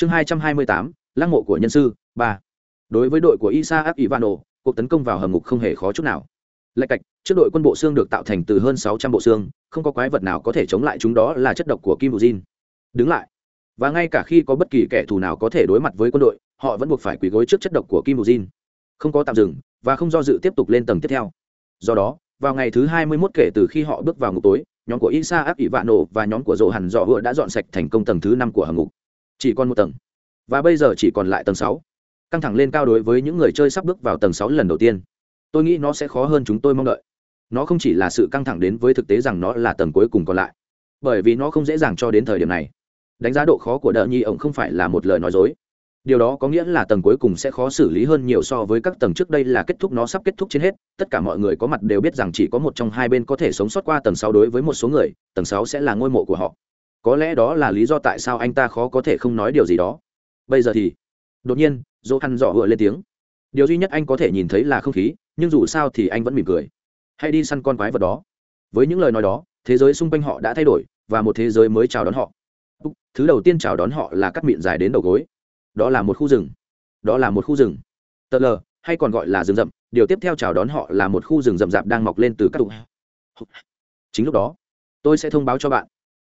chương hai trăm hai mươi tám, lăng mộ của nhân sư, ba. Đối với đội của isa áp ivano cuộc tấn công vào hầm ngục không hề khó chút nào. Lạch cạch, trước đội quân bộ xương được tạo thành từ hơn sáu trăm bộ xương, không có quái vật nào có thể chống lại chúng đó là chất độc của kim bù jin đứng lại. Và ngay cả khi có bất kỳ kẻ thù nào có thể đối mặt với quân đội, họ vẫn buộc phải quỳ gối trước chất độc của kim bù jin không có tạm dừng, và không do dự tiếp tục lên tầng tiếp theo. Do đó, vào ngày thứ hai mươi 21 kể từ khi họ bước vào ngục tối, nhóm của isa áp ỷ vạn nổ và nhóm của rộ hẳn dọ vừa đã dọn sạch thành công tầng thứ năm của hầm ngục chỉ còn một tầng. Và bây giờ chỉ còn lại tầng sáu. Căng thẳng lên cao đối với những người chơi sắp bước vào tầng sáu lần đầu tiên. Tôi nghĩ nó sẽ khó hơn chúng tôi mong đợi. Nó không chỉ là sự căng thẳng đến với thực tế rằng nó là tầng cuối cùng còn lại. Bởi vì nó không dễ dàng cho đến thời điểm này. Đánh giá độ khó của đợ nhi ổng không phải là một lời nói dối. Điều đó có nghĩa là tầng cuối cùng sẽ khó xử lý hơn nhiều so với các tầng trước đây là kết thúc nó sắp kết thúc trên hết. Tất cả mọi người có mặt đều biết rằng chỉ có một trong hai bên có thể sống sót qua tầng sáu đối với một số người, tầng sáu sẽ là ngôi mộ của họ có lẽ đó là lý do tại sao anh ta khó có thể không nói điều gì đó. Bây giờ thì, đột nhiên, dỗ hăn dọ vừa lên tiếng. Điều duy nhất anh có thể nhìn thấy là không khí, nhưng dù sao thì anh vẫn mỉm cười. Hãy đi săn con quái vật đó. Với những lời nói đó, thế giới xung quanh họ đã thay đổi, và một thế giới mới chào đón họ. Thứ đầu tiên chào đón họ là cắt miệng dài đến đầu gối. Đó là một khu rừng. Đó là một khu rừng. Tờ lờ, hay còn gọi là rừng rậm. Điều tiếp theo chào đón họ là một khu rừng rậm rạp đang mọc lên từ các đụng chính lúc đó, tôi sẽ thông báo cho bạn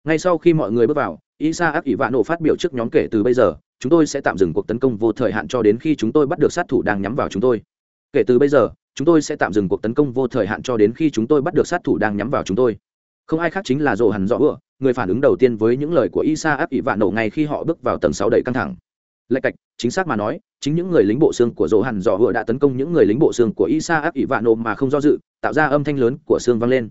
ngay sau khi mọi người bước vào, isa ác ỷ vạn nổ phát biểu trước nhóm kể từ bây giờ, chúng tôi sẽ tạm dừng cuộc tấn công vô thời hạn cho đến khi chúng tôi bắt được sát thủ đang nhắm vào chúng tôi. Kể từ bây giờ, chúng tôi sẽ tạm dừng cuộc tấn công vô thời hạn cho đến khi chúng tôi bắt được sát thủ đang nhắm vào chúng tôi. Không ai khác chính là rộ hẳn rõ ựa người phản ứng đầu tiên với những lời của isa áp ỷ vạn nổ ngay khi họ bước vào tầng sáu đầy căng thẳng. Lạch cạch, chính xác mà nói, chính những người lính bộ xương của rộ hẳn rõ ựa đã tấn công những người lính bộ xương của isa áp ỷ vạn nổ mà không do dự, tạo ra âm thanh lớn của xương vang lên.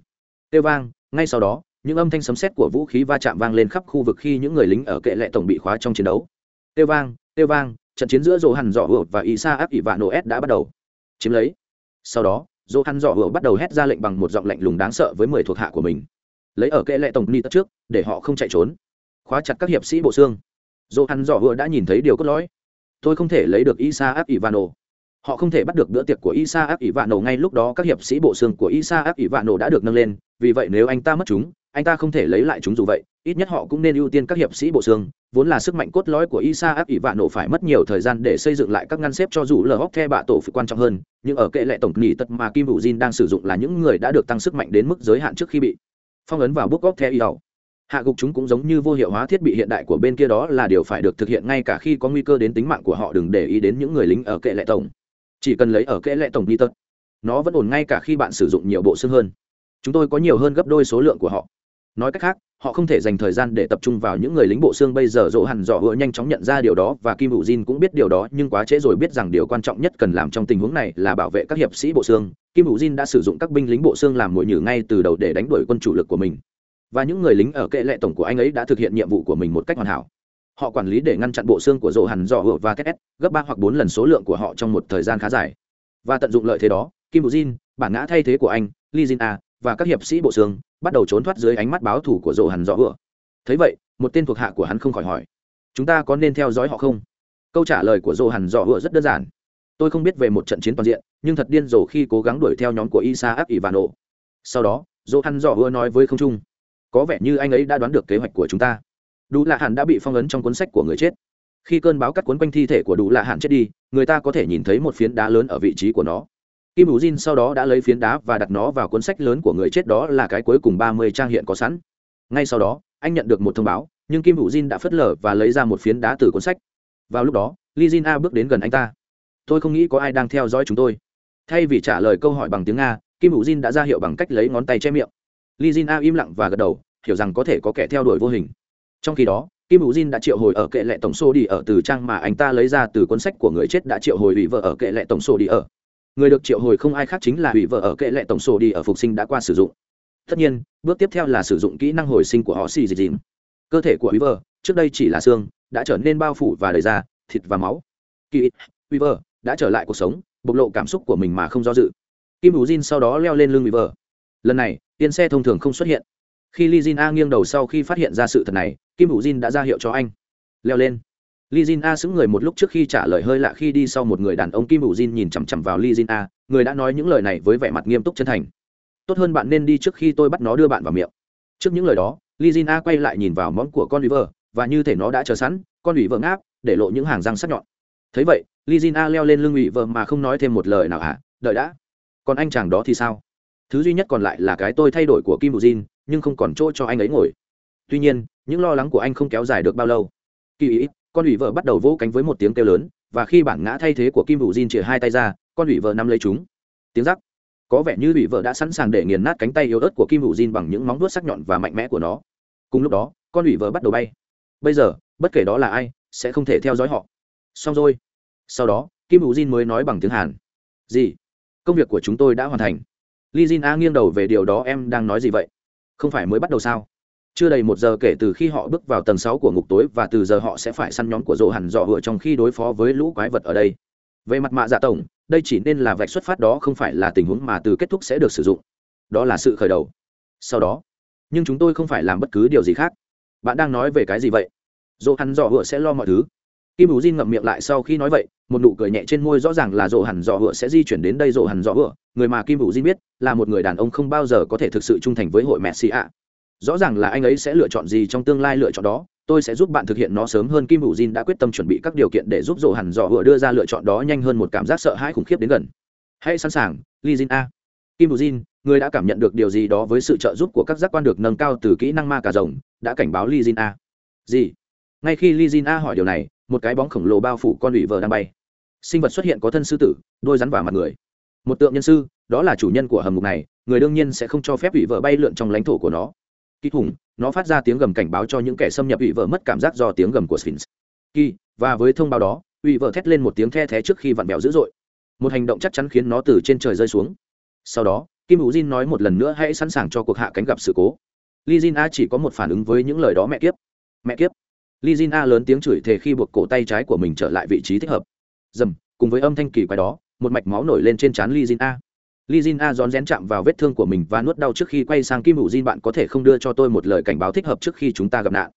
Tê vang, ngay sau đó những âm thanh sấm sét của vũ khí va chạm vang lên khắp khu vực khi những người lính ở kệ lệ tổng bị khóa trong chiến đấu. Tiêu vang tiêu vang, trận chiến giữa dỗ hằn dọ ựa và isa áp ỷ vạn nổ s đã bắt đầu. Chiếm lấy. Sau đó dỗ hằn dọ hựa bắt đầu hét ra lệnh bằng một giọng lạnh lùng đáng sợ với mười thuộc hạ của mình. Lấy ở kệ lệ tổng ni tất trước, để họ không chạy trốn. Khóa chặt các hiệp sĩ bộ xương. Dỗ hằn dọ hựa đã nhìn thấy điều cốt lõi. Tôi không thể lấy được isa áp ivano họ không thể bắt được bữa tiệc của isa áp nổ ngay lúc đó các hiệp sĩ bộ xương của isa áp nổ đã được nâng lên, vì vậy nếu anh ta mất chúng anh ta không thể lấy lại chúng dù vậy, ít nhất họ cũng nên ưu tiên các hiệp sĩ bộ xương, vốn là sức mạnh cốt lõi của isa áp ỷ vạn nổ phải mất nhiều thời gian để xây dựng lại các ngăn xếp cho dù lờ hóc the bạ tổ phải quan trọng hơn, nhưng ở kệ lệ tổng nghỉ tật mà kim Vũ jin đang sử dụng là những người đã được tăng sức mạnh đến mức giới hạn trước khi bị phong ấn vào book of the eo hạ gục chúng cũng giống như vô hiệu hóa thiết bị hiện đại của bên kia đó là điều phải được thực hiện ngay cả khi có nguy cơ đến tính mạng của họ, đừng để ý đến những người lính ở kệ lệ tổng. Chỉ cần lấy ở kệ lệ tổng đi tật, nó vẫn ổn ngay cả khi bạn sử dụng nhiều bộ xương hơn. Chúng tôi có nhiều hơn gấp đôi số lượng của họ nói cách khác, họ không thể dành thời gian để tập trung vào những người lính bộ xương bây giờ, dỗ hẳn dọ hựa nhanh chóng nhận ra điều đó và kim hữu jin cũng biết điều đó, nhưng quá trễ rồi biết rằng điều quan trọng nhất cần làm trong tình huống này là bảo vệ các hiệp sĩ bộ xương. Kim hữu jin đã sử dụng các binh lính bộ xương làm mồi nhử ngay từ đầu để đánh đuổi quân chủ lực của mình. Và những người lính ở kệ lệ tổng của anh ấy đã thực hiện nhiệm vụ của mình một cách hoàn hảo. Họ quản lý để ngăn chặn bộ xương của dỗ hẳn dọ hựa và ks gấp ba hoặc bốn lần số lượng của họ trong một thời gian khá dài. Và tận dụng lợi thế đó, kim hữu jin, bản ngã thay thế của anh li jin a và các hiệp sĩ bộ xương bắt đầu trốn thoát dưới ánh mắt báo thủ của rộ hẳn rõ vừa. Thấy vậy, một tên thuộc hạ của hắn không khỏi hỏi, chúng ta có nên theo dõi họ không? Câu trả lời của rộ hẳn rõ vừa rất đơn giản. Tôi không biết về một trận chiến toàn diện, nhưng thật điên rồ khi cố gắng đuổi theo nhóm của isa áp nổ sau đó, rộ hẳn rõ vừa nói với không trung, có vẻ như anh ấy đã đoán được kế hoạch của chúng ta. Đủ lạ hẳn đã bị phong ấn trong cuốn sách của người chết. Khi cơn báo cắt cuốn quanh thi thể của đủ lạ hẳn chết đi, người ta có thể nhìn thấy một phiến đá lớn ở vị trí của nó kim Vũ jin sau đó đã lấy phiến đá và đặt nó vào cuốn sách lớn của người chết đó là cái cuối cùng ba mươi trang hiện có sẵn. Ngay sau đó, anh nhận được một thông báo, nhưng kim Vũ jin đã phớt lờ và lấy ra một phiến đá từ cuốn sách. Vào lúc đó, li jin a bước đến gần anh ta. Tôi không nghĩ có ai đang theo dõi chúng tôi. Thay vì trả lời câu hỏi bằng tiếng nga, kim Vũ jin đã ra hiệu bằng cách lấy ngón tay che miệng. Li jin a im lặng và gật đầu, hiểu rằng có thể có kẻ theo đuổi vô hình. Trong khi đó, kim Vũ jin đã triệu hồi ở kệ lệ tổng số đi ở từ trang mà anh ta lấy ra từ cuốn sách của người chết đã triệu hồi ủy vợ ở kệ lệ tổng số đi ở người được triệu hồi không ai khác chính là hủy vợ ở kệ lệ tổng sổ đi ở phục sinh đã qua sử dụng. Tất nhiên, bước tiếp theo là sử dụng kỹ năng hồi sinh của họ xì dịch dìm cơ thể của hủy vợ, trước đây chỉ là xương, đã trở nên bao phủ và đầy da, thịt và máu. Kỳ, hủy vợ, đã trở lại cuộc sống, bộc lộ cảm xúc của mình mà không do dự. Kim hữu jin sau đó leo lên lưng hủy vợ. Lần này, tiên xe thông thường không xuất hiện. Khi li jin a nghiêng đầu sau khi phát hiện ra sự thật này, kim hữu jin đã ra hiệu cho anh. Leo lên. Li Jin A sững người một lúc trước khi trả lời hơi lạ khi đi sau một người đàn ông Kim Vũ Jin nhìn chằm chằm vào Li Jin A, người đã nói những lời này với vẻ mặt nghiêm túc chân thành. Tốt hơn bạn nên đi trước khi tôi bắt nó đưa bạn vào miệng. Trước những lời đó, Li Jin A quay lại nhìn vào món của con River, và như thể nó đã chờ sẵn, con ủy vợ ngáp, để lộ những hàng răng sắc nhọn. Thấy vậy lizina leo lên lưng ủy vợ mà không nói thêm một lời nào hả? À, đợi đã. Còn anh chàng đó thì sao? Thứ duy nhất còn lại là cái tôi thay đổi của kim bù jin nhưng không còn chỗ cho anh ấy ngồi. Tuy nhiên những lo lắng của anh không kéo dài được bao lâu. Kỳ ý con ủy vợ bắt đầu vỗ cánh với một tiếng kêu lớn, và khi bản ngã thay thế của kim bù jin chĩa hai tay ra, con ủy vợ nắm lấy chúng. Tiếng rắc. Có vẻ như ủy vợ đã sẵn sàng để nghiền nát cánh tay yếu ớt của kim bù jin bằng những móng vuốt sắc nhọn và mạnh mẽ của nó. Cùng lúc đó, con ủy vợ bắt đầu bay. Bây giờ, bất kể đó là ai, sẽ không thể theo dõi họ. Xong rồi. Sau đó, kim bù jin mới nói bằng tiếng hàn. Gì? Công việc của chúng tôi đã hoàn thành. Li jin a nghiêng đầu về điều đó, em đang nói gì vậy? Không phải mới bắt đầu sao? Chưa đầy một giờ kể từ khi họ bước vào tầng sáu của ngục tối và từ giờ họ sẽ phải săn nhóm của rộ hẳn dọ hựa trong khi đối phó với lũ quái vật ở đây. Về mặt mạ dạ tổng, đây chỉ nên là vạch xuất phát đó không phải là tình huống mà từ kết thúc sẽ được sử dụng. Đó là sự khởi đầu. Sau đó, nhưng chúng tôi không phải làm bất cứ điều gì khác. Bạn đang nói về cái gì vậy? Dỗ hẳn dò hựa sẽ lo mọi thứ. Kim ủ jin ngậm miệng lại sau khi nói vậy, một nụ cười nhẹ trên môi rõ ràng là dỗ hẳn dò hựa sẽ di chuyển đến đây dỗ hẳn dò hựa. Người mà kim ủ jin biết là một người đàn ông không bao giờ có thể thực sự trung thành với hội messi ạ rõ ràng là anh ấy sẽ lựa chọn gì trong tương lai lựa chọn đó, tôi sẽ giúp bạn thực hiện nó sớm hơn. Kim hữu jin đã quyết tâm chuẩn bị các điều kiện để giúp rổ hẳn dò vừa đưa ra lựa chọn đó nhanh hơn một cảm giác sợ hãi khủng khiếp đến gần. Hãy sẵn sàng li jin a. Kim hữu jin, người đã cảm nhận được điều gì đó với sự trợ giúp của các giác quan được nâng cao từ kỹ năng ma cà rồng, đã cảnh báo li jin a. Gì? Ngay khi li jin a hỏi điều này, một cái bóng khổng lồ bao phủ con ủy vờ đang bay. Sinh vật xuất hiện có thân sư tử, đôi rắn và mặt người. Một tượng nhân sư, đó là chủ nhân của hầm mục này, người đương nhiên sẽ không cho phép ủy vợ bay lượn trong lãnh thổ của nó kỳ hùng, nó phát ra tiếng gầm cảnh báo cho những kẻ xâm nhập ủy vợ mất cảm giác do tiếng gầm của sphinx. Kỳ, và với thông báo đó, ủy vợ thét lên một tiếng the thé trước khi vặn bèo dữ dội. Một hành động chắc chắn khiến nó từ trên trời rơi xuống. Sau đó, kim hữu jin nói một lần nữa hãy sẵn sàng cho cuộc hạ cánh gặp sự cố. Li jin a chỉ có một phản ứng với những lời đó, mẹ kiếp mẹ kiếp. Li jin a lớn tiếng chửi thề khi buộc cổ tay trái của mình trở lại vị trí thích hợp. Dầm, cùng với âm thanh kỳ quái đó, một mạch máu nổi lên trên trán li jin a li jin a rón rén chạm vào vết thương của mình và nuốt đau trước khi quay sang kim hữu jin, bạn có thể không đưa cho tôi một lời cảnh báo thích hợp trước khi chúng ta gặp nạn.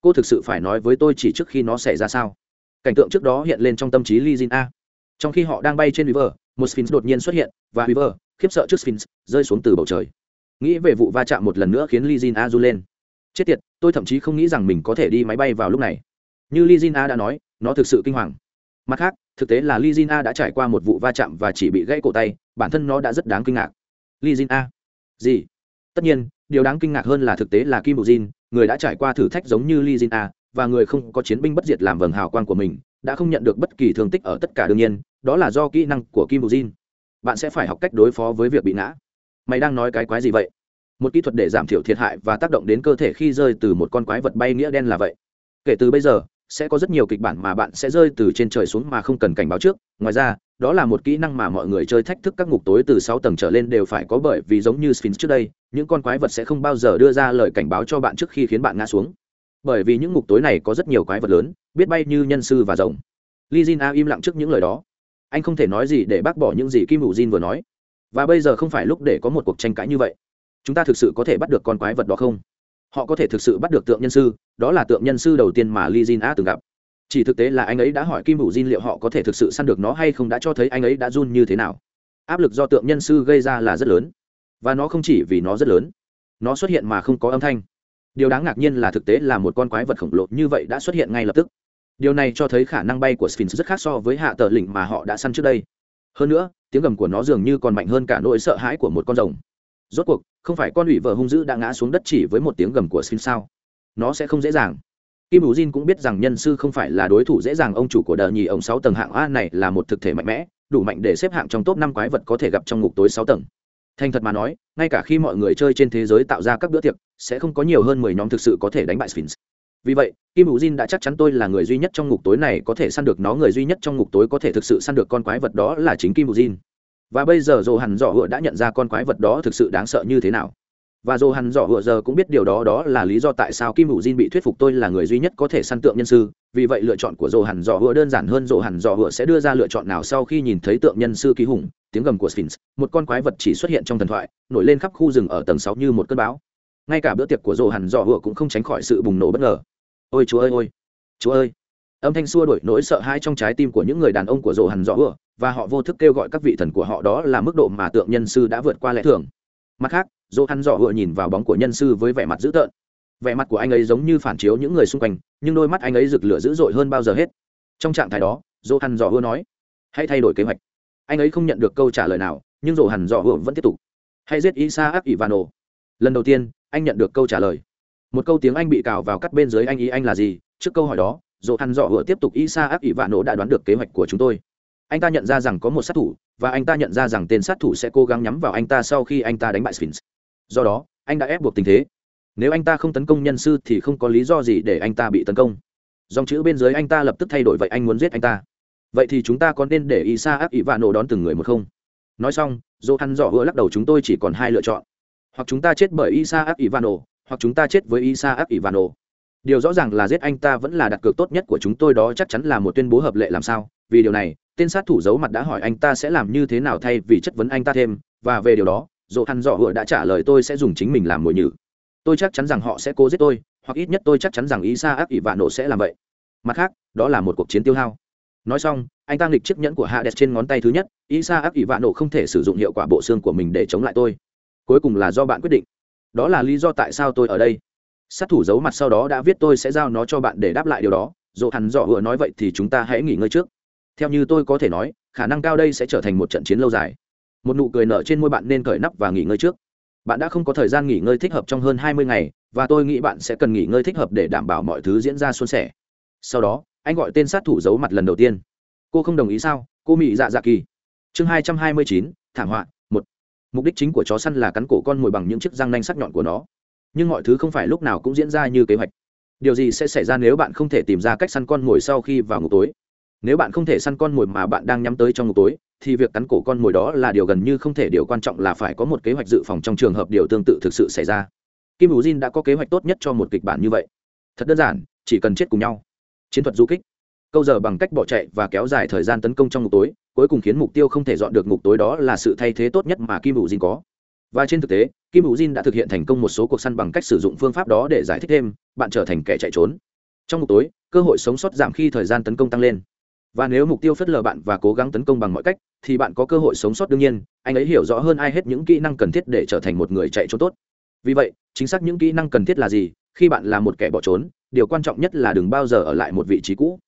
Cô thực sự phải nói với tôi chỉ trước khi nó xảy ra sao? Cảnh tượng trước đó hiện lên trong tâm trí li jin a. Trong khi họ đang bay trên river, một sphinx đột nhiên xuất hiện, và river, khiếp sợ trước sphinx, rơi xuống từ bầu trời. Nghĩ về vụ va chạm một lần nữa khiến li jin a run lên. Chết tiệt, tôi thậm chí không nghĩ rằng mình có thể đi máy bay vào lúc này. Như li jin a đã nói, nó thực sự kinh hoàng. Mặt khác thực tế là Lizina đã trải qua một vụ va chạm và chỉ bị gãy cổ tay, bản thân nó đã rất đáng kinh ngạc. Lizina? Gì? Tất nhiên, điều đáng kinh ngạc hơn là thực tế là Kim Bujin, người đã trải qua thử thách giống như Lizina, và người không có chiến binh bất diệt làm vầng hào quang của mình, đã không nhận được bất kỳ thương tích ở tất cả đương nhiên, đó là do kỹ năng của Kim Bujin. Bạn sẽ phải học cách đối phó với việc bị ngã. Mày đang nói cái quái gì vậy? Một kỹ thuật để giảm thiểu thiệt hại và tác động đến cơ thể khi rơi từ một con quái vật bay nghĩa đen là vậy. Kể từ bây giờ, sẽ có rất nhiều kịch bản mà bạn sẽ rơi từ trên trời xuống mà không cần cảnh báo trước. Ngoài ra, đó là một kỹ năng mà mọi người chơi thách thức các ngục tối từ sáu tầng trở lên đều phải có bởi vì giống như sphinx trước đây, những con quái vật sẽ không bao giờ đưa ra lời cảnh báo cho bạn trước khi khiến bạn ngã xuống. Bởi vì những ngục tối này có rất nhiều quái vật lớn, biết bay như nhân sư và rồng. Li jin a im lặng trước những lời đó. Anh không thể nói gì để bác bỏ những gì kim hữu jin vừa nói. Và bây giờ không phải lúc để có một cuộc tranh cãi như vậy. Chúng ta thực sự có thể bắt được con quái vật đó không? Họ có thể thực sự bắt được tượng nhân sư, đó là tượng nhân sư đầu tiên mà li jin a từng gặp. Chỉ thực tế là anh ấy đã hỏi kim hữu jin liệu họ có thể thực sự săn được nó hay không đã cho thấy anh ấy đã run như thế nào. Áp lực do tượng nhân sư gây ra là rất lớn. Và nó không chỉ vì nó rất lớn, nó xuất hiện mà không có âm thanh. Điều đáng ngạc nhiên là thực tế là một con quái vật khổng lồ như vậy đã xuất hiện ngay lập tức. Điều này cho thấy khả năng bay của sphinx rất khác so với hạ tờ lỉnh mà họ đã săn trước đây. Hơn nữa, tiếng gầm của nó dường như còn mạnh hơn cả nỗi sợ hãi của một con rồng rốt cuộc, không phải con ủy vợ hung dữ đã ngã xuống đất chỉ với một tiếng gầm của xin sao? Nó sẽ không dễ dàng. Kim hữu jin cũng biết rằng nhân sư không phải là đối thủ dễ dàng, ông chủ của đờ nhì ông sáu tầng hạng a này là một thực thể mạnh mẽ, đủ mạnh để xếp hạng trong top năm quái vật có thể gặp trong ngục tối sáu tầng. Thành thật mà nói, ngay cả khi mọi người chơi trên thế giới tạo ra các bữa tiệc, sẽ không có nhiều hơn mười nhóm thực sự có thể đánh bại sphinx. Vì vậy, kim hữu jin đã chắc chắn tôi là người duy nhất trong ngục tối này có thể săn được nó, người duy nhất trong ngục tối có thể thực sự săn được con quái vật đó là chính kim hữu jin và bây giờ dồ hẳn dọ hựa đã nhận ra con quái vật đó thực sự đáng sợ như thế nào. Và dồ hẳn dọ hựa giờ cũng biết điều đó đó là lý do tại sao kim hữu jin bị thuyết phục tôi là người duy nhất có thể săn tượng nhân sư. Vì vậy lựa chọn của dồ hẳn dọ hựa đơn giản hơn dồ hẳn dọ hựa sẽ đưa ra lựa chọn nào sau khi nhìn thấy tượng nhân sư ký hùng, tiếng gầm của sphinx, một con quái vật chỉ xuất hiện trong thần thoại, nổi lên khắp khu rừng ở tầng sáu như một cơn bão. Ngay cả bữa tiệc của dồ hẳn dọ hựa cũng không tránh khỏi sự bùng nổ bất ngờ. Ôi chúa ơi, ôi, chúa ơi. Âm thanh xua đổi nỗi sợ hãi trong trái tim của những người đàn ông của dồ hẳn dọ hựa và họ vô thức kêu gọi các vị thần của họ đó là mức độ mà tượng nhân sư đã vượt qua lẽ thường. Mặt khác dỗ hắn dọ hựa nhìn vào bóng của nhân sư với vẻ mặt dữ tợn, vẻ mặt của anh ấy giống như phản chiếu những người xung quanh, nhưng đôi mắt anh ấy rực lửa dữ dội hơn bao giờ hết. Trong trạng thái đó dỗ hắn dọ hứa nói, hãy thay đổi kế hoạch. Anh ấy không nhận được câu trả lời nào, nhưng dỗ hắn dọ hứa vẫn tiếp tục, hãy giết isa áp ivano. Lần đầu tiên, anh nhận được câu trả lời. Một câu tiếng anh bị cào vào cắt bên dưới anh ý anh là gì? Trước câu hỏi đó dỗ hắn dọ hứa tiếp tục isa áp ivano đã đoán được kế hoạch của chúng tôi anh ta nhận ra rằng có một sát thủ, và anh ta nhận ra rằng tên sát thủ sẽ cố gắng nhắm vào anh ta sau khi anh ta đánh bại sphinx. Do đó, anh đã ép buộc tình thế. Nếu anh ta không tấn công nhân sư thì không có lý do gì để anh ta bị tấn công. Dòng chữ bên dưới anh ta lập tức thay đổi vậy anh muốn giết anh ta. Vậy thì chúng ta có nên để isa áp ý và nổ đón từng người một không? Nói xong dỗ hắn dò hứa lắc đầu chúng tôi chỉ còn hai lựa chọn. Hoặc chúng ta chết bởi isa áp ý và nổ, hoặc chúng ta chết với isa áp ý và nổ. Điều rõ ràng là giết anh ta vẫn là đặt cược tốt nhất của chúng tôi, đó chắc chắn là một tuyên bố hợp lệ làm sao? Vì điều này tên sát thủ giấu mặt đã hỏi anh ta sẽ làm như thế nào thay vì chất vấn anh ta thêm, và về điều đó dỗ hắn dọ hựa đã trả lời tôi sẽ dùng chính mình làm mồi nhử. Tôi chắc chắn rằng họ sẽ cố giết tôi, hoặc ít nhất tôi chắc chắn rằng isa ác ỷ vạn nổ sẽ làm vậy. Mặt khác, đó là một cuộc chiến tiêu hao. Nói xong, anh ta nghịch chiếc nhẫn của hạ đẹp trên ngón tay thứ nhất, isa ác ỷ vạn nổ không thể sử dụng hiệu quả bộ xương của mình để chống lại tôi. Cuối cùng là do bạn quyết định. Đó là lý do tại sao tôi ở đây. Sát thủ giấu mặt sau đó đã viết tôi sẽ giao nó cho bạn để đáp lại điều đó. Dỗ hẳn dọ hựa nói vậy thì chúng ta hãy nghỉ ngơi trước theo như tôi có thể nói, khả năng cao đây sẽ trở thành một trận chiến lâu dài. Một nụ cười nở trên môi bạn nên cởi nắp và nghỉ ngơi trước. Bạn đã không có thời gian nghỉ ngơi thích hợp trong hơn hai mươi ngày, và tôi nghĩ bạn sẽ cần nghỉ ngơi thích hợp để đảm bảo mọi thứ diễn ra suôn sẻ. Sau đó, anh gọi tên sát thủ giấu mặt lần đầu tiên. Cô không đồng ý sao? Cô mị dạ dạ kỳ. Chương hai trăm hai mươi chín, thảm họa, một. Mục đích chính của chó săn là cắn cổ con mồi bằng những chiếc răng nanh sắc nhọn của nó. Nhưng mọi thứ không phải lúc nào cũng diễn ra như kế hoạch. Điều gì sẽ xảy ra nếu bạn không thể tìm ra cách săn con mồi sau khi vào ngủ tối? Nếu bạn không thể săn con mồi mà bạn đang nhắm tới trong ngục tối, thì việc cắn cổ con mồi đó là điều gần như không thể. Điều quan trọng là phải có một kế hoạch dự phòng trong trường hợp điều tương tự thực sự xảy ra. Kim hữu jin đã có kế hoạch tốt nhất cho một kịch bản như vậy. Thật đơn giản, chỉ cần chết cùng nhau. Chiến thuật du kích. Câu giờ bằng cách bỏ chạy và kéo dài thời gian tấn công trong ngục tối, cuối cùng khiến mục tiêu không thể dọn được ngục tối đó là sự thay thế tốt nhất mà kim hữu jin có. Và trên thực tế, kim hữu jin đã thực hiện thành công một số cuộc săn bằng cách sử dụng phương pháp đó để giải thích thêm, bạn trở thành kẻ chạy trốn. Trong ngục tối, cơ hội sống sót giảm khi thời gian tấn công tăng lên và nếu mục tiêu phớt lờ bạn và cố gắng tấn công bằng mọi cách, thì bạn có cơ hội sống sót đương nhiên. Anh ấy hiểu rõ hơn ai hết những kỹ năng cần thiết để trở thành một người chạy trốn tốt. Vì vậy, chính xác những kỹ năng cần thiết là gì, khi bạn là một kẻ bỏ trốn, điều quan trọng nhất là đừng bao giờ ở lại một vị trí cũ.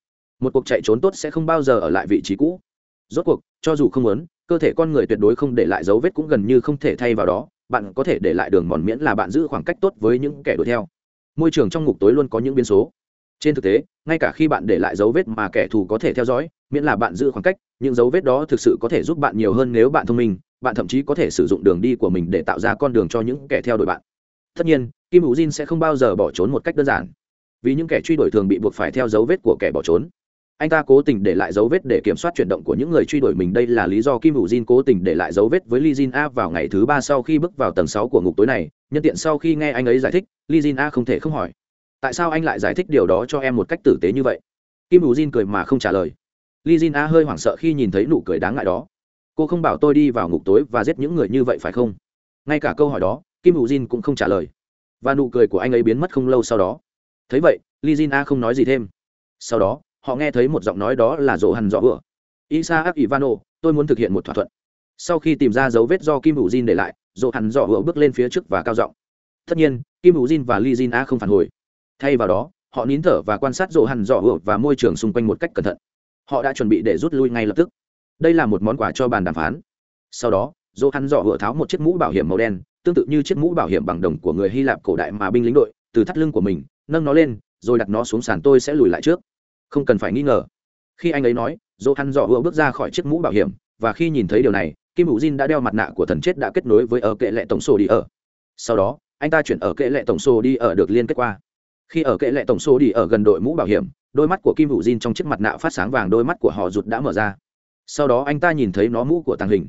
Một cuộc chạy trốn tốt sẽ không bao giờ ở lại vị trí cũ. Rốt cuộc, cho dù không muốn, cơ thể con người tuyệt đối không để lại dấu vết cũng gần như không thể thay vào đó. Bạn có thể để lại đường mòn miễn là bạn giữ khoảng cách tốt với những kẻ đuổi theo. Môi trường trong ngục tối luôn có những biến số trên thực tế, ngay cả khi bạn để lại dấu vết mà kẻ thù có thể theo dõi, miễn là bạn giữ khoảng cách, những dấu vết đó thực sự có thể giúp bạn nhiều hơn nếu bạn thông minh, bạn thậm chí có thể sử dụng đường đi của mình để tạo ra con đường cho những kẻ theo đuổi bạn. Tất nhiên, kim hữu jin sẽ không bao giờ bỏ trốn một cách đơn giản, vì những kẻ truy đuổi thường bị buộc phải theo dấu vết của kẻ bỏ trốn. Anh ta cố tình để lại dấu vết để kiểm soát chuyển động của những người truy đuổi mình, đây là lý do kim hữu jin cố tình để lại dấu vết với li jin a vào ngày thứ ba sau khi bước vào tầng sáu của ngục tối này. Nhân tiện sau khi nghe anh ấy giải thích li jin a không thể không hỏi tại sao anh lại giải thích điều đó cho em một cách tử tế như vậy? Kim hữu jin cười mà không trả lời. Li jin a hơi hoảng sợ khi nhìn thấy nụ cười đáng ngại đó. Cô không bảo tôi đi vào ngục tối và giết những người như vậy phải không? Ngay cả câu hỏi đó, kim hữu jin cũng không trả lời. Và nụ cười của anh ấy biến mất không lâu sau đó. Thấy vậy li jin a không nói gì thêm. Sau đó, họ nghe thấy một giọng nói đó là rộ hằn dọ vừa isa áp ivano, tôi muốn thực hiện một thỏa thuận. Sau khi tìm ra dấu vết do kim hữu jin để lại rộ hằn dọ vừa bước lên phía trước và cao giọng. Tất nhiên, kim hữu jin và li jin a không phản hồi thay vào đó, họ nín thở và quan sát rộ hằn dọ vừa và môi trường xung quanh một cách cẩn thận. Họ đã chuẩn bị để rút lui ngay lập tức. Đây là một món quà cho bàn đàm phán. Sau đó dỗ hắn dọ hựa tháo một chiếc mũ bảo hiểm màu đen, tương tự như chiếc mũ bảo hiểm bằng đồng của người hy lạp cổ đại mà binh lính đội, từ thắt lưng của mình, nâng nó lên, rồi đặt nó xuống sàn tôi sẽ lùi lại trước. Không cần phải nghi ngờ. Khi anh ấy nói dỗ hắn dọ hựa bước ra khỏi chiếc mũ bảo hiểm, và khi nhìn thấy điều này, kim hữu jin đã đeo mặt nạ của thần chết đã kết nối với ở kệ lệ tổng số đi ở. Sau đó, anh ta chuyển ở kệ lệ tổng số đi ở được liên kết qua khi ở kệ lệ tổng số đi ở gần đội mũ bảo hiểm, đôi mắt của kim hữu jin trong chiếc mặt nạ phát sáng vàng đôi mắt của họ rụt đã mở ra. Sau đó anh ta nhìn thấy nó mũ của tàng hình.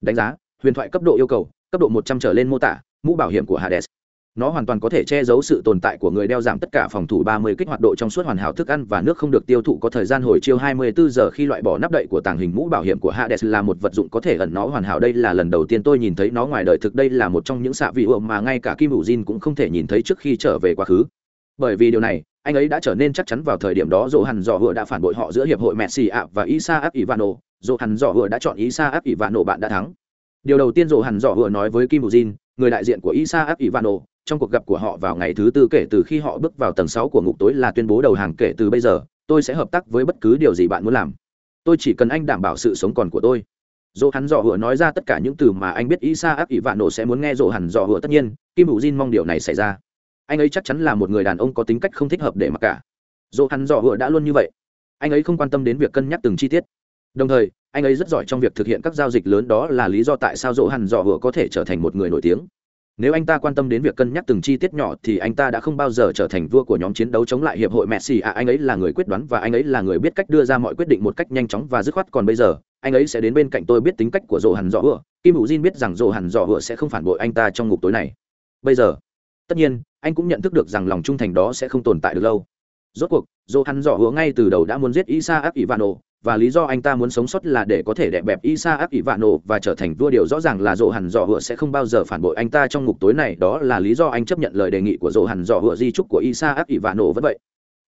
Đánh giá, huyền thoại cấp độ yêu cầu, cấp độ một trăm trở lên mô tả, mũ bảo hiểm của hades. Nó hoàn toàn có thể che giấu sự tồn tại của người đeo giảm tất cả phòng thủ 30 kích hoạt độ trong suốt hoàn hảo thức ăn và nước không được tiêu thụ có thời gian hồi chiêu 24 giờ khi loại bỏ nắp đậy của tàng hình mũ bảo hiểm của Hades là một vật dụng có thể ẩn nó hoàn hảo. Đây là lần đầu tiên tôi nhìn thấy nó ngoài đời. Thực đây là một trong những xạ vị ựa mà ngay cả Kim Vũ Jin cũng không thể nhìn thấy trước khi trở về quá khứ bởi vì điều này, anh ấy đã trở nên chắc chắn vào thời điểm đó dỗ hẳn dò hựa đã phản bội họ giữa hiệp hội messi ạ và isa áp ivano. Dỗ hẳn dò hựa đã chọn isa áp ivano, bạn đã thắng. Điều đầu tiên dỗ hẳn dò hựa nói với kim bù người đại diện của isa áp ivano, trong cuộc gặp của họ vào ngày thứ tư kể từ khi họ bước vào tầng sáu của ngục tối là tuyên bố đầu hàng kể từ bây giờ, tôi sẽ hợp tác với bất cứ điều gì bạn muốn làm. Tôi chỉ cần anh đảm bảo sự sống còn của tôi. Dỗ hắn dò hựa nói ra tất cả những từ mà anh biết isa áp ỷ vạn nổ sẽ muốn nghe dỗ hẳn dò hựa. Tất nhiên, kim hữu jin mong điều này xảy ra anh ấy chắc chắn là một người đàn ông có tính cách không thích hợp để mặc cả. Dỗ hắn dò hựa đã luôn như vậy, anh ấy không quan tâm đến việc cân nhắc từng chi tiết. Đồng thời, anh ấy rất giỏi trong việc thực hiện các giao dịch lớn, đó là lý do tại sao dỗ hắn dò hựa có thể trở thành một người nổi tiếng. Nếu anh ta quan tâm đến việc cân nhắc từng chi tiết nhỏ thì anh ta đã không bao giờ trở thành vua của nhóm chiến đấu chống lại hiệp hội messi. À anh ấy là người quyết đoán và anh ấy là người biết cách đưa ra mọi quyết định một cách nhanh chóng và dứt khoát. Còn bây giờ, anh ấy sẽ đến bên cạnh tôi biết tính cách của dỗ hẳn dò hựa. Kim hữu jin biết rằng dỗ hẳn dò hựa sẽ không phản bội anh ta trong ngục tối này. Bây giờ, tất nhiên anh cũng nhận thức được rằng lòng trung thành đó sẽ không tồn tại được lâu. Rốt cuộc dô hắn dò hứa ngay từ đầu đã muốn giết isa áp ivano, và lý do anh ta muốn sống sót là để có thể đè bẹp isa áp ivano và trở thành vua điều rõ ràng là dô hắn dò hứa sẽ không bao giờ phản bội anh ta trong ngục tối này. Đó là lý do anh chấp nhận lời đề nghị của dô hắn dò hứa di trúc của isa áp ivano vẫn vậy.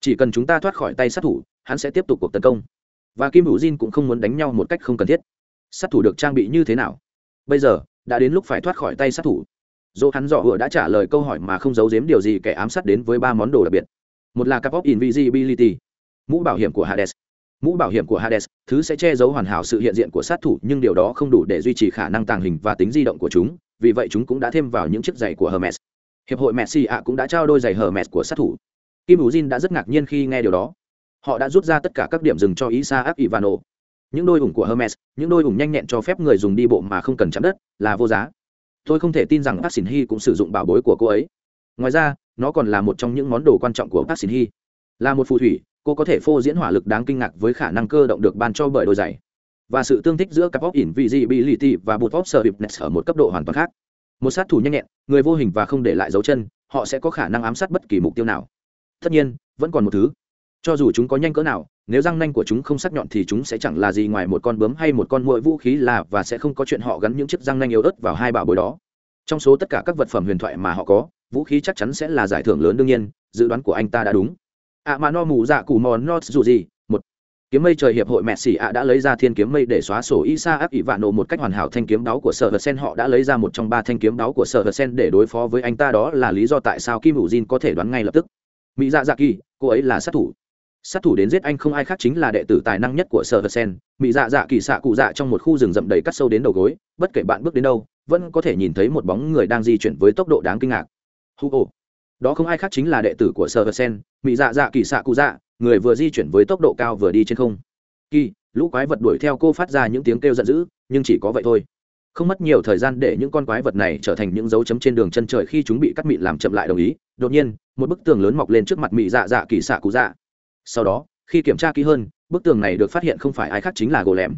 Chỉ cần chúng ta thoát khỏi tay sát thủ, hắn sẽ tiếp tục cuộc tấn công. Và kim hữu jin cũng không muốn đánh nhau một cách không cần thiết. Sát thủ được trang bị như thế nào? Bây giờ, đã đến lúc phải thoát khỏi tay sát thủ dỗ hắn dò hựa đã trả lời câu hỏi mà không giấu giếm điều gì kẻ ám sát đến với ba món đồ đặc biệt. Một là capop invisibility mũ bảo hiểm của hades. Mũ bảo hiểm của hades thứ sẽ che giấu hoàn hảo sự hiện diện của sát thủ nhưng điều đó không đủ để duy trì khả năng tàng hình và tính di động của chúng vì vậy chúng cũng đã thêm vào những chiếc giày của hermes. Hiệp hội messi ạ cũng đã trao đôi giày hermes của sát thủ. Kim hữu jin đã rất ngạc nhiên khi nghe điều đó. Họ đã rút ra tất cả các điểm dừng cho Isaac Ivano. Những đôi ủng của Hermes, những đôi ủng nhanh nhẹn cho phép người dùng đi bộ mà không cần chạm đất, là vô giá. Tôi không thể tin rằng bác Shin hy cũng sử dụng bảo bối của cô ấy. Ngoài ra, nó còn là một trong những món đồ quan trọng của bác Shin hy Là một phù thủy, cô có thể phô diễn hỏa lực đáng kinh ngạc với khả năng cơ động được ban cho bởi đôi giày. Và sự tương thích giữa Cap of Invisibility và Boot hiệp nes ở một cấp độ hoàn toàn khác. Một sát thủ nhanh nhẹn, người vô hình và không để lại dấu chân, họ sẽ có khả năng ám sát bất kỳ mục tiêu nào. Tất nhiên, vẫn còn một thứ cho dù chúng có nhanh cỡ nào nếu răng nanh của chúng không sắc nhọn thì chúng sẽ chẳng là gì ngoài một con bướm hay một con muỗi vũ khí là và sẽ không có chuyện họ gắn những chiếc răng nanh yếu ớt vào hai bảo bối đó. Trong số tất cả các vật phẩm huyền thoại mà họ có, vũ khí chắc chắn sẽ là giải thưởng lớn đương nhiên, dự đoán của anh ta đã đúng. Ạ à mà no mù dạ cù mòn not dù gì, một. Kiếm mây trời hiệp hội mẹ xỉ ạ đã lấy ra thiên kiếm mây để xóa sổ isa áp ỷ vạn nổ một cách hoàn hảo thanh kiếm đáo của sở vật sen. Họ đã lấy ra một trong ba thanh kiếm đáo của sở vật sen để đối phó với anh ta, đó là lý do tại sao kim hữu jin có thể đoán ngay lập tức. Mỹ dạ dạ kỳ, cô ấy là sát thủ sát thủ đến giết anh không ai khác chính là đệ tử tài năng nhất của sở hờ sen mỹ dạ dạ kỳ xạ cụ dạ trong một khu rừng rậm đầy cắt sâu đến đầu gối, bất kể bạn bước đến đâu, vẫn có thể nhìn thấy một bóng người đang di chuyển với tốc độ đáng kinh ngạc. Hu ồ đó không ai khác chính là đệ tử của sở hờ sen mỹ dạ dạ kỳ xạ cụ dạ người vừa di chuyển với tốc độ cao vừa đi trên không. Kỳ, lũ quái vật đuổi theo cô phát ra những tiếng kêu giận dữ, nhưng chỉ có vậy thôi. Không mất nhiều thời gian để những con quái vật này trở thành những dấu chấm trên đường chân trời khi chúng bị cắt mịn làm chậm lại đồng ý. Đột nhiên, một bức tường lớn mọc lên trước mặt mị dạ dạ kỳ xạ cụ dạ sau đó, khi kiểm tra kỹ hơn, bức tường này được phát hiện không phải ai khác chính là gỗ lẻm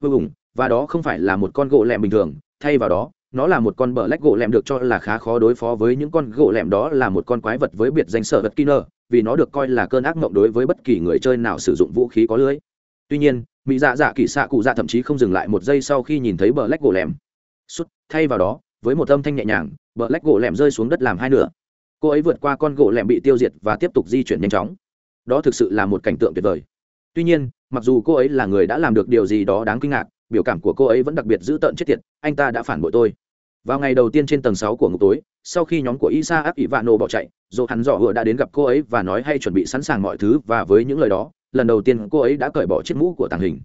vô cùng, và đó không phải là một con gỗ lẻm bình thường, thay vào đó, nó là một con bờ lách gỗ lẻm được cho là khá khó đối phó với những con gỗ lẻm đó là một con quái vật với biệt danh sở vật kinner vì nó được coi là cơn ác mộng đối với bất kỳ người chơi nào sử dụng vũ khí có lưới. Tuy nhiên, mỹ dạ dạ kỳ xạ cụ dạ thậm chí không dừng lại một giây sau khi nhìn thấy bờ lách gỗ lẻm xuất thay vào đó, với một âm thanh nhẹ nhàng bờ lách gỗ lẻm rơi xuống đất làm hai nửa. Cô ấy vượt qua con gỗ lẻm bị tiêu diệt và tiếp tục di chuyển nhanh chóng đó thực sự là một cảnh tượng tuyệt vời. Tuy nhiên, mặc dù cô ấy là người đã làm được điều gì đó đáng kinh ngạc, biểu cảm của cô ấy vẫn đặc biệt dữ tợn chết tiệt, anh ta đã phản bội tôi. Vào ngày đầu tiên trên tầng sáu của ngục tối, sau khi nhóm của isa áp Nô bỏ chạy dồ hắn dò hựa đã đến gặp cô ấy và nói hay chuẩn bị sẵn sàng mọi thứ và với những lời đó, lần đầu tiên cô ấy đã cởi bỏ chiếc mũ của tàng hình.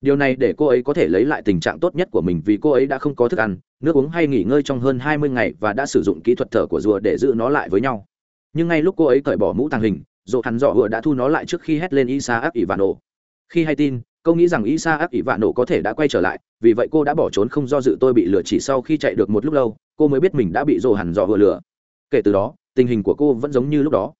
Điều này để cô ấy có thể lấy lại tình trạng tốt nhất của mình vì cô ấy đã không có thức ăn, nước uống hay nghỉ ngơi trong hơn hai mươi ngày và đã sử dụng kỹ thuật thở của rùa để giữ nó lại với nhau. Nhưng ngay lúc cô ấy cởi bỏ mũ tàng hình dồ hắn dọ vừa đã thu nó lại trước khi hét lên isa ác ỷ vạn nổ khi hay tin cô nghĩ rằng isa ác ỷ vạn nổ có thể đã quay trở lại, vì vậy cô đã bỏ trốn không do dự tôi bị lừa chỉ sau khi chạy được một lúc lâu, cô mới biết mình đã bị dồ hắn dọ vừa lừa. Kể từ đó, tình hình của cô vẫn giống như lúc đó.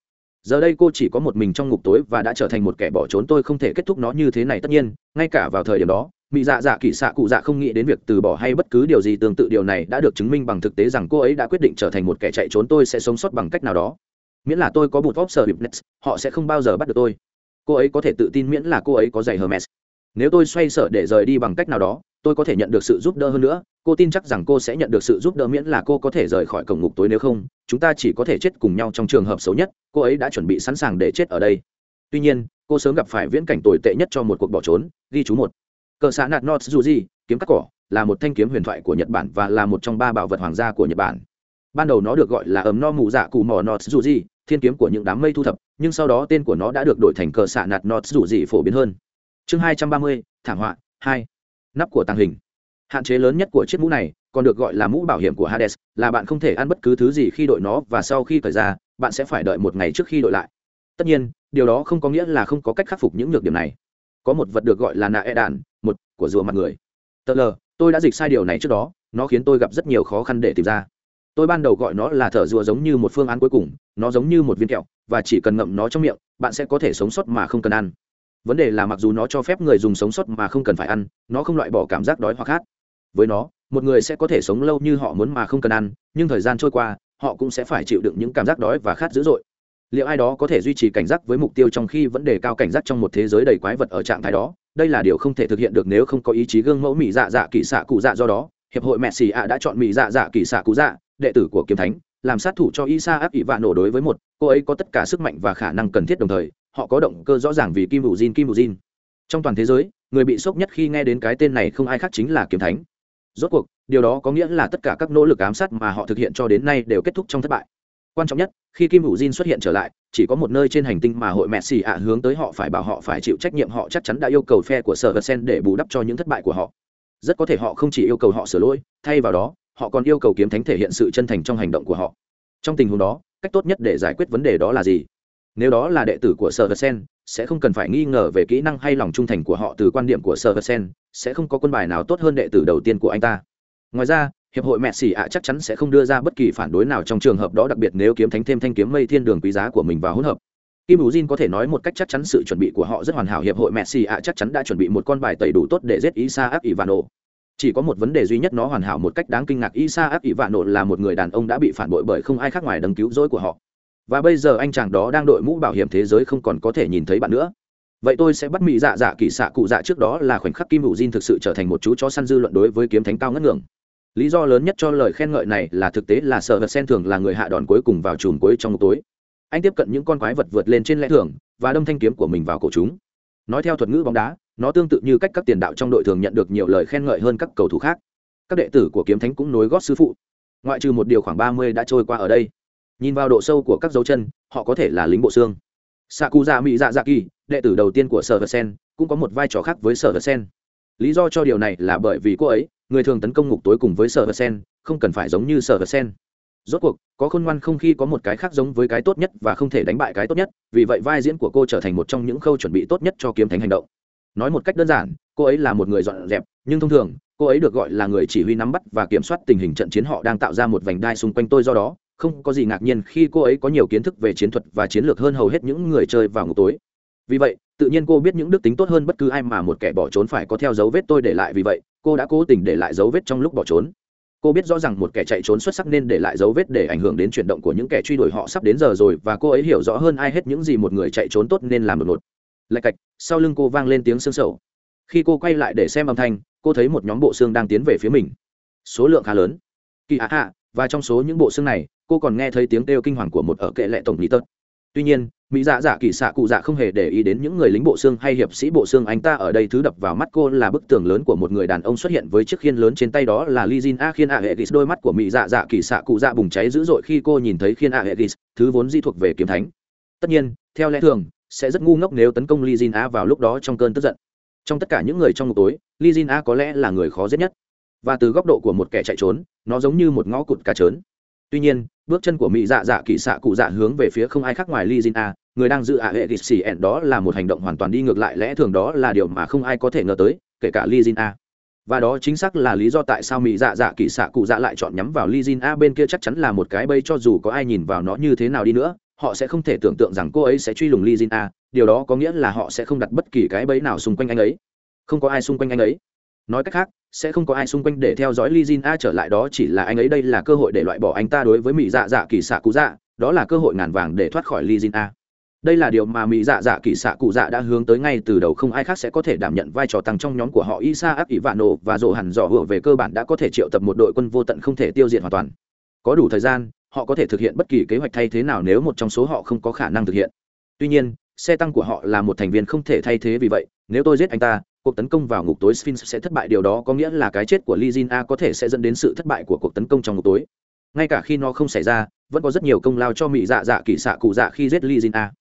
Giờ đây cô chỉ có một mình trong ngục tối và đã trở thành một kẻ bỏ trốn tôi không thể kết thúc nó như thế này tất nhiên, ngay cả vào thời điểm đó mỹ dạ dạ kỹ xạ cụ dạ không nghĩ đến việc từ bỏ hay bất cứ điều gì tương tự điều này đã được chứng minh bằng thực tế rằng cô ấy đã quyết định trở thành một kẻ chạy trốn tôi sẽ sống sót bằng cách nào đó miễn là tôi có bụt vóc sở hipnet họ sẽ không bao giờ bắt được tôi. Cô ấy có thể tự tin miễn là cô ấy có giày hermes. Nếu tôi xoay sở để rời đi bằng cách nào đó, tôi có thể nhận được sự giúp đỡ hơn nữa. Cô tin chắc rằng cô sẽ nhận được sự giúp đỡ miễn là cô có thể rời khỏi cổng ngục tối nếu không. Chúng ta chỉ có thể chết cùng nhau trong trường hợp xấu nhất. Cô ấy đã chuẩn bị sẵn sàng để chết ở đây. Tuy nhiên, cô sớm gặp phải viễn cảnh tồi tệ nhất cho một cuộc bỏ trốn, ghi chú một. Cờ xã nạt not juji kiếm cắt cỏ, là một thanh kiếm huyền thoại của nhật bản và là một trong ba bảo vật hoàng gia của nhật bản. Ban đầu nó được gọi là ấm no mù dạ cù mò nốt dù gì thiên kiếm của những đám mây thu thập, nhưng sau đó tên của nó đã được đổi thành cờ xạ nạt nọt dù gì phổ biến hơn. Chương hai trăm ba mươi, thảm họa, hai. Nắp của tàng hình. Hạn chế lớn nhất của chiếc mũ này, còn được gọi là mũ bảo hiểm của hades, là bạn không thể ăn bất cứ thứ gì khi đội nó và sau khi cởi ra, bạn sẽ phải đợi một ngày trước khi đội lại. Tất nhiên, điều đó không có nghĩa là không có cách khắc phục những nhược điểm này. Có một vật được gọi là nạ e đàn, một của rùa mặt người. Tờ lờ, tôi đã dịch sai điều này trước đó, nó khiến tôi gặp rất nhiều khó khăn để tìm ra tôi ban đầu gọi nó là thở rùa giống như một phương án cuối cùng, nó giống như một viên kẹo, và chỉ cần ngậm nó trong miệng, bạn sẽ có thể sống sót mà không cần ăn. Vấn đề là mặc dù nó cho phép người dùng sống sót mà không cần phải ăn, nó không loại bỏ cảm giác đói hoặc khát. Với nó, một người sẽ có thể sống lâu như họ muốn mà không cần ăn, nhưng thời gian trôi qua, họ cũng sẽ phải chịu đựng những cảm giác đói và khát dữ dội. Liệu ai đó có thể duy trì cảnh giác với mục tiêu trong khi vẫn đề cao cảnh giác trong một thế giới đầy quái vật ở trạng thái đó? Đây là điều không thể thực hiện được nếu không có ý chí gương mẫu mỹ dạ dạ kỵ xạ cụ dạ do đó. Hiệp hội mẹ xì ạ đã chọn mỹ dạ dạ kỵ xạ cụ dạ đệ tử của kiếm thánh, làm sát thủ cho isa áp ỵ vạ nổ đối với một, cô ấy có tất cả sức mạnh và khả năng cần thiết đồng thời, họ có động cơ rõ ràng vì kim bù jin, kim bù jin. Trong toàn thế giới, người bị sốc nhất khi nghe đến cái tên này không ai khác chính là kiếm thánh. Rốt cuộc, điều đó có nghĩa là tất cả các nỗ lực ám sát mà họ thực hiện cho đến nay đều kết thúc trong thất bại. Quan trọng nhất, khi kim hữu jin xuất hiện trở lại, chỉ có một nơi trên hành tinh mà hội mẹ xì ạ hướng tới họ phải bảo họ phải chịu trách nhiệm họ chắc chắn đã yêu cầu phe của sở vật sen để bù đắp cho những thất bại của họ. Rất có thể họ không chỉ yêu cầu họ sửa lỗi, thay vào đó họ còn yêu cầu kiếm thánh thể hiện sự chân thành trong hành động của họ. Trong tình huống đó, cách tốt nhất để giải quyết vấn đề đó là gì? Nếu đó là đệ tử của sở vật sen, sẽ không cần phải nghi ngờ về kỹ năng hay lòng trung thành của họ từ quan điểm của sở vật sen, sẽ không có quân bài nào tốt hơn đệ tử đầu tiên của anh ta. Ngoài ra, hiệp hội mẹ xỉ ạ chắc chắn sẽ không đưa ra bất kỳ phản đối nào trong trường hợp đó, đặc biệt nếu kiếm thánh thêm thanh kiếm mây thiên đường quý giá của mình vào hỗn hợp. Kim bù jin có thể nói một cách chắc chắn sự chuẩn bị của họ rất hoàn hảo. Hiệp hội mẹ xỉ ạ chắc chắn đã chuẩn bị một con bài tẩy đủ tốt để giết isa áp ivano chỉ có một vấn đề duy nhất nó hoàn hảo một cách đáng kinh ngạc, isa áp ivano là một người đàn ông đã bị phản bội bởi không ai khác ngoài đấng cứu rỗi của họ. Và bây giờ anh chàng đó đang đội mũ bảo hiểm thế giới không còn có thể nhìn thấy bạn nữa. Vậy tôi sẽ bắt mỹ dạ dạ kỳ xạ cụ dạ trước đó là khoảnh khắc kim hữu diên thực sự trở thành một chú chó săn dư luận đối với kiếm thánh cao ngất ngưỡng. Lý do lớn nhất cho lời khen ngợi này là thực tế là sợ vật sen thường là người hạ đòn cuối cùng vào chùm cuối trong tối. Anh tiếp cận những con quái vật vượt lên trên lẽ thường, và đâm thanh kiếm của mình vào cổ chúng. Nói theo thuật ngữ bóng đá nó tương tự như cách các tiền đạo trong đội thường nhận được nhiều lời khen ngợi hơn các cầu thủ khác. Các đệ tử của kiếm thánh cũng nối gót sư phụ. Ngoại trừ một điều khoảng ba mươi đã trôi qua ở đây. Nhìn vào độ sâu của các dấu chân, họ có thể là lính bộ xương. Sakuza mỹ dạ dạ kỳ đệ tử đầu tiên của sở vật sen cũng có một vai trò khác với sở vật sen lý do cho điều này là bởi vì cô ấy, người thường tấn công ngục tối cùng với sở vật sen không cần phải giống như sở vật sen rốt cuộc, có khôn ngoan không khi có một cái khác giống với cái tốt nhất và không thể đánh bại cái tốt nhất, vì vậy vai diễn của cô trở thành một trong những khâu chuẩn bị tốt nhất cho kiếm thánh hành động nói một cách đơn giản, cô ấy là một người dọn dẹp, nhưng thông thường, cô ấy được gọi là người chỉ huy nắm bắt và kiểm soát tình hình trận chiến họ đang tạo ra một vành đai xung quanh tôi do đó, không có gì ngạc nhiên khi cô ấy có nhiều kiến thức về chiến thuật và chiến lược hơn hầu hết những người chơi vào ngục tối. Vì vậy, tự nhiên cô biết những đức tính tốt hơn bất cứ ai mà một kẻ bỏ trốn phải có theo dấu vết tôi để lại. Vì vậy, cô đã cố tình để lại dấu vết trong lúc bỏ trốn. Cô biết rõ rằng một kẻ chạy trốn xuất sắc nên để lại dấu vết để ảnh hưởng đến chuyển động của những kẻ truy đuổi họ sắp đến giờ rồi, và cô ấy hiểu rõ hơn ai hết những gì một người chạy trốn tốt nên làm đột ngột. Lạch cạch sau lưng cô vang lên tiếng xương sầu. Khi cô quay lại để xem âm thanh, cô thấy một nhóm bộ xương đang tiến về phía mình. Số lượng khá lớn. Kỳ hạ hạ và trong số những bộ xương này, cô còn nghe thấy tiếng kêu kinh hoàng của một ở kệ lệ tổng lý tớt tuy nhiên, mỹ dạ dạ kỳ xạ cụ dạ không hề để ý đến những người lính bộ xương hay hiệp sĩ bộ xương anh ta ở đây. Thứ đập vào mắt cô là bức tường lớn của một người đàn ông xuất hiện với chiếc khiên lớn trên tay đó là lizin a khiên a hệ đôi mắt của mỹ dạ dạ kỳ xạ cụ dạ bùng cháy dữ dội khi cô nhìn thấy khiên a hệ thứ vốn di thuộc về kiếm thánh. Tất nhiên, theo lẽ thường sẽ rất ngu ngốc nếu tấn công lizin a vào lúc đó trong cơn tức giận. Trong tất cả những người trong ngục tối lizin a có lẽ là người khó giết nhất. Và từ góc độ của một kẻ chạy trốn, nó giống như một ngõ cụt cá trớn. Tuy nhiên, bước chân của mỹ dạ dạ kỳ xạ cụ dạ hướng về phía không ai khác ngoài li a, người đang giữ ạ hệ ghịt xỉ ẹn đó là một hành động hoàn toàn đi ngược lại, lẽ thường đó là điều mà không ai có thể ngờ tới, kể cả li a. Và đó chính xác là lý do tại sao mỹ dạ dạ kỳ xạ cụ dạ lại chọn nhắm vào li a bên kia chắc chắn là một cái bây cho dù có ai nhìn vào nó như thế nào đi nữa họ sẽ không thể tưởng tượng rằng cô ấy sẽ truy lùng li a điều đó có nghĩa là họ sẽ không đặt bất kỳ cái bẫy nào xung quanh anh ấy không có ai xung quanh anh ấy nói cách khác sẽ không có ai xung quanh để theo dõi Lee Jin A trở lại đó chỉ là anh ấy đây là cơ hội để loại bỏ anh ta đối với Mỹ Dạ Dạ Kỳ Sạ Cụ Dạ, đó là cơ hội ngàn vàng để thoát khỏi Lee Jin A. Đây là điều mà Mỹ Dạ Dạ Kỳ Sạ Cụ Dạ đã hướng tới ngay từ đầu không ai khác sẽ có thể đảm nhận vai trò tăng trong nhóm của họ Isa Áp Ivano và Dỗ Hẳn Dò Hựa về cơ bản đã có thể triệu tập một đội quân vô tận không thể tiêu diệt hoàn toàn. Có đủ thời gian, họ có thể thực hiện bất kỳ kế hoạch thay thế nào nếu một trong số họ không có khả năng thực hiện. Tuy nhiên, xe tăng của họ là một thành viên không thể thay thế vì vậy, nếu tôi giết anh ta, cuộc tấn công vào ngục tối Sphinx sẽ thất bại điều đó có nghĩa là cái chết của Lee Jin A có thể sẽ dẫn đến sự thất bại của cuộc tấn công trong ngục tối. ngay cả khi nó không xảy ra vẫn có rất nhiều công lao cho mỹ dạ dạ kỹ xạ cụ dạ khi giết li jin a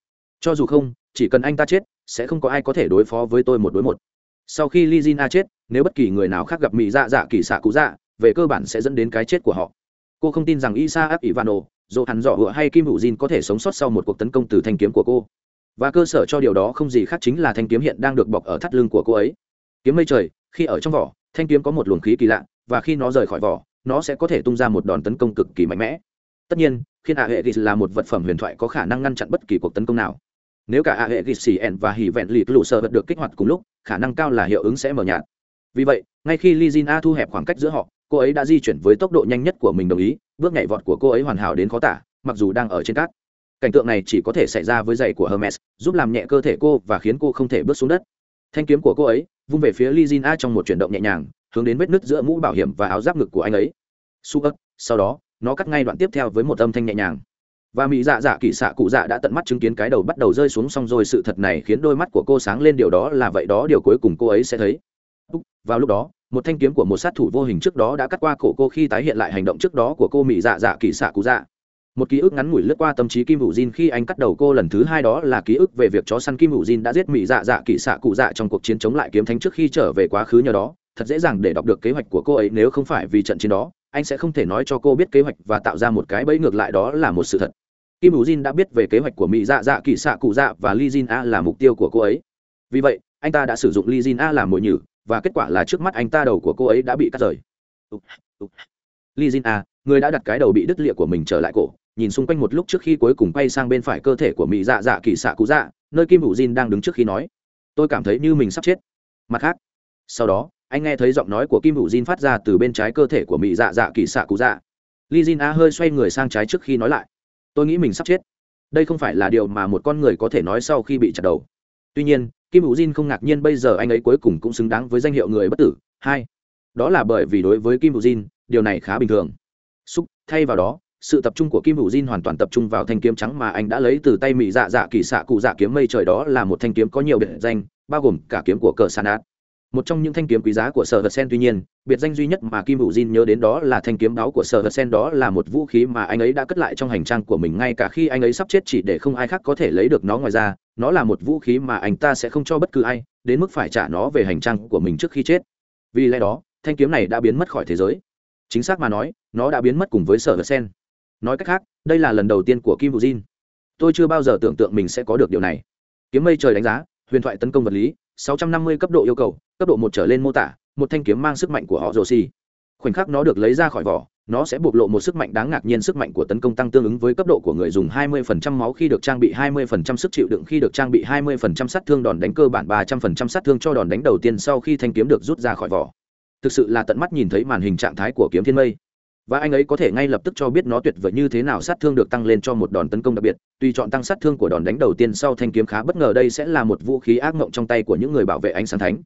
cho dù không chỉ cần anh ta chết sẽ không có ai có thể đối phó với tôi một đối một sau khi li jin a chết nếu bất kỳ người nào khác gặp mỹ dạ dạ kỹ xạ cụ dạ về cơ bản sẽ dẫn đến cái chết của họ cô không tin rằng isa áp ivano dù hắn dọ hựa hay kim hữu jin có thể sống sót sau một cuộc tấn công từ thanh kiếm của cô. Và cơ sở cho điều đó không gì khác chính là thanh kiếm hiện đang được bọc ở thắt lưng của cô ấy. Kiếm mây trời, khi ở trong vỏ, thanh kiếm có một luồng khí kỳ lạ, và khi nó rời khỏi vỏ, nó sẽ có thể tung ra một đòn tấn công cực kỳ mạnh mẽ. Tất nhiên khiên ạ hệ ghis là một vật phẩm huyền thoại có khả năng ngăn chặn bất kỳ cuộc tấn công nào. Nếu cả ạ hệ ghis xì ẻn và hỉ vẹn lì lụ sơ vật được kích hoạt cùng lúc, khả năng cao là hiệu ứng sẽ mờ nhạt. Vì vậy, ngay khi lizin a thu hẹp khoảng cách giữa họ cô ấy đã di chuyển với tốc độ nhanh nhất của mình đồng ý, bước nhảy vọt của cô ấy hoàn hảo đến khó tả, mặc dù đang ở trên cát. Cảnh tượng này chỉ có thể xảy ra với giày của hermes, giúp làm nhẹ cơ thể cô và khiến cô không thể bước xuống đất. Thanh kiếm của cô ấy vung về phía li jin a trong một chuyển động nhẹ nhàng, hướng đến vết nứt giữa mũ bảo hiểm và áo giáp ngực của anh ấy. Su ớt sau đó, nó cắt ngay đoạn tiếp theo với một âm thanh nhẹ nhàng. Và mỹ dạ dạ kỵ xạ cụ dạ đã tận mắt chứng kiến cái đầu bắt đầu rơi xuống xong rồi, sự thật này khiến đôi mắt của cô sáng lên, điều đó là vậy, đó điều cuối cùng cô ấy sẽ thấy. Vào lúc đó một thanh kiếm của một sát thủ vô hình trước đó đã cắt qua cổ cô khi tái hiện lại hành động trước đó của cô mỹ dạ dạ kỵ xạ cụ dạ. Một ký ức ngắn ngủi lướt qua tâm trí kim hữu jin khi anh cắt đầu cô lần thứ hai đó là ký ức về việc chó săn kim hữu jin đã giết mỹ dạ dạ kỵ xạ cụ dạ trong cuộc chiến chống lại kiếm thánh trước khi trở về quá khứ nhờ đó. Thật dễ dàng để đọc được kế hoạch của cô ấy nếu không phải vì trận chiến đó, anh sẽ không thể nói cho cô biết kế hoạch và tạo ra một cái bẫy ngược lại đó là một sự thật. Kim hữu jin đã biết về kế hoạch của mỹ dạ dạ kỵ xạ cụ dạ và li jin a là mục tiêu của cô ấy. Vì vậy, anh ta đã sử dụng li jin a làm mồi nhử và kết quả là trước mắt anh ta đầu của cô ấy đã bị cắt rời. Li jin a người đã đặt cái đầu bị đứt lịa của mình trở lại cổ, nhìn xung quanh một lúc trước khi cuối cùng quay sang bên phải cơ thể của mỹ dạ dạ kỳ xạ Cú dạ nơi kim hữu jin đang đứng trước khi nói. Tôi cảm thấy như mình sắp chết. Mặt khác, sau đó, anh nghe thấy giọng nói của kim hữu jin phát ra từ bên trái cơ thể của mỹ dạ dạ kỳ xạ Cú dạ. Li jin a hơi xoay người sang trái trước khi nói lại. Tôi nghĩ mình sắp chết. Đây không phải là điều mà một con người có thể nói sau khi bị chặt đầu. Tuy nhiên kim hữu jin không ngạc nhiên bây giờ anh ấy cuối cùng cũng xứng đáng với danh hiệu người bất tử. Hai, đó là bởi vì đối với kim hữu jin, điều này khá bình thường. Xúc, thay vào đó, sự tập trung của kim hữu jin hoàn toàn tập trung vào thanh kiếm trắng mà anh đã lấy từ tay mỹ dạ dạ kỳ xạ cụ dạ kiếm mây, trời đó là một thanh kiếm có nhiều biệt danh, bao gồm cả kiếm của cờ san át một trong những thanh kiếm quý giá của sở vật sen tuy nhiên, biệt danh duy nhất mà kim hữu jin nhớ đến đó là thanh kiếm đáo của sở vật sen đó là một vũ khí mà anh ấy đã cất lại trong hành trang của mình ngay cả khi anh ấy sắp chết chỉ để không ai khác có thể lấy được nó ngoài ra. Nó là một vũ khí mà anh ta sẽ không cho bất cứ ai, đến mức phải trả nó về hành trang của mình trước khi chết. Vì lẽ đó, thanh kiếm này đã biến mất khỏi thế giới. Chính xác mà nói, nó đã biến mất cùng với sở vật sen. Nói cách khác, đây là lần đầu tiên của kim hữu jin. Tôi chưa bao giờ tưởng tượng mình sẽ có được điều này. Kiếm mây trời đánh giá huyền thoại tấn công vật lý 650 cấp độ yêu cầu, cấp độ một trở lên mô tả, một thanh kiếm mang sức mạnh của họ rồ xì khoảnh khắc nó được lấy ra khỏi vỏ, nó sẽ bộc lộ một sức mạnh đáng ngạc nhiên sức mạnh của tấn công tăng tương ứng với cấp độ của người dùng 20% máu khi được trang bị 20% sức chịu đựng khi được trang bị 20% sát thương đòn đánh cơ bản 300% sát thương cho đòn đánh đầu tiên sau khi thanh kiếm được rút ra khỏi vỏ. Thực sự là tận mắt nhìn thấy màn hình trạng thái của kiếm thiên mây và anh ấy có thể ngay lập tức cho biết nó tuyệt vời như thế nào sát thương được tăng lên cho một đòn tấn công đặc biệt. Tùy chọn tăng sát thương của đòn đánh đầu tiên sau thanh kiếm khá bất ngờ, đây sẽ là một vũ khí ác mộng trong tay của những người bảo vệ ánh sáng thánh.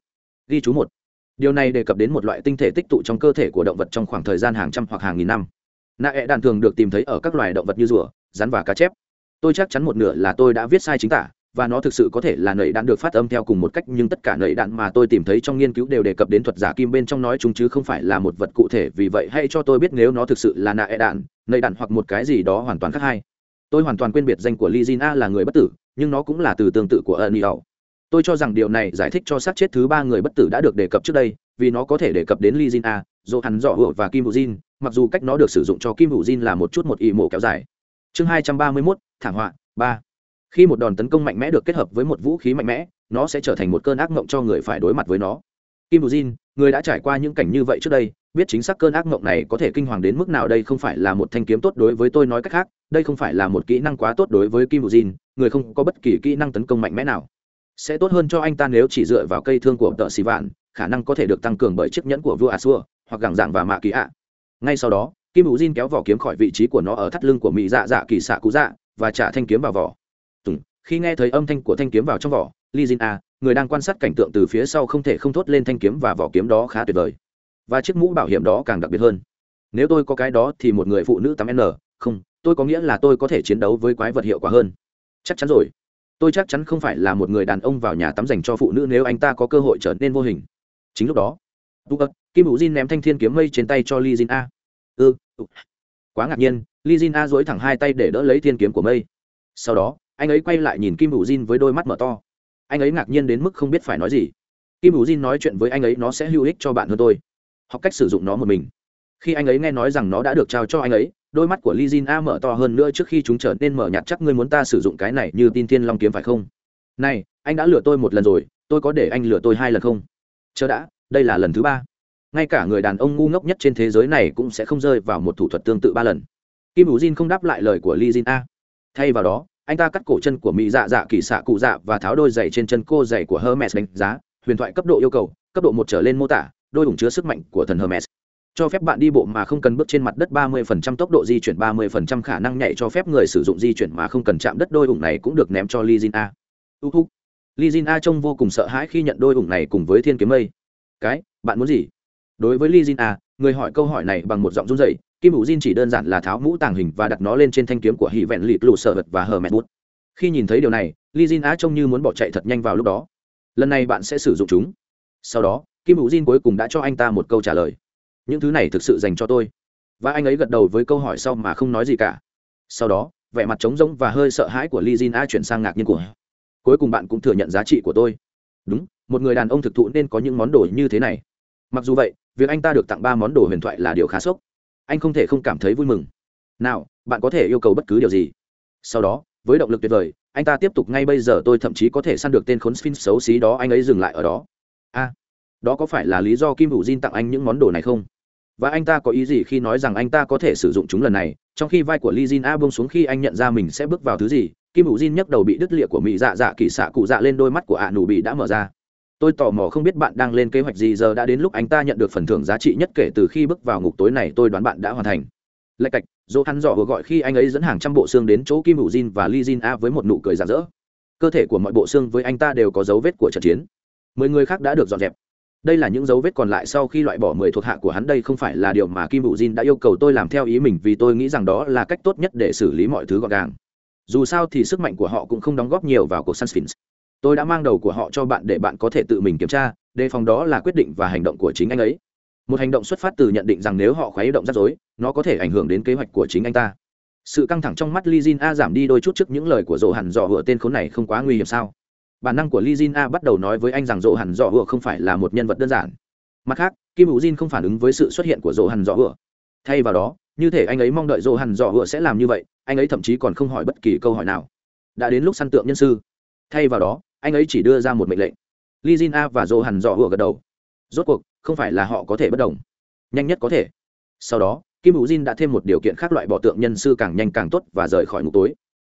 Ghi chú một. Điều này đề cập đến một loại tinh thể tích tụ trong cơ thể của động vật trong khoảng thời gian hàng trăm hoặc hàng nghìn năm. Nạ ẹ đạn thường được tìm thấy ở các loài động vật như rùa, rắn và cá chép. Tôi chắc chắn một nửa là tôi đã viết sai chính tả và nó thực sự có thể là nẩy đạn được phát âm theo cùng một cách nhưng tất cả nẩy đạn mà tôi tìm thấy trong nghiên cứu đều đề cập đến thuật giả kim bên trong nói chúng chứ không phải là một vật cụ thể vì vậy hãy cho tôi biết nếu nó thực sự là nạ e đạn nẩy đạn hoặc một cái gì đó hoàn toàn khác hay. Tôi hoàn toàn quên biệt danh của lizina là người bất tử nhưng nó cũng là từ tương tự của ân tôi cho rằng điều này giải thích cho xác chết thứ ba người bất tử đã được đề cập trước đây vì nó có thể đề cập đến lizina dỗ hắn dọ hựa và Kim Vũ Jin, mặc dù cách nó được sử dụng cho Kim Vũ Jin là một chút một ý mổ kéo dài. Chương 231, thảm họa, ba khi một đòn tấn công mạnh mẽ được kết hợp với một vũ khí mạnh mẽ, nó sẽ trở thành một cơn ác mộng cho người phải đối mặt với nó. Kim bù jin người đã trải qua những cảnh như vậy trước đây, biết chính xác cơn ác mộng này có thể kinh hoàng đến mức nào đây không phải là một thanh kiếm tốt đối với tôi nói cách khác, đây không phải là một kỹ năng quá tốt đối với kim bù jin người không có bất kỳ kỹ năng tấn công mạnh mẽ nào. Sẽ tốt hơn cho anh ta nếu chỉ dựa vào cây thương của tợ xì vạn, khả năng có thể được tăng cường bởi chiếc nhẫn của vua asua, hoặc gẳng dạng và mạ kỳ ạ. Ngay sau đó, kim bù jin kéo vỏ kiếm khỏi vị trí của nó ở thắt lưng của mỹ dạ dạ kỳ xạ cú dạ và trả thanh kiếm vào vỏ khi nghe thấy âm thanh của thanh kiếm vào trong vỏ, li jin a, người đang quan sát cảnh tượng từ phía sau không thể không thốt lên thanh kiếm và vỏ kiếm đó khá tuyệt vời. Và chiếc mũ bảo hiểm đó càng đặc biệt hơn. Nếu tôi có cái đó thì một người phụ nữ tám n, không, tôi có nghĩa là tôi có thể chiến đấu với quái vật hiệu quả hơn. Chắc chắn rồi. Tôi chắc chắn không phải là một người đàn ông vào nhà tắm dành cho phụ nữ nếu anh ta có cơ hội trở nên vô hình. Chính lúc đó kim hữu jin ném thanh thiên kiếm mây trên tay cho li jin a. Ư ừ. quá ngạc nhiên, li jin a dối thẳng hai tay để đỡ lấy thiên kiếm của mây. Sau đó anh ấy quay lại nhìn kim hữu jin với đôi mắt mở to. Anh ấy ngạc nhiên đến mức không biết phải nói gì. Kim hữu jin nói chuyện với anh ấy nó sẽ hữu ích cho bạn hơn tôi. Học cách sử dụng nó một mình. Khi anh ấy nghe nói rằng nó đã được trao cho anh ấy, đôi mắt của li jin a mở to hơn nữa trước khi chúng trở nên mở nhạt. Chắc ngươi muốn ta sử dụng cái này như tin thiên long kiếm phải không? Này, anh đã lừa tôi một lần rồi, tôi có để anh lừa tôi hai lần không? Chờ đã, đây là lần thứ ba. Ngay cả người đàn ông ngu ngốc nhất trên thế giới này cũng sẽ không rơi vào một thủ thuật tương tự ba lần. Kim hữu jin không đáp lại lời của li jin a. Thay vào đó anh ta cắt cổ chân của mỹ dạ dạ kỳ xạ cụ dạ và tháo đôi giày trên chân cô giày của hermes đánh giá huyền thoại cấp độ yêu cầu cấp độ một trở lên mô tả đôi ủng chứa sức mạnh của thần hermes cho phép bạn đi bộ mà không cần bước trên mặt đất 30% tốc độ di chuyển 30% khả năng nhảy cho phép người sử dụng di chuyển mà không cần chạm đất đôi ủng này cũng được ném cho Lee Jin A. Uh Jin A trông vô cùng sợ hãi khi nhận đôi ủng này cùng với Thiên Kiếm Mây. Cái, bạn muốn gì? Đối với Lee Jin A, người hỏi câu hỏi này bằng một giọng run rẩy, Kim Vũ Jin chỉ đơn giản là tháo mũ tàng hình và đặt nó lên trên thanh kiếm của Hỉ Vẹn Lịt Lù sợ Vật và hờ mẹt Bút. Khi nhìn thấy điều này, li Jin á trông như muốn bỏ chạy thật nhanh vào lúc đó. Lần này bạn sẽ sử dụng chúng. Sau đó, Kim Vũ Jin cuối cùng đã cho anh ta một câu trả lời những thứ này thực sự dành cho tôi và anh ấy gật đầu với câu hỏi sau mà không nói gì cả sau đó vẻ mặt trống rỗng và hơi sợ hãi của li Jin A chuyển sang ngạc nhiên của cuối cùng bạn cũng thừa nhận giá trị của tôi đúng một người đàn ông thực thụ nên có những món đồ như thế này mặc dù vậy việc anh ta được tặng ba món đồ huyền thoại là điều khá sốc anh không thể không cảm thấy vui mừng. Nào, bạn có thể yêu cầu bất cứ điều gì. Sau đó, với động lực tuyệt vời, anh ta tiếp tục ngay bây giờ tôi thậm chí có thể săn được tên khốn sphinx xấu xí đó, anh ấy dừng lại ở đó. A đó có phải là lý do kim hữu Jin tặng anh những món đồ này không? Và anh ta có ý gì khi nói rằng anh ta có thể sử dụng chúng lần này? Trong khi vai của Lee Jin A buông xuống khi anh nhận ra mình sẽ bước vào thứ gì, kim Vũ Jin nhấc đầu bị đứt lịa của mỹ dạ dạ kỳ xạ cụ dạ lên đôi mắt của ạ nụ bị đã mở ra tôi tò mò không biết bạn đang lên kế hoạch gì, giờ đã đến lúc anh ta nhận được phần thưởng giá trị nhất kể từ khi bước vào ngục tối này, tôi đoán bạn đã hoàn thành. Lạch cạch dỗ hắn dò vừa gọi khi anh ấy dẫn hàng trăm bộ xương đến chỗ kim hữu Jin và Lee Jin A với một nụ cười rạng rỡ. Cơ thể của mọi bộ xương với anh ta đều có dấu vết của trận chiến. Mười người khác đã được dọn dẹp. Đây là những dấu vết còn lại sau khi loại bỏ mười thuộc hạ của hắn, đây không phải là điều mà kim Vũ jin đã yêu cầu tôi làm theo ý mình vì tôi nghĩ rằng đó là cách tốt nhất để xử lý mọi thứ gọn gàng. Dù sao thì sức mạnh của họ cũng không đóng góp nhiều vào cuộc săn sphinx tôi đã mang đầu của họ cho bạn để bạn có thể tự mình kiểm tra đề phòng đó là quyết định và hành động của chính anh ấy một hành động xuất phát từ nhận định rằng nếu họ khuấy động rắc rối nó có thể ảnh hưởng đến kế hoạch của chính anh ta sự căng thẳng trong mắt Li Jin A giảm đi đôi chút trước những lời của Dỗ Hàn Dọ Hựa tên khốn này không quá nguy hiểm sao? bản năng của Li Jin A bắt đầu nói với anh rằng Dỗ Hàn Dọ Hựa không phải là một nhân vật đơn giản. Mặt khác, Kim Vũ Jin không phản ứng với sự xuất hiện của Dỗ Hàn Dọ Hựa. Thay vào đó, như thể anh ấy mong đợi Dỗ Hàn Dọ Hựa sẽ làm như vậy, anh ấy thậm chí còn không hỏi bất kỳ câu hỏi nào. Đã đến lúc săn tượng nhân sư. Thay vào đó, anh ấy chỉ đưa ra một mệnh lệnh. li Jin A và Dỗ hẳn dò hùa gật đầu. Rốt cuộc, không phải là họ có thể bất đồng. Nhanh nhất có thể. Sau đó, Kim Vũ Jin đã thêm một điều kiện khác loại bỏ tượng nhân sư càng nhanh càng tốt và rời khỏi ngục tối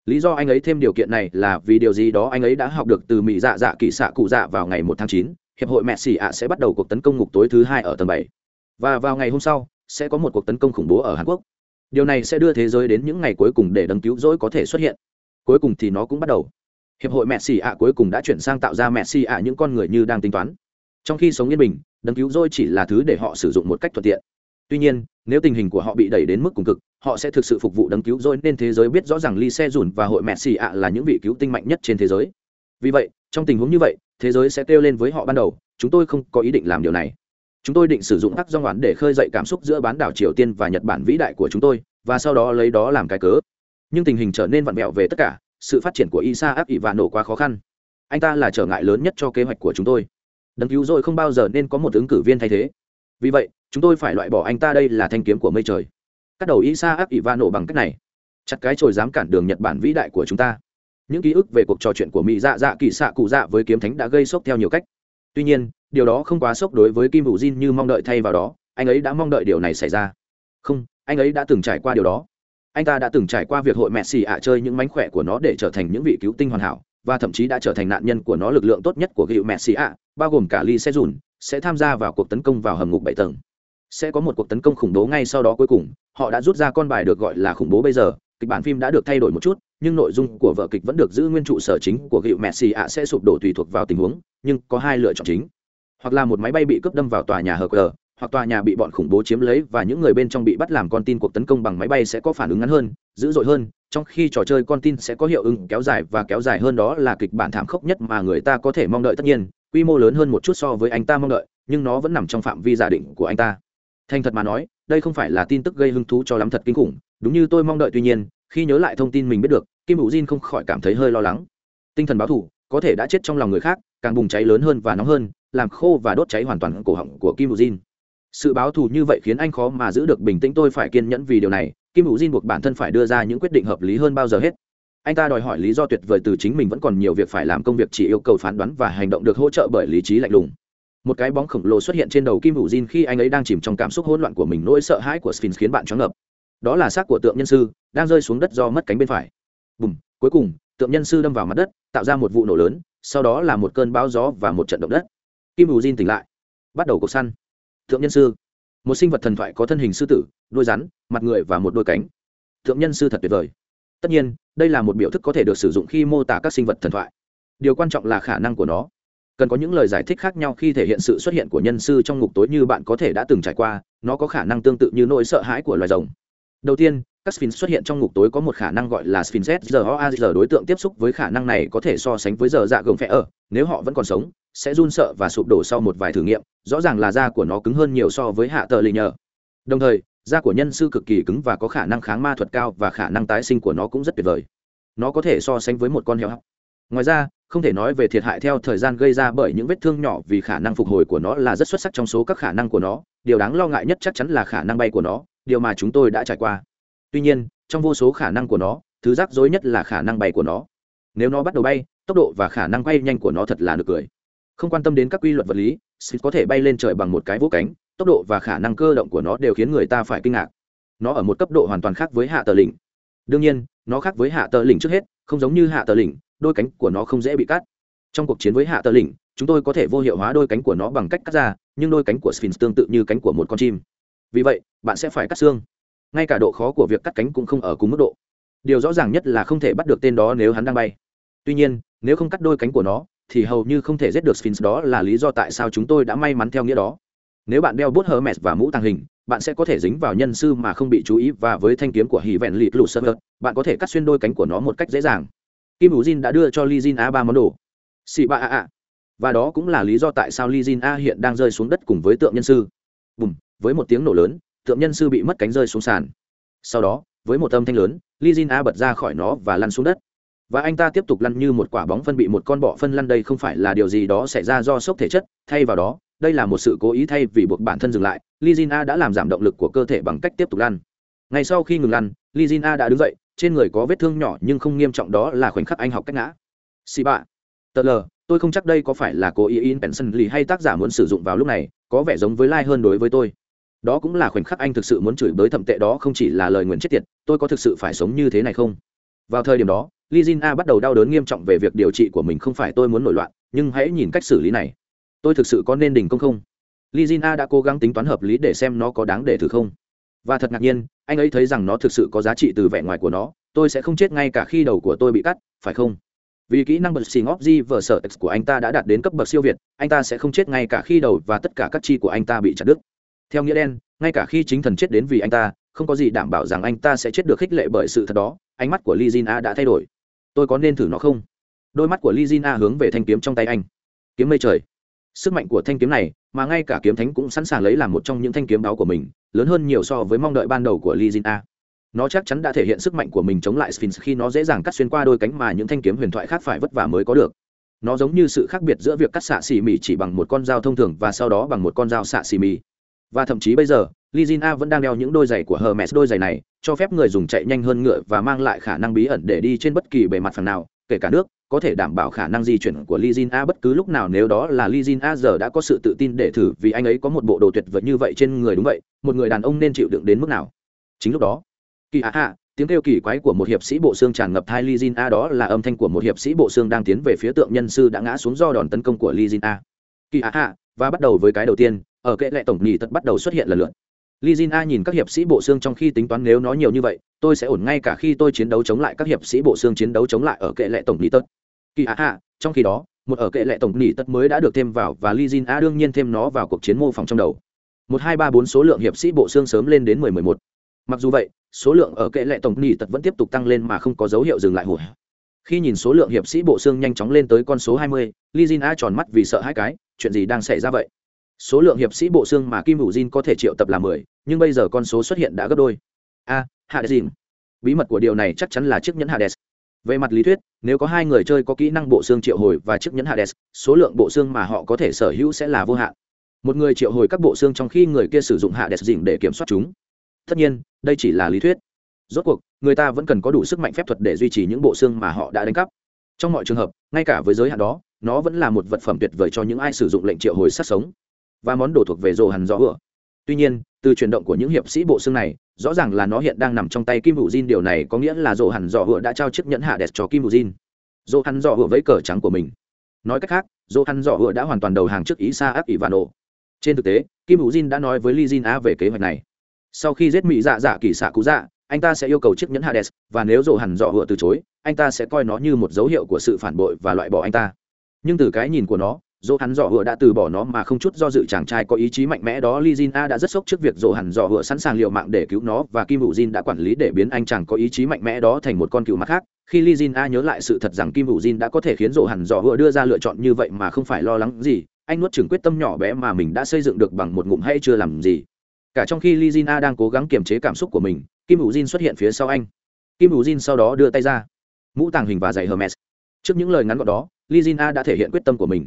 lý do anh ấy thêm điều kiện này là vì điều gì đó anh ấy đã học được từ mỹ dạ dạ kỳ xạ cụ dạ vào ngày một tháng chín hiệp hội mẹ xì ạ sẽ bắt đầu cuộc tấn công ngục tối thứ hai ở tầng bảy và vào ngày hôm sau sẽ có một cuộc tấn công khủng bố ở hàn quốc điều này sẽ đưa thế giới đến những ngày cuối cùng để đấng cứu rỗi có thể xuất hiện cuối cùng thì nó cũng bắt đầu hiệp hội mẹ xì ạ cuối cùng đã chuyển sang tạo ra mẹ xì ạ những con người như đang tính toán. Trong khi sống yên bình, đấng cứu rỗi chỉ là thứ để họ sử dụng một cách thuận tiện. Tuy nhiên, nếu tình hình của họ bị đẩy đến mức cùng cực, họ sẽ thực sự phục vụ đấng cứu rỗi nên thế giới biết rõ rằng ly xe dùn và hội mẹ xì ạ là những vị cứu tinh mạnh nhất trên thế giới. Vì vậy, trong tình huống như vậy, thế giới sẽ kêu lên với họ ban đầu, chúng tôi không có ý định làm điều này. Chúng tôi định sử dụng các do ngoán để khơi dậy cảm xúc giữa bán đảo triều tiên và nhật bản vĩ đại của chúng tôi, và sau đó lấy đó làm cái cớ. Nhưng tình hình trở nên vặn vẹo về tất cả sự phát triển của isa áp ỷ và nổ quá khó khăn. Anh ta là trở ngại lớn nhất cho kế hoạch của chúng tôi. Đấng cứu rồi không bao giờ nên có một ứng cử viên thay thế. Vì vậy, chúng tôi phải loại bỏ anh ta đây là thanh kiếm của mây trời. Cắt đầu isa áp ỷ và nổ bằng cách này. Chặt cái trồi dám cản đường nhật bản vĩ đại của chúng ta. Những ký ức về cuộc trò chuyện của mỹ dạ dạ kỳ xạ cụ dạ với kiếm thánh đã gây sốc theo nhiều cách. Tuy nhiên, điều đó không quá sốc đối với kim Vũ jin như mong đợi thay vào đó. Anh ấy đã mong đợi điều này xảy ra. Không, anh ấy đã từng trải qua điều đó anh ta đã từng trải qua việc hội mẹ xì ạ chơi những mánh khỏe của nó để trở thành những vị cứu tinh hoàn hảo, và thậm chí đã trở thành nạn nhân của nó lực lượng tốt nhất của gịu mẹ xì ạ, bao gồm cả lee xe dùn sẽ tham gia vào cuộc tấn công vào hầm ngục bảy tầng. Sẽ có một cuộc tấn công khủng bố ngay sau đó cuối cùng, họ đã rút ra con bài được gọi là khủng bố bây giờ, kịch bản phim đã được thay đổi một chút, nhưng nội dung của vở kịch vẫn được giữ nguyên trụ sở chính của gịu xì ạ sẽ sụp đổ tùy thuộc vào tình huống, nhưng có hai lựa chọn chính. Hoặc là một máy bay bị cướp đâm vào tòa nhà hờ cờ hoặc tòa nhà bị bọn khủng bố chiếm lấy và những người bên trong bị bắt làm con tin cuộc tấn công bằng máy bay sẽ có phản ứng ngắn hơn, dữ dội hơn, trong khi trò chơi con tin sẽ có hiệu ứng kéo dài và kéo dài hơn đó là kịch bản thảm khốc nhất mà người ta có thể mong đợi tất nhiên, quy mô lớn hơn một chút so với anh ta mong đợi, nhưng nó vẫn nằm trong phạm vi giả định của anh ta. Thành thật mà nói, đây không phải là tin tức gây hứng thú cho lắm thật kinh khủng, đúng như tôi mong đợi tuy nhiên, khi nhớ lại thông tin mình biết được, kim hữu jin không khỏi cảm thấy hơi lo lắng. Tinh thần báo thù, có thể đã chết trong lòng người khác, càng bùng cháy lớn hơn và nóng hơn, làm khô và đốt cháy hoàn toàn cổ họng của kim hữu jin sự báo thù như vậy khiến anh khó mà giữ được bình tĩnh, tôi phải kiên nhẫn vì điều này. Kim hữu jin buộc bản thân phải đưa ra những quyết định hợp lý hơn bao giờ hết. Anh ta đòi hỏi lý do tuyệt vời từ chính mình vẫn còn nhiều việc phải làm, công việc chỉ yêu cầu phán đoán và hành động được hỗ trợ bởi lý trí lạnh lùng. Một cái bóng khổng lồ xuất hiện trên đầu kim hữu jin khi anh ấy đang chìm trong cảm xúc hỗn loạn của mình, nỗi sợ hãi của sphinx khiến bạn choáng ngợp. Đó là xác của tượng nhân sư, đang rơi xuống đất do mất cánh bên phải. Bùm, cuối cùng, tượng nhân sư đâm vào mặt đất, tạo ra một vụ nổ lớn, sau đó là một cơn bão gió và một trận động đất. Kim hữu jin tỉnh lại. Bắt đầu cuộc săn thượng nhân sư. Một sinh vật thần thoại có thân hình sư tử đôi rắn, mặt người và một đôi cánh. Thượng nhân sư thật tuyệt vời. Tất nhiên, đây là một biểu thức có thể được sử dụng khi mô tả các sinh vật thần thoại. Điều quan trọng là khả năng của nó. Cần có những lời giải thích khác nhau khi thể hiện sự xuất hiện của nhân sư trong ngục tối như bạn có thể đã từng trải qua, nó có khả năng tương tự như nỗi sợ hãi của loài rồng. Đầu tiên, các sphinx xuất hiện trong ngục tối có một khả năng gọi là sphinx giờ giờ đối tượng tiếp xúc với khả năng này có thể so sánh với giờ dạ gồng phẹ ở, nếu họ vẫn còn sống sẽ run sợ và sụp đổ sau một vài thử nghiệm, rõ ràng là da của nó cứng hơn nhiều so với hạ tờ lì nhờ. Đồng thời, da của nhân sư cực kỳ cứng và có khả năng kháng ma thuật cao và khả năng tái sinh của nó cũng rất tuyệt vời. Nó có thể so sánh với một con heo hóc ngoài ra, không thể nói về thiệt hại theo thời gian gây ra bởi những vết thương nhỏ vì khả năng phục hồi của nó là rất xuất sắc trong số các khả năng của nó. Điều đáng lo ngại nhất chắc chắn là khả năng bay của nó, điều mà chúng tôi đã trải qua. Tuy nhiên, trong vô số khả năng của nó, thứ rắc rối nhất là khả năng bay của nó. Nếu nó bắt đầu bay, tốc độ và khả năng bay nhanh của nó thật là nực cười không quan tâm đến các quy luật vật lý xịt có thể bay lên trời bằng một cái vỗ cánh, tốc độ và khả năng cơ động của nó đều khiến người ta phải kinh ngạc. Nó ở một cấp độ hoàn toàn khác với hạ tờ lỉnh đương nhiên, nó khác với hạ tờ lỉnh trước hết, không giống như hạ tờ lỉnh đôi cánh của nó không dễ bị cắt. Trong cuộc chiến với hạ tờ lỉnh chúng tôi có thể vô hiệu hóa đôi cánh của nó bằng cách cắt ra, nhưng đôi cánh của sphinx tương tự như cánh của một con chim. Vì vậy, bạn sẽ phải cắt xương. Ngay cả độ khó của việc cắt cánh cũng không ở cùng mức độ. Điều rõ ràng nhất là không thể bắt được tên đó nếu hắn đang bay. Tuy nhiên, nếu không cắt đôi cánh của nó thì hầu như không thể giết được sphinx. Đó là lý do tại sao chúng tôi đã may mắn theo nghĩa đó. Nếu bạn đeo bút hermes và mũ tàng hình, bạn sẽ có thể dính vào nhân sư mà không bị chú ý và với thanh kiếm của hỉ vẹn lịt lụt sơ bạn có thể cắt xuyên đôi cánh của nó một cách dễ dàng. Kim Vũ jin đã đưa cho Lee jin a ba món đồ. Xị ba a a. Và đó cũng là lý do tại sao Lee jin a hiện đang rơi xuống đất cùng với tượng nhân sư. Bùm, với một tiếng nổ lớn, tượng nhân sư bị mất cánh rơi xuống sàn. Sau đó, với một âm thanh lớn Lee jin a bật ra khỏi nó và lăn xuống đất và anh ta tiếp tục lăn như một quả bóng phân bị một con bọ phân lăn đây không phải là điều gì đó xảy ra do sốc thể chất. Thay vào đó, đây là một sự cố ý thay vì buộc bản thân dừng lại lizina đã làm giảm động lực của cơ thể bằng cách tiếp tục lăn. Ngay sau khi ngừng lăn lizina đã đứng dậy, trên người có vết thương nhỏ nhưng không nghiêm trọng đó là khoảnh khắc anh học cách ngã. Xì bạ. Tờ lờ, tôi không chắc đây có phải là cố ý in penson lì hay tác giả muốn sử dụng vào lúc này, có vẻ giống với lai hơn đối với tôi. Đó cũng là khoảnh khắc anh thực sự muốn chửi bới thậm tệ đó không chỉ là lời nguyện chết tiệt, tôi có thực sự phải sống như thế này không? Vào thời điểm đó lizina bắt đầu đau đớn nghiêm trọng về việc điều trị của mình không phải tôi muốn nổi loạn, nhưng hãy nhìn cách xử lý này. Tôi thực sự có nên đình công không? Lizina đã cố gắng tính toán hợp lý để xem nó có đáng để thử không. Và thật ngạc nhiên, anh ấy thấy rằng nó thực sự có giá trị từ vẻ ngoài của nó, tôi sẽ không chết ngay cả khi đầu của tôi bị cắt, phải không? Vì kỹ năng bật xì ngóp di vờ sở x của anh ta đã đạt đến cấp bậc siêu việt, anh ta sẽ không chết ngay cả khi đầu và tất cả các chi của anh ta bị chặt đứt. Theo nghĩa đen, ngay cả khi chính thần chết đến vì anh ta không có gì đảm bảo rằng anh ta sẽ chết được khích lệ bởi sự thật đó, ánh mắt của lizina đã thay đổi. Tôi có nên thử nó không? Đôi mắt của lizina hướng về thanh kiếm trong tay anh. Kiếm mây trời. Sức mạnh của thanh kiếm này mà ngay cả kiếm thánh cũng sẵn sàng lấy làm một trong những thanh kiếm đó của mình, lớn hơn nhiều so với mong đợi ban đầu của lizina nó chắc chắn đã thể hiện sức mạnh của mình chống lại sphinx khi nó dễ dàng cắt xuyên qua đôi cánh mà những thanh kiếm huyền thoại khác phải vất vả mới có được. Nó giống như sự khác biệt giữa việc cắt xạ xì mì chỉ bằng một con dao thông thường và sau đó bằng một con dao xạ xì mì. Và thậm chí bây giờ lizina vẫn đang đeo những đôi giày của hermes đôi giày này cho phép người dùng chạy nhanh hơn ngựa và mang lại khả năng bí ẩn để đi trên bất kỳ bề mặt phần nào kể cả nước có thể đảm bảo khả năng di chuyển của Lizina bất cứ lúc nào nếu đó là Lizina giờ đã có sự tự tin để thử vì anh ấy có một bộ đồ tuyệt vời như vậy trên người đúng vậy, một người đàn ông nên chịu đựng đến mức nào. Chính lúc đó, kỳ hạ hạ, tiếng kêu kỳ quái của một hiệp sĩ bộ xương tràn ngập thai Lizina đó là âm thanh của một hiệp sĩ bộ xương đang tiến về phía tượng nhân sư đã ngã xuống do đòn tấn công của Lizina. Kỳ hạ hạ, và bắt đầu với cái đầu tiên, ở kệ lệ tổng nhị thật bắt đầu xuất hiện lần lượt. Li Jin A nhìn các hiệp sĩ bộ xương trong khi tính toán nếu nó nhiều như vậy, tôi sẽ ổn ngay cả khi tôi chiến đấu chống lại các hiệp sĩ bộ xương chiến đấu chống lại ở kệ lệ tổng nhị tật kỳ hạ hạ trong khi đó một ở kệ lệ tổng nỉ tất mới đã được thêm vào và Li Jin A đương nhiên thêm nó vào cuộc chiến mô phỏng trong đầu. Một hai ba bốn số lượng hiệp sĩ bộ xương sớm lên đến mười mười một. Mặc dù vậy, số lượng ở kệ lệ tổng nỉ tật vẫn tiếp tục tăng lên mà không có dấu hiệu dừng lại hồi. Khi nhìn số lượng hiệp sĩ bộ xương nhanh chóng lên tới con số hai mươi, Lee Jin A tròn mắt vì sợ hãi cái, chuyện gì đang xảy ra vậy? Số lượng hiệp sĩ bộ xương mà Kim Vũ Jin có thể triệu tập là mười, nhưng bây giờ con số xuất hiện đã gấp đôi. A, hades jin bí mật của điều này chắc chắn là chiếc nhẫn hades về mặt lý thuyết nếu có hai người chơi có kỹ năng bộ xương triệu hồi và chiếc nhẫn hades số lượng bộ xương mà họ có thể sở hữu sẽ là vô hạn. Một người triệu hồi các bộ xương trong khi người kia sử dụng hades jin để kiểm soát chúng. Tất nhiên đây chỉ là lý thuyết. Rốt cuộc người ta vẫn cần có đủ sức mạnh phép thuật để duy trì những bộ xương mà họ đã đánh cắp. Trong mọi trường hợp ngay cả với giới hạn đó nó vẫn là một vật phẩm tuyệt vời cho những ai sử dụng lệnh triệu hồi sát sống và món đồ thuộc về rồ hẳn rõ ựa tuy nhiên, từ chuyển động của những hiệp sĩ bộ xương này, rõ ràng là nó hiện đang nằm trong tay kim hữu diên điều này có nghĩa là rồ hẳn rõ ựa đã trao chiếc nhẫn hạ đẹp cho kim hữu diên rồ hẳn rõ ựa với cờ trắng của mình. Nói cách khác, rồ hẳn rõ ựa đã hoàn toàn đầu hàng trước ý sa áp ivano trên thực tế, kim hữu diên đã nói với li jin a về kế hoạch này. Sau khi giết mỹ dạ dạ kỳ xạ cú dạ anh ta sẽ yêu cầu chiếc nhẫn hades, và nếu rồ hẳn rõ Hựa từ chối, anh ta sẽ coi nó như một dấu hiệu của sự phản bội và loại bỏ anh ta. Nhưng từ cái nhìn của nó dỗ hắn dò hựa đã từ bỏ nó mà không chút do dự chàng trai có ý chí mạnh mẽ đó li jin a đã rất sốc trước việc dỗ hẳn dò hựa sẵn sàng l i ề u mạng để cứu nó và kim hữu jin đã quản lý để biến anh chàng có ý chí mạnh mẽ đó thành một con cựu mặt khác. Khi li jin a nhớ lại sự thật rằng kim hữu jin đã có thể khiến dỗ hẳn dò hựa đưa ra lựa chọn như vậy mà không phải lo lắng gì, anh nuốt chừng quyết tâm nhỏ bé mà mình đã xây dựng được bằng một ngụm hay chưa làm gì. Cả trong khi li jin a đang cố gắng kiềm chế cảm xúc của mình, kim hữu jin xuất hiện phía sau anh. Kim hữu jin sau đó đưa tay ra. Mũ tàng hình và giày hermes. Trước những lời ngắn gọn đó li jin a đã thể hiện quyết tâm của mình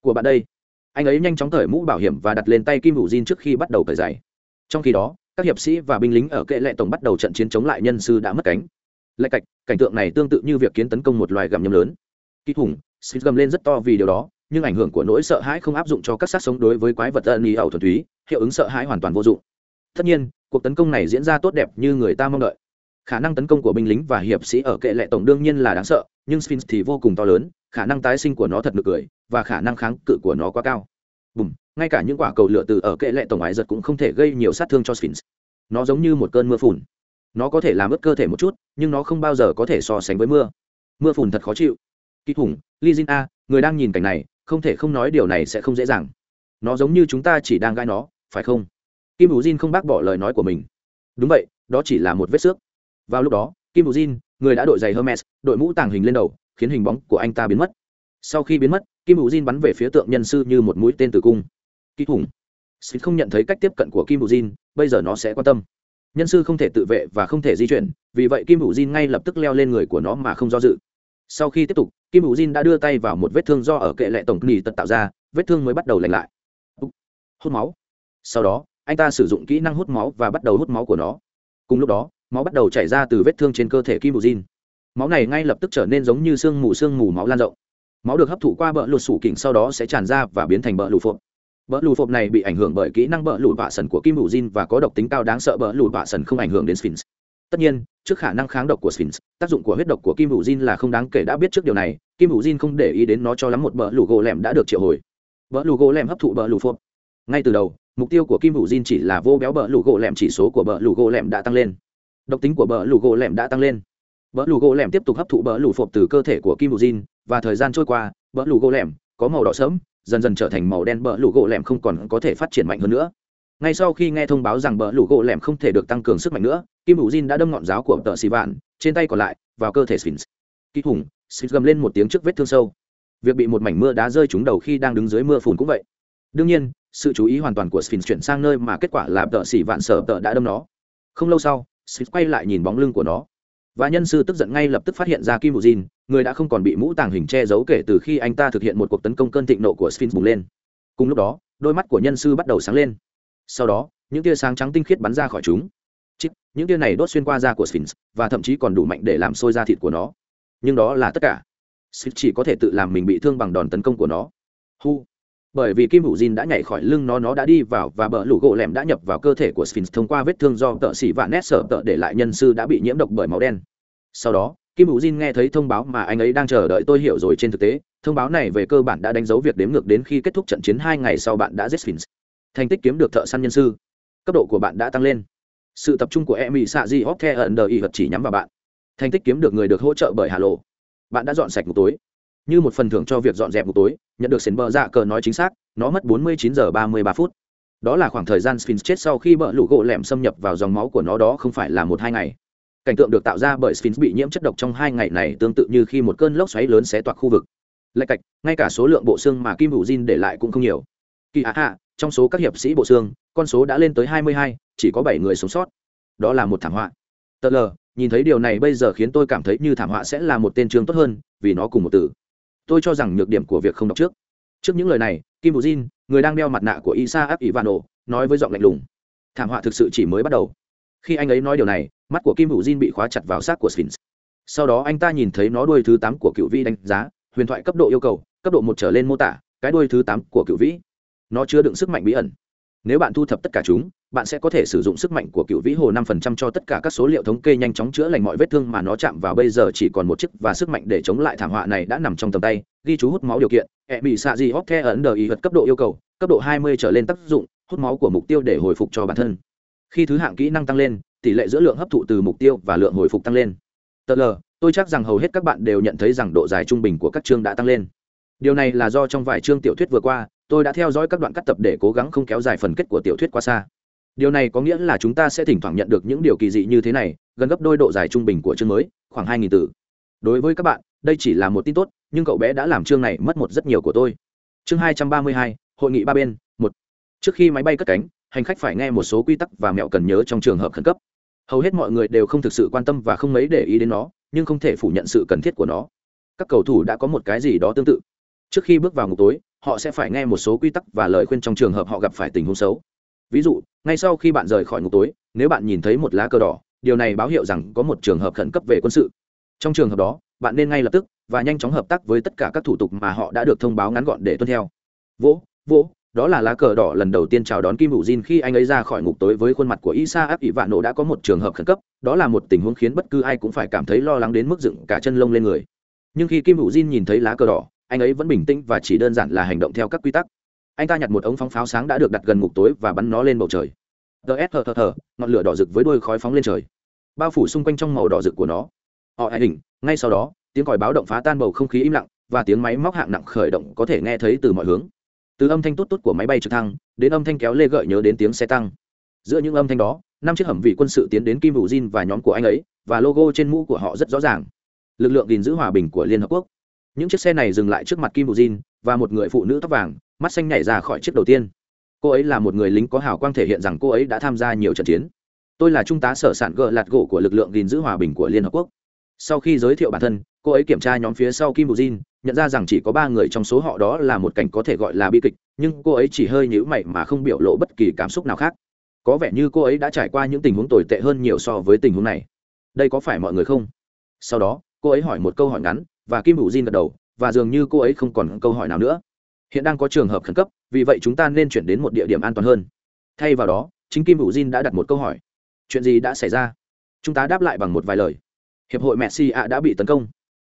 của bạn đây. Anh ấy nhanh chóng cởi mũ bảo hiểm và đặt lên tay kim hữu diên trước khi bắt đầu cởi giày. Trong khi đó, các hiệp sĩ và binh lính ở kệ lệ tổng bắt đầu trận chiến chống lại nhân sư đã mất cánh. Lạch cạch, cảnh tượng này tương tự như việc kiến tấn công một loài gặm nhấm lớn. Kỹ hùng xịt gầm lên rất to vì điều đó, nhưng ảnh hưởng của nỗi sợ hãi không áp dụng cho các sát sống đối với quái vật ân ý ẩu thuần túy, hiệu ứng sợ hãi hoàn toàn vô dụng. Tất nhiên, cuộc tấn công này diễn ra tốt đẹp như người ta mong đợi. Khả năng tấn công của binh lính và hiệp sĩ ở kệ lệ tổng đương nhiên là đáng sợ, nhưng sphinx thì vô cùng to lớn khả năng tái sinh của nó thật nực cười, và khả năng kháng cự của nó quá cao. Bùm, ngay cả những quả cầu lửa từ ở kệ lệ tổng ái giật cũng không thể gây nhiều sát thương cho sphinx. Nó giống như một cơn mưa phùn. Nó có thể làm ướt cơ thể một chút, nhưng nó không bao giờ có thể so sánh với mưa. Mưa phùn thật khó chịu. Kỳ hùng li jin a, người đang nhìn cảnh này, không thể không nói điều này sẽ không dễ dàng. Nó giống như chúng ta chỉ đang gai nó, phải không? Kim hữu jin không bác bỏ lời nói của mình. Đúng vậy, đó chỉ là một vết xước. Vào lúc đó, kim hữu jin, người đã đội giày hermes, đội mũ tàng hình lên đầu khiến hình bóng của anh ta biến mất. Sau khi biến mất, kim hữu jin bắn về phía tượng nhân sư như một mũi tên từ cung. Kỹ thủng. Smith không nhận thấy cách tiếp cận của kim hữu jin, bây giờ nó sẽ quan tâm. Nhân sư không thể tự vệ và không thể di chuyển, vì vậy kim hữu jin ngay lập tức leo lên người của nó mà không do dự. Sau khi tiếp tục, kim hữu jin đã đưa tay vào một vết thương do ở kệ lệ tổng nỉ tật tạo ra, vết thương mới bắt đầu lành lại. Hút máu. Sau đó, anh ta sử dụng kỹ năng hút máu và bắt đầu hút máu của nó. Cùng lúc đó, máu bắt đầu chảy ra từ vết thương trên cơ thể kim bù jin máu này ngay lập tức trở nên giống như sương mù sương mù máu lan rộng. Máu được hấp thụ qua bờ lụt sủ kỉnh sau đó sẽ tràn ra và biến thành bờ lụt phộp. Bờ lụt phộp này bị ảnh hưởng bởi kỹ năng bờ lụt vạ sần của kim bù jin và có độc tính cao đáng sợ bờ lụt vạ sần không ảnh hưởng đến sphinx. Tất nhiên, trước khả năng kháng độc của sphinx, tác dụng của huyết độc của kim bù jin là không đáng kể đã biết trước điều này, kim bù jin không để ý đến nó cho lắm một bờ lụt gỗ lẻm đã được triệu hồi. Bờ lụt gỗ lẻm hấp thụ bờ lụt phộp. Ngay từ đầu, mục tiêu của kim bù jin chỉ là vô béo bờ lụt gỗ lẻm chỉ số của bờ lụt gỗ lẻm đã tăng lên. Độc tính của bờ lù gỗ lẻm đã tăng lên bờ lù gỗ lẻm tiếp tục hấp thụ bờ lù phộp từ cơ thể của kim bù jin, và thời gian trôi qua bờ lù gỗ lẻm có màu đỏ sớm dần dần trở thành màu đen bờ lù gỗ lẻm không còn có thể phát triển mạnh hơn nữa. Ngay sau khi nghe thông báo rằng bờ lù gỗ lẻm không thể được tăng cường sức mạnh nữa, kim bù jin đã đâm ngọn giáo của tợ xì vạn trên tay còn lại vào cơ thể sphinx. Kỹ hùng sphinx gầm lên một tiếng trước vết thương sâu. Việc bị một mảnh mưa đá rơi trúng đầu khi đang đứng dưới mưa phùn cũng vậy. Đương nhiên, sự chú ý hoàn toàn của sphinx chuyển sang nơi mà kết quả là tợ xỉ vạn sở tợ đã đâm nó. Không lâu sau, Sphinx quay lại nhìn bóng lưng của nó. Và nhân sư tức giận ngay lập tức phát hiện ra Kim Vũ Jin, người đã không còn bị mũ tàng hình che giấu kể từ khi anh ta thực hiện một cuộc tấn công cơn thịnh nộ của Sphinx bùng lên. Cùng lúc đó, đôi mắt của nhân sư bắt đầu sáng lên. Sau đó, những tia sáng trắng tinh khiết bắn ra khỏi chúng. Chích, những tia này đốt xuyên qua da của Sphinx và thậm chí còn đủ mạnh để làm sôi da thịt của nó. Nhưng đó là tất cả. Sphinx chỉ có thể tự làm mình bị thương bằng đòn tấn công của nó. Hu bởi vì kim hữu Jin đã nhảy khỏi lưng nó nó đã đi vào và bờ lũ gỗ lẻm đã nhập vào cơ thể của sphinx thông qua vết thương do tợ xỉ và nét sở tợ để lại nhân sư đã bị nhiễm độc bởi máu đen. Sau đó, kim hữu Jin nghe thấy thông báo mà anh ấy đang chờ đợi, tôi hiểu rồi trên thực tế, thông báo này về cơ bản đã đánh dấu việc đếm ngược đến khi kết thúc trận chiến hai ngày sau bạn đã giết sphinx. Thành tích kiếm được thợ săn nhân sư. Cấp độ của bạn đã tăng lên. Sự tập trung của Emmy xạ di hóc the ẩn đờ y vật chỉ nhắm vào bạn. Thành tích kiếm được người được hỗ trợ bởi hà lộ bạn đã dọn sạch một tối như một phần thưởng cho việc dọn dẹp buổi tối nhận được sến bờ dạ cờ nói chính xác nó mất 49 giờ 33 phút. Đó là khoảng thời gian sphinx chết sau khi bờ lũ gỗ lẻm xâm nhập vào dòng máu của nó đó không phải là một hai ngày. Cảnh tượng được tạo ra bởi sphinx bị nhiễm chất độc trong hai ngày này tương tự như khi một cơn lốc xoáy lớn xé toạc khu vực. Lạch cạch ngay cả số lượng bộ xương mà kim hữu jin để lại cũng không nhiều. Kỳ hạ hạ trong số các hiệp sĩ bộ xương con số đã lên tới 22, chỉ có bảy người sống sót. Đó là một thảm họa. Tờ lờ nhìn thấy điều này bây giờ khiến tôi cảm thấy như thảm họa sẽ là một tên trường tốt hơn vì nó cùng một từ tôi cho rằng nhược điểm của việc không đọc trước. Trước những lời này, kim bù jin, người đang đeo mặt nạ của isa áp ivano, nói với giọng lạnh lùng. Thảm họa thực sự chỉ mới bắt đầu. Khi anh ấy nói điều này, mắt của kim bù jin bị khóa chặt vào xác của sphinx. Sau đó anh ta nhìn thấy nó đuôi thứ tám của cựu vĩ đánh giá, huyền thoại cấp độ yêu cầu, cấp độ một trở lên mô tả, cái đuôi thứ tám của cựu vĩ. Nó chứa đựng sức mạnh bí ẩn nếu bạn thu thập tất cả chúng, bạn sẽ có thể sử dụng sức mạnh của cựu vĩ hồ năm phần trăm cho tất cả các số liệu thống kê nhanh chóng chữa lành mọi vết thương mà nó chạm vào. Bây giờ chỉ còn một chiếc và sức mạnh để chống lại thảm họa này đã nằm trong tầm tay. Ghi chú hút máu điều kiện. E bị xạ gì hóc the ấn đờ ý vật cấp độ yêu cầu. Cấp độ hai mươi trở lên tác dụng, hút máu của mục tiêu để hồi phục cho bản thân. Khi thứ hạng kỹ năng tăng lên, tỷ lệ giữa lượng hấp thụ từ mục tiêu và lượng hồi phục tăng lên. Tờ l tôi chắc rằng hầu hết các bạn đều nhận thấy rằng độ dài trung bình của các chương đã tăng lên. Điều này là do trong vài chương tiểu thuyết vừa qua tôi đã theo dõi các đoạn cắt tập để cố gắng không kéo dài phần kết của tiểu thuyết quá xa. Điều này có nghĩa là chúng ta sẽ thỉnh thoảng nhận được những điều kỳ dị như thế này, gần gấp đôi độ dài trung bình của chương mới, khoảng hai nghìn từ. Đối với các bạn, đây chỉ là một tin tốt, nhưng cậu bé đã làm chương này mất một rất nhiều của tôi. Chương hai trăm ba mươi hai, hội nghị ba bên, một. Trước khi máy bay cất cánh, hành khách phải nghe một số quy tắc và mẹo cần nhớ trong trường hợp khẩn cấp. Hầu hết mọi người đều không thực sự quan tâm và không mấy để ý đến nó, nhưng không thể phủ nhận sự cần thiết của nó. Các cầu thủ đã có một cái gì đó tương tự. Trước khi bước vào ngục tối họ sẽ phải nghe một số quy tắc và lời khuyên trong trường hợp họ gặp phải tình huống xấu. Ví dụ, ngay sau khi bạn rời khỏi ngục tối, nếu bạn nhìn thấy một lá cờ đỏ, điều này báo hiệu rằng có một trường hợp khẩn cấp về quân sự. Trong trường hợp đó, bạn nên ngay lập tức và nhanh chóng hợp tác với tất cả các thủ tục mà họ đã được thông báo ngắn gọn để tuân theo. Vỗ vỗ, đó là lá cờ đỏ lần đầu tiên chào đón kim hữu jin khi anh ấy ra khỏi ngục tối với khuôn mặt của isa áp ỷ vạn nổ đã có một trường hợp khẩn cấp, đó là một tình huống khiến bất cứ ai cũng phải cảm thấy lo lắng đến mức dựng cả chân lông lên người. Nhưng khi kim hữu jin nhìn thấy lá cờ đỏ anh ấy vẫn bình tĩnh và chỉ đơn giản là hành động theo các quy tắc. Anh ta nhặt một ống phóng pháo sáng đã được đặt gần ngục tối và bắn nó lên bầu trời. Ts thờ thờ thờ ngọn lửa đỏ rực với đôi khói phóng lên trời. Bao phủ xung quanh trong màu đỏ rực của nó. Họ hãy hình, ngay sau đó, tiếng còi báo động phá tan bầu không khí im lặng và tiếng máy móc hạng nặng khởi động có thể nghe thấy từ mọi hướng. Từ âm thanh tốt tốt của máy bay trực thăng, đến âm thanh kéo lê gợi nhớ đến tiếng xe tăng. Giữa những âm thanh đó, năm chiếc hầm vị quân sự tiến đến kim hữu jin và nhóm của anh ấy, và logo trên mũ của họ rất rõ ràng. Lực lượng gìn giữ hòa bình của liên hợp quốc những chiếc xe này dừng lại trước mặt kim bù jin và một người phụ nữ tóc vàng, mắt xanh nhảy ra khỏi chiếc đầu tiên. Cô ấy là một người lính có hào quang thể hiện rằng cô ấy đã tham gia nhiều trận chiến. Tôi là trung tá sở sản gợ lạt gỗ của lực lượng gìn giữ hòa bình của liên hợp quốc. Sau khi giới thiệu bản thân, cô ấy kiểm tra nhóm phía sau kim bù jin nhận ra rằng chỉ có ba người trong số họ đó là một cảnh có thể gọi là bi kịch, nhưng cô ấy chỉ hơi nhữ mày mà không biểu lộ bất kỳ cảm xúc nào khác. Có vẻ như cô ấy đã trải qua những tình huống tồi tệ hơn nhiều so với tình huống này. Đây có phải mọi người không? Sau đó, cô ấy hỏi một câu hỏi ngắn và kim hữu jin gật đầu và dường như cô ấy không còn câu hỏi nào nữa. Hiện đang có trường hợp khẩn cấp vì vậy chúng ta nên chuyển đến một địa điểm an toàn hơn. Thay vào đó chính kim hữu jin đã đặt một câu hỏi. Chuyện gì đã xảy ra? Chúng ta đáp lại bằng một vài lời. Hiệp hội messi ạ đã bị tấn công.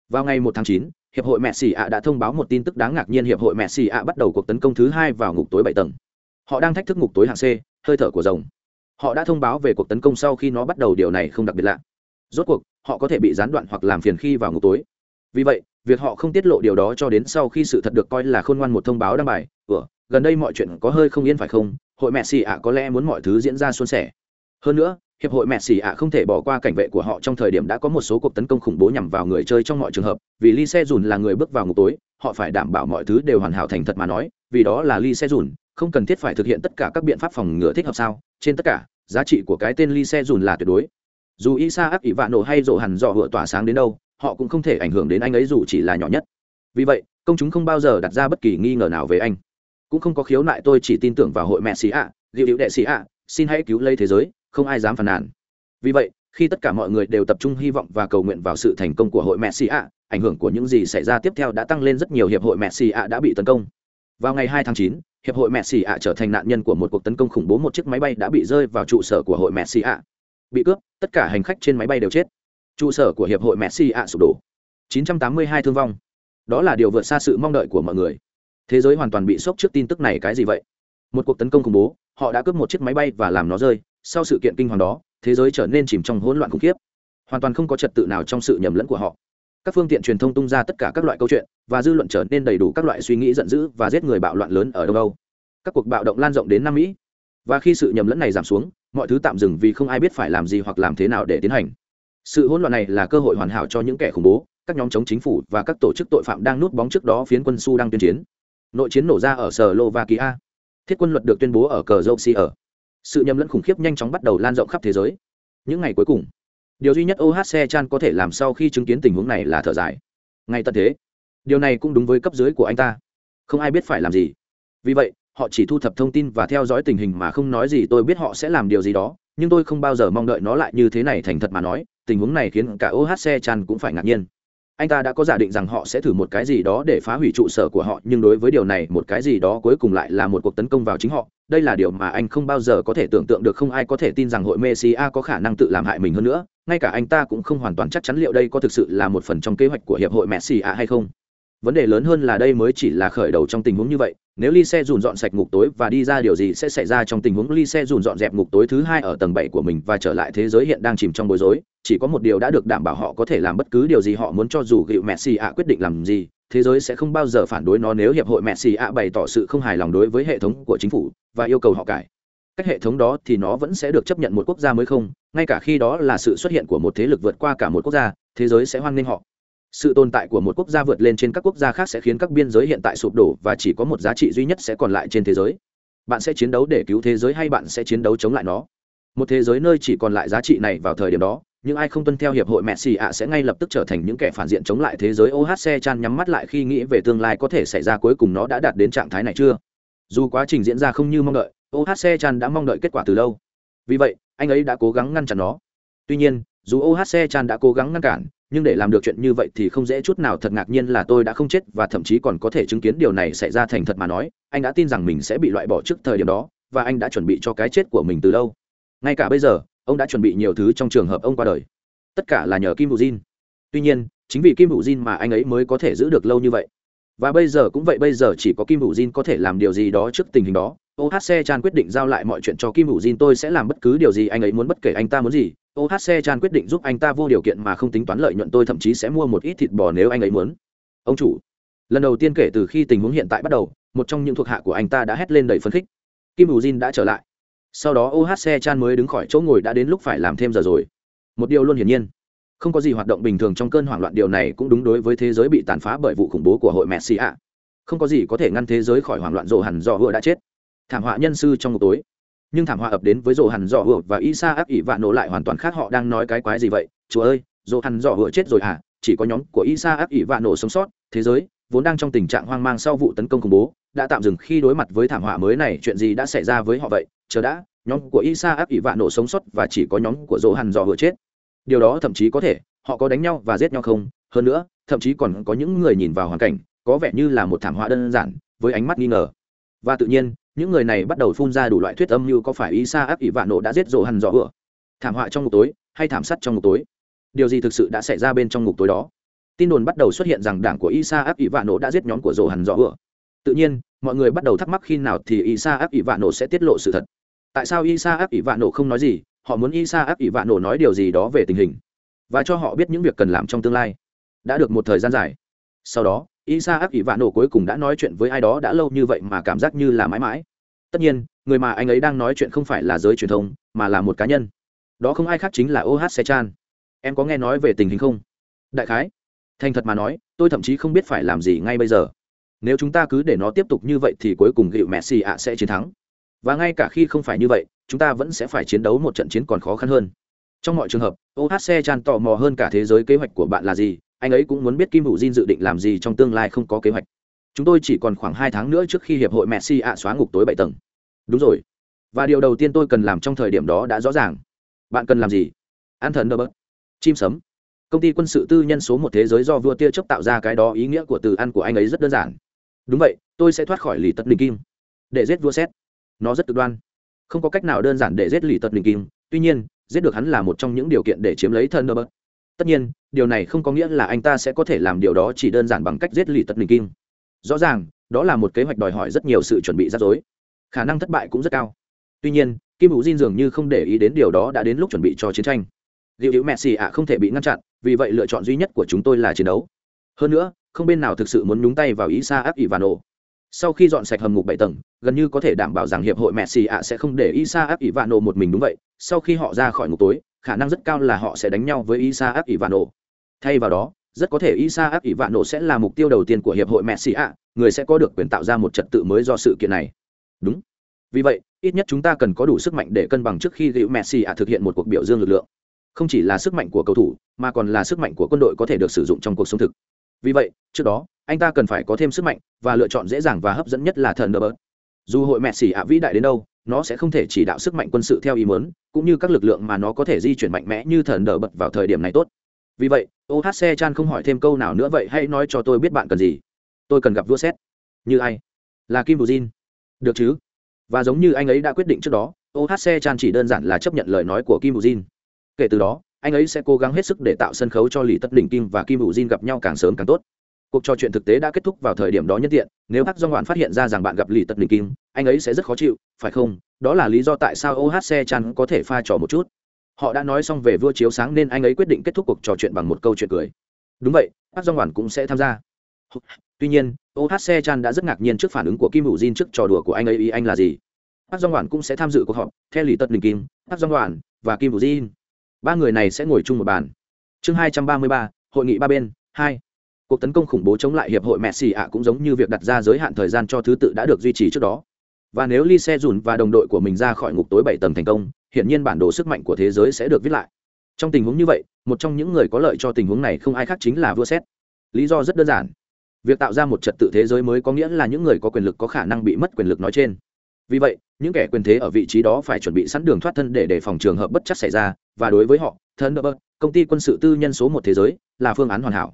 Vào ngày 1 tháng 9, hiệp hội messi ạ đã thông báo một tin tức đáng ngạc nhiên. Hiệp hội messi ạ bắt đầu cuộc tấn công thứ hai vào ngục tối bảy tầng. Họ đang thách thức ngục tối hạng c hơi thở của rồng. Họ đã thông báo về cuộc tấn công sau khi nó bắt đầu. Điều này không đặc biệt lạ. Rốt cuộc họ có thể bị gián đoạn hoặc làm phiền khi vào ngục tối vì vậy, việc họ không tiết lộ điều đó cho đến sau khi sự thật được coi là khôn ngoan một thông báo đăng bài, ủa, gần đây mọi chuyện có hơi không yên phải không? Hội mẹ xì ạ có lẽ muốn mọi thứ diễn ra suôn sẻ. Hơn nữa, hiệp hội mẹ xì ạ không thể bỏ qua cảnh vệ của họ trong thời điểm đã có một số cuộc tấn công khủng bố nhằm vào người chơi trong mọi trường hợp. Vì lee xe dùn là người bước vào ngục tối, họ phải đảm bảo mọi thứ đều hoàn hảo thành thật mà nói. Vì đó là lee xe dùn không cần thiết phải thực hiện tất cả các biện pháp phòng ngừa thích hợp sao? Trên tất cả, giá trị của cái tên lee xe dùn là tuyệt đối. Dù isa áp ỷ vạn nổ hay rộ hẳn dọ hựa tỏa sáng đến đâu họ cũng không thể ảnh hưởng đến anh ấy dù chỉ là nhỏ nhất. Vì vậy công chúng không bao giờ đặt ra bất kỳ nghi ngờ nào về anh. Cũng không có khiếu nại tôi chỉ tin tưởng vào hội mẹ xì ạ liệu hữu đệ xì ạ xin hãy cứu lấy thế giới không ai dám phàn nàn. Vì vậy khi tất cả mọi người đều tập trung hy vọng và cầu nguyện vào sự thành công của hội mẹ xì ạ ảnh hưởng của những gì xảy ra tiếp theo đã tăng lên rất nhiều hiệp hội mẹ xì ạ đã bị tấn công. Vào ngày 2 tháng 9, hiệp hội mẹ xì ạ trở thành nạn nhân của một cuộc tấn công khủng bố một chiếc máy bay đã bị rơi vào trụ sở của hội mẹ xì ạ. Bị cướp tất cả hành khách trên máy bay đều chết trụ sở của hiệp hội messi ạ sụp đổ. 982 thương vong. Đó là điều vượt xa sự mong đợi của mọi người. Thế giới hoàn toàn bị sốc trước tin tức này cái gì vậy? Một cuộc tấn công khủng bố, họ đã cướp một chiếc máy bay và làm nó rơi. Sau sự kiện kinh hoàng đó, thế giới trở nên chìm trong hỗn loạn khủng khiếp. Hoàn toàn không có trật tự nào trong sự nhầm lẫn của họ. Các phương tiện truyền thông tung ra tất cả các loại câu chuyện, và dư luận trở nên đầy đủ các loại suy nghĩ giận dữ và giết người bạo loạn lớn ở đông âu các cuộc bạo động lan rộng đến nam mỹ. Và khi sự nhầm lẫn này giảm xuống, mọi thứ tạm dừng vì không ai biết phải làm gì hoặc làm thế nào để tiến hành sự hỗn loạn này là cơ hội hoàn hảo cho những kẻ khủng bố, các nhóm chống chính phủ và các tổ chức tội phạm đang núp bóng trước đó phiến quân su đang tuyên chiến. Nội chiến nổ ra ở slovakia. Thiết quân luật được tuyên bố ở cờ dâu si ở sự nhầm lẫn khủng khiếp nhanh chóng bắt đầu lan rộng khắp thế giới. Những ngày cuối cùng, điều duy nhất ohc chan có thể làm sau khi chứng kiến tình huống này là thở dài. Ngay tận thế, điều này cũng đúng với cấp dưới của anh ta. Không ai biết phải làm gì. Vì vậy, họ chỉ thu thập thông tin và theo dõi tình hình mà không nói gì tôi biết họ sẽ làm điều gì đó, nhưng tôi không bao giờ mong đợi nó lại như thế này thành thật mà nói tình huống này khiến cả ohc chan cũng phải ngạc nhiên. Anh ta đã có giả định rằng họ sẽ thử một cái gì đó để phá hủy trụ sở của họ, nhưng đối với điều này, một cái gì đó cuối cùng lại là một cuộc tấn công vào chính họ. Đây là điều mà anh không bao giờ có thể tưởng tượng được, không ai có thể tin rằng hội messi a có khả năng tự làm hại mình hơn nữa. Ngay cả anh ta cũng không hoàn toàn chắc chắn liệu đây có thực sự là một phần trong kế hoạch của hiệp hội messi a hay không vấn đề lớn hơn là đây mới chỉ là khởi đầu trong tình huống như vậy, nếu ly xe dùn dọn sạch ngục tối và đi ra điều gì sẽ xảy ra trong tình huống ly xe dùn dọn dẹp ngục tối thứ hai ở tầng bảy của mình và trở lại thế giới hiện đang chìm trong bối rối, chỉ có một điều đã được đảm bảo họ có thể làm bất cứ điều gì họ muốn cho dù gịu messi ạ quyết định làm gì, thế giới sẽ không bao giờ phản đối nó nếu hiệp hội messi ạ bày tỏ sự không hài lòng đối với hệ thống của chính phủ và yêu cầu họ cải. Cách hệ thống đó thì nó vẫn sẽ được chấp nhận một quốc gia mới không, ngay cả khi đó là sự xuất hiện của một thế lực vượt qua cả một quốc gia, thế giới sẽ hoan nghênh họ sự tồn tại của một quốc gia vượt lên trên các quốc gia khác sẽ khiến các biên giới hiện tại sụp đổ và chỉ có một giá trị duy nhất sẽ còn lại trên thế giới. Bạn sẽ chiến đấu để cứu thế giới hay bạn sẽ chiến đấu chống lại nó? Một thế giới nơi chỉ còn lại giá trị này vào thời điểm đó Những ai không tuân theo hiệp hội messi ạ sẽ ngay lập tức trở thành những kẻ phản diện chống lại thế giới ohc chan nhắm mắt lại khi nghĩ về tương lai có thể xảy ra cuối cùng nó đã đạt đến trạng thái này chưa? Dù quá trình diễn ra không như mong đợi ohc chan đã mong đợi kết quả từ lâu. Vì vậy, anh ấy đã cố gắng ngăn chặn nó. Tuy nhiên, dù ohc chan đã cố gắng ngăn cản nhưng để làm được chuyện như vậy thì không dễ chút nào. Thật ngạc nhiên là tôi đã không chết và thậm chí còn có thể chứng kiến điều này xảy ra thành thật mà nói. Anh đã tin rằng mình sẽ bị loại bỏ trước thời điểm đó và anh đã chuẩn bị cho cái chết của mình từ lâu. Ngay cả bây giờ, ông đã chuẩn bị nhiều thứ trong trường hợp ông qua đời. Tất cả là nhờ kim hữu jin. Tuy nhiên, chính vì kim hữu jin mà anh ấy mới có thể giữ được lâu như vậy. Và bây giờ cũng vậy, bây giờ chỉ có kim hữu jin có thể làm điều gì đó trước tình hình đó. Ohc chan quyết định giao lại mọi chuyện cho kim hữu jin. Tôi sẽ làm bất cứ điều gì anh ấy muốn, bất kể anh ta muốn gì ohc chan quyết định giúp anh ta vô điều kiện mà không tính toán lợi nhuận, tôi thậm chí sẽ mua một ít thịt bò nếu anh ấy muốn. Ông chủ. Lần đầu tiên kể từ khi tình huống hiện tại bắt đầu, một trong những thuộc hạ của anh ta đã hét lên đầy phấn khích. Kim bù jin đã trở lại. Sau đó ohc chan mới đứng khỏi chỗ ngồi đã đến lúc phải làm thêm giờ rồi. Một điều luôn hiển nhiên. Không có gì hoạt động bình thường trong cơn hoảng loạn, điều này cũng đúng đối với thế giới bị tàn phá bởi vụ khủng bố của hội messi ạ. Không có gì có thể ngăn thế giới khỏi hoảng loạn rộ hẳn do vừa đã chết. Thảm họa nhân sư trong một tối nhưng thảm họa ập đến với rồ hẳn dọ hựa và isa ác ỷ vạ nổ lại hoàn toàn khác họ đang nói cái quái gì vậy? Chúa ơi, rồ hẳn dọ hựa chết rồi à chỉ có nhóm của isa ác ỷ vạ nổ sống sót, thế giới, vốn đang trong tình trạng hoang mang sau vụ tấn công khủng bố, đã tạm dừng khi đối mặt với thảm họa mới này, chuyện gì đã xảy ra với họ vậy? Chờ đã, nhóm của isa ác ỷ vạ nổ sống sót và chỉ có nhóm của rồ hẳn dọ hựa chết. Điều đó thậm chí có thể, họ có đánh nhau và giết nhau không? Hơn nữa, thậm chí còn có những người nhìn vào hoàn cảnh, có vẻ như là một thảm họa đơn giản, với ánh mắt nghi ngờ. Và tự nhiên những người này bắt đầu phun ra đủ loại thuyết âm như có phải isa áp ỷ vạn nổ đã giết rộ hằn rõ hựa thảm họa trong ngục tối hay thảm sát trong ngục tối? Điều gì thực sự đã xảy ra bên trong ngục tối đó? Tin đồn bắt đầu xuất hiện rằng đảng của isa áp ỷ vạn nổ đã giết nhóm của rộ hằn rõ hựa tự nhiên, mọi người bắt đầu thắc mắc khi nào thì isa áp ỷ vạn nổ sẽ tiết lộ sự thật. Tại sao isa áp ỷ vạn nổ không nói gì? Họ muốn isa áp ỷ vạn nổ nói điều gì đó về tình hình? Và cho họ biết những việc cần làm trong tương lai. Đã được một thời gian dài. Sau đó, isa áp ỷ vạn nổ cuối cùng đã nói chuyện với ai đó đã lâu như vậy mà cảm giác như là mãi mãi tất nhiên, người mà anh ấy đang nói chuyện không phải là giới truyền thông, mà là một cá nhân. Đó không ai khác chính là oh se chan em có nghe nói về tình hình không? Đại khái. Thành thật mà nói, tôi thậm chí không biết phải làm gì ngay bây giờ. Nếu chúng ta cứ để nó tiếp tục như vậy thì cuối cùng gịu messi ạ sẽ chiến thắng. Và ngay cả khi không phải như vậy, chúng ta vẫn sẽ phải chiến đấu một trận chiến còn khó khăn hơn. Trong mọi trường hợp ohc chan tò mò hơn cả thế giới kế hoạch của bạn là gì, anh ấy cũng muốn biết kim hữu Jin dự định làm gì trong tương lai không có kế hoạch chúng tôi chỉ còn khoảng hai tháng nữa trước khi hiệp hội messi ạ xóa ngục tối bảy tầng. Đúng rồi. Và điều đầu tiên tôi cần làm trong thời điểm đó đã rõ ràng. Bạn cần làm gì? An thần đơ bớt chim sấm. Công ty quân sự tư nhân số một thế giới do vua tia chớp tạo ra cái đó ý nghĩa của từ ăn của anh ấy rất đơn giản. Đúng vậy, tôi sẽ thoát khỏi lì tật đình kim. Để giết vua xét nó rất cực đoan. Không có cách nào đơn giản để giết lì tật đình kim. Tuy nhiên, giết được hắn là một trong những điều kiện để chiếm lấy thần đơ bớt tất nhiên, điều này không có nghĩa là anh ta sẽ có thể làm điều đó chỉ đơn giản bằng cách giết lì tật đình kim rõ ràng, đó là một kế hoạch đòi hỏi rất nhiều sự chuẩn bị rắc rối. Khả năng thất bại cũng rất cao. Tuy nhiên, kim hữu diên dường như không để ý đến điều đó đã đến lúc chuẩn bị cho chiến tranh. Liệu hữu messi ạ không thể bị ngăn chặn, vì vậy lựa chọn duy nhất của chúng tôi là chiến đấu. Hơn nữa, không bên nào thực sự muốn nhúng tay vào ý sa áp ivano sau khi dọn sạch hầm ngục bảy tầng, gần như có thể đảm bảo rằng hiệp hội messi ạ sẽ không để isa áp ivano một mình đúng vậy. Sau khi họ ra khỏi ngục tối, khả năng rất cao là họ sẽ đánh nhau với isa áp ivano thay vào đó rất có thể isa áp ivano sẽ là mục tiêu đầu tiên của hiệp hội messi ạ. Người sẽ có được quyền tạo ra một trật tự mới do sự kiện này. Đúng. Vì vậy, ít nhất chúng ta cần có đủ sức mạnh để cân bằng trước khi gữu messi ạ thực hiện một cuộc biểu dương lực lượng. Không chỉ là sức mạnh của cầu thủ, mà còn là sức mạnh của quân đội có thể được sử dụng trong cuộc sống thực. Vì vậy, trước đó, anh ta cần phải có thêm sức mạnh và lựa chọn dễ dàng và hấp dẫn nhất là thần dù hội Messi ạ vĩ đại đến đâu, nó sẽ không thể chỉ đạo sức mạnh quân sự theo ý muốn, cũng như các lực lượng mà nó có thể di chuyển mạnh mẽ như thần đờ bật vào thời điểm này tốt vì vậy ohc chan không hỏi thêm câu nào nữa vậy hãy nói cho tôi biết bạn cần gì. Tôi cần gặp vua xét như ai? Là kim bù jin. Được chứ? Và giống như anh ấy đã quyết định trước đó ohc chan chỉ đơn giản là chấp nhận lời nói của kim bù jin. Kể từ đó, anh ấy sẽ cố gắng hết sức để tạo sân khấu cho lì tất đỉnh kim và kim bù jin gặp nhau càng sớm càng tốt. Cuộc trò chuyện thực tế đã kết thúc vào thời điểm đó nhất tiện, nếu hắc do ngoạn phát hiện ra rằng bạn gặp lì tật đỉnh kim, anh ấy sẽ rất khó chịu, phải không? Đó là lý do tại sao ohc chan có thể pha trò một chút họ đã nói xong về vua chiếu sáng nên anh ấy quyết định kết thúc cuộc trò chuyện bằng một câu chuyện cười. Đúng vậy bác do ngoạn cũng sẽ tham gia. Tuy nhiên ohc chan đã rất ngạc nhiên trước phản ứng của kim hữu jin trước trò đùa của anh ấy, ý anh là gì? Bác do ngoạn cũng sẽ tham dự cuộc họp, theo lì tật đình kim bác do ngoạn và kim hữu jin ba người này sẽ ngồi chung một bàn. Chương hai trăm ba mươi ba, hội nghị ba bên, hai. Cuộc tấn công khủng bố chống lại hiệp hội messi ạ cũng giống như việc đặt ra giới hạn thời gian cho thứ tự đã được duy trì trước đó. Và nếu lee se dùn và đồng đội của mình ra khỏi ngục tối bảy tầng thành công hiển nhiên bản đồ sức mạnh của thế giới sẽ được viết lại. Trong tình huống như vậy, một trong những người có lợi cho tình huống này không ai khác chính là vua xét lý do rất đơn giản. Việc tạo ra một trật tự thế giới mới có nghĩa là những người có quyền lực có khả năng bị mất quyền lực nói trên. Vì vậy, những kẻ quyền thế ở vị trí đó phải chuẩn bị sẵn đường thoát thân để đề phòng trường hợp bất chắc xảy ra, và đối với họ thân đỡ công ty quân sự tư nhân số một thế giới, là phương án hoàn hảo.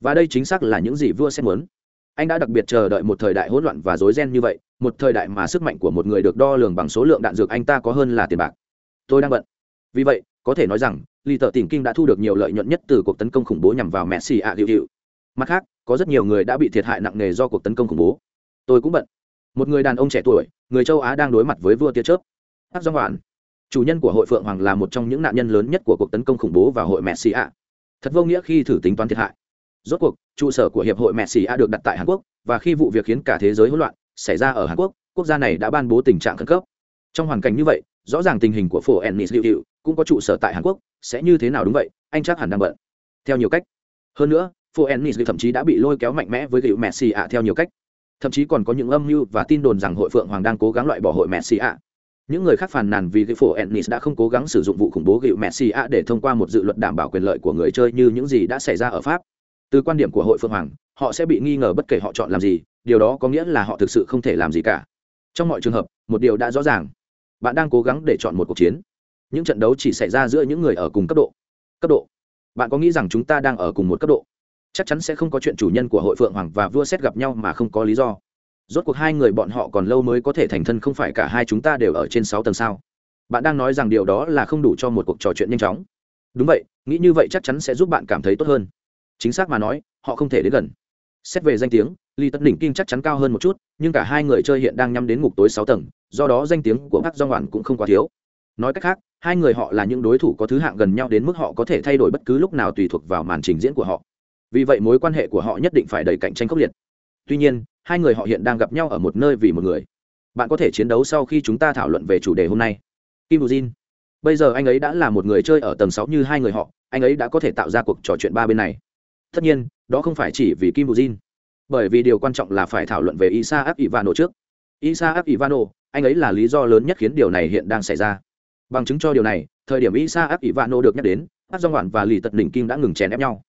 Và đây chính xác là những gì vua sẽ muốn. Anh đã đặc biệt chờ đợi một thời đại hỗn loạn và rối ren như vậy, một thời đại mà sức mạnh của một người được đo lường bằng số lượng đạn dược anh ta có hơn là tiền bạc tôi đang bận. Vì vậy, có thể nói rằng lì tờ tìm kinh đã thu được nhiều lợi nhuận nhất từ cuộc tấn công khủng bố nhằm vào messi ạ hiệu hiệu mặt khác, có rất nhiều người đã bị thiệt hại nặng nề do cuộc tấn công khủng bố. Tôi cũng bận. Một người đàn ông trẻ tuổi, người châu á đang đối mặt với vua tia chớp. Hát do hoạn chủ nhân của hội phượng hoàng là một trong những nạn nhân lớn nhất của cuộc tấn công khủng bố vào hội messi ạ. Thật vô nghĩa khi thử tính toán thiệt hại. Rốt cuộc, trụ sở của hiệp hội messi a được đặt tại hàn quốc, và khi vụ việc khiến cả thế giới hỗn loạn xảy ra ở hàn quốc quốc gia này đã ban bố tình trạng khẩn cấp. Trong hoàn cảnh như vậy rõ ràng tình hình của phổ ennis liệu hiệu cũng có trụ sở tại hàn quốc, sẽ như thế nào đúng vậy, anh chắc hẳn đang bận. Theo nhiều cách. Hơn nữa, phổ ennis thậm chí đã bị lôi kéo mạnh mẽ với hiệu messi ạ, theo nhiều cách. Thậm chí còn có những âm mưu và tin đồn rằng hội phượng hoàng đang cố gắng loại bỏ hội messi ạ. Những người khác phàn nàn vì cái phổ ennis đã không cố gắng sử dụng vụ khủng bố gịu messi ạ để thông qua một dự luật đảm bảo quyền lợi của người chơi như những gì đã xảy ra ở pháp. Từ quan điểm của hội phượng hoàng, họ sẽ bị nghi ngờ bất kể họ chọn làm gì, điều đó có nghĩa là họ thực sự không thể làm gì cả. Trong mọi trường hợp, một điều đã rõ ràng bạn đang cố gắng để chọn một cuộc chiến. Những trận đấu chỉ xảy ra giữa những người ở cùng cấp độ. Cấp độ. Bạn có nghĩ rằng chúng ta đang ở cùng một cấp độ? Chắc chắn sẽ không có chuyện chủ nhân của hội phượng hoàng và vua xét gặp nhau mà không có lý do. Rốt cuộc hai người bọn họ còn lâu mới có thể thành thân không phải cả hai chúng ta đều ở trên sáu tầng sao? Bạn đang nói rằng điều đó là không đủ cho một cuộc trò chuyện nhanh chóng. Đúng vậy, nghĩ như vậy chắc chắn sẽ giúp bạn cảm thấy tốt hơn. Chính xác mà nói, họ không thể đến gần. Xét về danh tiếng lee tất đỉnh kim chắc chắn cao hơn một chút, nhưng cả hai người chơi hiện đang nhắm đến ngục tối sáu tầng, do đó danh tiếng của bác do ngoạn cũng không quá thiếu. Nói cách khác, hai người họ là những đối thủ có thứ hạng gần nhau đến mức họ có thể thay đổi bất cứ lúc nào tùy thuộc vào màn trình diễn của họ. Vì vậy mối quan hệ của họ nhất định phải đầy cạnh tranh khốc liệt. Tuy nhiên, hai người họ hiện đang gặp nhau ở một nơi vì một người. Bạn có thể chiến đấu sau khi chúng ta thảo luận về chủ đề hôm nay. Kim bù jin. Bây giờ anh ấy đã là một người chơi ở tầng sáu như hai người họ, anh ấy đã có thể tạo ra cuộc trò chuyện ba bên này. Tất nhiên, đó không phải chỉ vì kim bù jin bởi vì điều quan trọng là phải thảo luận về isa áp ivano trước. Isa áp ivano, anh ấy là lý do lớn nhất khiến điều này hiện đang xảy ra. Bằng chứng cho điều này, thời điểm isa áp ivano được nhắc đến hát do ngoạn và lì tật đỉnh kim đã ngừng chèn ép nhau.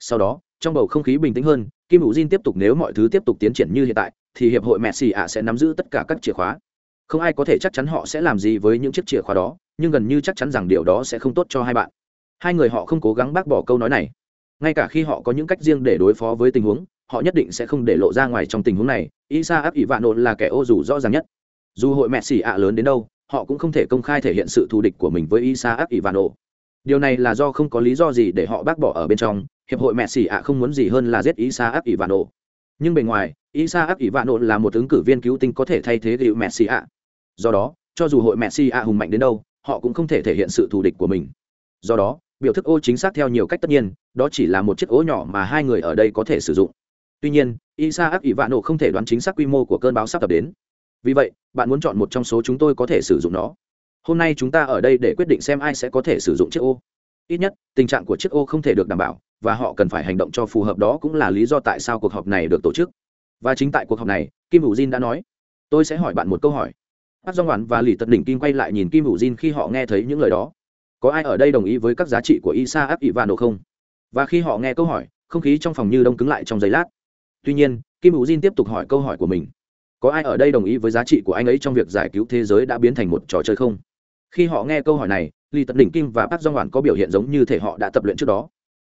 Sau đó, trong bầu không khí bình tĩnh hơn, kim hữu jin tiếp tục nếu mọi thứ tiếp tục tiến triển như hiện tại, thì hiệp hội messi ạ sẽ nắm giữ tất cả các chìa khóa. Không ai có thể chắc chắn họ sẽ làm gì với những chiếc chìa khóa đó, nhưng gần như chắc chắn rằng điều đó sẽ không tốt cho hai bạn. Hai người họ không cố gắng bác bỏ câu nói này. Ngay cả khi họ có những cách riêng để đối phó với tình huống họ nhất định sẽ không để lộ ra ngoài trong tình huống này, isa áp ỷ vạn nộn là kẻ ô dù rõ ràng nhất. Dù hội mẹ xỉ ạ lớn đến đâu, họ cũng không thể công khai thể hiện sự thù địch của mình với isa áp ỷ vạn nộn điều này là do không có lý do gì để họ bác bỏ ở bên trong, hiệp hội mẹ xỉ ạ không muốn gì hơn là giết isa áp ỷ vạn nộn nhưng bề ngoài, isa áp ỷ vạn nộn là một ứng cử viên cứu tinh có thể thay thế gịu mẹ xỉ ạ. Do đó, cho dù hội mẹ xỉ ạ hùng mạnh đến đâu, họ cũng không thể thể hiện sự thù địch của mình. Do đó, biểu thức ô chính xác theo nhiều cách tất nhiên, đó chỉ là một chiếc ố nhỏ mà hai người ở đây có thể sử dụng tuy nhiên isa áp ỷ vạn nổ không thể đoán chính xác quy mô của cơn bão sắp tập đến. Vì vậy, bạn muốn chọn một trong số chúng tôi có thể sử dụng nó. Hôm nay chúng ta ở đây để quyết định xem ai sẽ có thể sử dụng chiếc ô. Ít nhất, tình trạng của chiếc ô không thể được đảm bảo, và họ cần phải hành động cho phù hợp đó cũng là lý do tại sao cuộc họp này được tổ chức. Và chính tại cuộc họp này, kim hữu jin đã nói. Tôi sẽ hỏi bạn một câu hỏi. Hát dong hoàn và lì tật đỉnh kim quay lại nhìn kim hữu jin khi họ nghe thấy những lời đó. Có ai ở đây đồng ý với các giá trị của isa áp ivano không? Và khi họ nghe câu hỏi, không khí trong phòng như đông cứng lại trong giây lát tuy nhiên, kim hữu jin tiếp tục hỏi câu hỏi của mình. Có ai ở đây đồng ý với giá trị của anh ấy trong việc giải cứu thế giới đã biến thành một trò chơi không? Khi họ nghe câu hỏi này lì tật đỉnh kim và bác do hoàn có biểu hiện giống như thể họ đã tập luyện trước đó.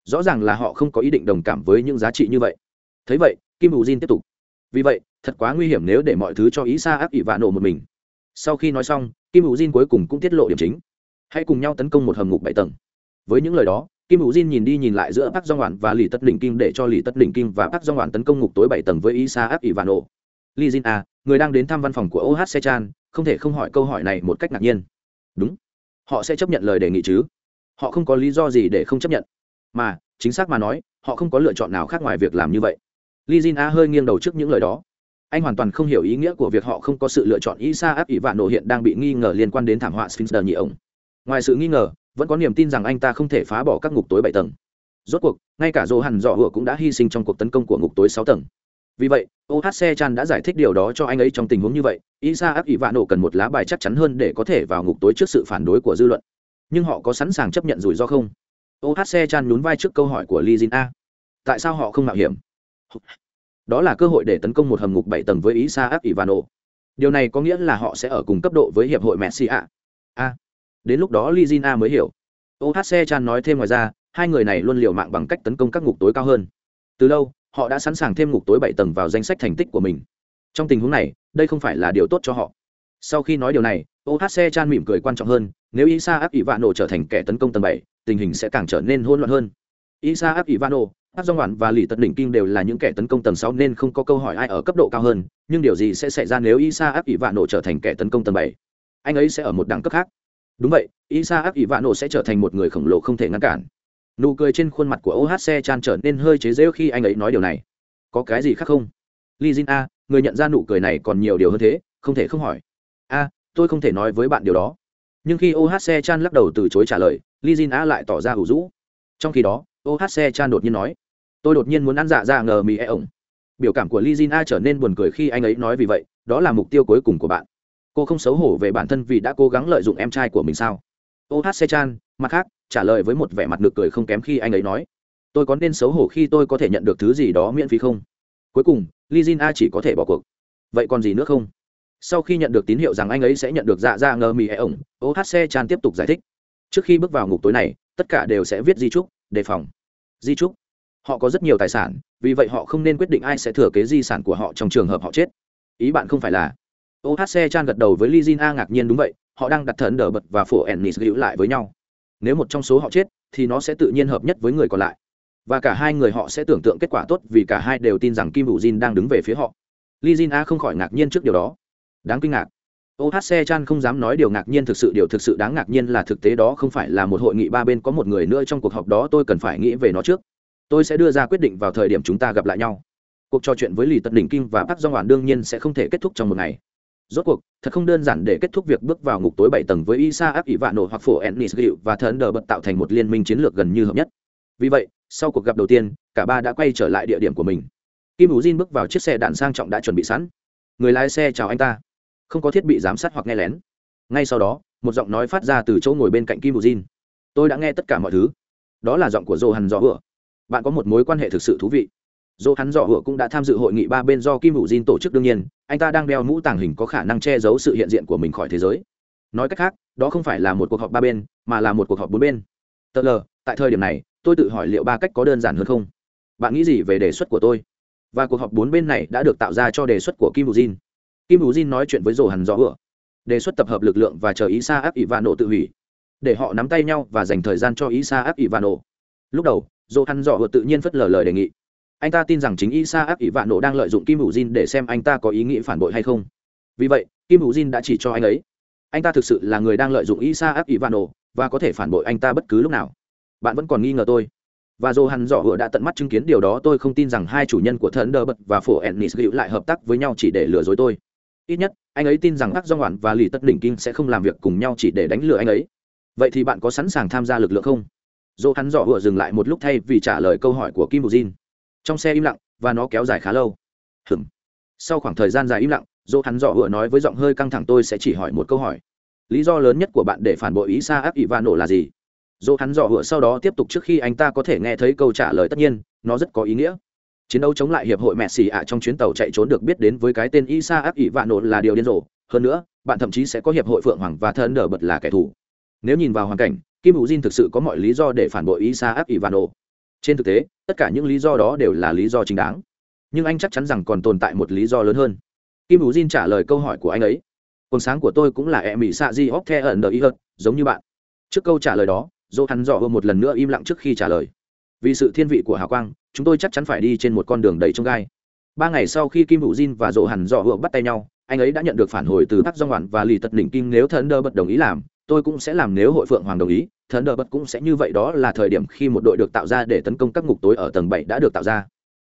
Rõ ràng là họ không có ý định đồng cảm với những giá trị như vậy. Thấy vậy, kim hữu jin tiếp tục. Vì vậy, thật quá nguy hiểm nếu để mọi thứ cho ý xa áp ỷ vạ nổ một mình. Sau khi nói xong, kim hữu jin cuối cùng cũng tiết lộ điểm chính. Hãy cùng nhau tấn công một hầm ngục bảy tầng. Với những lời đó kim hữu jin nhìn đi nhìn lại giữa Park dong hoàn và lì tất đỉnh kim để cho lì tất đỉnh kim và Park dong hoàn tấn công ngục tối bảy tầng với Isa xa áp ỷ li jin a người đang đến thăm văn phòng của oh sechan, không thể không hỏi câu hỏi này một cách ngạc nhiên. Đúng. Họ sẽ chấp nhận lời đề nghị chứ? Họ không có lý do gì để không chấp nhận. Mà, chính xác mà nói, họ không có lựa chọn nào khác ngoài việc làm như vậy. Li jin a hơi nghiêng đầu trước những lời đó. Anh hoàn toàn không hiểu ý nghĩa của việc họ không có sự lựa chọn isa áp ỷ vạn nổ hiện đang bị nghi ngờ liên quan đến thảm họa sphinx đờ nhị ổng. Ngoài sự nghi ngờ vẫn có niềm tin rằng anh ta không thể phá bỏ các ngục tối bảy tầng. Rốt cuộc, ngay cả dồ hẳn dọ hựa cũng đã hy sinh trong cuộc tấn công của ngục tối sáu tầng. Vì vậy ohc chan đã giải thích điều đó cho anh ấy trong tình huống như vậy, isa áp ỷ vạn nổ cần một lá bài chắc chắn hơn để có thể vào ngục tối trước sự phản đối của dư luận. Nhưng họ có sẵn sàng chấp nhận rủi ro không? Ohc chan nhún vai trước câu hỏi của li jin a. Tại sao họ không mạo hiểm? Đó là cơ hội để tấn công một hầm ngục bảy tầng với isa áp nổ. Điều này có nghĩa là họ sẽ ở cùng cấp độ với hiệp hội messi a. A đến lúc đó lizina mới hiểu. Ohc chan nói thêm ngoài ra hai người này luôn liều mạng bằng cách tấn công các ngục tối cao hơn. Từ lâu họ đã sẵn sàng thêm ngục tối bảy tầng vào danh sách thành tích của mình. Trong tình huống này đây không phải là điều tốt cho họ. Sau khi nói điều này ohc chan mỉm cười quan trọng hơn nếu isa áp ivano trở thành kẻ tấn công tầng bảy tình hình sẽ càng trở nên hỗn loạn hơn. Isa áp ivano hát Jong hoàn và Lý Tật Đỉnh Kim đều là những kẻ tấn công tầng 6 nên không có câu hỏi ai ở cấp độ cao hơn, nhưng điều gì sẽ xảy ra nếu Isa Áp Ivano trở thành kẻ tấn công tầng 7? Anh ấy sẽ ở một đẳng cấp khác. Đúng vậy, Isa Áp Ivano sẽ trở thành một người khổng lồ không thể ngăn cản. Nụ cười trên khuôn mặt của OHC Chan trở nên hơi chế giễu khi anh ấy nói điều này. Có cái gì khác không? Lee Jin A, người nhận ra nụ cười này còn nhiều điều hơn thế, không thể không hỏi. A, tôi không thể nói với bạn điều đó. Nhưng khi OHC Chan lắc đầu từ chối trả lời, Lee Jin A lại tỏ ra hủ rũ. Trong khi đó, ohc chan đột nhiên nói tôi đột nhiên muốn ăn dạ dạ ngờ mì e ổng biểu cảm của li trở nên buồn cười khi anh ấy nói vì vậy đó là mục tiêu cuối cùng của bạn cô không xấu hổ về bản thân vì đã cố gắng lợi dụng em trai của mình sao? Ohc chan, mặt khác, trả lời với một vẻ mặt nực cười không kém khi anh ấy nói. Tôi có nên xấu hổ khi tôi có thể nhận được thứ gì đó miễn phí không? Cuối cùng li chỉ có thể bỏ cuộc. Vậy còn gì nữa không? Sau khi nhận được tín hiệu rằng anh ấy sẽ nhận được dạ dạ ngờ mì e ổng ohc chan tiếp tục giải thích. Trước khi bước vào ngục tối này, tất cả đều sẽ viết di trúc, đề phòng. Di trúc. Họ có rất nhiều tài sản, vì vậy họ không nên quyết định ai sẽ thừa kế di sản của họ trong trường hợp họ chết. Ý bạn không phải là ohc chan gật đầu với li jin a ngạc nhiên đúng vậy, họ đang đặt thần đờ bật và phổ ennis hữu lại với nhau. Nếu một trong số họ chết, thì nó sẽ tự nhiên hợp nhất với người còn lại. Và cả hai người họ sẽ tưởng tượng kết quả tốt vì cả hai đều tin rằng kim bù jin đang đứng về phía họ. Li jin a không khỏi ngạc nhiên trước điều đó. Đáng kinh ngạc. Ohc chan không dám nói điều ngạc nhiên thực sự, điều thực sự đáng ngạc nhiên là thực tế đó không phải là một hội nghị ba bên có một người nữa trong cuộc họp đó, tôi cần phải nghĩ về nó trước. Tôi sẽ đưa ra quyết định vào thời điểm chúng ta gặp lại nhau. Cuộc trò chuyện với lì tật đỉnh kim và bắc do hoàn đương nhiên sẽ không thể kết thúc trong một ngày rốt cuộc, thật không đơn giản để kết thúc việc bước vào ngục tối bảy tầng với isa áp ỷ vạn nổ hoặc phổ ennis gịu và thần đờ bật tạo thành một liên minh chiến lược gần như hợp nhất. Vì vậy, sau cuộc gặp đầu tiên, cả ba đã quay trở lại địa điểm của mình. Kim ủ jin bước vào chiếc xe đạn sang trọng đã chuẩn bị sẵn. Người lái xe chào anh ta. Không có thiết bị giám sát hoặc nghe lén. Ngay sau đó, một giọng nói phát ra từ chỗ ngồi bên cạnh kim bù jin. Tôi đã nghe tất cả mọi thứ. Đó là giọng của dô hằn dò vừa bạn có một mối quan hệ thực sự thú vị dỗ hắn dọ hựa cũng đã tham dự hội nghị ba bên do kim bù jin tổ chức đương nhiên, anh ta đang đeo mũ tàng hình có khả năng che giấu sự hiện diện của mình khỏi thế giới. Nói cách khác, đó không phải là một cuộc họp ba bên, mà là một cuộc họp bốn bên. Tờ lờ tại thời điểm này, tôi tự hỏi liệu ba cách có đơn giản hơn không? Bạn nghĩ gì về đề xuất của tôi? Và cuộc họp bốn bên này đã được tạo ra cho đề xuất của kim bù jin. Kim bù jin nói chuyện với dỗ hắn dọ hựa. Đề xuất tập hợp lực lượng và chờ ý xa áp ivano tự hủy. Để họ nắm tay nhau và dành thời gian cho ý xa áp ivano lúc đầu, dỗ hắn dọ hựa tự nhiên phất lờ lời đề nghị anh ta tin rằng chính isa áp nổ đang lợi dụng kim hữu jin để xem anh ta có ý nghĩ phản bội hay không. Vì vậy, kim hữu jin đã chỉ cho anh ấy. Anh ta thực sự là người đang lợi dụng isa áp nổ và có thể phản bội anh ta bất cứ lúc nào. Bạn vẫn còn nghi ngờ tôi. Và Johan Dọ Hựa đã tận mắt chứng kiến điều đó, tôi không tin rằng hai chủ nhân của Thunderbird và Phổ Ennis Gữu lại hợp tác với nhau chỉ để lừa dối tôi. Ít nhất, anh ấy tin rằng Park Jong và Lý Tất Đỉnh Kinh sẽ không làm việc cùng nhau chỉ để đánh lừa anh ấy. Vậy thì bạn có sẵn sàng tham gia lực lượng không? Dỗ hắn dọ vừa dừng lại một lúc thay vì trả lời câu hỏi của kim bù jin trong xe im lặng, và nó kéo dài khá lâu. Hừm sau khoảng thời gian dài im lặng, dỗ hắn dọ Hựa nói với giọng hơi căng thẳng tôi sẽ chỉ hỏi một câu hỏi. Lý do lớn nhất của bạn để phản bội ý xa áp ỷ và nổ là gì? Dỗ hắn dò hựa sau đó tiếp tục trước khi anh ta có thể nghe thấy câu trả lời tất nhiên, nó rất có ý nghĩa. Chiến đấu chống lại hiệp hội mẹ xì ạ trong chuyến tàu chạy trốn được biết đến với cái tên isa áp ỷ và nổ là điều điên rồ. Hơn nữa, bạn thậm chí sẽ có hiệp hội phượng hoàng và thân đờ bật là kẻ thù. Nếu nhìn vào hoàn cảnh, kim hữu jin thực sự có mọi lý do để phản bội isa áp ỷ và nổ trên thực tế, tất cả những lý do đó đều là lý do chính đáng. Nhưng anh chắc chắn rằng còn tồn tại một lý do lớn hơn. Kim hữu jin trả lời câu hỏi của anh ấy. Quần sáng của tôi cũng là e mỹ xạ di hóc the ẩn đờ ý hơn giống như bạn. Trước câu trả lời đó dỗ hắn dò một lần nữa im lặng trước khi trả lời. Vì sự thiên vị của hà quang, chúng tôi chắc chắn phải đi trên một con đường đầy trông gai. Ba ngày sau khi kim hữu jin và dỗ hẳn dò hựa bắt tay nhau, anh ấy đã nhận được phản hồi từ bác do ngoạn và lì tật đỉnh kim nếu thần đơ bật đồng ý làm tôi cũng sẽ làm nếu hội phượng hoàng đồng ý, thần đờ bật cũng sẽ như vậy, đó là thời điểm khi một đội được tạo ra để tấn công các ngục tối ở tầng bảy đã được tạo ra.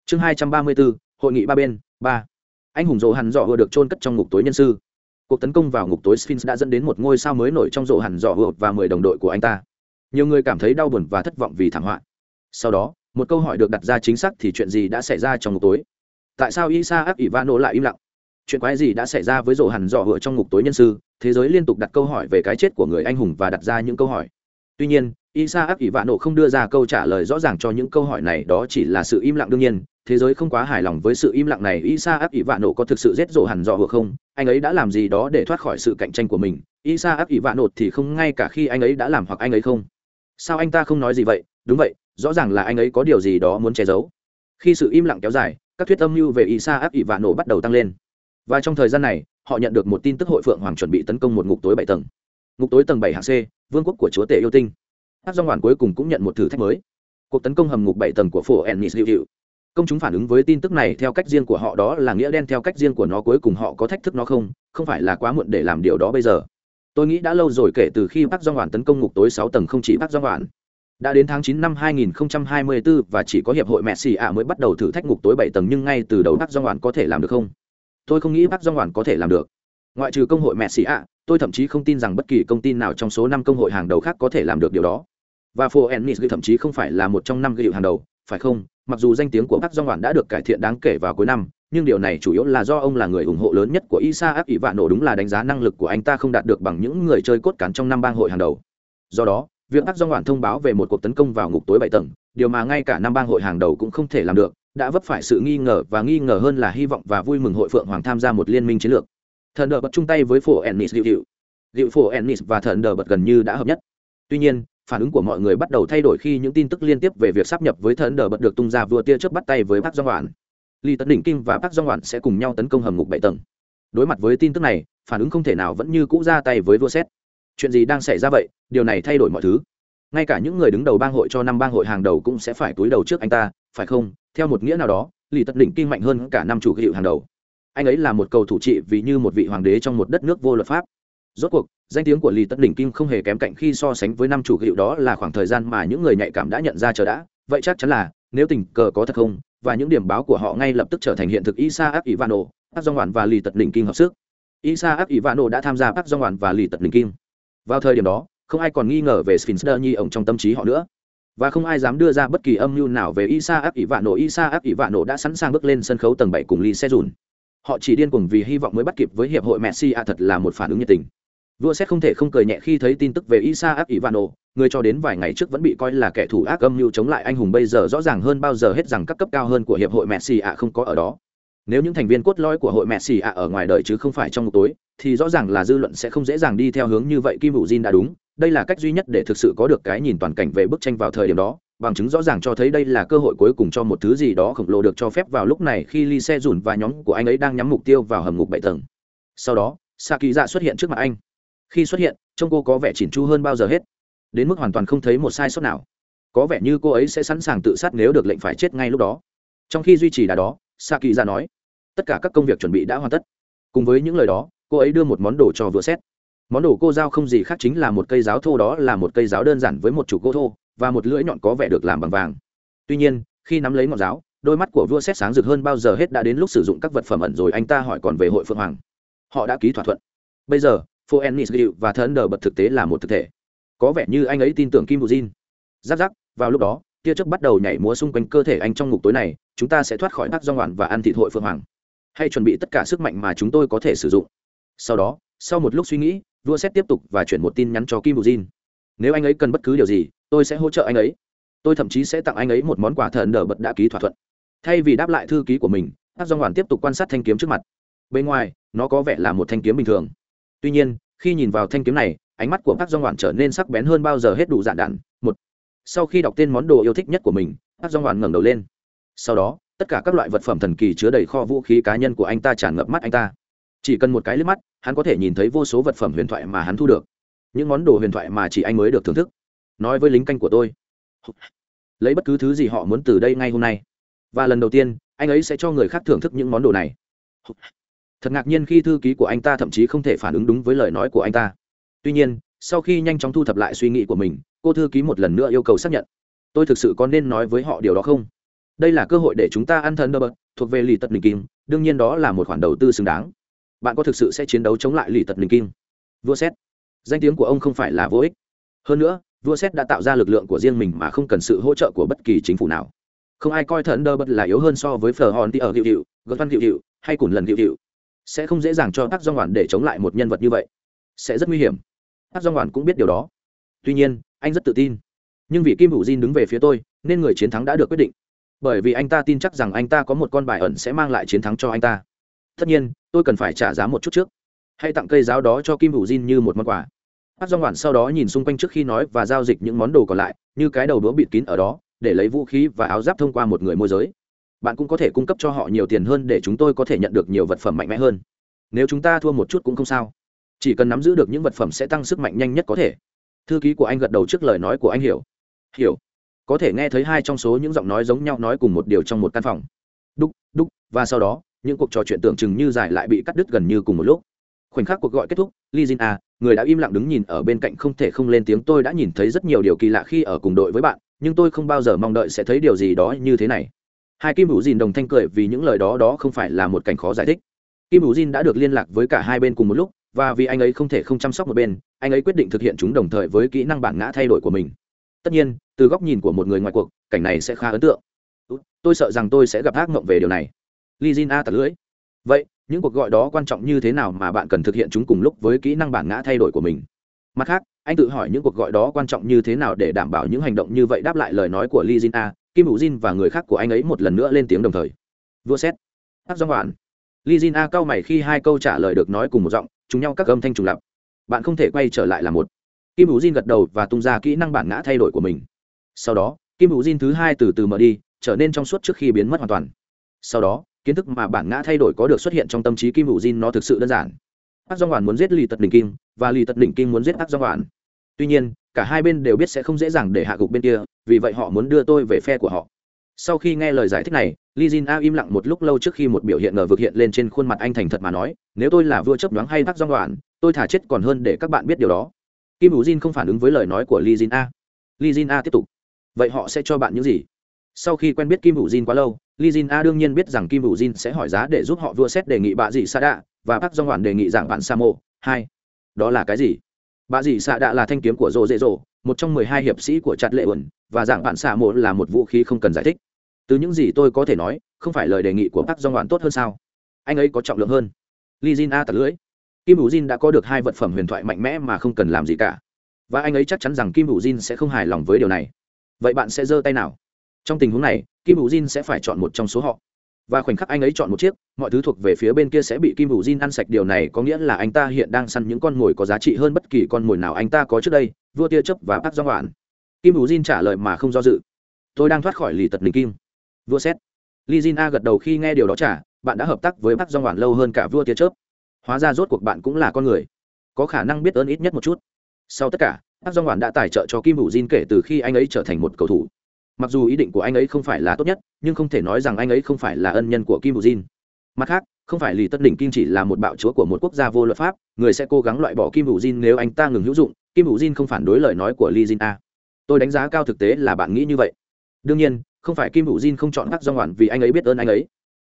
Chương hai trăm ba mươi bốn, hội nghị ba bên, ba. Anh hùng rộ hẳn dọ vừa được trôn cất trong ngục tối nhân sư. Cuộc tấn công vào ngục tối sphinx đã dẫn đến một ngôi sao mới nổi trong rộ hẳn dọ vừa và mười đồng đội của anh ta. Nhiều người cảm thấy đau buồn và thất vọng vì thảm họa. Sau đó, một câu hỏi được đặt ra chính xác thì chuyện gì đã xảy ra trong ngục tối? Tại sao isa áp ivano lại im lặng? Chuyện quái gì đã xảy ra với rổ hẳn dọ hựa trong ngục tối nhân sư, thế giới liên tục đặt câu hỏi về cái chết của người anh hùng và đặt ra những câu hỏi. Tuy nhiên isa Vạn Nộ không đưa ra câu trả lời rõ ràng cho những câu hỏi này, đó chỉ là sự im lặng đương nhiên. Thế giới không quá hài lòng với sự im lặng này isa ác ỷ vạn nộ có thực sự rét rổ hẳn dọ hựa không? Anh ấy đã làm gì đó để thoát khỏi sự cạnh tranh của mình? Isa ác ỷ vạn nộ thì không ngay cả khi anh ấy đã làm hoặc anh ấy không. Sao anh ta không nói gì vậy? Đúng vậy, rõ ràng là anh ấy có điều gì đó muốn che giấu. Khi sự im lặng kéo dài, các thuyết âm mưu về isa ác ỷ vạn nộ bắt đầu tăng lên và trong thời gian này, họ nhận được một tin tức hội phượng hoàng chuẩn bị tấn công một ngục tối bảy tầng. Ngục tối tầng bảy hạng c, vương quốc của chúa tể yêu tinh. Các dòng hoàn cuối cùng cũng nhận một thử thách mới. Cuộc tấn công hầm ngục bảy tầng của phổ ennis hiệu hiệu công chúng phản ứng với tin tức này theo cách riêng của họ đó là nghĩa đen theo cách riêng của nó cuối cùng họ có thách thức nó không không phải là quá muộn để làm điều đó bây giờ. Tôi nghĩ đã lâu rồi kể từ khi bác do hoàn tấn công ngục tối sáu tầng không chỉ bác do hoàn. Đã đến tháng 9 năm 2024 và chỉ có hiệp hội Messi ạ mới bắt đầu thử thách ngục tối 7 tầng nhưng ngay từ đầu bác do hoàn có thể làm được không? Tôi không nghĩ bác do hoàn có thể làm được. Ngoại trừ công hội Mẹ Sĩ ạ tôi thậm chí không tin rằng bất kỳ công ty nào trong số năm công hội hàng đầu khác có thể làm được điều đó. Và phố Ennis thậm chí không phải là một trong năm ghi hàng đầu phải không? Mặc dù danh tiếng của bác do Hwan đã được cải thiện đáng kể vào cuối năm, nhưng điều này chủ yếu là do ông là người ủng hộ lớn nhất của isa áp ỷ vạn nổ đúng là đánh giá năng lực của anh ta không đạt được bằng những người chơi cốt cán trong năm bang hội hàng đầu. Do đó, việc bác do Hwan thông báo về một cuộc tấn công vào ngục tối bảy tầng, điều mà ngay cả năm bang hội hàng đầu cũng không thể làm được, đã vấp phải sự nghi ngờ và nghi ngờ hơn là hy vọng và vui mừng hội Phượng Hoàng tham gia một liên minh chiến lược. Thần đờ bật chung tay với Phổ Ennis dịu dịu dịu Phổ Ennis và Thần đờ bật gần như đã hợp nhất. Tuy nhiên, phản ứng của mọi người bắt đầu thay đổi khi những tin tức liên tiếp về việc sắp nhập với thần đờ bật được tung ra vừa tia trước bắt tay với bác do hoàn lee tấn đỉnh kim và bác do hoàn sẽ cùng nhau tấn công hầm ngục bảy tầng. Đối mặt với tin tức này phản ứng không thể nào vẫn như cũ ra tay với vua xét chuyện gì đang xảy ra vậy? Điều này thay đổi mọi thứ. Ngay cả những người đứng đầu bang hội cho năm bang hội hàng đầu cũng sẽ phải túi đầu trước anh ta phải không? Theo một nghĩa nào đó lì tật đỉnh kim mạnh hơn cả năm chủ hiệu hàng đầu anh ấy là một cầu thủ trị vì như một vị hoàng đế trong một đất nước vô luật pháp rốt cuộc danh tiếng của lì tật Đỉnh Kim không hề kém cạnh khi so sánh với năm chủ hiệu đó là khoảng thời gian mà những người nhạy cảm đã nhận ra chờ đã. Vậy chắc chắn là nếu tình cờ có thật không, và những điểm báo của họ ngay lập tức trở thành hiện thực Isaac Ivano, Park Jong Hwan và Lý Tật Đỉnh Kim hợp sức. Isaac Ivano đã tham gia Park Jong Hwan và Lý Tật Đỉnh Kim. Vào thời điểm đó, không ai còn nghi ngờ về Sphinxer Nhi ổng trong tâm trí họ nữa. Và không ai dám đưa ra bất kỳ âm mưu nào về Isaac Ivano. Isaac nổ đã sẵn sàng bước lên sân khấu tầng bảy cùng Lee Sejun. Họ chỉ điên cuồng vì hy vọng mới bắt kịp với hiệp hội Messi. À thật là một phản ứng nhiệt tình. Vua sẽ không thể không cười nhẹ khi thấy tin tức về isa áp ivano người cho đến vài ngày trước vẫn bị coi là kẻ thù ác âm mưu chống lại anh hùng. Bây giờ rõ ràng hơn bao giờ hết rằng các cấp cao hơn của hiệp hội messi a không có ở đó nếu những thành viên cốt lõi của hội mẹ xì ạ ở ngoài đời chứ không phải trong một tối, thì rõ ràng là dư luận sẽ không dễ dàng đi theo hướng như vậy. Kim hữu jin đã đúng, đây là cách duy nhất để thực sự có được cái nhìn toàn cảnh về bức tranh vào thời điểm đó, bằng chứng rõ ràng cho thấy đây là cơ hội cuối cùng cho một thứ gì đó khổng lồ được cho phép vào lúc này khi ly xe dùn và nhóm của anh ấy đang nhắm mục tiêu vào hầm ngục bảy tầng. Sau đó sa Kỳ dạ xuất hiện trước mặt anh. Khi xuất hiện, trông cô có vẻ chỉn chu hơn bao giờ hết, đến mức hoàn toàn không thấy một sai sót nào. Có vẻ như cô ấy sẽ sẵn sàng tự sát nếu được lệnh phải chết ngay lúc đó. Trong khi duy trì đà đó sa kỳ ra nói tất cả các công việc chuẩn bị đã hoàn tất. Cùng với những lời đó cô ấy đưa một món đồ cho vừa xét món đồ cô giao không gì khác chính là một cây giáo thô đó là một cây giáo đơn giản với một chủ gỗ thô và một lưỡi nhọn có vẻ được làm bằng vàng. Tuy nhiên khi nắm lấy ngọn giáo đôi mắt của vua xét sáng rực hơn bao giờ hết đã đến lúc sử dụng các vật phẩm ẩn rồi anh ta hỏi còn về hội phượng hoàng. Họ đã ký thỏa thuận. Bây giờ phố Ennis Gil và Thần Đờ bật thực tế là một thực thể. Có vẻ như anh ấy tin tưởng Kim Bujin. Giáp giáp, vào lúc đó, tia chớp bắt đầu nhảy múa xung quanh cơ thể anh trong ngục tối này, chúng ta sẽ thoát khỏi bác do ngoạn và ăn thịt hội phượng hoàng. Hay chuẩn bị tất cả sức mạnh mà chúng tôi có thể sử dụng. Sau đó, sau một lúc suy nghĩ, vua xét tiếp tục và chuyển một tin nhắn cho Kim Bujin. Nếu anh ấy cần bất cứ điều gì, tôi sẽ hỗ trợ anh ấy tôi thậm chí sẽ tặng anh ấy một món quà thần đờ bật đã ký thỏa thuận thay vì đáp lại thư ký của mình hát do hoàn tiếp tục quan sát thanh kiếm trước mặt bên ngoài nó có vẻ là một thanh kiếm bình thường tuy nhiên khi nhìn vào thanh kiếm này ánh mắt của bác do hoàn trở nên sắc bén hơn bao giờ hết đủ dạn đạn sau khi đọc tên món đồ yêu thích nhất của mình hát dong hoàn ngẩng đầu lên. Sau đó, tất cả các loại vật phẩm thần kỳ chứa đầy kho vũ khí cá nhân của anh ta tràn ngập mắt anh ta. Chỉ cần một cái liếc mắt, hắn có thể nhìn thấy vô số vật phẩm huyền thoại mà hắn thu được. Những món đồ huyền thoại mà chỉ anh mới được thưởng thức. Nói với lính canh của tôi, lấy bất cứ thứ gì họ muốn từ đây ngay hôm nay. Và lần đầu tiên, anh ấy sẽ cho người khác thưởng thức những món đồ này. Thật ngạc nhiên khi thư ký của anh ta thậm chí không thể phản ứng đúng với lời nói của anh ta. Tuy nhiên, sau khi nhanh chóng thu thập lại suy nghĩ của mình cô thư ký một lần nữa yêu cầu xác nhận. Tôi thực sự có nên nói với họ điều đó không? Đây là cơ hội để chúng ta ăn thần đơ bật thuộc về lì tật ninh kim, đương nhiên đó là một khoản đầu tư xứng đáng. Bạn có thực sự sẽ chiến đấu chống lại lì tật ninh kim? Vua xét danh tiếng của ông không phải là vô ích. Hơn nữa, vua xét đã tạo ra lực lượng của riêng mình mà không cần sự hỗ trợ của bất kỳ chính phủ nào. Không ai coi thần đơ bật là yếu hơn so với phờ hòn ti ở hiệu hiệu gợt văn hiệu hiệu hay cùn lần hiệu hiệu sẽ không dễ dàng cho tác do ngoản để chống lại một nhân vật như vậy. Sẽ rất nguy hiểm. Tác do ngoản cũng biết điều đó. Tuy nhiên anh rất tự tin. Nhưng vì kim hữu diên đứng về phía tôi, nên người chiến thắng đã được quyết định. Bởi vì anh ta tin chắc rằng anh ta có một con bài ẩn sẽ mang lại chiến thắng cho anh ta. Tất nhiên, tôi cần phải trả giá một chút trước. Hãy tặng cây giáo đó cho kim hữu diên như một món quà. Hát do ngoản sau đó nhìn xung quanh trước khi nói và giao dịch những món đồ còn lại, như cái đầu đũa bịt kín ở đó, để lấy vũ khí và áo giáp thông qua một người môi giới. Bạn cũng có thể cung cấp cho họ nhiều tiền hơn để chúng tôi có thể nhận được nhiều vật phẩm mạnh mẽ hơn. Nếu chúng ta thua một chút cũng không sao. Chỉ cần nắm giữ được những vật phẩm sẽ tăng sức mạnh nhanh nhất có thể thư ký của anh gật đầu trước lời nói của anh hiểu. Hiểu. Có thể nghe thấy hai trong số những giọng nói giống nhau nói cùng một điều trong một căn phòng. Đúc đúc, và sau đó, những cuộc trò chuyện tưởng chừng như dài lại bị cắt đứt gần như cùng một lúc. Khoảnh khắc cuộc gọi kết thúc, li jin a người đã im lặng đứng nhìn ở bên cạnh không thể không lên tiếng, tôi đã nhìn thấy rất nhiều điều kỳ lạ khi ở cùng đội với bạn, nhưng tôi không bao giờ mong đợi sẽ thấy điều gì đó như thế này. Hai kim hữu dìn đồng thanh cười vì những lời đó đó không phải là một cảnh khó giải thích. Kim hữu dìn đã được liên lạc với cả hai bên cùng một lúc, và vì anh ấy không thể không chăm sóc một bên anh ấy quyết định thực hiện chúng đồng thời với kỹ năng bản ngã thay đổi của mình. Tất nhiên, từ góc nhìn của một người ngoài cuộc, cảnh này sẽ khá ấn tượng. Tôi sợ rằng tôi sẽ gặp ác mộng về điều này. Li jin a tạt lưỡi. Vậy, những cuộc gọi đó quan trọng như thế nào mà bạn cần thực hiện chúng cùng lúc với kỹ năng bản ngã thay đổi của mình? Mặt khác, anh tự hỏi những cuộc gọi đó quan trọng như thế nào để đảm bảo những hành động như vậy đáp lại lời nói của li jin a. Kim hữu jin và người khác của anh ấy một lần nữa lên tiếng đồng thời. Vua xét hát do hoàn li jin a cau mày khi hai câu trả lời được nói cùng một giọng chúng nhau các âm thanh trùng lặp bạn không thể quay trở lại là một. Kim hữu jin gật đầu và tung ra kỹ năng bản ngã thay đổi của mình. Sau đó, kim hữu jin thứ hai từ từ mở đi, trở nên trong suốt trước khi biến mất hoàn toàn. Sau đó, kiến thức mà bản ngã thay đổi có được xuất hiện trong tâm trí kim hữu jin nó thực sự đơn giản. Ác do hoàn muốn giết lì tật đỉnh kim và lì tật đỉnh kim muốn giết ác do hoàn tuy nhiên, cả hai bên đều biết sẽ không dễ dàng để hạ gục bên kia, vì vậy họ muốn đưa tôi về phe của họ. Sau khi nghe lời giải thích này li jin a im lặng một lúc lâu trước khi một biểu hiện ngờ vực hiện lên trên khuôn mặt anh thành thật mà nói, nếu tôi là vua chấp đoán hay tắc do hoàn tôi thả chết còn hơn để các bạn biết điều đó. Kim hữu jin không phản ứng với lời nói của li jin a. Li jin a tiếp tục. Vậy họ sẽ cho bạn những gì? Sau khi quen biết kim hữu jin quá lâu li jin a đương nhiên biết rằng kim hữu jin sẽ hỏi giá để giúp họ vua xét đề nghị bạ dị sa đạ và bác dong hoàn đề nghị giảng bạn sa mô hai. Đó là cái gì? Bạ dị sa đạ là thanh kiếm của rô dễ rô một trong mười hai hiệp sĩ của chặt lệ ẩn và giảng bạn sa mô là một vũ khí không cần giải thích. Từ những gì tôi có thể nói, không phải lời đề nghị của bác dong hoàn tốt hơn sao? Anh ấy có trọng lượng hơn. Li jin a tạt lưỡi kim Vũ jin đã có được hai vật phẩm huyền thoại mạnh mẽ mà không cần làm gì cả. Và anh ấy chắc chắn rằng kim Vũ jin sẽ không hài lòng với điều này. Vậy bạn sẽ giơ tay nào? Trong tình huống này, kim Vũ jin sẽ phải chọn một trong số họ. Và khoảnh khắc anh ấy chọn một chiếc, mọi thứ thuộc về phía bên kia sẽ bị kim Vũ jin ăn sạch. Điều này có nghĩa là anh ta hiện đang săn những con mồi có giá trị hơn bất kỳ con mồi nào anh ta có trước đây, vua tia chấp và bác do hoạn kim Vũ jin trả lời mà không do dự. Tôi đang thoát khỏi lì tật đình kim. Vua xét li jin a gật đầu khi nghe điều đó trả, bạn đã hợp tác với bác do hoạn lâu hơn cả vua tia chớp hóa ra rốt cuộc bạn cũng là con người. Có khả năng biết ơn ít nhất một chút. Sau tất cả các do hoạn đã tài trợ cho kim hữu jin kể từ khi anh ấy trở thành một cầu thủ. Mặc dù ý định của anh ấy không phải là tốt nhất, nhưng không thể nói rằng anh ấy không phải là ân nhân của kim hữu jin mặt khác, không phải lì tất đỉnh kim chỉ là một bạo chúa của một quốc gia vô luật pháp, người sẽ cố gắng loại bỏ kim hữu jin nếu anh ta ngừng hữu dụng. Kim hữu jin không phản đối lời nói của li jin a tôi đánh giá cao thực tế là bạn nghĩ như vậy. Đương nhiên, không phải kim hữu jin không chọn các do ngoạn vì anh ấy biết ơn anh ấy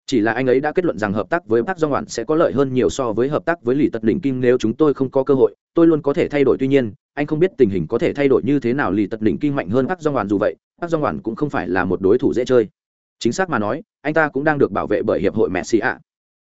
chỉ là anh ấy đã kết luận rằng hợp tác với bác do ngoạn sẽ có lợi hơn nhiều so với hợp tác với lì tật đỉnh kim nếu chúng tôi không có cơ hội tôi luôn có thể thay đổi. Tuy nhiên anh không biết tình hình có thể thay đổi như thế nào lì tật đỉnh kim mạnh hơn bác do ngoạn dù vậy bác do ngoạn cũng không phải là một đối thủ dễ chơi. Chính xác mà nói anh ta cũng đang được bảo vệ bởi hiệp hội messi ạ.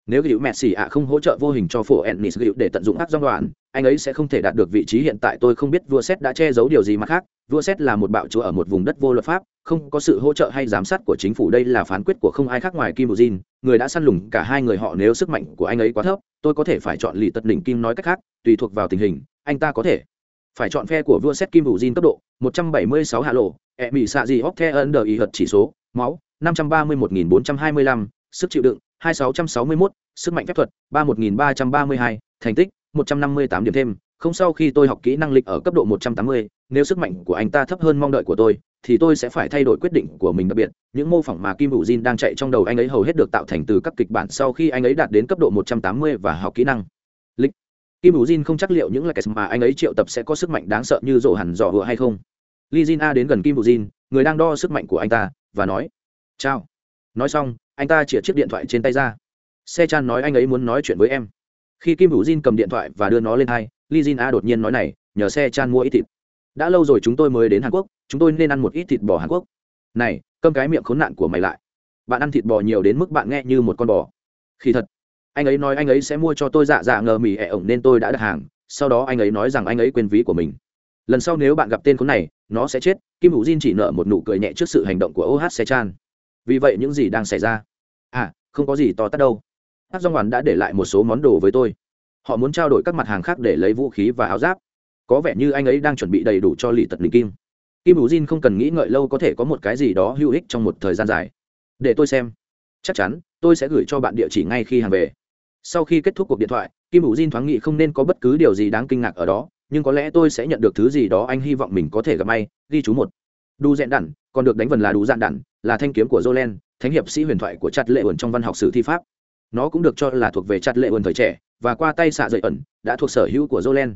Nếu hữu messi ạ không hỗ trợ vô hình cho phổ ennis hữu để tận dụng ác do ngoạn anh ấy sẽ không thể đạt được vị trí hiện tại. Tôi không biết vua xét đã che giấu điều gì mà khác. Vua xét là một bạo chúa ở một vùng đất vô luật pháp không có sự hỗ trợ hay giám sát của chính phủ. Đây là phán quyết của không ai khác ngoài kim Jin, người đã săn lùng cả hai người họ nếu sức mạnh của anh ấy quá thấp tôi có thể phải chọn lì tật đỉnh kim nói cách khác tùy thuộc vào tình hình anh ta có thể phải chọn phe của vua xét kim Jin cấp độ 176 hạ lộ e ẹ mỹ xạ gì hóc the ân đờ ý hật chỉ số máu 531.425, sức chịu đựng 2661, sức mạnh phép thuật 31332, thành tích 158 điểm thêm không sau khi tôi học kỹ năng lịch ở cấp độ 180, nếu sức mạnh của anh ta thấp hơn mong đợi của tôi thì tôi sẽ phải thay đổi quyết định của mình đặc biệt. Những mô phỏng mà kim Vũ jin đang chạy trong đầu anh ấy hầu hết được tạo thành từ các kịch bản sau khi anh ấy đạt đến cấp độ 180 và học kỹ năng. Lịch. Kim Vũ jin không chắc liệu những like mà anh ấy triệu tập sẽ có sức mạnh đáng sợ như rộ hẳn dò vừa hay không. Li jin a đến gần kim Vũ jin người đang đo sức mạnh của anh ta và nói chào. Nói xong anh ta chìa chiếc điện thoại trên tay ra. Se chan nói anh ấy muốn nói chuyện với em. Khi kim Vũ jin cầm điện thoại và đưa nó lên hai li jin a đột nhiên nói này, nhờ xe chan mua ít thịt. Đã lâu rồi chúng tôi mới đến hàn quốc, chúng tôi nên ăn một ít thịt bò hàn quốc. Này câm cái miệng khốn nạn của mày lại. Bạn ăn thịt bò nhiều đến mức bạn nghe như một con bò. Khi thật. Anh ấy nói anh ấy sẽ mua cho tôi dạ dạ ngờ mì ẹ ổng nên tôi đã đặt hàng. Sau đó anh ấy nói rằng anh ấy quên ví của mình. Lần sau nếu bạn gặp tên khốn này, nó sẽ chết. Kim hữu jin chỉ nợ một nụ cười nhẹ trước sự hành động của oh xe chan. Vì vậy những gì đang xảy ra. À không có gì to tát đâu. Hát dong hoàn đã để lại một số món đồ với tôi họ muốn trao đổi các mặt hàng khác để lấy vũ khí và áo giáp. Có vẻ như anh ấy đang chuẩn bị đầy đủ cho lì tật linh kim. Kim bù jin không cần nghĩ ngợi lâu có thể có một cái gì đó hữu ích trong một thời gian dài. Để tôi xem. Chắc chắn, tôi sẽ gửi cho bạn địa chỉ ngay khi hàng về. Sau khi kết thúc cuộc điện thoại, kim bù jin thoáng nghĩ không nên có bất cứ điều gì đáng kinh ngạc ở đó, nhưng có lẽ tôi sẽ nhận được thứ gì đó anh hy vọng mình có thể gặp may. Ghi chú một. Đu dẹn đản, còn được đánh vần là đu dạn đản, là thanh kiếm của jolen thánh hiệp sĩ huyền thoại của chặt lệ ẩn trong văn học sử thi pháp. Nó cũng được cho là thuộc về chặt lệ ẩn thời trẻ và qua tay xạ dậy ẩn, đã thuộc sở hữu của jolen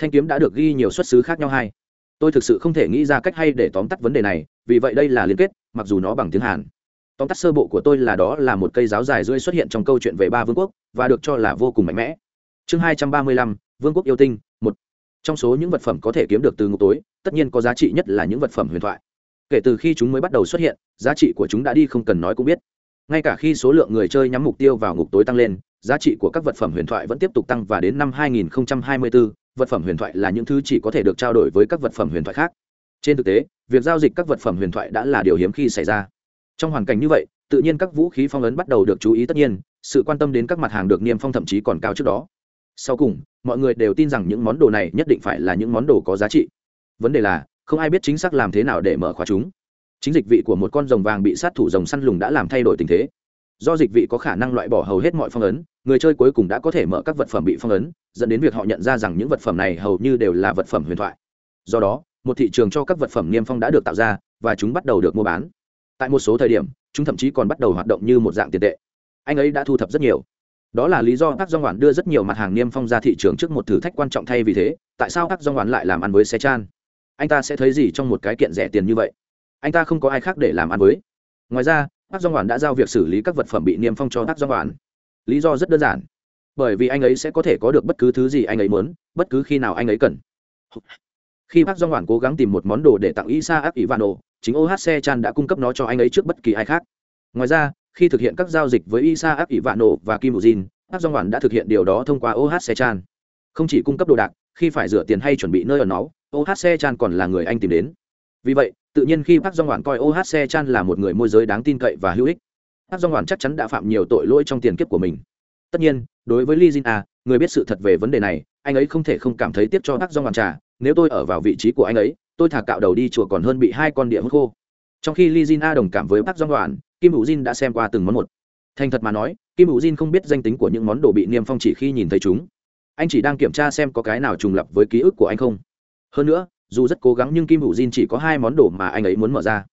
thanh kiếm đã được ghi nhiều xuất xứ khác nhau hai. Tôi thực sự không thể nghĩ ra cách hay để tóm tắt vấn đề này, vì vậy đây là liên kết, mặc dù nó bằng tiếng hàn. Tóm tắt sơ bộ của tôi là đó là một cây giáo dài rưỡi xuất hiện trong câu chuyện về ba vương quốc, và được cho là vô cùng mạnh mẽ. Chương hai trăm ba mươi lăm, vương quốc yêu tinh, một. Trong số những vật phẩm có thể kiếm được từ ngục tối, tất nhiên có giá trị nhất là những vật phẩm huyền thoại. Kể từ khi chúng mới bắt đầu xuất hiện, giá trị của chúng đã đi không cần nói cũng biết. Ngay cả khi số lượng người chơi nhắm mục tiêu vào ngục tối tăng lên giá trị của các vật phẩm huyền thoại vẫn tiếp tục tăng và đến năm 2024, vật phẩm huyền thoại là những thứ chỉ có thể được trao đổi với các vật phẩm huyền thoại khác. Trên thực tế việc giao dịch các vật phẩm huyền thoại đã là điều hiếm khi xảy ra. Trong hoàn cảnh như vậy tự nhiên các vũ khí phong ấn bắt đầu được chú ý tất nhiên sự quan tâm đến các mặt hàng được niêm phong thậm chí còn cao trước đó. Sau cùng mọi người đều tin rằng những món đồ này nhất định phải là những món đồ có giá trị. Vấn đề là không ai biết chính xác làm thế nào để mở khóa chúng. Chính dịch vị của một con rồng vàng bị sát thủ rồng săn lùng đã làm thay đổi tình thế do dịch vị có khả năng loại bỏ hầu hết mọi phong ấn, người chơi cuối cùng đã có thể mở các vật phẩm bị phong ấn, dẫn đến việc họ nhận ra rằng những vật phẩm này hầu như đều là vật phẩm huyền thoại. Do đó, một thị trường cho các vật phẩm niêm phong đã được tạo ra và chúng bắt đầu được mua bán. Tại một số thời điểm, chúng thậm chí còn bắt đầu hoạt động như một dạng tiền tệ. Anh ấy đã thu thập rất nhiều. Đó là lý do các doanh quản đưa rất nhiều mặt hàng niêm phong ra thị trường trước một thử thách quan trọng thay vì thế, tại sao các doanh quản lại làm ăn với xe chan anh ta sẽ thấy gì trong một cái kiện rẻ tiền như vậy? Anh ta không có ai khác để làm ăn với. Ngoài ra tác doanh quản đã giao việc xử lý các vật phẩm bị niêm phong cho tác doanh quản lý do rất đơn giản. Bởi vì anh ấy sẽ có thể có được bất cứ thứ gì anh ấy muốn, bất cứ khi nào anh ấy cần. Khi bác doanh quản cố gắng tìm một món đồ để tặng isa áp ivano chính ohc chan đã cung cấp nó cho anh ấy trước bất kỳ ai khác. Ngoài ra, khi thực hiện các giao dịch với isa áp ivano và kim ujin bác doanh quản đã thực hiện điều đó thông qua ohc chan. Không chỉ cung cấp đồ đạc, khi phải rửa tiền hay chuẩn bị nơi ở nó ohc chan còn là người anh tìm đến vì vậy, tự nhiên khi bác do ngoạn coi Oh Se chan là một người môi giới đáng tin cậy và hữu ích bác do ngoạn chắc chắn đã phạm nhiều tội lỗi trong tiền kiếp của mình. Tất nhiên, đối với li jin a người biết sự thật về vấn đề này, anh ấy không thể không cảm thấy tiếc cho bác do ngoạn trà. Nếu tôi ở vào vị trí của anh ấy, tôi thả cạo đầu đi chùa còn hơn bị hai con địa hút khô. Trong khi li jin a đồng cảm với bác do ngoạn kim hữu jin đã xem qua từng món một. Thành thật mà nói, kim hữu jin không biết danh tính của những món đồ bị niêm phong chỉ khi nhìn thấy chúng. Anh chỉ đang kiểm tra xem có cái nào trùng lập với ký ức của anh không. Hơn nữa dù rất cố gắng nhưng kim hữu jin chỉ có hai món đồ mà anh ấy muốn mở ra.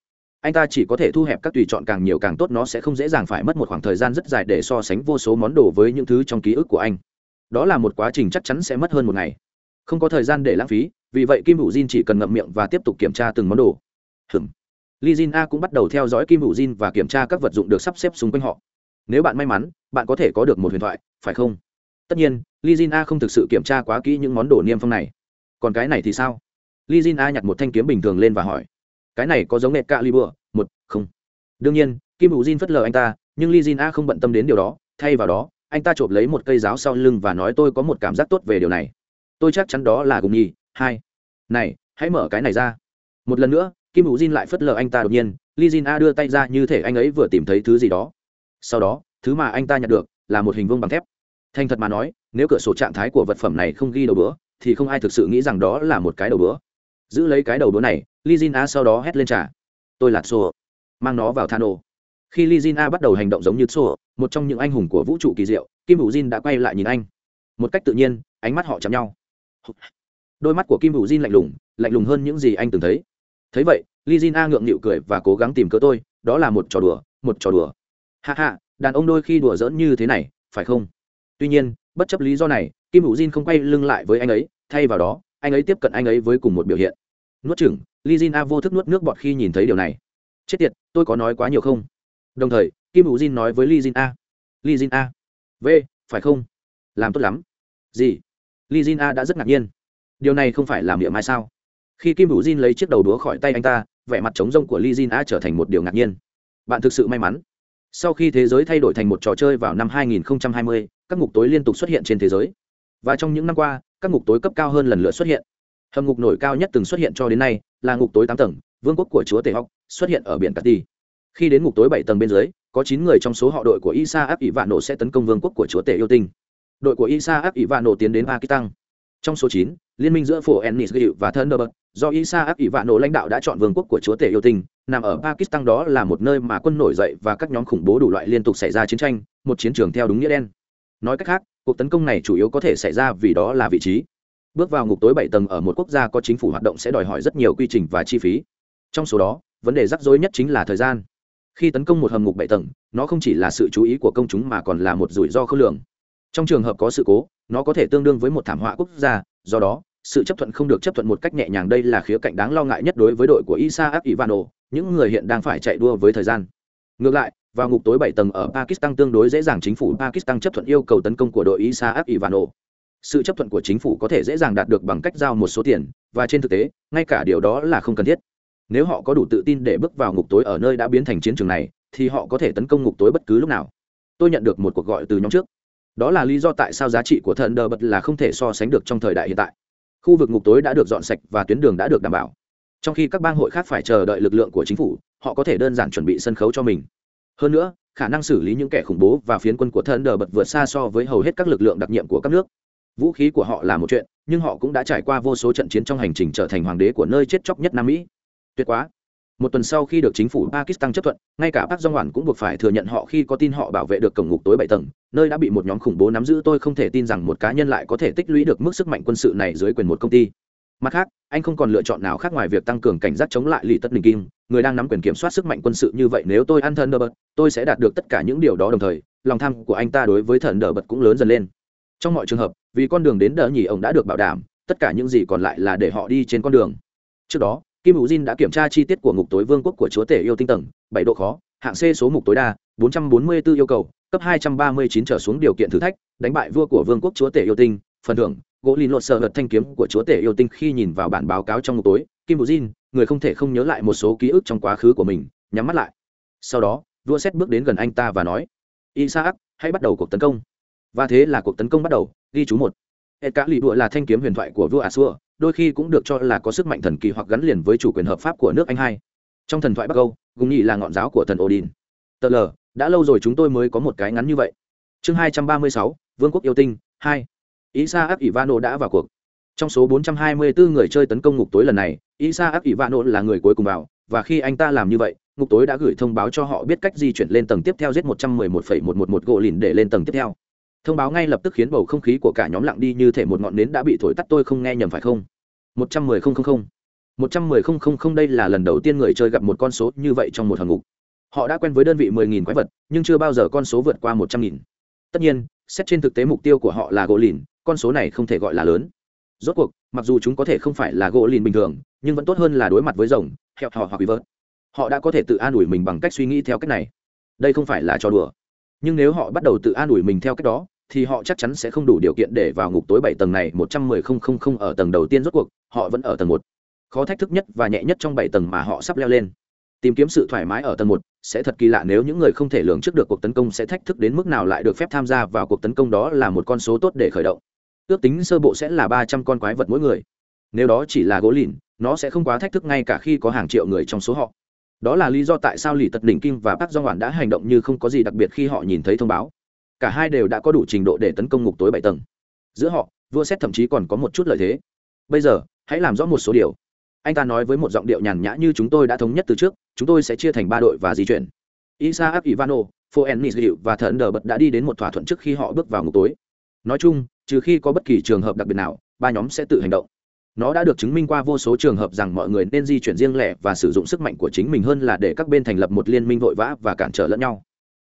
Anh ta chỉ có thể thu hẹp các tùy chọn càng nhiều càng tốt, nó sẽ không dễ dàng phải mất một khoảng thời gian rất dài để so sánh vô số món đồ với những thứ trong ký ức của anh. Đó là một quá trình chắc chắn sẽ mất hơn một ngày. Không có thời gian để lãng phí, vì vậy kim hữu jin chỉ cần ngậm miệng và tiếp tục kiểm tra từng món đồ. Hừm li jin a cũng bắt đầu theo dõi kim hữu jin và kiểm tra các vật dụng được sắp xếp xung quanh họ. Nếu bạn may mắn, bạn có thể có được một huyền thoại, phải không? Tất nhiên, li jin a không thực sự kiểm tra quá kỹ những món đồ niêm phong này. Còn cái này thì sao? Li jin a nhặt một thanh kiếm bình thường lên và hỏi, cái này có giống nẹt cạ li bừa một, không? Đương nhiên, kim hữu jin phất lờ anh ta, nhưng li jin a không bận tâm đến điều đó, thay vào đó, anh ta chộp lấy một cây giáo sau lưng và nói, tôi có một cảm giác tốt về điều này. Tôi chắc chắn đó là gùng nhi hai. Này, hãy mở cái này ra. Một lần nữa, kim hữu jin lại phất lờ anh ta đột nhiên, li jin a đưa tay ra như thể anh ấy vừa tìm thấy thứ gì đó. Sau đó, thứ mà anh ta nhận được là một hình vuông bằng thép. Thành thật mà nói, nếu cửa sổ trạng thái của vật phẩm này không ghi đầu bữa, thì không ai thực sự nghĩ rằng đó là một cái đầu bữa giữ lấy cái đầu đố này li jin a sau đó hét lên trả tôi là xô mang nó vào thano khi li jin a bắt đầu hành động giống như xô một trong những anh hùng của vũ trụ kỳ diệu, kim hữu jin đã quay lại nhìn anh. Một cách tự nhiên, ánh mắt họ chạm nhau. Đôi mắt của kim hữu jin lạnh lùng lạnh lùng hơn những gì anh từng thấy. Thấy vậy li jin a ngượng nghịu cười và cố gắng tìm cớ tôi, đó là một trò đùa, một trò đùa. Hạ hạ đàn ông đôi khi đùa giỡn như thế này, phải không? Tuy nhiên, bất chấp lý do này, kim hữu jin không quay lưng lại với anh ấy, thay vào đó anh ấy tiếp cận anh ấy với cùng một biểu hiện. Nuốt chừng li jin a vô thức nuốt nước bọt khi nhìn thấy điều này. Chết tiệt tôi có nói quá nhiều không? Đồng thời kim hữu jin nói với li jin a li jin a v phải không? Làm tốt lắm. Gì li jin a đã rất ngạc nhiên. Điều này không phải làm miệng mai sao? Khi kim hữu jin lấy chiếc đầu đũa khỏi tay anh ta vẻ mặt trống rông của li jin a trở thành một điều ngạc nhiên. Bạn thực sự may mắn. Sau khi thế giới thay đổi thành một trò chơi vào năm 2020, các ngục tối liên tục xuất hiện trên thế giới. Và trong những năm qua các ngục tối cấp cao hơn lần lượt xuất hiện. Hầm ngục nổi cao nhất từng xuất hiện cho đến nay là ngục tối tám tầng, vương quốc của chúa tể học, xuất hiện ở biển cát đi khi đến ngục tối bảy tầng bên dưới, có chín người trong số họ đội của isa áp ỷ vạn nổ sẽ tấn công vương quốc của chúa tể yêu tinh. Đội của isa áp ỷ vạn nổ tiến đến pakistan. Trong số chín, liên minh giữa phổ ennis và thunderbird, do isa áp ỷ vạn nổ lãnh đạo đã chọn vương quốc của chúa tể yêu tinh, nằm ở pakistan đó là một nơi mà quân nổi dậy và các nhóm khủng bố đủ loại liên tục xảy ra chiến tranh, một chiến trường theo đúng nghĩa đen. Nói cách khác cuộc tấn công này chủ yếu có thể xảy ra vì đó là vị trí. Bước vào ngục tối bảy tầng ở một quốc gia có chính phủ hoạt động sẽ đòi hỏi rất nhiều quy trình và chi phí. Trong số đó vấn đề rắc rối nhất chính là thời gian. Khi tấn công một hầm ngục bảy tầng nó không chỉ là sự chú ý của công chúng mà còn là một rủi ro khôn lường. Trong trường hợp có sự cố nó có thể tương đương với một thảm họa quốc gia do đó sự chấp thuận không được chấp thuận một cách nhẹ nhàng đây là khía cạnh đáng lo ngại nhất đối với đội của Isaac Ivano, những người hiện đang phải chạy đua với thời gian. Ngược lại, vào ngục tối bảy tầng ở Pakistan tương đối dễ dàng chính phủ Pakistan chấp thuận yêu cầu tấn công của đội Isaf Ivano. Sự chấp thuận của chính phủ có thể dễ dàng đạt được bằng cách giao một số tiền, và trên thực tế, ngay cả điều đó là không cần thiết. Nếu họ có đủ tự tin để bước vào ngục tối ở nơi đã biến thành chiến trường này, thì họ có thể tấn công ngục tối bất cứ lúc nào. Tôi nhận được một cuộc gọi từ nhóm trước. Đó là lý do tại sao giá trị của Thunderbird là không thể so sánh được trong thời đại hiện tại khu vực ngục tối đã được dọn sạch và tuyến đường đã được đảm bảo trong khi các bang hội khác phải chờ đợi lực lượng của chính phủ họ có thể đơn giản chuẩn bị sân khấu cho mình hơn nữa, khả năng xử lý những kẻ khủng bố và phiến quân của thân đờ bật vượt xa so với hầu hết các lực lượng đặc nhiệm của các nước. Vũ khí của họ là một chuyện, nhưng họ cũng đã trải qua vô số trận chiến trong hành trình trở thành hoàng đế của nơi chết chóc nhất nam mỹ. Tuyệt quá. Một tuần sau khi được chính phủ pakistan chấp thuận, ngay cả park jong cũng buộc phải thừa nhận họ khi có tin họ bảo vệ được cổng ngục tối bảy tầng, nơi đã bị một nhóm khủng bố nắm giữ. Tôi không thể tin rằng một cá nhân lại có thể tích lũy được mức sức mạnh quân sự này dưới quyền một công ty. Mặt khác, anh không còn lựa chọn nào khác ngoài việc tăng cường cảnh giác chống lại lì tất đình kim người đang nắm quyền kiểm soát sức mạnh quân sự như vậy nếu tôi ăn thần đờ bật, tôi sẽ đạt được tất cả những điều đó đồng thời, lòng tham của anh ta đối với thần đờ bật cũng lớn dần lên. Trong mọi trường hợp, vì con đường đến đờ nhì ông đã được bảo đảm, tất cả những gì còn lại là để họ đi trên con đường. Trước đó, kim hữu jin đã kiểm tra chi tiết của ngục tối vương quốc của chúa tể yêu tinh tầng, bảy độ khó, hạng c số mục tối đa 444 yêu cầu, cấp 239 trở xuống điều kiện thử thách, đánh bại vua của vương quốc chúa tể yêu tinh, phần thưởng, gỗ lìn lột sợ hợt thanh kiếm của chúa tể yêu tinh khi nhìn vào bản báo cáo trong ngục tối kim bù jin người không thể không nhớ lại một số ký ức trong quá khứ của mình nhắm mắt lại. Sau đó vua xét bước đến gần anh ta và nói isaac hãy bắt đầu cuộc tấn công. Và thế là cuộc tấn công bắt đầu ghi chú một. Hệ cả lì đụa là thanh kiếm huyền thoại của vua asua đôi khi cũng được cho là có sức mạnh thần kỳ hoặc gắn liền với chủ quyền hợp pháp của nước anh hai. Trong thần thoại bắc âu gùng nhị là ngọn giáo của thần odin. Tờ lờ, đã lâu rồi chúng tôi mới có một cái ngắn như vậy. Chương hai trăm ba mươi sáu vương quốc yêu tinh hai. Isaac Ivano đã vào cuộc. Trong số 424 người chơi tấn công ngục tối lần này, Isaac Ivano là người cuối cùng vào, và khi anh ta làm như vậy, ngục tối đã gửi thông báo cho họ biết cách di chuyển lên tầng tiếp theo giết 111,111 gỗ lìn để lên tầng tiếp theo. Thông báo ngay lập tức khiến bầu không khí của cả nhóm lặng đi như thể một ngọn nến đã bị thổi tắt tôi không nghe nhầm phải không? 110,000. 110,000 đây là lần đầu tiên người chơi gặp một con số như vậy trong một hầm ngục. Họ đã quen với đơn vị 10.000 quái vật, nhưng chưa bao giờ con số vượt qua 100.000. Tất nhiên, xét trên thực tế mục tiêu của họ là gỗ lìn, con số này không thể gọi là lớn rốt cuộc, mặc dù chúng có thể không phải là gỗ lìn bình thường, nhưng vẫn tốt hơn là đối mặt với rồng, hẹo hò hoặc bị vớt họ đã có thể tự an ủi mình bằng cách suy nghĩ theo cách này. Đây không phải là trò đùa. Nhưng nếu họ bắt đầu tự an ủi mình theo cách đó, thì họ chắc chắn sẽ không đủ điều kiện để vào ngục tối bảy tầng này một trăm mười không không không ở tầng đầu tiên. Rốt cuộc, họ vẫn ở tầng một. Khó thách thức nhất và nhẹ nhất trong bảy tầng mà họ sắp leo lên. Tìm kiếm sự thoải mái ở tầng một sẽ thật kỳ lạ nếu những người không thể lường trước được cuộc tấn công sẽ thách thức đến mức nào lại được phép tham gia vào cuộc tấn công đó là một con số tốt để khởi động ước tính sơ bộ sẽ là ba trăm con quái vật mỗi người. Nếu đó chỉ là gỗ lìn, nó sẽ không quá thách thức ngay cả khi có hàng triệu người trong số họ. Đó là lý do tại sao lì tật đỉnh kim và bác do ngoạn đã hành động như không có gì đặc biệt khi họ nhìn thấy thông báo. Cả hai đều đã có đủ trình độ để tấn công ngục tối bảy tầng. Giữa họ, vua xét thậm chí còn có một chút lợi thế. Bây giờ, hãy làm rõ một số điều. Anh ta nói với một giọng điệu nhàn nhã như chúng tôi đã thống nhất từ trước, chúng tôi sẽ chia thành ba đội và di chuyển. Isaac ivano foennis và thần đờ bật đã đi đến một thỏa thuận trước khi họ bước vào ngục tối. Nói chung trừ khi có bất kỳ trường hợp đặc biệt nào, ba nhóm sẽ tự hành động. Nó đã được chứng minh qua vô số trường hợp rằng mọi người nên di chuyển riêng lẻ và sử dụng sức mạnh của chính mình hơn là để các bên thành lập một liên minh vội vã và cản trở lẫn nhau.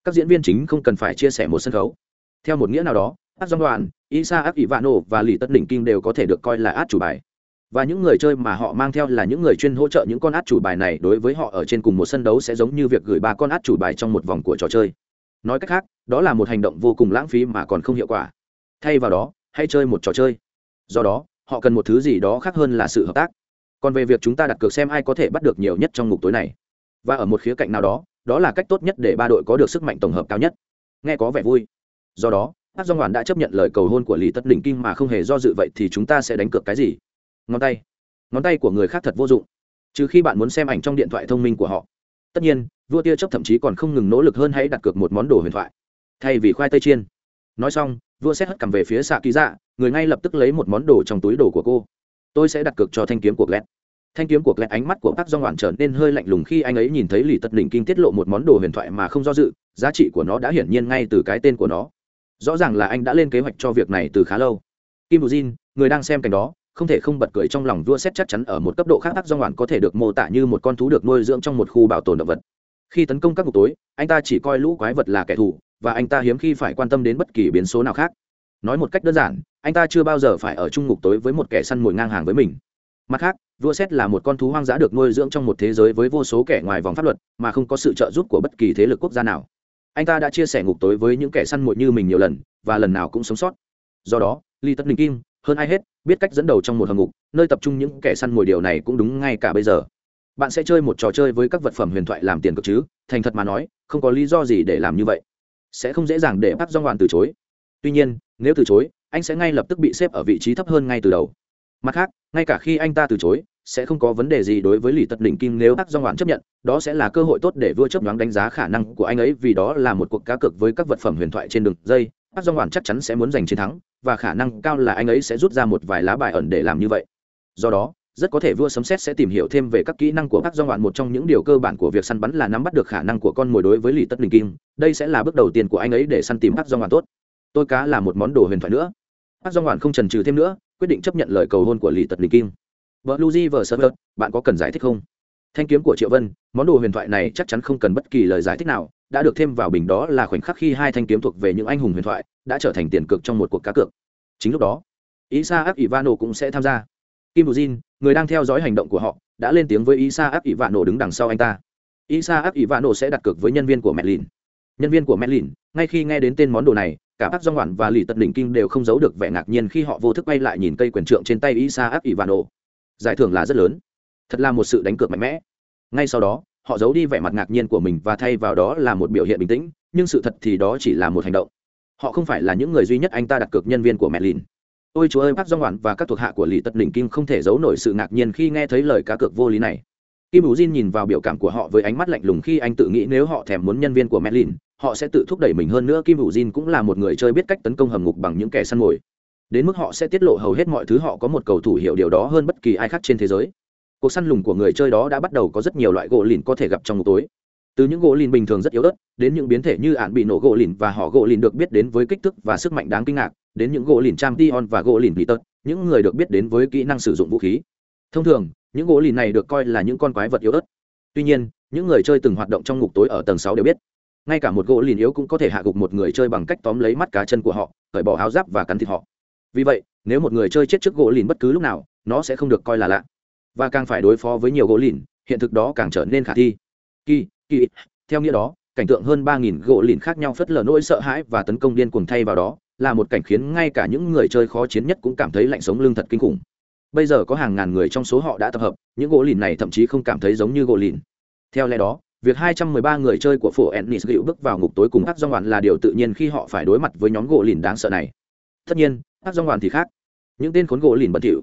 Các diễn viên chính không cần phải chia sẻ một sân khấu. Theo một nghĩa nào đó át dòng đoàn isa ác ivano và lì tất đỉnh kinh đều có thể được coi là át chủ bài. Và những người chơi mà họ mang theo là những người chuyên hỗ trợ những con át chủ bài này đối với họ ở trên cùng một sân đấu sẽ giống như việc gửi ba con át chủ bài trong một vòng của trò chơi. Nói cách khác, đó là một hành động vô cùng lãng phí mà còn không hiệu quả thay vào đó, hãy chơi một trò chơi. Do đó, họ cần một thứ gì đó khác hơn là sự hợp tác. Còn về việc chúng ta đặt cược xem ai có thể bắt được nhiều nhất trong ngục tối này. Và ở một khía cạnh nào đó đó là cách tốt nhất để ba đội có được sức mạnh tổng hợp cao nhất. Nghe có vẻ vui. Do đó hát do Hoàn đã chấp nhận lời cầu hôn của lý tất đỉnh kinh mà không hề do dự vậy thì chúng ta sẽ đánh cược cái gì? Ngón tay. Ngón tay của người khác thật vô dụng. Trừ khi bạn muốn xem ảnh trong điện thoại thông minh của họ. Tất nhiên, vua tia chấp thậm chí còn không ngừng nỗ lực hơn hãy đặt cược một món đồ huyền thoại. Thay vì khoai tây chiên nói xong, vua xét hất cầm về phía xạ ký dạ người ngay lập tức lấy một món đồ trong túi đồ của cô. Tôi sẽ đặt cược cho thanh kiếm của gled thanh kiếm của gled ánh mắt của bác do ngoạn trở nên hơi lạnh lùng khi anh ấy nhìn thấy lì tật đỉnh kinh tiết lộ một món đồ huyền thoại mà không do dự, giá trị của nó đã hiển nhiên ngay từ cái tên của nó. Rõ ràng là anh đã lên kế hoạch cho việc này từ khá lâu. Kim bù jin, người đang xem cảnh đó, không thể không bật cười trong lòng vua xét chắc chắn ở một cấp độ khác tác do ngoạn có thể được mô tả như một con thú được nuôi dưỡng trong một khu bảo tồn động vật. Khi tấn công các ngục tối, anh ta chỉ coi lũ quái vật là kẻ thù và anh ta hiếm khi phải quan tâm đến bất kỳ biến số nào khác. Nói một cách đơn giản, anh ta chưa bao giờ phải ở chung ngục tối với một kẻ săn mồi ngang hàng với mình. Mặt khác, vua xét là một con thú hoang dã được nuôi dưỡng trong một thế giới với vô số kẻ ngoài vòng pháp luật, mà không có sự trợ giúp của bất kỳ thế lực quốc gia nào. Anh ta đã chia sẻ ngục tối với những kẻ săn mồi như mình nhiều lần, và lần nào cũng sống sót. Do đó Li tất đình kim, hơn ai hết, biết cách dẫn đầu trong một hầm ngục, nơi tập trung những kẻ săn mồi điều này cũng đúng ngay cả bây giờ. Bạn sẽ chơi một trò chơi với các vật phẩm huyền thoại làm tiền cực chứ? Thành thật mà nói, không có lý do gì để làm như vậy sẽ không dễ dàng để bắt do ngoạn từ chối. Tuy nhiên, nếu từ chối, anh sẽ ngay lập tức bị xếp ở vị trí thấp hơn ngay từ đầu. Mặt khác, ngay cả khi anh ta từ chối, sẽ không có vấn đề gì đối với lì tật đỉnh kim nếu bác do ngoạn chấp nhận, đó sẽ là cơ hội tốt để vua chấp nhoáng đánh giá khả năng của anh ấy vì đó là một cuộc cá cược với các vật phẩm huyền thoại trên đường dây bác do ngoạn chắc chắn sẽ muốn giành chiến thắng, và khả năng cao là anh ấy sẽ rút ra một vài lá bài ẩn để làm như vậy. Do đó rất có thể vua sấm xét sẽ tìm hiểu thêm về các kỹ năng của bác do ngoạn một trong những điều cơ bản của việc săn bắn là nắm bắt được khả năng của con mồi đối với lì tất đình kim đây sẽ là bước đầu tiên của anh ấy để săn tìm bác do ngoạn tốt. Tôi cá là một món đồ huyền thoại nữa. Bác do ngoạn không trần trừ thêm nữa, quyết định chấp nhận lời cầu hôn của lì tật đình kim vợ luigi vợ sơ bạn có cần giải thích không? Thanh kiếm của triệu vân, món đồ huyền thoại này chắc chắn không cần bất kỳ lời giải thích nào. Đã được thêm vào bình đó là khoảnh khắc khi hai thanh kiếm thuộc về những anh hùng huyền thoại đã trở thành tiền cực trong một cuộc cá cược. Chính lúc đó, isaac ivano cũng sẽ tham gia kim bù jin, người đang theo dõi hành động của họ, đã lên tiếng với isaac ivano đứng đằng sau anh ta. Isaac ivano sẽ đặt cược với nhân viên của medlin nhân viên của medlin ngay khi nghe đến tên món đồ này, cả bác do ngoạn và lì tật đỉnh kinh đều không giấu được vẻ ngạc nhiên khi họ vô thức quay lại nhìn cây quyền trượng trên tay isaac ivano giải thưởng là rất lớn. Thật là một sự đánh cược mạnh mẽ. Ngay sau đó, họ giấu đi vẻ mặt ngạc nhiên của mình và thay vào đó là một biểu hiện bình tĩnh, nhưng sự thật thì đó chỉ là một hành động. Họ không phải là những người duy nhất anh ta đặt cược nhân viên của medlin ôi chúa ơi bác do ngoạn và các thuộc hạ của lì tật đỉnh kim không thể giấu nổi sự ngạc nhiên khi nghe thấy lời cá cược vô lý này. Kim ủ jin nhìn vào biểu cảm của họ với ánh mắt lạnh lùng khi anh tự nghĩ nếu họ thèm muốn nhân viên của merlin, họ sẽ tự thúc đẩy mình hơn nữa. Kim ủ jin cũng là một người chơi biết cách tấn công hầm ngục bằng những kẻ săn mồi. Đến mức họ sẽ tiết lộ hầu hết mọi thứ, họ có một cầu thủ hiểu điều đó hơn bất kỳ ai khác trên thế giới. Cuộc săn lùng của người chơi đó đã bắt đầu có rất nhiều loại gỗ lìn có thể gặp trong ngục tối từ những gỗ lìn bình thường rất yếu ớt, đến những biến thể như ạn bị nổ gỗ lìn và họ gỗ lìn được biết đến với kích thước và sức mạnh đáng kinh ngạc, đến những gỗ lìn trang tion và gỗ lìn bị tật những người được biết đến với kỹ năng sử dụng vũ khí. Thông thường, những gỗ lìn này được coi là những con quái vật yếu ớt. Tuy nhiên, những người chơi từng hoạt động trong ngục tối ở tầng sáu đều biết, ngay cả một gỗ lìn yếu cũng có thể hạ gục một người chơi bằng cách tóm lấy mắt cá chân của họ, cởi bỏ áo giáp và cắn thịt họ. Vì vậy, nếu một người chơi chết trước gỗ lìn bất cứ lúc nào, nó sẽ không được coi là lạ. Và càng phải đối phó với nhiều gỗ lìn, hiện thực đó càng trở nên khả thi. Kỳ kỳ theo nghĩa đó, cảnh tượng hơn ba nghìn gỗ lìn khác nhau phất lờ nỗi sợ hãi và tấn công điên cuồng thay vào đó, là một cảnh khiến ngay cả những người chơi khó chiến nhất cũng cảm thấy lạnh sống lưng thật kinh khủng. Bây giờ có hàng ngàn người trong số họ đã tập hợp, những gỗ lìn này thậm chí không cảm thấy giống như gỗ lìn. Theo lẽ đó, việc 213 người chơi của phủ ennis gịu bước vào ngục tối cùng ác dòng hoàn là điều tự nhiên khi họ phải đối mặt với nhóm gỗ lìn đáng sợ này. Tất nhiên ác dòng hoàn thì khác. Những tên khốn gỗ lìn bẩn thỉu.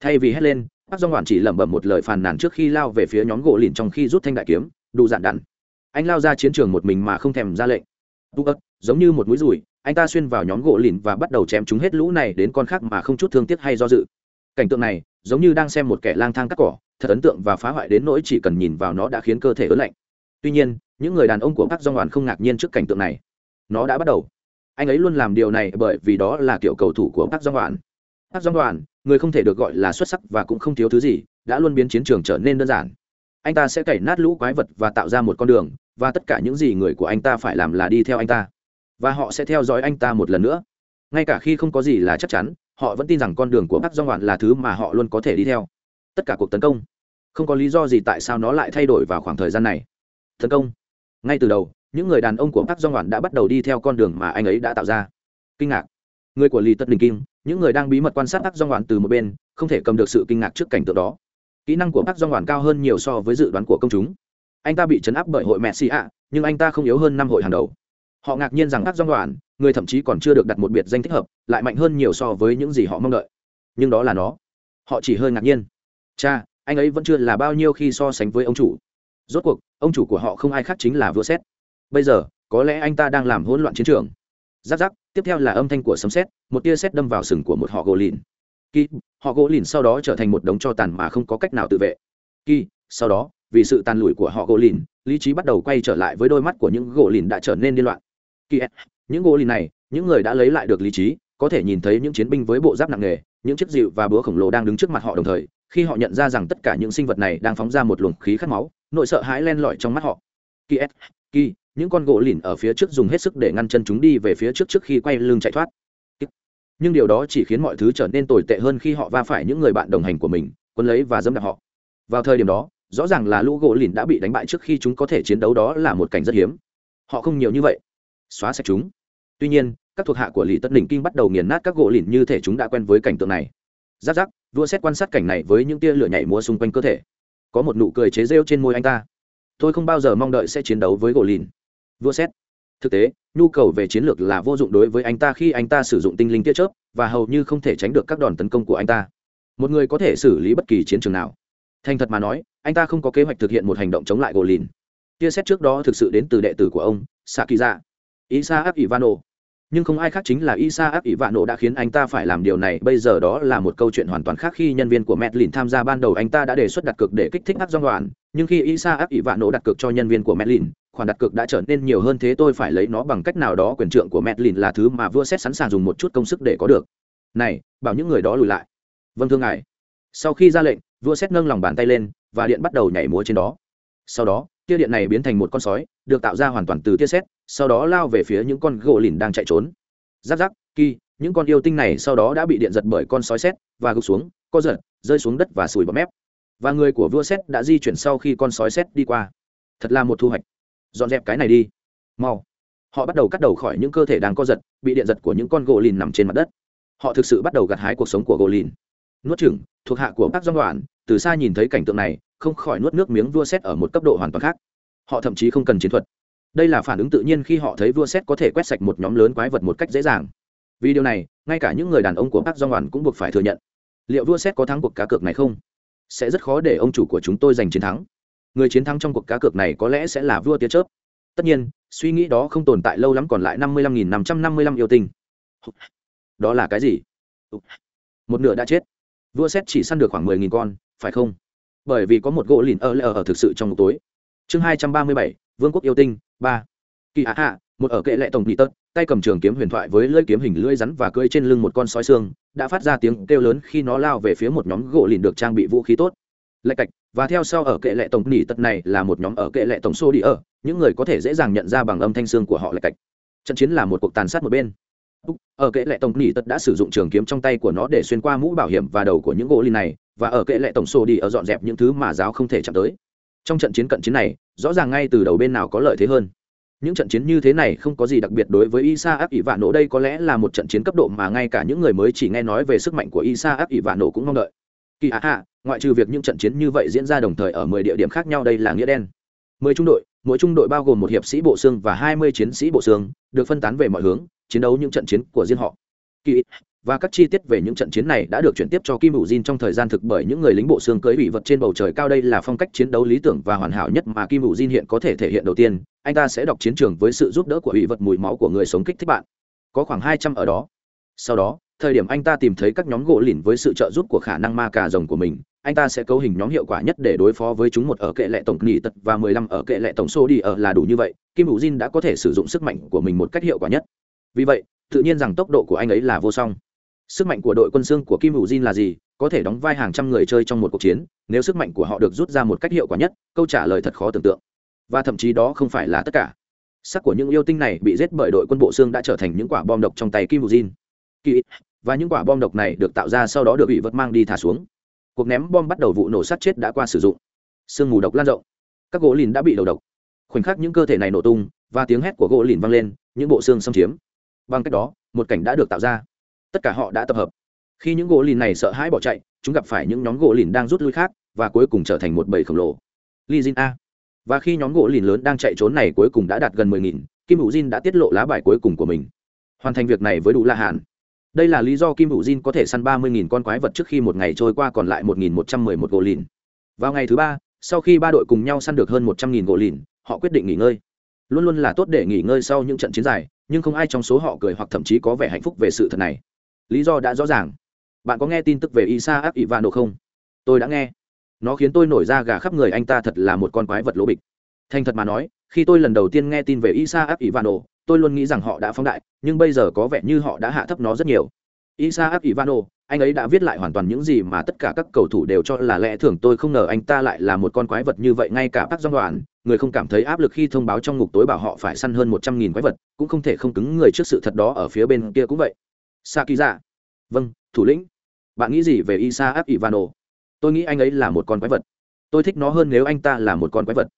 Thay vì hét lên ác dòng hoàn chỉ lẩm bẩm một lời phàn nàn trước khi lao về phía nhóm gỗ lìn trong khi rút thanh đại kiếm đủ dạn đặn anh lao ra chiến trường một mình mà không thèm ra lệnh. Tu ớt, giống như một mũi rùi anh ta xuyên vào nhóm gỗ lìn và bắt đầu chém chúng hết lũ này đến con khác mà không chút thương tiếc hay do dự. Cảnh tượng này, giống như đang xem một kẻ lang thang cắt cỏ, thật ấn tượng và phá hoại đến nỗi chỉ cần nhìn vào nó đã khiến cơ thể ớn lạnh. Tuy nhiên, những người đàn ông của các dong hoàn không ngạc nhiên trước cảnh tượng này. Nó đã bắt đầu. Anh ấy luôn làm điều này bởi vì đó là kiểu cầu thủ của các dong hoàn các dong hoàn người không thể được gọi là xuất sắc và cũng không thiếu thứ gì, đã luôn biến chiến trường trở nên đơn giản anh ta sẽ cày nát lũ quái vật và tạo ra một con đường, và tất cả những gì người của anh ta phải làm là đi theo anh ta. Và họ sẽ theo dõi anh ta một lần nữa. Ngay cả khi không có gì là chắc chắn, họ vẫn tin rằng con đường của bác do ngoạn là thứ mà họ luôn có thể đi theo. Tất cả cuộc tấn công. Không có lý do gì tại sao nó lại thay đổi vào khoảng thời gian này. Tấn công. Ngay từ đầu, những người đàn ông của bác do ngoạn đã bắt đầu đi theo con đường mà anh ấy đã tạo ra. Kinh ngạc. Người của lì tất đình kim, những người đang bí mật quan sát bác do ngoạn từ một bên, không thể cầm được sự kinh ngạc trước cảnh tượng đó kỹ năng của bác do ngoạn cao hơn nhiều so với dự đoán của công chúng. Anh ta bị chấn áp bởi hội messi ạ, nhưng anh ta không yếu hơn năm hội hàng đầu. Họ ngạc nhiên rằng bác do ngoạn người thậm chí còn chưa được đặt một biệt danh thích hợp, lại mạnh hơn nhiều so với những gì họ mong đợi. Nhưng đó là nó. Họ chỉ hơi ngạc nhiên. Cha, anh ấy vẫn chưa là bao nhiêu khi so sánh với ông chủ. Rốt cuộc, ông chủ của họ không ai khác chính là vua xét bây giờ, có lẽ anh ta đang làm hỗn loạn chiến trường. Giáp giáp tiếp theo là âm thanh của sấm xét một tia xét đâm vào sừng của một họ gỗ lìn kỳ, họ gỗ lìn sau đó trở thành một đống cho tàn mà không có cách nào tự vệ. Kỳ, sau đó, vì sự tàn lủi của họ gỗ lìn, lý trí bắt đầu quay trở lại với đôi mắt của những gỗ lìn đã trở nên điên loạn. Kỳ, những gỗ lìn này, những người đã lấy lại được lý trí, có thể nhìn thấy những chiến binh với bộ giáp nặng nề, những chiếc dịu và búa khổng lồ đang đứng trước mặt họ đồng thời, khi họ nhận ra rằng tất cả những sinh vật này đang phóng ra một luồng khí khát máu, nỗi sợ hãi len lỏi trong mắt họ. Kỳ kỳ, những con gỗ lìn ở phía trước dùng hết sức để ngăn chân chúng đi về phía trước trước khi quay lưng chạy thoát nhưng điều đó chỉ khiến mọi thứ trở nên tồi tệ hơn khi họ va phải những người bạn đồng hành của mình, quân lấy và dâm đạp họ. Vào thời điểm đó, rõ ràng là lũ gỗ lìn đã bị đánh bại trước khi chúng có thể chiến đấu, đó là một cảnh rất hiếm. Họ không nhiều như vậy. Xóa sạch chúng. Tuy nhiên, các thuộc hạ của lì tất đỉnh kinh bắt đầu nghiền nát các gỗ lìn như thể chúng đã quen với cảnh tượng này. Giáp giáp vua xét quan sát cảnh này với những tia lửa nhảy múa xung quanh cơ thể. Có một nụ cười chế rêu trên môi anh ta. Tôi không bao giờ mong đợi sẽ chiến đấu với gỗ lìn. Vua xét thực tế nhu cầu về chiến lược là vô dụng đối với anh ta khi anh ta sử dụng tinh linh tia chớp và hầu như không thể tránh được các đòn tấn công của anh ta. Một người có thể xử lý bất kỳ chiến trường nào. Thành thật mà nói anh ta không có kế hoạch thực hiện một hành động chống lại gỗ lìn tia xét trước đó thực sự đến từ đệ tử của ông sakiza. Isaac ivano nhưng không ai khác chính là Isaac Ivano đã khiến anh ta phải làm điều này. Bây giờ đó là một câu chuyện hoàn toàn khác khi nhân viên của Medlin tham gia ban đầu anh ta đã đề xuất đặt cược để kích thích ác dòng đoàn, nhưng khi Isaac Ivano đặt cược cho nhân viên của Medlin, khoản đặt cược đã trở nên nhiều hơn thế tôi phải lấy nó bằng cách nào đó quyền trượng của Medlin là thứ mà vua xét sẵn sàng dùng một chút công sức để có được. Này, bảo những người đó lùi lại. Vâng thưa ngài. Sau khi ra lệnh, vua xét nâng lòng bàn tay lên và điện bắt đầu nhảy múa trên đó. Sau đó, tia điện này biến thành một con sói, được tạo ra hoàn toàn từ tia sét, sau đó lao về phía những con gỗ lìn đang chạy trốn Rắc rắc, kỳ những con yêu tinh này sau đó đã bị điện giật bởi con sói sét và gục xuống co giật rơi xuống đất và sùi bọt mép và người của vua Sét đã di chuyển sau khi con sói sét đi qua thật là một thu hoạch dọn dẹp cái này đi. Mau. Họ bắt đầu cắt đầu khỏi những cơ thể đang co giật, bị điện giật của những con gỗ lìn nằm trên mặt đất. Họ thực sự bắt đầu gặt hái cuộc sống của gỗ lìn. Nuốt chừng thuộc hạ của bác doan đoàn, từ xa nhìn thấy cảnh tượng này, không khỏi nuốt nước miếng vua xét ở một cấp độ hoàn toàn khác. Họ thậm chí không cần chiến thuật. Đây là phản ứng tự nhiên khi họ thấy vua xét có thể quét sạch một nhóm lớn quái vật một cách dễ dàng. Vì điều này, ngay cả những người đàn ông của bác doan đoàn cũng buộc phải thừa nhận. Liệu vua xét có thắng cuộc cá cược này không? Sẽ rất khó để ông chủ của chúng tôi giành chiến thắng người chiến thắng trong cuộc cá cược này có lẽ sẽ là vua tia chớp. Tất nhiên, suy nghĩ đó không tồn tại lâu lắm còn lại năm mươi lăm nghìn năm trăm năm mươi lăm yêu tinh. Đó là cái gì? Một nửa đã chết. Vua xét chỉ săn được khoảng mười nghìn con, phải không? Bởi vì có một gỗ lìn ở lờ ở thực sự trong một tối. Chương hai trăm ba mươi bảy, vương quốc yêu tinh, ba. Kỳ hạ hạ, một ở kệ lệ tổng bị tật, tay cầm trường kiếm huyền thoại với lưỡi kiếm hình lưỡi rắn và cưỡi trên lưng một con sói xương, đã phát ra tiếng kêu lớn khi nó lao về phía một nhóm gỗ lìn được trang bị vũ khí tốt lệch cạch, và theo sau ở kệ lệ tổng nỉ tật này là một nhóm ở kệ lệ tổng xô đi ở, những người có thể dễ dàng nhận ra bằng âm thanh xương của họ lệch cạch. Trận chiến là một cuộc tàn sát một bên. Ở kệ lệ tổng nỉ tật đã sử dụng trường kiếm trong tay của nó để xuyên qua mũ bảo hiểm và đầu của những gỗ linh này, và ở kệ lệ tổng xô đi ở dọn dẹp những thứ mà giáo không thể chạm tới. Trong trận chiến cận chiến này, rõ ràng ngay từ đầu bên nào có lợi thế hơn. Những trận chiến như thế này không có gì đặc biệt đối với isa áp ỷ vạn nổ đây có lẽ là một trận chiến cấp độ mà ngay cả những người mới chỉ nghe nói về sức mạnh của isa áp ỷ vạn nổ cũng mong đợi kỳ hạ hạ ngoại trừ việc những trận chiến như vậy diễn ra đồng thời ở mười địa điểm khác nhau đây là nghĩa đen mười trung đội mỗi trung đội bao gồm một hiệp sĩ bộ xương và hai mươi chiến sĩ bộ xương được phân tán về mọi hướng chiến đấu những trận chiến của riêng họ kỳ và các chi tiết về những trận chiến này đã được chuyển tiếp cho Kim Vũ Jin trong thời gian thực bởi những người lính bộ xương cưỡi bị vật trên bầu trời cao đây là phong cách chiến đấu lý tưởng và hoàn hảo nhất mà Kim Vũ Jin hiện có thể thể hiện đầu tiên. Anh ta sẽ đọc chiến trường với sự giúp đỡ của ủy vật mùi máu của người sống kích thích bạn. Có khoảng hai trăm ở đó. Sau đó, thời điểm anh ta tìm thấy các nhóm gỗ lìn với sự trợ giúp của khả năng ma cà rồng của mình, anh ta sẽ cấu hình nhóm hiệu quả nhất để đối phó với chúng một ở kệ lệ tổng nghỉ tật và mười lăm ở kệ lệ tổng số đi ở là đủ như vậy. Kim Vũ Jin đã có thể sử dụng sức mạnh của mình một cách hiệu quả nhất. Vì vậy, tự nhiên rằng tốc độ của anh ấy là vô song sức mạnh của đội quân xương của kim hữu jin là gì có thể đóng vai hàng trăm người chơi trong một cuộc chiến nếu sức mạnh của họ được rút ra một cách hiệu quả nhất câu trả lời thật khó tưởng tượng và thậm chí đó không phải là tất cả sắc của những yêu tinh này bị giết bởi đội quân bộ xương đã trở thành những quả bom độc trong tay kim hữu jin kỳ và những quả bom độc này được tạo ra sau đó được bị vật mang đi thả xuống. Cuộc ném bom bắt đầu vụ nổ sát chết đã qua sử dụng. Sương mù độc lan rộng. Các gỗ lìn đã bị đầu độc. Khoảnh khắc những cơ thể này nổ tung và tiếng hét của gỗ lìn vang lên những bộ xương xâm chiếm. Bằng cách đó một cảnh đã được tạo ra. Tất cả họ đã tập hợp. Khi những gỗ lìn này sợ hãi bỏ chạy chúng gặp phải những nhóm gỗ lìn đang rút lui khác và cuối cùng trở thành một bầy khổng lồ. Li jin a. Và khi nhóm gỗ lìn lớn đang chạy trốn này cuối cùng đã đạt gần 10.000, kim hữu jin đã tiết lộ lá bài cuối cùng của mình. Hoàn thành việc này với đủ la hàn đây là lý do kim hữu jin có thể săn ba mươi nghìn con quái vật trước khi một ngày trôi qua còn lại một nghìn một trăm mười một gỗ lìn. Vào ngày thứ ba, sau khi ba đội cùng nhau săn được hơn một trăm nghìn gỗ lìn, họ quyết định nghỉ ngơi. Luôn luôn là tốt để nghỉ ngơi sau những trận chiến dài, nhưng không ai trong số họ cười hoặc thậm chí có vẻ hạnh phúc về sự thật này. Lý do đã rõ ràng. Bạn có nghe tin tức về isa ác ivano không? Tôi đã nghe. Nó khiến tôi nổi ra gà khắp người, anh ta thật là một con quái vật lỗ bịch. Thành thật mà nói, khi tôi lần đầu tiên nghe tin về isa ác ivano tôi luôn nghĩ rằng họ đã phóng đại, nhưng bây giờ có vẻ như họ đã hạ thấp nó rất nhiều. Isaac ivano, anh ấy đã viết lại hoàn toàn những gì mà tất cả các cầu thủ đều cho là lẽ thường tôi không ngờ anh ta lại là một con quái vật như vậy, ngay cả bác doanh đoàn người không cảm thấy áp lực khi thông báo trong ngục tối bảo họ phải săn hơn một trăm nghìn quái vật, cũng không thể không cứng người trước sự thật đó ở phía bên kia cũng vậy. Sakiza. vâng thủ lĩnh. Bạn nghĩ gì về Isaac ivano? Tôi nghĩ anh ấy là một con quái vật. Tôi thích nó hơn nếu anh ta là một con quái vật.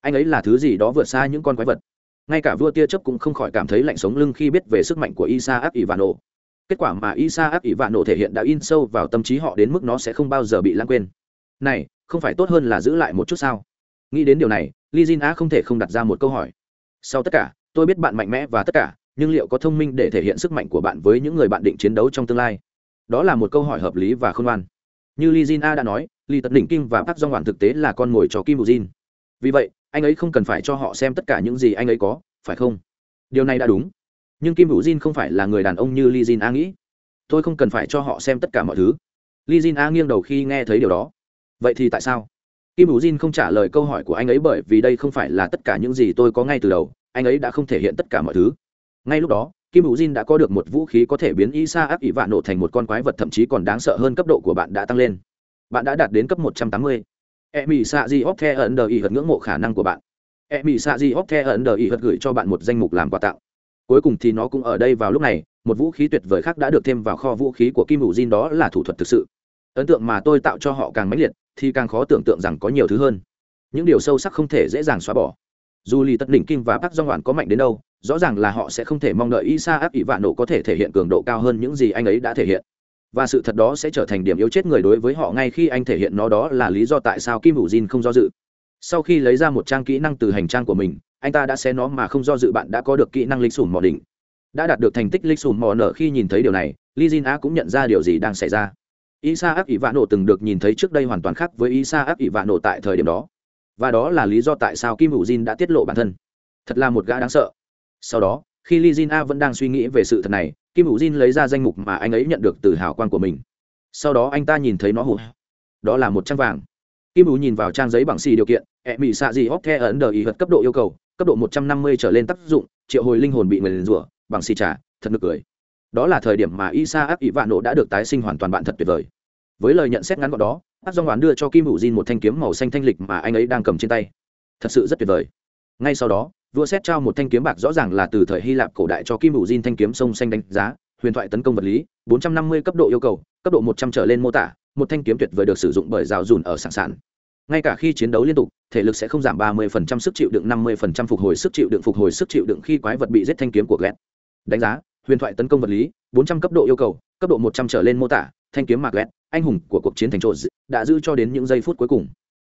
Anh ấy là thứ gì đó vượt xa những con quái vật ngay cả vua tia chấp cũng không khỏi cảm thấy lạnh sống lưng khi biết về sức mạnh của isa áp ivano. Kết quả mà isa áp ivano thể hiện đã in sâu vào tâm trí họ đến mức nó sẽ không bao giờ bị lãng quên. Này, không phải tốt hơn là giữ lại một chút sao? Nghĩ đến điều này, li jin a không thể không đặt ra một câu hỏi. Sau tất cả, tôi biết bạn mạnh mẽ và tất cả, nhưng liệu có thông minh để thể hiện sức mạnh của bạn với những người bạn định chiến đấu trong tương lai? Đó là một câu hỏi hợp lý và khôn ngoan. Như li jin a đã nói, li tật đỉnh kim và park dong hoàn thực tế là con mồi cho kim bù jin. Vì vậy anh ấy không cần phải cho họ xem tất cả những gì anh ấy có, phải không? Điều này đã đúng. Nhưng kim bù jin không phải là người đàn ông như li jin a nghĩ. Tôi không cần phải cho họ xem tất cả mọi thứ. Li jin a nghiêng đầu khi nghe thấy điều đó. Vậy thì tại sao? Kim bù jin không trả lời câu hỏi của anh ấy bởi vì đây không phải là tất cả những gì tôi có ngay từ đầu. Anh ấy đã không thể hiện tất cả mọi thứ. Ngay lúc đó, kim hữu jin đã có được một vũ khí có thể biến isa áp ỷ vạn nổ thành một con quái vật thậm chí còn đáng sợ hơn cấp độ của bạn đã tăng lên. Bạn đã đạt đến cấp 180 e mỹ xạ di óc the ẩn đờ ý hật ngưỡng mộ khả năng của bạn. E mỹ xạ di óc the ẩn đờ ý hật gửi cho bạn một danh mục làm quà tặng. Cuối cùng thì nó cũng ở đây vào lúc này, một vũ khí tuyệt vời khác đã được thêm vào kho vũ khí của kim hữu jin, đó là thủ thuật thực sự. Ấn tượng mà tôi tạo cho họ càng mãnh liệt, thì càng khó tưởng tượng rằng có nhiều thứ hơn. Những điều sâu sắc không thể dễ dàng xóa bỏ. Dù lì tất đỉnh kim và park do hoàn có mạnh đến đâu, rõ ràng là họ sẽ không thể mong đợi isa áp ỷ vạn nổ có thể thể hiện cường độ cao hơn những gì anh ấy đã thể hiện và sự thật đó sẽ trở thành điểm yếu chết người đối với họ ngay khi anh thể hiện nó. Đó là lý do tại sao kim hữu jin không do dự. Sau khi lấy ra một trang kỹ năng từ hành trang của mình, anh ta đã xé nó mà không do dự bạn đã có được kỹ năng lịch sùn mò đỉnh. Đã đạt được thành tích lịch sùn mò nở khi nhìn thấy điều này li jin a cũng nhận ra điều gì đang xảy ra. Isa áp ỷ vạn nổ từng được nhìn thấy trước đây hoàn toàn khác với isa áp ỷ vạn nổ tại thời điểm đó. Và đó là lý do tại sao kim hữu jin đã tiết lộ bản thân. Thật là một gã đáng sợ. Sau đó, khi li jin a vẫn đang suy nghĩ về sự thật này kim hữu jin lấy ra danh mục mà anh ấy nhận được từ hào quang của mình. Sau đó anh ta nhìn thấy nó hụt đó là một trang vàng. Kim hữu nhìn vào trang giấy bằng xì điều kiện, ẹ mỹ xạ gì hóc the ấn đờ ý hật cấp độ yêu cầu, cấp độ một trăm năm mươi trở lên tác dụng, triệu hồi linh hồn bị người liền rủa, bằng xì trả thật nực cười. Đó là thời điểm mà isa áp ý vạn nộ đã được tái sinh hoàn toàn bạn thật tuyệt vời. Với lời nhận xét ngắn gọn đó áp dong đoán đưa cho kim hữu jin một thanh kiếm màu xanh thanh lịch mà anh ấy đang cầm trên tay. Thật sự rất tuyệt vời. Ngay sau đó vua xét trao một thanh kiếm bạc rõ ràng là từ thời hy lạp cổ đại cho kim ủ diên thanh kiếm sông xanh đánh giá, huyền thoại tấn công vật lý 450 cấp độ yêu cầu, cấp độ 100 trở lên mô tả, một thanh kiếm tuyệt vời được sử dụng bởi rào dùn ở sẵn sàng. Ngay cả khi chiến đấu liên tục, thể lực sẽ không giảm 30% sức chịu đựng 50% phục hồi sức chịu đựng, phục hồi sức chịu đựng khi quái vật bị giết thanh kiếm của ghét đánh giá, huyền thoại tấn công vật lý 400 cấp độ yêu cầu, cấp độ 100 trở lên mô tả, thanh kiếm mạc lẹt anh hùng của cuộc chiến thành trộn đã giữ cho đến những giây phút cuối cùng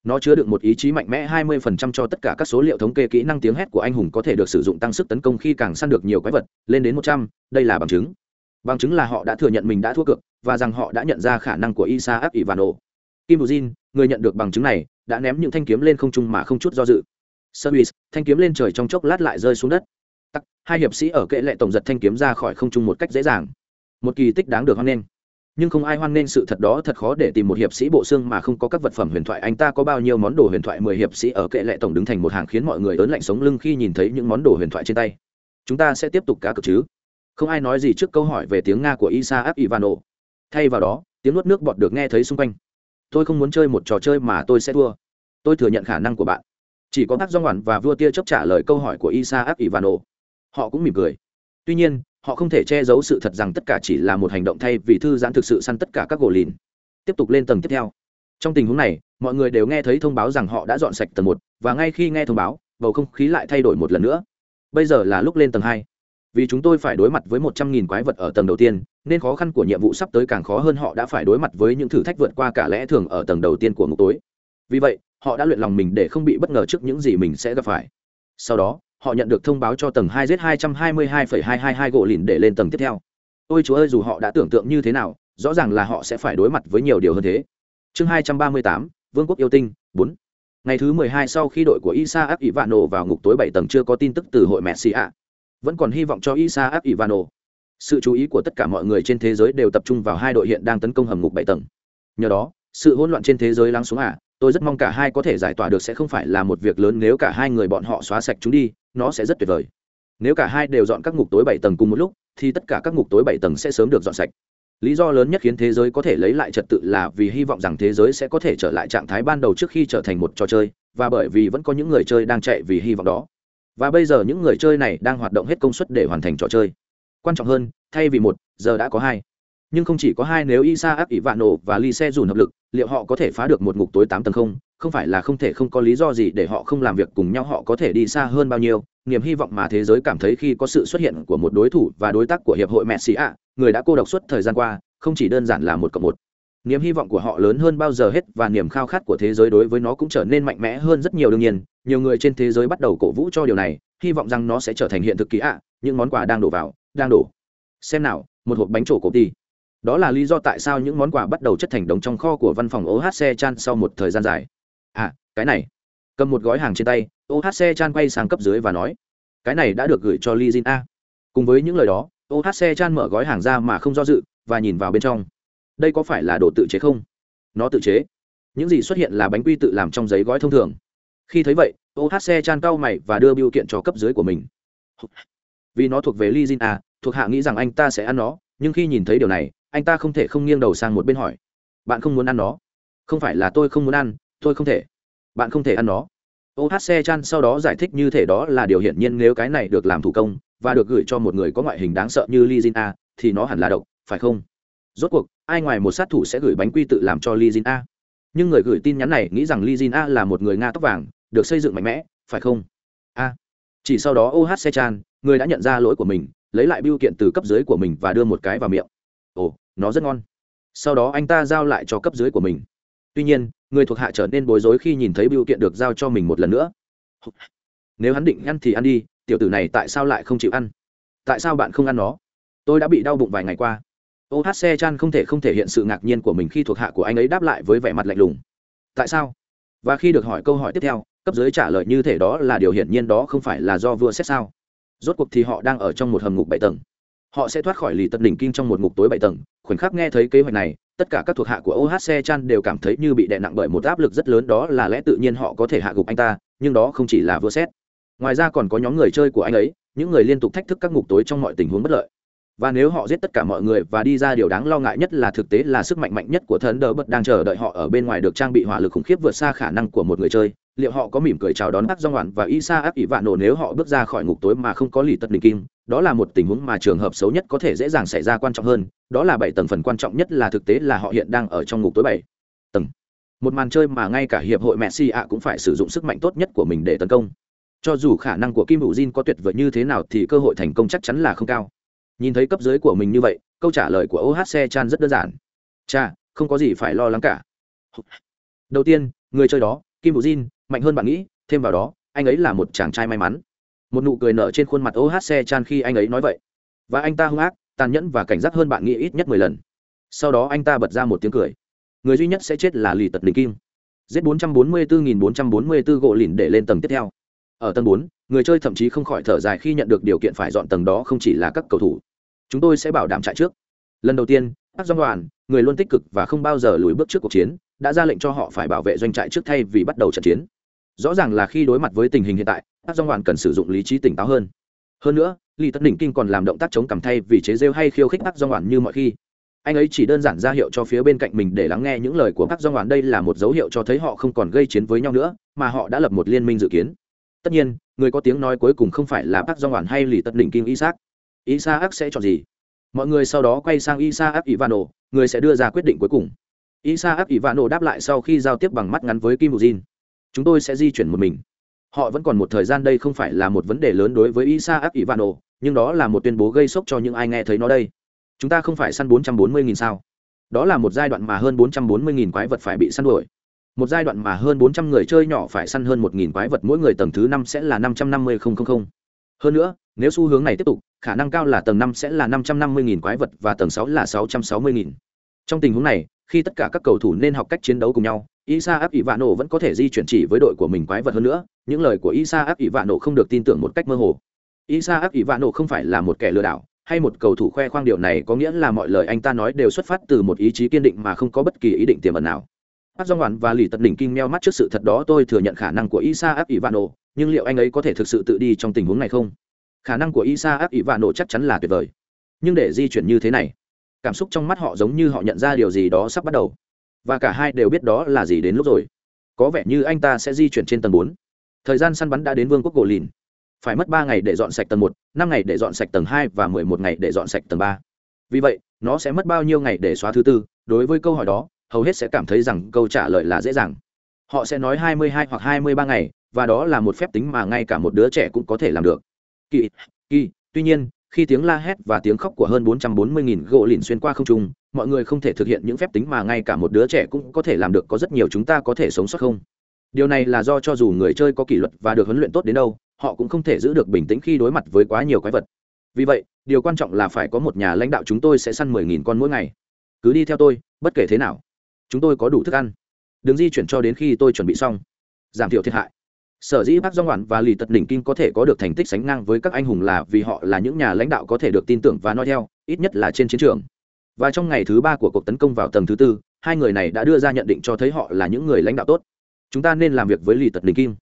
nó chứa được một ý chí mạnh mẽ 20% cho tất cả các số liệu thống kê kỹ năng tiếng hét của anh hùng có thể được sử dụng tăng sức tấn công khi càng săn được nhiều quái vật lên đến 100, đây là bằng chứng bằng chứng là họ đã thừa nhận mình đã thua cược và rằng họ đã nhận ra khả năng của Isaac Ivano. Kim Bujin, người nhận được bằng chứng này, đã ném những thanh kiếm lên không trung mà không chút do dự. Service, thanh kiếm lên trời trong chốc lát lại rơi xuống đất. Tắc, hai hiệp sĩ ở kệ lệ tổng giật thanh kiếm ra khỏi không trung một cách dễ dàng. Một kỳ tích đáng được hoan nghênh. Nhưng không ai hoan nghênh sự thật đó thật khó để tìm một hiệp sĩ bộ xương mà không có các vật phẩm huyền thoại. Anh ta có bao nhiêu món đồ huyền thoại mười hiệp sĩ ở kệ lệ tổng đứng thành một hàng khiến mọi người ớn lạnh sống lưng khi nhìn thấy những món đồ huyền thoại trên tay. Chúng ta sẽ tiếp tục cá cược chứ? Không ai nói gì trước câu hỏi về tiếng Nga của Isaac Ivano. Thay vào đó, tiếng nuốt nước bọt được nghe thấy xung quanh. Tôi không muốn chơi một trò chơi mà tôi sẽ thua. Tôi thừa nhận khả năng của bạn chỉ có các do ngoản và vua tia chấp trả lời câu hỏi của isaac ivano họ cũng mỉm cười tuy nhiên họ không thể che giấu sự thật rằng tất cả chỉ là một hành động thay vì thư giãn thực sự săn tất cả các gỗ lìn. Tiếp tục lên tầng tiếp theo. Trong tình huống này, mọi người đều nghe thấy thông báo rằng họ đã dọn sạch tầng một, và ngay khi nghe thông báo, bầu không khí lại thay đổi một lần nữa. Bây giờ là lúc lên tầng hai. Vì chúng tôi phải đối mặt với một trăm nghìn quái vật ở tầng đầu tiên, nên khó khăn của nhiệm vụ sắp tới càng khó hơn họ đã phải đối mặt với những thử thách vượt qua cả lẽ thường ở tầng đầu tiên của ngục tối. Vì vậy, họ đã luyện lòng mình để không bị bất ngờ trước những gì mình sẽ gặp phải. Sau đó họ nhận được thông báo cho tầng hai z hai trăm hai mươi hai phẩy hai hai hai gỗ lìn để lên tầng tiếp theo. Ôi chúa ơi, dù họ đã tưởng tượng như thế nào, rõ ràng là họ sẽ phải đối mặt với nhiều điều hơn thế. Chương hai trăm ba mươi tám, vương quốc yêu tinh, bốn. Ngày thứ mười hai sau khi đội của isa áp ivano vào ngục tối bảy tầng chưa có tin tức từ hội messi ạ. Vẫn còn hy vọng cho isa áp ivano. Sự chú ý của tất cả mọi người trên thế giới đều tập trung vào hai đội hiện đang tấn công hầm ngục bảy tầng. Nhờ đó, sự hỗn loạn trên thế giới lắng xuống ạ. Tôi rất mong cả hai có thể giải tỏa được, sẽ không phải là một việc lớn nếu cả hai người bọn họ xóa sạch chúng đi nó sẽ rất tuyệt vời. Nếu cả hai đều dọn các ngục tối bảy tầng cùng một lúc, thì tất cả các ngục tối bảy tầng sẽ sớm được dọn sạch. Lý do lớn nhất khiến thế giới có thể lấy lại trật tự là vì hy vọng rằng thế giới sẽ có thể trở lại trạng thái ban đầu trước khi trở thành một trò chơi, và bởi vì vẫn có những người chơi đang chạy vì hy vọng đó. Và bây giờ những người chơi này đang hoạt động hết công suất để hoàn thành trò chơi. Quan trọng hơn, thay vì một, giờ đã có hai. Nhưng không chỉ có hai, nếu isa áp ỷ vạn nổ và ly xe dùn hợp lực, liệu họ có thể phá được một ngục tối tám tầng không? Không phải là không thể không có lý do gì để họ không làm việc cùng nhau, họ có thể đi xa hơn bao nhiêu. Niềm hy vọng mà thế giới cảm thấy khi có sự xuất hiện của một đối thủ và đối tác của hiệp hội messi ạ, người đã cô độc suốt thời gian qua, không chỉ đơn giản là một cộng một. Niềm hy vọng của họ lớn hơn bao giờ hết và niềm khao khát của thế giới đối với nó cũng trở nên mạnh mẽ hơn rất nhiều. Đương nhiên, nhiều người trên thế giới bắt đầu cổ vũ cho điều này, hy vọng rằng nó sẽ trở thành hiện thực kỳ ạ, những món quà đang đổ vào, đang đổ. Xem nào, một hộp bánh trổ cổ đi đó là lý do tại sao những món quà bắt đầu chất thành đống trong kho của văn phòng ohc chan sau một thời gian dài à cái này. Cầm một gói hàng trên tay ohc chan quay sang cấp dưới và nói, cái này đã được gửi cho li jin a. Cùng với những lời đó ohc chan mở gói hàng ra mà không do dự và nhìn vào bên trong. Đây có phải là đồ tự chế không? Nó tự chế. Những gì xuất hiện là bánh quy tự làm trong giấy gói thông thường. Khi thấy vậy ohc chan cau mày và đưa biểu kiện cho cấp dưới của mình. Vì nó thuộc về li jin a, thuộc hạ nghĩ rằng anh ta sẽ ăn nó, nhưng khi nhìn thấy điều này, anh ta không thể không nghiêng đầu sang một bên hỏi, bạn không muốn ăn nó? Không phải là tôi không muốn ăn tôi không thể. Bạn không thể ăn nó. Ohc chan sau đó giải thích như thể đó là điều hiển nhiên nếu cái này được làm thủ công và được gửi cho một người có ngoại hình đáng sợ như li jin a, thì nó hẳn là độc, phải không? Rốt cuộc, ai ngoài một sát thủ sẽ gửi bánh quy tự làm cho li jin a? Nhưng người gửi tin nhắn này nghĩ rằng li jin a là một người nga tóc vàng, được xây dựng mạnh mẽ, phải không? A. Chỉ sau đó ohc chan, người đã nhận ra lỗi của mình, lấy lại biêu kiện từ cấp dưới của mình và đưa một cái vào miệng. Ồ, nó rất ngon. Sau đó anh ta giao lại cho cấp dưới của mình tuy nhiên, người thuộc hạ trở nên bối rối khi nhìn thấy biểu kiện được giao cho mình một lần nữa. Nếu hắn định ăn thì ăn đi, tiểu tử này tại sao lại không chịu ăn? Tại sao bạn không ăn nó? Tôi đã bị đau bụng vài ngày qua. Ohc chan không thể không thể hiện sự ngạc nhiên của mình khi thuộc hạ của anh ấy đáp lại với vẻ mặt lạnh lùng. Tại sao? Và khi được hỏi câu hỏi tiếp theo, cấp dưới trả lời như thể đó là điều hiển nhiên đó không phải là do vua xét sao. Rốt cuộc thì họ đang ở trong một hầm ngục bảy tầng họ sẽ thoát khỏi lì tật đỉnh kinh trong một ngục tối bảy tầng. Khoảnh khắc nghe thấy kế hoạch này, tất cả các thuộc hạ của ohc chan đều cảm thấy như bị đè nặng bởi một áp lực rất lớn, đó là lẽ tự nhiên họ có thể hạ gục anh ta, nhưng đó không chỉ là vừa xét. Ngoài ra còn có nhóm người chơi của anh ấy, những người liên tục thách thức các ngục tối trong mọi tình huống bất lợi. Và nếu họ giết tất cả mọi người và đi ra, điều đáng lo ngại nhất là thực tế là sức mạnh mạnh nhất của thần đỡ bật đang chờ đợi họ ở bên ngoài được trang bị hỏa lực khủng khiếp vượt xa khả năng của một người chơi liệu họ có mỉm cười chào đón các do ngoạn và isa ác ỷ vạn nổ nếu họ bước ra khỏi ngục tối mà không có lì tật đình kim? Đó là một tình huống mà trường hợp xấu nhất có thể dễ dàng xảy ra quan trọng hơn. Đó là bảy tầng phần quan trọng nhất là thực tế là họ hiện đang ở trong ngục tối bảy tầng. Một màn chơi mà ngay cả hiệp hội messi ạ cũng phải sử dụng sức mạnh tốt nhất của mình để tấn công. Cho dù khả năng của kim hữu jin có tuyệt vời như thế nào thì cơ hội thành công chắc chắn là không cao. Nhìn thấy cấp dưới của mình như vậy, câu trả lời của ohc chan rất đơn giản. Cha không có gì phải lo lắng cả. Đầu tiên, người chơi đó, kim vũ jin mạnh hơn bạn nghĩ thêm vào đó anh ấy là một chàng trai may mắn. Một nụ cười nở trên khuôn mặt ohc chan khi anh ấy nói vậy. Và anh ta hung ác tàn nhẫn và cảnh giác hơn bạn nghĩ ít nhất mười lần. Sau đó anh ta bật ra một tiếng cười. Người duy nhất sẽ chết là lì tật đình kim. Giết 444.444 gỗ lìn để lên tầng tiếp theo. Ở tầng bốn, người chơi thậm chí không khỏi thở dài khi nhận được điều kiện phải dọn tầng đó không chỉ là các cầu thủ. Chúng tôi sẽ bảo đảm trại trước. Lần đầu tiên các doanh đoàn người luôn tích cực và không bao giờ lùi bước trước cuộc chiến đã ra lệnh cho họ phải bảo vệ doanh trại trước thay vì bắt đầu trận chiến rõ ràng là khi đối mặt với tình hình hiện tại, các dòng hoàn cần sử dụng lý trí tỉnh táo hơn. Hơn nữa, lý tất đỉnh kinh còn làm động tác chống cằm thay vì chế rêu hay khiêu khích các dòng hoàn như mọi khi. Anh ấy chỉ đơn giản ra hiệu cho phía bên cạnh mình để lắng nghe những lời của các dòng hoàn, đây là một dấu hiệu cho thấy họ không còn gây chiến với nhau nữa, mà họ đã lập một liên minh dự kiến. Tất nhiên, người có tiếng nói cuối cùng không phải là bác doanh đoàn hay Lý tất đỉnh kinh isaac. Isaac sẽ chọn gì? Mọi người sau đó quay sang isaac ivano, người sẽ đưa ra quyết định cuối cùng. Isaac ivano đáp lại sau khi giao tiếp bằng mắt ngắn với kim buzin chúng tôi sẽ di chuyển một mình họ vẫn còn một thời gian đây không phải là một vấn đề lớn đối với isaac ivano, nhưng đó là một tuyên bố gây sốc cho những ai nghe thấy nó đây chúng ta không phải săn 440.000 sao đó là một giai đoạn mà hơn 440.000 quái vật phải bị săn đuổi một giai đoạn mà hơn 400 người chơi nhỏ phải săn hơn 1.000 quái vật, mỗi người tầng thứ năm sẽ là 550.000. hơn nữa, nếu xu hướng này tiếp tục, khả năng cao là tầng năm sẽ là 550.000 quái vật và tầng sáu là 660.000. trong tình huống này, khi tất cả các cầu thủ nên học cách chiến đấu cùng nhau Isa áp ỷ vạn nổ vẫn có thể di chuyển chỉ với đội của mình quái vật hơn nữa những lời của Isa áp ỷ vạn nổ không được tin tưởng một cách mơ hồ Isa áp ỷ vạn nổ không phải là một kẻ lừa đảo hay một cầu thủ khoe khoang điều này có nghĩa là mọi lời anh ta nói đều xuất phát từ một ý chí kiên định mà không có bất kỳ ý định tiềm ẩn nào Park Jong Hwan và Lý Tật Đỉnh kinh meo mắt trước sự thật đó tôi thừa nhận khả năng của Isaac Ivano, nhưng liệu anh ấy có thể thực sự tự đi trong tình huống này không? Khả năng của Isaac Ivano chắc chắn là tuyệt vời. Nhưng để di chuyển như thế này, cảm xúc trong mắt họ giống như họ nhận ra điều gì đó sắp bắt đầu. Và cả hai đều biết đó là gì đến lúc rồi. Có vẻ như anh ta sẽ di chuyển trên tầng bốn. Thời gian săn bắn đã đến Vương quốc Gỗ Lìn phải mất ba ngày để dọn sạch tầng một, năm ngày để dọn sạch tầng hai và mười một ngày để dọn sạch tầng ba. Vì vậy, nó sẽ mất bao nhiêu ngày để xóa thứ tư? Đối với câu hỏi đó, hầu hết sẽ cảm thấy rằng câu trả lời là dễ dàng. Họ sẽ nói hai mươi hai hoặc hai mươi ba ngày, và đó là một phép tính mà ngay cả một đứa trẻ cũng có thể làm được. Kỳ kỳ, tuy nhiên khi tiếng la hét và tiếng khóc của hơn 440.000 gỗ lìn xuyên qua không trung, mọi người không thể thực hiện những phép tính mà ngay cả một đứa trẻ cũng có thể làm được có rất nhiều chúng ta có thể sống sót không. Điều này là do cho dù người chơi có kỷ luật và được huấn luyện tốt đến đâu, họ cũng không thể giữ được bình tĩnh khi đối mặt với quá nhiều quái vật. Vì vậy điều quan trọng là phải có một nhà lãnh đạo chúng tôi sẽ săn 10.000 con mỗi ngày. Cứ đi theo tôi bất kể thế nào chúng tôi có đủ thức ăn. Đừng di chuyển cho đến khi tôi chuẩn bị xong. Giảm thiểu thiệt hại sở dĩ bác do ngoạn và lì tật đỉnh kinh có thể có được thành tích sánh ngang với các anh hùng là vì họ là những nhà lãnh đạo có thể được tin tưởng và nói theo, ít nhất là trên chiến trường. Và trong ngày thứ ba của cuộc tấn công vào tầng thứ tư, hai người này đã đưa ra nhận định cho thấy họ là những người lãnh đạo tốt. Chúng ta nên làm việc với lì tật đỉnh kim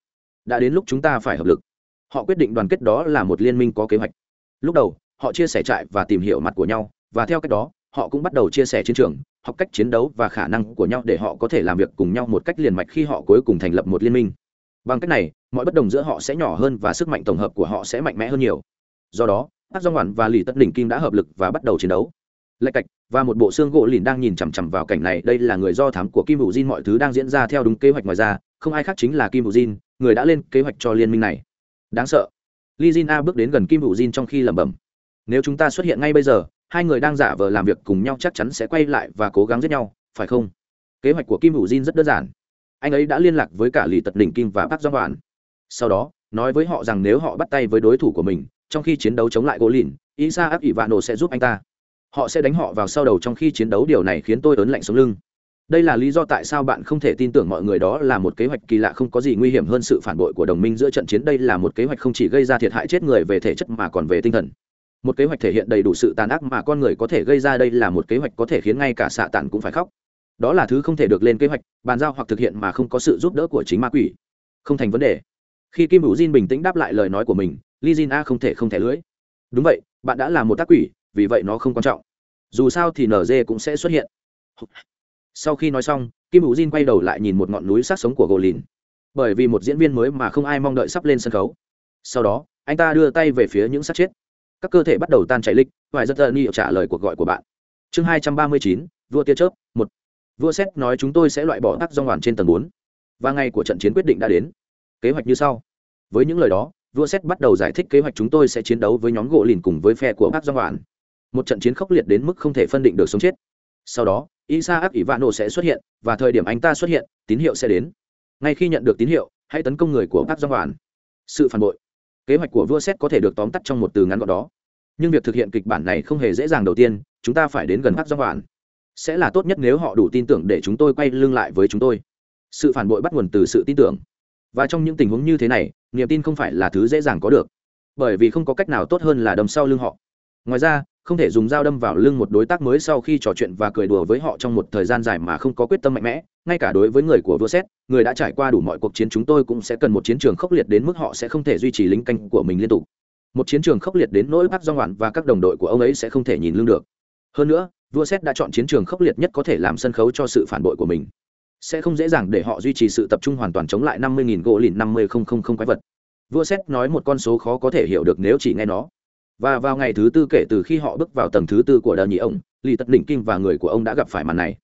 đã đến lúc chúng ta phải hợp lực. Họ quyết định đoàn kết đó là một liên minh có kế hoạch. Lúc đầu, họ chia sẻ trại và tìm hiểu mặt của nhau, và theo cách đó, họ cũng bắt đầu chia sẻ chiến trường, học cách chiến đấu và khả năng của nhau để họ có thể làm việc cùng nhau một cách liền mạch khi họ cuối cùng thành lập một liên minh bằng cách này, mọi bất đồng giữa họ sẽ nhỏ hơn và sức mạnh tổng hợp của họ sẽ mạnh mẽ hơn nhiều. Do đó hát do ngoản và lì tất đỉnh kim đã hợp lực và bắt đầu chiến đấu. Lạch cạch, và một bộ xương gỗ lìn đang nhìn chằm chằm vào cảnh này, đây là người do thám của kim hữu diên mọi thứ đang diễn ra theo đúng kế hoạch ngoài ra, không ai khác chính là kim hữu diên người đã lên kế hoạch cho liên minh này. Đáng sợ. Li jin a bước đến gần kim hữu jin trong khi lẩm bẩm. Nếu chúng ta xuất hiện ngay bây giờ, hai người đang giả vờ làm việc cùng nhau chắc chắn sẽ quay lại và cố gắng giết nhau, phải không? Kế hoạch của kim hữu jin rất đơn giản anh ấy đã liên lạc với cả lì tật đỉnh kim và bác doan hoàn sau đó, nói với họ rằng nếu họ bắt tay với đối thủ của mình, trong khi chiến đấu chống lại gỗ lìn isa áp ỷ vạn nổ sẽ giúp anh ta. Họ sẽ đánh họ vào sau đầu trong khi chiến đấu. Điều này khiến tôi ớn lạnh sống lưng. Đây là lý do tại sao bạn không thể tin tưởng mọi người. Đó là một kế hoạch kỳ lạ, không có gì nguy hiểm hơn sự phản bội của đồng minh giữa trận chiến. Đây là một kế hoạch không chỉ gây ra thiệt hại chết người về thể chất mà còn về tinh thần. Một kế hoạch thể hiện đầy đủ sự tàn ác mà con người có thể gây ra. Đây là một kế hoạch có thể khiến ngay cả xạ tàn cũng phải khóc đó là thứ không thể được lên kế hoạch, bàn giao hoặc thực hiện mà không có sự giúp đỡ của chính ma quỷ. Không thành vấn đề. Khi kim hữu jin bình tĩnh đáp lại lời nói của mình, li jin a không thể không thẻ lưỡi. Đúng vậy, bạn đã là một tác quỷ, vì vậy nó không quan trọng. Dù sao thì nz cũng sẽ xuất hiện. Sau khi nói xong, kim hữu jin quay đầu lại nhìn một ngọn núi sát sống của gỗ lìn bởi vì một diễn viên mới mà không ai mong đợi sắp lên sân khấu. Sau đó, anh ta đưa tay về phía những sát chết. Các cơ thể bắt đầu tan chảy lịch, hoài rất tận trả lời cuộc gọi của bạn. Chương hai trăm ba mươi chín, vua tia chớp, một vua xét nói chúng tôi sẽ loại bỏ tắc rong hoàn trên tầng bốn. Và ngày của trận chiến quyết định đã đến. Kế hoạch như sau. Với những lời đó vua xét bắt đầu giải thích kế hoạch chúng tôi sẽ chiến đấu với nhóm gỗ lìn cùng với phe của bác rong hoàn. Một trận chiến khốc liệt đến mức không thể phân định được sống chết. Sau đó Isaac Ivano sẽ xuất hiện, và thời điểm anh ta xuất hiện, tín hiệu sẽ đến. ngay khi nhận được tín hiệu hãy tấn công người của bác rong hoàn. Sự phản bội. Kế hoạch của vua xét có thể được tóm tắt trong một từ ngắn gọn đó. Nhưng việc thực hiện kịch bản này không hề dễ dàng đầu tiên chúng ta phải đến gần bác rong hoàn sẽ là tốt nhất nếu họ đủ tin tưởng để chúng tôi quay lưng lại với chúng tôi. Sự phản bội bắt nguồn từ sự tin tưởng. Và trong những tình huống như thế này, niềm tin không phải là thứ dễ dàng có được, bởi vì không có cách nào tốt hơn là đâm sau lưng họ. Ngoài ra, không thể dùng dao đâm vào lưng một đối tác mới sau khi trò chuyện và cười đùa với họ trong một thời gian dài mà không có quyết tâm mạnh mẽ. Ngay cả đối với người của vua xét người đã trải qua đủ mọi cuộc chiến chúng tôi cũng sẽ cần một chiến trường khốc liệt đến mức họ sẽ không thể duy trì lính canh của mình liên tục. Một chiến trường khốc liệt đến nỗi bác do ngoạn và các đồng đội của ông ấy sẽ không thể nhìn lưng được. Hơn nữa vua xét đã chọn chiến trường khốc liệt nhất có thể làm sân khấu cho sự phản bội của mình. Sẽ không dễ dàng để họ duy trì sự tập trung hoàn toàn chống lại năm mươi gỗ lìn năm mươi không không không quái vật. Vua xét nói một con số khó có thể hiểu được nếu chỉ nghe nó. Và vào ngày thứ tư kể từ khi họ bước vào tầng thứ tư của đờ nhị ông lì tật đỉnh kinh và người của ông đã gặp phải màn này.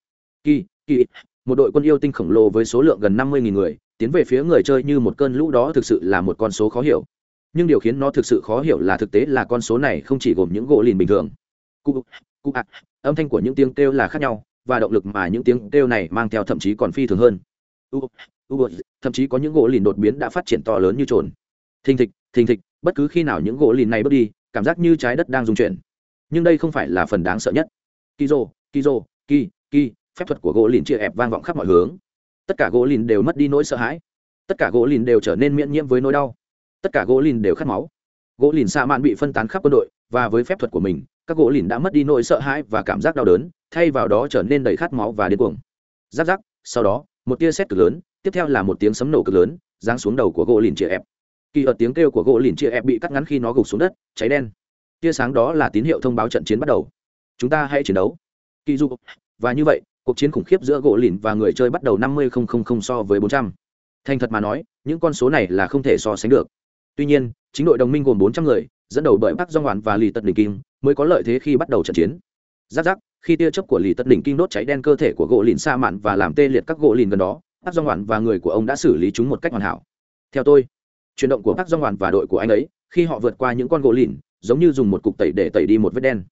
Kỳ kỳ, một đội quân yêu tinh khổng lồ với số lượng gần năm mươi người, tiến về phía người chơi như một cơn lũ đó thực sự là một con số khó hiểu. Nhưng điều khiến nó thực sự khó hiểu là thực tế là con số này không chỉ gồm những gỗ lìn bình thường. Cụ cụ ạ âm thanh của những tiếng kêu là khác nhau và động lực mà những tiếng kêu này mang theo thậm chí còn phi thường hơn. U, u, thậm chí có những gỗ lìn đột biến đã phát triển to lớn như trồn. Thình thịch thình thịch bất cứ khi nào những gỗ lìn này bước đi cảm giác như trái đất đang rung chuyển. Nhưng đây không phải là phần đáng sợ nhất. Kizo kizo ki ki phép thuật của gỗ lìn chia ép vang vọng khắp mọi hướng. Tất cả gỗ lìn đều mất đi nỗi sợ hãi. Tất cả gỗ lìn đều trở nên miễn nhiễm với nỗi đau. Tất cả gỗ lìn đều khát máu. Gỗ lìn sa mạn bị phân tán khắp quân đội và với phép thuật của mình các gỗ lìn đã mất đi nỗi sợ hãi và cảm giác đau đớn, thay vào đó trở nên đầy khát máu và điên cuồng. Giáp giáp sau đó, một tia sét cực lớn, tiếp theo là một tiếng sấm nổ cực lớn, giáng xuống đầu của gỗ lìn chia ép. Kỳ ở tiếng kêu của gỗ lìn chia ép bị cắt ngắn khi nó gục xuống đất, cháy đen. Tia sáng đó là tín hiệu thông báo trận chiến bắt đầu. Chúng ta hãy chiến đấu. Kỳ du và như vậy, cuộc chiến khủng khiếp giữa gỗ lìn và người chơi bắt đầu năm mươi so với bốn trăm. Thành thật mà nói, những con số này là không thể so sánh được. Tuy nhiên, chính đội đồng minh gồm bốn trăm người, dẫn đầu bởi bắc do hoàn và lì tật đình kim mới có lợi thế khi bắt đầu trận chiến. Giáp giáp, khi tia chớp của lì tật đỉnh kinh đốt cháy đen cơ thể của gỗ lìn sa mạn và làm tê liệt các gỗ lìn gần đó bắc do hoàn và người của ông đã xử lý chúng một cách hoàn hảo. Theo tôi, chuyển động của bắc do hoàn và đội của anh ấy, khi họ vượt qua những con gỗ lìn, giống như dùng một cục tẩy để tẩy đi một vết đen.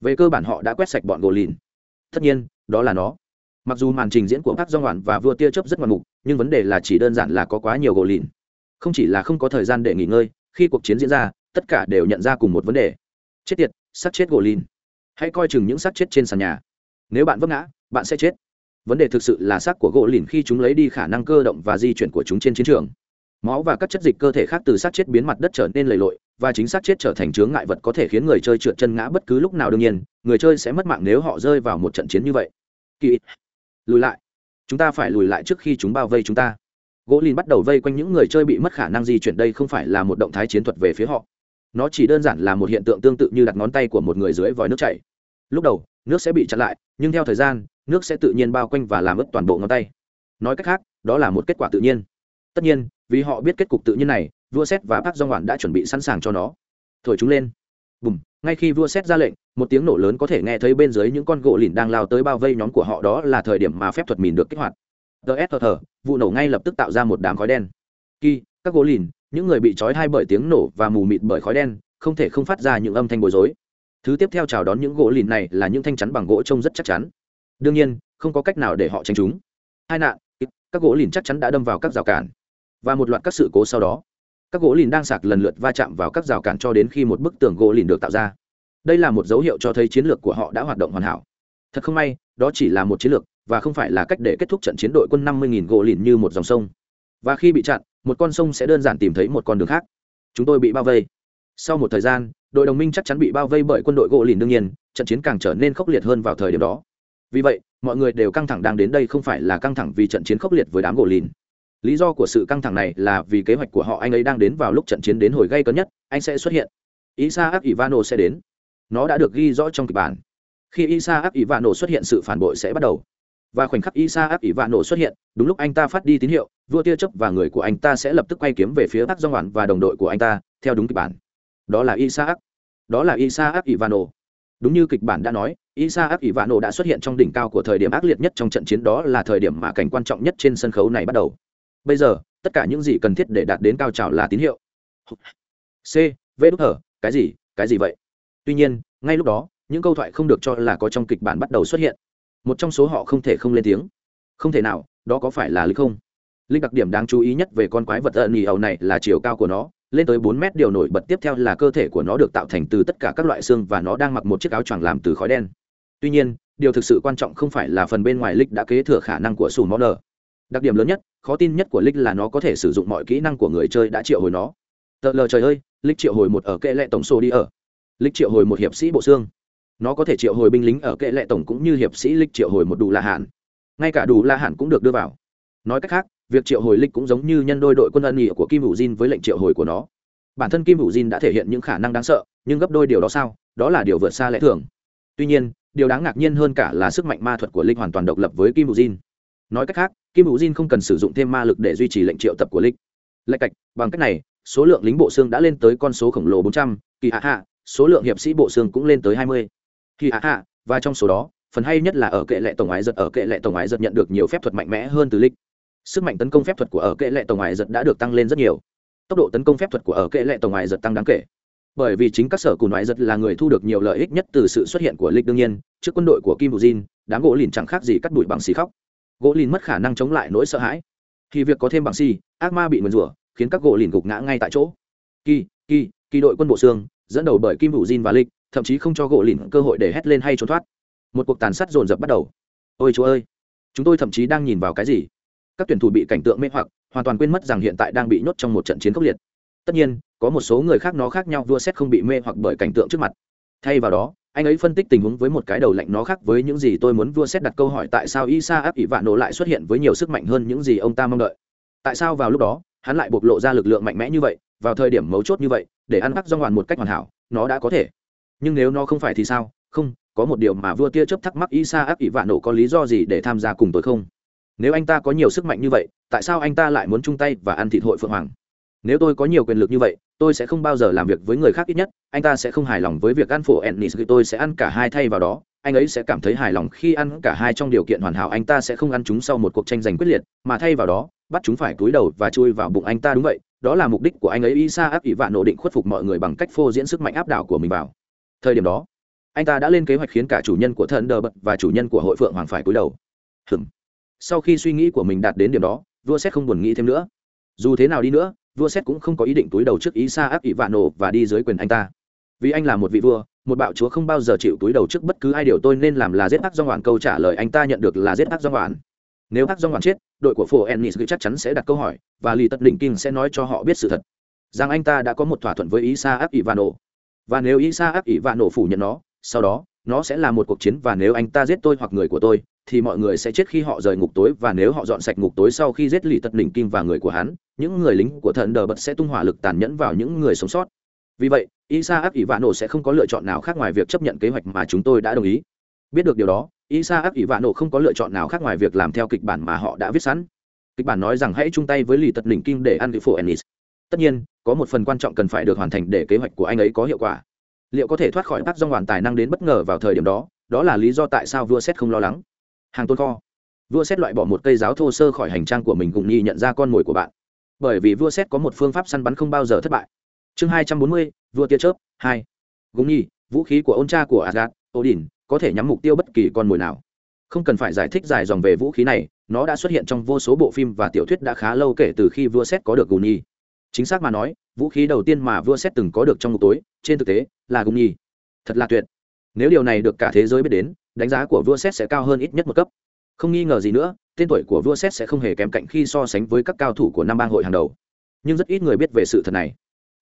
Về cơ bản họ đã quét sạch bọn gỗ lìn. Tất nhiên, đó là nó. Mặc dù màn trình diễn của bác do ngoạn và vua tia chớp rất ngoạn mục, nhưng vấn đề là chỉ đơn giản là có quá nhiều gỗ lìn. Không chỉ là không có thời gian để nghỉ ngơi, khi cuộc chiến diễn ra, tất cả đều nhận ra cùng một vấn đề. Chết tiệt Sát chết gỗ lìn. Hãy coi chừng những xác chết trên sàn nhà. Nếu bạn vấp ngã, bạn sẽ chết. Vấn đề thực sự là xác của gỗ lìn khi chúng lấy đi khả năng cơ động và di chuyển của chúng trên chiến trường. Máu và các chất dịch cơ thể khác từ xác chết biến mặt đất trở nên lầy lội, và chính xác chết trở thành chướng ngại vật có thể khiến người chơi trượt chân ngã bất cứ lúc nào. Đương nhiên, người chơi sẽ mất mạng nếu họ rơi vào một trận chiến như vậy. Kỳ. Lùi lại. Chúng ta phải lùi lại trước khi chúng bao vây chúng ta. Gỗ lìn bắt đầu vây quanh những người chơi bị mất khả năng di chuyển. Đây không phải là một động thái chiến thuật về phía họ nó chỉ đơn giản là một hiện tượng tương tự như đặt ngón tay của một người dưới vòi nước chảy. Lúc đầu, nước sẽ bị chặn lại, nhưng theo thời gian, nước sẽ tự nhiên bao quanh và làm ướt toàn bộ ngón tay. Nói cách khác, đó là một kết quả tự nhiên. Tất nhiên, vì họ biết kết cục tự nhiên này, vua xét và bác do ngoạn đã chuẩn bị sẵn sàng cho nó. Thổi chúng lên. Bùm, ngay khi vua xét ra lệnh, một tiếng nổ lớn có thể nghe thấy bên dưới những con gỗ lìn đang lao tới bao vây nhóm của họ, đó là thời điểm mà phép thuật mìn được kích hoạt. Ts thờ, vụ nổ ngay lập tức tạo ra một đám khói đen. Khi các gỗ lìn những người bị trói hai bởi tiếng nổ và mù mịt bởi khói đen, không thể không phát ra những âm thanh bối rối. Thứ tiếp theo chào đón những gỗ lìn này là những thanh chắn bằng gỗ trông rất chắc chắn. Đương nhiên, không có cách nào để họ tránh chúng. Hai nạn các gỗ lìn chắc chắn đã đâm vào các rào cản. Và một loạt các sự cố sau đó. Các gỗ lìn đang sạc lần lượt va chạm vào các rào cản cho đến khi một bức tường gỗ lìn được tạo ra. Đây là một dấu hiệu cho thấy chiến lược của họ đã hoạt động hoàn hảo. Thật không may, đó chỉ là một chiến lược và không phải là cách để kết thúc trận chiến đội quân 50.000 gỗ lìn như một dòng sông. Và khi bị chặn một con sông sẽ đơn giản tìm thấy một con đường khác. Chúng tôi bị bao vây. Sau một thời gian, đội đồng minh chắc chắn bị bao vây bởi quân đội gỗ lìn đương nhiên, trận chiến càng trở nên khốc liệt hơn vào thời điểm đó. Vì vậy, mọi người đều căng thẳng đang đến đây không phải là căng thẳng vì trận chiến khốc liệt với đám gỗ lìn. Lý do của sự căng thẳng này là vì kế hoạch của họ anh ấy đang đến vào lúc trận chiến đến hồi gây cấn nhất, anh sẽ xuất hiện. Isaac ivano sẽ đến. Nó đã được ghi rõ trong kịch bản. Khi isaac ivano xuất hiện sự phản bội sẽ bắt đầu và khoảnh khắc isaac nổ xuất hiện, đúng lúc anh ta phát đi tín hiệu, vua tia chấp và người của anh ta sẽ lập tức quay kiếm về phía bắc do ngoạn và đồng đội của anh ta, theo đúng kịch bản. Đó là isaac. Đó là isaac nổ đúng như kịch bản đã nói, isaac nổ đã xuất hiện trong đỉnh cao của thời điểm ác liệt nhất trong trận chiến, đó là thời điểm mà cảnh quan trọng nhất trên sân khấu này bắt đầu. Bây giờ, tất cả những gì cần thiết để đạt đến cao trào là tín hiệu. C. V đúc hở cái gì? Cái gì vậy? Tuy nhiên, ngay lúc đó, những câu thoại không được cho là có trong kịch bản bắt đầu xuất hiện một trong số họ không thể không lên tiếng. Không thể nào, đó có phải là lịch không? Linh đặc điểm đáng chú ý nhất về con quái vật ẩn nhì ẩu này là chiều cao của nó, lên tới bốn mét điều nổi bật tiếp theo là cơ thể của nó được tạo thành từ tất cả các loại xương và nó đang mặc một chiếc áo choàng làm từ khói đen. Tuy nhiên, điều thực sự quan trọng không phải là phần bên ngoài lịch đã kế thừa khả năng của sù mó nờ đặc điểm lớn nhất, khó tin nhất của lịch là nó có thể sử dụng mọi kỹ năng của người chơi đã triệu hồi nó. Tờ lờ trời ơi, lịch triệu hồi một ở kệ lệ tổng số đi ở. Lịch triệu hồi một hiệp sĩ bộ xương nó có thể triệu hồi binh lính ở kệ lệ tổng cũng như hiệp sĩ lịch triệu hồi một đủ la hạn ngay cả đủ la hạn cũng được đưa vào. Nói cách khác, việc triệu hồi lịch cũng giống như nhân đôi đội quân ân nghị của kim hữu diên với lệnh triệu hồi của nó. Bản thân kim hữu diên đã thể hiện những khả năng đáng sợ, nhưng gấp đôi điều đó sao? Đó là điều vượt xa lẽ thường. Tuy nhiên, điều đáng ngạc nhiên hơn cả là sức mạnh ma thuật của lịch hoàn toàn độc lập với kim hữu diên nói cách khác, kim hữu diên không cần sử dụng thêm ma lực để duy trì lệnh triệu tập của lịch. Lạch cạch, bằng cách này, số lượng lính bộ xương đã lên tới con số khổng lồ bốn trăm, kỳ hạ hạ, số lượng hiệp sĩ bộ xương cũng lên tới hai mươi thì à hạ hạ và trong số đó, phần hay nhất là ở kệ lệ tổng ái giật, ở kệ lệ tổng ái giật nhận được nhiều phép thuật mạnh mẽ hơn từ lịch. Sức mạnh tấn công phép thuật của ở kệ lệ tổng ái giật đã được tăng lên rất nhiều. Tốc độ tấn công phép thuật của ở kệ lệ tổng ái giật tăng đáng kể. Bởi vì chính các sở cùn ngoại giật là người thu được nhiều lợi ích nhất từ sự xuất hiện của lịch đương nhiên, trước quân đội của kim vũ jin, đám gỗ lìn chẳng khác gì cắt đuổi bằng xì khóc. Gỗ lìn mất khả năng chống lại nỗi sợ hãi. Khi việc có thêm bằng xì, ác ma bị nguyền rủa, khiến các gỗ lìn gục ngã ngay tại chỗ. Kỳ kỳ kỳ đội quân bộ xương, dẫn đầu bởi kim vũ jin và lịch thậm chí không cho gỗ lìn cơ hội để hét lên hay trốn thoát. Một cuộc tàn sát dồn dập bắt đầu. Ôi chúa ơi! Chúng tôi thậm chí đang nhìn vào cái gì? Các tuyển thủ bị cảnh tượng mê hoặc, hoàn toàn quên mất rằng hiện tại đang bị nhốt trong một trận chiến khốc liệt. Tất nhiên, có một số người khác nó khác nhau, vua xét không bị mê hoặc bởi cảnh tượng trước mặt. Thay vào đó, anh ấy phân tích tình huống với một cái đầu lạnh nó khác với những gì tôi muốn vua xét đặt câu hỏi tại sao isa áp ỷ vạn nổ lại xuất hiện với nhiều sức mạnh hơn những gì ông ta mong đợi. Tại sao vào lúc đó, hắn lại bộc lộ ra lực lượng mạnh mẽ như vậy, vào thời điểm mấu chốt như vậy, để ăn bắt do hoàn một cách hoàn hảo, nó đã có thể nhưng nếu nó không phải thì sao? Không, có một điều mà vua tia chớp thắc mắc isa áp ỷ vạn nổ có lý do gì để tham gia cùng tôi không? Nếu anh ta có nhiều sức mạnh như vậy, tại sao anh ta lại muốn chung tay và ăn thịt hội phượng hoàng? Nếu tôi có nhiều quyền lực như vậy, tôi sẽ không bao giờ làm việc với người khác ít nhất, anh ta sẽ không hài lòng với việc ăn phổ ennis tôi sẽ ăn cả hai thay vào đó. Anh ấy sẽ cảm thấy hài lòng khi ăn cả hai trong điều kiện hoàn hảo, anh ta sẽ không ăn chúng sau một cuộc tranh giành quyết liệt, mà thay vào đó, bắt chúng phải cúi đầu và chui vào bụng anh ta, đúng vậy. Đó là mục đích của anh ấy, isa áp ỷ vạn nổ định khuất phục mọi người bằng cách phô diễn sức mạnh áp đảo của mình vào thời điểm đó, anh ta đã lên kế hoạch khiến cả chủ nhân của thần đờ bật và chủ nhân của hội phượng hoàng phải cúi đầu. Hừm. Sau khi suy nghĩ của mình đạt đến điểm đó, vua xét không buồn nghĩ thêm nữa. Dù thế nào đi nữa, vua xét cũng không có ý định túi đầu trước ý xa áp ỷ vạn nổ và đi dưới quyền anh ta. Vì anh là một vị vua, một bạo chúa không bao giờ chịu túi đầu trước bất cứ ai điều tôi nên làm là giết ác do ngoạn câu trả lời anh ta nhận được là giết ác do ngoạn nếu ác do ngoạn chết, đội của phố ennis chắc chắn sẽ đặt câu hỏi, và lì tật định kinh sẽ nói cho họ biết sự thật. Rằng anh ta đã có một thỏa thuận với ý xa áp ỷ vạn nổ và nếu ý xa ỷ vạn nổ phủ nhận nó, sau đó, nó sẽ là một cuộc chiến và nếu anh ta giết tôi hoặc người của tôi, thì mọi người sẽ chết khi họ rời ngục tối và nếu họ dọn sạch ngục tối sau khi giết lì tật đỉnh kim và người của hắn, những người lính của thần đờ bật sẽ tung hỏa lực tàn nhẫn vào những người sống sót. Vì vậy isa ác ỷ vạn nổ sẽ không có lựa chọn nào khác ngoài việc chấp nhận kế hoạch mà chúng tôi đã đồng ý. Biết được điều đó isa ác ỷ vạn nổ không có lựa chọn nào khác ngoài việc làm theo kịch bản mà họ đã viết sẵn. Kịch bản nói rằng hãy chung tay với lì tật đỉnh kim để ăn vị phổ ennis. Tất nhiên có một phần quan trọng cần phải được hoàn thành để kế hoạch của anh ấy có hiệu quả. Liệu có thể thoát khỏi bắt do hoàn tài năng đến bất ngờ vào thời điểm đó? Đó là lý do tại sao vua xét không lo lắng. Hàng tôn kho. Vua xét loại bỏ một cây giáo thô sơ khỏi hành trang của mình cùng nhi nhận ra con mồi của bạn. Bởi vì vua xét có một phương pháp săn bắn không bao giờ thất bại. Chương hai trăm bốn mươi, vua tia chớp, hai. Gúng nhi, vũ khí của ôn cha của adgat odin, có thể nhắm mục tiêu bất kỳ con mồi nào. Không cần phải giải thích dài dòng về vũ khí này, nó đã xuất hiện trong vô số bộ phim và tiểu thuyết đã khá lâu kể từ khi vua xét có được gù nhi chính xác mà nói, vũ khí đầu tiên mà vua xét từng có được trong ngục tối, trên thực tế, là gùng nhi thật là tuyệt. Nếu điều này được cả thế giới biết đến, đánh giá của vua xét sẽ cao hơn ít nhất một cấp. Không nghi ngờ gì nữa, tên tuổi của vua xét sẽ không hề kém cạnh khi so sánh với các cao thủ của năm bang hội hàng đầu. Nhưng rất ít người biết về sự thật này.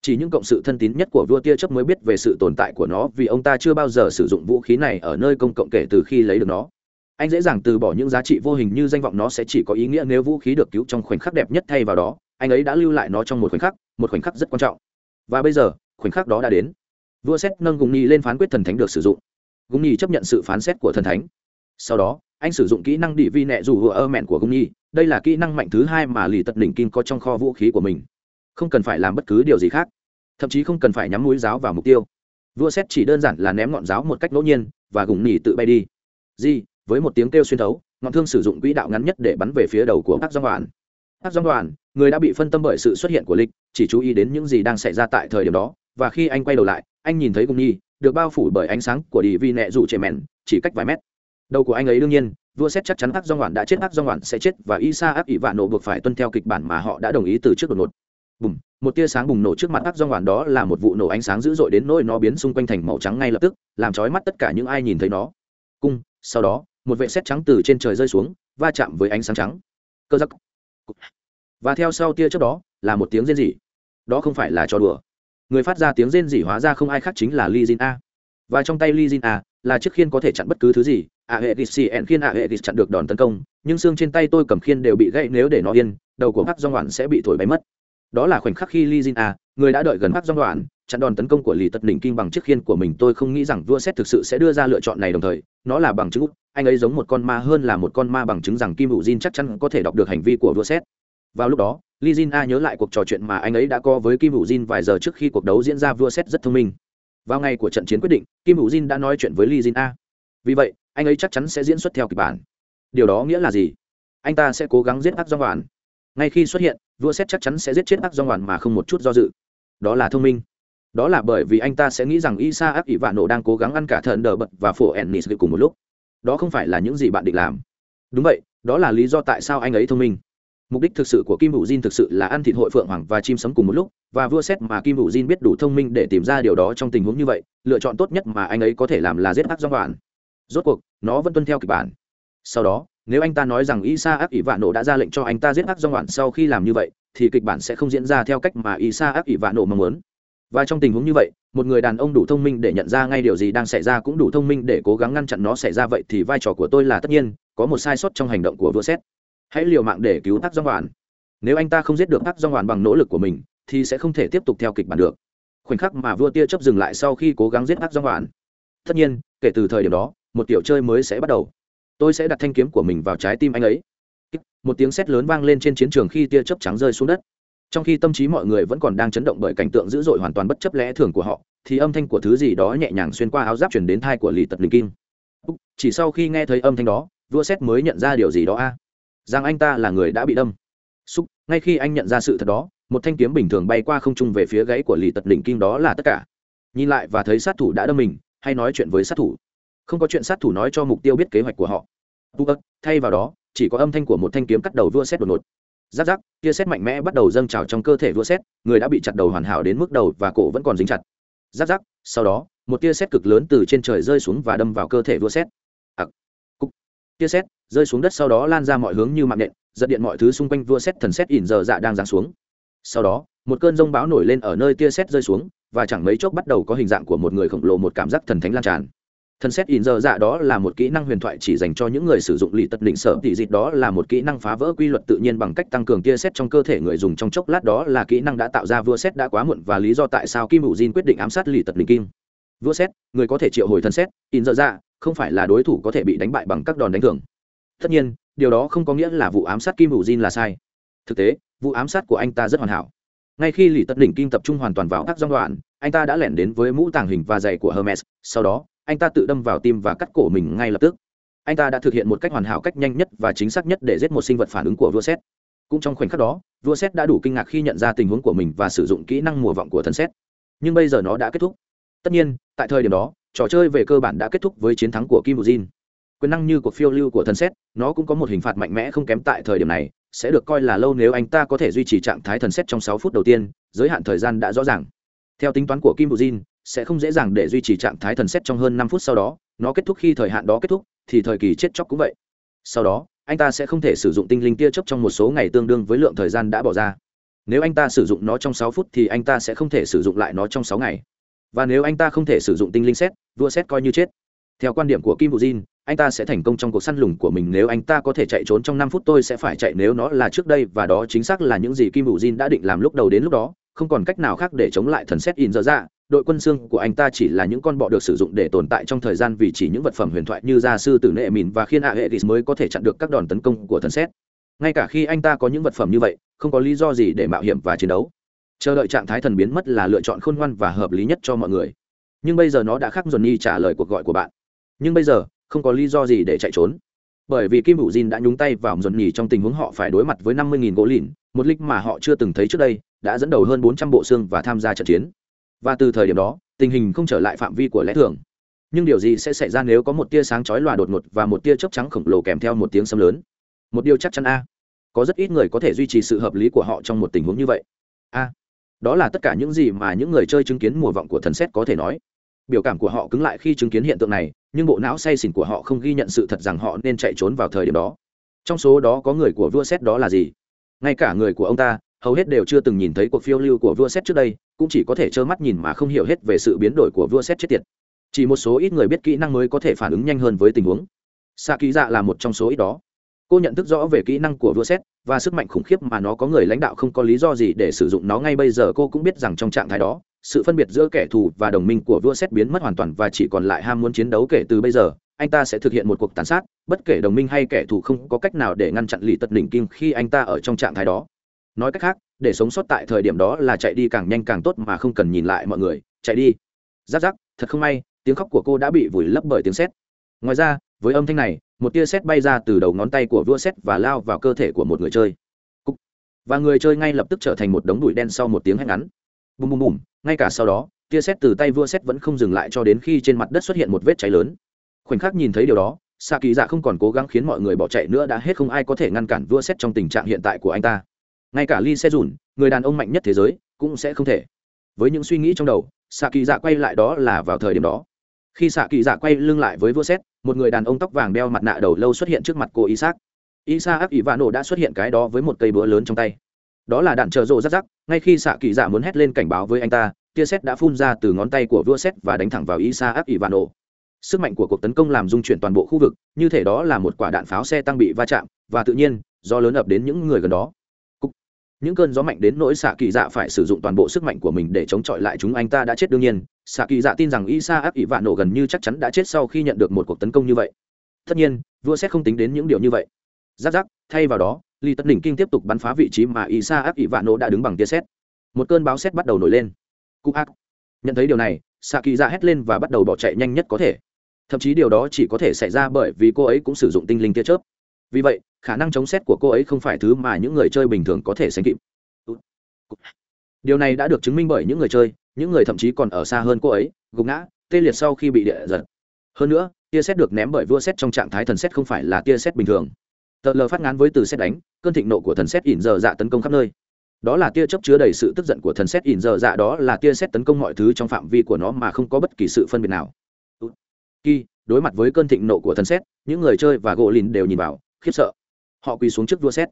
Chỉ những cộng sự thân tín nhất của vua tia chấp mới biết về sự tồn tại của nó, vì ông ta chưa bao giờ sử dụng vũ khí này ở nơi công cộng kể từ khi lấy được nó. Anh dễ dàng từ bỏ những giá trị vô hình như danh vọng nó sẽ chỉ có ý nghĩa nếu vũ khí được cứu trong khoảnh khắc đẹp nhất thay vào đó anh ấy đã lưu lại nó trong một khoảnh khắc, một khoảnh khắc rất quan trọng. Và bây giờ, khoảnh khắc đó đã đến. Vua xét nâng gùng nhi lên phán quyết thần thánh được sử dụng. Gùng nhi chấp nhận sự phán xét của thần thánh. Sau đó, anh sử dụng kỹ năng đỉ vi nẹ dù vừa ơ mẹn của gùng nhi. Đây là kỹ năng mạnh thứ hai mà lì tật đỉnh kim có trong kho vũ khí của mình. Không cần phải làm bất cứ điều gì khác. Thậm chí không cần phải nhắm mũi giáo vào mục tiêu. Vua xét chỉ đơn giản là ném ngọn giáo một cách ngẫu nhiên, và gùng nhi tự bay đi. Di với một tiếng kêu xuyên thấu, ngọn thương sử dụng quỹ đạo ngắn nhất để bắn về phía đầu của các dong đoàn. Các dong đoàn người đã bị phân tâm bởi sự xuất hiện của lịch, chỉ chú ý đến những gì đang xảy ra tại thời điểm đó, và khi anh quay đầu lại, anh nhìn thấy gùng nhi được bao phủ bởi ánh sáng của đi vi nẹ rủ trẻ mẹn chỉ cách vài mét. Đầu của anh ấy đương nhiên, vua xét chắc chắn ác do ngoạn đã chết ác do ngoạn sẽ chết và isa ác ỷ vạn nổ buộc phải tuân theo kịch bản mà họ đã đồng ý từ trước đột ngột. Bùm, một tia sáng bùng nổ trước mặt ác do ngoạn đó là một vụ nổ ánh sáng dữ dội đến nỗi nó biến xung quanh thành màu trắng ngay lập tức, làm trói mắt tất cả những ai nhìn thấy nó. Cung, sau đó, một vệ xét trắng từ trên trời rơi xuống, va chạm với ánh sáng trắng. Cơ giắc và theo sau tia trước đó là một tiếng rên rỉ đó không phải là trò đùa người phát ra tiếng rên rỉ hóa ra không ai khác chính là Lee Jin A. Và trong tay Lee Jin A là chiếc khiên có thể chặn bất cứ thứ gì. A hệ Dixien khiên A hệ Dix chặn được đòn tấn công, nhưng xương trên tay tôi cầm khiên đều bị gãy nếu để nó yên, đầu của Hắc Dung Hoàn sẽ bị thổi bay mất. Đó là khoảnh khắc khi Lee Jin A, người đã đợi gần Hắc Dung Hoàn, chặn đòn tấn công của Lý Tật Đỉnh Kinh bằng chiếc khiên của mình, tôi không nghĩ rằng vua xét thực sự sẽ đưa ra lựa chọn này đồng thời, nó là bằng chứng anh ấy giống một con ma hơn là một con ma bằng chứng rằng Kim Vũ Jin chắc chắn có thể đọc được hành vi của vua xét. Vào lúc đó, Lee Jin A nhớ lại cuộc trò chuyện mà anh ấy đã có với Kim Vũ Jin vài giờ trước khi cuộc đấu diễn ra vua xét rất thông minh. Vào ngày của trận chiến quyết định, Kim Vũ Jin đã nói chuyện với Lee Jin A. Vì vậy, anh ấy chắc chắn sẽ diễn xuất theo kịch bản. Điều đó nghĩa là gì? Anh ta sẽ cố gắng giết Ác do Hoàn. Ngay khi xuất hiện, vua xét chắc chắn sẽ giết chết Ác do Hoàn mà không một chút do dự. Đó là thông minh. Đó là bởi vì anh ta sẽ nghĩ rằng Isa Ác Ỷ Vạn Nổ đang cố gắng ăn cả thần đờ bật và phổ Ennis cùng một lúc. Đó không phải là những gì bạn định làm. Đúng vậy, đó là lý do tại sao anh ấy thông minh mục đích thực sự của kim hữu diên thực sự là ăn thịt hội phượng hoàng và chim sấm cùng một lúc, và vua xét mà kim hữu diên biết đủ thông minh để tìm ra điều đó trong tình huống như vậy, lựa chọn tốt nhất mà anh ấy có thể làm là giết ác do bản rốt cuộc, nó vẫn tuân theo kịch bản. Sau đó, nếu anh ta nói rằng isa ác ỷ vạn nổ đã ra lệnh cho anh ta giết ác do bản sau khi làm như vậy, thì kịch bản sẽ không diễn ra theo cách mà isa ác ỷ vạn nổ mong muốn. Và trong tình huống như vậy, một người đàn ông đủ thông minh để nhận ra ngay điều gì đang xảy ra cũng đủ thông minh để cố gắng ngăn chặn nó xảy ra vậy thì vai trò của tôi là tất nhiên, có một sai sót trong hành động của vua xét hãy liều mạng để cứu tác dong hoàn nếu anh ta không giết được tác dong hoàn bằng nỗ lực của mình, thì sẽ không thể tiếp tục theo kịch bản được. Khoảnh khắc mà vua tia chấp dừng lại sau khi cố gắng giết tác dong hoàn tất nhiên, kể từ thời điểm đó, một tiểu chơi mới sẽ bắt đầu. Tôi sẽ đặt thanh kiếm của mình vào trái tim anh ấy. Một tiếng sét lớn vang lên trên chiến trường khi tia chớp trắng rơi xuống đất. Trong khi tâm trí mọi người vẫn còn đang chấn động bởi cảnh tượng dữ dội hoàn toàn bất chấp lẽ thường của họ, thì âm thanh của thứ gì đó nhẹ nhàng xuyên qua áo giáp chuyển đến thai của lì tật linh kim. Chỉ sau khi nghe thấy âm thanh đó, vua xét mới nhận ra điều gì đó a rằng anh ta là người đã bị đâm. Xúc, ngay khi anh nhận ra sự thật đó, một thanh kiếm bình thường bay qua không trung về phía gáy của lì tật đỉnh kim đó là tất cả. Nhìn lại và thấy sát thủ đã đâm mình, hay nói chuyện với sát thủ. Không có chuyện sát thủ nói cho mục tiêu biết kế hoạch của họ. Thay vào đó, chỉ có âm thanh của một thanh kiếm cắt đầu vua xét đột ngột. Giáp giáp, tia xét mạnh mẽ bắt đầu dâng trào trong cơ thể vua xét, người đã bị chặt đầu hoàn hảo đến mức đầu và cổ vẫn còn dính chặt. Giáp giáp, sau đó, một tia xét cực lớn từ trên trời rơi xuống và đâm vào cơ thể vua xét tia xét rơi xuống đất sau đó lan ra mọi hướng như mạng nện giật điện mọi thứ xung quanh vua xét thần xét ỉn giờ dạ đang giáng xuống. Sau đó, một cơn rông bão nổi lên ở nơi tia xét rơi xuống, và chẳng mấy chốc bắt đầu có hình dạng của một người khổng lồ một cảm giác thần thánh lan tràn. Thần xét ỉn giờ dạ đó là một kỹ năng huyền thoại chỉ dành cho những người sử dụng lì tật định sở tỷ dịch đó là một kỹ năng phá vỡ quy luật tự nhiên bằng cách tăng cường tia xét trong cơ thể người dùng trong chốc lát đó là kỹ năng đã tạo ra vua xét đã quá muộn và lý do tại sao kim hữu diên quyết định ám sát lì tật định kim vua xét, người có thể triệu hồi thần xét, in giờ dạ không phải là đối thủ có thể bị đánh bại bằng các đòn đánh thường tất nhiên, điều đó không có nghĩa là vụ ám sát kim hữu jin là sai. Thực tế, vụ ám sát của anh ta rất hoàn hảo. Ngay khi lì tật đỉnh kim tập trung hoàn toàn vào các giai đoạn, anh ta đã lẻn đến với mũ tàng hình và giày của hermes, sau đó, anh ta tự đâm vào tim và cắt cổ mình ngay lập tức. Anh ta đã thực hiện một cách hoàn hảo cách nhanh nhất và chính xác nhất để giết một sinh vật phản ứng của vua xét. Cũng trong khoảnh khắc đó, vua xét đã đủ kinh ngạc khi nhận ra tình huống của mình và sử dụng kỹ năng mùa vọng của thần xét. Nhưng bây giờ nó đã kết thúc tất nhiên, tại thời điểm đó, trò chơi về cơ bản đã kết thúc với chiến thắng của kim bù jin. Quyền năng như cuộc phiêu lưu của thần xét nó cũng có một hình phạt mạnh mẽ không kém tại thời điểm này, sẽ được coi là lâu nếu anh ta có thể duy trì trạng thái thần xét trong sáu phút đầu tiên, giới hạn thời gian đã rõ ràng. Theo tính toán của kim bù jin, sẽ không dễ dàng để duy trì trạng thái thần xét trong hơn năm phút sau đó, nó kết thúc khi thời hạn đó kết thúc, thì thời kỳ chết chóc cũng vậy. Sau đó, anh ta sẽ không thể sử dụng tinh linh tia chớp trong một số ngày tương đương với lượng thời gian đã bỏ ra. Nếu anh ta sử dụng nó trong sáu phút thì anh ta sẽ không thể sử dụng lại nó trong sáu ngày và nếu anh ta không thể sử dụng tinh linh xét, vua xét coi như chết. Theo quan điểm của kim vũ jin, anh ta sẽ thành công trong cuộc săn lùng của mình nếu anh ta có thể chạy trốn trong năm phút tôi sẽ phải chạy nếu nó là trước đây và đó chính xác là những gì kim vũ jin đã định làm lúc đầu đến lúc đó, không còn cách nào khác để chống lại thần xét in dở dạ. Đội quân xương của anh ta chỉ là những con bọ được sử dụng để tồn tại trong thời gian vì chỉ những vật phẩm huyền thoại như gia sư tử nệ mìn và khiên hạ hệ tis mới có thể chặn được các đòn tấn công của thần xét. Ngay cả khi anh ta có những vật phẩm như vậy, không có lý do gì để mạo hiểm và chiến đấu chờ đợi trạng thái thần biến mất là lựa chọn khôn ngoan và hợp lý nhất cho mọi người. Nhưng bây giờ nó đã khác dồn nhi trả lời cuộc gọi của bạn. Nhưng bây giờ, không có lý do gì để chạy trốn. Bởi vì kim hữu jin đã nhúng tay vào dồn nhì trong tình huống họ phải đối mặt với năm mươi gỗ lìn, một lịch mà họ chưa từng thấy trước đây, đã dẫn đầu hơn bốn trăm bộ xương và tham gia trận chiến. Và từ thời điểm đó, tình hình không trở lại phạm vi của lẽ thường. Nhưng điều gì sẽ xảy ra nếu có một tia sáng chói lòa đột ngột và một tia chớp trắng khổng lồ kèm theo một tiếng sấm lớn? Một điều chắc chắn a. Có rất ít người có thể duy trì sự hợp lý của họ trong một tình huống như vậy. A đó là tất cả những gì mà những người chơi chứng kiến mùa vọng của thần xét có thể nói. Biểu cảm của họ cứng lại khi chứng kiến hiện tượng này, nhưng bộ não say xỉn của họ không ghi nhận sự thật rằng họ nên chạy trốn vào thời điểm đó. Trong số đó có người của vua xét đó là gì? Ngay cả người của ông ta, hầu hết đều chưa từng nhìn thấy cuộc phiêu lưu của vua xét trước đây, cũng chỉ có thể trơ mắt nhìn mà không hiểu hết về sự biến đổi của vua xét chết tiệt. Chỉ một số ít người biết kỹ năng mới có thể phản ứng nhanh hơn với tình huống. Xạ ký dạ là một trong số ít đó cô nhận thức rõ về kỹ năng của vua xét và sức mạnh khủng khiếp mà nó có người lãnh đạo không có lý do gì để sử dụng nó ngay bây giờ, cô cũng biết rằng trong trạng thái đó, sự phân biệt giữa kẻ thù và đồng minh của vua xét biến mất hoàn toàn và chỉ còn lại ham muốn chiến đấu kể từ bây giờ. Anh ta sẽ thực hiện một cuộc tàn sát, bất kể đồng minh hay kẻ thù không có cách nào để ngăn chặn lì tật đỉnh kim khi anh ta ở trong trạng thái đó. Nói cách khác, để sống sót tại thời điểm đó là chạy đi càng nhanh càng tốt mà không cần nhìn lại mọi người. Chạy đi. Giáp giáp thật không may, tiếng khóc của cô đã bị vùi lấp bởi tiếng sét. Ngoài ra, với âm thanh này một tia sét bay ra từ đầu ngón tay của vua sét và lao vào cơ thể của một người chơi. Cúc. và người chơi ngay lập tức trở thành một đống bụi đen sau một tiếng hét ngắn. Bùm bùm bùm, ngay cả sau đó, tia sét từ tay vua sét vẫn không dừng lại cho đến khi trên mặt đất xuất hiện một vết cháy lớn. Khoảnh khắc nhìn thấy điều đó xạ kỳ dạ không còn cố gắng khiến mọi người bỏ chạy nữa, đã hết không ai có thể ngăn cản vua sét trong tình trạng hiện tại của anh ta. Ngay cả lee se dùn người đàn ông mạnh nhất thế giới, cũng sẽ không thể. Với những suy nghĩ trong đầu xạ kỳ dạ quay lại đó là vào thời điểm đó khi xạ kỳ dạ quay lưng lại với vua xét một người đàn ông tóc vàng đeo mặt nạ đầu lâu xuất hiện trước mặt cô isaac. Isaac nổ đã xuất hiện cái đó với một cây búa lớn trong tay. Đó là đạn trợ rộ rắc rắc, ngay khi xạ kỳ dạ muốn hét lên cảnh báo với anh ta, tia xét đã phun ra từ ngón tay của vua xét và đánh thẳng vào isaac nổ. Sức mạnh của cuộc tấn công làm dung chuyển toàn bộ khu vực, như thể đó là một quả đạn pháo xe tăng bị va chạm, và tự nhiên do lớn ập đến những người gần đó. Những cơn gió mạnh đến nỗi xạ kỳ dạ phải sử dụng toàn bộ sức mạnh của mình để chống chọi lại chúng anh ta đã chết đương nhiên xạ kỳ dạ tin rằng isa áp ỷ vạn nổ gần như chắc chắn đã chết sau khi nhận được một cuộc tấn công như vậy. Tất nhiên, vua sẽ không tính đến những điều như vậy. Giáp giáp thay vào đó ly tất đỉnh kinh tiếp tục bắn phá vị trí mà isa áp ỷ vạn nổ đã đứng bằng tia xét một cơn báo xét bắt đầu nổi lên. Cụ ác. Nhận thấy điều này xạ kỳ dạ hét lên và bắt đầu bỏ chạy nhanh nhất có thể. Thậm chí điều đó chỉ có thể xảy ra bởi vì cô ấy cũng sử dụng tinh linh tia chớp. Vì vậy, khả năng chống xét của cô ấy không phải thứ mà những người chơi bình thường có thể sánh kịp. Điều này đã được chứng minh bởi những người chơi những người thậm chí còn ở xa hơn cô ấy, gục ngã, tê liệt sau khi bị địa giật. Hơn nữa, tia xét được ném bởi vua xét trong trạng thái thần xét không phải là tia xét bình thường. Tờ lờ phát ngán với từ xét đánh, cơn thịnh nộ của thần xét ỉn giờ dạ tấn công khắp nơi. Đó là tia chấp chứa đầy sự tức giận của thần xét ỉn giờ dạ đó là tia xét tấn công mọi thứ trong phạm vi của nó mà không có bất kỳ sự phân biệt nào. Khi đối mặt với cơn thịnh nộ của thần xét những người chơi và gỗ lìn đều nhìn vào, khiếp sợ. Họ quỳ xuống trước vua xét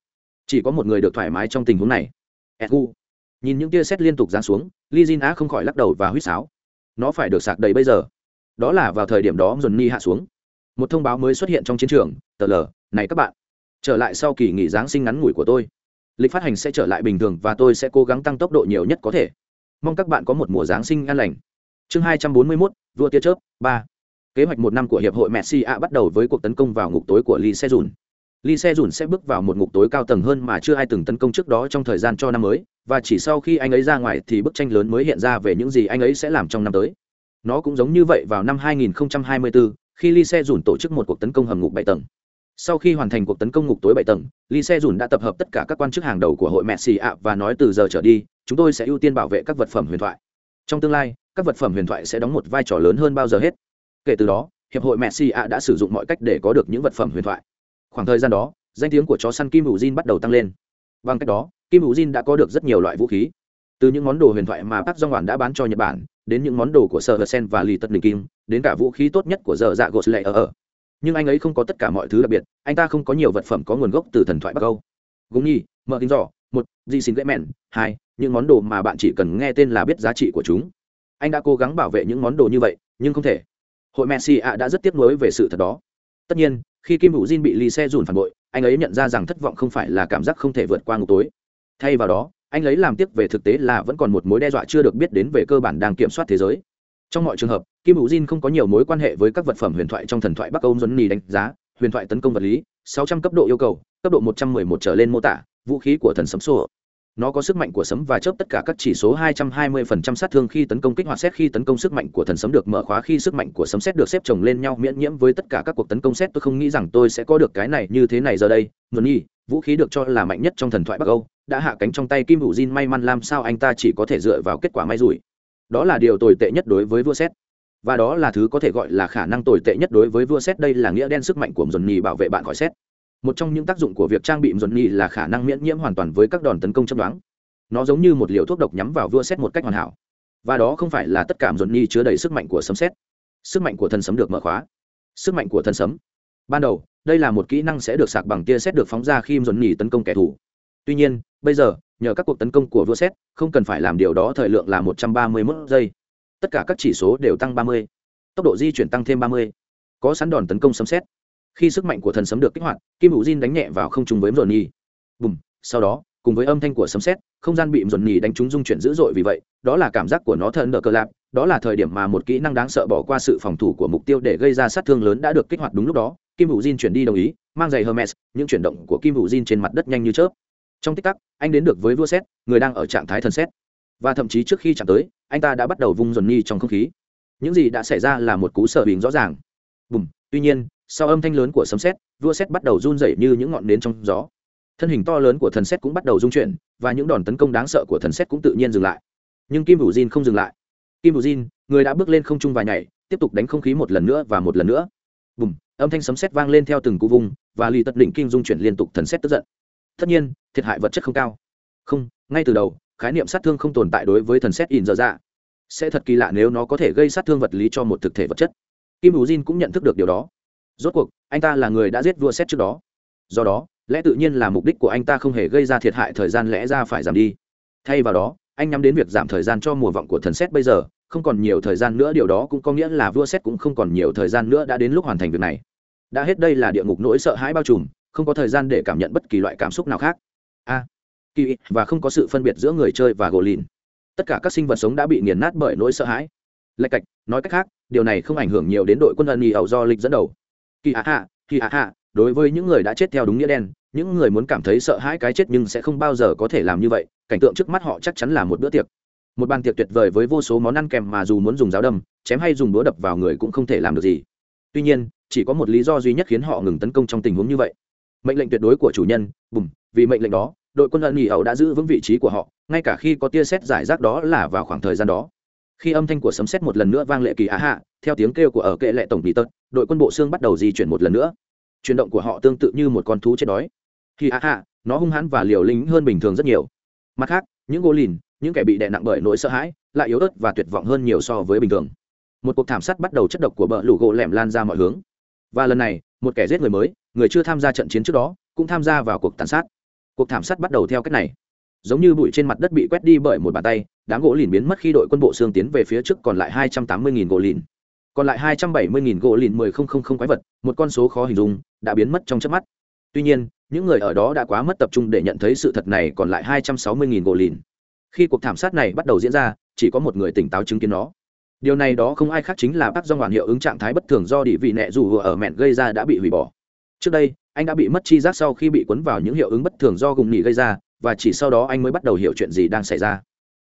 chỉ có một người được thoải mái trong tình huống này. Edgu nhìn những tia xét liên tục giáng xuống li jin á không khỏi lắc đầu và huýt sáo. Nó phải được sạc đầy bây giờ. Đó là vào thời điểm đó dồn ni hạ xuống. Một thông báo mới xuất hiện trong chiến trường, tờ lờ, này các bạn, trở lại sau kỳ nghỉ giáng sinh ngắn ngủi của tôi. Lịch phát hành sẽ trở lại bình thường và tôi sẽ cố gắng tăng tốc độ nhiều nhất có thể. Mong các bạn có một mùa giáng sinh an lành. Chương hai trăm bốn mươi mốt, vua tia chớp, ba. Kế hoạch một năm của hiệp hội messi a bắt đầu với cuộc tấn công vào ngục tối của lee se dùn lee se dùn sẽ bước vào một ngục tối cao tầng hơn mà chưa ai từng tấn công trước đó trong thời gian cho năm mới và chỉ sau khi anh ấy ra ngoài thì bức tranh lớn mới hiện ra về những gì anh ấy sẽ làm trong năm tới. Nó cũng giống như vậy vào năm 2024, khi lee se dùn tổ chức một cuộc tấn công hầm ngục bảy tầng. Sau khi hoàn thành cuộc tấn công ngục tối bảy tầng lee se dùn đã tập hợp tất cả các quan chức hàng đầu của hội messi ạ và nói từ giờ trở đi chúng tôi sẽ ưu tiên bảo vệ các vật phẩm huyền thoại. Trong tương lai các vật phẩm huyền thoại sẽ đóng một vai trò lớn hơn bao giờ hết. Kể từ đó hiệp hội messi ạ đã sử dụng mọi cách để có được những vật phẩm huyền thoại. Khoảng thời gian đó danh tiếng của chó săn kim hữu jin bắt đầu tăng lên. Bằng cách đó kim hữu jin đã có được rất nhiều loại vũ khí. Từ những món đồ huyền thoại mà park jong hoàn đã bán cho nhật bản, đến những món đồ của sơ sen và lì tất đình kim đến cả vũ khí tốt nhất của giờ dạ gột lệ ở ở nhưng anh ấy không có tất cả mọi thứ đặc biệt, anh ta không có nhiều vật phẩm có nguồn gốc từ thần thoại bắc âu. Gúng nhi, mở kính giỏ, một, di xin gãy mẹn, hai, những món đồ mà bạn chỉ cần nghe tên là biết giá trị của chúng. Anh đã cố gắng bảo vệ những món đồ như vậy, nhưng không thể. Hội messi ạ đã rất tiếc nuối về sự thật đó. Tất nhiên, khi kim hữu jin bị lì xe dùn phản bội, anh ấy nhận ra rằng thất vọng không phải là cảm giác không thể vượt qua ngục tối thay vào đó, anh lấy làm tiếc về thực tế là vẫn còn một mối đe dọa chưa được biết đến về cơ bản đang kiểm soát thế giới. Trong mọi trường hợp, kim hữu jin không có nhiều mối quan hệ với các vật phẩm huyền thoại trong thần thoại bắc âu duấn nì đánh giá, huyền thoại tấn công vật lý 600 cấp độ yêu cầu, cấp độ 111 trở lên mô tả, vũ khí của thần sấm sô nó có sức mạnh của sấm và chớp tất cả các chỉ số 220% sát thương khi tấn công kích hoạt xét khi tấn công sức mạnh của thần sấm được mở khóa khi sức mạnh của sấm xét được xếp chồng lên nhau miễn nhiễm với tất cả các cuộc tấn công xét. Tôi không nghĩ rằng tôi sẽ có được cái này như thế này giờ đây. Nguồn nhi, vũ khí được cho là mạnh nhất trong thần thoại bắc âu đã hạ cánh trong tay kim hữu jin, may mắn làm sao anh ta chỉ có thể dựa vào kết quả may rủi. Đó là điều tồi tệ nhất đối với vua xét và đó là thứ có thể gọi là khả năng tồi tệ nhất đối với vua xét đây là nghĩa đen sức mạnh của dồn nhì bảo vệ bạn khỏi xét một trong những tác dụng của việc trang bị dồn nhì là khả năng miễn nhiễm hoàn toàn với các đòn tấn công chấp đoán nó giống như một liều thuốc độc nhắm vào vua xét một cách hoàn hảo. Và đó không phải là tất cả dồn nhì chứa đầy sức mạnh của sấm xét sức mạnh của thần sấm được mở khóa. Sức mạnh của thần sấm. Ban đầu, đây là một kỹ năng sẽ được sạc bằng tia xét được phóng ra khi dồn nhì tấn công kẻ thù. Tuy nhiên bây giờ, nhờ các cuộc tấn công của vua xét không cần phải làm điều đó, thời lượng là một trăm ba mươi 131 giây. Tất cả các chỉ số đều tăng ba mươi. Tốc độ di chuyển tăng thêm ba mươi. Có sẵn đòn tấn công sấm xét khi sức mạnh của thần sấm được kích hoạt, kim hữu diên đánh nhẹ vào không trùng với dồn nhì bùm! Sau đó, cùng với âm thanh của sấm xét không gian bị dồn nhì đánh trúng dung chuyển dữ dội vì vậy, đó là cảm giác của nó thần đỡ cờ lạp, đó là thời điểm mà một kỹ năng đáng sợ bỏ qua sự phòng thủ của mục tiêu để gây ra sát thương lớn đã được kích hoạt đúng lúc đó. Kim hữu diên chuyển đi đồng ý, mang giày hermes, những chuyển động của kim hữu diên trên mặt đất nhanh như chớp trong tích tắc, anh đến được với vua xét người đang ở trạng thái thần xét và thậm chí trước khi chạm tới, anh ta đã bắt đầu vung dồn ni trong không khí. Những gì đã xảy ra là một cú sợ bình rõ ràng. Bùm, tuy nhiên, sau âm thanh lớn của sấm xét vua xét bắt đầu run rẩy như những ngọn nến trong gió. Thân hình to lớn của thần xét cũng bắt đầu rung chuyển, và những đòn tấn công đáng sợ của thần xét cũng tự nhiên dừng lại. Nhưng kim hữu jin không dừng lại. Kim hữu jin, người đã bước lên không trung vài nhảy, tiếp tục đánh không khí một lần nữa và một lần nữa. Bùm, âm thanh sấm xét vang lên theo từng cú vùng và lì tật đỉnh kim dung chuyển liên tục thần xét tức giận tất nhiên, thiệt hại vật chất không cao. Không, ngay từ đầu, khái niệm sát thương không tồn tại đối với thần xét in dở dạ. Sẽ thật kỳ lạ nếu nó có thể gây sát thương vật lý cho một thực thể vật chất. Kim U jin cũng nhận thức được điều đó. Rốt cuộc, anh ta là người đã giết vua xét trước đó. Do đó, lẽ tự nhiên là mục đích của anh ta không hề gây ra thiệt hại thời gian lẽ ra phải giảm đi. Thay vào đó, anh nhắm đến việc giảm thời gian cho mùa vọng của thần xét bây giờ, không còn nhiều thời gian nữa, điều đó cũng có nghĩa là vua xét cũng không còn nhiều thời gian nữa đã đến lúc hoàn thành việc này. Đã hết đây là địa ngục nỗi sợ hãi bao trùm không có thời gian để cảm nhận bất kỳ loại cảm xúc nào khác. A, kỳ, và không có sự phân biệt giữa người chơi và gỗ lìn. Tất cả các sinh vật sống đã bị nghiền nát bởi nỗi sợ hãi. Lạch cạch, nói cách khác, điều này không ảnh hưởng nhiều đến đội quân ân nhì ẩu do lịch dẫn đầu. Kỳ hạ hạ, kỳ hạ hạ, đối với những người đã chết theo đúng nghĩa đen, những người muốn cảm thấy sợ hãi cái chết nhưng sẽ không bao giờ có thể làm như vậy, cảnh tượng trước mắt họ chắc chắn là một bữa tiệc. Một bàn tiệc tuyệt vời với vô số món ăn kèm mà dù muốn dùng giáo đâm, chém hay dùng đũa đập vào người cũng không thể làm được gì. Tuy nhiên, chỉ có một lý do duy nhất khiến họ ngừng tấn công trong tình huống như vậy mệnh lệnh tuyệt đối của chủ nhân, bùm, vì mệnh lệnh đó, đội quân ân nghỉ ẩu đã giữ vững vị trí của họ, ngay cả khi có tia xét giải rác đó là vào khoảng thời gian đó. Khi âm thanh của sấm xét một lần nữa vang lệ kỳ á hạ, theo tiếng kêu của ở kệ lệ tổng bị tật, đội quân bộ xương bắt đầu di chuyển một lần nữa. Chuyển động của họ tương tự như một con thú chết đói. Khi á hạ, nó hung hãn và liều lĩnh hơn bình thường rất nhiều. Mặt khác, những gỗ lìn, những kẻ bị đè nặng bởi nỗi sợ hãi, lại yếu ớt và tuyệt vọng hơn nhiều so với bình thường. Một cuộc thảm sát bắt đầu chất độc của bờ lũ gỗ lẻm lan ra mọi hướng và lần này, một kẻ giết người mới, người chưa tham gia trận chiến trước đó, cũng tham gia vào cuộc tàn sát. Cuộc thảm sát bắt đầu theo cách này. Giống như bụi trên mặt đất bị quét đi bởi một bàn tay, đám gỗ lìn biến mất khi đội quân bộ xương tiến về phía trước còn lại hai trăm tám mươi gỗ lìn. Còn lại hai trăm bảy mươi gỗ lìn mười không không không quái vật, một con số khó hình dung, đã biến mất trong chớp mắt. Tuy nhiên, những người ở đó đã quá mất tập trung để nhận thấy sự thật này còn lại hai trăm sáu mươi gỗ lìn. Khi cuộc thảm sát này bắt đầu diễn ra, chỉ có một người tỉnh táo chứng kiến nó điều này đó không ai khác chính là bác do ngoạn hiệu ứng trạng thái bất thường do địa vị nẹ dù ở mẹn gây ra đã bị hủy bỏ. Trước đây, anh đã bị mất chi giác sau khi bị cuốn vào những hiệu ứng bất thường do gùng nghỉ gây ra, và chỉ sau đó anh mới bắt đầu hiểu chuyện gì đang xảy ra.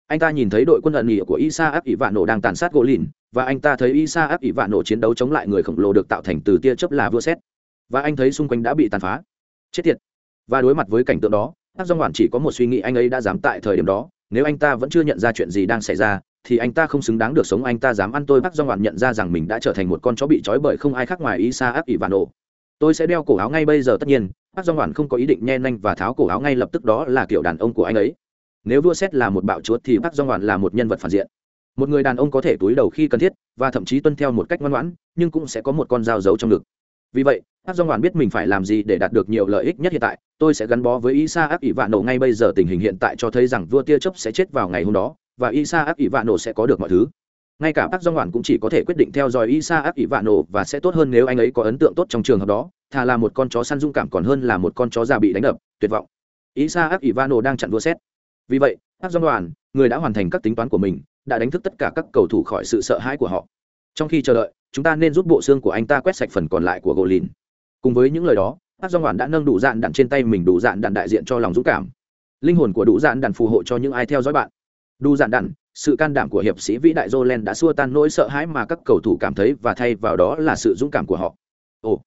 Anh ta nhìn thấy đội quân ẩn nghỉ của isa áp ỷ vạn nổ đang tàn sát gỗ lìn và anh ta thấy isa áp ỷ vạn nổ chiến đấu chống lại người khổng lồ được tạo thành từ tia chớp là vua xét và anh thấy xung quanh đã bị tàn phá. Chết tiệt. Và đối mặt với cảnh tượng đó bác do ngoạn chỉ có một suy nghĩ anh ấy đã dám tại thời điểm đó, nếu anh ta vẫn chưa nhận ra chuyện gì đang xảy ra thì anh ta không xứng đáng được sống, anh ta dám ăn tôi. Bác do ngoạn nhận ra rằng mình đã trở thành một con chó bị trói bởi không ai khác ngoài isa áp ỷ vạn ổ tôi sẽ đeo cổ áo ngay bây giờ tất nhiên. Bác do ngoạn không có ý định nhen nhanh và tháo cổ áo ngay lập tức, đó là kiểu đàn ông của anh ấy. Nếu vua xét là một bạo chúa thì bác do ngoạn là một nhân vật phản diện. Một người đàn ông có thể túi đầu khi cần thiết và thậm chí tuân theo một cách ngoan ngoãn, nhưng cũng sẽ có một con dao giấu trong ngực. Vì vậy, bác do ngoạn biết mình phải làm gì để đạt được nhiều lợi ích nhất hiện tại. Tôi sẽ gắn bó với isa áp ỷ vạn nổ ngay bây giờ. Tình hình hiện tại cho thấy rằng vua tia chớp sẽ chết vào ngày hôm đó và isa ác ỷ vạn nổ sẽ có được mọi thứ. Ngay cả bác do ngoạn cũng chỉ có thể quyết định theo dõi isa ác ỷ vạn nổ và sẽ tốt hơn nếu anh ấy có ấn tượng tốt trong trường hợp đó. Thà là một con chó săn dung cảm còn hơn là một con chó già bị đánh đập, tuyệt vọng. Isa ác ỷ vạn nổ đang chặn đua xét vì vậy bác do đoàn người đã hoàn thành các tính toán của mình, đã đánh thức tất cả các cầu thủ khỏi sự sợ hãi của họ. Trong khi chờ đợi, chúng ta nên giúp bộ xương của anh ta quét sạch phần còn lại của gỗ lìn cùng với những lời đó bác do đoàn đã nâng đủ dạn đạn trên tay mình, đủ dạn đạn đại diện cho lòng dũng cảm. Linh hồn của đủ dạn đạn phù hộ cho những ai theo dõi bạn đủ dạn đặn sự can đảm của hiệp sĩ vĩ đại Jolen đã xua tan nỗi sợ hãi mà các cầu thủ cảm thấy và thay vào đó là sự dũng cảm của họ. Ồ,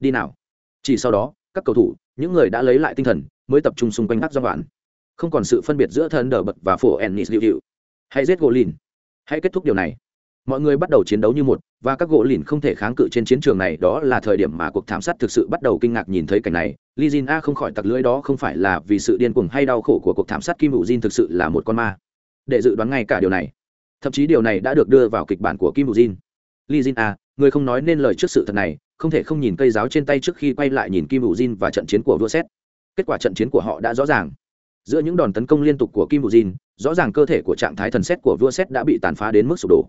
đi nào. Chỉ sau đó, các cầu thủ, những người đã lấy lại tinh thần, mới tập trung xung quanh các do đoạn. Không còn sự phân biệt giữa thân đờ bật và phổ Ennis liệu hiệu Hãy giết gỗ lìn. Hãy kết thúc điều này. mọi người bắt đầu chiến đấu như một và các gỗ lìn không thể kháng cự trên chiến trường này đó là thời điểm mà cuộc thảm sát thực sự bắt đầu kinh ngạc nhìn thấy cảnh này li jin a không khỏi tặc lưỡi đó không phải là vì sự điên cuồng hay đau khổ của cuộc thảm sát kim hữu jin thực sự là một con ma để dự đoán ngay cả điều này. Thậm chí điều này đã được đưa vào kịch bản của kim hữu jin. Li jin a người không nói nên lời trước sự thật này, không thể không nhìn cây giáo trên tay trước khi quay lại nhìn kim hữu jin và trận chiến của vua xét kết quả trận chiến của họ đã rõ ràng. Giữa những đòn tấn công liên tục của kim hữu jin, rõ ràng cơ thể của trạng thái thần xét của vua xét đã bị tàn phá đến mức sụp đổ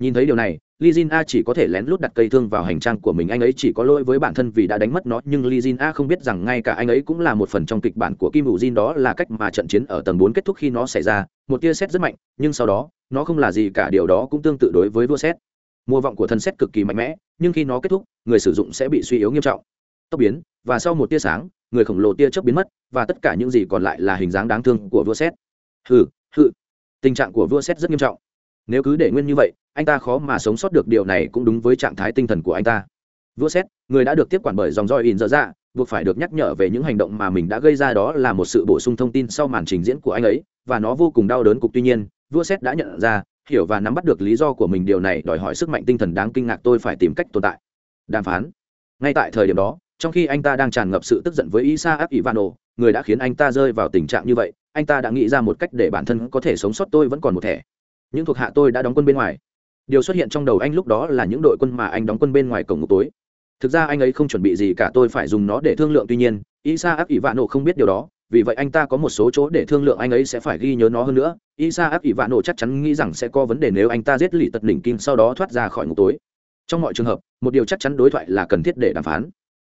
nhìn thấy điều này li jin a chỉ có thể lén lút đặt cây thương vào hành trang của mình, anh ấy chỉ có lỗi với bản thân vì đã đánh mất nó, nhưng li jin a không biết rằng ngay cả anh ấy cũng là một phần trong kịch bản của kim hữu jin, đó là cách mà trận chiến ở tầng bốn kết thúc khi nó xảy ra, một tia xét rất mạnh, nhưng sau đó, nó không là gì cả, điều đó cũng tương tự đối với vua xét mùa vọng của thần xét cực kỳ mạnh mẽ, nhưng khi nó kết thúc, người sử dụng sẽ bị suy yếu nghiêm trọng. Tốc biến, và sau một tia sáng, người khổng lồ tia chớp biến mất, và tất cả những gì còn lại là hình dáng đáng thương của vua xét hừ hừ. Tình trạng của vua xét rất nghiêm trọng nếu cứ để nguyên như vậy anh ta khó mà sống sót được điều này cũng đúng với trạng thái tinh thần của anh ta. Vua xét người đã được tiếp quản bởi dòng roi in dở dạ buộc phải được nhắc nhở về những hành động mà mình đã gây ra đó là một sự bổ sung thông tin sau màn trình diễn của anh ấy và nó vô cùng đau đớn cục tuy nhiên vua xét đã nhận ra hiểu và nắm bắt được lý do của mình điều này đòi hỏi sức mạnh tinh thần đáng kinh ngạc tôi phải tìm cách tồn tại. Đàm phán. Ngay tại thời điểm đó trong khi anh ta đang tràn ngập sự tức giận với Isaac Ivano, người đã khiến anh ta rơi vào tình trạng như vậy, anh ta đã nghĩ ra một cách để bản thân có thể sống sót tôi vẫn còn một thẻ. Những thuộc hạ tôi đã đóng quân bên ngoài. Điều xuất hiện trong đầu anh lúc đó là những đội quân mà anh đóng quân bên ngoài cổng ngục tối. Thực ra anh ấy không chuẩn bị gì cả, tôi phải dùng nó để thương lượng tuy nhiên, Isaac Ivano không biết điều đó, vì vậy anh ta có một số chỗ để thương lượng anh ấy sẽ phải ghi nhớ nó hơn nữa. Isaac Ivano chắc chắn nghĩ rằng sẽ có vấn đề nếu anh ta giết lì tật đỉnh kim sau đó thoát ra khỏi ngục tối. Trong mọi trường hợp, một điều chắc chắn đối thoại là cần thiết để đàm phán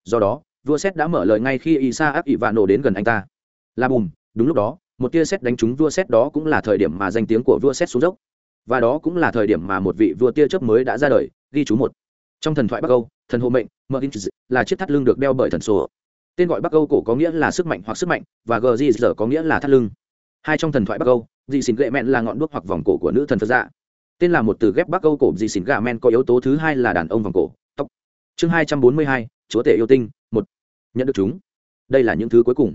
do đó vua xét đã mở lời ngay khi isa áp ỷ vạn nổ đến gần anh ta là bùm đúng lúc đó một tia xét đánh trúng vua xét đó cũng là thời điểm mà danh tiếng của vua xét xuống dốc. Và đó cũng là thời điểm mà một vị vua tia chớp mới đã ra đời, ghi chú một. Trong thần thoại bắc âu, thần hộ mệnh merlin là chiếc thắt lưng được đeo bởi thần sổ. Tên gọi bắc âu cổ có nghĩa là sức mạnh hoặc sức mạnh, và gờ di dở có nghĩa là thắt lưng. Hai trong thần thoại bắc âu dị xỉn gệ mẹn là ngọn đuốc hoặc vòng cổ của nữ thần phật dạ. Tên là một từ ghép bắc âu cổ dị xỉn gà men có yếu tố thứ hai là đàn ông vòng cổ, tóc. Chương hai trăm bốn mươi hai, chúa tể yêu tinh, một. Nhận được chúng. Đây là những thứ cuối cùng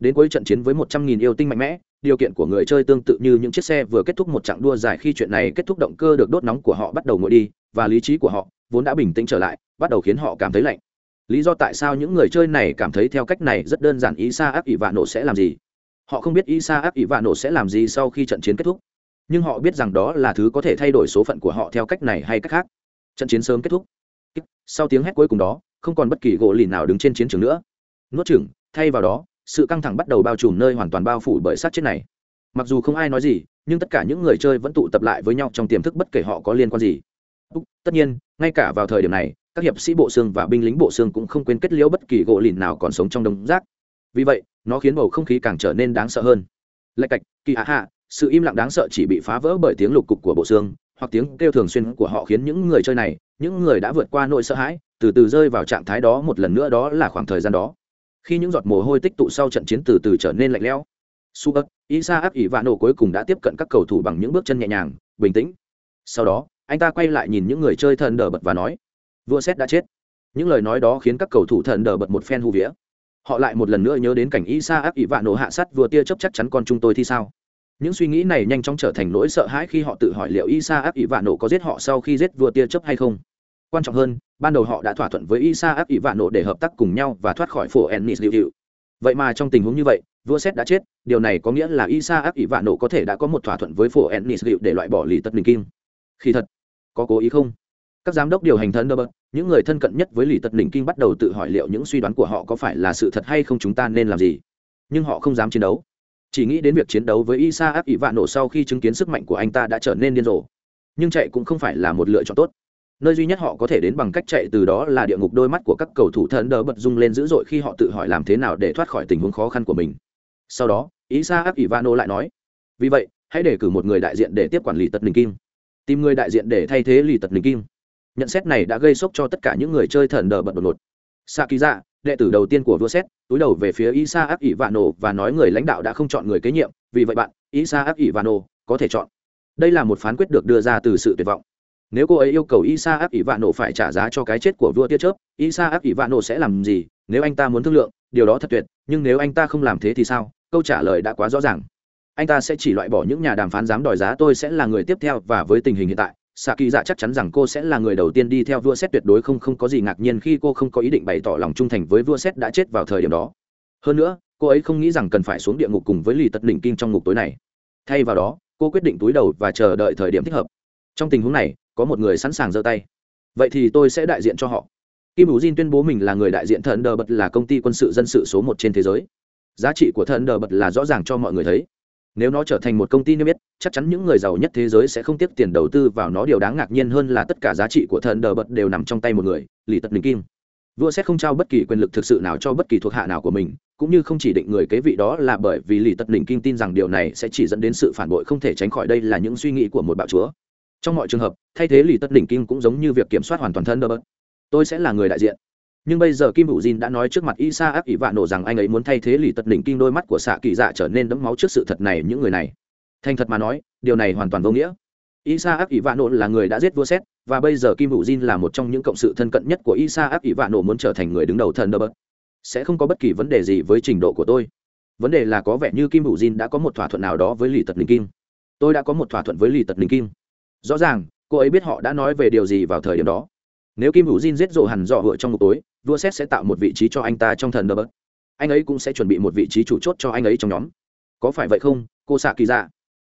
đến cuối trận chiến với một trăm nghìn yêu tinh mạnh mẽ, điều kiện của người chơi tương tự như những chiếc xe vừa kết thúc một chặng đua dài khi chuyện này kết thúc động cơ được đốt nóng của họ bắt đầu nguội đi, và lý trí của họ vốn đã bình tĩnh trở lại, bắt đầu khiến họ cảm thấy lạnh. Lý do tại sao những người chơi này cảm thấy theo cách này rất đơn giản ý sa áp ỷ vạ nổ sẽ làm gì? Họ không biết ý sa áp ỷ vạ nổ sẽ làm gì sau khi trận chiến kết thúc. Nhưng họ biết rằng đó là thứ có thể thay đổi số phận của họ theo cách này hay cách khác. Trận chiến sớm kết thúc. Sau tiếng hét cuối cùng đó, không còn bất kỳ gỗ lìn nào đứng trên chiến trường nữa. Nuốt chừng thay vào đó sự căng thẳng bắt đầu bao trùm nơi hoàn toàn bao phủ bởi sát chết này. Mặc dù không ai nói gì, nhưng tất cả những người chơi vẫn tụ tập lại với nhau trong tiềm thức bất kể họ có liên quan gì. Tất nhiên, ngay cả vào thời điểm này, các hiệp sĩ bộ xương và binh lính bộ xương cũng không quên kết liễu bất kỳ gỗ lìn nào còn sống trong đống rác. Vì vậy, nó khiến bầu không khí càng trở nên đáng sợ hơn. Lạch cạch, kỳ hạ hạ, sự im lặng đáng sợ chỉ bị phá vỡ bởi tiếng lục cục của bộ xương, hoặc tiếng kêu thường xuyên của họ khiến những người chơi này, những người đã vượt qua nỗi sợ hãi, từ từ rơi vào trạng thái đó một lần nữa đó là khoảng thời gian đó khi những giọt mồ hôi tích tụ sau trận chiến từ từ trở nên lạnh lẽo. Su ấp isa ấp ỉ vạn nổ cuối cùng đã tiếp cận các cầu thủ bằng những bước chân nhẹ nhàng, bình tĩnh. Sau đó, anh ta quay lại nhìn những người chơi thần đờ bật và nói, vua xét đã chết. Những lời nói đó khiến các cầu thủ thần đờ bật một phen hù vía. Họ lại một lần nữa nhớ đến cảnh isa ấp ỉ vạn nổ hạ sắt vừa tia chấp chắc chắn con chúng tôi thì sao. Những suy nghĩ này nhanh chóng trở thành nỗi sợ hãi khi họ tự hỏi liệu isa ấp ỷ vạn nổ có giết họ sau khi giết vua tia chấp hay không quan trọng hơn, ban đầu họ đã thỏa thuận với isa áp ỷ vạn nộ để hợp tác cùng nhau và thoát khỏi phổ ennis lưu hiệu vậy mà trong tình huống như vậy, vua xét đã chết, điều này có nghĩa là isa áp ỷ vạn nộ có thể đã có một thỏa thuận với phổ ennis liệu để loại bỏ lì tật đình kim. Khi thật, có cố ý không? Các giám đốc điều hành thân đơ bật những người thân cận nhất với lì tật đình kim bắt đầu tự hỏi liệu những suy đoán của họ có phải là sự thật hay không chúng ta nên làm gì. Nhưng họ không dám chiến đấu. Chỉ nghĩ đến việc chiến đấu với isa áp ỷ vạn nổ sau khi chứng kiến sức mạnh của anh ta đã trở nên điên rồ. Nhưng chạy cũng không phải là một lựa chọn tốt nơi duy nhất họ có thể đến bằng cách chạy từ đó là địa ngục đôi mắt của các cầu thủ thần đỡ bật rung lên dữ dội khi họ tự hỏi làm thế nào để thoát khỏi tình huống khó khăn của mình. Sau đó isa áp lại nói, vì vậy, hãy để cử một người đại diện để tiếp quản lý tật đình kim tìm người đại diện để thay thế lì tật đình kim nhận xét này đã gây sốc cho tất cả những người chơi thần đờ bật đột ngột. Sa ký dạ đệ tử đầu tiên của vua xét túi đầu về phía isa áp ỷ vạn nổ và nói người lãnh đạo đã không chọn người kế nhiệm. Vì vậy bạn isa áp ỷ vạn nổ có thể chọn. Đây là một phán quyết được đưa ra từ sự tuyệt vọng nếu cô ấy yêu cầu isa áp ỷ vạn nổ phải trả giá cho cái chết của vua tia chớp, isa áp ỷ vạn nổ sẽ làm gì? Nếu anh ta muốn thương lượng, điều đó thật tuyệt, nhưng nếu anh ta không làm thế thì sao? Câu trả lời đã quá rõ ràng. Anh ta sẽ chỉ loại bỏ những nhà đàm phán dám đòi giá tôi sẽ là người tiếp theo và với tình hình hiện tại xạ kỳ dạ chắc chắn rằng cô sẽ là người đầu tiên đi theo vua xét tuyệt đối không không có gì ngạc nhiên khi cô không có ý định bày tỏ lòng trung thành với vua xét đã chết vào thời điểm đó. Hơn nữa, cô ấy không nghĩ rằng cần phải xuống địa ngục cùng với lì tật đỉnh kinh trong ngục tối này. Thay vào đó, cô quyết định túi đầu và chờ đợi thời điểm thích hợp. Trong tình huống này có một người sẵn sàng giơ tay. Vậy thì tôi sẽ đại diện cho họ. Kim ủ jin tuyên bố mình là người đại diện thần đờ bật là công ty quân sự dân sự số một trên thế giới. Giá trị của thần đờ bật là rõ ràng cho mọi người thấy. Nếu nó trở thành một công ty niêm yết, chắc chắn những người giàu nhất thế giới sẽ không tiếp tiền đầu tư vào nó. Điều đáng ngạc nhiên hơn là tất cả giá trị của thần đờ bật đều nằm trong tay một người lì tật đình kim. Vua sẽ không trao bất kỳ quyền lực thực sự nào cho bất kỳ thuộc hạ nào của mình, cũng như không chỉ định người kế vị đó là bởi vì lì tật đình kim tin rằng điều này sẽ chỉ dẫn đến sự phản bội không thể tránh khỏi. Đây là những suy nghĩ của một bạo chúa trong mọi trường hợp, thay thế lì tật đỉnh kim cũng giống như việc kiểm soát hoàn toàn thân đơ bớt. Tôi sẽ là người đại diện. Nhưng bây giờ kim hữu jin đã nói trước mặt isa ác ỷ vạn nổ rằng anh ấy muốn thay thế lì tật đỉnh kim, đôi mắt của xạ kỳ dạ trở nên đẫm máu trước sự thật này những người này. Thành thật mà nói, điều này hoàn toàn vô nghĩa. Isa ác ỷ vạn nổ là người đã giết vua xét và bây giờ kim hữu jin là một trong những cộng sự thân cận nhất của isa ác ỷ vạn nổ muốn trở thành người đứng đầu thần đơ bớt. Sẽ không có bất kỳ vấn đề gì với trình độ của tôi. Vấn đề là có vẻ như kim hữu jin đã có một thỏa thuận nào đó với lì tật đỉnh kim. Tôi đã có một thỏa thuận với lì tật đỉnh kim rõ ràng, cô ấy biết họ đã nói về điều gì vào thời điểm đó. Nếu kim hữu jin giết rộ hẳn dọ vựa trong một tối, vua xét sẽ tạo một vị trí cho anh ta trong thần đờ bớt. Anh ấy cũng sẽ chuẩn bị một vị trí chủ chốt cho anh ấy trong nhóm. Có phải vậy không, cô xạ kỳ dạ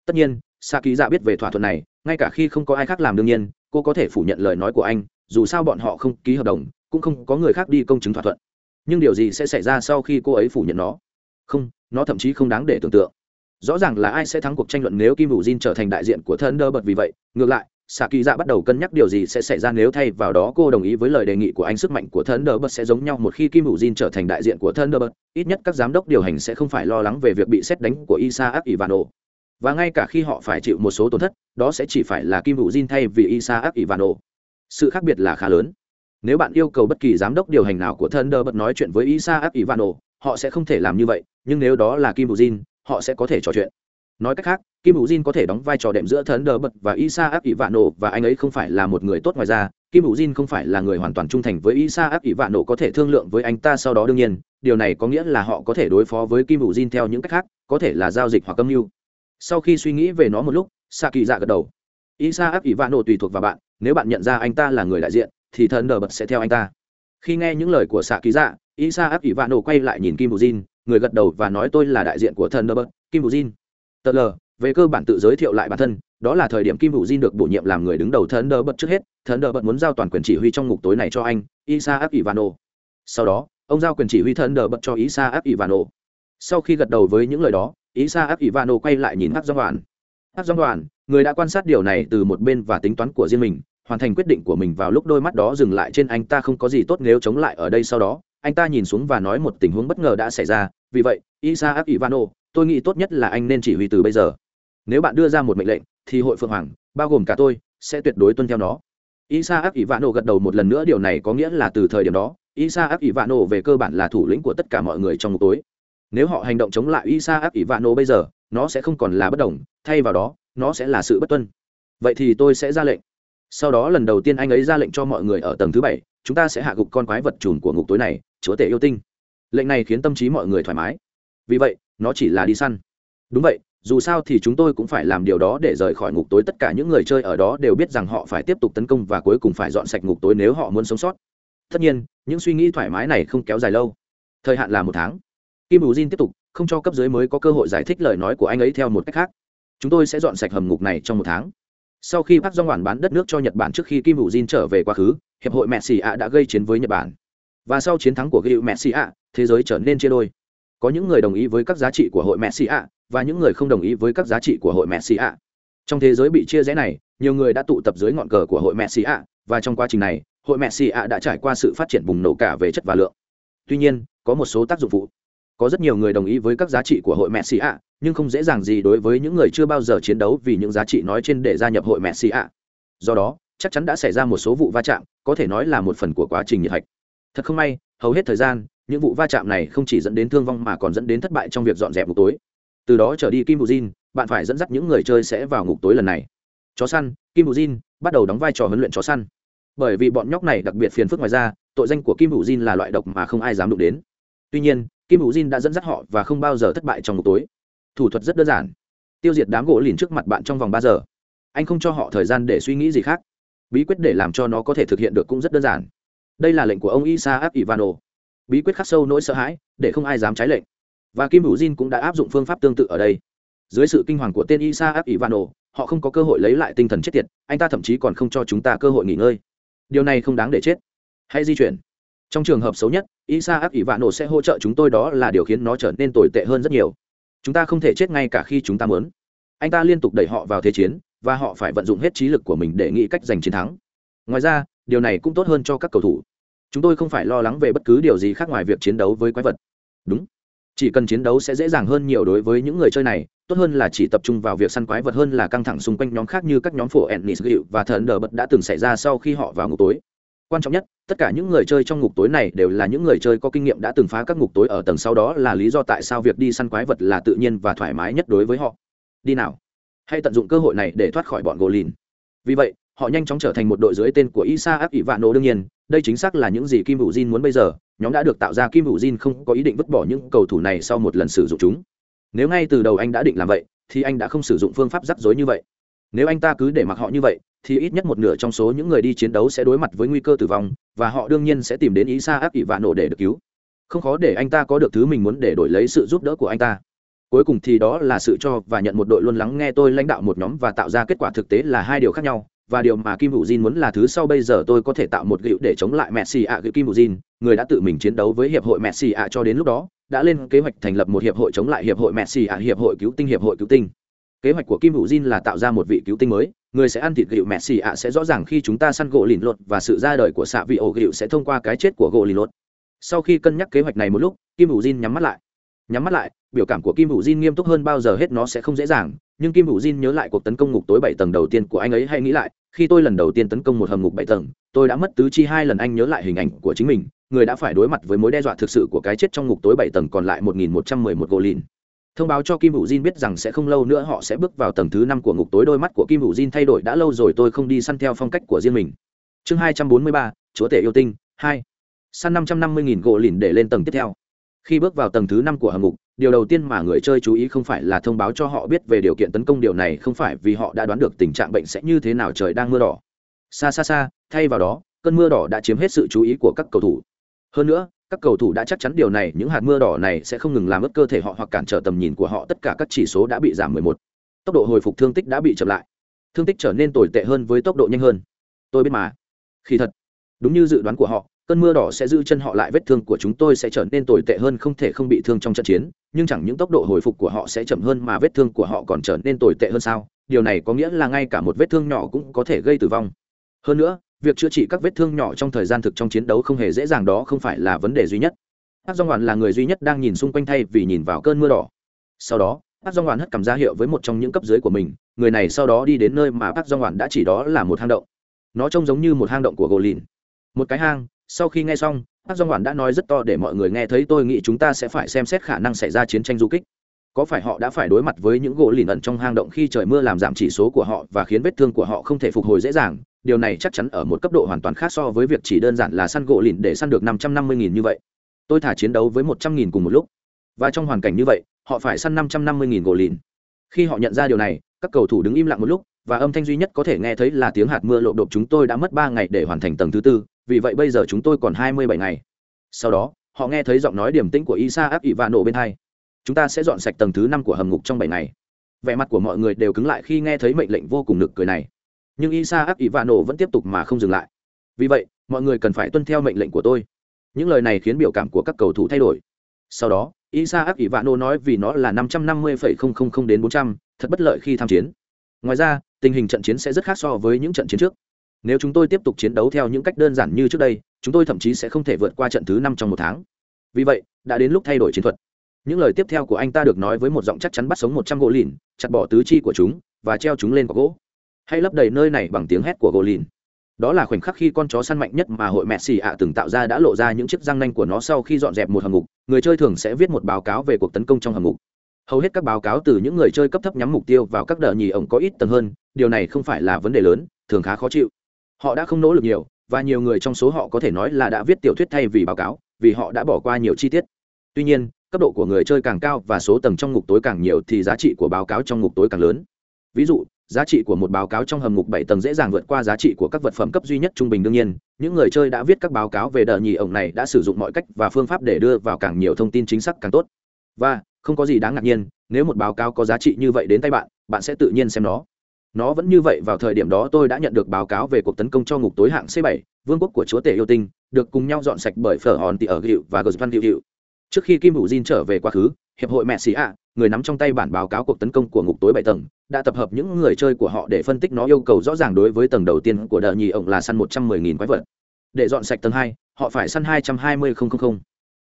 tất nhiên xạ kỳ dạ biết về thỏa thuận này, ngay cả khi không có ai khác làm đương nhiên, cô có thể phủ nhận lời nói của anh, dù sao bọn họ không ký hợp đồng, cũng không có người khác đi công chứng thỏa thuận. Nhưng điều gì sẽ xảy ra sau khi cô ấy phủ nhận nó? Không, nó thậm chí không đáng để tưởng tượng rõ ràng là ai sẽ thắng cuộc tranh luận nếu kim ủ jin trở thành đại diện của thân đơ bật vì vậy, ngược lại xạ kỳ dạ bắt đầu cân nhắc điều gì sẽ xảy ra nếu thay vào đó cô đồng ý với lời đề nghị của anh sức mạnh của thân đơ bật sẽ giống nhau một khi kim ủ jin trở thành đại diện của thân đơ bật ít nhất các giám đốc điều hành sẽ không phải lo lắng về việc bị xét đánh của isaac ivano và ngay cả khi họ phải chịu một số tổn thất, đó sẽ chỉ phải là kim ủ jin thay vì isaac ivano sự khác biệt là khá lớn. Nếu bạn yêu cầu bất kỳ giám đốc điều hành nào của thân đơ bật nói chuyện với isaac ivano họ sẽ không thể làm như vậy, nhưng nếu đó là kim ủ jin họ sẽ có thể trò chuyện. Nói cách khác, kim hữu jin có thể đóng vai trò đệm giữa thần đờ bật và isa áp ỷ vạn nổ và anh ấy không phải là một người tốt ngoài ra. Kim hữu jin không phải là người hoàn toàn trung thành với isa áp ỷ vạn nổ có thể thương lượng với anh ta sau đó đương nhiên. Điều này có nghĩa là họ có thể đối phó với kim hữu jin theo những cách khác, có thể là giao dịch hoặc âm mưu. Sau khi suy nghĩ về nó một lúc sa kỳ dạ gật đầu. Isa áp ỷ vạn nổ tùy thuộc vào bạn, nếu bạn nhận ra anh ta là người đại diện, thì thần đờ bật sẽ theo anh ta. Khi nghe những lời của sa kỳ dạ isa áp ỷ vạn nổ quay lại nhìn kim hữu jin người gật đầu và nói tôi là đại diện của thần đờ kim vũ jin. Tờ l về cơ bản tự giới thiệu lại bản thân, đó là thời điểm kim vũ jin được bổ nhiệm làm người đứng đầu thần đờ trước hết. Thần đờ muốn giao toàn quyền chỉ huy trong ngục tối này cho anh, isaac ivano sau đó, ông giao quyền chỉ huy thần đờ cho isaac ivano sau khi gật đầu với những lời đó, isaac ivano quay lại nhìn hắc giang đoàn. Hắc giang đoàn, người đã quan sát điều này từ một bên và tính toán của riêng mình, hoàn thành quyết định của mình vào lúc đôi mắt đó dừng lại trên anh ta không có gì tốt nếu chống lại ở đây sau đó. Anh ta nhìn xuống và nói một tình huống bất ngờ đã xảy ra vì vậy, isaac ivano tôi nghĩ tốt nhất là anh nên chỉ huy từ bây giờ. Nếu bạn đưa ra một mệnh lệnh, thì hội phượng hoàng, bao gồm cả tôi, sẽ tuyệt đối tuân theo nó. Isaac ivano gật đầu một lần nữa, điều này có nghĩa là từ thời điểm đó, isaac ivano về cơ bản là thủ lĩnh của tất cả mọi người trong một tối. Nếu họ hành động chống lại isaac ivano bây giờ, nó sẽ không còn là bất đồng, thay vào đó, nó sẽ là sự bất tuân. Vậy thì tôi sẽ ra lệnh. Sau đó lần đầu tiên anh ấy ra lệnh cho mọi người ở tầng thứ bảy, chúng ta sẽ hạ gục con quái vật trùn của ngục tối này, chúa tể yêu tinh lệnh này khiến tâm trí mọi người thoải mái. Vì vậy, nó chỉ là đi săn. Đúng vậy, dù sao thì chúng tôi cũng phải làm điều đó để rời khỏi ngục tối. Tất cả những người chơi ở đó đều biết rằng họ phải tiếp tục tấn công và cuối cùng phải dọn sạch ngục tối nếu họ muốn sống sót. Tất nhiên, những suy nghĩ thoải mái này không kéo dài lâu. Thời hạn là một tháng. Kim bù jin tiếp tục, không cho cấp dưới mới có cơ hội giải thích lời nói của anh ấy theo một cách khác. Chúng tôi sẽ dọn sạch hầm ngục này trong một tháng. Sau khi bác do hoàn bán đất nước cho nhật bản trước khi kim bù jin trở về quá khứ, hiệp hội mẹ xì ạ đã gây chiến với nhật bản và sau chiến thắng của gil messi ạ, thế giới trở nên chia đôi. Có những người đồng ý với các giá trị của hội messi ạ, và những người không đồng ý với các giá trị của hội messi ạ. Trong thế giới bị chia rẽ này, nhiều người đã tụ tập dưới ngọn cờ của hội messi ạ, và trong quá trình này, hội messi ạ đã trải qua sự phát triển bùng nổ cả về chất và lượng. Tuy nhiên, có một số tác dụng phụ. Có rất nhiều người đồng ý với các giá trị của hội messi ạ, nhưng không dễ dàng gì đối với những người chưa bao giờ chiến đấu vì những giá trị nói trên để gia nhập hội messi ạ. Do đó, chắc chắn đã xảy ra một số vụ va chạm, có thể nói là một phần của quá trình nhiệt hạch thật không may, hầu hết thời gian, những vụ va chạm này không chỉ dẫn đến thương vong mà còn dẫn đến thất bại trong việc dọn dẹp ngục tối. Từ đó trở đi kim bù jin, bạn phải dẫn dắt những người chơi sẽ vào ngục tối lần này. Chó săn, kim bù jin, bắt đầu đóng vai trò huấn luyện chó săn. Bởi vì bọn nhóc này đặc biệt phiền phức ngoài ra, tội danh của kim bù jin là loại độc mà không ai dám đụng đến. Tuy nhiên, kim bù jin đã dẫn dắt họ và không bao giờ thất bại trong ngục tối. Thủ thuật rất đơn giản. Tiêu diệt đám gỗ lìn trước mặt bạn trong vòng ba giờ. Anh không cho họ thời gian để suy nghĩ gì khác. Bí quyết để làm cho nó có thể thực hiện được cũng rất đơn giản đây là lệnh của ông isaac ivano. Bí quyết khắc sâu nỗi sợ hãi, để không ai dám trái lệnh. Và kim hữu jin cũng đã áp dụng phương pháp tương tự ở đây. Dưới sự kinh hoàng của tên isaac ivano, họ không có cơ hội lấy lại tinh thần chết tiệt, anh ta thậm chí còn không cho chúng ta cơ hội nghỉ ngơi. Điều này không đáng để chết. Hãy di chuyển. Trong trường hợp xấu nhất isaac ivano sẽ hỗ trợ chúng tôi, đó là điều khiến nó trở nên tồi tệ hơn rất nhiều. Chúng ta không thể chết ngay cả khi chúng ta muốn. Anh ta liên tục đẩy họ vào thế chiến, và họ phải vận dụng hết trí lực của mình để nghĩ cách giành chiến thắng ngoài ra, điều này cũng tốt hơn cho các cầu thủ. Chúng tôi không phải lo lắng về bất cứ điều gì khác ngoài việc chiến đấu với quái vật. Đúng. Chỉ cần chiến đấu sẽ dễ dàng hơn nhiều đối với những người chơi này, tốt hơn là chỉ tập trung vào việc săn quái vật hơn là căng thẳng xung quanh nhóm khác như các nhóm phổ ennis gịu và thần đờ bật đã từng xảy ra sau khi họ vào ngục tối. Quan trọng nhất, tất cả những người chơi trong ngục tối này đều là những người chơi có kinh nghiệm đã từng phá các ngục tối ở tầng sau đó là lý do tại sao việc đi săn quái vật là tự nhiên và thoải mái nhất đối với họ. Đi nào. Hãy tận dụng cơ hội này để thoát khỏi bọn gỗ lìn vì vậy họ nhanh chóng trở thành một đội dưới tên của isa áp ỷ vạn nổ đương nhiên, đây chính xác là những gì kim hữu jin muốn bây giờ. Nhóm đã được tạo ra, kim hữu jin không có ý định vứt bỏ những cầu thủ này sau một lần sử dụng chúng. Nếu ngay từ đầu anh đã định làm vậy, thì anh đã không sử dụng phương pháp rắc rối như vậy. Nếu anh ta cứ để mặc họ như vậy, thì ít nhất một nửa trong số những người đi chiến đấu sẽ đối mặt với nguy cơ tử vong, và họ đương nhiên sẽ tìm đến Isa xa áp ỷ vạn nổ để được cứu. Không khó để anh ta có được thứ mình muốn để đổi lấy sự giúp đỡ của anh ta. Cuối cùng thì đó là sự cho và nhận một đội luôn lắng nghe tôi lãnh đạo một nhóm và tạo ra kết quả thực tế là hai điều khác nhau và điều mà Kim Vũ Jin muốn là thứ sau bây giờ tôi có thể tạo một gịu để chống lại Messi ạ à, Kim Vũ Jin, người đã tự mình chiến đấu với hiệp hội Messi ạ cho đến lúc đó, đã lên kế hoạch thành lập một hiệp hội chống lại hiệp hội Messi ạ hiệp hội cứu tinh hiệp hội cứu tinh. Kế hoạch của Kim Vũ Jin là tạo ra một vị cứu tinh mới, người sẽ ăn thịt gịu Messi ạ sẽ rõ ràng khi chúng ta săn gỗ lìn lột và sự ra đời của xạ vị ổ gịu sẽ thông qua cái chết của gỗ lìn lột. Sau khi cân nhắc kế hoạch này một lúc, Kim Vũ Jin nhắm mắt lại. Nhắm mắt lại, biểu cảm của Kim Vũ Jin nghiêm túc hơn bao giờ hết nó sẽ không dễ dàng, nhưng Kim Vũ Jin nhớ lại cuộc tấn công ngục tối bảy tầng đầu tiên của anh ấy hay nghĩ lại, khi tôi lần đầu tiên tấn công một hầm ngục bảy tầng tôi đã mất tứ chi hai lần anh nhớ lại hình ảnh của chính mình người đã phải đối mặt với mối đe dọa thực sự của cái chết trong ngục tối bảy tầng còn lại một nghìn một trăm mười một gỗ lìn. Thông báo cho kim hữu jin biết rằng sẽ không lâu nữa họ sẽ bước vào tầng thứ năm của ngục tối đôi mắt của kim hữu jin thay đổi đã lâu rồi tôi không đi săn theo phong cách của riêng mình. Chương hai trăm bốn mươi ba chúa tể yêu tinh hai. Săn năm trăm năm mươi nghìn gỗ lìn để lên tầng tiếp theo khi bước vào tầng thứ năm của hầm ngục, điều đầu tiên mà người chơi chú ý không phải là thông báo cho họ biết về điều kiện tấn công điều này, không phải vì họ đã đoán được tình trạng bệnh sẽ như thế nào trời đang mưa đỏ. Xa xa xa, thay vào đó, cơn mưa đỏ đã chiếm hết sự chú ý của các cầu thủ. Hơn nữa, các cầu thủ đã chắc chắn điều này, những hạt mưa đỏ này sẽ không ngừng làm ướt cơ thể họ hoặc cản trở tầm nhìn của họ, tất cả các chỉ số đã bị giảm 11. tốc độ hồi phục thương tích đã bị chậm lại. Thương tích trở nên tồi tệ hơn với tốc độ nhanh hơn. Tôi biết mà. Khi thật, đúng như dự đoán của họ cơn mưa đỏ sẽ giữ chân họ lại vết thương của chúng tôi sẽ trở nên tồi tệ hơn không thể không bị thương trong trận chiến, nhưng chẳng những tốc độ hồi phục của họ sẽ chậm hơn mà vết thương của họ còn trở nên tồi tệ hơn sao? Điều này có nghĩa là ngay cả một vết thương nhỏ cũng có thể gây tử vong. Hơn nữa, việc chữa trị các vết thương nhỏ trong thời gian thực trong chiến đấu không hề dễ dàng, đó không phải là vấn đề duy nhất. Hát do ngoạn là người duy nhất đang nhìn xung quanh thay vì nhìn vào cơn mưa đỏ. Sau đó hát do ngoạn hất cảm ra hiệu với một trong những cấp dưới của mình, người này sau đó đi đến nơi mà hát do ngoạn đã chỉ đó là một hang động. Nó trông giống như một hang động của gỗ lìn một cái hang sau khi nghe xong hát do ngoản đã nói rất to để mọi người nghe thấy tôi nghĩ chúng ta sẽ phải xem xét khả năng xảy ra chiến tranh du kích. Có phải họ đã phải đối mặt với những gỗ lìn ẩn trong hang động khi trời mưa làm giảm chỉ số của họ và khiến vết thương của họ không thể phục hồi dễ dàng? Điều này chắc chắn ở một cấp độ hoàn toàn khác so với việc chỉ đơn giản là săn gỗ lìn để săn được năm trăm năm mươi nghìn như vậy. Tôi thả chiến đấu với một trăm nghìn cùng một lúc. Và trong hoàn cảnh như vậy, họ phải săn năm trăm năm mươi nghìn gỗ lìn. Khi họ nhận ra điều này, các cầu thủ đứng im lặng một lúc, và âm thanh duy nhất có thể nghe thấy là tiếng hạt mưa lộ đột chúng tôi đã mất ba ngày để hoàn thành tầng thứ tư vì vậy bây giờ chúng tôi còn hai mươi bảy ngày. Sau đó, họ nghe thấy giọng nói điểm tĩnh của isa áp ỵ và nổ bên hai chúng ta sẽ dọn sạch tầng thứ năm của hầm ngục trong bảy ngày. Vẻ mặt của mọi người đều cứng lại khi nghe thấy mệnh lệnh vô cùng nực cười này. Nhưng isa áp ỵ và nổ vẫn tiếp tục mà không dừng lại. Vì vậy, mọi người cần phải tuân theo mệnh lệnh của tôi. Những lời này khiến biểu cảm của các cầu thủ thay đổi. Sau đó, isa áp ỵ và nổ nói vì nó là năm trăm năm mươi đến bốn trăm, thật bất lợi khi tham chiến. Ngoài ra, tình hình trận chiến sẽ rất khác so với những trận chiến trước nếu chúng tôi tiếp tục chiến đấu theo những cách đơn giản như trước đây, chúng tôi thậm chí sẽ không thể vượt qua trận thứ năm trong một tháng. Vì vậy, đã đến lúc thay đổi chiến thuật. Những lời tiếp theo của anh ta được nói với một giọng chắc chắn bắt sống một trăm gỗ lìn, chặt bỏ tứ chi của chúng và treo chúng lên cọc gỗ. Hay lấp đầy nơi này bằng tiếng hét của gỗ lìn. Đó là khoảnh khắc khi con chó săn mạnh nhất mà hội mẹ xì ạ từng tạo ra đã lộ ra những chiếc răng nanh của nó sau khi dọn dẹp một hầm ngục. Người chơi thường sẽ viết một báo cáo về cuộc tấn công trong hầm ngục. Hầu hết các báo cáo từ những người chơi cấp thấp nhắm mục tiêu vào các đợt nhì ổng có ít tầng hơn, điều này không phải là vấn đề lớn, thường khá khó chịu họ đã không nỗ lực nhiều, và nhiều người trong số họ có thể nói là đã viết tiểu thuyết thay vì báo cáo, vì họ đã bỏ qua nhiều chi tiết. Tuy nhiên, cấp độ của người chơi càng cao và số tầng trong ngục tối càng nhiều thì giá trị của báo cáo trong ngục tối càng lớn. Ví dụ, giá trị của một báo cáo trong hầm ngục bảy tầng dễ dàng vượt qua giá trị của các vật phẩm cấp duy nhất trung bình đương nhiên. Những người chơi đã viết các báo cáo về đờ nhì ổng này đã sử dụng mọi cách và phương pháp để đưa vào càng nhiều thông tin chính xác càng tốt. Và, không có gì đáng ngạc nhiên, nếu một báo cáo có giá trị như vậy đến tay bạn bạn sẽ tự nhiên xem nó nó vẫn như vậy vào thời điểm đó tôi đã nhận được báo cáo về cuộc tấn công cho ngục tối hạng c 7 vương quốc của chúa tể yêu tinh, được cùng nhau dọn sạch bởi phở hòn tỷ ở hiệu và gờ văn hiệu trước khi kim hữu jin trở về quá khứ, hiệp hội mẹ xì ạ người nắm trong tay bản báo cáo cuộc tấn công của ngục tối bảy tầng, đã tập hợp những người chơi của họ để phân tích nó yêu cầu rõ ràng đối với tầng đầu tiên của đợt nhì ổng là săn một trăm mười nghìn quái vật. Để dọn sạch tầng hai, họ phải săn hai trăm hai mươi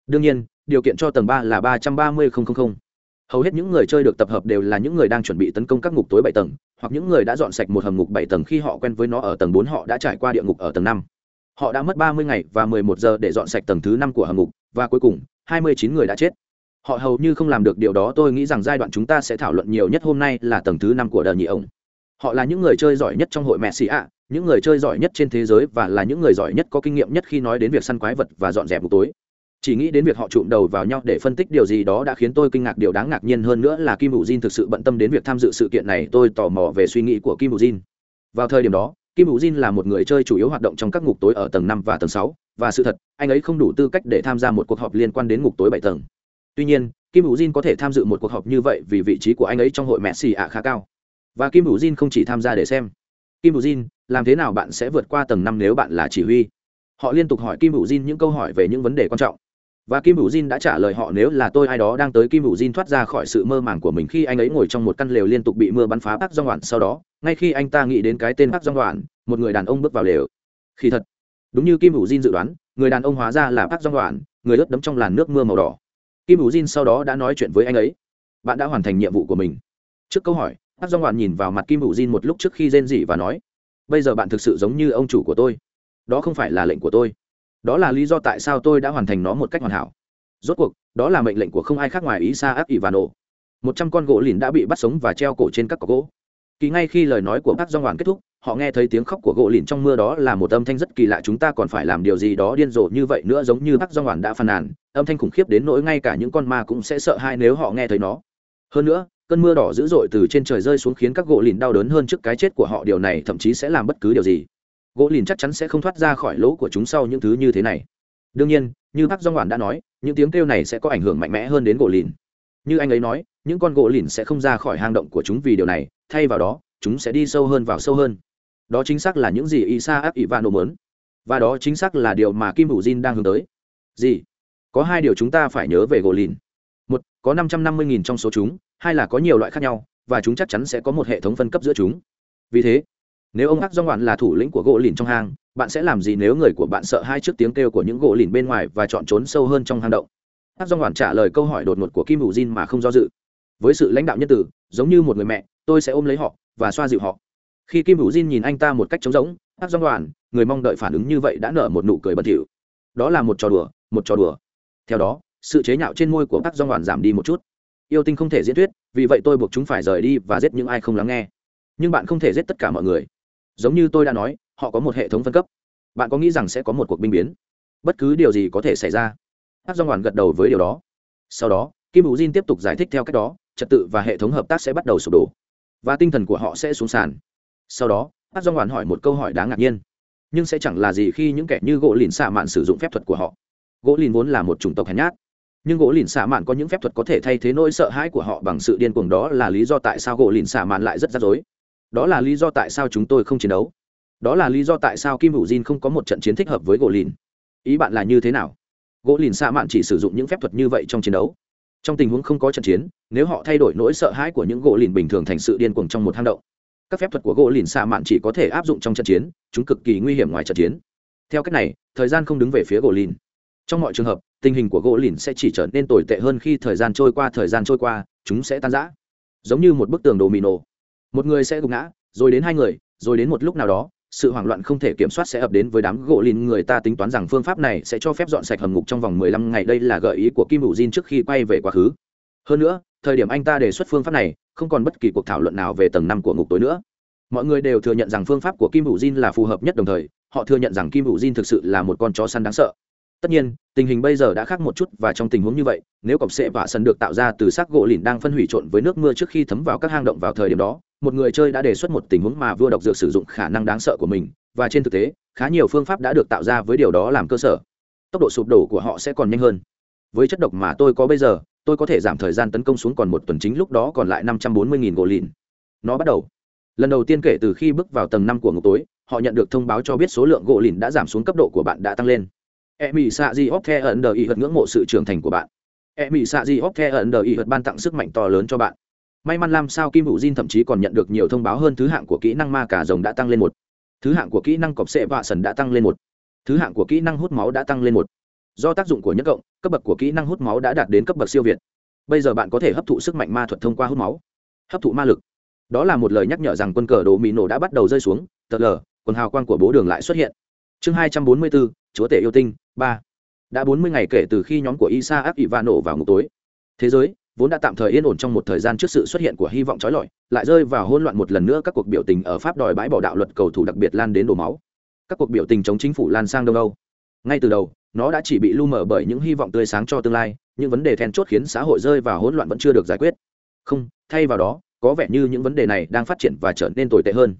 đương nhiên, điều kiện cho tầng ba là ba trăm ba mươi hầu hết những người chơi được tập hợp đều là những người đang chuẩn bị tấn công các ngục tối bảy tầng, hoặc những người đã dọn sạch một hầm ngục bảy tầng khi họ quen với nó ở tầng bốn họ đã trải qua địa ngục ở tầng năm. Họ đã mất ba mươi ngày và mười một giờ để dọn sạch tầng thứ năm của hầm ngục, và cuối cùng, hai mươi chín người đã chết. Họ hầu như không làm được điều đó, tôi nghĩ rằng giai đoạn chúng ta sẽ thảo luận nhiều nhất hôm nay là tầng thứ năm của đờ nhị ổng họ là những người chơi giỏi nhất trong hội mẹ xì ạ, những người chơi giỏi nhất trên thế giới và là những người giỏi nhất có kinh nghiệm nhất khi nói đến việc săn quái vật và dọn dẹp buổi tối chỉ nghĩ đến việc họ trụm đầu vào nhau để phân tích điều gì đó đã khiến tôi kinh ngạc. Điều đáng ngạc nhiên hơn nữa là kim hữu jin thực sự bận tâm đến việc tham dự sự kiện này. Tôi tò mò về suy nghĩ của kim hữu jin. Vào thời điểm đó, kim hữu jin là một người chơi chủ yếu hoạt động trong các ngục tối ở tầng năm và tầng sáu. Và sự thật, anh ấy không đủ tư cách để tham gia một cuộc họp liên quan đến ngục tối bảy tầng. Tuy nhiên, kim hữu jin có thể tham dự một cuộc họp như vậy vì vị trí của anh ấy trong hội mẹ xì ạ khá cao. Và kim hữu jin không chỉ tham gia để xem. Kim hữu jin, làm thế nào bạn sẽ vượt qua tầng năm nếu bạn là chỉ huy? Họ liên tục hỏi kim hữu jin những câu hỏi về những vấn đề quan trọng và kim hữu jin đã trả lời họ nếu là tôi ai đó đang tới kim hữu jin thoát ra khỏi sự mơ màng của mình khi anh ấy ngồi trong một căn lều liên tục bị mưa bắn phá bác dong đoạn sau đó, ngay khi anh ta nghĩ đến cái tên bác dong đoạn một người đàn ông bước vào lều. Khi thật. Đúng như kim hữu jin dự đoán, người đàn ông hóa ra là bác dong đoạn người ướt đấm trong làn nước mưa màu đỏ. Kim hữu jin sau đó đã nói chuyện với anh ấy. Bạn đã hoàn thành nhiệm vụ của mình. Trước câu hỏi bác dong đoạn nhìn vào mặt kim hữu jin một lúc trước khi rên rỉ và nói, bây giờ bạn thực sự giống như ông chủ của tôi. Đó không phải là lệnh của tôi đó là lý do tại sao tôi đã hoàn thành nó một cách hoàn hảo. Rốt cuộc, đó là mệnh lệnh của không ai khác ngoài isa áp nổ một trăm con gỗ lìn đã bị bắt sống và treo cổ trên các cọc gỗ. Kỳ ngay khi lời nói của bác do hoàn kết thúc, họ nghe thấy tiếng khóc của gỗ lìn trong mưa đó là một âm thanh rất kỳ lạ. Chúng ta còn phải làm điều gì đó điên rồ như vậy nữa giống như bác do hoàn đã phàn nàn. Âm thanh khủng khiếp đến nỗi ngay cả những con ma cũng sẽ sợ hãi nếu họ nghe thấy nó. Hơn nữa, cơn mưa đỏ dữ dội từ trên trời rơi xuống khiến các gỗ lìn đau đớn hơn trước cái chết của họ. Điều này thậm chí sẽ làm bất cứ điều gì gỗ lìn chắc chắn sẽ không thoát ra khỏi lỗ của chúng sau những thứ như thế này. Đương nhiên, như bác dong hoàn đã nói, những tiếng kêu này sẽ có ảnh hưởng mạnh mẽ hơn đến gỗ lìn. Như anh ấy nói, những con gỗ lìn sẽ không ra khỏi hang động của chúng vì điều này, thay vào đó, chúng sẽ đi sâu hơn vào sâu hơn. Đó chính xác là những gì isa áp ivano mớn và đó chính xác là điều mà kim hữu jin đang hướng tới. Gì? Có hai điều chúng ta phải nhớ về gỗ lìn. Một, có năm trăm năm mươi nghìn trong số chúng, hai là có nhiều loại khác nhau, và chúng chắc chắn sẽ có một hệ thống phân cấp giữa chúng. Vì thế nếu ông hắc do ngoạn là thủ lĩnh của gỗ lìn trong hang, bạn sẽ làm gì nếu người của bạn sợ hai trước tiếng kêu của những gỗ lìn bên ngoài và chọn trốn sâu hơn trong hang động? Hắc do ngoạn trả lời câu hỏi đột ngột của kim hữu jin mà không do dự. Với sự lãnh đạo nhân tử, giống như một người mẹ, tôi sẽ ôm lấy họ và xoa dịu họ. Khi kim hữu jin nhìn anh ta một cách trống rỗng, hắc do ngoạn người mong đợi phản ứng như vậy đã nở một nụ cười bẩn thỉu. Đó là một trò đùa, một trò đùa. Theo đó, sự chế nhạo trên môi của hắc do ngoạn giảm đi một chút. Yêu tinh không thể diễn thuyết, vì vậy tôi buộc chúng phải rời đi và giết những ai không lắng nghe. Nhưng bạn không thể giết tất cả mọi người giống như tôi đã nói, họ có một hệ thống phân cấp. Bạn có nghĩ rằng sẽ có một cuộc binh biến? Bất cứ điều gì có thể xảy ra. Hát do ngoản gật đầu với điều đó. Sau đó, kim hữu jin tiếp tục giải thích theo cách đó, trật tự và hệ thống hợp tác sẽ bắt đầu sụp đổ. Và tinh thần của họ sẽ xuống sàn. Sau đó hát do ngoản hỏi một câu hỏi đáng ngạc nhiên. Nhưng sẽ chẳng là gì khi những kẻ như gỗ lìn xạ mạn sử dụng phép thuật của họ. Gỗ lìn vốn là một chủng tộc hèn nhát. Nhưng gỗ lìn xạ mạn có những phép thuật có thể thay thế nỗi sợ hãi của họ bằng sự điên cuồng đó là lý do tại sao gỗ lìn xạ mạn lại rất rắc rối đó là lý do tại sao chúng tôi không chiến đấu. Đó là lý do tại sao kim hữu jin không có một trận chiến thích hợp với gỗ lìn ý bạn là như thế nào? Gỗ lìn xạ mạn chỉ sử dụng những phép thuật như vậy trong chiến đấu. Trong tình huống không có trận chiến, nếu họ thay đổi nỗi sợ hãi của những gỗ lìn bình thường thành sự điên cuồng trong một hang động, các phép thuật của gỗ lìn xạ mạn chỉ có thể áp dụng trong trận chiến, chúng cực kỳ nguy hiểm ngoài trận chiến. Theo cách này, thời gian không đứng về phía gỗ lìn trong mọi trường hợp, tình hình của gỗ lìn sẽ chỉ trở nên tồi tệ hơn khi thời gian trôi qua, thời gian trôi qua, chúng sẽ tan rã. Giống như một bức tường đồ mì nổ một người sẽ gục ngã, rồi đến hai người, rồi đến một lúc nào đó, sự hoảng loạn không thể kiểm soát sẽ ập đến với đám gỗ lìn. Người ta tính toán rằng phương pháp này sẽ cho phép dọn sạch hầm ngục trong vòng 15 ngày. Đây là gợi ý của kim hữu jin trước khi quay về quá khứ. Hơn nữa, thời điểm anh ta đề xuất phương pháp này, không còn bất kỳ cuộc thảo luận nào về tầng năm của ngục tối nữa. Mọi người đều thừa nhận rằng phương pháp của kim hữu jin là phù hợp nhất đồng thời, họ thừa nhận rằng kim hữu jin thực sự là một con chó săn đáng sợ. Tất nhiên, tình hình bây giờ đã khác một chút và trong tình huống như vậy, nếu cọc sệ vạ sân được tạo ra từ xác gỗ lìn đang phân hủy trộn với nước mưa trước khi thấm vào các hang động vào thời điểm đó một người chơi đã đề xuất một tình huống mà vua độc dược sử dụng khả năng đáng sợ của mình, và trên thực tế, khá nhiều phương pháp đã được tạo ra với điều đó làm cơ sở. Tốc độ sụp đổ của họ sẽ còn nhanh hơn. Với chất độc mà tôi có bây giờ, tôi có thể giảm thời gian tấn công xuống còn một tuần chính lúc đó còn lại năm trăm bốn mươi nghìn gỗ lìn. Nó bắt đầu. Lần đầu tiên kể từ khi bước vào tầng năm của ngục tối, họ nhận được thông báo cho biết số lượng gỗ lìn đã giảm xuống cấp độ của bạn đã tăng lên. E mỹ xạ di óc the ẩn đờ ý hật ngưỡng mộ sự trưởng thành của bạn. E mỹ xạ di óc the ẩn đờ ý hật ban tặng sức mạnh to lớn cho bạn may mắn làm sao kim hữu diên thậm chí còn nhận được nhiều thông báo hơn thứ hạng của kỹ năng ma cả rồng đã tăng lên một. Thứ hạng của kỹ năng cọp sệ vạ sần đã tăng lên một. Thứ hạng của kỹ năng hút máu đã tăng lên một. Do tác dụng của nhất cộng, cấp bậc của kỹ năng hút máu đã đạt đến cấp bậc siêu việt. Bây giờ bạn có thể hấp thụ sức mạnh ma thuật thông qua hút máu. Hấp thụ ma lực. Đó là một lời nhắc nhở rằng quân cờ đồ mỹ nổ đã bắt đầu rơi xuống. Tờ lờ, quần hào quang của bố đường lại xuất hiện. Chương hai trăm bốn mươi bốn chúa tể yêu tinh, ba. Đã bốn mươi ngày kể từ khi nhóm của isa áp nổ vào ngục tối. Thế giới vốn đã tạm thời yên ổn trong một thời gian trước sự xuất hiện của hy vọng trói lọi, lại rơi vào hỗn loạn một lần nữa, các cuộc biểu tình ở pháp đòi bãi bỏ đạo luật cầu thủ đặc biệt lan đến đổ máu. Các cuộc biểu tình chống chính phủ lan sang đông âu ngay từ đầu, nó đã chỉ bị lu mờ bởi những hy vọng tươi sáng cho tương lai, những vấn đề then chốt khiến xã hội rơi vào hỗn loạn vẫn chưa được giải quyết. Không, thay vào đó, có vẻ như những vấn đề này đang phát triển và trở nên tồi tệ hơn.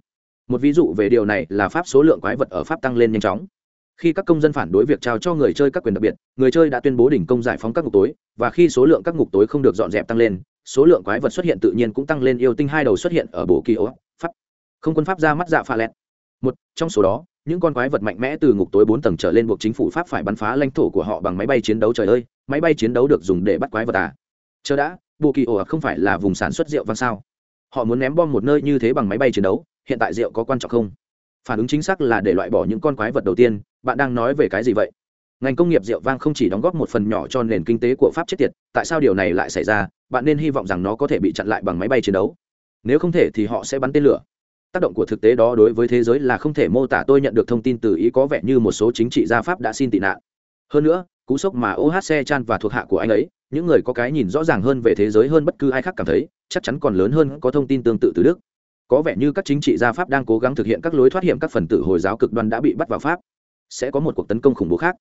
Một ví dụ về điều này là pháp số lượng quái vật ở pháp tăng lên nhanh chóng khi các công dân phản đối việc trao cho người chơi các quyền đặc biệt, người chơi đã tuyên bố đỉnh công giải phóng các ngục tối, và khi số lượng các ngục tối không được dọn dẹp tăng lên, số lượng quái vật xuất hiện tự nhiên cũng tăng lên, yêu tinh hai đầu xuất hiện ở bộ kỳ ố, pháp. Không quân pháp ra mắt dạ pha lẹt. Một, trong số đó, những con quái vật mạnh mẽ từ ngục tối bốn tầng trở lên buộc chính phủ pháp phải bắn phá lãnh thổ của họ bằng máy bay chiến đấu, trời ơi, máy bay chiến đấu được dùng để bắt quái vật à. Chờ đã, bộ kỳ ổ không phải là vùng sản xuất rượu vang sao. Họ muốn ném bom một nơi như thế bằng máy bay chiến đấu, hiện tại rượu có quan trọng không? Phản ứng chính xác là để loại bỏ những con quái vật đầu tiên, bạn đang nói về cái gì vậy? Ngành công nghiệp rượu vang không chỉ đóng góp một phần nhỏ cho nền kinh tế của pháp chết tiệt, tại sao điều này lại xảy ra? Bạn nên hy vọng rằng nó có thể bị chặn lại bằng máy bay chiến đấu. Nếu không thể thì họ sẽ bắn tên lửa. Tác động của thực tế đó đối với thế giới là không thể mô tả, tôi nhận được thông tin từ ý có vẻ như một số chính trị gia pháp đã xin tị nạn. Hơn nữa, cú sốc mà ohc chan và thuộc hạ của anh ấy, những người có cái nhìn rõ ràng hơn về thế giới hơn bất cứ ai khác cảm thấy, chắc chắn còn lớn hơn có thông tin tương tự từ đức có vẻ như các chính trị gia pháp đang cố gắng thực hiện các lối thoát hiểm các phần tử hồi giáo cực đoan đã bị bắt vào pháp. Sẽ có một cuộc tấn công khủng bố khác.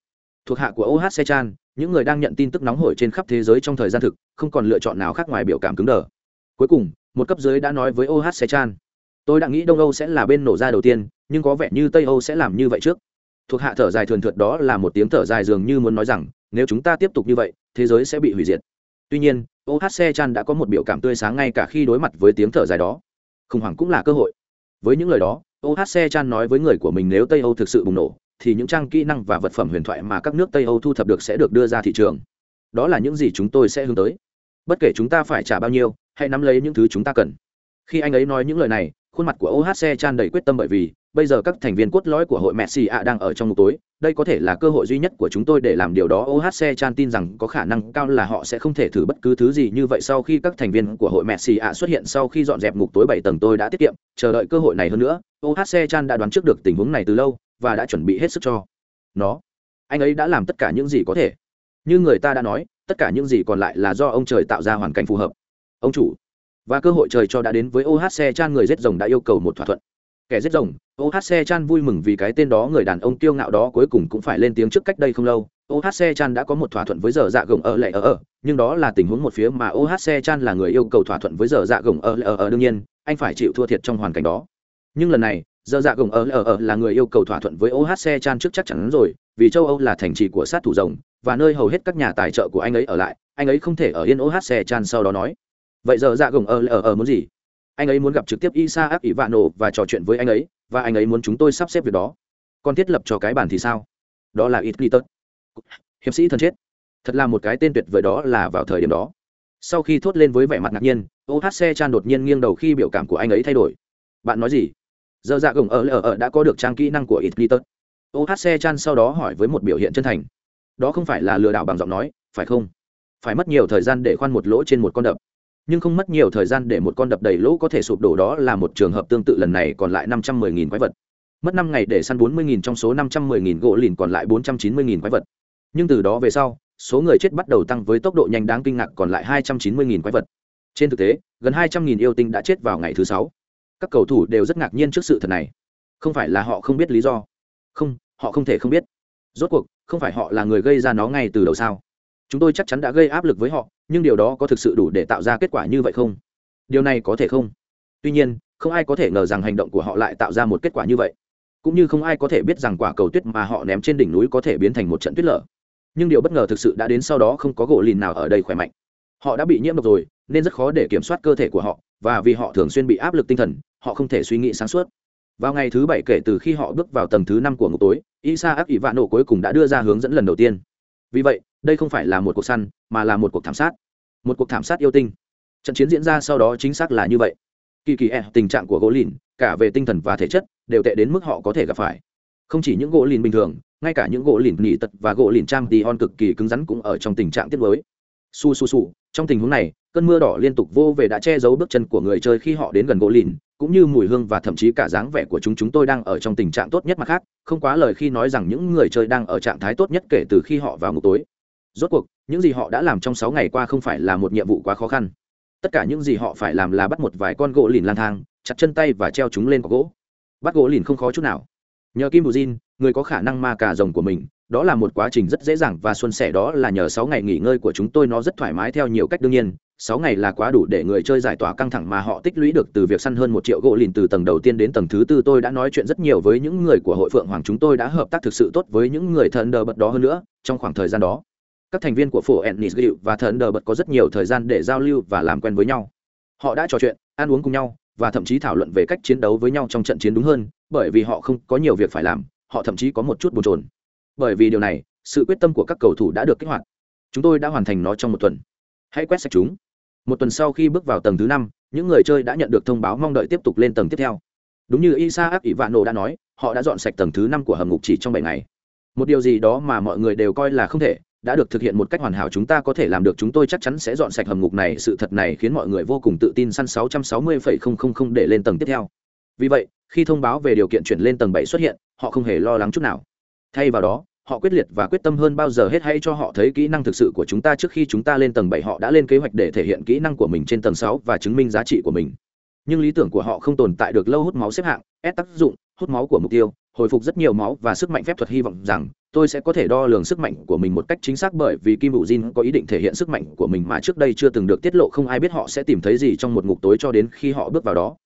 Thuộc hạ của ohc chan, những người đang nhận tin tức nóng hổi trên khắp thế giới trong thời gian thực, không còn lựa chọn nào khác ngoài biểu cảm cứng đờ. Cuối cùng, một cấp dưới đã nói với ohc chan, tôi đã nghĩ đông âu sẽ là bên nổ ra đầu tiên, nhưng có vẻ như tây âu sẽ làm như vậy trước. Thuộc hạ thở dài thường thượt đó là một tiếng thở dài dường như muốn nói rằng, nếu chúng ta tiếp tục như vậy, thế giới sẽ bị hủy diệt. Tuy nhiên ohc chan đã có một biểu cảm tươi sáng ngay cả khi đối mặt với tiếng thở dài đó khủng hoảng cũng là cơ hội. Với những lời đó ohc chan nói với người của mình nếu tây âu thực sự bùng nổ, thì những trang kỹ năng và vật phẩm huyền thoại mà các nước tây âu thu thập được sẽ được đưa ra thị trường. Đó là những gì chúng tôi sẽ hướng tới. Bất kể chúng ta phải trả bao nhiêu, hãy nắm lấy những thứ chúng ta cần. Khi anh ấy nói những lời này, khuôn mặt của ohc chan đầy quyết tâm bởi vì bây giờ các thành viên cốt lõi của hội messi ạ đang ở trong ngục tối, đây có thể là cơ hội duy nhất của chúng tôi để làm điều đó. Ohc chan tin rằng có khả năng cao là họ sẽ không thể thử bất cứ thứ gì như vậy sau khi các thành viên của hội messi ạ xuất hiện sau khi dọn dẹp ngục tối bảy tầng tôi đã tiết kiệm. Chờ đợi cơ hội này hơn nữa ohc chan đã đoán trước được tình huống này từ lâu và đã chuẩn bị hết sức cho nó. Anh ấy đã làm tất cả những gì có thể. Như người ta đã nói, tất cả những gì còn lại là do ông trời tạo ra hoàn cảnh phù hợp. Ông chủ, và cơ hội trời cho đã đến với ohc chan, người giết rồng đã yêu cầu một thỏa thuận kẻ giết rồng ohc chan vui mừng vì cái tên đó, người đàn ông kiêu ngạo đó cuối cùng cũng phải lên tiếng trước cách đây không lâu. Ohc chan đã có một thỏa thuận với giờ dạ gồng ở lệ ở ở, nhưng đó là tình huống một phía mà ohc chan là người yêu cầu thỏa thuận với giờ dạ gồng ở lệ ở ở, đương nhiên, anh phải chịu thua thiệt trong hoàn cảnh đó. Nhưng lần này, giờ dạ gồng ở ở ở là người yêu cầu thỏa thuận với ohc chan trước chắc chắn rồi, vì châu âu là thành trì của sát thủ rồng, và nơi hầu hết các nhà tài trợ của anh ấy ở lại, anh ấy không thể ở yên ohc chan sau đó nói. Vậy giờ dạ gồng ở ở ở muốn gì? Anh ấy muốn gặp trực tiếp isa áp ivano và trò chuyện với anh ấy, và anh ấy muốn chúng tôi sắp xếp việc đó. Còn thiết lập cho cái bản thì sao? Đó là ít hiệp sĩ thần chết. Thật là một cái tên tuyệt vời đó là vào thời điểm đó. Sau khi thốt lên với vẻ mặt ngạc nhiên ohc chan đột nhiên nghiêng đầu khi biểu cảm của anh ấy thay đổi. Bạn nói gì? Giờ dạ gồng ở ở ở đã có được trang kỹ năng của ít tớt ohc chan sau đó hỏi với một biểu hiện chân thành. Đó không phải là lừa đảo bằng giọng nói, phải không? Phải mất nhiều thời gian để khoan một lỗ trên một con đập nhưng không mất nhiều thời gian để một con đập đầy lỗ có thể sụp đổ đó là một trường hợp tương tự lần này còn lại năm trăm mười nghìn quái vật. Mất năm ngày để săn bốn mươi nghìn trong số năm trăm mười nghìn gỗ lìn còn lại bốn trăm chín mươi nghìn quái vật. Nhưng từ đó về sau, số người chết bắt đầu tăng với tốc độ nhanh đáng kinh ngạc còn lại hai trăm chín mươi nghìn quái vật. Trên thực tế, gần hai trăm nghìn yêu tinh đã chết vào ngày thứ sáu. Các cầu thủ đều rất ngạc nhiên trước sự thật này. Không phải là họ không biết lý do. Không, họ không thể không biết. Rốt cuộc, không phải họ là người gây ra nó ngay từ đầu sao? Chúng tôi chắc chắn đã gây áp lực với họ, nhưng điều đó có thực sự đủ để tạo ra kết quả như vậy không? Điều này có thể không? Tuy nhiên, không ai có thể ngờ rằng hành động của họ lại tạo ra một kết quả như vậy. Cũng như không ai có thể biết rằng quả cầu tuyết mà họ ném trên đỉnh núi có thể biến thành một trận tuyết lở. Nhưng điều bất ngờ thực sự đã đến sau đó không có gỗ lìn nào ở đây khỏe mạnh. Họ đã bị nhiễm độc rồi, nên rất khó để kiểm soát cơ thể của họ, và vì họ thường xuyên bị áp lực tinh thần, họ không thể suy nghĩ sáng suốt. Vào ngày thứ bảy kể từ khi họ bước vào tầng thứ năm của ngục tối isa ác ỷ vạn nổ cuối cùng đã đưa ra hướng dẫn lần đầu tiên vì vậy, đây không phải là một cuộc săn, mà là một cuộc thảm sát. Một cuộc thảm sát yêu tinh. Trận chiến diễn ra sau đó chính xác là như vậy. Kỳ kỳ e tình trạng của gỗ lìn cả về tinh thần và thể chất, đều tệ đến mức họ có thể gặp phải. Không chỉ những gỗ lìn bình thường, ngay cả những gỗ lìn nghỉ tật và gỗ lìn trang thì hon cực kỳ cứng rắn cũng ở trong tình trạng tiết mới su su su, trong tình huống này, cơn mưa đỏ liên tục vô về đã che giấu bước chân của người chơi khi họ đến gần gỗ lìn cũng như mùi hương và thậm chí cả dáng vẻ của chúng chúng tôi đang ở trong tình trạng tốt nhất mặt khác, không quá lời khi nói rằng những người chơi đang ở trạng thái tốt nhất kể từ khi họ vào ngục tối. Rốt cuộc, những gì họ đã làm trong sáu ngày qua không phải là một nhiệm vụ quá khó khăn. Tất cả những gì họ phải làm là bắt một vài con gỗ lìn lang thang, chặt chân tay và treo chúng lên có gỗ. Bắt gỗ lìn không khó chút nào. Nhờ kim bù jin, người có khả năng ma cà rồng của mình đó là một quá trình rất dễ dàng và xuân sẻ đó là nhờ sáu ngày nghỉ ngơi của chúng tôi nó rất thoải mái theo nhiều cách đương nhiên. Sáu ngày là quá đủ để người chơi giải tỏa căng thẳng mà họ tích lũy được từ việc săn hơn một triệu gỗ lìn từ tầng đầu tiên đến tầng thứ tư. Tôi đã nói chuyện rất nhiều với những người của hội phượng hoàng. Chúng tôi đã hợp tác thực sự tốt với những người thần đờ bật đó hơn nữa trong khoảng thời gian đó. Các thành viên của phổ ennis gịu và thần đờ bật có rất nhiều thời gian để giao lưu và làm quen với nhau. Họ đã trò chuyện, ăn uống cùng nhau và thậm chí thảo luận về cách chiến đấu với nhau trong trận chiến đúng hơn, bởi vì họ không có nhiều việc phải làm, họ thậm chí có một chút bồn chồn bởi vì điều này sự quyết tâm của các cầu thủ đã được kích hoạt. Chúng tôi đã hoàn thành nó trong một tuần. Hãy quét sạch chúng. Một tuần sau khi bước vào tầng thứ năm những người chơi đã nhận được thông báo mong đợi tiếp tục lên tầng tiếp theo. Đúng như isa áp ỷ vạn nổ đã nói họ đã dọn sạch tầng thứ năm của hầm ngục chỉ trong bảy ngày. Một điều gì đó mà mọi người đều coi là không thể đã được thực hiện một cách hoàn hảo chúng ta có thể làm được. Chúng tôi chắc chắn sẽ dọn sạch hầm ngục này. Sự thật này khiến mọi người vô cùng tự tin săn 660,000 để lên tầng tiếp theo. Vì vậy khi thông báo về điều kiện chuyển lên tầng bảy xuất hiện họ không hề lo lắng chút nào. Thay vào đó họ quyết liệt và quyết tâm hơn bao giờ hết, hãy cho họ thấy kỹ năng thực sự của chúng ta trước khi chúng ta lên tầng bảy. Họ đã lên kế hoạch để thể hiện kỹ năng của mình trên tầng sáu và chứng minh giá trị của mình. Nhưng lý tưởng của họ không tồn tại được lâu, hút máu xếp hạng, ép tác dụng, hút máu của mục tiêu, hồi phục rất nhiều máu và sức mạnh phép thuật hy vọng rằng tôi sẽ có thể đo lường sức mạnh của mình một cách chính xác bởi vì kim hữu jin có ý định thể hiện sức mạnh của mình mà trước đây chưa từng được tiết lộ. Không ai biết họ sẽ tìm thấy gì trong một ngục tối cho đến khi họ bước vào đó.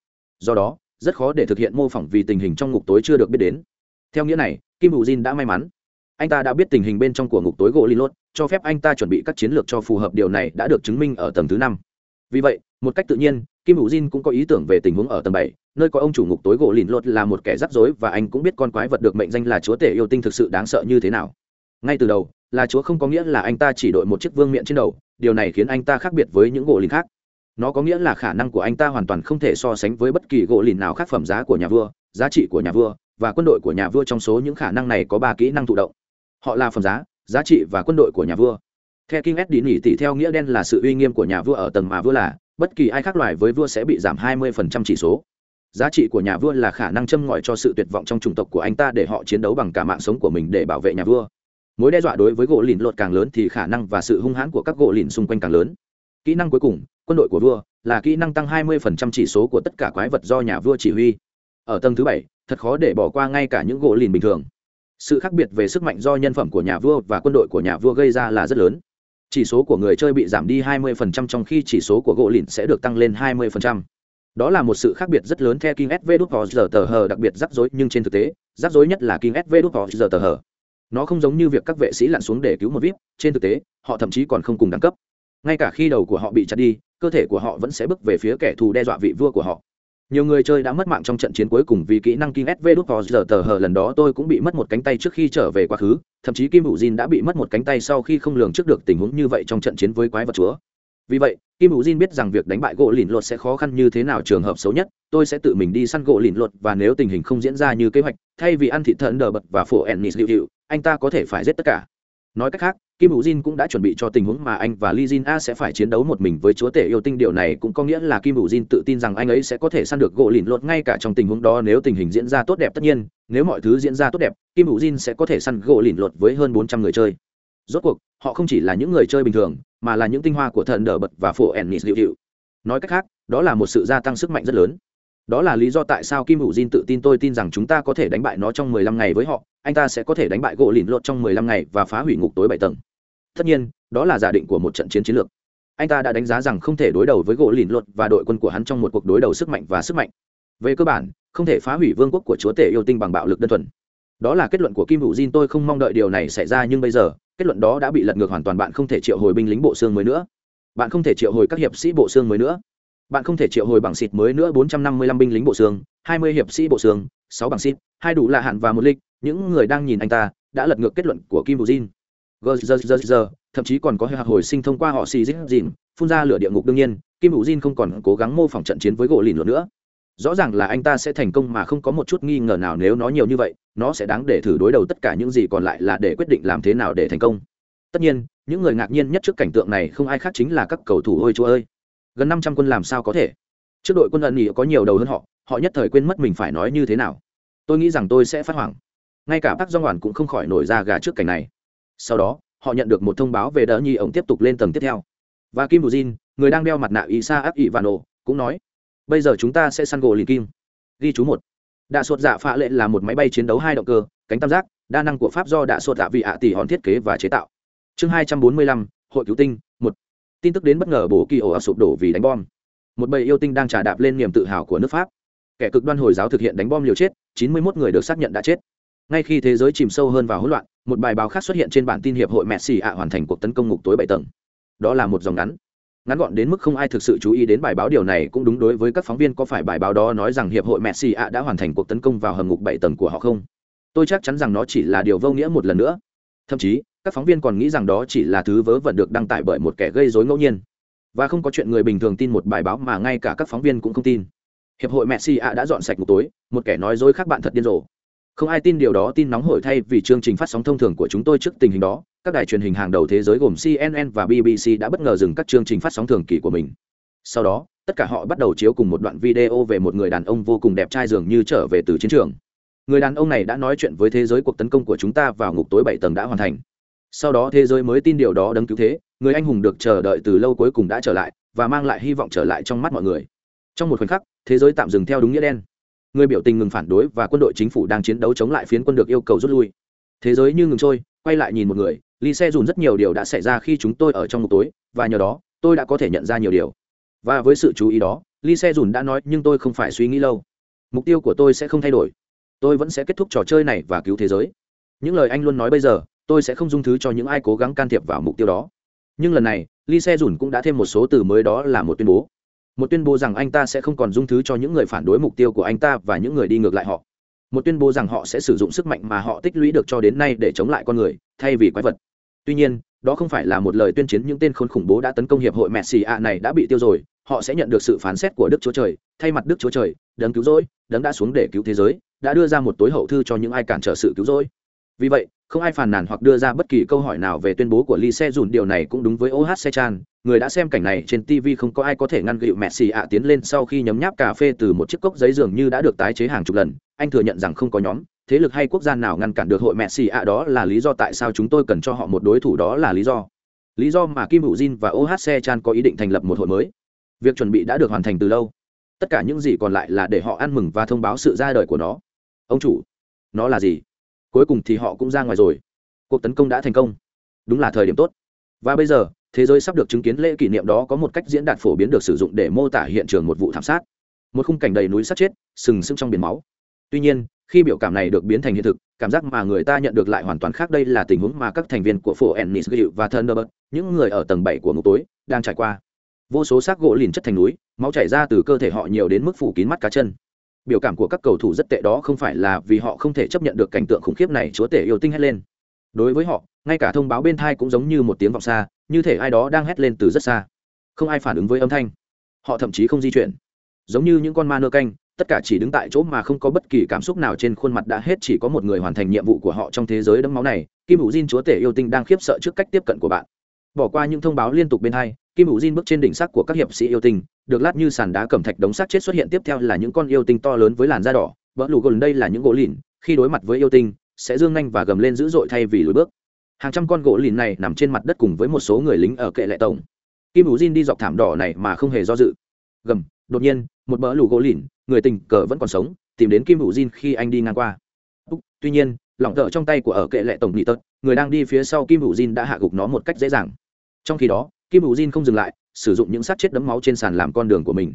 Do đó, rất khó để thực hiện mô phỏng vì tình hình trong ngục tối chưa được biết đến. Theo nghĩa này, kim hữu jin đã may mắn anh ta đã biết tình hình bên trong của ngục tối gỗ lin lốt cho phép anh ta chuẩn bị các chiến lược cho phù hợp điều này đã được chứng minh ở tầng thứ năm. Vì vậy, một cách tự nhiên, kim hữu jin cũng có ý tưởng về tình huống ở tầng bảy, nơi có ông chủ ngục tối gỗ lìn lột là một kẻ rắc rối và anh cũng biết con quái vật được mệnh danh là chúa tể yêu tinh thực sự đáng sợ như thế nào. Ngay từ đầu, là chúa không có nghĩa là anh ta chỉ đội một chiếc vương miện trên đầu, điều này khiến anh ta khác biệt với những gỗ lìn khác. Nó có nghĩa là khả năng của anh ta hoàn toàn không thể so sánh với bất kỳ gỗ lìn nào khác phẩm giá của nhà vua, giá trị của nhà vua và quân đội của nhà vua trong số những khả năng này có ba kỹ năng thụ động họ là phẩm giá giá trị và quân đội của nhà vua theo King S đi nghỉ tỷ theo nghĩa đen là sự uy nghiêm của nhà vua ở tầng mà vua là, bất kỳ ai khác loài với vua sẽ bị giảm 20% chỉ số. Giá trị của nhà vua là khả năng châm ngòi cho sự tuyệt vọng trong chủng tộc của anh ta để họ chiến đấu bằng cả mạng sống của mình để bảo vệ nhà vua. Mối đe dọa đối với gỗ lìn lột càng lớn thì khả năng và sự hung hãn của các gỗ lìn xung quanh càng lớn. Kỹ năng cuối cùng, quân đội của vua, là kỹ năng tăng 20% chỉ số của tất cả quái vật do nhà vua chỉ huy. Ở tầng thứ bảy, thật khó để bỏ qua ngay cả những gỗ lìn bình thường. Sự khác biệt về sức mạnh do nhân phẩm của nhà vua và quân đội của nhà vua gây ra là rất lớn chỉ số của người chơi bị giảm đi 20% trong khi chỉ số của gỗ lìn sẽ được tăng lên 20%. Đó là một sự khác biệt rất lớn theo King SV giờ tờ hờ đặc biệt rắc rối nhưng trên thực tế, rắc rối nhất là King SV giờ tờ hờ. Nó không giống như việc các vệ sĩ lặn xuống để cứu một VIP, trên thực tế, họ thậm chí còn không cùng đẳng cấp. Ngay cả khi đầu của họ bị chặt đi, cơ thể của họ vẫn sẽ bước về phía kẻ thù đe dọa vị vua của họ nhiều người chơi đã mất mạng trong trận chiến cuối cùng vì kỹ năng kim SV đút giờ tờ hờ lần đó tôi cũng bị mất một cánh tay trước khi trở về quá khứ, thậm chí Kim Hữu Jin đã bị mất một cánh tay sau khi không lường trước được tình huống như vậy trong trận chiến với quái vật chúa. Vì vậy, Kim Hữu Jin biết rằng việc đánh bại gỗ lìn lột sẽ khó khăn như thế nào trường hợp xấu nhất, tôi sẽ tự mình đi săn gỗ lìn lột và nếu tình hình không diễn ra như kế hoạch, thay vì ăn thịt thận đờ bật và phổ ennis liệu hiệu anh ta có thể phải giết tất cả nói cách khác, kim hữu jin cũng đã chuẩn bị cho tình huống mà anh và Lee jin a sẽ phải chiến đấu một mình với chúa tể yêu tinh điều này cũng có nghĩa là kim hữu jin tự tin rằng anh ấy sẽ có thể săn được gỗ lìn lột ngay cả trong tình huống đó nếu tình hình diễn ra tốt đẹp. Tất nhiên, nếu mọi thứ diễn ra tốt đẹp, kim hữu jin sẽ có thể săn gỗ lìn lột với hơn bốn trăm người chơi. Rốt cuộc, họ không chỉ là những người chơi bình thường, mà là những tinh hoa của thần đờ bật và phổ ennis liệu hiệu nói cách khác, đó là một sự gia tăng sức mạnh rất lớn đó là lý do tại sao kim hữu jin tự tin tôi tin rằng chúng ta có thể đánh bại nó trong 15 ngày với họ, anh ta sẽ có thể đánh bại gỗ lìn lột trong 15 ngày và phá hủy ngục tối bảy tầng. Tất nhiên, đó là giả định của một trận chiến chiến lược. Anh ta đã đánh giá rằng không thể đối đầu với gỗ lìn lột và đội quân của hắn trong một cuộc đối đầu sức mạnh và sức mạnh. Về cơ bản, không thể phá hủy vương quốc của chúa tể yêu tinh bằng bạo lực đơn thuần. Đó là kết luận của kim hữu diên tôi không mong đợi điều này xảy ra nhưng bây giờ, kết luận đó đã bị lật ngược hoàn toàn, bạn không thể triệu hồi binh lính bộ xương mới nữa. Bạn không thể triệu hồi các hiệp sĩ bộ xương mới nữa bạn không thể triệu hồi bằng xịt mới nữa 455 binh lính bộ xương 20 hiệp sĩ bộ xương 6 bằng xịt, hai đủ là hạn và một lịch, những người đang nhìn anh ta đã lật ngược kết luận của kim Bujin. Gơ thậm chí còn có hồi sinh thông qua họ xì dít dìn phun ra lửa địa ngục đương nhiên, kim Bujin không còn cố gắng mô phỏng trận chiến với gỗ lìn luật nữa. Rõ ràng là anh ta sẽ thành công mà không có một chút nghi ngờ nào nếu nó nhiều như vậy, nó sẽ đáng để thử đối đầu tất cả những gì còn lại là để quyết định làm thế nào để thành công. Tất nhiên, những người ngạc nhiên nhất trước cảnh tượng này không ai khác chính là các cầu thủ ôi chúa ơi gần năm trăm quân làm sao có thể? Trước đội quân ẩn nghỉ có nhiều đầu hơn họ họ nhất thời quên mất mình phải nói như thế nào. Tôi nghĩ rằng tôi sẽ phát hoảng. Ngay cả bác do hoàn cũng không khỏi nổi ra gà trước cảnh này. Sau đó, họ nhận được một thông báo về đỡ nhi ông tiếp tục lên tầng tiếp theo. Và kim bù jin người đang đeo mặt nạ isa áp ivano cũng nói, bây giờ chúng ta sẽ săn gỗ liền kim. Ghi chú một. Đạ sột dạ phạ lệ là một máy bay chiến đấu hai động cơ, cánh tam giác, đa năng của pháp do đạ sột dạ vị ạ tỷ hòn thiết kế và chế tạo. Chương hai trăm bốn mươi lăm, hội cứu tinh, một tin tức đến bất ngờ bổ kỳ ổ ập sụp đổ vì đánh bom. Một bầy yêu tinh đang trà đạp lên niềm tự hào của nước pháp. Kẻ cực đoan hồi giáo thực hiện đánh bom liều chết, chín mươi 91 người được xác nhận đã chết. Ngay khi thế giới chìm sâu hơn vào hỗn loạn, một bài báo khác xuất hiện trên bản tin hiệp hội messi ạ hoàn thành cuộc tấn công ngục tối bảy tầng. Đó là một dòng ngắn. Ngắn gọn đến mức không ai thực sự chú ý đến bài báo điều này cũng đúng đối với các phóng viên có phải bài báo đó nói rằng hiệp hội messi ạ đã hoàn thành cuộc tấn công vào hầm ngục bảy tầng của họ không? Tôi chắc chắn rằng nó chỉ là điều vô nghĩa một lần nữa. Thậm chí các phóng viên còn nghĩ rằng đó chỉ là thứ vớ vẩn được đăng tải bởi một kẻ gây dối ngẫu nhiên. Và không có chuyện người bình thường tin một bài báo mà ngay cả các phóng viên cũng không tin. Hiệp hội messi ạ đã dọn sạch ngục tối, một kẻ nói dối khác bạn thật điên rồ. Không ai tin điều đó, tin nóng hổi thay vì chương trình phát sóng thông thường của chúng tôi trước tình hình đó, các đài truyền hình hàng đầu thế giới gồm cnn và bbc đã bất ngờ dừng các chương trình phát sóng thường kỳ của mình. Sau đó, tất cả họ bắt đầu chiếu cùng một đoạn video về một người đàn ông vô cùng đẹp trai dường như trở về từ chiến trường. Người đàn ông này đã nói chuyện với thế giới cuộc tấn công của chúng ta vào ngục tối bảy tầng đã hoàn thành sau đó thế giới mới tin điều đó đấng cứu thế, người anh hùng được chờ đợi từ lâu cuối cùng đã trở lại và mang lại hy vọng trở lại trong mắt mọi người. Trong một khoảnh khắc, thế giới tạm dừng theo đúng nghĩa đen. Người biểu tình ngừng phản đối và quân đội chính phủ đang chiến đấu chống lại phiến quân được yêu cầu rút lui. Thế giới như ngừng trôi, quay lại nhìn một người ly xe dùn rất nhiều điều đã xảy ra khi chúng tôi ở trong một tối, và nhờ đó, tôi đã có thể nhận ra nhiều điều. Và với sự chú ý đó ly xe dùn đã nói, nhưng tôi không phải suy nghĩ lâu. Mục tiêu của tôi sẽ không thay đổi. Tôi vẫn sẽ kết thúc trò chơi này và cứu thế giới. Những lời anh luôn nói bây giờ tôi sẽ không dung thứ cho những ai cố gắng can thiệp vào mục tiêu đó. Nhưng lần này ly xe dùn cũng đã thêm một số từ mới đó là một tuyên bố. Một tuyên bố rằng anh ta sẽ không còn dung thứ cho những người phản đối mục tiêu của anh ta và những người đi ngược lại họ. Một tuyên bố rằng họ sẽ sử dụng sức mạnh mà họ tích lũy được cho đến nay để chống lại con người, thay vì quái vật. Tuy nhiên, đó không phải là một lời tuyên chiến những tên khốn khủng bố đã tấn công hiệp hội messi a này đã bị tiêu rồi. Họ sẽ nhận được sự phán xét của đức chúa trời, thay mặt đức chúa trời, đấng cứu rỗi, đấng đã xuống để cứu thế giới, đã đưa ra một tối hậu thư cho những ai cản trở sự cứu rỗi. Vì vậy không ai phàn nàn hoặc đưa ra bất kỳ câu hỏi nào về tuyên bố của Lee Se Jun điều này cũng đúng với OH Sechan, người đã xem cảnh này trên TV không có ai có thể ngăn gịu Messi ạ tiến lên sau khi nhấm nháp cà phê từ một chiếc cốc giấy dường như đã được tái chế hàng chục lần, anh thừa nhận rằng không có nhóm, thế lực hay quốc gia nào ngăn cản được hội Messi ạ đó là lý do tại sao chúng tôi cần cho họ một đối thủ đó là lý do. Lý do mà Kim Hữu Jin và OH Sechan có ý định thành lập một hội mới. Việc chuẩn bị đã được hoàn thành từ lâu. Tất cả những gì còn lại là để họ ăn mừng và thông báo sự ra đời của nó. Ông chủ, nó là gì? Cuối cùng thì họ cũng ra ngoài rồi. Cuộc tấn công đã thành công. Đúng là thời điểm tốt. Và bây giờ, thế giới sắp được chứng kiến lễ kỷ niệm đó có một cách diễn đạt phổ biến được sử dụng để mô tả hiện trường một vụ thảm sát. Một khung cảnh đầy núi sát chết, sừng sững trong biển máu. Tuy nhiên, khi biểu cảm này được biến thành hiện thực, cảm giác mà người ta nhận được lại hoàn toàn khác đây là tình huống mà các thành viên của phổ ennis và thunderbird, những người ở tầng bảy của ngục tối, đang trải qua. Vô số xác gỗ lìn chất thành núi, máu chảy ra từ cơ thể họ nhiều đến mức phủ kín mắt cá chân biểu cảm của các cầu thủ rất tệ đó không phải là vì họ không thể chấp nhận được cảnh tượng khủng khiếp này, chúa tể yêu tinh hét lên. Đối với họ, ngay cả thông báo bên thai cũng giống như một tiếng vọng xa, như thể ai đó đang hét lên từ rất xa. Không ai phản ứng với âm thanh. Họ thậm chí không di chuyển. Giống như những con ma nơ canh, tất cả chỉ đứng tại chỗ mà không có bất kỳ cảm xúc nào trên khuôn mặt đã hết, chỉ có một người hoàn thành nhiệm vụ của họ trong thế giới đẫm máu này. Kim hữu diên chúa tể yêu tinh đang khiếp sợ trước cách tiếp cận của bạn bỏ qua những thông báo liên tục bên hai, kim hữu diên bước trên đỉnh sắc của các hiệp sĩ yêu tinh, được lát như sàn đá cẩm thạch đống xác chết xuất hiện tiếp theo là những con yêu tinh to lớn với làn da đỏ, vỡ lù gồn đây là những gỗ lìn, khi đối mặt với yêu tinh, sẽ dương nhanh và gầm lên dữ dội thay vì lùi bước. Hàng trăm con gỗ lìn này nằm trên mặt đất cùng với một số người lính ở kệ lệ tổng. Kim hữu diên đi dọc thảm đỏ này mà không hề do dự. Gầm, đột nhiên, một bỡ lù gỗ lìn, người tình cờ vẫn còn sống, tìm đến kim hữu diên khi anh đi ngang qua. Tuy nhiên lỏng thợ trong tay của ở kệ lệ tổng bị tật, người đang đi phía sau kim hữu diên đã hạ gục nó một cách dễ dàng trong khi đó, kim hữu diên không dừng lại, sử dụng những sát chết đấm máu trên sàn làm con đường của mình.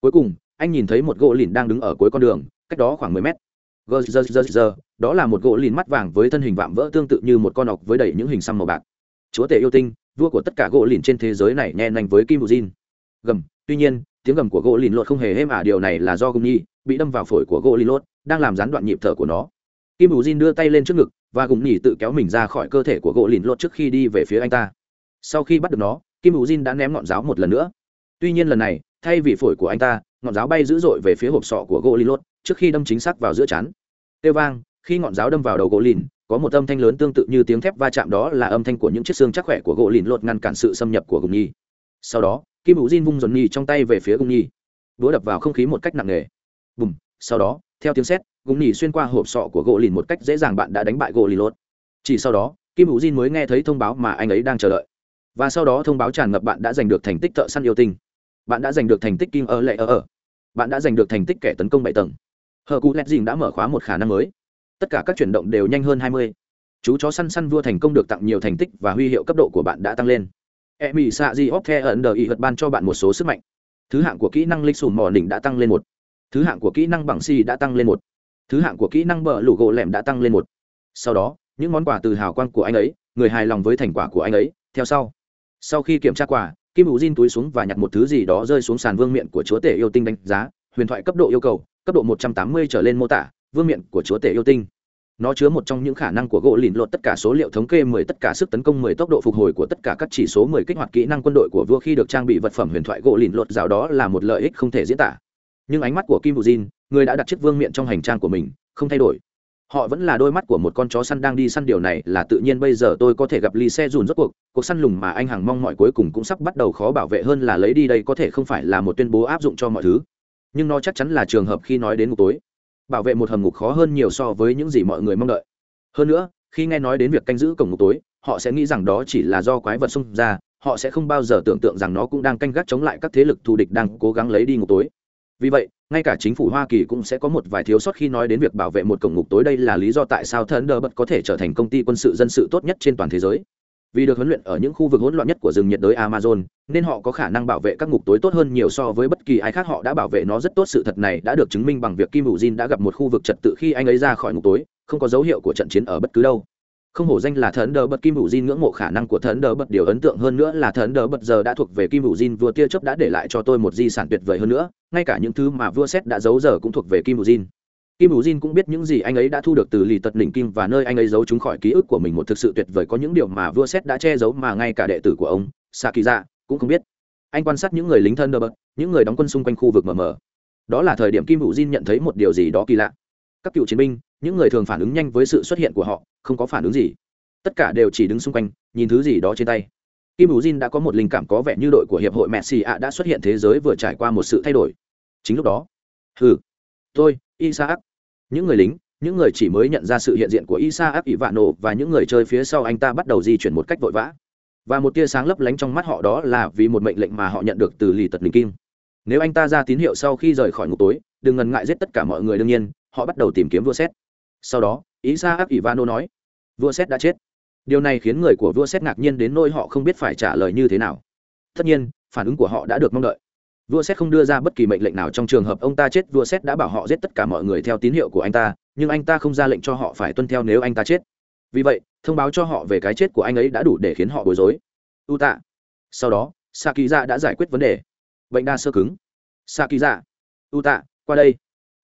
Cuối cùng, anh nhìn thấy một gỗ lìn đang đứng ở cuối con đường, cách đó khoảng mười mét. Gờ giờ giờ giờ đó là một gỗ lìn mắt vàng với thân hình vạm vỡ tương tự như một con ọc với đầy những hình xăm màu bạc. Chúa tể yêu tinh, vua của tất cả gỗ lìn trên thế giới này nhen nhanh với kim bù jin. Gầm, tuy nhiên, tiếng gầm của gỗ lìn lột không hề êm ả, điều này là do gùng nhi bị đâm vào phổi của gỗ lìn lột, đang làm gián đoạn nhịp thở của nó. Kim bù jin đưa tay lên trước ngực, và gùng nhi tự kéo mình ra khỏi cơ thể của gỗ lìn lột trước khi đi về phía anh ta sau khi bắt được nó, kim bù jin đã ném ngọn giáo một lần nữa. Tuy nhiên lần này, thay vì phổi của anh ta, ngọn giáo bay dữ dội về phía hộp sọ của gỗ lìn trước khi đâm chính xác vào giữa chắn tiêu vang, khi ngọn giáo đâm vào đầu gỗ lìn có một âm thanh lớn tương tự như tiếng thép va chạm đó là âm thanh của những chiếc xương chắc khỏe của gỗ lìn lột ngăn cản sự xâm nhập của gùng nhi. Sau đó, kim hữu diên vung dồn nhi trong tay về phía gùng nhi. Đũa đập vào không khí một cách nặng nề. Bùm, sau đó, theo tiếng sét, gùng nhi xuyên qua hộp sọ của gỗ lìn một cách dễ dàng bạn đã đánh bại gỗ lìn lột chỉ sau đó, kim hữu diên mới nghe thấy thông báo mà anh ấy đang chờ đợi và sau đó thông báo tràn ngập bạn đã giành được thành tích thợ săn yêu tinh. Bạn đã giành được thành tích kim ở lệ ở ở bạn đã giành được thành tích kẻ tấn công bảy tầng. Hờ cụ lét dình đã mở khóa một khả năng mới. Tất cả các chuyển động đều nhanh hơn 20. chú chó săn săn vua thành công được tặng nhiều thành tích và huy hiệu cấp độ của bạn đã tăng lên. E mỹ xạ di óc the ẩn đờ ý hật ban cho bạn một số sức mạnh. Thứ hạng của kỹ năng lịch sùm mò đỉnh đã tăng lên một. Thứ hạng của kỹ năng bằng si đã tăng lên một. Thứ hạng của kỹ năng bờ lũ gỗ lẻm đã tăng lên một. Sau đó, những món quà từ hào quang của anh ấy, người hài lòng với thành quả của anh ấy, theo sau sau khi kiểm tra quà, kim ủ diên túi xuống và nhặt một thứ gì đó rơi xuống sàn vương miện của chúa tể yêu tinh đánh giá, huyền thoại cấp độ yêu cầu, cấp độ một trăm tám mươi trở lên mô tả, vương miện của chúa tể yêu tinh. Nó chứa một trong những khả năng của gỗ lìn lột tất cả số liệu thống kê 10 tất cả sức tấn công 10 tốc độ phục hồi của tất cả các chỉ số 10 kích hoạt kỹ năng quân đội của vua khi được trang bị vật phẩm huyền thoại gỗ lìn lột rào đó là một lợi ích không thể diễn tả. Nhưng ánh mắt của kim bù jin, người đã đặt chiếc vương miện trong hành trang của mình, không thay đổi họ vẫn là đôi mắt của một con chó săn đang đi săn điều này là tự nhiên bây giờ tôi có thể gặp ly xe dùn rốt cuộc. Cuộc săn lùng mà anh hằng mong mọi cuối cùng cũng sắp bắt đầu khó bảo vệ hơn là lấy đi đây có thể không phải là một tuyên bố áp dụng cho mọi thứ. Nhưng nó chắc chắn là trường hợp khi nói đến ngục tối. Bảo vệ một hầm ngục khó hơn nhiều so với những gì mọi người mong đợi. Hơn nữa, khi nghe nói đến việc canh giữ cổng ngục tối, họ sẽ nghĩ rằng đó chỉ là do quái vật xung ra, họ sẽ không bao giờ tưởng tượng rằng nó cũng đang canh gác chống lại các thế lực thù địch đang cố gắng lấy đi ngục tối. Vì vậy ngay cả chính phủ hoa kỳ cũng sẽ có một vài thiếu sót khi nói đến việc bảo vệ một cổng ngục tối đây là lý do tại sao thunder bật có thể trở thành công ty quân sự dân sự tốt nhất trên toàn thế giới. Vì được huấn luyện ở những khu vực hỗn loạn nhất của rừng nhiệt đới amazon, nên họ có khả năng bảo vệ các ngục tối tốt hơn nhiều so với bất kỳ ai khác. Họ đã bảo vệ nó rất tốt, sự thật này đã được chứng minh bằng việc kim hữu jin đã gặp một khu vực trật tự khi anh ấy ra khỏi ngục tối, không có dấu hiệu của trận chiến ở bất cứ đâu không hổ danh là thần đờ bật kim hữu jin ngưỡng mộ khả năng của thần đờ bật. Điều ấn tượng hơn nữa là thần đờ bật giờ đã thuộc về kim hữu jin vua tia chớp đã để lại cho tôi một di sản tuyệt vời hơn nữa, ngay cả những thứ mà vua xét đã giấu giờ cũng thuộc về kim hữu jin kim hữu jin cũng biết những gì anh ấy đã thu được từ lì tật đỉnh kim và nơi anh ấy giấu chúng khỏi ký ức của mình một thực sự tuyệt vời. Có những điều mà vua xét đã che giấu mà ngay cả đệ tử của ông sa kỳ dạ cũng không biết. Anh quan sát những người lính Thần đờ bật, những người đóng quân xung quanh khu vực mờ mờ. Đó là thời điểm kim hữu jin nhận thấy một điều gì đó kỳ lạ. Các cựu chiến binh, những người thường phản ứng nhanh với sự xuất hiện của họ không có phản ứng gì. Tất cả đều chỉ đứng xung quanh, nhìn thứ gì đó trên tay. Kim hữu jin đã có một linh cảm có vẻ như đội của hiệp hội messi ạ đã xuất hiện thế giới vừa trải qua một sự thay đổi. Chính lúc đó ừ tôi, isaac. Những người lính, những người chỉ mới nhận ra sự hiện diện của isaac, ivano và những người chơi phía sau anh ta bắt đầu di chuyển một cách vội vã. Và một tia sáng lấp lánh trong mắt họ đó là vì một mệnh lệnh mà họ nhận được từ lì tật linh kim. Nếu anh ta ra tín hiệu sau khi rời khỏi ngục tối, đừng ngần ngại giết tất cả mọi người đương nhiên, họ bắt đầu tìm kiếm vua xét sau đó ý isaac ivano nói, vua xét đã chết. Điều này khiến người của vua xét ngạc nhiên đến nỗi họ không biết phải trả lời như thế nào. Tất nhiên, phản ứng của họ đã được mong đợi. Vua xét không đưa ra bất kỳ mệnh lệnh nào trong trường hợp ông ta chết, vua xét đã bảo họ giết tất cả mọi người theo tín hiệu của anh ta, nhưng anh ta không ra lệnh cho họ phải tuân theo nếu anh ta chết. Vì vậy, thông báo cho họ về cái chết của anh ấy đã đủ để khiến họ bối rối. U tạ sau đó sa kỳ dạ đã giải quyết vấn đề. Bệnh đa sơ cứng. Sa kỳ dạ u tạ qua đây.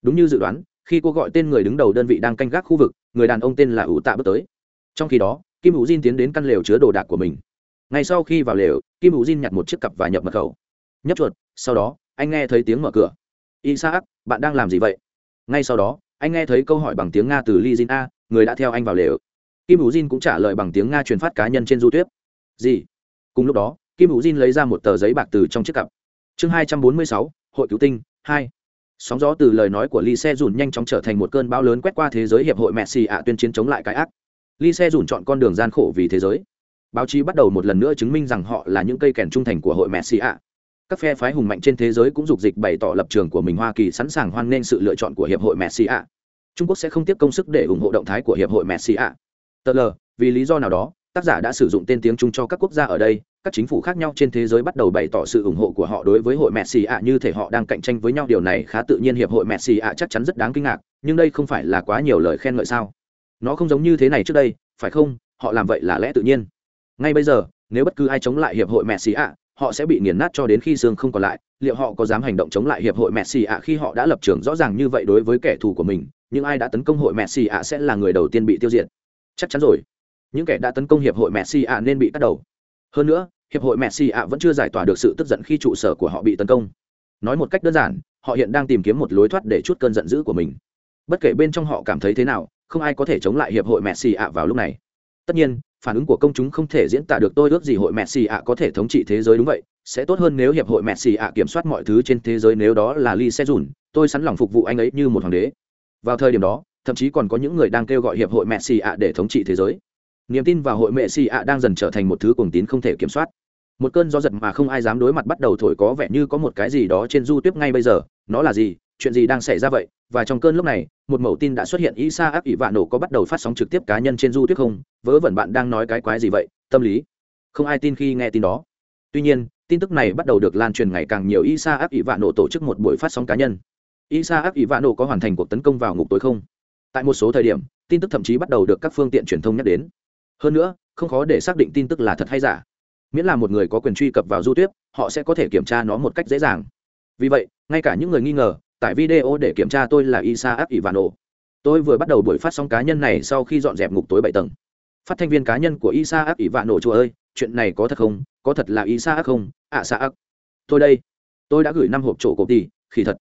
Đúng như dự đoán khi cô gọi tên người đứng đầu đơn vị đang canh gác khu vực, người đàn ông tên là u tạ bước tới. Trong khi đó, kim hữu diên tiến đến căn lều chứa đồ đạc của mình. Ngay sau khi vào lều, kim hữu diên nhặt một chiếc cặp và nhập mật khẩu. Nhấp chuột, sau đó, anh nghe thấy tiếng mở cửa. Isaac, bạn đang làm gì vậy? Ngay sau đó, anh nghe thấy câu hỏi bằng tiếng nga từ li jin a, người đã theo anh vào lều. Kim hữu jin cũng trả lời bằng tiếng nga truyền phát cá nhân trên du tuyết. Gì? Cùng lúc đó, kim hữu jin lấy ra một tờ giấy bạc từ trong chiếc cặp. Chương hai trăm bốn mươi sáu, hội cứu tinh, hai sóng gió từ lời nói của ly xe dùn nhanh chóng trở thành một cơn bão lớn quét qua thế giới hiệp hội messi ạ tuyên chiến chống lại cái ác. Ly xe dùn chọn con đường gian khổ vì thế giới. Báo chí bắt đầu một lần nữa chứng minh rằng họ là những cây kèn trung thành của hội messi ạ. Các phe phái hùng mạnh trên thế giới cũng dục dịch bày tỏ lập trường của mình hoa kỳ sẵn sàng hoan nghênh sự lựa chọn của hiệp hội messi ạ. Trung quốc sẽ không tiếp công sức để ủng hộ động thái của hiệp hội messi ạ. Tờ l, vì lý do nào đó, tác giả đã sử dụng tên tiếng trung cho các quốc gia ở đây các chính phủ khác nhau trên thế giới bắt đầu bày tỏ sự ủng hộ của họ đối với hội messi ạ như thể họ đang cạnh tranh với nhau. Điều này khá tự nhiên, hiệp hội messi ạ chắc chắn rất đáng kinh ngạc, nhưng đây không phải là quá nhiều lời khen ngợi sao? Nó không giống như thế này trước đây, phải không? Họ làm vậy là lẽ tự nhiên. Ngay bây giờ, nếu bất cứ ai chống lại hiệp hội messi ạ, họ sẽ bị nghiền nát cho đến khi xương không còn lại. Liệu họ có dám hành động chống lại hiệp hội messi ạ khi họ đã lập trường rõ ràng như vậy đối với kẻ thù của mình, nhưng ai đã tấn công hội messi ạ sẽ là người đầu tiên bị tiêu diệt. Chắc chắn rồi. Những kẻ đã tấn công hiệp hội messi ạ nên bị cắt đầu. Hơn nữa hiệp hội messi ạ vẫn chưa giải tỏa được sự tức giận khi trụ sở của họ bị tấn công. Nói một cách đơn giản, họ hiện đang tìm kiếm một lối thoát để chút cơn giận dữ của mình. Bất kể bên trong họ cảm thấy thế nào, không ai có thể chống lại hiệp hội messi ạ vào lúc này. Tất nhiên, phản ứng của công chúng không thể diễn tả được tôi ước gì hội messi ạ có thể thống trị thế giới đúng vậy, sẽ tốt hơn nếu hiệp hội messi ạ kiểm soát mọi thứ trên thế giới nếu đó là lee se dùn tôi sẵn lòng phục vụ anh ấy như một hoàng đế. Vào thời điểm đó, thậm chí còn có những người đang kêu gọi hiệp hội messi ạ để thống trị thế giới niềm tin vào hội messi ạ đang dần trở thành một thứ cuồng tín không thể kiểm soát. Một cơn gió giật mà không ai dám đối mặt bắt đầu thổi có vẻ như có một cái gì đó trên du tuyết ngay bây giờ. Nó là gì? Chuyện gì đang xảy ra vậy? Và trong cơn lúc này, một mẫu tin đã xuất hiện. Isa áp ỷ vạn nổ có bắt đầu phát sóng trực tiếp cá nhân trên du tuyết không? Vớ vẩn bạn đang nói cái quái gì vậy? Tâm lý. Không ai tin khi nghe tin đó. Tuy nhiên, tin tức này bắt đầu được lan truyền ngày càng nhiều. Isa áp ỷ vạn nổ tổ chức một buổi phát sóng cá nhân. Isa áp ỷ vạn nổ có hoàn thành cuộc tấn công vào ngục tối không? Tại một số thời điểm, tin tức thậm chí bắt đầu được các phương tiện truyền thông nhắc đến hơn nữa không khó để xác định tin tức là thật hay giả. Miễn là một người có quyền truy cập vào du tuyết họ sẽ có thể kiểm tra nó một cách dễ dàng. Vì vậy ngay cả những người nghi ngờ tại video để kiểm tra tôi là isa áp ivano. Tôi vừa bắt đầu buổi phát sóng cá nhân này sau khi dọn dẹp ngục tối bảy tầng. Phát thanh viên cá nhân của isa áp ivano chúa ơi chuyện này có thật không? Có thật là isa áp không? Ạ à, xa áp tôi đây. Tôi đã gửi năm hộp trổ cổ đi. khi thật.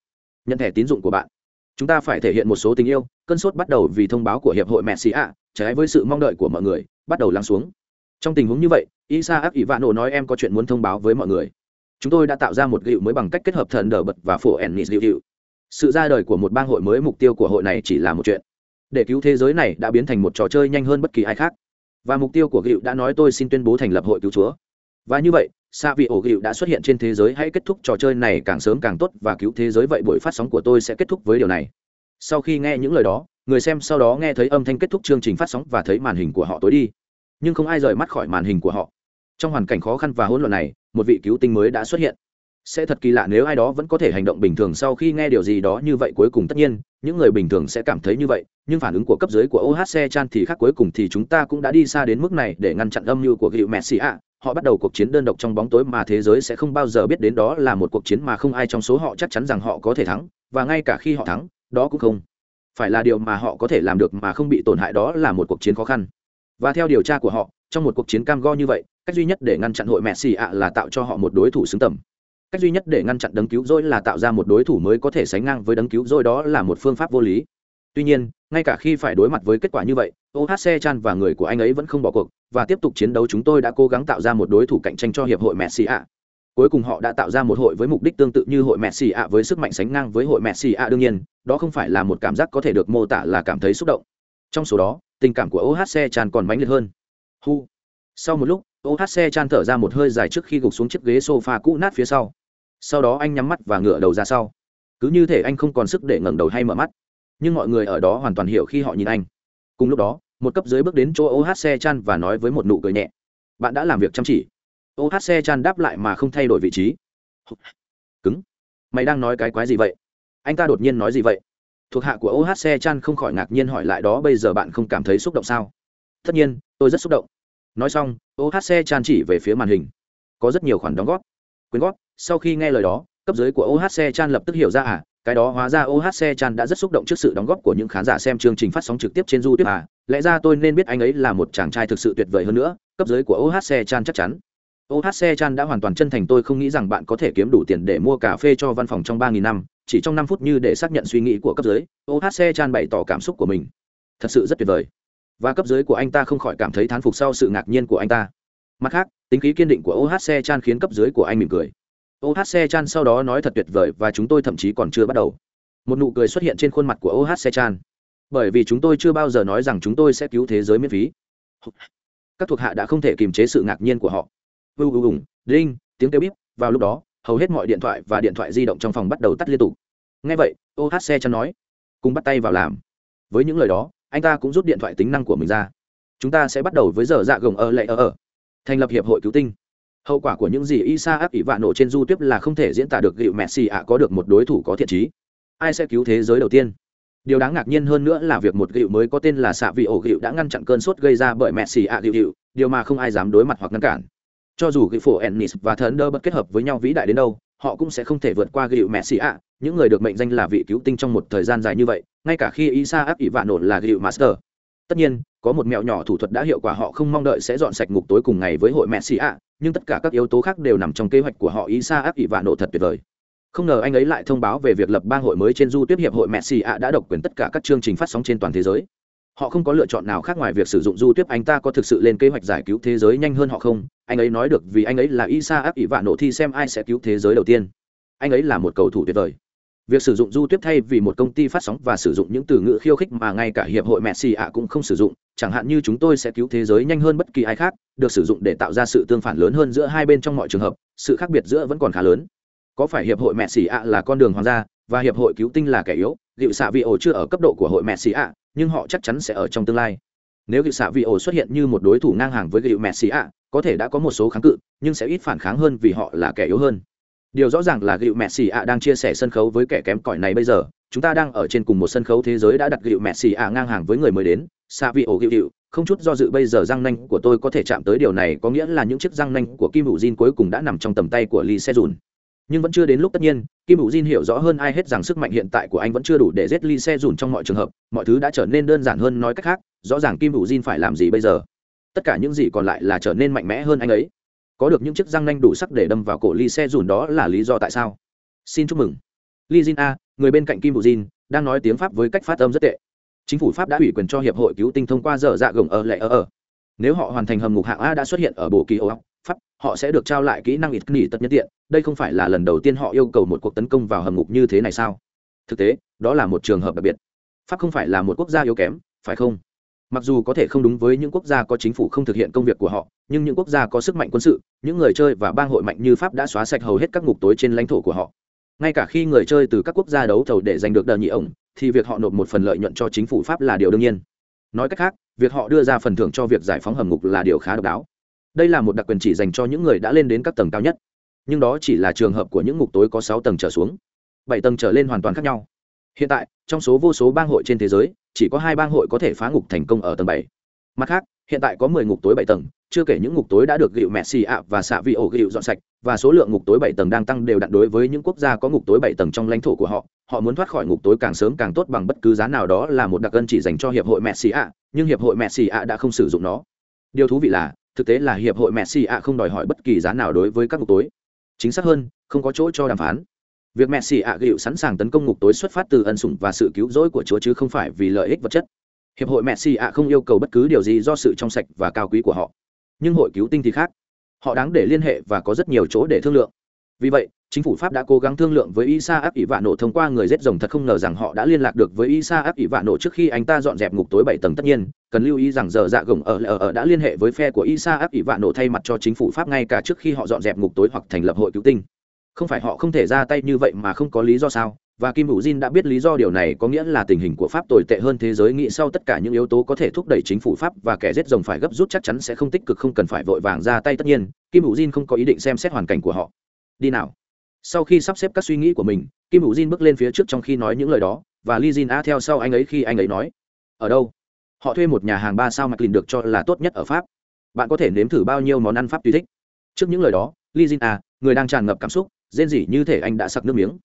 Nhận thẻ tín dụng của bạn. Chúng ta phải thể hiện một số tình yêu cơn sốt bắt đầu vì thông báo của hiệp hội mẹ xì ạ. Trái với sự mong đợi của mọi người bắt đầu lắng xuống. Trong tình huống như vậy, isa áp ivano nói em có chuyện muốn thông báo với mọi người. Chúng tôi đã tạo ra một gịu mới bằng cách kết hợp thần đờ bật và phổ ennis gịu sự ra đời của một bang hội mới mục tiêu của hội này chỉ là một chuyện. Để cứu thế giới này đã biến thành một trò chơi nhanh hơn bất kỳ ai khác. Và mục tiêu của gịu đã nói tôi xin tuyên bố thành lập hội cứu chúa. Và như vậy xa vị ổ gịu đã xuất hiện trên thế giới. Hãy kết thúc trò chơi này càng sớm càng tốt và cứu thế giới. Vậy buổi phát sóng của tôi sẽ kết thúc với điều này sau khi nghe những lời đó, người xem sau đó nghe thấy âm thanh kết thúc chương trình phát sóng và thấy màn hình của họ tối đi. Nhưng không ai rời mắt khỏi màn hình của họ. Trong hoàn cảnh khó khăn và hỗn loạn này, một vị cứu tinh mới đã xuất hiện. Sẽ thật kỳ lạ nếu ai đó vẫn có thể hành động bình thường sau khi nghe điều gì đó như vậy. Cuối cùng tất nhiên, những người bình thường sẽ cảm thấy như vậy, nhưng phản ứng của cấp dưới của ohc chan thì khác. Cuối cùng thì chúng ta cũng đã đi xa đến mức này để ngăn chặn âm mưu của gịu messi ạ. Họ bắt đầu cuộc chiến đơn độc trong bóng tối mà thế giới sẽ không bao giờ biết đến đó là một cuộc chiến mà không ai trong số họ chắc chắn rằng họ có thể thắng. Và ngay cả khi họ thắng đó cũng không phải là điều mà họ có thể làm được mà không bị tổn hại đó là một cuộc chiến khó khăn. Và theo điều tra của họ, trong một cuộc chiến cam go như vậy, cách duy nhất để ngăn chặn hội mẹ xì ạ là tạo cho họ một đối thủ xứng tầm. Cách duy nhất để ngăn chặn đấng cứu rỗi là tạo ra một đối thủ mới có thể sánh ngang với đấng cứu rỗi đó là một phương pháp vô lý. Tuy nhiên, ngay cả khi phải đối mặt với kết quả như vậy ohc chan và người của anh ấy vẫn không bỏ cuộc và tiếp tục chiến đấu. Chúng tôi đã cố gắng tạo ra một đối thủ cạnh tranh cho hiệp hội mẹ xì ạ cuối cùng họ đã tạo ra một hội với mục đích tương tự như hội messi ạ với sức mạnh sánh ngang với hội messi ạ đương nhiên, đó không phải là một cảm giác có thể được mô tả là cảm thấy xúc động. Trong số đó, tình cảm của ohc chan còn mãnh liệt hơn. Hu. Sau một lúc ohc chan thở ra một hơi dài trước khi gục xuống chiếc ghế sofa cũ nát phía sau. Sau đó anh nhắm mắt và ngửa đầu ra sau. Cứ như thể anh không còn sức để ngẩng đầu hay mở mắt. Nhưng mọi người ở đó hoàn toàn hiểu khi họ nhìn anh. Cùng lúc đó, một cấp dưới bước đến chỗ ohc chan và nói với một nụ cười nhẹ. Bạn đã làm việc chăm chỉ ohc chan đáp lại mà không thay đổi vị trí. Cứng. Mày đang nói cái quái gì vậy? Anh ta đột nhiên nói gì vậy? Thuộc hạ của ohc chan không khỏi ngạc nhiên hỏi lại đó, bây giờ bạn không cảm thấy xúc động sao? Tất nhiên, tôi rất xúc động. Nói xong ohc chan chỉ về phía màn hình. Có rất nhiều khoản đóng góp. Quyên góp, sau khi nghe lời đó, cấp dưới của ohc chan lập tức hiểu ra à cái đó hóa ra ohc chan đã rất xúc động trước sự đóng góp của những khán giả xem chương trình phát sóng trực tiếp trên youtube à. Lẽ ra tôi nên biết anh ấy là một chàng trai thực sự tuyệt vời hơn nữa, cấp dưới của ohc chan chắc chắn ohc chan đã hoàn toàn chân thành, tôi không nghĩ rằng bạn có thể kiếm đủ tiền để mua cà phê cho văn phòng trong ba nghìn năm, chỉ trong năm phút như để xác nhận suy nghĩ của cấp dưới ohc chan bày tỏ cảm xúc của mình. Thật sự rất tuyệt vời. Và cấp dưới của anh ta không khỏi cảm thấy thán phục sau sự ngạc nhiên của anh ta. Mặt khác, tính khí kiên định của ohc chan khiến cấp dưới của anh mỉm cười. Ohc chan sau đó nói thật tuyệt vời và chúng tôi thậm chí còn chưa bắt đầu. Một nụ cười xuất hiện trên khuôn mặt của ohc chan. Bởi vì chúng tôi chưa bao giờ nói rằng chúng tôi sẽ cứu thế giới miễn phí. Các thuộc hạ đã không thể kiềm chế sự ngạc nhiên của họ vù vù ủng đinh tiếng kêu bíp, vào lúc đó, hầu hết mọi điện thoại và điện thoại di động trong phòng bắt đầu tắt liên tục. Ngay vậy ohc chăn nói, cùng bắt tay vào làm. Với những lời đó, anh ta cũng rút điện thoại tính năng của mình ra. Chúng ta sẽ bắt đầu với giờ dạ gồng ở lệ ở ở. Thành lập hiệp hội cứu tinh. Hậu quả của những gì isa áp ỷ vạn nổ trên du tiếp là không thể diễn tả được gịu messi ạ có được một đối thủ có thiện trí. Ai sẽ cứu thế giới đầu tiên? Điều đáng ngạc nhiên hơn nữa là việc một gịu mới có tên là xạ vị ổ gịu đã ngăn chặn cơn sốt gây ra bởi messi ạ gịu, điều mà không ai dám đối mặt hoặc ngăn cản cho dù ghi phổ ennis và thần đơ bất kết hợp với nhau vĩ đại đến đâu, họ cũng sẽ không thể vượt qua gịu messi ạ. Những người được mệnh danh là vị cứu tinh trong một thời gian dài như vậy, ngay cả khi isa áp ỷ vạn nổ là gịu master. Tất nhiên, có một mẹo nhỏ thủ thuật đã hiệu quả họ không mong đợi sẽ dọn sạch ngục tối cùng ngày với hội messi ạ, nhưng tất cả các yếu tố khác đều nằm trong kế hoạch của họ. Isa áp ỷ vạn nổ thật tuyệt vời. Không ngờ anh ấy lại thông báo về việc lập bang hội mới trên du tiếp hiệp hội messi ạ đã độc quyền tất cả các chương trình phát sóng trên toàn thế giới họ không có lựa chọn nào khác ngoài việc sử dụng du tuyết anh ta có thực sự lên kế hoạch giải cứu thế giới nhanh hơn họ không? Anh ấy nói được vì anh ấy là isa áp ỷ vạn nổ thi xem ai sẽ cứu thế giới đầu tiên. Anh ấy là một cầu thủ tuyệt vời. Việc sử dụng du tuyết thay vì một công ty phát sóng và sử dụng những từ ngữ khiêu khích mà ngay cả hiệp hội messi ạ cũng không sử dụng, chẳng hạn như chúng tôi sẽ cứu thế giới nhanh hơn bất kỳ ai khác, được sử dụng để tạo ra sự tương phản lớn hơn giữa hai bên trong mọi trường hợp, sự khác biệt giữa vẫn còn khá lớn. Có phải hiệp hội messi ạ là con đường hoàng gia? Và hiệp hội cứu tinh là kẻ yếu liệu xạ vị ổ chưa ở cấp độ của hội messi ạ, nhưng họ chắc chắn sẽ ở trong tương lai. Nếu liệu xạ vị ổ xuất hiện như một đối thủ ngang hàng với liệu messi ạ, có thể đã có một số kháng cự, nhưng sẽ ít phản kháng hơn vì họ là kẻ yếu hơn. Điều rõ ràng là gịu messi ạ đang chia sẻ sân khấu với kẻ kém cỏi này bây giờ. Chúng ta đang ở trên cùng một sân khấu thế giới đã đặt gịu messi ạ ngang hàng với người mới đến, Xạ vị ổ gịu gịu. Không chút do dự bây giờ răng nanh của tôi có thể chạm tới điều này, có nghĩa là những chiếc răng nanh của kim hữu jin cuối cùng đã nằm trong tầm tay của lee se dùn nhưng vẫn chưa đến lúc tất nhiên, kim hữu jin hiểu rõ hơn ai hết rằng sức mạnh hiện tại của anh vẫn chưa đủ để giết lee xe dùn trong mọi trường hợp, mọi thứ đã trở nên đơn giản hơn nói cách khác, rõ ràng kim hữu jin phải làm gì bây giờ? Tất cả những gì còn lại là trở nên mạnh mẽ hơn anh ấy. Có được những chiếc răng nanh đủ sắc để đâm vào cổ ly xe dùn đó là lý do tại sao. Xin chúc mừng. Ly jin a, người bên cạnh kim bù jin, đang nói tiếng pháp với cách phát âm rất tệ. Chính phủ pháp đã ủy quyền cho hiệp hội cứu tinh thông qua dở dạ gồng ở lệ ở ở. Nếu họ hoàn thành hầm ngục hạng a đã xuất hiện ở bộ kỳ ô họ sẽ được trao lại kỹ năng ít nghỉ tật nhân tiện, đây không phải là lần đầu tiên họ yêu cầu một cuộc tấn công vào hầm ngục như thế này sao? Thực tế, đó là một trường hợp đặc biệt. Pháp không phải là một quốc gia yếu kém, phải không? Mặc dù có thể không đúng với những quốc gia có chính phủ không thực hiện công việc của họ, nhưng những quốc gia có sức mạnh quân sự, những người chơi và bang hội mạnh như pháp đã xóa sạch hầu hết các ngục tối trên lãnh thổ của họ. Ngay cả khi người chơi từ các quốc gia đấu thầu để giành được đờ nhị ổng, thì việc họ nộp một phần lợi nhuận cho chính phủ pháp là điều đương nhiên. Nói cách khác, việc họ đưa ra phần thưởng cho việc giải phóng hầm ngục là điều khá độc đáo đây là một đặc quyền chỉ dành cho những người đã lên đến các tầng cao nhất. Nhưng đó chỉ là trường hợp của những ngục tối có sáu tầng trở xuống. Bảy tầng trở lên hoàn toàn khác nhau. Hiện tại, trong số vô số bang hội trên thế giới, chỉ có hai bang hội có thể phá ngục thành công ở tầng bảy. Mặt khác, hiện tại có mười ngục tối bảy tầng, chưa kể những ngục tối đã được gịu messi ạ và xạ vị ổ gịu dọn sạch, và số lượng ngục tối bảy tầng đang tăng đều đặn đối với những quốc gia có ngục tối bảy tầng trong lãnh thổ của họ. Họ muốn thoát khỏi ngục tối càng sớm càng tốt bằng bất cứ giá nào đó là một đặc ân chỉ dành cho hiệp hội messi ạ, nhưng hiệp hội messi ạ đã không sử dụng nó. Điều thú vị là thực tế là hiệp hội messi ạ không đòi hỏi bất kỳ giá nào đối với các ngục tối. Chính xác hơn, không có chỗ cho đàm phán. Việc messi ạ gịu sẵn sàng tấn công ngục tối xuất phát từ ân sủng và sự cứu rỗi của chúa chứ không phải vì lợi ích vật chất. Hiệp hội messi ạ không yêu cầu bất cứ điều gì do sự trong sạch và cao quý của họ. Nhưng hội cứu tinh thì khác. Họ đáng để liên hệ và có rất nhiều chỗ để thương lượng vì vậy, chính phủ pháp đã cố gắng thương lượng với isa áp ỷ vạn nổ thông qua người rết rồng thật không ngờ rằng họ đã liên lạc được với isa áp ỷ vạn nổ trước khi anh ta dọn dẹp ngục tối bảy tầng tất nhiên, cần lưu ý rằng giờ dạ gồng ở ở ở đã liên hệ với phe của isa áp ỷ vạn nổ thay mặt cho chính phủ pháp ngay cả trước khi họ dọn dẹp ngục tối hoặc thành lập hội cứu tinh. Không phải họ không thể ra tay như vậy mà không có lý do sao? Và kim hữu jin đã biết lý do điều này có nghĩa là tình hình của pháp tồi tệ hơn thế giới nghĩ sau tất cả những yếu tố có thể thúc đẩy chính phủ pháp và kẻ giết rồng phải gấp rút chắc chắn sẽ không tích cực không cần phải vội vàng ra tay tất nhiên. Kim hữu jin không có ý định xem xét hoàn cảnh của họ đi nào. Sau khi sắp xếp các suy nghĩ của mình, kim hữu jin bước lên phía trước trong khi nói những lời đó, và li jin a theo sau anh ấy khi anh ấy nói, ở đâu? Họ thuê một nhà hàng ba sao mạch lìn được cho là tốt nhất ở pháp. Bạn có thể nếm thử bao nhiêu món ăn pháp tùy thích. Trước những lời đó, li jin a người đang tràn ngập cảm xúc, rên rỉ như thể anh đã sặc nước miếng.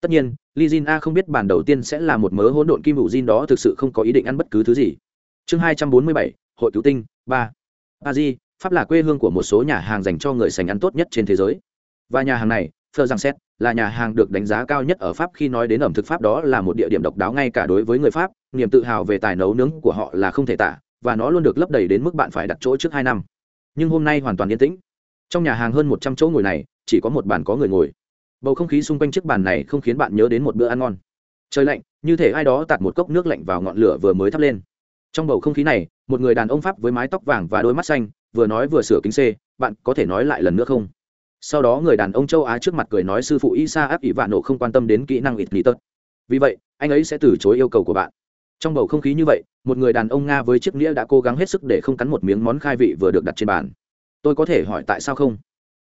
Tất nhiên, li jin a không biết bản đầu tiên sẽ là một mớ hỗn độn kim hữu jin đó thực sự không có ý định ăn bất cứ thứ gì. Chương hai trăm bốn mươi bảy, hội cứu tinh, ba. A di, pháp là quê hương của một số nhà hàng dành cho người sành ăn tốt nhất trên thế giới và nhà hàng này Phờ Giang Xét là nhà hàng được đánh giá cao nhất ở Pháp khi nói đến ẩm thực Pháp đó là một địa điểm độc đáo ngay cả đối với người Pháp, niềm tự hào về tài nấu nướng của họ là không thể tả, và nó luôn được lấp đầy đến mức bạn phải đặt chỗ trước hai năm. Nhưng hôm nay hoàn toàn yên tĩnh. Trong nhà hàng hơn một trăm chỗ ngồi này, chỉ có một bàn có người ngồi bầu không khí xung quanh chiếc bàn này không khiến bạn nhớ đến một bữa ăn ngon trời lạnh như thể ai đó tạt một cốc nước lạnh vào ngọn lửa vừa mới thắp lên trong bầu không khí này một người đàn ông pháp với mái tóc vàng và đôi mắt xanh vừa nói vừa sửa kính c bạn có thể nói lại lần nữa không sau đó người đàn ông châu á trước mặt cười nói sư phụ isa áp ỷ vạn nổ không quan tâm đến kỹ năng ít lý tật. Vì vậy, anh ấy sẽ từ chối yêu cầu của bạn. Trong bầu không khí như vậy, một người đàn ông nga với chiếc nghĩa đã cố gắng hết sức để không cắn một miếng món khai vị vừa được đặt trên bàn. Tôi có thể hỏi tại sao không?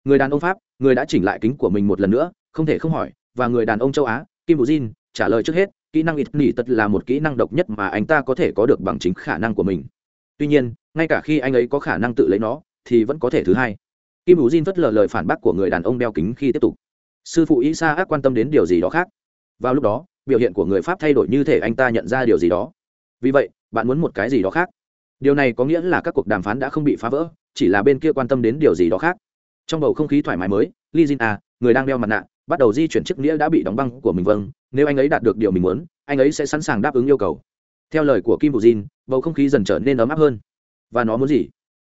Người đàn ông pháp, người đã chỉnh lại kính của mình một lần nữa, không thể không hỏi, và người đàn ông châu á, kim bù jin, trả lời trước hết, kỹ năng ít nỉ tật là một kỹ năng độc nhất mà anh ta có thể có được bằng chính khả năng của mình. Tuy nhiên, ngay cả khi anh ấy có khả năng tự lấy nó, thì vẫn có thể thứ hai kim bù jin phất lờ lời phản bác của người đàn ông đeo kính khi tiếp tục. Sư phụ isa ác quan tâm đến điều gì đó khác. Vào lúc đó, biểu hiện của người pháp thay đổi như thể anh ta nhận ra điều gì đó. Vì vậy, bạn muốn một cái gì đó khác. Điều này có nghĩa là các cuộc đàm phán đã không bị phá vỡ, chỉ là bên kia quan tâm đến điều gì đó khác. Trong bầu không khí thoải mái mới, li jin a người đang đeo mặt nạ, bắt đầu di chuyển chiếc nghĩa đã bị đóng băng của mình vâng nếu anh ấy đạt được điều mình muốn, anh ấy sẽ sẵn sàng đáp ứng yêu cầu. Theo lời của kim bù jin, bầu không khí dần trở nên ấm áp hơn. Và nó muốn gì?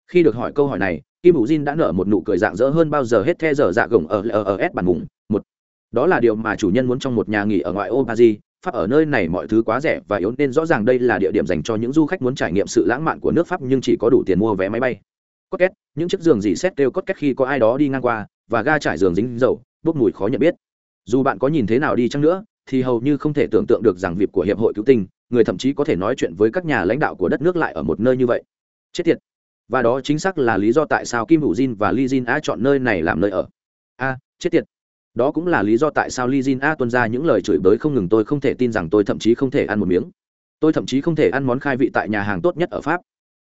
Khi được hỏi câu hỏi này kim bù jin đã nở một nụ cười dạng dỡ hơn bao giờ hết the giờ dạ gồng ở ở s bản mùng một. Đó là điều mà chủ nhân muốn trong một nhà nghỉ ở ngoại ô paris, pháp ở nơi này mọi thứ quá rẻ và yếu nên rõ ràng đây là địa điểm dành cho những du khách muốn trải nghiệm sự lãng mạn của nước pháp nhưng chỉ có đủ tiền mua vé máy bay. Cốt két những chiếc giường dì xét kêu cốt két khi có ai đó đi ngang qua và ga trải giường dính dầu, bốc mùi khó nhận biết. Dù bạn có nhìn thế nào đi chăng nữa, thì hầu như không thể tưởng tượng được rằng việc của hiệp hội cứu tinh, người thậm chí có thể nói chuyện với các nhà lãnh đạo của đất nước lại ở một nơi như vậy. Chết tiệt! Và đó chính xác là lý do tại sao kim hữu jin và li jin a chọn nơi này làm nơi ở. A, chết tiệt. Đó cũng là lý do tại sao li jin a tuân ra những lời chửi bới không ngừng tôi không thể tin rằng tôi thậm chí không thể ăn một miếng. Tôi thậm chí không thể ăn món khai vị tại nhà hàng tốt nhất ở pháp.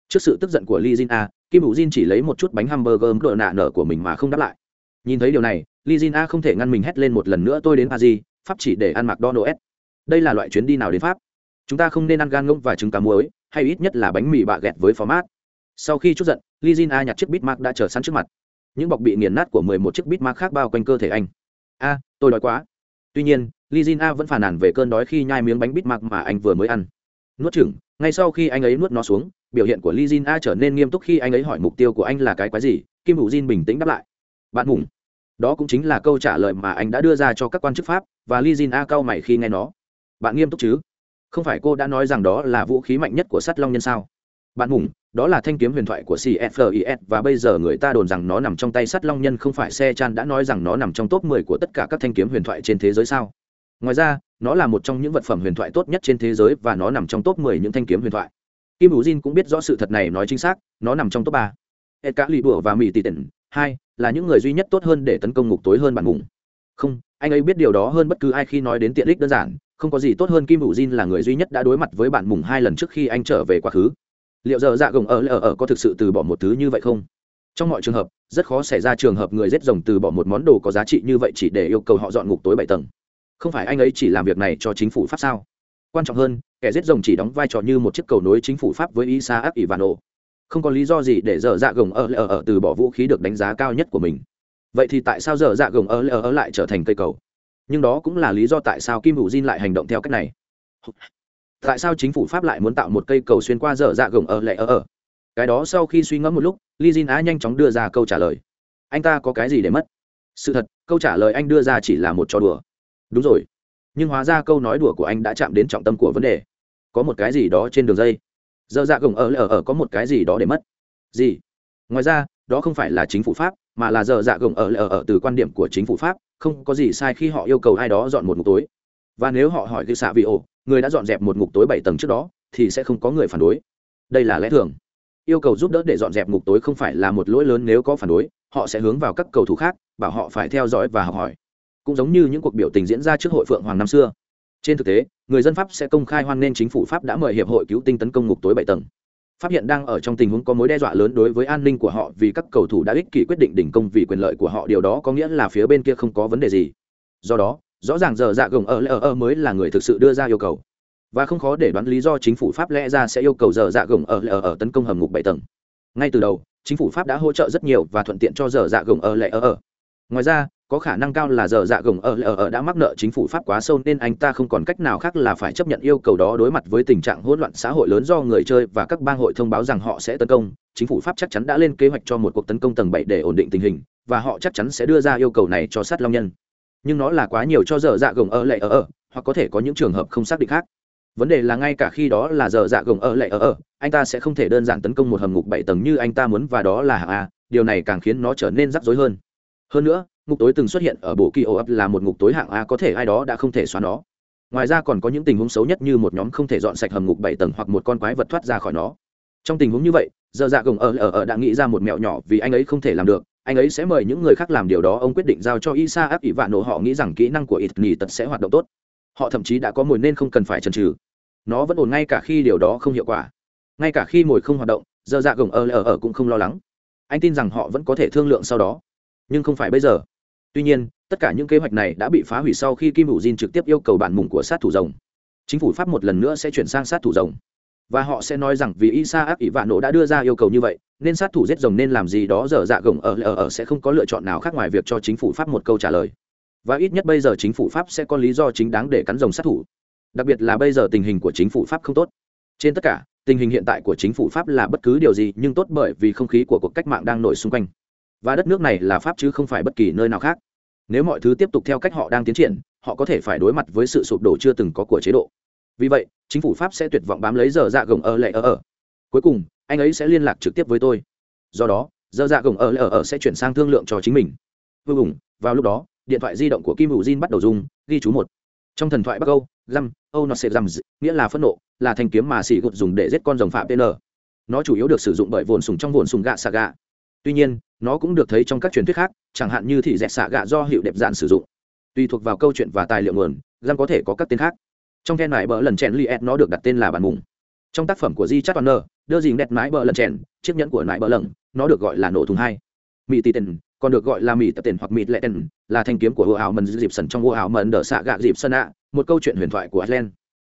Trước sự tức giận của li jin a, kim hữu jin chỉ lấy một chút bánh hamburger đội nạ nở của mình mà không đáp lại. Nhìn thấy điều này li jin a không thể ngăn mình hét lên một lần nữa tôi đến paris, pháp chỉ để ăn mặc donald đây là loại chuyến đi nào đến pháp? Chúng ta không nên ăn gan ngỗng và trứng cá muối, hay ít nhất là bánh mì bạ ghẹt với format sau khi chút giận li jin a nhặt chiếc bít mark đã chờ sẵn trước mặt. Những bọc bị nghiền nát của mười một chiếc bít mark khác bao quanh cơ thể anh. A, tôi đói quá. Tuy nhiên li jin a vẫn phàn nàn về cơn đói khi nhai miếng bánh bít mark mà anh vừa mới ăn. Nuốt chừng ngay sau khi anh ấy nuốt nó xuống, biểu hiện của li jin a trở nên nghiêm túc khi anh ấy hỏi mục tiêu của anh là cái quái gì, kim hữu jin bình tĩnh đáp lại. Bạn mùng. Đó cũng chính là câu trả lời mà anh đã đưa ra cho các quan chức pháp, và li jin a cau mày khi nghe nó. Bạn nghiêm túc chứ? Không phải cô đã nói rằng đó là vũ khí mạnh nhất của sắt long nhân sao? Bạn mùng đó là thanh kiếm huyền thoại của cfis và bây giờ người ta đồn rằng nó nằm trong tay sắt long nhân không phải xe chan đã nói rằng nó nằm trong top 10 của tất cả các thanh kiếm huyền thoại trên thế giới sao? Ngoài ra nó là một trong những vật phẩm huyền thoại tốt nhất trên thế giới và nó nằm trong top 10 những thanh kiếm huyền thoại. Kim hữu jin cũng biết rõ sự thật này nói chính xác nó nằm trong top ba. Ed lì bùa và mỹ tỷ Tịnh, hai là những người duy nhất tốt hơn để tấn công ngục tối hơn bản mùng. Không anh ấy biết điều đó hơn bất cứ ai khi nói đến tiện ích đơn giản không có gì tốt hơn kim hữu jin là người duy nhất đã đối mặt với bản mùng hai lần trước khi anh trở về quá khứ liệu giờ dạ gồng ở ở ở có thực sự từ bỏ một thứ như vậy không? Trong mọi trường hợp, rất khó xảy ra trường hợp người giết rồng từ bỏ một món đồ có giá trị như vậy chỉ để yêu cầu họ dọn ngục tối bảy tầng. Không phải anh ấy chỉ làm việc này cho chính phủ pháp sao? Quan trọng hơn, kẻ giết rồng chỉ đóng vai trò như một chiếc cầu nối chính phủ pháp với isaac ivano. Không có lý do gì để dở dạ gồng ở ở ở từ bỏ vũ khí được đánh giá cao nhất của mình. Vậy thì tại sao dở dạ gồng ở ở ở lại trở thành cây cầu? Nhưng đó cũng là lý do tại sao kim hữu jin lại hành động theo cách này tại sao chính phủ pháp lại muốn tạo một cây cầu xuyên qua dở dạ gồng ở lệ ở ở? Cái đó sau khi suy ngẫm một lúc, li jin á nhanh chóng đưa ra câu trả lời. Anh ta có cái gì để mất? Sự thật, câu trả lời anh đưa ra chỉ là một trò đùa. Đúng rồi. Nhưng hóa ra câu nói đùa của anh đã chạm đến trọng tâm của vấn đề. Có một cái gì đó trên đường dây. Dơ dạ gồng ở ở ở có một cái gì đó để mất. Gì? Ngoài ra, đó không phải là chính phủ pháp, mà là dơ dạ gồng ở ở ở từ quan điểm của chính phủ pháp, không có gì sai khi họ yêu cầu ai đó dọn một mục tối. Và nếu họ hỏi cái xạ vị ổ người đã dọn dẹp một ngục tối bảy tầng trước đó, thì sẽ không có người phản đối. Đây là lẽ thường. Yêu cầu giúp đỡ để dọn dẹp ngục tối không phải là một lỗi lớn nếu có phản đối, họ sẽ hướng vào các cầu thủ khác, bảo họ phải theo dõi và học hỏi. Cũng giống như những cuộc biểu tình diễn ra trước hội phượng hoàng năm xưa. Trên thực tế, người dân pháp sẽ công khai hoan nghênh chính phủ pháp đã mời hiệp hội cứu tinh tấn công ngục tối bảy tầng. Pháp hiện đang ở trong tình huống có mối đe dọa lớn đối với an ninh của họ vì các cầu thủ đã ích kỷ quyết định đình công vì quyền lợi của họ, điều đó có nghĩa là phía bên kia không có vấn đề gì. Do đó rõ ràng giờ dạ gồng ở lẽ ở mới là người thực sự đưa ra yêu cầu. Và không khó để đoán lý do chính phủ pháp lẽ ra sẽ yêu cầu giờ dạ gồng ở lẽ ở tấn công hầm ngục bảy tầng. Ngay từ đầu, chính phủ pháp đã hỗ trợ rất nhiều và thuận tiện cho giờ dạ gồng ở lẽ ở. Ngoài ra, có khả năng cao là giờ dạ gồng ở ở ở đã mắc nợ chính phủ pháp quá sâu nên anh ta không còn cách nào khác là phải chấp nhận yêu cầu đó đối mặt với tình trạng hỗn loạn xã hội lớn do người chơi và các bang hội thông báo rằng họ sẽ tấn công. Chính phủ pháp chắc chắn đã lên kế hoạch cho một cuộc tấn công tầng bảy để ổn định tình hình, và họ chắc chắn sẽ đưa ra yêu cầu này cho sát long nhân nhưng nó là quá nhiều cho giờ dạ gồng ở lệ ở ở, hoặc có thể có những trường hợp không xác định khác. Vấn đề là ngay cả khi đó là giờ dạ gồng ở lệ ở ở, anh ta sẽ không thể đơn giản tấn công một hầm ngục bảy tầng như anh ta muốn và đó là hạng a, điều này càng khiến nó trở nên rắc rối hơn. Hơn nữa, ngục tối từng xuất hiện ở bộ kỳ ô ấp là một ngục tối hạng a có thể ai đó đã không thể xóa nó. Ngoài ra còn có những tình huống xấu nhất như một nhóm không thể dọn sạch hầm ngục bảy tầng hoặc một con quái vật thoát ra khỏi nó. Trong tình huống như vậy giờ dạ gồng ở ở ở đã nghĩ ra một mẹo nhỏ vì anh ấy không thể làm được anh ấy sẽ mời những người khác làm điều đó. Ông quyết định giao cho isa áp ỷ vạn nổ. Họ nghĩ rằng kỹ năng của ít nghỉ tật sẽ hoạt động tốt. Họ thậm chí đã có mồi nên không cần phải chần chừ. Nó vẫn ổn ngay cả khi điều đó không hiệu quả. Ngay cả khi mồi không hoạt động, giờ dạ gồng ở ở ở cũng không lo lắng. Anh tin rằng họ vẫn có thể thương lượng sau đó. Nhưng không phải bây giờ. Tuy nhiên, tất cả những kế hoạch này đã bị phá hủy sau khi kim hữu Jin trực tiếp yêu cầu bản mùng của sát thủ rồng. Chính phủ pháp một lần nữa sẽ chuyển sang sát thủ rồng. Và họ sẽ nói rằng vì isa áp ỷ vạn nổ đã đưa ra yêu cầu như vậy nên sát thủ giết rồng nên làm gì đó giờ dạ gồng ở ở ở sẽ không có lựa chọn nào khác ngoài việc cho chính phủ pháp một câu trả lời. Và ít nhất bây giờ chính phủ pháp sẽ có lý do chính đáng để cắn rồng sát thủ. Đặc biệt là bây giờ tình hình của chính phủ pháp không tốt. Trên tất cả, tình hình hiện tại của chính phủ pháp là bất cứ điều gì nhưng tốt bởi vì không khí của cuộc cách mạng đang nổi xung quanh. Và đất nước này là pháp chứ không phải bất kỳ nơi nào khác. Nếu mọi thứ tiếp tục theo cách họ đang tiến triển, họ có thể phải đối mặt với sự sụp đổ chưa từng có của chế độ. Vì vậy, chính phủ pháp sẽ tuyệt vọng bám lấy giờ dạ gồng ở, lệ ở ở. Cuối cùng anh ấy sẽ liên lạc trực tiếp với tôi. Do đó giờ dạ gồng ở ở ở sẽ chuyển sang thương lượng cho chính mình. Vô cùng, vào lúc đó, điện thoại di động của kim hữu jin bắt đầu dùng ghi chú một. Trong thần thoại bắc âu răm âu nó sẽ răm nghĩa là phẫn nộ, là thanh kiếm mà xì gột dùng để giết con rồng phạm tn nó chủ yếu được sử dụng bởi vồn sùng trong vồn sùng gạ xạ gạ. Tuy nhiên, nó cũng được thấy trong các truyền thuyết khác, chẳng hạn như thị dẹt xạ gạ do hiệu đẹp dạn sử dụng. Tùy thuộc vào câu chuyện và tài liệu nguồn răm có thể có các tên khác. Trong then này bỡ lần chèn li nó được đặt tên là bản mùng trong tác phẩm của di chát warner đưa dìm đẹp mãi bờ lần chèn, chiếc nhẫn của nại bờ lần nó được gọi là nổ thùng hai. Mỹ tì tên còn được gọi là mỹ tập tên hoặc mỹ lệ tên là thanh kiếm của hô ảo mần dịp sần trong hô ảo mần đỡ xạ gạ dịp sân ạ, một câu chuyện huyền thoại của ireland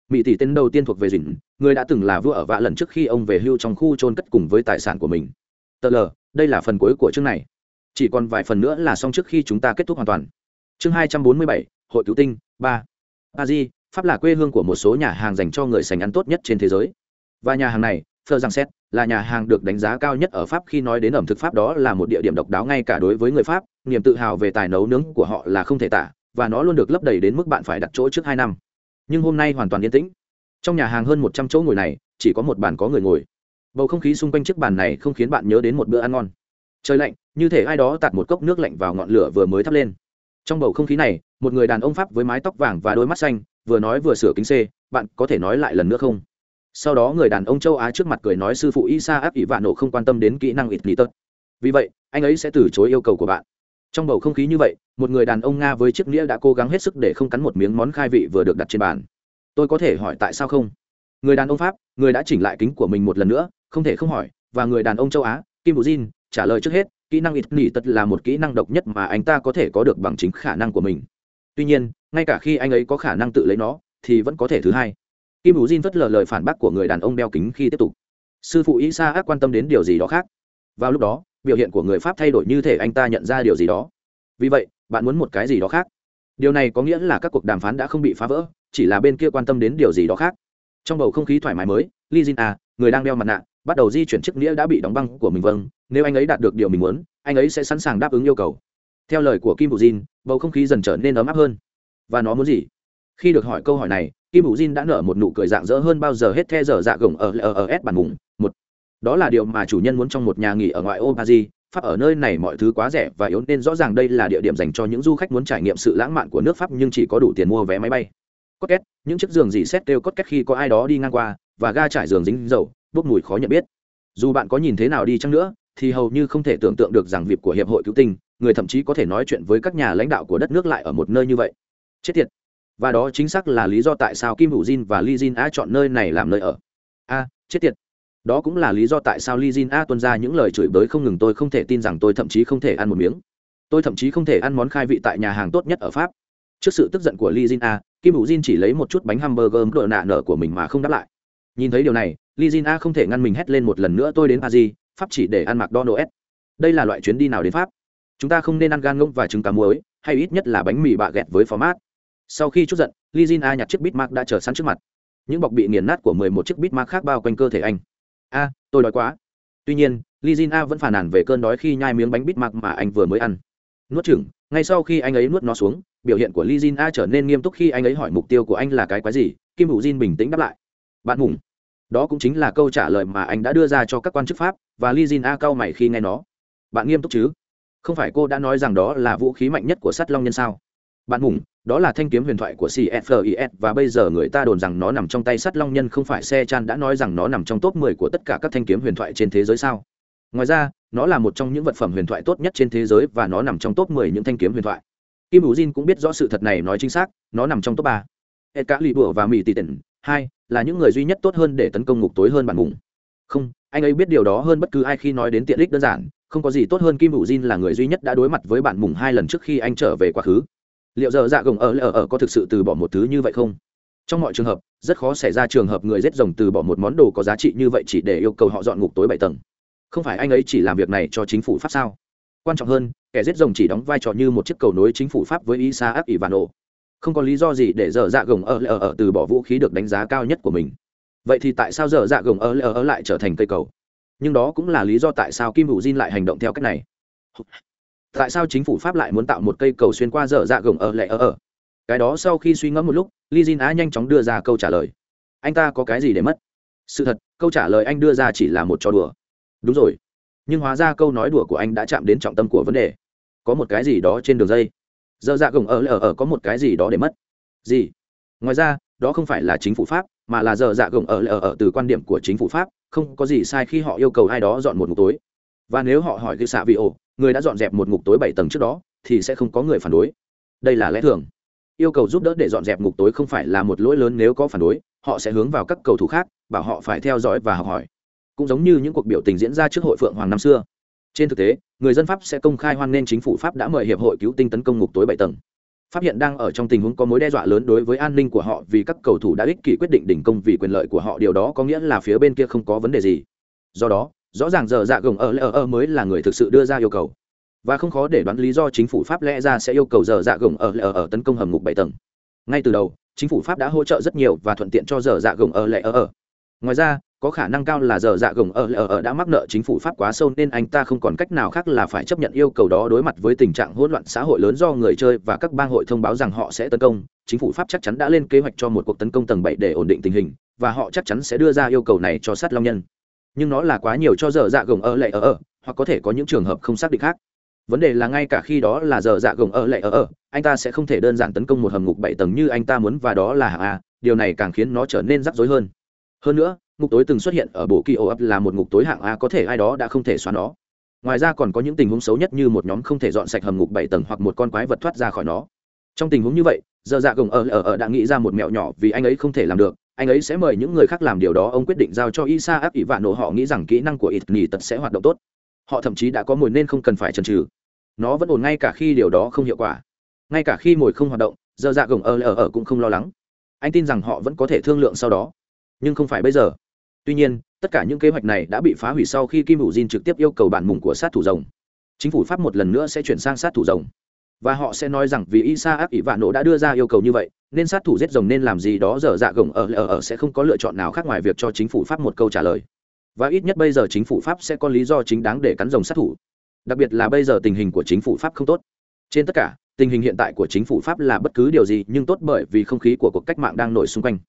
mỹ tỷ tên đầu tiên thuộc về dình người đã từng là vua ở vạ lần trước khi ông về hưu trong khu trôn cất cùng với tài sản của mình. Tờ l đây là phần cuối của chương này. Chỉ còn vài phần nữa là xong trước khi chúng ta kết thúc hoàn toàn. Chương hai trăm bốn mươi bảy, hội cứu tinh, ba. A di, pháp là quê hương của một số nhà hàng dành cho người sành ăn tốt nhất trên thế giới và nhà hàng này thơ rằng Xét là nhà hàng được đánh giá cao nhất ở Pháp khi nói đến ẩm thực Pháp đó là một địa điểm độc đáo ngay cả đối với người Pháp, niềm tự hào về tài nấu nướng của họ là không thể tả, và nó luôn được lấp đầy đến mức bạn phải đặt chỗ trước hai năm. Nhưng hôm nay hoàn toàn yên tĩnh. Trong nhà hàng hơn một trăm chỗ ngồi này, chỉ có một bàn có người ngồi. Bầu không khí xung quanh chiếc bàn này không khiến bạn nhớ đến một bữa ăn ngon. Trời lạnh, như thể ai đó tạt một cốc nước lạnh vào ngọn lửa vừa mới thắp lên. Trong bầu không khí này, một người đàn ông Pháp với mái tóc vàng và đôi mắt xanh, vừa nói vừa sửa kính c bạn có thể nói lại lần nữa không sau đó người đàn ông châu á trước mặt cười nói sư phụ isa áp ỷ vạn nổ không quan tâm đến kỹ năng ít lý tật. Vì vậy, anh ấy sẽ từ chối yêu cầu của bạn. Trong bầu không khí như vậy, một người đàn ông nga với chiếc nghĩa đã cố gắng hết sức để không cắn một miếng món khai vị vừa được đặt trên bàn. Tôi có thể hỏi tại sao không? Người đàn ông pháp, người đã chỉnh lại kính của mình một lần nữa, không thể không hỏi, và người đàn ông châu á, kim bù trả lời trước hết, kỹ năng ít nỉ tật là một kỹ năng độc nhất mà anh ta có thể có được bằng chính khả năng của mình. Tuy nhiên, ngay cả khi anh ấy có khả năng tự lấy nó, thì vẫn có thể thứ hai kim hữu jin phất lờ lời phản bác của người đàn ông đeo kính khi tiếp tục. Sư phụ isa ác quan tâm đến điều gì đó khác? Vào lúc đó, biểu hiện của người pháp thay đổi như thể anh ta nhận ra điều gì đó. Vì vậy, bạn muốn một cái gì đó khác? Điều này có nghĩa là các cuộc đàm phán đã không bị phá vỡ, chỉ là bên kia quan tâm đến điều gì đó khác. Trong bầu không khí thoải mái mới, li jin a người đang đeo mặt nạ, bắt đầu di chuyển chiếc nghĩa đã bị đóng băng của mình vâng nếu anh ấy đạt được điều mình muốn, anh ấy sẽ sẵn sàng đáp ứng yêu cầu. Theo lời của kim bù jin, bầu không khí dần trở nên ấm áp hơn. Và nó muốn gì? Khi được hỏi câu hỏi này kim bù jin đã nở một nụ cười dạng dỡ hơn bao giờ hết, the giờ dạ gồng ở ở s bản mùng một. Đó là điều mà chủ nhân muốn trong một nhà nghỉ ở ngoại ô paris, pháp ở nơi này mọi thứ quá rẻ và yếu nên rõ ràng đây là địa điểm dành cho những du khách muốn trải nghiệm sự lãng mạn của nước pháp nhưng chỉ có đủ tiền mua vé máy bay. Cốt két, những chiếc giường dì xét kêu cốt két khi có ai đó đi ngang qua và ga trải giường dính dầu, bốc mùi khó nhận biết. Dù bạn có nhìn thế nào đi chăng nữa, thì hầu như không thể tưởng tượng được rằng việc của hiệp hội cứu tinh, người thậm chí có thể nói chuyện với các nhà lãnh đạo của đất nước lại ở một nơi như vậy. Chết tiệt và đó chính xác là lý do tại sao kim hữu jin và li jin a chọn nơi này làm nơi ở. A, chết tiệt. Đó cũng là lý do tại sao li jin a tuân ra những lời chửi bới không ngừng tôi không thể tin rằng tôi thậm chí không thể ăn một miếng. Tôi thậm chí không thể ăn món khai vị tại nhà hàng tốt nhất ở pháp. Trước sự tức giận của li jin a, kim hữu jin chỉ lấy một chút bánh hamburger đỡ nạ nở của mình mà không đáp lại. Nhìn thấy điều này, li jin a không thể ngăn mình hét lên một lần nữa tôi đến a di pháp chỉ để ăn mặc donald đây là loại chuyến đi nào đến pháp? Chúng ta không nên ăn gan ngỗng và trứng cá muối, hay ít nhất là bánh mì bạ ghẹt với format sau khi chút giận li a nhặt chiếc bít mark đã chờ sẵn trước mặt. Những bọc bị nghiền nát của mười một chiếc bít mark khác bao quanh cơ thể anh. A, tôi đói quá. Tuy nhiên li a vẫn phàn nàn về cơn đói khi nhai miếng bánh bít mark mà anh vừa mới ăn. Nuốt chừng ngay sau khi anh ấy nuốt nó xuống, biểu hiện của li a trở nên nghiêm túc khi anh ấy hỏi mục tiêu của anh là cái quái gì, kim hữu jin bình tĩnh đáp lại. Bạn mùng. Đó cũng chính là câu trả lời mà anh đã đưa ra cho các quan chức pháp, và li a cau mày khi nghe nó. Bạn nghiêm túc chứ? Không phải cô đã nói rằng đó là vũ khí mạnh nhất của sắt long nhân sao? Bạn mùng, đó là thanh kiếm huyền thoại của cfis và bây giờ người ta đồn rằng nó nằm trong tay sắt long nhân không phải xe chan đã nói rằng nó nằm trong top 10 của tất cả các thanh kiếm huyền thoại trên thế giới sao? Ngoài ra, nó là một trong những vật phẩm huyền thoại tốt nhất trên thế giới và nó nằm trong top 10 những thanh kiếm huyền thoại. Kim bù jin cũng biết rõ sự thật này nói chính xác, nó nằm trong top ba. Hết cả lì bùa và mỹ tỷ tỉnh hai, là những người duy nhất tốt hơn để tấn công ngục tối hơn bản mùng. Không, anh ấy biết điều đó hơn bất cứ ai khi nói đến tiện ích đơn giản, không có gì tốt hơn kim bù jin là người duy nhất đã đối mặt với bản mùng hai lần trước khi anh trở về quá khứ liệu giờ dạ gồng ở ở ở có thực sự từ bỏ một thứ như vậy không? Trong mọi trường hợp, rất khó xảy ra trường hợp người giết rồng từ bỏ một món đồ có giá trị như vậy chỉ để yêu cầu họ dọn ngục tối bảy tầng. Không phải anh ấy chỉ làm việc này cho chính phủ pháp sao? Quan trọng hơn, kẻ giết rồng chỉ đóng vai trò như một chiếc cầu nối chính phủ pháp với isa áp ivano không có lý do gì để dở dạ gồng ở ở ở từ bỏ vũ khí được đánh giá cao nhất của mình. Vậy thì tại sao dở dạ gồng ở ở lại trở thành cây cầu? Nhưng đó cũng là lý do tại sao kim hữu diên lại hành động theo cách này tại sao chính phủ pháp lại muốn tạo một cây cầu xuyên qua dở dạ gồng ở lệ ở ở? Cái đó sau khi suy ngẫm một lúc, li jin á nhanh chóng đưa ra câu trả lời. Anh ta có cái gì để mất? Sự thật, câu trả lời anh đưa ra chỉ là một trò đùa. Đúng rồi. Nhưng hóa ra câu nói đùa của anh đã chạm đến trọng tâm của vấn đề. Có một cái gì đó trên đường dây. Dơ dạ gồng ở ở ở có một cái gì đó để mất. Gì? Ngoài ra, đó không phải là chính phủ pháp, mà là dơ dạ gồng ở ở ở từ quan điểm của chính phủ pháp, không có gì sai khi họ yêu cầu ai đó dọn một mục tối. Và nếu họ hỏi cái xạ vị ổ người đã dọn dẹp một ngục tối bảy tầng trước đó, thì sẽ không có người phản đối. Đây là lẽ thường. Yêu cầu giúp đỡ để dọn dẹp ngục tối không phải là một lỗi lớn, nếu có phản đối, họ sẽ hướng vào các cầu thủ khác, bảo họ phải theo dõi và học hỏi. Cũng giống như những cuộc biểu tình diễn ra trước hội phượng hoàng năm xưa. Trên thực tế, người dân pháp sẽ công khai hoan nghênh chính phủ pháp đã mời hiệp hội cứu tinh tấn công ngục tối bảy tầng. Pháp hiện đang ở trong tình huống có mối đe dọa lớn đối với an ninh của họ vì các cầu thủ đã ích kỷ quyết định đình công vì quyền lợi của họ, điều đó có nghĩa là phía bên kia không có vấn đề gì. Do đó rõ ràng giờ dạ gồng ở lỡ ở mới là người thực sự đưa ra yêu cầu. Và không khó để đoán lý do chính phủ pháp lẽ ra sẽ yêu cầu giờ dạ gồng ở lỡ ở tấn công hầm ngục bảy tầng. Ngay từ đầu, chính phủ pháp đã hỗ trợ rất nhiều và thuận tiện cho giờ dạ gồng ở lẽ ở. Ở ngoài ra, có khả năng cao là giờ dạ gồng ở ở ở đã mắc nợ chính phủ pháp quá sâu nên anh ta không còn cách nào khác là phải chấp nhận yêu cầu đó đối mặt với tình trạng hỗn loạn xã hội lớn do người chơi và các bang hội thông báo rằng họ sẽ tấn công. Chính phủ pháp chắc chắn đã lên kế hoạch cho một cuộc tấn công tầng bảy để ổn định tình hình, và họ chắc chắn sẽ đưa ra yêu cầu này cho sát long nhân nhưng nó là quá nhiều cho giờ dạ gồng ở lệ ở ở, hoặc có thể có những trường hợp không xác định khác. Vấn đề là ngay cả khi đó là giờ dạ gồng ở lệ ở ở, anh ta sẽ không thể đơn giản tấn công một hầm ngục bảy tầng như anh ta muốn và đó là hạng a điều này càng khiến nó trở nên rắc rối hơn. Hơn nữa, ngục tối từng xuất hiện ở bộ kỳ ổ ấp là một ngục tối hạng a có thể ai đó đã không thể xóa nó. Ngoài ra còn có những tình huống xấu nhất như một nhóm không thể dọn sạch hầm ngục bảy tầng hoặc một con quái vật thoát ra khỏi nó. Trong tình huống như vậy, giờ dạ gồng ở ở ở đã nghĩ ra một mẹo nhỏ vì anh ấy không thể làm được anh ấy sẽ mời những người khác làm điều đó, ông quyết định giao cho isa áp ỷ vạn nổ họ nghĩ rằng kỹ năng của ít nghỉ tật sẽ hoạt động tốt. Họ thậm chí đã có mồi nên không cần phải chần trừ nó vẫn ổn ngay cả khi điều đó không hiệu quả. Ngay cả khi mồi không hoạt động, giờ dạ gồng ở ở ở cũng không lo lắng. Anh tin rằng họ vẫn có thể thương lượng sau đó. Nhưng không phải bây giờ. Tuy nhiên, tất cả những kế hoạch này đã bị phá hủy sau khi kim hữu diên trực tiếp yêu cầu bản mùng của sát thủ rồng. Chính phủ pháp một lần nữa sẽ chuyển sang sát thủ rồng. Và họ sẽ nói rằng vì isa áp ỷ vạn nổ đã đưa ra yêu cầu như vậy nên sát thủ giết rồng nên làm gì đó giờ dạ gồng ở ở ở sẽ không có lựa chọn nào khác ngoài việc cho chính phủ pháp một câu trả lời. Và ít nhất bây giờ chính phủ pháp sẽ có lý do chính đáng để cắn rồng sát thủ. Đặc biệt là bây giờ tình hình của chính phủ pháp không tốt. Trên tất cả, tình hình hiện tại của chính phủ pháp là bất cứ điều gì nhưng tốt bởi vì không khí của cuộc cách mạng đang nổi xung quanh.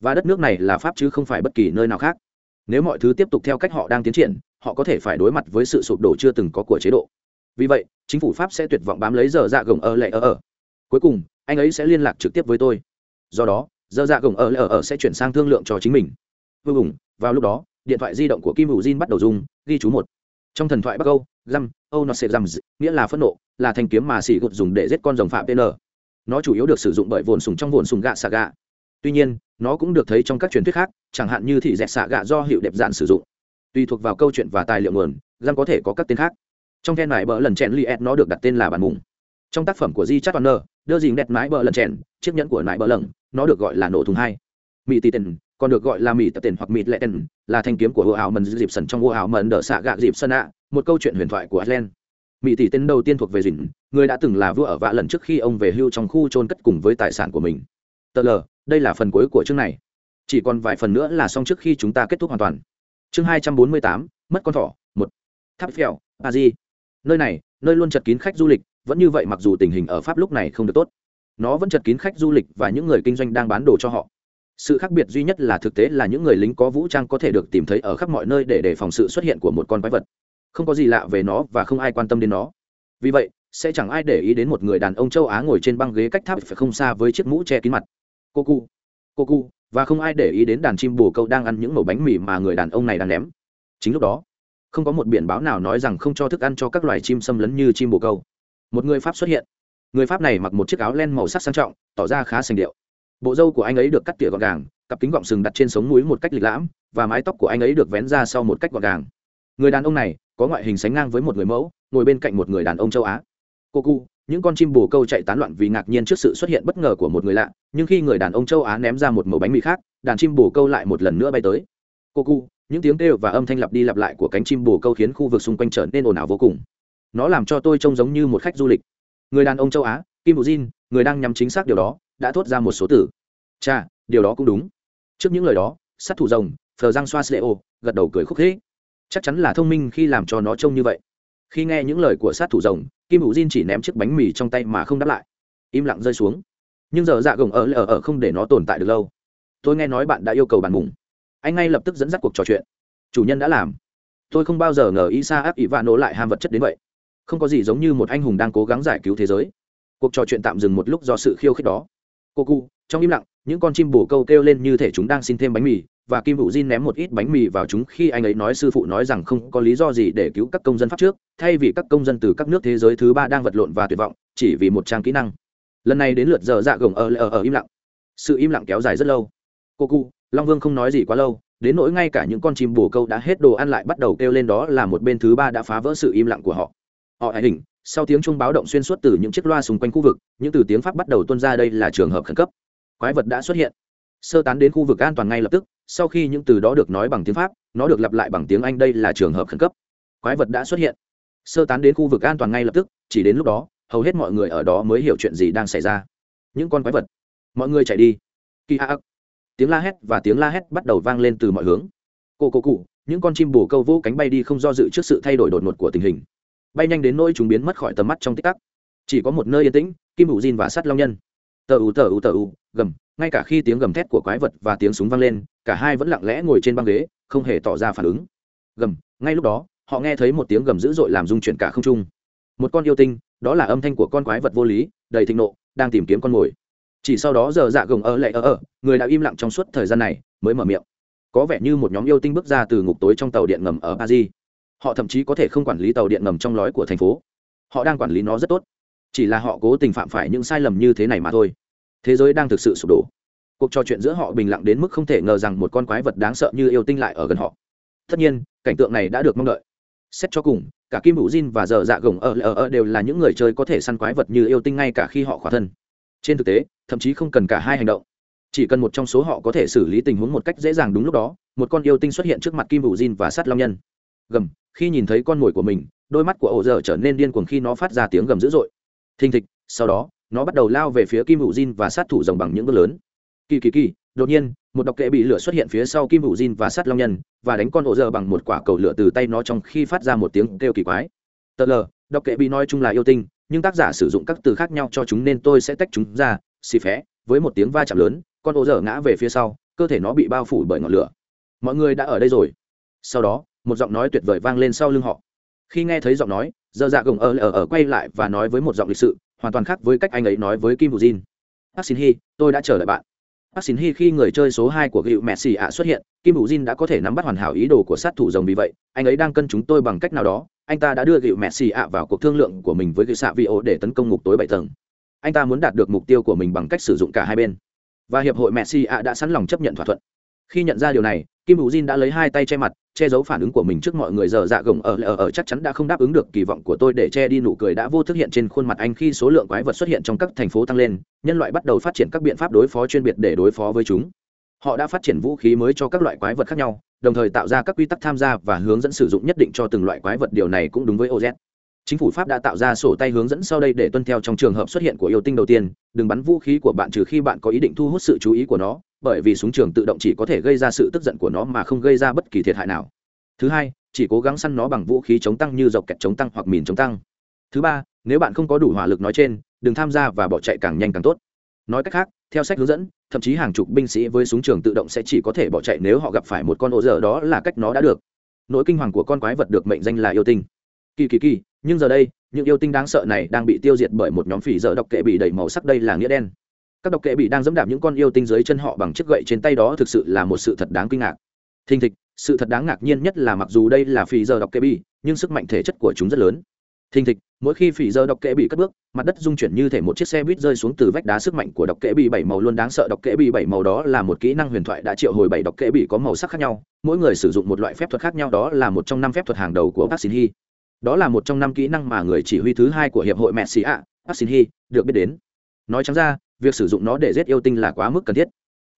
Và đất nước này là pháp chứ không phải bất kỳ nơi nào khác. Nếu mọi thứ tiếp tục theo cách họ đang tiến triển, họ có thể phải đối mặt với sự sụp đổ chưa từng có của chế độ. Vì vậy, chính phủ pháp sẽ tuyệt vọng bám lấy giờ dạ gồng ở, lệ ở ở. Cuối cùng anh ấy sẽ liên lạc trực tiếp với tôi. Do đó giờ dạ gồng ở lờ ở sẽ chuyển sang thương lượng cho chính mình. Vô cùng vào lúc đó, điện thoại di động của kim hữu jin bắt đầu rung, ghi chú một. Trong thần thoại bắc âu, găm, âu nó sẽ găm nghĩa là phẫn nộ, là thanh kiếm mà xỉ gột dùng để giết con rồng phạm pn nó chủ yếu được sử dụng bởi vồn sùng trong vồn sùng gạ xạ gạ. Tuy nhiên, nó cũng được thấy trong các truyền thuyết khác, chẳng hạn như thị dẹt xạ gạ do hiệu đẹp dạn sử dụng. Tùy thuộc vào câu chuyện và tài liệu nguồn, găm có thể có các tên khác. Trong then này bỡ lần chèn li nó được đặt tên là bản mùng trong tác phẩm của di chát warner đưa dình đẹp mãi bờ lần chèn chiếc nhẫn của nại bờ lần nó được gọi là nổ thùng hai mỹ tì tên còn được gọi là mỹ tập tiền hoặc mỹ lệ tên là thanh kiếm của vua ảo mần dịp sần trong vua ảo mần đỡ xạ gạ dịp sân ạ một câu chuyện huyền thoại của Ireland. Mỹ tỷ tên đầu tiên thuộc về Dĩnh, người đã từng là vua ở vạ lần trước khi ông về hưu trong khu trôn cất cùng với tài sản của mình. Tờ lờ, đây là phần cuối của chương này. Chỉ còn vài phần nữa là xong trước khi chúng ta kết thúc hoàn toàn. Chương hai trăm bốn mươi tám, mất con thỏ, một. Tháp phèo, Paris. Nơi này, nơi luôn chật kín khách du lịch, vẫn như vậy mặc dù tình hình ở Pháp lúc này không được tốt. Nó vẫn chật kín khách du lịch và những người kinh doanh đang bán đồ cho họ. Sự khác biệt duy nhất là thực tế là những người lính có vũ trang có thể được tìm thấy ở khắp mọi nơi để đề phòng sự xuất hiện của một con quái vật. Không có gì lạ về nó và không ai quan tâm đến nó. Vì vậy, sẽ chẳng ai để ý đến một người đàn ông châu á ngồi trên băng ghế cách tháp phải không xa với chiếc mũ che kín mặt. Cô cu cô cu, và không ai để ý đến đàn chim bồ câu đang ăn những mẩu bánh mì mà người đàn ông này đang ném. Chính lúc đó, không có một biển báo nào nói rằng không cho thức ăn cho các loài chim xâm lấn như chim bồ câu một người pháp xuất hiện. Người pháp này mặc một chiếc áo len màu sắc sang trọng, tỏ ra khá sành điệu. Bộ râu của anh ấy được cắt tỉa gọn gàng, cặp kính gọng sừng đặt trên sống mũi một cách lịch lãm, và mái tóc của anh ấy được vén ra sau một cách gọn gàng. Người đàn ông này có ngoại hình sánh ngang với một người mẫu, ngồi bên cạnh một người đàn ông châu á. Cô cu, những con chim bồ câu chạy tán loạn vì ngạc nhiên trước sự xuất hiện bất ngờ của một người lạ, nhưng khi người đàn ông châu á ném ra một mẩu bánh mì khác, đàn chim bồ câu lại một lần nữa bay tới. Cô cu, những tiếng kêu và âm thanh lặp đi lặp lại của cánh chim bồ câu khiến khu vực xung quanh trở nên ồn ào vô cùng nó làm cho tôi trông giống như một khách du lịch. Người đàn ông châu á, kim bù jin, người đang nhắm chính xác điều đó, đã thốt ra một số từ. Cha điều đó cũng đúng. Trước những lời đó, sát thủ rồng, phờ giang xoa sleo gật đầu cười khúc khích. Chắc chắn là thông minh khi làm cho nó trông như vậy. Khi nghe những lời của sát thủ rồng, kim hữu diên chỉ ném chiếc bánh mì trong tay mà không đáp lại. Im lặng rơi xuống. Nhưng giờ dạ gồng ở ở ở không để nó tồn tại được lâu. Tôi nghe nói bạn đã yêu cầu bạn mùng. Anh ngay lập tức dẫn dắt cuộc trò chuyện. Chủ nhân đã làm. Tôi không bao giờ ngờ isa áp ỷ vạ nổ lại ham vật chất đến vậy không có gì giống như một anh hùng đang cố gắng giải cứu thế giới. Cuộc trò chuyện tạm dừng một lúc do sự khiêu khích đó. Cô cụ trong im lặng những con chim bồ câu kêu lên như thể chúng đang xin thêm bánh mì và kim vũ Jin ném một ít bánh mì vào chúng khi anh ấy nói sư phụ nói rằng không có lý do gì để cứu các công dân pháp trước thay vì các công dân từ các nước thế giới thứ ba đang vật lộn và tuyệt vọng chỉ vì một trang kỹ năng. Lần này đến lượt giờ dạ gồng ở, ở ở im lặng. Sự im lặng kéo dài rất lâu. Cô cụ long vương không nói gì quá lâu đến nỗi ngay cả những con chim bồ câu đã hết đồ ăn lại bắt đầu kêu lên đó là một bên thứ ba đã phá vỡ sự im lặng của họ họ hãy hình, sau tiếng chuông báo động xuyên suốt từ những chiếc loa xung quanh khu vực, những từ tiếng pháp bắt đầu tuôn ra đây là trường hợp khẩn cấp. Quái vật đã xuất hiện. Sơ tán đến khu vực an toàn ngay lập tức, sau khi những từ đó được nói bằng tiếng pháp, nó được lặp lại bằng tiếng anh đây là trường hợp khẩn cấp. Quái vật đã xuất hiện. Sơ tán đến khu vực an toàn ngay lập tức, chỉ đến lúc đó, hầu hết mọi người ở đó mới hiểu chuyện gì đang xảy ra. Những con quái vật. Mọi người chạy đi. Kỳ a tiếng la hét và tiếng la hét bắt đầu vang lên từ mọi hướng. Cô cô cụ, những con chim bồ câu vô cánh bay đi không do dự trước sự thay đổi đột ngột của tình hình bay nhanh đến nỗi chúng biến mất khỏi tầm mắt trong tích tắc. Chỉ có một nơi yên tĩnh, kim ủ diên và sắt long nhân. Tờ ù tờ ù tờ ù, gầm, ngay cả khi tiếng gầm thét của quái vật và tiếng súng vang lên, cả hai vẫn lặng lẽ ngồi trên băng ghế, không hề tỏ ra phản ứng. Gầm, ngay lúc đó, họ nghe thấy một tiếng gầm dữ dội làm rung chuyển cả không trung. Một con yêu tinh, đó là âm thanh của con quái vật vô lý, đầy thịnh nộ, đang tìm kiếm con mồi. Chỉ sau đó giờ dạ gồng ở lệ ở ở người đã im lặng trong suốt thời gian này, mới mở miệng. Có vẻ như một nhóm yêu tinh bước ra từ ngục tối trong tàu điện ngầm ở paris họ thậm chí có thể không quản lý tàu điện ngầm trong lói của thành phố. Họ đang quản lý nó rất tốt. Chỉ là họ cố tình phạm phải những sai lầm như thế này mà thôi. Thế giới đang thực sự sụp đổ. Cuộc trò chuyện giữa họ bình lặng đến mức không thể ngờ rằng một con quái vật đáng sợ như yêu tinh lại ở gần họ. Tất nhiên, cảnh tượng này đã được mong đợi. Xét cho cùng, cả kim hữu jin và giờ dạ gồng ở ở ở đều là những người chơi có thể săn quái vật như yêu tinh ngay cả khi họ khỏa thân. Trên thực tế, thậm chí không cần cả hai hành động. Chỉ cần một trong số họ có thể xử lý tình huống một cách dễ dàng đúng lúc đó, một con yêu tinh xuất hiện trước mặt kim hữu jin và sát long nhân. Gầm khi nhìn thấy con mồi của mình, đôi mắt của ổ dở trở nên điên cuồng khi nó phát ra tiếng gầm dữ dội. Thình thịch, sau đó, nó bắt đầu lao về phía kim hữu jin và sát thủ rồng bằng những bước lớn. Kỳ kỳ kỳ, đột nhiên, một độc kệ bị lửa xuất hiện phía sau kim hữu jin và sát long nhân, và đánh con ổ dở bằng một quả cầu lửa từ tay nó trong khi phát ra một tiếng kêu kỳ quái. Tờ lờ, độc kệ bị nói chung là yêu tinh, nhưng tác giả sử dụng các từ khác nhau cho chúng nên tôi sẽ tách chúng ra, xì phé, với một tiếng va chạm lớn, con ổ dở ngã về phía sau, cơ thể nó bị bao phủ bởi ngọn lửa. Mọi người đã ở đây rồi. Sau đó một giọng nói tuyệt vời vang lên sau lưng họ. Khi nghe thấy giọng nói, dơ dạ gồng ở ở ở quay lại và nói với một giọng lịch sự, hoàn toàn khác với cách anh ấy nói với kim bù jin. Bác xin hy tôi đã chờ đợi bạn. Bác xin hy khi người chơi số hai của gịu messi ạ xuất hiện, kim bù jin đã có thể nắm bắt hoàn hảo ý đồ của sát thủ rồng vì vậy, anh ấy đang cân chúng tôi bằng cách nào đó. Anh ta đã đưa gịu messi ạ vào cuộc thương lượng của mình với gựu xạ vi ô để tấn công ngục tối bảy tầng. Anh ta muốn đạt được mục tiêu của mình bằng cách sử dụng cả hai bên. Và hiệp hội messi ạ đã sẵn lòng chấp nhận thỏa thuận. Khi nhận ra điều này kim bù jin đã lấy hai tay che mặt, che giấu phản ứng của mình trước mọi người giờ dạ gồng ở ở ở chắc chắn đã không đáp ứng được kỳ vọng của tôi để che đi nụ cười đã vô thức hiện trên khuôn mặt anh khi số lượng quái vật xuất hiện trong các thành phố tăng lên, nhân loại bắt đầu phát triển các biện pháp đối phó chuyên biệt để đối phó với chúng. Họ đã phát triển vũ khí mới cho các loại quái vật khác nhau, đồng thời tạo ra các quy tắc tham gia và hướng dẫn sử dụng nhất định cho từng loại quái vật. Điều này cũng đúng với oz chính phủ pháp đã tạo ra sổ tay hướng dẫn sau đây để tuân theo trong trường hợp xuất hiện của yêu tinh đầu tiên. Đừng bắn vũ khí của bạn trừ khi bạn có ý định thu hút sự chú ý của nó bởi vì súng trường tự động chỉ có thể gây ra sự tức giận của nó mà không gây ra bất kỳ thiệt hại nào. Thứ hai, chỉ cố gắng săn nó bằng vũ khí chống tăng như dọc kẹt chống tăng hoặc mìn chống tăng. Thứ ba, nếu bạn không có đủ hỏa lực nói trên, đừng tham gia và bỏ chạy càng nhanh càng tốt. Nói cách khác, theo sách hướng dẫn, thậm chí hàng chục binh sĩ với súng trường tự động sẽ chỉ có thể bỏ chạy nếu họ gặp phải một con ổ dở, đó là cách nó đã được. Nỗi kinh hoàng của con quái vật được mệnh danh là yêu tinh. Kỳ kỳ kỳ, nhưng giờ đây, những yêu tinh đáng sợ này đang bị tiêu diệt bởi một nhóm phỉ dở độc kệ bị đầy màu sắc đây là nghĩa đen các độc kệ bị đang dẫm đạp những con yêu tinh dưới chân họ bằng chiếc gậy trên tay đó thực sự là một sự thật đáng kinh ngạc. Thình thịch, sự thật đáng ngạc nhiên nhất là mặc dù đây là phì giờ độc kệ bị, nhưng sức mạnh thể chất của chúng rất lớn. Thình thịch, mỗi khi phì giờ độc kệ bị cất bước, mặt đất dung chuyển như thể một chiếc xe buýt rơi xuống từ vách đá sức mạnh của độc kệ bị bảy màu luôn đáng sợ. Độc kệ bị bảy màu đó là một kỹ năng huyền thoại đã triệu hồi bảy độc kệ bị có màu sắc khác nhau. Mỗi người sử dụng một loại phép thuật khác nhau, đó là một trong năm phép thuật hàng đầu của bác xin hy đó là một trong năm kỹ năng mà người chỉ huy thứ hai của hiệp hội mẹ xì ạ bác xin hy được biết đến. Nói chẳng ra việc sử dụng nó để giết yêu tinh là quá mức cần thiết.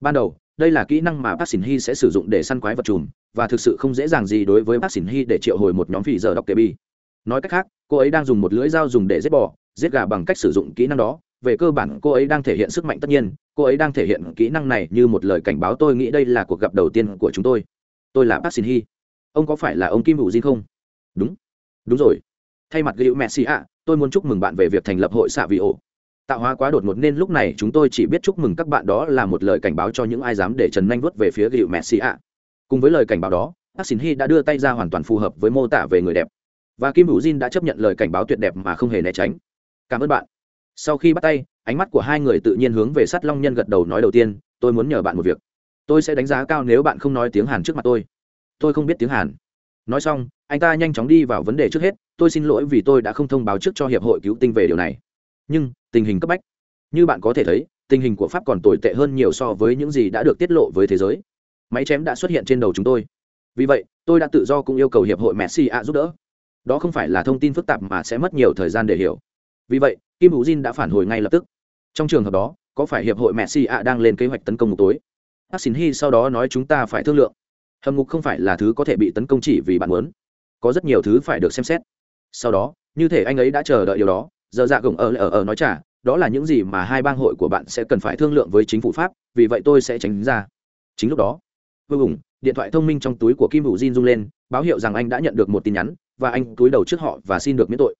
Ban đầu, đây là kỹ năng mà bác sĩ hy sẽ sử dụng để săn quái vật trùm và thực sự không dễ dàng gì đối với bác sĩ hy để triệu hồi một nhóm phỉ giờ đọc kệ bi. Nói cách khác, cô ấy đang dùng một lưỡi dao dùng để giết bò, giết gà bằng cách sử dụng kỹ năng đó. Về cơ bản, cô ấy đang thể hiện sức mạnh tất nhiên, cô ấy đang thể hiện kỹ năng này như một lời cảnh báo tôi nghĩ đây là cuộc gặp đầu tiên của chúng tôi. Tôi là bác sĩ hy ông có phải là ông kim hữu Dinh không? Đúng. Đúng rồi. Thay mặt gữu messi ạ, tôi muốn chúc mừng bạn về việc thành lập hội xạ vị ổ tạo hóa quá đột ngột nên lúc này chúng tôi chỉ biết chúc mừng các bạn đó là một lời cảnh báo cho những ai dám để trần nhanh vuốt về phía gữu messi ạ. Cùng với lời cảnh báo đó bác xin hy đã đưa tay ra hoàn toàn phù hợp với mô tả về người đẹp. Và kim hữu Jin đã chấp nhận lời cảnh báo tuyệt đẹp mà không hề né tránh. Cảm ơn bạn. Sau khi bắt tay, ánh mắt của hai người tự nhiên hướng về sắt long nhân gật đầu nói đầu tiên, tôi muốn nhờ bạn một việc. Tôi sẽ đánh giá cao nếu bạn không nói tiếng hàn trước mặt tôi. Tôi không biết tiếng hàn. Nói xong, anh ta nhanh chóng đi vào vấn đề trước hết. Tôi xin lỗi vì tôi đã không thông báo trước cho hiệp hội cứu tinh về điều này nhưng, tình hình cấp bách. Như bạn có thể thấy, tình hình của pháp còn tồi tệ hơn nhiều so với những gì đã được tiết lộ với thế giới. Máy chém đã xuất hiện trên đầu chúng tôi. Vì vậy, tôi đã tự do cũng yêu cầu hiệp hội messi a giúp đỡ. Đó không phải là thông tin phức tạp mà sẽ mất nhiều thời gian để hiểu. Vì vậy, kim hữu jin đã phản hồi ngay lập tức. Trong trường hợp đó, có phải hiệp hội messi a đang lên kế hoạch tấn công ngục tối? Bác xin hy sau đó nói chúng ta phải thương lượng. Hầm ngục không phải là thứ có thể bị tấn công chỉ vì bạn muốn. Có rất nhiều thứ phải được xem xét. Sau đó, như thể anh ấy đã chờ đợi điều đó giờ dạ gồng ở ở ở nói trả đó là những gì mà hai bang hội của bạn sẽ cần phải thương lượng với chính phủ pháp, vì vậy tôi sẽ tránh ra. Chính lúc đó vô cùng điện thoại thông minh trong túi của kim hữu jin rung lên, báo hiệu rằng anh đã nhận được một tin nhắn, và anh túi đầu trước họ và xin được miễn tội.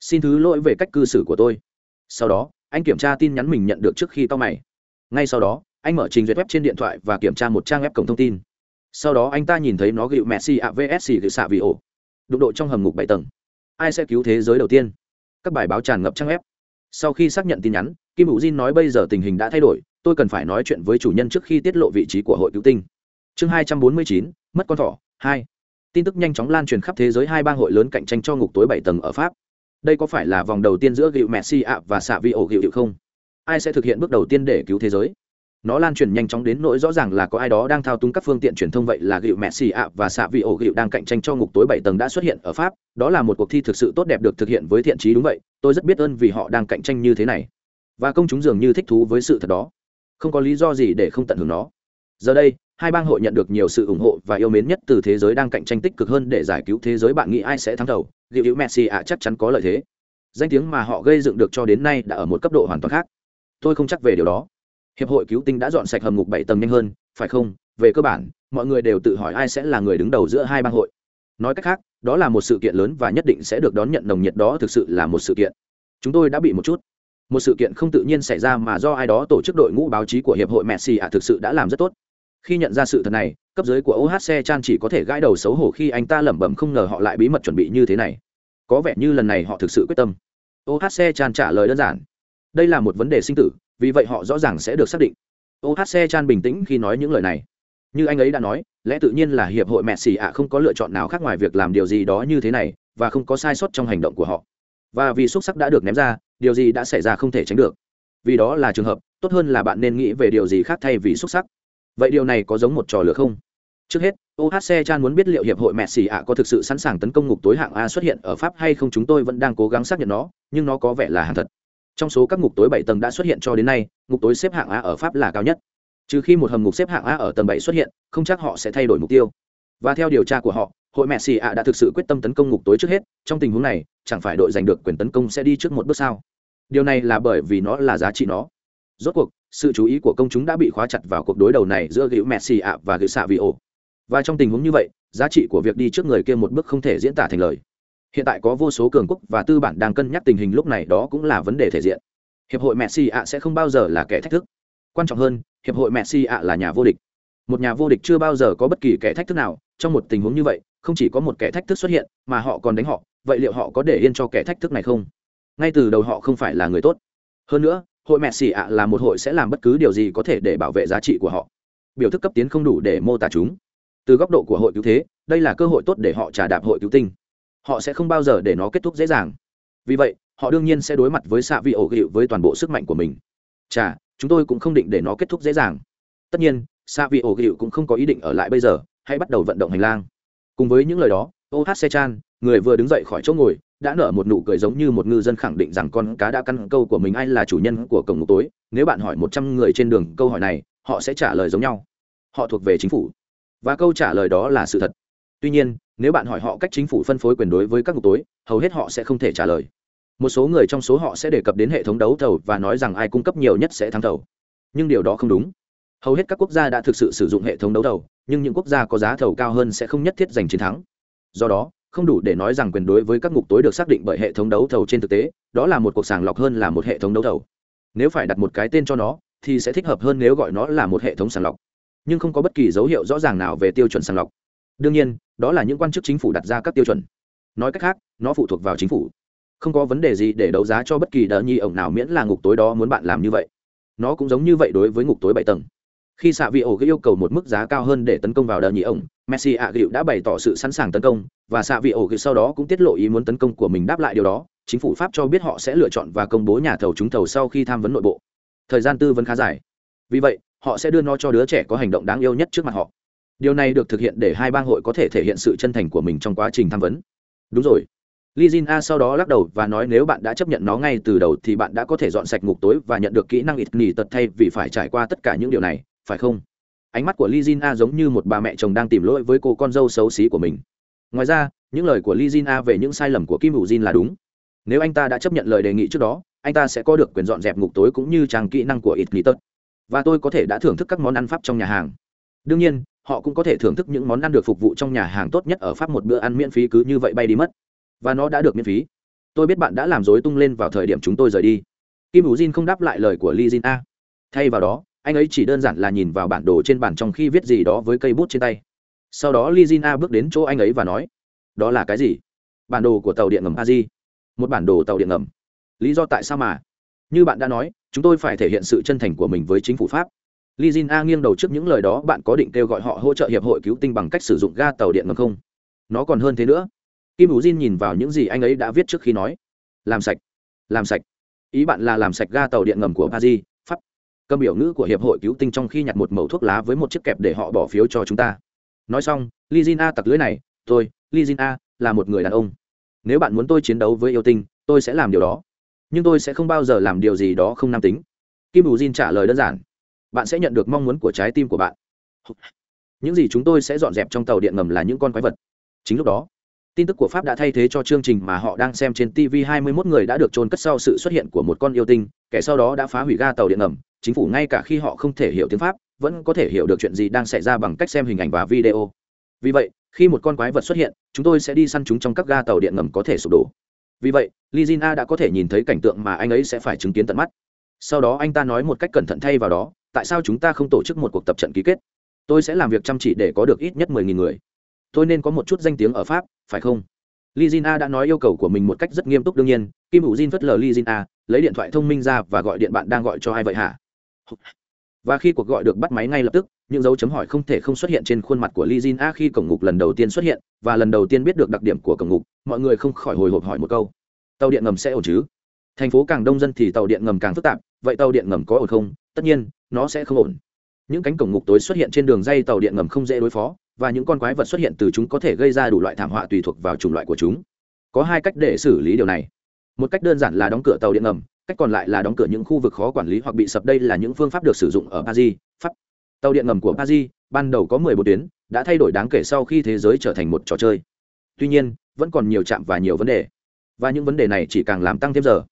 Xin thứ lỗi về cách cư xử của tôi. Sau đó, anh kiểm tra tin nhắn mình nhận được trước khi tao mày. Ngay sau đó, anh mở trình duyệt web trên điện thoại và kiểm tra một trang web cổng thông tin. Sau đó anh ta nhìn thấy nó gịu messi avsc vsc gịu xạ vì ổ. Đụng độ trong hầm ngục bảy tầng. Ai sẽ cứu thế giới đầu tiên? Các bài báo tràn ngập trang web. Sau khi xác nhận tin nhắn, kim hữu jin nói bây giờ tình hình đã thay đổi, tôi cần phải nói chuyện với chủ nhân trước khi tiết lộ vị trí của hội cứu tinh. Chương hai trăm bốn mươi chín, mất con thỏ, hai. Tin tức nhanh chóng lan truyền khắp thế giới hai bang hội lớn cạnh tranh cho ngục tối bảy tầng ở pháp. Đây có phải là vòng đầu tiên giữa gịu messi ạ và xạ vi ổ gịu không? Ai sẽ thực hiện bước đầu tiên để cứu thế giới? Nó lan truyền nhanh chóng đến nỗi rõ ràng là có ai đó đang thao túng các phương tiện truyền thông vậy là gịu messi ạ và xạ vị ổ gịu đang cạnh tranh cho ngục tối bảy tầng đã xuất hiện ở pháp. Đó là một cuộc thi thực sự tốt đẹp được thực hiện với thiện trí đúng vậy. Tôi rất biết ơn vì họ đang cạnh tranh như thế này. Và công chúng dường như thích thú với sự thật đó. Không có lý do gì để không tận hưởng nó. Giờ đây, hai bang hội nhận được nhiều sự ủng hộ và yêu mến nhất từ thế giới đang cạnh tranh tích cực hơn để giải cứu thế giới bạn nghĩ ai sẽ thắng đầu. Liệu hữu messi ạ chắc chắn có lợi thế. Danh tiếng mà họ gây dựng được cho đến nay đã ở một cấp độ hoàn toàn khác. Tôi không chắc về điều đó hiệp hội cứu tinh đã dọn sạch hầm ngục bảy tầng nhanh hơn, phải không? Về cơ bản, mọi người đều tự hỏi ai sẽ là người đứng đầu giữa hai bang hội. Nói cách khác, đó là một sự kiện lớn và nhất định sẽ được đón nhận nồng nhiệt đó thực sự là một sự kiện. Chúng tôi đã bị một chút. Một sự kiện không tự nhiên xảy ra mà do ai đó tổ chức đội ngũ báo chí của hiệp hội messi ạ thực sự đã làm rất tốt. Khi nhận ra sự thật này, cấp dưới của ohc chan chỉ có thể gãi đầu xấu hổ khi anh ta lẩm bẩm không ngờ họ lại bí mật chuẩn bị như thế này. Có vẻ như lần này họ thực sự quyết tâm. Ohc chan trả lời đơn giản. Đây là một vấn đề sinh tử vì vậy họ rõ ràng sẽ được xác định. Ohc chan bình tĩnh khi nói những lời này. Như anh ấy đã nói, lẽ tự nhiên là hiệp hội mẹ xì ạ không có lựa chọn nào khác ngoài việc làm điều gì đó như thế này và không có sai sót trong hành động của họ. Và vì xúc sắc đã được ném ra, điều gì đã xảy ra không thể tránh được. Vì đó là trường hợp, tốt hơn là bạn nên nghĩ về điều gì khác thay vì xúc sắc. Vậy điều này có giống một trò lửa không? Trước hết ohc chan muốn biết liệu hiệp hội mẹ xì ạ có thực sự sẵn sàng tấn công ngục tối hạng a xuất hiện ở pháp hay không chúng tôi vẫn đang cố gắng xác nhận nó, nhưng nó có vẻ là hàng thật trong số các ngục tối bảy tầng đã xuất hiện cho đến nay, ngục tối xếp hạng a ở pháp là cao nhất. Trừ khi một hầm ngục xếp hạng a ở tầng bảy xuất hiện, không chắc họ sẽ thay đổi mục tiêu. Và theo điều tra của họ, hội mẹ xì ạ đã thực sự quyết tâm tấn công ngục tối trước hết, trong tình huống này, chẳng phải đội giành được quyền tấn công sẽ đi trước một bước sao? Điều này là bởi vì nó là giá trị nó. Rốt cuộc, sự chú ý của công chúng đã bị khóa chặt vào cuộc đối đầu này giữa gữu xì ạ và gữu xạ vị ổ. Và trong tình huống như vậy, giá trị của việc đi trước người kia một bước không thể diễn tả thành lời hiện tại có vô số cường quốc và tư bản đang cân nhắc tình hình lúc này, đó cũng là vấn đề thể diện. Hiệp hội messi ạ sẽ không bao giờ là kẻ thách thức. Quan trọng hơn, hiệp hội messi ạ là nhà vô địch. Một nhà vô địch chưa bao giờ có bất kỳ kẻ thách thức nào. Trong một tình huống như vậy, không chỉ có một kẻ thách thức xuất hiện, mà họ còn đánh họ. Vậy liệu họ có để yên cho kẻ thách thức này không? Ngay từ đầu họ không phải là người tốt. Hơn nữa, hội messi ạ là một hội sẽ làm bất cứ điều gì có thể để bảo vệ giá trị của họ. Biểu thức cấp tiến không đủ để mô tả chúng. Từ góc độ của hội cứu thế, đây là cơ hội tốt để họ trả đạp hội cứu tinh họ sẽ không bao giờ để nó kết thúc dễ dàng. Vì vậy, họ đương nhiên sẽ đối mặt với xạ vị ổ gịu với toàn bộ sức mạnh của mình. Chà, chúng tôi cũng không định để nó kết thúc dễ dàng. Tất nhiên, xạ vị ổ gịu cũng không có ý định ở lại bây giờ, hãy bắt đầu vận động hành lang. Cùng với những lời đó ô hát xe chan người vừa đứng dậy khỏi chỗ ngồi, đã nở một nụ cười giống như một ngư dân khẳng định rằng con cá đã căn câu của mình ai là chủ nhân của cổng ngục tối. Nếu bạn hỏi một trăm người trên đường câu hỏi này, họ sẽ trả lời giống nhau. Họ thuộc về chính phủ. Và câu trả lời đó là sự thật. Tuy nhiên nếu bạn hỏi họ cách chính phủ phân phối quyền đối với các ngục tối, hầu hết họ sẽ không thể trả lời. Một số người trong số họ sẽ đề cập đến hệ thống đấu thầu và nói rằng ai cung cấp nhiều nhất sẽ thắng thầu. Nhưng điều đó không đúng. Hầu hết các quốc gia đã thực sự sử dụng hệ thống đấu thầu, nhưng những quốc gia có giá thầu cao hơn sẽ không nhất thiết giành chiến thắng. Do đó, không đủ để nói rằng quyền đối với các ngục tối được xác định bởi hệ thống đấu thầu trên thực tế, đó là một cuộc sàng lọc hơn là một hệ thống đấu thầu. Nếu phải đặt một cái tên cho nó, thì sẽ thích hợp hơn nếu gọi nó là một hệ thống sàng lọc. Nhưng không có bất kỳ dấu hiệu rõ ràng nào về tiêu chuẩn sàng lọc đương nhiên, đó là những quan chức chính phủ đặt ra các tiêu chuẩn. Nói cách khác, nó phụ thuộc vào chính phủ. Không có vấn đề gì để đấu giá cho bất kỳ đờ nhi ổng nào miễn là ngục tối đó muốn bạn làm như vậy. Nó cũng giống như vậy đối với ngục tối bảy tầng. Khi xạ vị ổ yêu cầu một mức giá cao hơn để tấn công vào đờ nhị ổng, messi ạ gịu đã bày tỏ sự sẵn sàng tấn công, và xạ vị ổ sau đó cũng tiết lộ ý muốn tấn công của mình đáp lại điều đó. Chính phủ pháp cho biết họ sẽ lựa chọn và công bố nhà thầu trúng thầu sau khi tham vấn nội bộ. Thời gian tư vấn khá dài. Vì vậy, họ sẽ đưa nó cho đứa trẻ có hành động đáng yêu nhất trước mặt họ điều này được thực hiện để hai bang hội có thể thể hiện sự chân thành của mình trong quá trình tham vấn đúng rồi Li Jin A sau đó lắc đầu và nói nếu bạn đã chấp nhận nó ngay từ đầu thì bạn đã có thể dọn sạch ngục tối và nhận được kỹ năng ít nghỉ tật thay vì phải trải qua tất cả những điều này, phải không? Ánh mắt của Li Jin A giống như một bà mẹ chồng đang tìm lỗi với cô con dâu xấu xí của mình. Ngoài ra, những lời của Li Jin A về những sai lầm của Kim Vũ Jin là đúng. Nếu anh ta đã chấp nhận lời đề nghị trước đó, anh ta sẽ có được quyền dọn dẹp ngục tối cũng như trang kỹ năng của ít nghỉ tật. Và tôi có thể đã thưởng thức các món ăn Pháp trong nhà hàng. Đương nhiên, họ cũng có thể thưởng thức những món ăn được phục vụ trong nhà hàng tốt nhất ở Pháp một bữa ăn miễn phí cứ như vậy bay đi mất. Và nó đã được miễn phí. Tôi biết bạn đã làm dối tung lên vào thời điểm chúng tôi rời đi. Kim hữu jin không đáp lại lời của li jin a. Thay vào đó, anh ấy chỉ đơn giản là nhìn vào bản đồ trên bàn trong khi viết gì đó với cây bút trên tay. Sau đó li jin a bước đến chỗ anh ấy và nói, đó là cái gì? Bản đồ của tàu điện ngầm a di một bản đồ tàu điện ngầm. Lý do tại sao mà? Như bạn đã nói, chúng tôi phải thể hiện sự chân thành của mình với chính phủ pháp li jin a nghiêng đầu trước những lời đó, bạn có định kêu gọi họ hỗ trợ hiệp hội cứu tinh bằng cách sử dụng ga tàu điện ngầm không? Nó còn hơn thế nữa. Kim ủ jin nhìn vào những gì anh ấy đã viết trước khi nói. Làm sạch làm sạch. Ý bạn là làm sạch ga tàu điện ngầm của paris, pháp. Cầm biểu ngữ của hiệp hội cứu tinh trong khi nhặt một mẩu thuốc lá với một chiếc kẹp để họ bỏ phiếu cho chúng ta. Nói xong, li jin a tặc lưới này, tôi, li jin a, là một người đàn ông. Nếu bạn muốn tôi chiến đấu với yêu tinh, tôi sẽ làm điều đó. Nhưng tôi sẽ không bao giờ làm điều gì đó không nam tính. Kim ủ jin trả lời đơn giản bạn sẽ nhận được mong muốn của trái tim của bạn. Những gì chúng tôi sẽ dọn dẹp trong tàu điện ngầm là những con quái vật. Chính lúc đó, tin tức của pháp đã thay thế cho chương trình mà họ đang xem trên tv 21 người đã được trôn cất sau sự xuất hiện của một con yêu tinh, kẻ sau đó đã phá hủy ga tàu điện ngầm. Chính phủ ngay cả khi họ không thể hiểu tiếng pháp, vẫn có thể hiểu được chuyện gì đang xảy ra bằng cách xem hình ảnh và video. Vì vậy, khi một con quái vật xuất hiện, chúng tôi sẽ đi săn chúng trong các ga tàu điện ngầm có thể sụp đổ. Vì vậy lizina đã có thể nhìn thấy cảnh tượng mà anh ấy sẽ phải chứng kiến tận mắt. Sau đó anh ta nói một cách cẩn thận thay vào đó tại sao chúng ta không tổ chức một cuộc tập trận ký kết? Tôi sẽ làm việc chăm chỉ để có được ít nhất 10.000 người. Tôi nên có một chút danh tiếng ở pháp, phải không? Li jin a đã nói yêu cầu của mình một cách rất nghiêm túc đương nhiên. Kim hữu jin phất lờ li jin a, lấy điện thoại thông minh ra và gọi điện bạn đang gọi cho ai vậy hả? Và khi cuộc gọi được bắt máy ngay lập tức, những dấu chấm hỏi không thể không xuất hiện trên khuôn mặt của li jin a khi cổng ngục lần đầu tiên xuất hiện, và lần đầu tiên biết được đặc điểm của cổng ngục, mọi người không khỏi hồi hộp hỏi một câu. Tàu điện ngầm sẽ ổn chứ? Thành phố càng đông dân thì tàu điện ngầm càng phức tạp, vậy tàu điện ngầm có ổn không? Tất nhiên nó sẽ không ổn. Những cánh cổng ngục tối xuất hiện trên đường dây tàu điện ngầm không dễ đối phó, và những con quái vật xuất hiện từ chúng có thể gây ra đủ loại thảm họa tùy thuộc vào chủng loại của chúng. Có hai cách để xử lý điều này. Một cách đơn giản là đóng cửa tàu điện ngầm, cách còn lại là đóng cửa những khu vực khó quản lý hoặc bị sập. Đây là những phương pháp được sử dụng ở paris. Pháp. Tàu điện ngầm của paris ban đầu có 14 tuyến, đã thay đổi đáng kể sau khi thế giới trở thành một trò chơi. Tuy nhiên, vẫn còn nhiều chạm và nhiều vấn đề. Và những vấn đề này chỉ càng làm tăng thêm giờ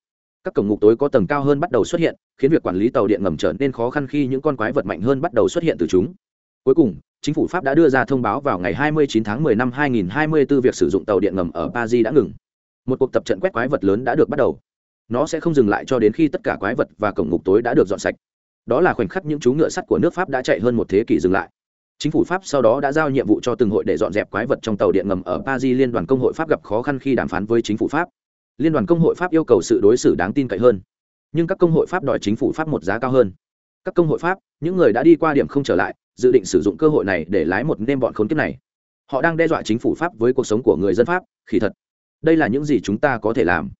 các cổng ngục tối có tầng cao hơn bắt đầu xuất hiện, khiến việc quản lý tàu điện ngầm trở nên khó khăn khi những con quái vật mạnh hơn bắt đầu xuất hiện từ chúng. Cuối cùng, chính phủ pháp đã đưa ra thông báo vào ngày 29 tháng 10 năm 2024 việc sử dụng tàu điện ngầm ở paris đã ngừng. Một cuộc tập trận quét quái vật lớn đã được bắt đầu. Nó sẽ không dừng lại cho đến khi tất cả quái vật và cổng ngục tối đã được dọn sạch. Đó là khoảnh khắc những chú ngựa sắt của nước pháp đã chạy hơn một thế kỷ dừng lại. Chính phủ pháp sau đó đã giao nhiệm vụ cho từng hội để dọn dẹp quái vật trong tàu điện ngầm ở paris. Liên đoàn công hội pháp gặp khó khăn khi đàm phán với chính phủ pháp liên đoàn công hội pháp yêu cầu sự đối xử đáng tin cậy hơn. Nhưng các công hội pháp đòi chính phủ pháp một giá cao hơn. Các công hội pháp, những người đã đi qua điểm không trở lại, dự định sử dụng cơ hội này để lái một nêm bọn khốn kiếp này. Họ đang đe dọa chính phủ pháp với cuộc sống của người dân pháp, khỉ thật. Đây là những gì chúng ta có thể làm.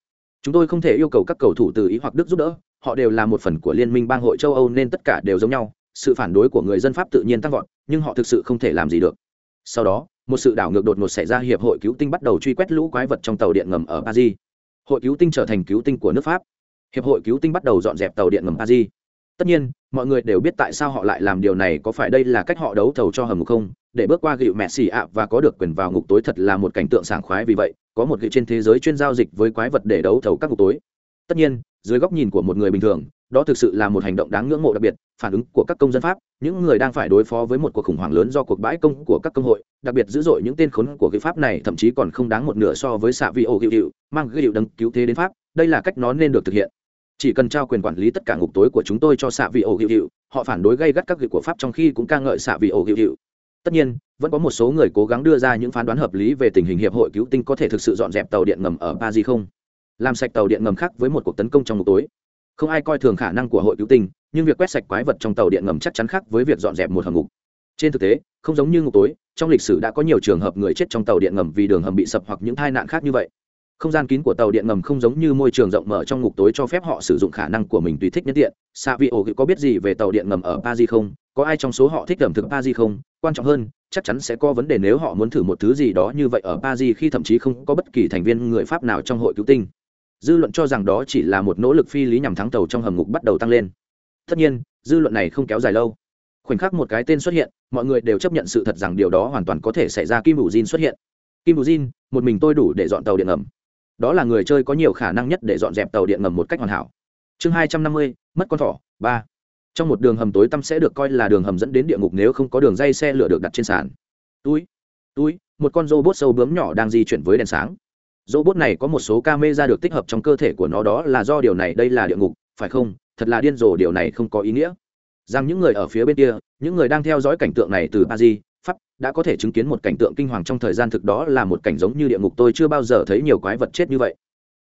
Chúng tôi không thể yêu cầu các cầu thủ từ ý hoặc đức giúp đỡ, họ đều là một phần của liên minh bang hội châu âu nên tất cả đều giống nhau. Sự phản đối của người dân pháp tự nhiên tăng vọt, nhưng họ thực sự không thể làm gì được. Sau đó, một sự đảo ngược đột ngột xảy ra, hiệp hội cứu tinh bắt đầu truy quét lũ quái vật trong tàu điện ngầm ở paris hội cứu tinh trở thành cứu tinh của nước pháp. Hiệp hội cứu tinh bắt đầu dọn dẹp tàu điện ngầm paris. Tất nhiên, mọi người đều biết tại sao họ lại làm điều này, có phải đây là cách họ đấu thầu cho hầm ngục không? Để bước qua gịu mẹ xì ạ, và có được quyền vào ngục tối thật là một cảnh tượng sảng khoái vì vậy, có một gịu trên thế giới chuyên giao dịch với quái vật để đấu thầu các ngục tối tất nhiên, dưới góc nhìn của một người bình thường, đó thực sự là một hành động đáng ngưỡng mộ đặc biệt, phản ứng của các công dân pháp, những người đang phải đối phó với một cuộc khủng hoảng lớn do cuộc bãi công của các công hội, đặc biệt dữ dội những tên khốn của ghi pháp này, thậm chí còn không đáng một nửa so với xạ vi ô hiệu hiệu, mang ghi hiệu đấng cứu thế đến pháp, đây là cách nó nên được thực hiện. Chỉ cần trao quyền quản lý tất cả ngục tối của chúng tôi cho xạ vị ổ hiệu hiệu, họ phản đối gây gắt các việc của pháp trong khi cũng ca ngợi xạ vị ổ hiệu hiệu. Tất nhiên, vẫn có một số người cố gắng đưa ra những phán đoán hợp lý về tình hình hiệp hội cứu tinh có thể thực sự dọn dẹp tàu điện ngầm ở paris không? Làm sạch tàu điện ngầm khác với một cuộc tấn công trong ngục tối. Không ai coi thường khả năng của hội cứu tinh, nhưng việc quét sạch quái vật trong tàu điện ngầm chắc chắn khác với việc dọn dẹp một hầm ngục. Trên thực tế, không giống như ngục tối, trong lịch sử đã có nhiều trường hợp người chết trong tàu điện ngầm vì đường hầm bị sập hoặc những tai nạn khác như vậy. Không gian kín của tàu điện ngầm không giống như môi trường rộng mở trong ngục tối cho phép họ sử dụng khả năng của mình tùy thích nhất tiện. Xạ vị ổ có biết gì về tàu điện ngầm ở paris không? Có ai trong số họ thích ẩm thực paris không? Quan trọng hơn, chắc chắn sẽ có vấn đề nếu họ muốn thử một thứ gì đó như vậy ở paris khi thậm chí không có bất kỳ thành viên người pháp nào trong hội cứu tinh dư luận cho rằng đó chỉ là một nỗ lực phi lý nhằm thắng tàu trong hầm ngục bắt đầu tăng lên. Tất nhiên, dư luận này không kéo dài lâu. Khoảnh khắc một cái tên xuất hiện, mọi người đều chấp nhận sự thật rằng điều đó hoàn toàn có thể xảy ra kim bù jin xuất hiện. Kim bù jin, một mình tôi đủ để dọn tàu điện ngầm. Đó là người chơi có nhiều khả năng nhất để dọn dẹp tàu điện ngầm một cách hoàn hảo. Chương hai trăm năm mươi, mất con thỏ, ba. Trong một đường hầm tối tăm sẽ được coi là đường hầm dẫn đến địa ngục nếu không có đường dây xe lửa được đặt trên sàn. Túi túi, một con robot sâu bướm nhỏ đang di chuyển với đèn sáng robot này có một số camera được tích hợp trong cơ thể của nó, đó là do điều này, đây là địa ngục, phải không? Thật là điên rồ, điều này không có ý nghĩa. Rằng những người ở phía bên kia, những người đang theo dõi cảnh tượng này từ paris, pháp, đã có thể chứng kiến một cảnh tượng kinh hoàng trong thời gian thực đó là một cảnh giống như địa ngục. Tôi chưa bao giờ thấy nhiều quái vật chết như vậy.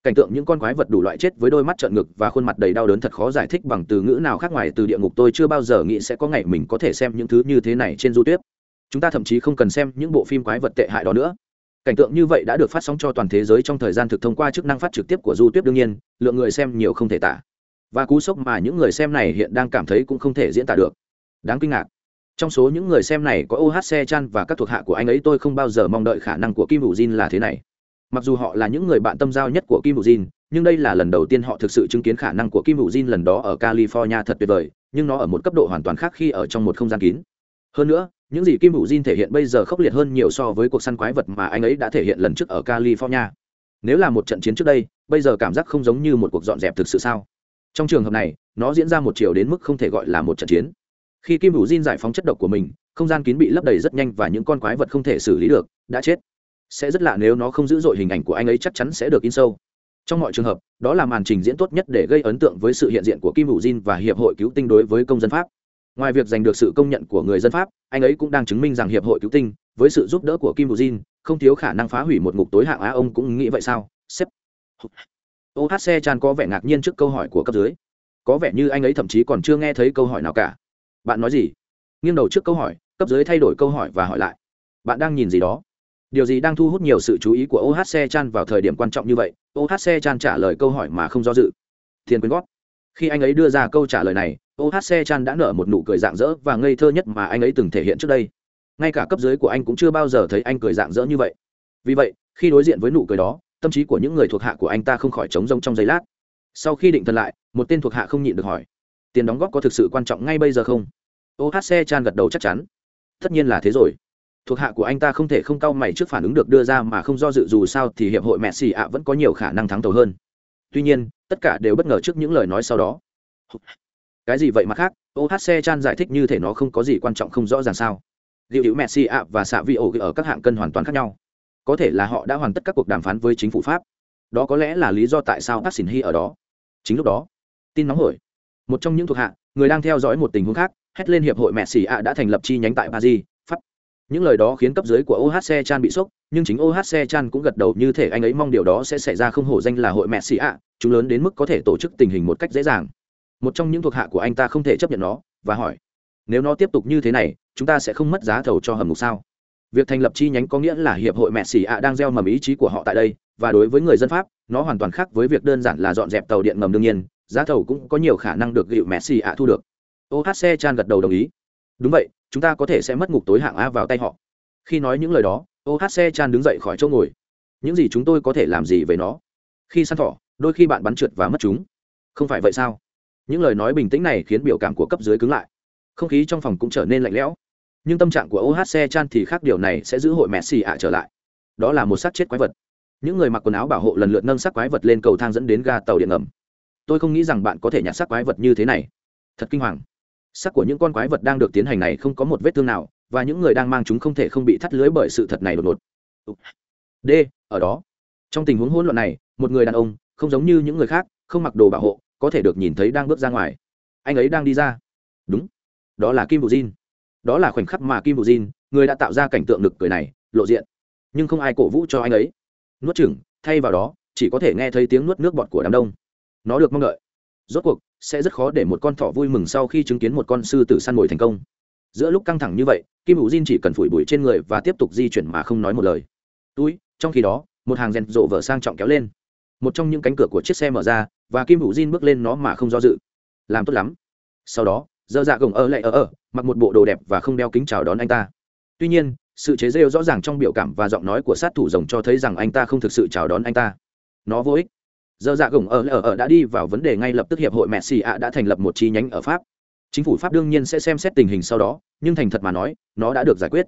Cảnh tượng những con quái vật đủ loại chết với đôi mắt trợn ngực và khuôn mặt đầy đau đớn thật khó giải thích bằng từ ngữ nào khác ngoài từ địa ngục. Tôi chưa bao giờ nghĩ sẽ có ngày mình có thể xem những thứ như thế này trên du tuyết chúng ta thậm chí không cần xem những bộ phim quái vật tệ hại đó nữa cảnh tượng như vậy đã được phát sóng cho toàn thế giới trong thời gian thực thông qua chức năng phát trực tiếp của du tuyết đương nhiên, lượng người xem nhiều không thể tả. Và cú sốc mà những người xem này hiện đang cảm thấy cũng không thể diễn tả được. Đáng kinh ngạc. Trong số những người xem này có ohc chan và các thuộc hạ của anh ấy tôi không bao giờ mong đợi khả năng của kim bù jin là thế này. Mặc dù họ là những người bạn tâm giao nhất của kim bù jin, nhưng đây là lần đầu tiên họ thực sự chứng kiến khả năng của kim bù jin lần đó ở california thật tuyệt vời, nhưng nó ở một cấp độ hoàn toàn khác khi ở trong một không gian kín hơn nữa, những gì kim bù jin thể hiện bây giờ khốc liệt hơn nhiều so với cuộc săn quái vật mà anh ấy đã thể hiện lần trước ở california. Nếu là một trận chiến trước đây, bây giờ cảm giác không giống như một cuộc dọn dẹp thực sự sao? Trong trường hợp này, nó diễn ra một chiều đến mức không thể gọi là một trận chiến. Khi kim hữu Jin giải phóng chất độc của mình, không gian kín bị lấp đầy rất nhanh và những con quái vật không thể xử lý được, đã chết. Sẽ rất lạ nếu nó không giữ dội hình ảnh của anh ấy chắc chắn sẽ được in sâu. Trong mọi trường hợp, đó là màn trình diễn tốt nhất để gây ấn tượng với sự hiện diện của kim hữu Jin và hiệp hội cứu tinh đối với công dân pháp ngoài việc giành được sự công nhận của người dân pháp, anh ấy cũng đang chứng minh rằng hiệp hội cứu tinh, với sự giúp đỡ của kim hữu Jin, không thiếu khả năng phá hủy một ngục tối hạng á ông cũng nghĩ vậy sao? Sếp. Ohc chan có vẻ ngạc nhiên trước câu hỏi của cấp dưới. Có vẻ như anh ấy thậm chí còn chưa nghe thấy câu hỏi nào cả. Bạn nói gì? Nghiêng đầu trước câu hỏi, cấp dưới thay đổi câu hỏi và hỏi lại. Bạn đang nhìn gì đó? Điều gì đang thu hút nhiều sự chú ý của ohc chan vào thời điểm quan trọng như vậy? Ohc chan trả lời câu hỏi mà không do dự. Thiên quyên gót khi anh ấy đưa ra câu trả lời này ohc chan đã nở một nụ cười dạng dỡ và ngây thơ nhất mà anh ấy từng thể hiện trước đây. Ngay cả cấp dưới của anh cũng chưa bao giờ thấy anh cười dạng dỡ như vậy. Vì vậy, khi đối diện với nụ cười đó, tâm trí của những người thuộc hạ của anh ta không khỏi trống rông trong giây lát. Sau khi định thần lại, một tên thuộc hạ không nhịn được hỏi, tiền đóng góp có thực sự quan trọng ngay bây giờ không? Ohc chan gật đầu chắc chắn, tất nhiên là thế rồi. Thuộc hạ của anh ta không thể không cau mày trước phản ứng được đưa ra mà không do dự dù sao thì hiệp hội mẹ xì ạ vẫn có nhiều khả năng thắng tàu hơn. Tuy nhiên, tất cả đều bất ngờ trước những lời nói sau đó cái gì vậy mà khác? Ohc chan giải thích như thể nó không có gì quan trọng không rõ ràng sao? Liệu hữu messi ạ và xạ vi ổ ở các hạng cân hoàn toàn khác nhau. Có thể là họ đã hoàn tất các cuộc đàm phán với chính phủ pháp. Đó có lẽ là lý do tại sao bác xin hy ở đó. Chính lúc đó, tin nóng hổi. Một trong những thuộc hạ, người đang theo dõi một tình huống khác hét lên hiệp hội Messi ạ đã thành lập chi nhánh tại paris, pháp. Những lời đó khiến cấp dưới của ohc chan bị sốc, nhưng chính ohc chan cũng gật đầu như thể anh ấy mong điều đó sẽ xảy ra không hổ danh là hội Messi ạ. Chúng lớn đến mức có thể tổ chức tình hình một cách dễ dàng một trong những thuộc hạ của anh ta không thể chấp nhận nó, và hỏi, nếu nó tiếp tục như thế này, chúng ta sẽ không mất giá thầu cho hầm mục sao? Việc thành lập chi nhánh có nghĩa là hiệp hội mẹ xì ạ đang gieo mầm ý chí của họ tại đây, và đối với người dân pháp, nó hoàn toàn khác với việc đơn giản là dọn dẹp tàu điện ngầm đương nhiên, giá thầu cũng có nhiều khả năng được gịu mẹ xì ạ thu được. Ohc chan gật đầu đồng ý. Đúng vậy, chúng ta có thể sẽ mất ngục tối hạng a vào tay họ. Khi nói những lời đó ohc chan đứng dậy khỏi chỗ ngồi. Những gì chúng tôi có thể làm gì với nó? Khi săn thỏ, đôi khi bạn bắn trượt và mất chúng. Không phải vậy sao? Những lời nói bình tĩnh này khiến biểu cảm của cấp dưới cứng lại. Không khí trong phòng cũng trở nên lạnh lẽo. Nhưng tâm trạng của ohc chan thì khác điều này sẽ giữ hội messi ạ trở lại. Đó là một xác chết quái vật. Những người mặc quần áo bảo hộ lần lượt nâng xác quái vật lên cầu thang dẫn đến ga tàu điện ngầm. Tôi không nghĩ rằng bạn có thể nhặt xác quái vật như thế này. Thật kinh hoàng. Xác của những con quái vật đang được tiến hành này không có một vết thương nào, và những người đang mang chúng không thể không bị thắt lưới bởi sự thật này đột ngột. D, ở đó. Trong tình huống hỗn loạn này, một người đàn ông, không giống như những người khác, không mặc đồ bảo hộ có thể được nhìn thấy đang bước ra ngoài. Anh ấy đang đi ra. Đúng. Đó là kim bù jin. Đó là khoảnh khắc mà kim bù jin, người đã tạo ra cảnh tượng lực cười này, lộ diện. Nhưng không ai cổ vũ cho anh ấy. Nuốt chừng thay vào đó, chỉ có thể nghe thấy tiếng nuốt nước bọt của đám đông. Nó được mong đợi. Rốt cuộc, sẽ rất khó để một con thỏ vui mừng sau khi chứng kiến một con sư tử săn mồi thành công. Giữa lúc căng thẳng như vậy, kim hữu diên chỉ cần phủi bụi trên người và tiếp tục di chuyển mà không nói một lời. Túi, trong khi đó, một hàng rèn rộ vở sang trọng kéo lên. Một trong những cánh cửa của chiếc xe mở ra và kim hữu diên bước lên nó mà không do dự. Làm tốt lắm. Sau đó, dơ dạ gồng ơ lại ơ ơ mặc một bộ đồ đẹp và không đeo kính chào đón anh ta. Tuy nhiên, sự chế rêu rõ ràng trong biểu cảm và giọng nói của sát thủ rồng cho thấy rằng anh ta không thực sự chào đón anh ta. Nó vô ích. Dơ dạ gồng ơ lại ơ đã đi vào vấn đề ngay lập tức hiệp hội messi ạ đã thành lập một chi nhánh ở pháp. Chính phủ pháp đương nhiên sẽ xem xét tình hình sau đó, nhưng thành thật mà nói, nó đã được giải quyết.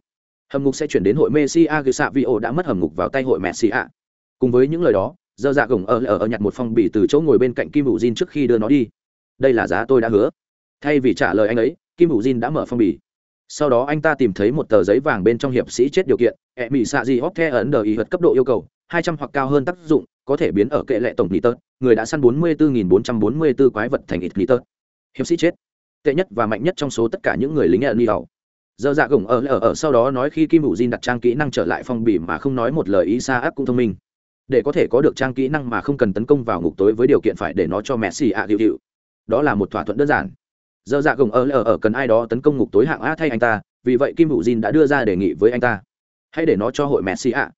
Hầm ngục sẽ chuyển đến hội messi a ghi xạ vi ô đã mất hầm ngục vào tay hội messi a cùng với những lời đó giờ dạ gồng ở ở nhặt một phong bì từ chỗ ngồi bên cạnh kim hữu jin trước khi đưa nó đi. Đây là giá tôi đã hứa. Thay vì trả lời anh ấy, kim hữu jin đã mở phong bì. Sau đó anh ta tìm thấy một tờ giấy vàng bên trong hiệp sĩ chết điều kiện, ẹ mỹ xạ gì hóc the ấn đờ ý vật cấp độ yêu cầu, hai trăm hoặc cao hơn tác dụng, có thể biến ở kệ lệ tổng nghị tớt, người đã săn bốn mươi bốn nghìn bốn trăm bốn mươi bốn quái vật thành ít nghị tớt. Hiệp sĩ chết. Tệ nhất và mạnh nhất trong số tất cả những người lính ẩn đi đầu dơ dạ gồng ở ở ở sau đó nói khi kim hữu jin đặt trang kỹ năng trở lại phong bì mà không nói một lời ý xa ác cũng thông minh để có thể có được trang kỹ năng mà không cần tấn công vào ngục tối với điều kiện phải để nó cho messi ạ hiệu hiệu. Đó là một thỏa thuận đơn giản. Giờ dạ gồng ở ở ở cần ai đó tấn công ngục tối hạng a thay anh ta, vì vậy kim hữu jin đã đưa ra đề nghị với anh ta. Hãy để nó cho hội messi ạ.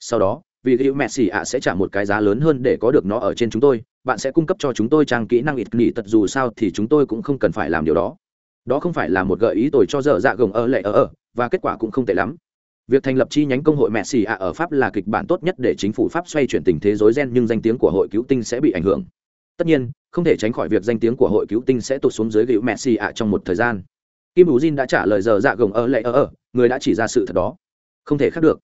Sau đó, vì hữu messi ạ sẽ trả một cái giá lớn hơn để có được nó ở trên chúng tôi, bạn sẽ cung cấp cho chúng tôi trang kỹ năng ít nghỉ tật dù sao thì chúng tôi cũng không cần phải làm điều đó. Đó không phải là một gợi ý tồi cho giờ dạ gồng ở lệ ở ở, và kết quả cũng không tệ lắm việc thành lập chi nhánh công hội messi ạ ở pháp là kịch bản tốt nhất để chính phủ pháp xoay chuyển tình thế rối ren nhưng danh tiếng của hội cứu tinh sẽ bị ảnh hưởng. Tất nhiên, không thể tránh khỏi việc danh tiếng của hội cứu tinh sẽ tụt xuống dưới gịu messi ạ trong một thời gian. Kim Vũ jin đã trả lời giờ dạ gồng ở lệ ở ở người đã chỉ ra sự thật đó. Không thể khác được.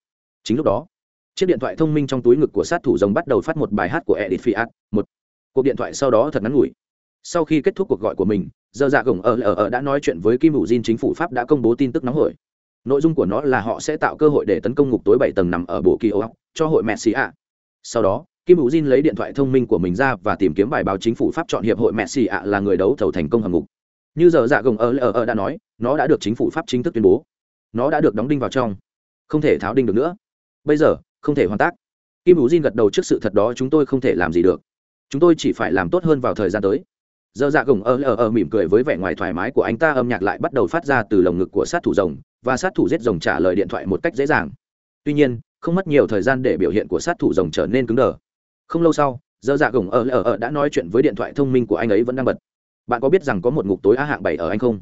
Chính lúc đó, chiếc điện thoại thông minh trong túi ngực của sát thủ rồng bắt đầu phát một bài hát của edith fiat một cuộc điện thoại sau đó thật ngắn ngủi. Sau khi kết thúc cuộc gọi của mình, giờ dạ gồng ở ở ở đã nói chuyện với kim Vũ jin chính phủ pháp đã công bố tin tức nóng hổi nội dung của nó là họ sẽ tạo cơ hội để tấn công ngục tối bảy tầng nằm ở bộ kỳ ô cho hội mẹ xì ạ. Sau đó, kim hữu jin lấy điện thoại thông minh của mình ra và tìm kiếm bài báo chính phủ pháp chọn hiệp hội mẹ xì ạ là người đấu thầu thành công hầm ngục. Như giờ dạ gồng ở ở ở đã nói, nó đã được chính phủ pháp chính thức tuyên bố. Nó đã được đóng đinh vào trong. Không thể tháo đinh được nữa. Bây giờ, không thể hoàn tác. Kim hữu jin gật đầu trước sự thật đó, chúng tôi không thể làm gì được. Chúng tôi chỉ phải làm tốt hơn vào thời gian tới. Giờ dạ gồng ở ở ở mỉm cười với vẻ ngoài thoải mái của anh ta, âm nhạc lại bắt đầu phát ra từ lồng ngực của sát thủ rồng và sát thủ giết rồng trả lời điện thoại một cách dễ dàng. Tuy nhiên, không mất nhiều thời gian để biểu hiện của sát thủ rồng trở nên cứng đờ. Không lâu sau, dơ dạ gồng ở ở ở đã nói chuyện với điện thoại thông minh của anh ấy vẫn đang bật. Bạn có biết rằng có một ngục tối á hạng bảy ở anh không?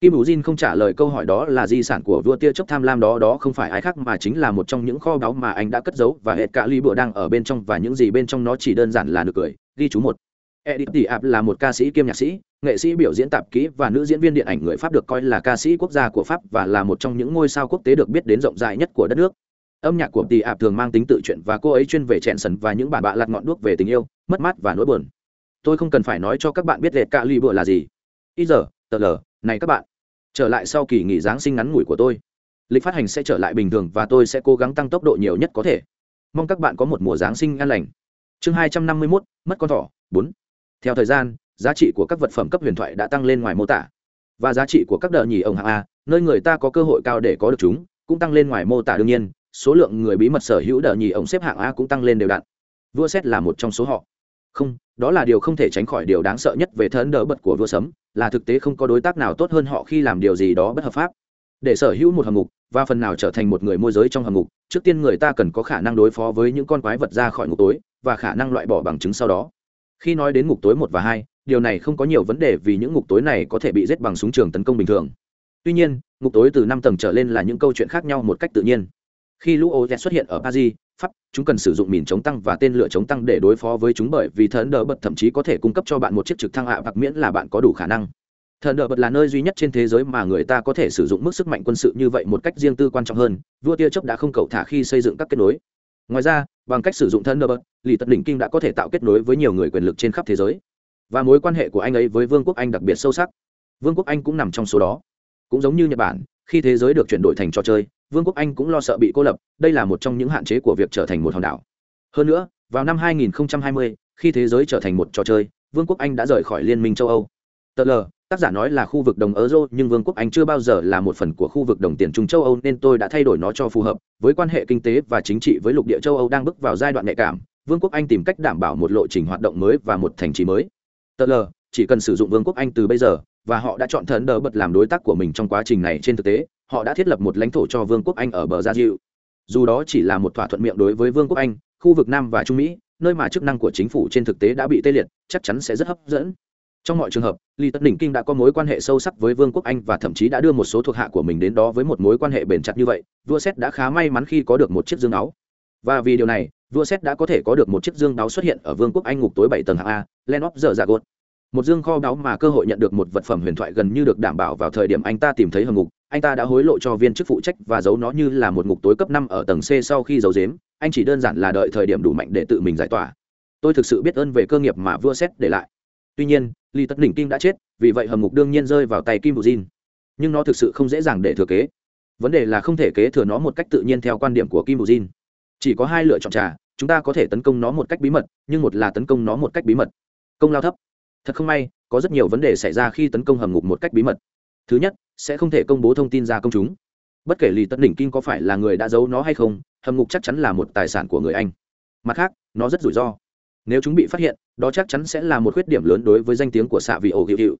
Kim hữu jin không trả lời câu hỏi đó là di sản của vua tia chốc tham lam đó đó không phải ai khác mà chính là một trong những kho báu mà anh đã cất giấu và hệ cả ly bựa đang ở bên trong và những gì bên trong nó chỉ đơn giản là nực cười, ghi chú một edith tỷ ạp là một ca sĩ kiêm nhạc sĩ, nghệ sĩ biểu diễn tạp kỹ và nữ diễn viên điện ảnh người pháp được coi là ca sĩ quốc gia của pháp và là một trong những ngôi sao quốc tế được biết đến rộng rãi nhất của đất nước. Âm nhạc của tỷ ạp thường mang tính tự chuyện và cô ấy chuyên về chèn sần và những bản bạ lặt ngọn đuốc về tình yêu, mất mát và nỗi buồn. Tôi không cần phải nói cho các bạn biết lệ cạ lì bựa là gì. Ít giờ, tờ lờ, này các bạn. Trở lại sau kỳ nghỉ giáng sinh ngắn ngủi của tôi. Lịch phát hành sẽ trở lại bình thường và tôi sẽ cố gắng tăng tốc độ nhiều nhất có thể. Mong các bạn có một mùa giáng sinh an lành. Chương hai trăm năm mươi mốt, mất con thỏ, bốn theo thời gian, giá trị của các vật phẩm cấp huyền thoại đã tăng lên ngoài mô tả. Và giá trị của các đợt nhì ông hạng a, nơi người ta có cơ hội cao để có được chúng, cũng tăng lên ngoài mô tả đương nhiên, số lượng người bí mật sở hữu đợt nhì ông xếp hạng a cũng tăng lên đều đặn. Vua xét là một trong số họ. Không, đó là điều không thể tránh khỏi điều đáng sợ nhất về thân đỡ bật của vua sấm, là thực tế không có đối tác nào tốt hơn họ khi làm điều gì đó bất hợp pháp. Để sở hữu một hầm ngục và phần nào trở thành một người môi giới trong hầm ngục trước tiên người ta cần có khả năng đối phó với những con quái vật ra khỏi ngục tối, và khả năng loại bỏ bằng chứng sau đó khi nói đến ngục tối một và hai, điều này không có nhiều vấn đề vì những ngục tối này có thể bị giết bằng súng trường tấn công bình thường. Tuy nhiên, ngục tối từ năm tầng trở lên là những câu chuyện khác nhau một cách tự nhiên. Khi lũ ô xuất hiện ở paris, pháp, chúng cần sử dụng mìn chống tăng và tên lửa chống tăng để đối phó với chúng bởi vì thần đỡ bật thậm chí có thể cung cấp cho bạn một chiếc trực thăng ạ à miễn là bạn có đủ khả năng. Thần đỡ bật là nơi duy nhất trên thế giới mà người ta có thể sử dụng mức sức mạnh quân sự như vậy một cách riêng tư quan trọng hơn, vua tia chấp đã không cầu thả khi xây dựng các kết nối. Ngoài ra bằng cách sử dụng thân nơ bật lì tật đỉnh kinh đã có thể tạo kết nối với nhiều người quyền lực trên khắp thế giới. Và mối quan hệ của anh ấy với vương quốc anh đặc biệt sâu sắc. Vương quốc anh cũng nằm trong số đó. Cũng giống như nhật bản khi thế giới được chuyển đổi thành trò chơi vương quốc anh cũng lo sợ bị cô lập đây là một trong những hạn chế của việc trở thành một hòn đảo. Hơn nữa vào năm 2020, khi thế giới trở thành một trò chơi vương quốc anh đã rời khỏi liên minh châu âu. Tờ l tác giả nói là khu vực đồng euro, nhưng vương quốc anh chưa bao giờ là một phần của khu vực đồng tiền trung châu âu, nên tôi đã thay đổi nó cho phù hợp. Với quan hệ kinh tế và chính trị với lục địa châu âu đang bước vào giai đoạn nhạy cảm, vương quốc anh tìm cách đảm bảo một lộ trình hoạt động mới và một thành trì mới. Tờ l, chỉ cần sử dụng vương quốc anh từ bây giờ, và họ đã chọn thần đờ bật làm đối tác của mình trong quá trình này trên thực tế, họ đã thiết lập một lãnh thổ cho vương quốc anh ở bờ gia diệu. Dù đó chỉ là một thỏa thuận miệng đối với vương quốc anh, khu vực nam và trung mỹ, nơi mà chức năng của chính phủ trên thực tế đã bị tê liệt, chắc chắn sẽ rất hấp dẫn trong mọi trường hợp, lý tất đỉnh kinh đã có mối quan hệ sâu sắc với vương quốc anh và thậm chí đã đưa một số thuộc hạ của mình đến đó với một mối quan hệ bền chặt như vậy, vua xét đã khá may mắn khi có được một chiếc dương áo. Và vì điều này, vua xét đã có thể có được một chiếc dương áo xuất hiện ở vương quốc anh ngục tối bảy tầng hạng a, len óc dở dạ gột. Một dương kho đáo mà cơ hội nhận được một vật phẩm huyền thoại gần như được đảm bảo vào thời điểm anh ta tìm thấy hầm ngục, anh ta đã hối lộ cho viên chức phụ trách và giấu nó như là một ngục tối cấp năm ở tầng c sau khi giấu dếm anh chỉ đơn giản là đợi thời điểm đủ mạnh để tự mình giải tỏa. Tôi thực sự biết ơn về cơ nghiệp mà vua xét để lại. Tuy nhiên Lý tất đỉnh kim đã chết, vì vậy hầm ngục đương nhiên rơi vào tay kim bù jin. Nhưng nó thực sự không dễ dàng để thừa kế. Vấn đề là không thể kế thừa nó một cách tự nhiên theo quan điểm của kim bù jin. Chỉ có hai lựa chọn trà, chúng ta có thể tấn công nó một cách bí mật, nhưng một là tấn công nó một cách bí mật. Công lao thấp. Thật không may, có rất nhiều vấn đề xảy ra khi tấn công hầm ngục một cách bí mật. Thứ nhất, sẽ không thể công bố thông tin ra công chúng. Bất kể lì tất đỉnh kim có phải là người đã giấu nó hay không, hầm ngục chắc chắn là một tài sản của người anh. Mặt khác, nó rất rủi ro. Nếu chúng bị phát hiện đó chắc chắn sẽ là một khuyết điểm lớn đối với danh tiếng của xạ vị ổ hữu hiệu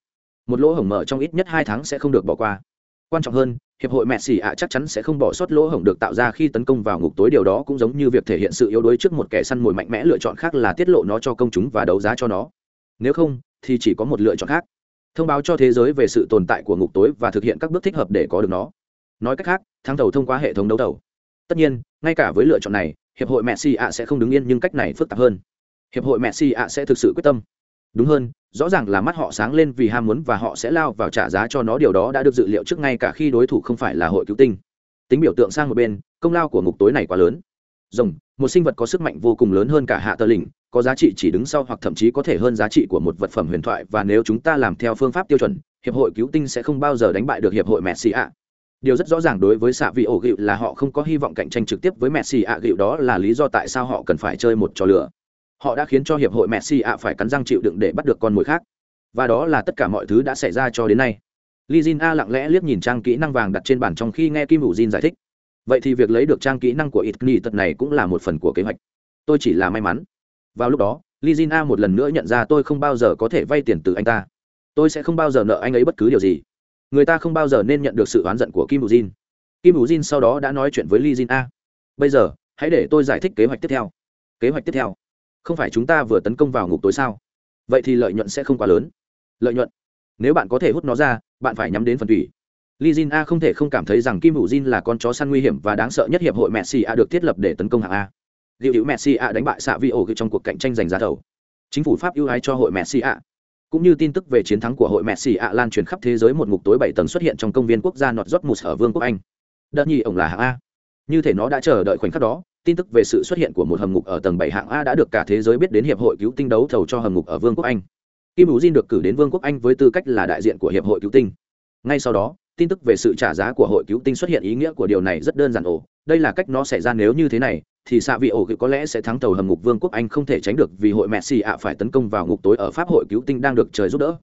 một lỗ hổng mở trong ít nhất hai tháng sẽ không được bỏ qua. Quan trọng hơn, hiệp hội mẹ xỉ ạ chắc chắn sẽ không bỏ sót lỗ hổng được tạo ra khi tấn công vào ngục tối. Điều đó cũng giống như việc thể hiện sự yếu đuối trước một kẻ săn mồi mạnh mẽ lựa chọn khác là tiết lộ nó cho công chúng và đấu giá cho nó. Nếu không, thì chỉ có một lựa chọn khác. Thông báo cho thế giới về sự tồn tại của ngục tối và thực hiện các bước thích hợp để có được nó. Nói cách khác thắng thầu thông qua hệ thống đấu thầu. Tất nhiên, ngay cả với lựa chọn này, hiệp hội messi ạ sẽ không đứng yên, nhưng cách này phức tạp hơn hiệp hội messi ạ sẽ thực sự quyết tâm. Đúng hơn, rõ ràng là mắt họ sáng lên vì ham muốn và họ sẽ lao vào trả giá cho nó. Điều đó đã được dự liệu trước ngay cả khi đối thủ không phải là hội cứu tinh. Tính biểu tượng sang một bên, công lao của ngục tối này quá lớn. Rồng, một sinh vật có sức mạnh vô cùng lớn hơn cả hạ tờ lình có giá trị chỉ đứng sau hoặc thậm chí có thể hơn giá trị của một vật phẩm huyền thoại. Và nếu chúng ta làm theo phương pháp tiêu chuẩn, hiệp hội cứu tinh sẽ không bao giờ đánh bại được hiệp hội messi ạ. Điều rất rõ ràng đối với xạ vị ổ gịu là họ không có hy vọng cạnh tranh trực tiếp với messi ạ. Gịu đó là lý do tại sao họ cần phải chơi một trò lửa họ đã khiến cho hiệp hội messi ạ phải cắn răng chịu đựng để bắt được con mồi khác. Và đó là tất cả mọi thứ đã xảy ra cho đến nay. Li jin a lặng lẽ liếc nhìn trang kỹ năng vàng đặt trên bàn trong khi nghe kim hữu jin giải thích. Vậy thì việc lấy được trang kỹ năng của ít nghi tật này cũng là một phần của kế hoạch. Tôi chỉ là may mắn. Vào lúc đó li jin a một lần nữa nhận ra tôi không bao giờ có thể vay tiền từ anh ta. Tôi sẽ không bao giờ nợ anh ấy bất cứ điều gì. Người ta không bao giờ nên nhận được sự oán giận của kim hữu jin. Kim hữu jin sau đó đã nói chuyện với li jin a. Bây giờ, hãy để tôi giải thích kế hoạch tiếp theo. Kế hoạch tiếp theo không phải chúng ta vừa tấn công vào ngục tối sao vậy thì lợi nhuận sẽ không quá lớn lợi nhuận nếu bạn có thể hút nó ra bạn phải nhắm đến phần thủy Li Jin A không thể không cảm thấy rằng Kim Vũ Jin là con chó săn nguy hiểm và đáng sợ nhất hiệp hội Messi A được thiết lập để tấn công hạng A. Liệu hữu Messi A đánh bại xạ vi ổ trong cuộc cạnh tranh giành giá thầu. Chính phủ Pháp ưu ái cho hội Messi A. Cũng như tin tức về chiến thắng của hội Messi A lan truyền khắp thế giới một ngục tối bảy tầng xuất hiện trong công viên quốc gia Nọt Rotmus ở Vương quốc Anh. Đợt nhi ổng là hạng A. Như thể nó đã chờ đợi khoảnh khắc đó, tin tức về sự xuất hiện của một hầm ngục ở tầng bảy hạng A đã được cả thế giới biết đến hiệp hội cứu tinh đấu thầu cho hầm ngục ở Vương quốc Anh. Kim Vũ Jin được cử đến Vương quốc Anh với tư cách là đại diện của hiệp hội cứu tinh. Ngay sau đó, tin tức về sự trả giá của hội cứu tinh xuất hiện ý nghĩa của điều này rất đơn giản ổ đây là cách nó xảy ra nếu như thế này thì xạ vị ổ có lẽ sẽ thắng tàu hầm ngục vương quốc anh không thể tránh được vì hội messi ạ phải tấn công vào ngục tối ở pháp hội cứu tinh đang được trời giúp đỡ.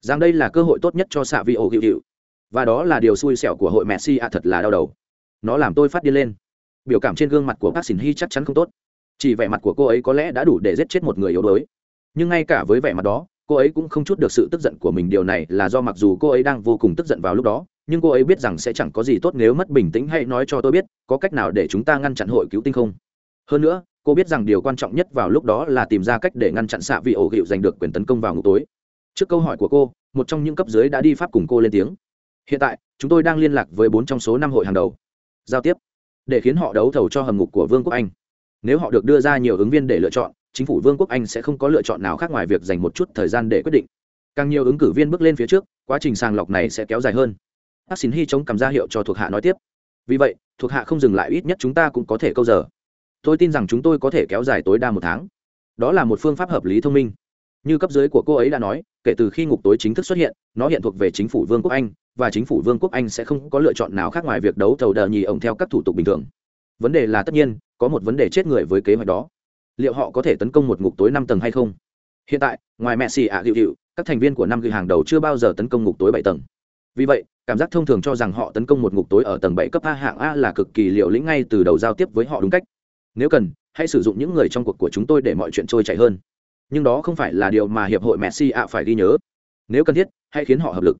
Rằng đây là cơ hội tốt nhất cho xạ vị ổ hiệu. Và đó là điều xui xẻo của hội messi ạ thật là đau đầu. Nó làm tôi phát điên lên biểu cảm trên gương mặt của bác xin hy chắc chắn không tốt. Chỉ vẻ mặt của cô ấy có lẽ đã đủ để giết chết một người yếu đuối. Nhưng ngay cả với vẻ mặt đó, cô ấy cũng không chút được sự tức giận của mình. Điều này là do mặc dù cô ấy đang vô cùng tức giận vào lúc đó, nhưng cô ấy biết rằng sẽ chẳng có gì tốt nếu mất bình tĩnh. Hãy nói cho tôi biết, có cách nào để chúng ta ngăn chặn hội cứu tinh không? Hơn nữa, cô biết rằng điều quan trọng nhất vào lúc đó là tìm ra cách để ngăn chặn xạ vị ổ hiệu giành được quyền tấn công vào ngục tối. Trước câu hỏi của cô, một trong những cấp dưới đã đi pháp cùng cô lên tiếng. Hiện tại, chúng tôi đang liên lạc với bốn trong số năm hội hàng đầu. Giao tiếp để khiến họ đấu thầu cho hầm ngục của vương quốc anh. Nếu họ được đưa ra nhiều ứng viên để lựa chọn, chính phủ vương quốc anh sẽ không có lựa chọn nào khác ngoài việc dành một chút thời gian để quyết định. Càng nhiều ứng cử viên bước lên phía trước, quá trình sàng lọc này sẽ kéo dài hơn. Bác xin hy chống cầm ra hiệu cho thuộc hạ nói tiếp. Vì vậy, thuộc hạ không dừng lại ít nhất chúng ta cũng có thể câu giờ. Tôi tin rằng chúng tôi có thể kéo dài tối đa một tháng. Đó là một phương pháp hợp lý thông minh như cấp dưới của cô ấy đã nói, kể từ khi ngục tối chính thức xuất hiện, nó hiện thuộc về chính phủ vương quốc anh, và chính phủ vương quốc anh sẽ không có lựa chọn nào khác ngoài việc đấu thầu đờ nhì ổng theo các thủ tục bình thường. Vấn đề là tất nhiên, có một vấn đề chết người với kế hoạch đó. Liệu họ có thể tấn công một ngục tối năm tầng hay không? Hiện tại, ngoài mẹ xì ạ hiệu hiệu các thành viên của năm ghi hàng đầu chưa bao giờ tấn công ngục tối bảy tầng. Vì vậy, cảm giác thông thường cho rằng họ tấn công một ngục tối ở tầng bảy cấp a hạng a là cực kỳ liệu lĩnh ngay từ đầu giao tiếp với họ đúng cách. Nếu cần, hãy sử dụng những người trong cuộc của chúng tôi để mọi chuyện trôi chảy hơn nhưng đó không phải là điều mà hiệp hội messi ạ phải ghi nhớ. Nếu cần thiết, hãy khiến họ hợp lực.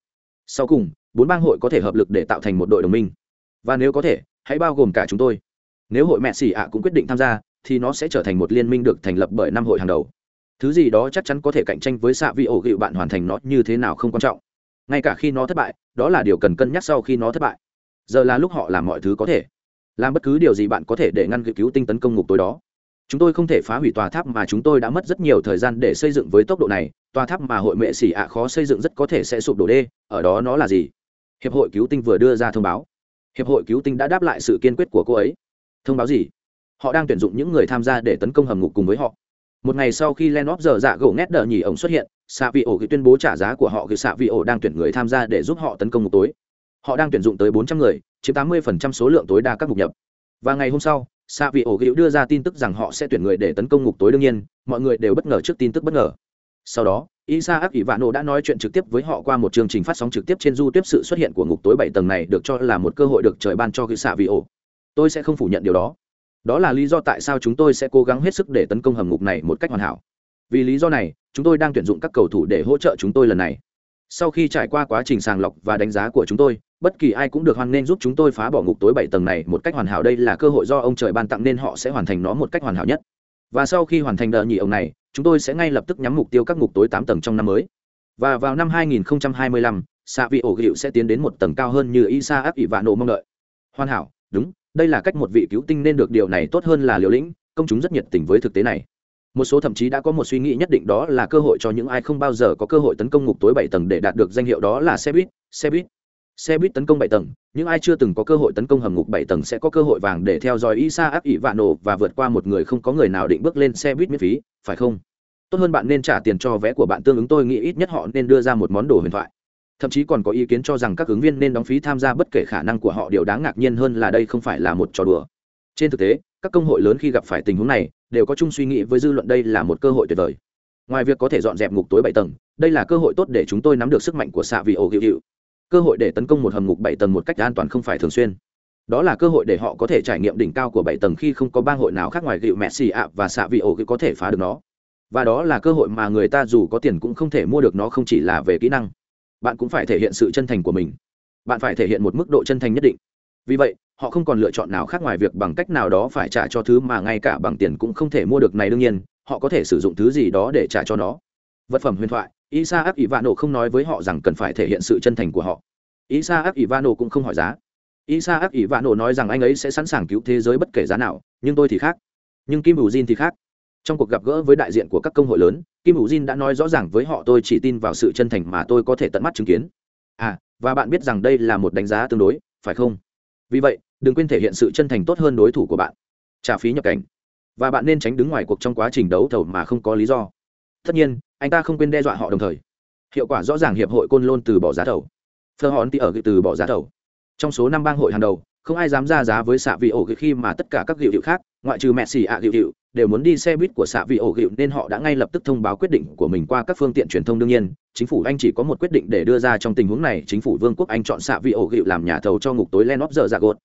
Sau cùng, bốn bang hội có thể hợp lực để tạo thành một đội đồng minh. Và nếu có thể, hãy bao gồm cả chúng tôi. Nếu hội messi ạ cũng quyết định tham gia, thì nó sẽ trở thành một liên minh được thành lập bởi năm hội hàng đầu. Thứ gì đó chắc chắn có thể cạnh tranh với xạ vị ổ gịu bạn hoàn thành nó như thế nào không quan trọng. Ngay cả khi nó thất bại, đó là điều cần cân nhắc sau khi nó thất bại. Giờ là lúc họ làm mọi thứ có thể. Làm bất cứ điều gì bạn có thể để ngăn cứu tinh tấn công ngục tối đó chúng tôi không thể phá hủy tòa tháp mà chúng tôi đã mất rất nhiều thời gian để xây dựng với tốc độ này. Tòa tháp mà hội mệ xỉ ạ khó xây dựng rất có thể sẽ sụp đổ đê. Ở đó nó là gì? Hiệp hội cứu tinh vừa đưa ra thông báo. Hiệp hội cứu tinh đã đáp lại sự kiên quyết của cô ấy. Thông báo gì? Họ đang tuyển dụng những người tham gia để tấn công hầm ngục cùng với họ. Một ngày sau khi len óp giờ dạ gỗ ngét đờ nhì ổng xuất hiện xạ vị ổ tuyên bố trả giá của họ gửi xạ vị ổ đang tuyển người tham gia để giúp họ tấn công ngục tối. Họ đang tuyển dụng tới bốn trăm người, chiếm tám mươi số lượng tối đa các mục nhập. Và ngày hôm sau xạ vị ổ gữu đưa ra tin tức rằng họ sẽ tuyển người để tấn công ngục tối đương nhiên, mọi người đều bất ngờ trước tin tức bất ngờ. Sau đó, isa áp ỷ vạn đã nói chuyện trực tiếp với họ qua một chương trình phát sóng trực tiếp trên du tiếp sự xuất hiện của ngục tối bảy tầng này được cho là một cơ hội được trời ban cho gữu xạ vị ổ. Tôi sẽ không phủ nhận điều đó. Đó là lý do tại sao chúng tôi sẽ cố gắng hết sức để tấn công hầm ngục này một cách hoàn hảo. Vì lý do này, chúng tôi đang tuyển dụng các cầu thủ để hỗ trợ chúng tôi lần này. Sau khi trải qua quá trình sàng lọc và đánh giá của chúng tôi bất kỳ ai cũng được hoan nên giúp chúng tôi phá bỏ ngục tối bảy tầng này một cách hoàn hảo đây là cơ hội do ông trời ban tặng nên họ sẽ hoàn thành nó một cách hoàn hảo nhất. Và sau khi hoàn thành đợt nhị ông này chúng tôi sẽ ngay lập tức nhắm mục tiêu các ngục tối tám tầng trong năm mới. Và vào năm 2025, xạ vị ổ hiệu sẽ tiến đến một tầng cao hơn như isa áp ỷ và nộ mong đợi. Hoàn hảo đúng đây là cách một vị cứu tinh nên được điều này tốt hơn là liều lĩnh công chúng rất nhiệt tình với thực tế này. Một số thậm chí đã có một suy nghĩ nhất định đó là cơ hội cho những ai không bao giờ có cơ hội tấn công ngục tối bảy tầng để đạt được danh hiệu đó là xe buýt xe buýt xe buýt tấn công bảy tầng, những ai chưa từng có cơ hội tấn công hầm ngục bảy tầng sẽ có cơ hội vàng để theo dõi isa áp ỷ vạn nổ và vượt qua một người không có người nào định bước lên xe buýt miễn phí, phải không? Tốt hơn bạn nên trả tiền cho vé của bạn tương ứng, tôi nghĩ ít nhất họ nên đưa ra một món đồ huyền thoại. Thậm chí còn có ý kiến cho rằng các ứng viên nên đóng phí tham gia bất kể khả năng của họ, điều đáng ngạc nhiên hơn là đây không phải là một trò đùa. Trên thực tế, các công hội lớn khi gặp phải tình huống này đều có chung suy nghĩ với dư luận đây là một cơ hội tuyệt vời. Ngoài việc có thể dọn dẹp ngục tối bảy tầng, đây là cơ hội tốt để chúng tôi nắm được sức mạnh của xạ vị ổ hiệu hiệu cơ hội để tấn công một hầm ngục bảy tầng một cách an toàn không phải thường xuyên. Đó là cơ hội để họ có thể trải nghiệm đỉnh cao của bảy tầng khi không có bang hội nào khác ngoài gịu messi ạ và xạ vị ổ có thể phá được nó. Và đó là cơ hội mà người ta dù có tiền cũng không thể mua được nó không chỉ là về kỹ năng. Bạn cũng phải thể hiện sự chân thành của mình. Bạn phải thể hiện một mức độ chân thành nhất định. Vì vậy, họ không còn lựa chọn nào khác ngoài việc bằng cách nào đó phải trả cho thứ mà ngay cả bằng tiền cũng không thể mua được này. Đương nhiên, họ có thể sử dụng thứ gì đó để trả cho nó. Vật phẩm huyền thoại isaac ivano không nói với họ rằng cần phải thể hiện sự chân thành của họ. Isaac ivano cũng không hỏi giá. Isaac ivano nói rằng anh ấy sẽ sẵn sàng cứu thế giới bất kể giá nào, nhưng tôi thì khác. Nhưng kim bù jin thì khác. Trong cuộc gặp gỡ với đại diện của các công hội lớn, kim bù jin đã nói rõ ràng với họ tôi chỉ tin vào sự chân thành mà tôi có thể tận mắt chứng kiến. À và bạn biết rằng đây là một đánh giá tương đối, phải không? Vì vậy, đừng quên thể hiện sự chân thành tốt hơn đối thủ của bạn. Trả phí nhập cảnh. Và bạn nên tránh đứng ngoài cuộc trong quá trình đấu thầu mà không có lý do tất nhiên, anh ta không quên đe dọa họ đồng thời. Hiệu quả rõ ràng hiệp hội côn lôn từ bỏ giá thầu. Thơ hòn thì ở từ bỏ giá thầu. Trong số năm bang hội hàng đầu, không ai dám ra giá với xạ vị ổ khi mà tất cả các hiệu hiệu khác, ngoại trừ mẹ xì ạ hiệu hiệu, đều muốn đi xe buýt của xạ vị ổ hiệu nên họ đã ngay lập tức thông báo quyết định của mình qua các phương tiện truyền thông đương nhiên. Chính phủ anh chỉ có một quyết định để đưa ra trong tình huống này, chính phủ vương quốc anh chọn xạ vị ổ hiệu làm nhà thầu cho ngục tối len óp giờ dạ gột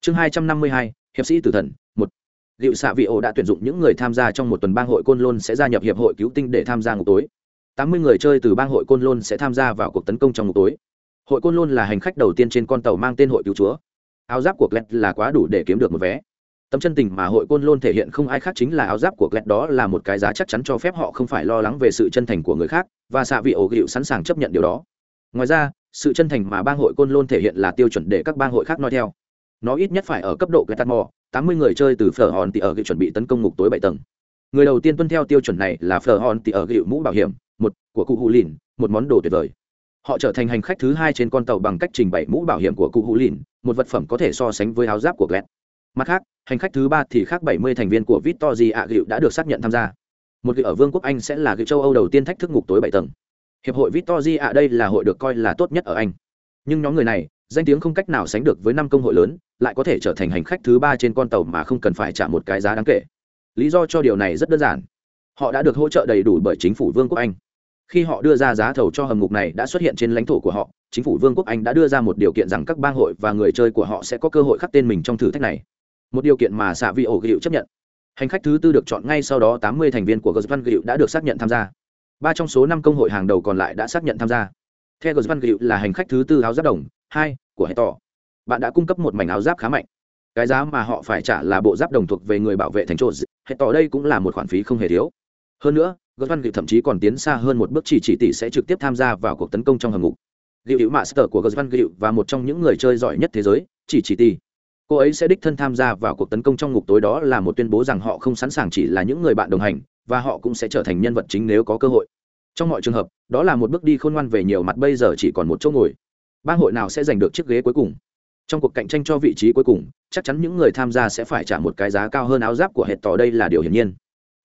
chương hai trăm năm mươi hai, hiệp sĩ tử thần, một. Liệu xạ vị ổ đã tuyển dụng những người tham gia trong một tuần bang hội côn lôn sẽ gia nhập hiệp hội cứu tinh để tham gia ngục tối. Tám mươi người chơi từ bang hội côn lôn sẽ tham gia vào cuộc tấn công trong ngục tối. Hội côn lôn là hành khách đầu tiên trên con tàu mang tên hội cứu chúa. Áo giáp của gled là quá đủ để kiếm được một vé. Tấm chân tình mà hội côn lôn thể hiện không ai khác chính là áo giáp của gled đó là một cái giá chắc chắn cho phép họ không phải lo lắng về sự chân thành của người khác, và xạ vị ổ hiệu sẵn sàng chấp nhận điều đó. Ngoài ra, sự chân thành mà bang hội côn lôn thể hiện là tiêu chuẩn để các bang hội khác nói theo. Nó ít nhất phải ở cấp độ gled mò tám mươi người chơi từ phở hòn thì ở gịu chuẩn bị tấn công ngục tối bảy tầng. Người đầu tiên tuân theo tiêu chuẩn này là phở hòn thì ở gịu mũ bảo hiểm, một của cụ hù lìn, một món đồ tuyệt vời. Họ trở thành hành khách thứ hai trên con tàu bằng cách trình bày mũ bảo hiểm của cụ hù lìn, một vật phẩm có thể so sánh với áo giáp của gled mặt khác, hành khách thứ ba thì khác 70 thành viên của victory ạ gịu đã được xác nhận tham gia. Một gịu ở vương quốc anh sẽ là gịu châu âu đầu tiên thách thức ngục tối bảy tầng. Hiệp hội victory ạ đây là hội được coi là tốt nhất ở anh. Nhưng nhóm người này danh tiếng không cách nào sánh được với năm công hội lớn, lại có thể trở thành hành khách thứ ba trên con tàu mà không cần phải trả một cái giá đáng kể. Lý do cho điều này rất đơn giản. Họ đã được hỗ trợ đầy đủ bởi chính phủ vương quốc anh. Khi họ đưa ra giá thầu cho hầm ngục này đã xuất hiện trên lãnh thổ của họ, chính phủ vương quốc anh đã đưa ra một điều kiện rằng các bang hội và người chơi của họ sẽ có cơ hội khắc tên mình trong thử thách này. Một điều kiện mà xạ vị ổ gịu chấp nhận. Hành khách thứ tư được chọn ngay sau đó tám mươi thành viên của gờ văn gịu đã được xác nhận tham gia. Ba trong số năm công hội hàng đầu còn lại đã xác nhận tham gia theo gờ văn gịu là hành khách thứ tư áo giáp đồng, hai, của hệ tỏ. Bạn đã cung cấp một mảnh áo giáp khá mạnh. Cái giá mà họ phải trả là bộ giáp đồng thuộc về người bảo vệ thành trộn hệ tỏ đây cũng là một khoản phí không hề thiếu. Hơn nữa gớt văn gịu thậm chí còn tiến xa hơn một bước chỉ chỉ tỷ sẽ trực tiếp tham gia vào cuộc tấn công trong hầm ngục. Gịu hữu master của gớt văn gịu và một trong những người chơi giỏi nhất thế giới, chỉ chỉ tỷ. Cô ấy sẽ đích thân tham gia vào cuộc tấn công trong ngục tối đó là một tuyên bố rằng họ không sẵn sàng chỉ là những người bạn đồng hành, và họ cũng sẽ trở thành nhân vật chính nếu có cơ hội trong mọi trường hợp, đó là một bước đi khôn ngoan về nhiều mặt, bây giờ chỉ còn một chỗ ngồi. Bang hội nào sẽ giành được chiếc ghế cuối cùng? Trong cuộc cạnh tranh cho vị trí cuối cùng, chắc chắn những người tham gia sẽ phải trả một cái giá cao hơn áo giáp của hệt tỏ đây là điều hiển nhiên.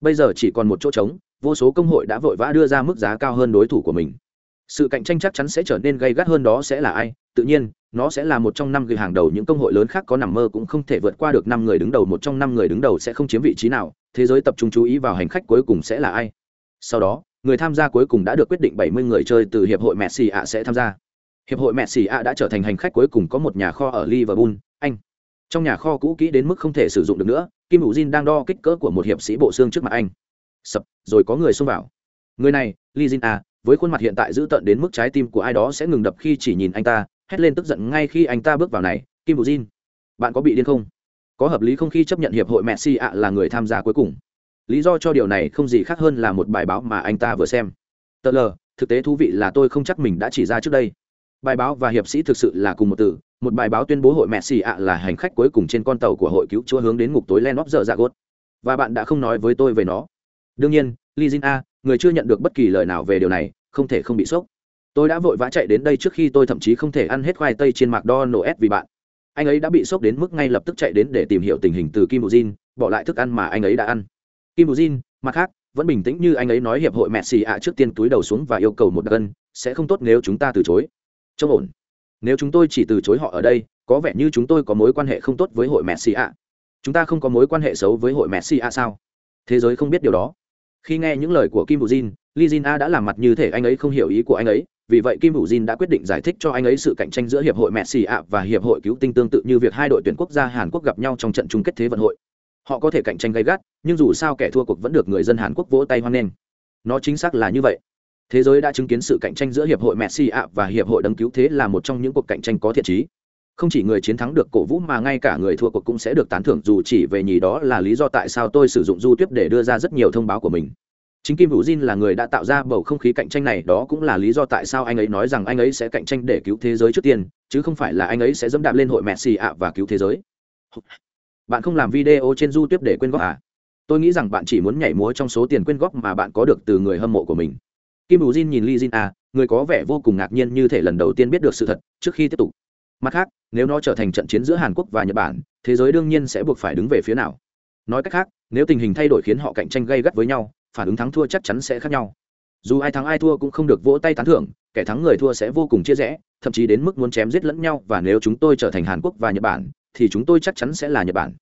Bây giờ chỉ còn một chỗ trống, vô số công hội đã vội vã đưa ra mức giá cao hơn đối thủ của mình. Sự cạnh tranh chắc chắn sẽ trở nên gay gắt hơn đó sẽ là ai? Tự nhiên, nó sẽ là một trong năm người hàng đầu, những công hội lớn khác có nằm mơ cũng không thể vượt qua được năm người đứng đầu, một trong năm người đứng đầu sẽ không chiếm vị trí nào, thế giới tập trung chú ý vào hành khách cuối cùng sẽ là ai? Sau đó người tham gia cuối cùng đã được quyết định 70 người chơi từ hiệp hội Messi ạ sẽ tham gia. Hiệp hội Messi ạ đã trở thành hành khách cuối cùng có một nhà kho ở Liverpool, Anh. Trong nhà kho cũ kỹ đến mức không thể sử dụng được nữa, kim hữu jin đang đo kích cỡ của một hiệp sĩ bộ xương trước mặt anh. Sập, rồi có người xông vào. Người này, Lee jin a, với khuôn mặt hiện tại giữ tận đến mức trái tim của ai đó sẽ ngừng đập khi chỉ nhìn anh ta, hét lên tức giận ngay khi anh ta bước vào này, kim hữu jin bạn có bị điên không? Có hợp lý không khi chấp nhận hiệp hội messi ạ là người tham gia cuối cùng lý do cho điều này không gì khác hơn là một bài báo mà anh ta vừa xem. Tờ lờ, thực tế thú vị là tôi không chắc mình đã chỉ ra trước đây. Bài báo và hiệp sĩ thực sự là cùng một từ, một bài báo tuyên bố hội mẹ xì ạ là hành khách cuối cùng trên con tàu của hội cứu chúa hướng đến ngục tối len óp dở dạ gốt. Và bạn đã không nói với tôi về nó. Đương nhiên, li jin a, người chưa nhận được bất kỳ lời nào về điều này, không thể không bị sốc. Tôi đã vội vã chạy đến đây trước khi tôi thậm chí không thể ăn hết khoai tây trên mạc đo nổ s vì bạn. Anh ấy đã bị sốc đến mức ngay lập tức chạy đến để tìm hiểu tình hình từ kim bù jin bỏ lại thức ăn mà anh ấy đã ăn kim bù jin, mặt khác, vẫn bình tĩnh như anh ấy nói hiệp hội mẹ xì ạ trước tiên túi đầu xuống và yêu cầu một đặc ân sẽ không tốt nếu chúng ta từ chối. Trông ổn. Nếu chúng tôi chỉ từ chối họ ở đây, có vẻ như chúng tôi có mối quan hệ không tốt với hội mẹ xì ạ. Chúng ta không có mối quan hệ xấu với hội mẹ xì ạ sao? Thế giới không biết điều đó. Khi nghe những lời của kim bù jin li jin a đã làm mặt như thể anh ấy không hiểu ý của anh ấy, vì vậy kim bù jin đã quyết định giải thích cho anh ấy sự cạnh tranh giữa hiệp hội messi ạ và hiệp hội cứu tinh tương tự như việc hai đội tuyển quốc gia hàn quốc gặp nhau trong trận chung kết thế vận hội họ có thể cạnh tranh gay gắt, nhưng dù sao kẻ thua cuộc vẫn được người dân hàn quốc vỗ tay hoan nghênh. Nó chính xác là như vậy. Thế giới đã chứng kiến sự cạnh tranh giữa hiệp hội messi ạ và hiệp hội đấng cứu thế là một trong những cuộc cạnh tranh có thiện trí không chỉ người chiến thắng được cổ vũ mà ngay cả người thua cuộc cũng sẽ được tán thưởng dù chỉ về nhì đó là lý do tại sao tôi sử dụng du tiếp để đưa ra rất nhiều thông báo của mình. Chính kim hữu jin là người đã tạo ra bầu không khí cạnh tranh này, đó cũng là lý do tại sao anh ấy nói rằng anh ấy sẽ cạnh tranh để cứu thế giới trước tiên, chứ không phải là anh ấy sẽ dẫm đạp lên hội messi ạ và cứu thế giới bạn không làm video trên du tiếp để quyên góp à? Tôi nghĩ rằng bạn chỉ muốn nhảy múa trong số tiền quyên góp mà bạn có được từ người hâm mộ của mình. Kim Ujin jin nhìn Lee jin à người có vẻ vô cùng ngạc nhiên như thể lần đầu tiên biết được sự thật, trước khi tiếp tục. Mặt khác, nếu nó trở thành trận chiến giữa hàn quốc và nhật bản, thế giới đương nhiên sẽ buộc phải đứng về phía nào. Nói cách khác, nếu tình hình thay đổi khiến họ cạnh tranh gây gắt với nhau, phản ứng thắng thua chắc chắn sẽ khác nhau. Dù ai thắng ai thua cũng không được vỗ tay tán thưởng, kẻ thắng người thua sẽ vô cùng chia rẽ, thậm chí đến mức muốn chém giết lẫn nhau và nếu chúng tôi trở thành hàn quốc và nhật bản thì chúng tôi chắc chắn sẽ là nhật bản.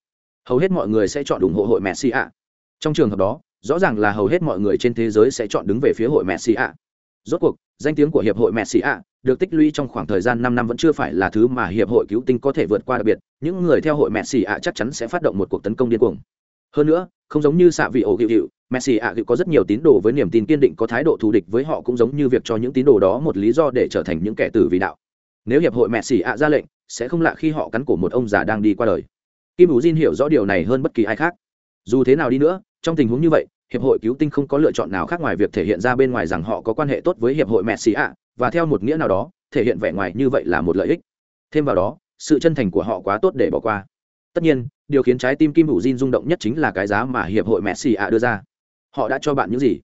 Hầu hết mọi người sẽ chọn ủng hộ hội messi ạ trong trường hợp đó rõ ràng là hầu hết mọi người trên thế giới sẽ chọn đứng về phía hội messi ạ rốt cuộc danh tiếng của hiệp hội messi ạ được tích lũy trong khoảng thời gian năm năm vẫn chưa phải là thứ mà hiệp hội cứu tinh có thể vượt qua đặc biệt. Những người theo hội messi ạ chắc chắn sẽ phát động một cuộc tấn công điên cuồng. Hơn nữa không giống như xạ vị ổ hữu hữu, messi ạ có rất nhiều tín đồ với niềm tin kiên định có thái độ thù địch với họ cũng giống như việc cho những tín đồ đó một lý do để trở thành những kẻ tử vì đạo. Nếu hiệp hội messi ạ ra lệnh sẽ không lạ khi họ cắn cổ một ông già đang đi qua đời. Kim hữu jin hiểu rõ điều này hơn bất kỳ ai khác. Dù thế nào đi nữa, trong tình huống như vậy, hiệp hội cứu tinh không có lựa chọn nào khác ngoài việc thể hiện ra bên ngoài rằng họ có quan hệ tốt với hiệp hội mẹ xì ạ, và theo một nghĩa nào đó, thể hiện vẻ ngoài như vậy là một lợi ích. Thêm vào đó, sự chân thành của họ quá tốt để bỏ qua. Tất nhiên, điều khiến trái tim kim hữu jin rung động nhất chính là cái giá mà hiệp hội mẹ xì ạ đưa ra. Họ đã cho bạn những gì?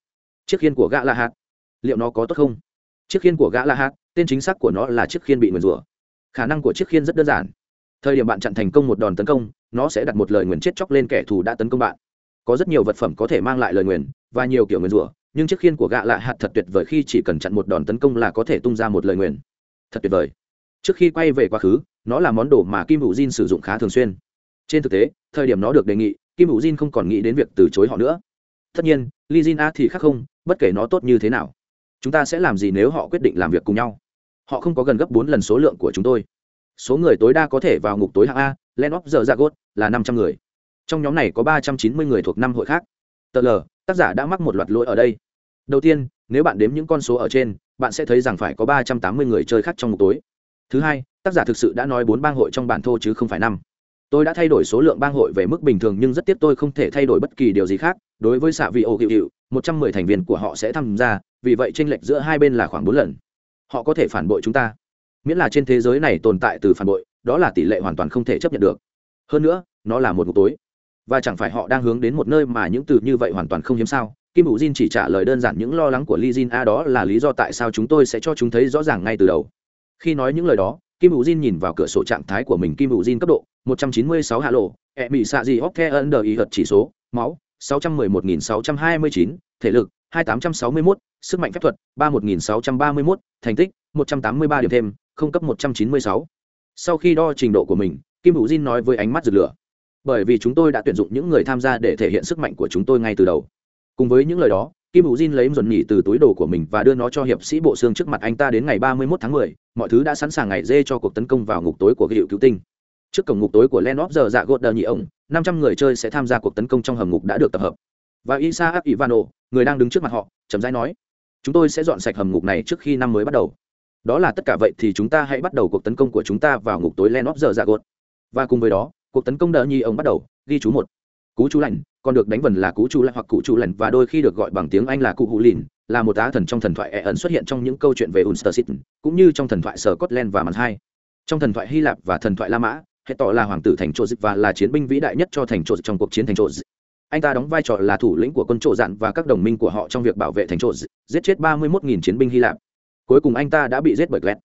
Chiếc khiên của gã la hạt. Liệu nó có tốt không? Chiếc khiên của gã la hạt, tên chính xác của nó là chiếc khiên bị nguyền rủa khả năng của chiếc khiên rất đơn giản. Thời điểm bạn chặn thành công một đòn tấn công, nó sẽ đặt một lời nguyền chết chóc lên kẻ thù đã tấn công bạn. Có rất nhiều vật phẩm có thể mang lại lời nguyền, và nhiều kiểu nguyền rủa, nhưng chiếc khiên của gã lạ hạt thật tuyệt vời khi chỉ cần chặn một đòn tấn công là có thể tung ra một lời nguyền. Thật tuyệt vời. Trước khi quay về quá khứ, nó là món đồ mà kim hữu jin sử dụng khá thường xuyên. Trên thực tế, thời điểm nó được đề nghị, kim hữu jin không còn nghĩ đến việc từ chối họ nữa. Tất nhiên, li jin a thì khác không, bất kể nó tốt như thế nào. Chúng ta sẽ làm gì nếu họ quyết định làm việc cùng nhau? Họ không có gần gấp bốn lần số lượng của chúng tôi. Số người tối đa có thể vào ngục tối hạng a len óp giờ ra gốt là năm trăm người. Trong nhóm này có ba trăm chín mươi người thuộc năm hội khác. Tờ l, tác giả đã mắc một loạt lỗi ở đây. Đầu tiên, nếu bạn đếm những con số ở trên, bạn sẽ thấy rằng phải có ba trăm tám mươi người chơi khác trong ngục tối. Thứ hai, tác giả thực sự đã nói bốn bang hội trong bản thô chứ không phải năm. Tôi đã thay đổi số lượng bang hội về mức bình thường nhưng rất tiếc tôi không thể thay đổi bất kỳ điều gì khác. Đối với xạ vị ô hiệu hiệu, một trăm mười thành viên của họ sẽ tham gia, vì vậy tranh lệch giữa hai bên là khoảng bốn lần họ có thể phản bội chúng ta. Miễn là trên thế giới này tồn tại từ phản bội đó là tỷ lệ hoàn toàn không thể chấp nhận được. Hơn nữa nó là một ngục tối. Và chẳng phải họ đang hướng đến một nơi mà những từ như vậy hoàn toàn không hiếm sao? Kim hữu jin chỉ trả lời đơn giản những lo lắng của li jin a đó là lý do tại sao chúng tôi sẽ cho chúng thấy rõ ràng ngay từ đầu. Khi nói những lời đó kim hữu jin nhìn vào cửa sổ trạng thái của mình kim hữu jin cấp độ 196 hạ lộ e ẹ bị xạ gì hóc the under ý hợt chỉ số máu 611.629, thể lực 2861, sức mạnh phép thuật 31.631, thành tích 183 điểm thêm không cấp 196. sau khi đo trình độ của mình kim hữu jin nói với ánh mắt rực lửa. Bởi vì chúng tôi đã tuyển dụng những người tham gia để thể hiện sức mạnh của chúng tôi ngay từ đầu. Cùng với những lời đó kim hữu jin lấy dồn nhỉ từ túi đồ của mình và đưa nó cho hiệp sĩ bộ xương trước mặt anh ta đến ngày 31 tháng 10, mọi thứ đã sẵn sàng ngày dê cho cuộc tấn công vào ngục tối của hiệu cứu tinh. Trước cổng ngục tối của len giờ dạ gột đờ nhị ổng 500 người chơi sẽ tham gia cuộc tấn công trong hầm ngục đã được tập hợp. Và isaac ivano người đang đứng trước mặt họ chậm rãi nói chúng tôi sẽ dọn sạch hầm ngục này trước khi năm mới bắt đầu. Đó là tất cả vậy thì chúng ta hãy bắt đầu cuộc tấn công của chúng ta vào ngục tối len giờ dạ gột. Và cùng với đó cuộc tấn công đỡ nhi ông bắt đầu ghi chú một. Cú chú lạnh còn được đánh vần là cú chú lạnh hoặc cụ chú lạnh và đôi khi được gọi bằng tiếng anh là cụ hụ lìn là một á thần trong thần thoại e ẩn xuất hiện trong những câu chuyện về Ulster City, cũng như trong thần thoại Scotland và mặt hai. Trong thần thoại Hy Lạp và thần thoại La Mã, hệ tỏ là hoàng tử thành trộn và là chiến binh vĩ đại nhất cho thành trộn trong cuộc chiến thành trộn anh ta đóng vai trò là thủ lĩnh của quân Trộ Dạn và các đồng minh của họ trong việc bảo vệ thành trộn, giết chết 31.000 chiến binh Hy Lạp. Cuối cùng anh ta đã bị giết bởi Glet.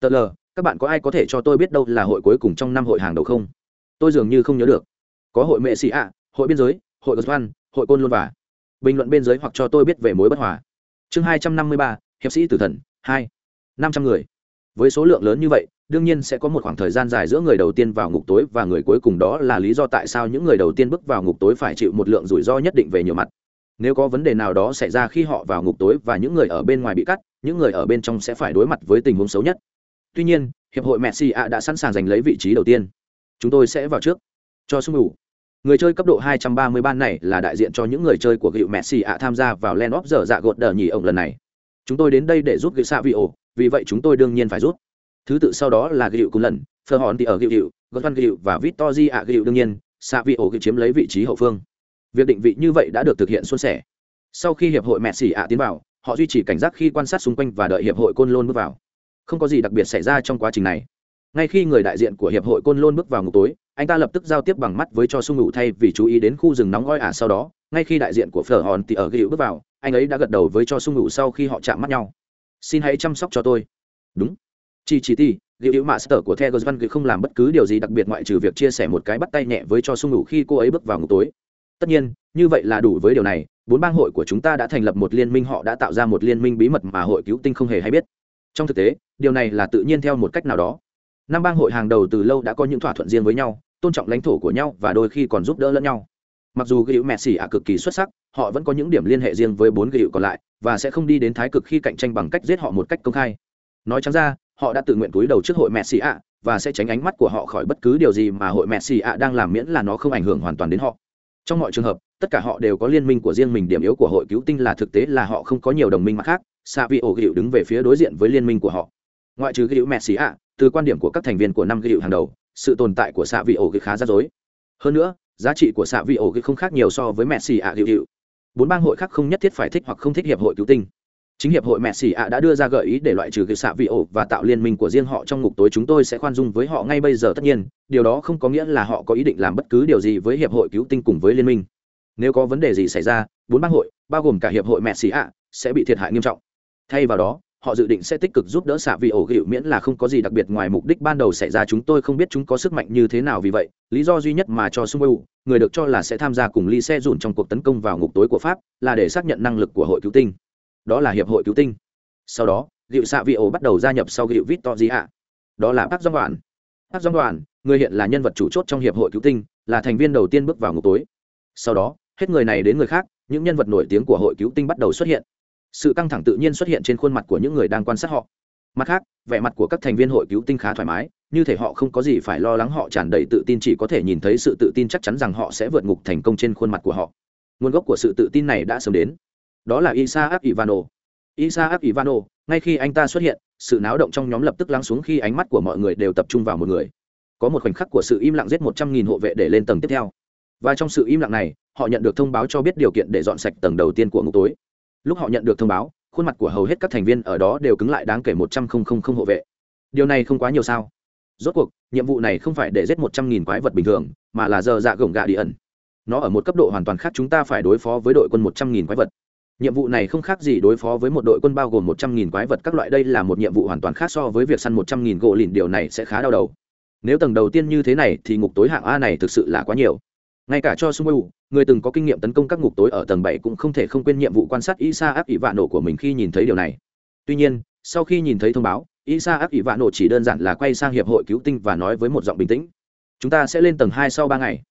Tờ lờ, các bạn có ai có thể cho tôi biết đâu là hội cuối cùng trong năm hội hàng đầu không? tôi dường như không nhớ được có hội Mẹ sĩ ạ hội biên giới hội gật hội côn luôn và bình luận bên giới hoặc cho tôi biết về mối bất hòa chương hai trăm năm mươi ba hiệp sĩ tử thần hai năm trăm người với số lượng lớn như vậy, đương nhiên sẽ có một khoảng thời gian dài giữa người đầu tiên vào ngục tối và người cuối cùng đó là lý do tại sao những người đầu tiên bước vào ngục tối phải chịu một lượng rủi ro nhất định về nhiều mặt. Nếu có vấn đề nào đó xảy ra khi họ vào ngục tối và những người ở bên ngoài bị cắt, những người ở bên trong sẽ phải đối mặt với tình huống xấu nhất. Tuy nhiên, hiệp hội messi a đã sẵn sàng giành lấy vị trí đầu tiên. Chúng tôi sẽ vào trước. Cho sung đủ người chơi cấp độ 233 này là đại diện cho những người chơi của gựu messi a tham gia vào len óp giờ dạ gột đờ nhì ổng lần này. Chúng tôi đến đây để giúp gựu xạ vị ổ vì vậy chúng tôi đương nhiên phải rút. Thứ tự sau đó là gựu cùng lần phơ hòn thì ở gựu gựu gót văn gựu và victor ạ gựu đương nhiên xạ vị ổ gựu chiếm lấy vị trí hậu phương. Việc định vị như vậy đã được thực hiện suôn sẻ. Sau khi hiệp hội messi ạ tiến vào, họ duy trì cảnh giác khi quan sát xung quanh và đợi hiệp hội côn lôn bước vào. Không có gì đặc biệt xảy ra trong quá trình này. Ngay khi người đại diện của hiệp hội côn lôn bước vào ngục tối, anh ta lập tức giao tiếp bằng mắt với cho sung ngủ thay vì chú ý đến khu rừng nóng oi ả sau đó. Ngay khi đại diện của phở hòn thì ở gịu bước vào, anh ấy đã gật đầu với cho sung ngủ sau khi họ chạm mắt nhau xin hãy chăm sóc cho tôi. Đúng. Chi chi ti liệu hữu master của the văn không làm bất cứ điều gì đặc biệt ngoại trừ việc chia sẻ một cái bắt tay nhẹ với cho sung ngủ khi cô ấy bước vào ngủ tối. Tất nhiên, như vậy là đủ với điều này, bốn bang hội của chúng ta đã thành lập một liên minh, họ đã tạo ra một liên minh bí mật mà hội cứu tinh không hề hay biết. Trong thực tế, điều này là tự nhiên theo một cách nào đó. Năm bang hội hàng đầu từ lâu đã có những thỏa thuận riêng với nhau, tôn trọng lãnh thổ của nhau và đôi khi còn giúp đỡ lẫn nhau. Mặc dù gữu mẹ xỉ ạ cực kỳ xuất sắc, họ vẫn có những điểm liên hệ riêng với bốn gữu còn lại và sẽ không đi đến thái cực khi cạnh tranh bằng cách giết họ một cách công khai. Nói chẳng ra, họ đã tự nguyện túi đầu trước hội mẹ xì ạ, và sẽ tránh ánh mắt của họ khỏi bất cứ điều gì mà hội mẹ xì ạ đang làm miễn là nó không ảnh hưởng hoàn toàn đến họ. Trong mọi trường hợp, tất cả họ đều có liên minh của riêng mình, điểm yếu của hội cứu tinh là thực tế là họ không có nhiều đồng minh mặt khác xạ vị ổ gịu đứng về phía đối diện với liên minh của họ. Ngoại trừ gịu messi ạ, từ quan điểm của các thành viên của năm gịu hàng đầu, sự tồn tại của xạ vị ổ gịu khá rắc rối. Hơn nữa, giá trị của xạ vị ổ gịu không khác nhiều so với messi ạ gịu bốn bang hội khác không nhất thiết phải thích hoặc không thích hiệp hội cứu tinh. Chính hiệp hội mẹ messi ạ đã đưa ra gợi ý để loại trừ cái xạ vị ổ và tạo liên minh của riêng họ trong ngục tối chúng tôi sẽ khoan dung với họ ngay bây giờ tất nhiên, điều đó không có nghĩa là họ có ý định làm bất cứ điều gì với hiệp hội cứu tinh cùng với liên minh. Nếu có vấn đề gì xảy ra, bốn bang hội, bao gồm cả hiệp hội mẹ messi ạ, sẽ bị thiệt hại nghiêm trọng. Thay vào đó họ dự định sẽ tích cực giúp đỡ xạ vị ổ gịu miễn là không có gì đặc biệt ngoài mục đích ban đầu xảy ra chúng tôi không biết chúng có sức mạnh như thế nào vì vậy, lý do duy nhất mà cho sung ưu người được cho là sẽ tham gia cùng ly xe dùn trong cuộc tấn công vào ngục tối của pháp, là để xác nhận năng lực của hội cứu tinh. Đó là hiệp hội cứu tinh. Sau đó, gịu xạ vị ổ bắt đầu gia nhập sau gịu vít to gì ạ đó là bác dong đoàn bác dong đoàn người hiện là nhân vật chủ chốt trong hiệp hội cứu tinh, là thành viên đầu tiên bước vào ngục tối. Sau đó, hết người này đến người khác, những nhân vật nổi tiếng của hội cứu tinh bắt đầu xuất hiện sự căng thẳng tự nhiên xuất hiện trên khuôn mặt của những người đang quan sát họ. Mặt khác, vẻ mặt của các thành viên hội cứu tinh khá thoải mái, như thể họ không có gì phải lo lắng, họ tràn đầy tự tin chỉ có thể nhìn thấy sự tự tin chắc chắn rằng họ sẽ vượt ngục thành công trên khuôn mặt của họ. Nguồn gốc của sự tự tin này đã sớm đến. Đó là isaac ivano. Isaac ivano, ngay khi anh ta xuất hiện, sự náo động trong nhóm lập tức lắng xuống khi ánh mắt của mọi người đều tập trung vào một người. Có một khoảnh khắc của sự im lặng giết một trăm nghìn hộ vệ để lên tầng tiếp theo. Và trong sự im lặng này, họ nhận được thông báo cho biết điều kiện để dọn sạch tầng đầu tiên của ngục tối lúc họ nhận được thông báo, khuôn mặt của hầu hết các thành viên ở đó đều cứng lại đáng kể một trăm linh hộ vệ. Điều này không quá nhiều sao? Rốt cuộc, nhiệm vụ này không phải để giết một trăm nghìn quái vật bình thường, mà là giờ dạ gồng gạ đi ẩn. Nó ở một cấp độ hoàn toàn khác chúng ta phải đối phó với đội quân một trăm nghìn quái vật. Nhiệm vụ này không khác gì đối phó với một đội quân bao gồm một trăm nghìn quái vật các loại, đây là một nhiệm vụ hoàn toàn khác so với việc săn một trăm nghìn gỗ lìn, điều này sẽ khá đau đầu. Nếu tầng đầu tiên như thế này thì ngục tối hạng a này thực sự là quá nhiều ngay cả cho sumeu người từng có kinh nghiệm tấn công các ngục tối ở tầng bảy cũng không thể không quên nhiệm vụ quan sát isa áp ỷ vạn nổ của mình khi nhìn thấy điều này. Tuy nhiên, sau khi nhìn thấy thông báo, isa áp ỷ vạn nổ chỉ đơn giản là quay sang hiệp hội cứu tinh và nói với một giọng bình tĩnh, chúng ta sẽ lên tầng hai sau ba ngày.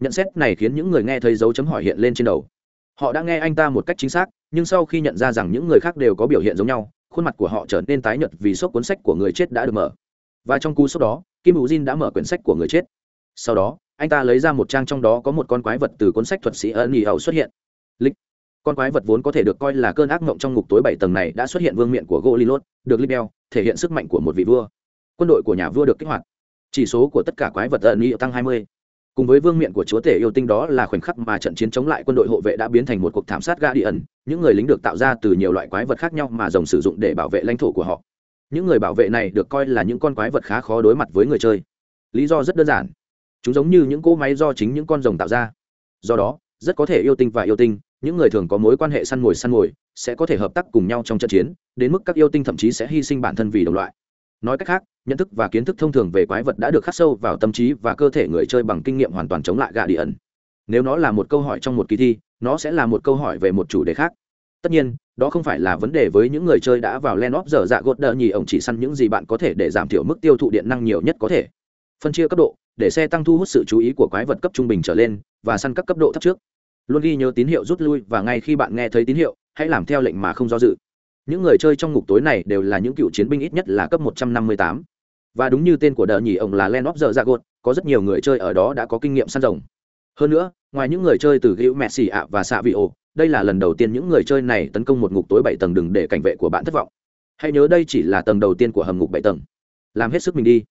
Nhận xét này khiến những người nghe thấy dấu chấm hỏi hiện lên trên đầu. Họ đã nghe anh ta một cách chính xác, nhưng sau khi nhận ra rằng những người khác đều có biểu hiện giống nhau, khuôn mặt của họ trở nên tái nhợt vì sốc cuốn sách của người chết đã được mở. Và trong cú sốc đó, kim hữu jin đã mở quyển sách của người chết. Sau đó anh ta lấy ra một trang trong đó có một con quái vật từ cuốn sách thuật sĩ ân nhì ẩu xuất hiện. Lịch. Con quái vật vốn có thể được coi là cơn ác mộng trong ngục tối bảy tầng này đã xuất hiện vương miện của golilot được libel thể hiện sức mạnh của một vị vua. Quân đội của nhà vua được kích hoạt. Chỉ số của tất cả quái vật ân nhì tăng 20. cùng với vương miện của chúa tể yêu tinh đó là khoảnh khắc mà trận chiến chống lại quân đội hộ vệ đã biến thành một cuộc thảm sát guardian những người lính được tạo ra từ nhiều loại quái vật khác nhau mà rồng sử dụng để bảo vệ lãnh thổ của họ. Những người bảo vệ này được coi là những con quái vật khá khó đối mặt với người chơi. Lý do rất đơn giản chúng giống như những cỗ máy do chính những con rồng tạo ra. Do đó, rất có thể yêu tinh và yêu tinh, những người thường có mối quan hệ săn mồi săn mồi, sẽ có thể hợp tác cùng nhau trong trận chiến, đến mức các yêu tinh thậm chí sẽ hy sinh bản thân vì đồng loại. Nói cách khác, nhận thức và kiến thức thông thường về quái vật đã được khắc sâu vào tâm trí và cơ thể người chơi bằng kinh nghiệm hoàn toàn chống lại gạ đi ẩn. Nếu nó là một câu hỏi trong một kỳ thi, nó sẽ là một câu hỏi về một chủ đề khác. Tất nhiên, đó không phải là vấn đề với những người chơi đã vào len óp giờ dạ gột đỡ nhì ổng chỉ săn những gì bạn có thể để giảm thiểu mức tiêu thụ điện năng nhiều nhất có thể. Phân chia cấp độ để xe tăng thu hút sự chú ý của quái vật cấp trung bình trở lên và săn các cấp độ thấp trước. Luôn ghi nhớ tín hiệu rút lui và ngay khi bạn nghe thấy tín hiệu, hãy làm theo lệnh mà không do dự. Những người chơi trong ngục tối này đều là những cựu chiến binh ít nhất là cấp 158. và đúng như tên của đờ nhì ông là len óp giờ ra gột, có rất nhiều người chơi ở đó đã có kinh nghiệm săn rồng. Hơn nữa, ngoài những người chơi từ gữu messi ạ và xạ vị ổ đây là lần đầu tiên những người chơi này tấn công một ngục tối bảy tầng đừng để cảnh vệ của bạn thất vọng. Hãy nhớ đây chỉ là tầng đầu tiên của hầm ngục bảy tầng. Làm hết sức mình đi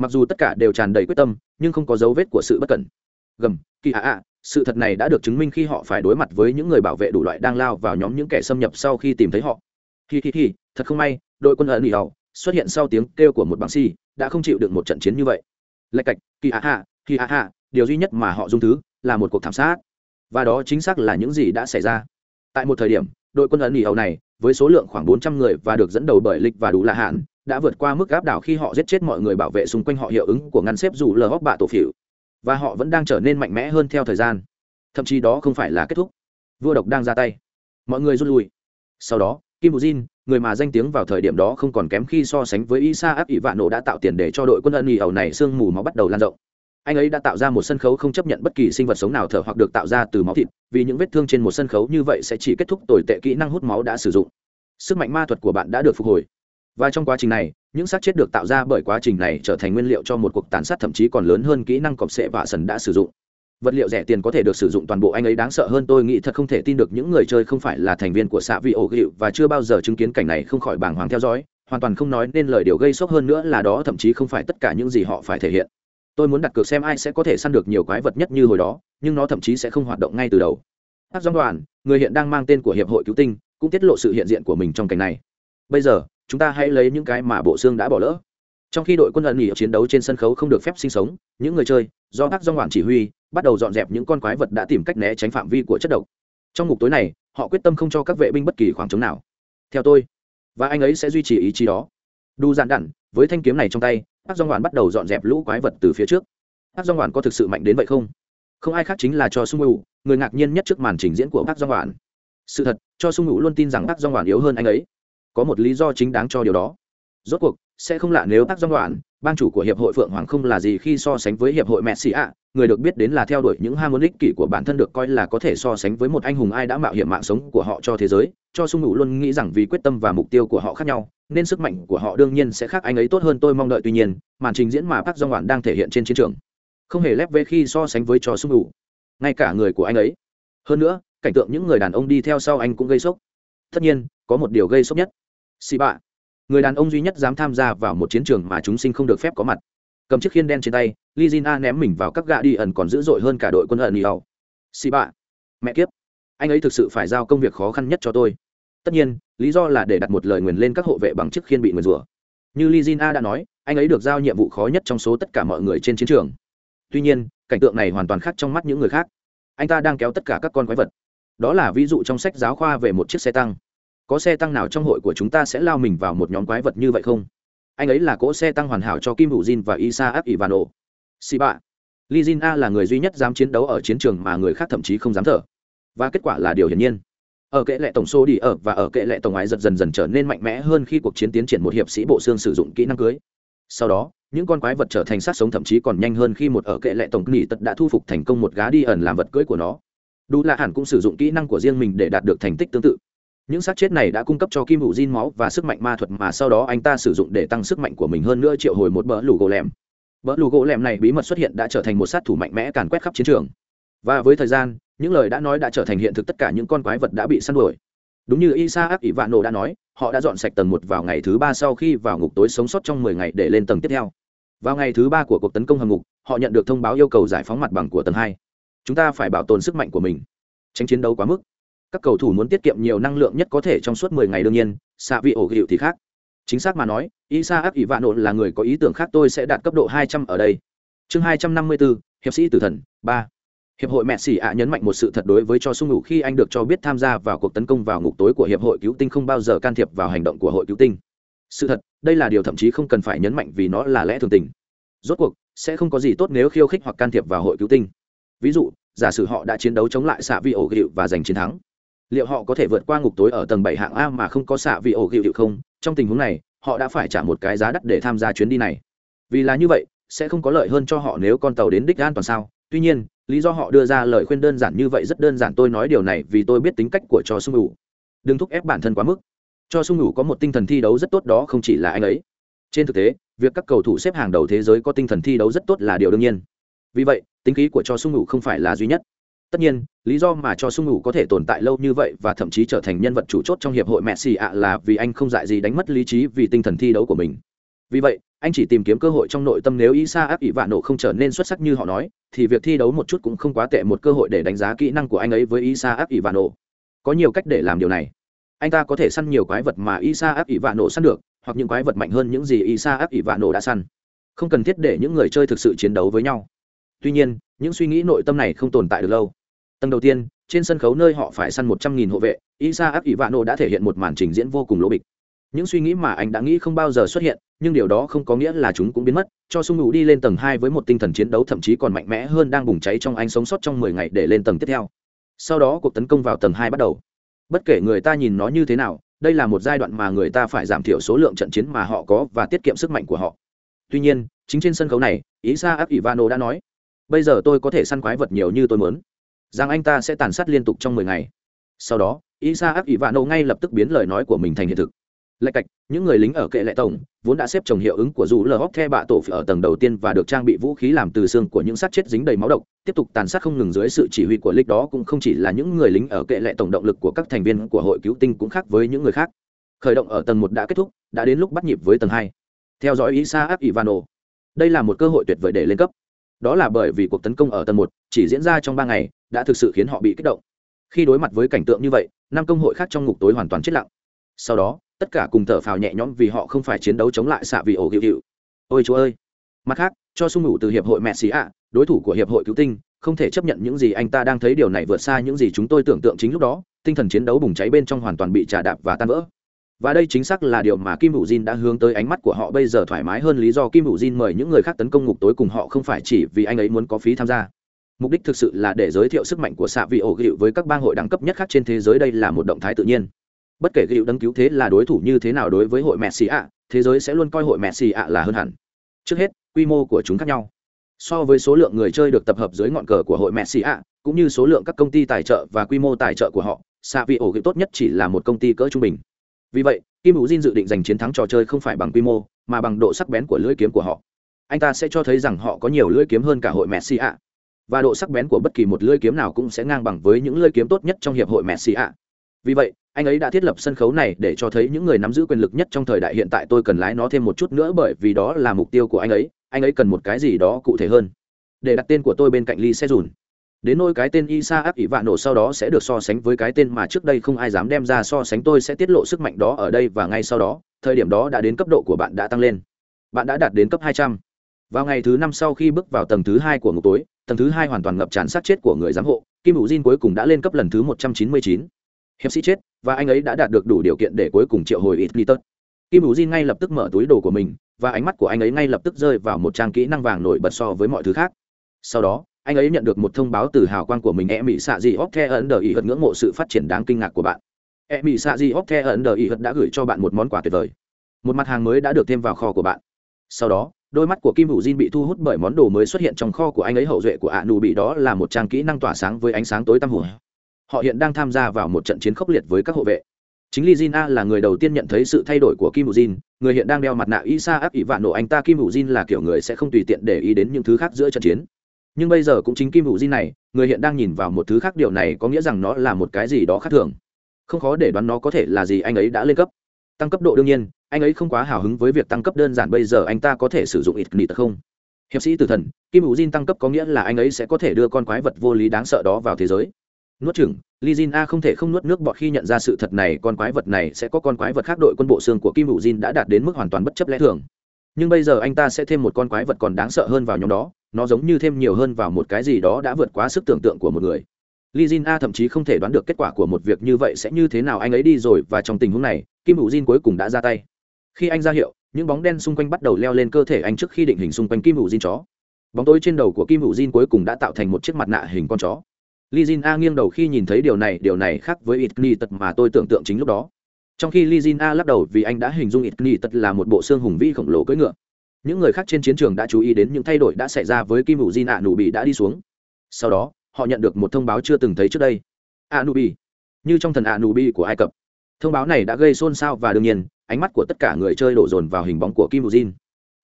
mặc dù tất cả đều tràn đầy quyết tâm, nhưng không có dấu vết của sự bất cẩn. Gầm, kỳ ạ ạ, sự thật này đã được chứng minh khi họ phải đối mặt với những người bảo vệ đủ loại đang lao vào nhóm những kẻ xâm nhập sau khi tìm thấy họ. Hi hi hi, thật không may, đội quân ẩn ỉ ẩu xuất hiện sau tiếng kêu của một bảng si, đã không chịu được một trận chiến như vậy. Lạch cạch, kỳ ạ hạ kỳ ạ hạ điều duy nhất mà họ dung thứ là một cuộc thảm sát. Và đó chính xác là những gì đã xảy ra. Tại một thời điểm, đội quân ẩn ỉ ẩu này, với số lượng khoảng bốn trăm người và được dẫn đầu bởi lịch và đủ là hạn đã vượt qua mức áp đảo khi họ giết chết mọi người bảo vệ xung quanh họ hiệu ứng của ngăn xếp dù lờ hóc bạ tổ phỉu. Và họ vẫn đang trở nên mạnh mẽ hơn theo thời gian. Thậm chí đó không phải là kết thúc. Vua độc đang ra tay. Mọi người rút lui. Sau đó, kim bùn người mà danh tiếng vào thời điểm đó không còn kém khi so sánh với isa áp ỷ vạn nổ đã tạo tiền để cho đội quân ân ỉ ẩu này sương mù máu bắt đầu lan rộng. Anh ấy đã tạo ra một sân khấu không chấp nhận bất kỳ sinh vật sống nào thở hoặc được tạo ra từ máu thịt, vì những vết thương trên một sân khấu như vậy sẽ chỉ kết thúc tồi tệ kỹ năng hút máu đã sử dụng. Sức mạnh ma thuật của bạn đã được phục hồi và trong quá trình này, những xác chết được tạo ra bởi quá trình này trở thành nguyên liệu cho một cuộc tàn sát thậm chí còn lớn hơn kỹ năng cọp sệ và sần đã sử dụng. Vật liệu rẻ tiền có thể được sử dụng toàn bộ anh ấy đáng sợ hơn, tôi nghĩ thật không thể tin được những người chơi không phải là thành viên của xã vị ổ gịu và chưa bao giờ chứng kiến cảnh này không khỏi bàng hoàng theo dõi, hoàn toàn không nói nên lời điều gây sốc hơn nữa là đó thậm chí không phải tất cả những gì họ phải thể hiện. Tôi muốn đặt cược xem ai sẽ có thể săn được nhiều quái vật nhất như hồi đó, nhưng nó thậm chí sẽ không hoạt động ngay từ đầu. Hát dòng đoàn, người hiện đang mang tên của hiệp hội cứu tinh, cũng tiết lộ sự hiện diện của mình trong cảnh này. Bây giờ chúng ta hãy lấy những cái mà bộ xương đã bỏ lỡ. Trong khi đội quân ẩn nghỉ chiến đấu trên sân khấu không được phép sinh sống những người chơi do các do ngoạn chỉ huy bắt đầu dọn dẹp những con quái vật đã tìm cách né tránh phạm vi của chất độc. Trong ngục tối này họ quyết tâm không cho các vệ binh bất kỳ khoảng trống nào. Theo tôi và anh ấy sẽ duy trì ý chí đó. Đu dạn đặn với thanh kiếm này trong tay các do ngoạn bắt đầu dọn dẹp lũ quái vật từ phía trước. Các do ngoạn có thực sự mạnh đến vậy không? Không ai khác chính là cho sung ngụ, người ngạc nhiên nhất trước màn trình diễn của các do ngoạn sự thật cho sung ngụ luôn tin rằng các do ngoạn yếu hơn anh ấy có một lý do chính đáng cho điều đó. Rốt cuộc, sẽ không lạ nếu tác dòng đoạn bang chủ của hiệp hội phượng hoàng không là gì khi so sánh với hiệp hội messi ạ. Người được biết đến là theo đuổi những ham muốn ích kỷ của bản thân được coi là có thể so sánh với một anh hùng ai đã mạo hiểm mạng sống của họ cho thế giới. Cho sung ngủ luôn nghĩ rằng vì quyết tâm và mục tiêu của họ khác nhau, nên sức mạnh của họ đương nhiên sẽ khác anh ấy tốt hơn tôi mong đợi. Tuy nhiên, màn trình diễn mà Park Jong Hwan đang thể hiện trên chiến trường không hề lép vế khi so sánh với cho sung ngủ ngay cả người của anh ấy. Hơn nữa, cảnh tượng những người đàn ông đi theo sau anh cũng gây sốc. Tất nhiên, có một điều gây sốc nhất xì bạ. Người đàn ông duy nhất dám tham gia vào một chiến trường mà chúng sinh không được phép có mặt. Cầm chiếc khiên đen trên tay lizina ném mình vào các gạ đi ẩn còn dữ dội hơn cả đội quân ẩn io xì bạ. Mẹ kiếp. Anh ấy thực sự phải giao công việc khó khăn nhất cho tôi. Tất nhiên, lý do là để đặt một lời nguyền lên các hộ vệ bằng chiếc khiên bị nguyền rủa. Như lizina đã nói, anh ấy được giao nhiệm vụ khó nhất trong số tất cả mọi người trên chiến trường. Tuy nhiên, cảnh tượng này hoàn toàn khác trong mắt những người khác. Anh ta đang kéo tất cả các con quái vật. Đó là ví dụ trong sách giáo khoa về một chiếc xe tăng có xe tăng nào trong hội của chúng ta sẽ lao mình vào một nhóm quái vật như vậy không? Anh ấy là cỗ xe tăng hoàn hảo cho kim hữu jin và isa áp ivano. Xì bạ. Li jin a là người duy nhất dám chiến đấu ở chiến trường mà người khác thậm chí không dám thở. Và kết quả là điều hiển nhiên. Ở kệ lệ tổng số đi ở và ở kệ lệ tổng ái dần dần dần trở nên mạnh mẽ hơn khi cuộc chiến tiến triển một hiệp sĩ bộ xương sử dụng kỹ năng cưới. Sau đó, những con quái vật trở thành sát sống thậm chí còn nhanh hơn khi một ở kệ lệ tổng nghỉ tật đã thu phục thành công một gá đi ẩn làm vật cưới của nó. Đủ là hẳn cũng sử dụng kỹ năng của riêng mình để đạt được thành tích tương tự những xác chết này đã cung cấp cho kim hữu diên máu và sức mạnh ma thuật mà sau đó anh ta sử dụng để tăng sức mạnh của mình hơn nữa triệu hồi một bỡ lù gỗ lẻm. Bỡ lù gỗ lẻm này bí mật xuất hiện đã trở thành một sát thủ mạnh mẽ càn quét khắp chiến trường. Và với thời gian, những lời đã nói đã trở thành hiện thực tất cả những con quái vật đã bị săn đuổi. Đúng như isa ác ỷ vạn nổ đã nói, họ đã dọn sạch tầng một vào ngày thứ ba sau khi vào ngục tối sống sót trong mười ngày để lên tầng tiếp theo. Vào ngày thứ ba của cuộc tấn công hầm ngục, họ nhận được thông báo yêu cầu giải phóng mặt bằng của tầng hai. Chúng ta phải bảo tồn sức mạnh của mình. Tránh chiến đấu quá mức các cầu thủ muốn tiết kiệm nhiều năng lượng nhất có thể trong suốt 10 ngày đương nhiên xạ vị ổ hiệu thì khác. Chính xác mà nói isa áp ỷ vạn là người có ý tưởng khác tôi sẽ đạt cấp độ 200 ở đây. Chương 254, hiệp sĩ tử thần 3. hiệp hội mẹ xỉ ạ nhấn mạnh một sự thật đối với cho sung ngủ khi anh được cho biết tham gia vào cuộc tấn công vào ngục tối của hiệp hội cứu tinh không bao giờ can thiệp vào hành động của hội cứu tinh. Sự thật đây là điều thậm chí không cần phải nhấn mạnh vì nó là lẽ thường tình. Rốt cuộc sẽ không có gì tốt nếu khiêu khích hoặc can thiệp vào hội cứu tinh. Ví dụ giả sử họ đã chiến đấu chống lại xạ vi ổ gịu và giành chiến thắng liệu họ có thể vượt qua ngục tối ở tầng bảy hạng a mà không có xạ vị ổ gịu hiệu không? Trong tình huống này, họ đã phải trả một cái giá đắt để tham gia chuyến đi này. Vì là như vậy, sẽ không có lợi hơn cho họ nếu con tàu đến đích an toàn sao? Tuy nhiên, lý do họ đưa ra lời khuyên đơn giản như vậy rất đơn giản, tôi nói điều này vì tôi biết tính cách của cho sung ngủ đừng thúc ép bản thân quá mức. Cho sung ngủ có một tinh thần thi đấu rất tốt, đó không chỉ là anh ấy. Trên thực tế, việc các cầu thủ xếp hàng đầu thế giới có tinh thần thi đấu rất tốt là điều đương nhiên. Vì vậy, tính khí của cho sung ngủ không phải là duy nhất tất nhiên, lý do mà cho sung ngủ có thể tồn tại lâu như vậy và thậm chí trở thành nhân vật chủ chốt trong hiệp hội messi ạ là vì anh không dại gì đánh mất lý trí vì tinh thần thi đấu của mình. Vì vậy, anh chỉ tìm kiếm cơ hội trong nội tâm nếu isa áp ỷ vạn nổ không trở nên xuất sắc như họ nói, thì việc thi đấu một chút cũng không quá tệ một cơ hội để đánh giá kỹ năng của anh ấy với isa áp ỷ vạn nổ có nhiều cách để làm điều này. Anh ta có thể săn nhiều quái vật mà isa áp ỷ vạn nổ săn được, hoặc những quái vật mạnh hơn những gì isa áp ỷ vạn nổ đã săn. Không cần thiết để những người chơi thực sự chiến đấu với nhau. Tuy nhiên, những suy nghĩ nội tâm này không tồn tại được lâu tầng đầu tiên, trên sân khấu nơi họ phải săn một trăm nghìn hộ vệ, isa áp ivano đã thể hiện một màn trình diễn vô cùng lỗ bịch. Những suy nghĩ mà anh đã nghĩ không bao giờ xuất hiện, nhưng điều đó không có nghĩa là chúng cũng biến mất, cho sung ngủ đi lên tầng hai với một tinh thần chiến đấu thậm chí còn mạnh mẽ hơn đang bùng cháy trong anh sống sót trong mười ngày để lên tầng tiếp theo. Sau đó cuộc tấn công vào tầng hai bắt đầu. Bất kể người ta nhìn nó như thế nào, đây là một giai đoạn mà người ta phải giảm thiểu số lượng trận chiến mà họ có và tiết kiệm sức mạnh của họ. Tuy nhiên, chính trên sân khấu này, isa áp ivano đã nói, bây giờ tôi có thể săn quái vật nhiều như tôi muốn rằng anh ta sẽ tàn sát liên tục trong mười ngày. Sau đó, isa áp ỷ vạn nổ ngay lập tức biến lời nói của mình thành hiện thực. Lạch cạch, những người lính ở kệ lệ tổng vốn đã xếp trồng hiệu ứng của dù lờ hóc the bạ tổ ở tầng đầu tiên và được trang bị vũ khí làm từ xương của những sát chết dính đầy máu độc. Tiếp tục tàn sát không ngừng dưới sự chỉ huy của lịch đó cũng không chỉ là những người lính ở kệ lệ tổng động lực của các thành viên của hội cứu tinh cũng khác với những người khác. Khởi động ở tầng một đã kết thúc, đã đến lúc bắt nhịp với tầng hai. Theo dõi isa áp ivano đây là một cơ hội tuyệt vời để lên cấp đó là bởi vì cuộc tấn công ở tầng một chỉ diễn ra trong ba ngày, đã thực sự khiến họ bị kích động. Khi đối mặt với cảnh tượng như vậy, năm công hội khác trong ngục tối hoàn toàn chết lặng. Sau đó, tất cả cùng thở phào nhẹ nhõm vì họ không phải chiến đấu chống lại xạ vì ổ hiệu hiệu. Ôi chúa ơi! Mặt khác, cho sung ngủ từ hiệp hội mẹ xì ạ, đối thủ của hiệp hội cứu tinh, không thể chấp nhận những gì anh ta đang thấy điều này vượt xa những gì chúng tôi tưởng tượng chính lúc đó, tinh thần chiến đấu bùng cháy bên trong hoàn toàn bị trà đạp và tan vỡ và đây chính xác là điều mà kim hữu jin đã hướng tới ánh mắt của họ. Bây giờ thoải mái hơn lý do kim hữu jin mời những người khác tấn công ngục tối cùng họ không phải chỉ vì anh ấy muốn có phí tham gia. Mục đích thực sự là để giới thiệu sức mạnh của xạ vị ổ gịu với các bang hội đẳng cấp nhất khác trên thế giới. Đây là một động thái tự nhiên. Bất kể gịu đấng cứu thế là đối thủ như thế nào đối với hội messi ạ, thế giới sẽ luôn coi hội messi ạ là hơn hẳn. Trước hết, quy mô của chúng khác nhau. So với số lượng người chơi được tập hợp dưới ngọn cờ của hội messi ạ, cũng như số lượng các công ty tài trợ và quy mô tài trợ của họ xạ vị ổ gịu tốt nhất chỉ là một công ty cỡ trung bình vì vậy, kim hữu diên dự định giành chiến thắng trò chơi không phải bằng quy mô, mà bằng độ sắc bén của lưỡi kiếm của họ. Anh ta sẽ cho thấy rằng họ có nhiều lưỡi kiếm hơn cả hội messi ạ và độ sắc bén của bất kỳ một lưỡi kiếm nào cũng sẽ ngang bằng với những lưỡi kiếm tốt nhất trong hiệp hội messi ạ vì vậy, anh ấy đã thiết lập sân khấu này để cho thấy những người nắm giữ quyền lực nhất trong thời đại hiện tại tôi cần lái nó thêm một chút nữa bởi vì đó là mục tiêu của anh ấy anh ấy cần một cái gì đó cụ thể hơn. Để đặt tên của tôi bên cạnh ly xe dùn đến nôi cái tên isa áp ỷ vạn nổ sau đó sẽ được so sánh với cái tên mà trước đây không ai dám đem ra so sánh tôi sẽ tiết lộ sức mạnh đó ở đây và ngay sau đó, thời điểm đó đã đến cấp độ của bạn đã tăng lên bạn đã đạt đến cấp 200. vào ngày thứ năm sau khi bước vào tầng thứ hai của ngục tối, tầng thứ hai hoàn toàn ngập tràn sát chết của người giám hộ, kim hữu diên cuối cùng đã lên cấp lần thứ 199. hiệp sĩ chết, và anh ấy đã đạt được đủ điều kiện để cuối cùng triệu hồi ít ni tớt kim hữu diên ngay lập tức mở túi đồ của mình, và ánh mắt của anh ấy ngay lập tức rơi vào một trang kỹ năng vàng nổi bật so với mọi thứ khác sau đó anh ấy nhận được một thông báo từ hào quang của mình e mỹ xạ dị óc the ấn đờ ý hật ngưỡng mộ sự phát triển đáng kinh ngạc của bạn. E mỹ xạ dị óc the ấn đờ ý hật đã gửi cho bạn một món quà tuyệt vời. Một mặt hàng mới đã được thêm vào kho của bạn. Sau đó đôi mắt của kim hữu Jin bị thu hút bởi món đồ mới xuất hiện trong kho của anh ấy. Hậu duệ của ạ nụ bị đó là một trang kỹ năng tỏa sáng với ánh sáng tối tăm hùa họ hiện đang tham gia vào một trận chiến khốc liệt với các hộ vệ. Chính Lee Jin A là người đầu tiên nhận thấy sự thay đổi của Kim Hữu Jin, người hiện đang đeo mặt nạ Isa áp ỷ vạn nổ anh ta Kim Hữu Jin là kiểu người sẽ không tùy tiện để ý đến những thứ khác giữa trận chiến nhưng bây giờ cũng chính kim hữu di này, người hiện đang nhìn vào một thứ khác điều này có nghĩa rằng nó là một cái gì đó khác thường. Không khó để đoán nó có thể là gì, anh ấy đã lên cấp. Tăng cấp độ đương nhiên, anh ấy không quá hào hứng với việc tăng cấp đơn giản, bây giờ anh ta có thể sử dụng ít nịt không? Hiệp sĩ tử thần, kim hữu Jin tăng cấp có nghĩa là anh ấy sẽ có thể đưa con quái vật vô lý đáng sợ đó vào thế giới. Nuốt chừng li jin a không thể không nuốt nước bọt khi nhận ra sự thật này, con quái vật này sẽ có con quái vật khác đội quân bộ xương của kim hữu jin đã đạt đến mức hoàn toàn bất chấp lẽ thường. Nhưng bây giờ anh ta sẽ thêm một con quái vật còn đáng sợ hơn vào nhóm đó nó giống như thêm nhiều hơn vào một cái gì đó đã vượt quá sức tưởng tượng của một người. Li jin a thậm chí không thể đoán được kết quả của một việc như vậy sẽ như thế nào anh ấy đi rồi và trong tình huống này, kim hữu jin cuối cùng đã ra tay. Khi anh ra hiệu, những bóng đen xung quanh bắt đầu leo lên cơ thể anh trước khi định hình xung quanh kim hữu jin chó. Bóng tối trên đầu của kim hữu jin cuối cùng đã tạo thành một chiếc mặt nạ hình con chó. Li jin a nghiêng đầu khi nhìn thấy điều này điều này khác với ít ni tật mà tôi tưởng tượng chính lúc đó. Trong khi li jin a lắc đầu vì anh đã hình dung ít ni tật là một bộ xương hùng vĩ khổng lồ cưỡi ngựa những người khác trên chiến trường đã chú ý đến những thay đổi đã xảy ra với kim hữu di nạ nụ bị đã đi xuống. Sau đó, họ nhận được một thông báo chưa từng thấy trước đây. A nụ bị như trong thần a nụ bị của ai cập. Thông báo này đã gây xôn xao và đương nhiên, ánh mắt của tất cả người chơi đổ dồn vào hình bóng của kim hữu jin.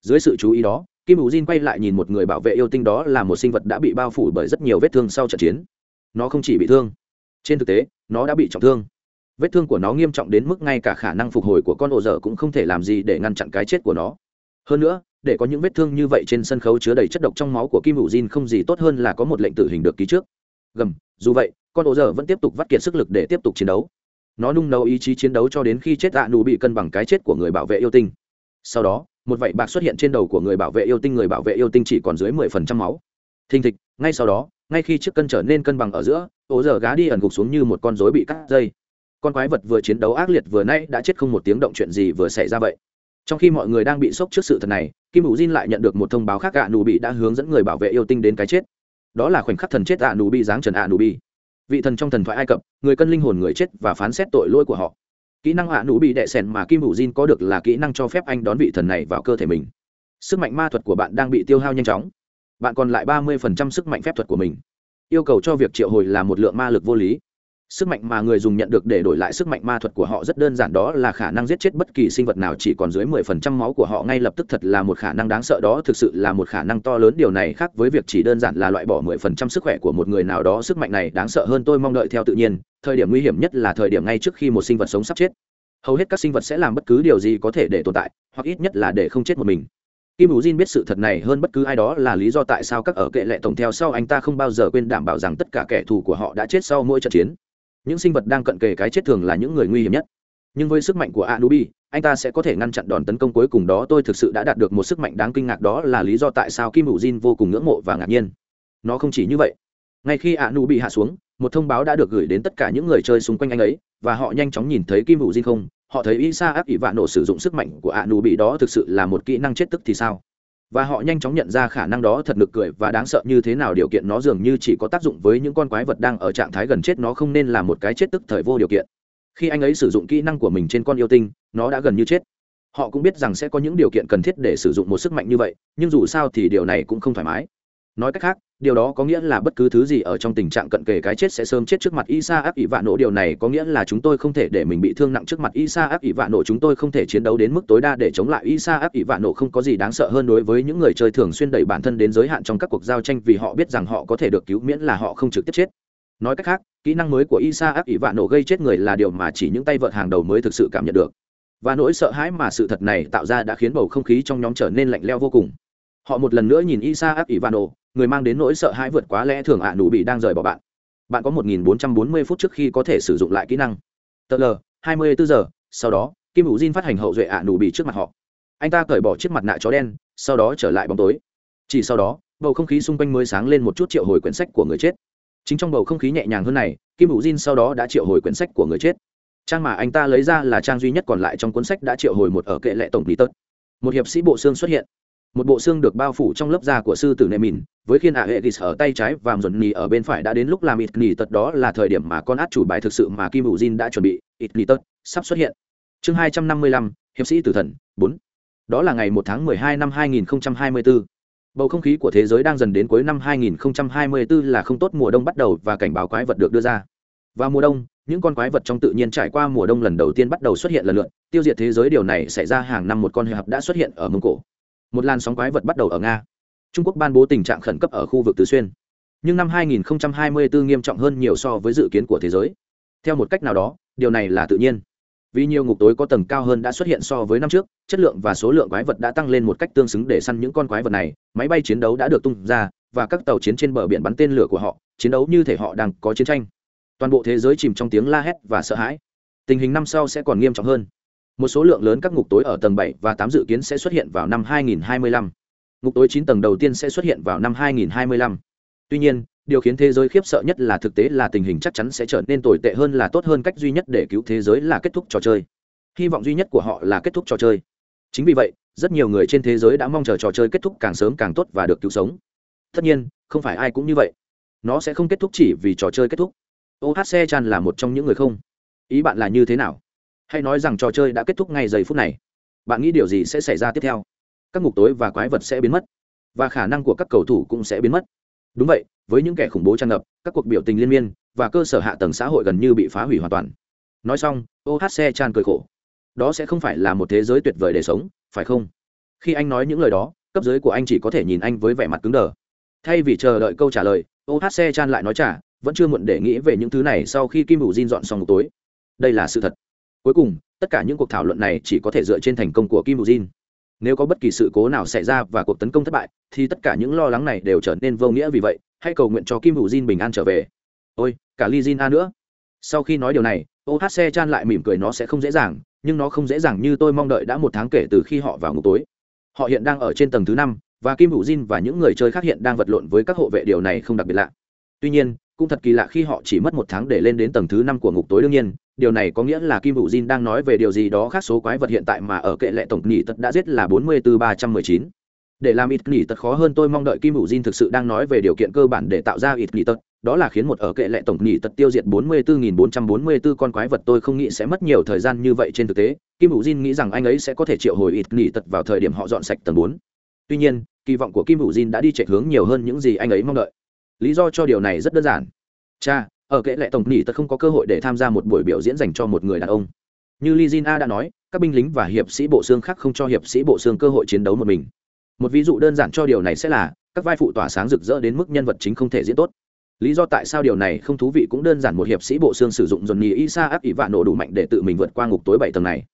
Dưới sự chú ý đó, kim hữu jin quay lại nhìn một người bảo vệ yêu tinh đó là một sinh vật đã bị bao phủ bởi rất nhiều vết thương sau trận chiến. Nó không chỉ bị thương. Trên thực tế, nó đã bị trọng thương. Vết thương của nó nghiêm trọng đến mức ngay cả khả năng phục hồi của con ổ dở cũng không thể làm gì để ngăn chặn cái chết của nó. Hơn nữa để có những vết thương như vậy trên sân khấu chứa đầy chất độc trong máu của kim hữu jin không gì tốt hơn là có một lệnh tử hình được ký trước. Gầm, dù vậy, con ổ giờ vẫn tiếp tục vắt kiệt sức lực để tiếp tục chiến đấu. Nó nung nấu ý chí chiến đấu cho đến khi chết tạ nụ bị cân bằng cái chết của người bảo vệ yêu tinh. Sau đó, một vảy bạc xuất hiện trên đầu của người bảo vệ yêu tinh, người bảo vệ yêu tinh chỉ còn dưới mười phần trăm máu. Thình thịch, ngay sau đó, ngay khi chiếc cân trở nên cân bằng ở giữa ổ giờ gá đi ẩn gục xuống như một con rối bị cắt dây. Con quái vật vừa chiến đấu ác liệt vừa nay đã chết không một tiếng động chuyện gì vừa xảy ra vậy trong khi mọi người đang bị sốc trước sự thật này, kim hữu Jin lại nhận được một thông báo khác ạ nụ bị đã hướng dẫn người bảo vệ yêu tinh đến cái chết. Đó là khoảnh khắc thần chết ạ nụ bị giáng trần ạ nụ bị vị thần trong thần thoại ai cập, người cân linh hồn người chết và phán xét tội lỗi của họ. Kỹ năng ạ nụ bị đệ sèn mà kim hữu Jin có được là kỹ năng cho phép anh đón vị thần này vào cơ thể mình. Sức mạnh ma thuật của bạn đang bị tiêu hao nhanh chóng. Bạn còn lại ba mươi sức mạnh phép thuật của mình. Yêu cầu cho việc triệu hồi là một lượng ma lực vô lý sức mạnh mà người dùng nhận được để đổi lại sức mạnh ma thuật của họ rất đơn giản, đó là khả năng giết chết bất kỳ sinh vật nào, chỉ còn dưới 10% máu của họ ngay lập tức thật là một khả năng đáng sợ, đó thực sự là một khả năng to lớn. Điều này khác với việc chỉ đơn giản là loại bỏ 10% sức khỏe của một người nào đó. Sức mạnh này đáng sợ hơn tôi mong đợi theo tự nhiên. Thời điểm nguy hiểm nhất là thời điểm ngay trước khi một sinh vật sống sắp chết. Hầu hết các sinh vật sẽ làm bất cứ điều gì có thể để tồn tại, hoặc ít nhất là để không chết một mình. Kim hữu jin biết sự thật này hơn bất cứ ai đó là lý do tại sao các ở kệ lệ tổng theo sau anh ta không bao giờ quên đảm bảo rằng tất cả kẻ thù của họ đã chết sau mỗi trận chiến những sinh vật đang cận kề cái chết thường là những người nguy hiểm nhất. Nhưng với sức mạnh của anubi, anh ta sẽ có thể ngăn chặn đòn tấn công cuối cùng đó. Tôi thực sự đã đạt được một sức mạnh đáng kinh ngạc, đó là lý do tại sao kim hữu jin vô cùng ngưỡng mộ và ngạc nhiên. Nó không chỉ như vậy. Ngay khi anubi hạ xuống, một thông báo đã được gửi đến tất cả những người chơi xung quanh anh ấy, và họ nhanh chóng nhìn thấy kim hữu jin không. Họ thấy isa áp ỷ vạn nổ sử dụng sức mạnh của anubi đó thực sự là một kỹ năng chết tức thì sao? Và họ nhanh chóng nhận ra khả năng đó thật nực cười và đáng sợ như thế nào. Điều kiện nó dường như chỉ có tác dụng với những con quái vật đang ở trạng thái gần chết, nó không nên là một cái chết tức thời vô điều kiện. Khi anh ấy sử dụng kỹ năng của mình trên con yêu tinh, nó đã gần như chết. Họ cũng biết rằng sẽ có những điều kiện cần thiết để sử dụng một sức mạnh như vậy, nhưng dù sao thì điều này cũng không thoải mái nói cách khác, điều đó có nghĩa là bất cứ thứ gì ở trong tình trạng cận kề cái chết sẽ sớm chết trước mặt isa ác ỷ vạn nổ điều này có nghĩa là chúng tôi không thể để mình bị thương nặng trước mặt isa ác ỷ vạn nổ chúng tôi không thể chiến đấu đến mức tối đa để chống lại isa ác ỷ vạn nổ không có gì đáng sợ hơn đối với những người chơi thường xuyên đẩy bản thân đến giới hạn trong các cuộc giao tranh vì họ biết rằng họ có thể được cứu miễn là họ không trực tiếp chết. Nói cách khác, kỹ năng mới của isa ác ỷ vạn nổ gây chết người là điều mà chỉ những tay vợt hàng đầu mới thực sự cảm nhận được. Và nỗi sợ hãi mà sự thật này tạo ra đã khiến bầu không khí trong nhóm trở nên lạnh leo vô cùng họ một lần nữa nhìn isa áp ivano, người mang đến nỗi sợ hãi vượt quá lẽ thường ạ, nụ bị đang rời bỏ bạn. Bạn có 1.440 phút trước khi có thể sử dụng lại kỹ năng. Tờ l 24 giờ, sau đó, kim hữu jin phát hành hậu duệ ạ, nụ bị trước mặt họ. Anh ta cởi bỏ chiếc mặt nạ chó đen, sau đó trở lại bóng tối. Chỉ sau đó, bầu không khí xung quanh mới sáng lên một chút triệu hồi quyển sách của người chết. Chính trong bầu không khí nhẹ nhàng hơn này, kim hữu jin sau đó đã triệu hồi quyển sách của người chết. Trang mà anh ta lấy ra là trang duy nhất còn lại trong cuốn sách đã triệu hồi một ở kệ lệ tổng lý tật. Một hiệp sĩ bộ xương xuất hiện một bộ xương được bao phủ trong lớp da của sư tử nệ mìn với khiên ạ hệ ghis ở tay trái và dồn nì ở bên phải đã đến lúc làm ít nỉ tật đó là thời điểm mà con át chủ bài thực sự mà kim hữu jin đã chuẩn bị. Ít nỉ tật sắp xuất hiện. Chương hai trăm năm mươi lăm hiệp sĩ tử thần bốn. Đó là ngày một tháng mười hai năm hai nghìn hai mươi bốn bầu không khí của thế giới đang dần đến cuối năm 2024 là không tốt mùa đông bắt đầu và cảnh báo quái vật được đưa ra. Vào mùa đông, những con quái vật trong tự nhiên trải qua mùa đông lần đầu tiên bắt đầu xuất hiện lần lượt, tiêu diệt thế giới điều này xảy ra hàng năm một con heo đã xuất hiện ở Mông Cổ một làn sóng quái vật bắt đầu ở nga. Trung quốc ban bố tình trạng khẩn cấp ở khu vực tứ xuyên. Nhưng năm 2024 nghiêm trọng hơn nhiều so với dự kiến của thế giới. Theo một cách nào đó, điều này là tự nhiên. Vì nhiều ngục tối có tầng cao hơn đã xuất hiện so với năm trước, chất lượng và số lượng quái vật đã tăng lên một cách tương xứng để săn những con quái vật này. Máy bay chiến đấu đã được tung ra, và các tàu chiến trên bờ biển bắn tên lửa của họ, chiến đấu như thể họ đang có chiến tranh. Toàn bộ thế giới chìm trong tiếng la hét và sợ hãi. Tình hình năm sau sẽ còn nghiêm trọng hơn một số lượng lớn các ngục tối ở tầng 7 và 8 dự kiến sẽ xuất hiện vào năm 2025. Ngục tối 9 tầng đầu tiên sẽ xuất hiện vào năm 2025. Tuy nhiên, điều khiến thế giới khiếp sợ nhất là thực tế là tình hình chắc chắn sẽ trở nên tồi tệ hơn là tốt hơn cách duy nhất để cứu thế giới là kết thúc trò chơi. Hy vọng duy nhất của họ là kết thúc trò chơi. Chính vì vậy, rất nhiều người trên thế giới đã mong chờ trò chơi kết thúc càng sớm càng tốt và được cứu sống. Tất nhiên, không phải ai cũng như vậy. Nó sẽ không kết thúc chỉ vì trò chơi kết thúc. OHC Chan là một trong những người không. Ý bạn là như thế nào? Hay nói rằng trò chơi đã kết thúc ngay giây phút này. Bạn nghĩ điều gì sẽ xảy ra tiếp theo? Các ngục tối và quái vật sẽ biến mất, và khả năng của các cầu thủ cũng sẽ biến mất. Đúng vậy, với những kẻ khủng bố tràn ngập, các cuộc biểu tình liên miên, và cơ sở hạ tầng xã hội gần như bị phá hủy hoàn toàn. Nói xong ohc tràn cười khổ. Đó sẽ không phải là một thế giới tuyệt vời để sống, phải không? Khi anh nói những lời đó, cấp dưới của anh chỉ có thể nhìn anh với vẻ mặt cứng đờ. Thay vì chờ đợi câu trả lời ohc chan lại nói trả, vẫn chưa muộn để nghĩ về những thứ này sau khi kim hữu diên dọn xong một tối. Đây là sự thật cuối cùng, tất cả những cuộc thảo luận này chỉ có thể dựa trên thành công của kim Jin. nếu có bất kỳ sự cố nào xảy ra và cuộc tấn công thất bại, thì tất cả những lo lắng này đều trở nên vô nghĩa vì vậy, hãy cầu nguyện cho kim Jin bình an trở về. Ôi, cả Lee Jin a nữa. Sau khi nói điều này ohc chan lại mỉm cười nó sẽ không dễ dàng, nhưng nó không dễ dàng như tôi mong đợi đã một tháng kể từ khi họ vào ngục tối. Họ hiện đang ở trên tầng thứ năm, và kim hữu jin và những người chơi khác hiện đang vật lộn với các hộ vệ điều này không đặc biệt lạ. Tuy nhiên, cũng thật kỳ lạ khi họ chỉ mất một tháng để lên đến tầng thứ năm của ngục tối đương nhiên điều này có nghĩa là kim hữu jin đang nói về điều gì đó khác số quái vật hiện tại mà ở kệ lệ tổng nghỉ tật đã giết là bốn mươi bốn ba trăm mười chín. Để làm ít nghỉ tật khó hơn, tôi mong đợi kim hữu jin thực sự đang nói về điều kiện cơ bản để tạo ra ít nghỉ tật, đó là khiến một ở kệ lệ tổng nghỉ tật tiêu diệt bốn mươi bốn bốn trăm bốn mươi bốn con quái vật tôi không nghĩ sẽ mất nhiều thời gian như vậy trên thực tế. Kim hữu jin nghĩ rằng anh ấy sẽ có thể triệu hồi ít nghỉ tật vào thời điểm họ dọn sạch tầng bốn. Tuy nhiên, kỳ vọng của kim hữu jin đã đi chạy hướng nhiều hơn những gì anh ấy mong đợi. Lý do cho điều này rất đơn giản. Cha ở kệ lệ tổng nỉ tật không có cơ hội để tham gia một buổi biểu diễn dành cho một người đàn ông. Như lizina đã nói, các binh lính và hiệp sĩ bộ xương khác không cho hiệp sĩ bộ xương cơ hội chiến đấu một mình. Một ví dụ đơn giản cho điều này sẽ là, các vai phụ tỏa sáng rực rỡ đến mức nhân vật chính không thể diễn tốt. Lý do tại sao điều này không thú vị cũng đơn giản một hiệp sĩ bộ xương sử dụng dồn nhì isa áp ỷ vạn nổ đủ mạnh để tự mình vượt qua ngục tối bảy tầng này.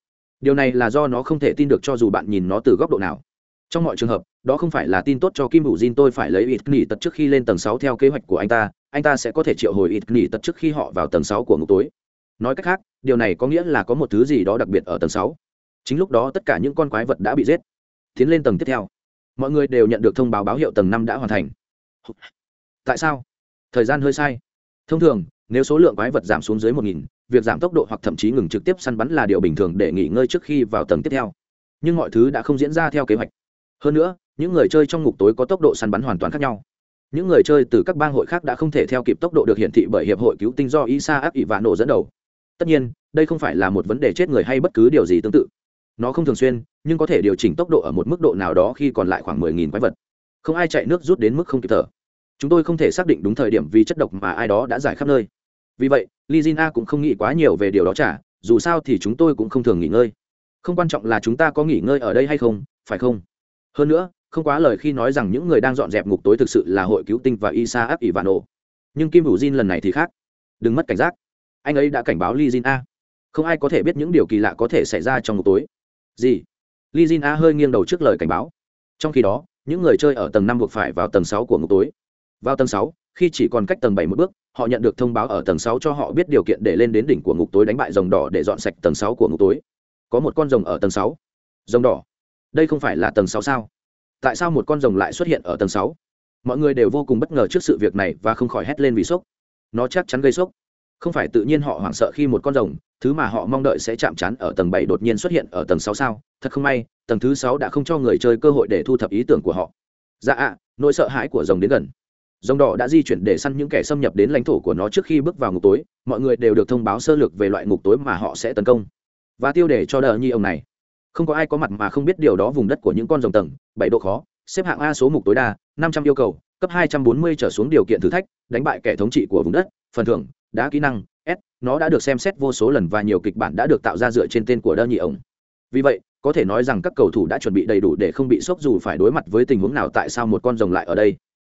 Điều này là do nó không thể tin được cho dù bạn nhìn nó từ góc độ nào. Trong mọi trường hợp, đó không phải là tin tốt cho kim hữu jin, tôi phải lấy ít nghỉ tật trước khi lên tầng sáu theo kế hoạch của anh ta anh ta sẽ có thể triệu hồi ít nghỉ tật trước khi họ vào tầng sáu của ngục tối. Nói cách khác, điều này có nghĩa là có một thứ gì đó đặc biệt ở tầng sáu. Chính lúc đó tất cả những con quái vật đã bị giết. Tiến lên tầng tiếp theo. Mọi người đều nhận được thông báo báo hiệu tầng năm đã hoàn thành. Tại sao? Thời gian hơi sai. Thông thường, nếu số lượng quái vật giảm xuống dưới một nghìn, việc giảm tốc độ hoặc thậm chí ngừng trực tiếp săn bắn là điều bình thường để nghỉ ngơi trước khi vào tầng tiếp theo. Nhưng mọi thứ đã không diễn ra theo kế hoạch. Hơn nữa, những người chơi trong ngục tối có tốc độ săn bắn hoàn toàn khác nhau những người chơi từ các bang hội khác đã không thể theo kịp tốc độ được hiển thị bởi hiệp hội cứu tinh do isa áp ỷ và nổ dẫn đầu. Tất nhiên, đây không phải là một vấn đề chết người hay bất cứ điều gì tương tự. Nó không thường xuyên, nhưng có thể điều chỉnh tốc độ ở một mức độ nào đó khi còn lại khoảng 10.000 quái vật. Không ai chạy nước rút đến mức không kịp thở. Chúng tôi không thể xác định đúng thời điểm vì chất độc mà ai đó đã giải khắp nơi. Vì vậy lizina cũng không nghĩ quá nhiều về điều đó trả dù sao thì chúng tôi cũng không thường nghỉ ngơi. Không quan trọng là chúng ta có nghỉ ngơi ở đây hay không, phải không? Hơn nữa không quá lời khi nói rằng những người đang dọn dẹp ngục tối thực sự là hội cứu tinh và isa áp ivano nhưng kim hữu jin lần này thì khác. Đừng mất cảnh giác. Anh ấy đã cảnh báo li jin a. Không ai có thể biết những điều kỳ lạ có thể xảy ra trong ngục tối. Gì? Li jin a hơi nghiêng đầu trước lời cảnh báo. Trong khi đó, những người chơi ở tầng năm buộc phải vào tầng sáu của ngục tối. Vào tầng sáu, khi chỉ còn cách tầng bảy một bước, họ nhận được thông báo ở tầng sáu cho họ biết điều kiện để lên đến đỉnh của ngục tối đánh bại rồng đỏ để dọn sạch tầng sáu của ngục tối. Có một con rồng ở tầng sáu. Rồng đỏ. Đây không phải là tầng sáu sao? Tại sao một con rồng lại xuất hiện ở tầng sáu? Mọi người đều vô cùng bất ngờ trước sự việc này và không khỏi hét lên vì sốc. Nó chắc chắn gây sốc. Không phải tự nhiên họ hoảng sợ khi một con rồng, thứ mà họ mong đợi sẽ chạm trán ở tầng bảy đột nhiên xuất hiện ở tầng sáu sao? Thật không may, tầng thứ sáu đã không cho người chơi cơ hội để thu thập ý tưởng của họ. Dạ ạ, nỗi sợ hãi của rồng đến gần. Rồng đỏ đã di chuyển để săn những kẻ xâm nhập đến lãnh thổ của nó trước khi bước vào ngục tối. Mọi người đều được thông báo sơ lược về loại ngục tối mà họ sẽ tấn công. Và tiêu đề cho đờ nhi ông này không có ai có mặt mà không biết điều đó vùng đất của những con rồng tầng, bảy độ khó, xếp hạng a số mục tối đa, năm trăm yêu cầu, cấp hai trăm bốn mươi trở xuống điều kiện thử thách, đánh bại kẻ thống trị của vùng đất, phần thưởng, đá kỹ năng, s, nó đã được xem xét vô số lần và nhiều kịch bản đã được tạo ra dựa trên tên của đơ nhị ổng. Vì vậy, có thể nói rằng các cầu thủ đã chuẩn bị đầy đủ để không bị sốc dù phải đối mặt với tình huống nào tại sao một con rồng lại ở đây.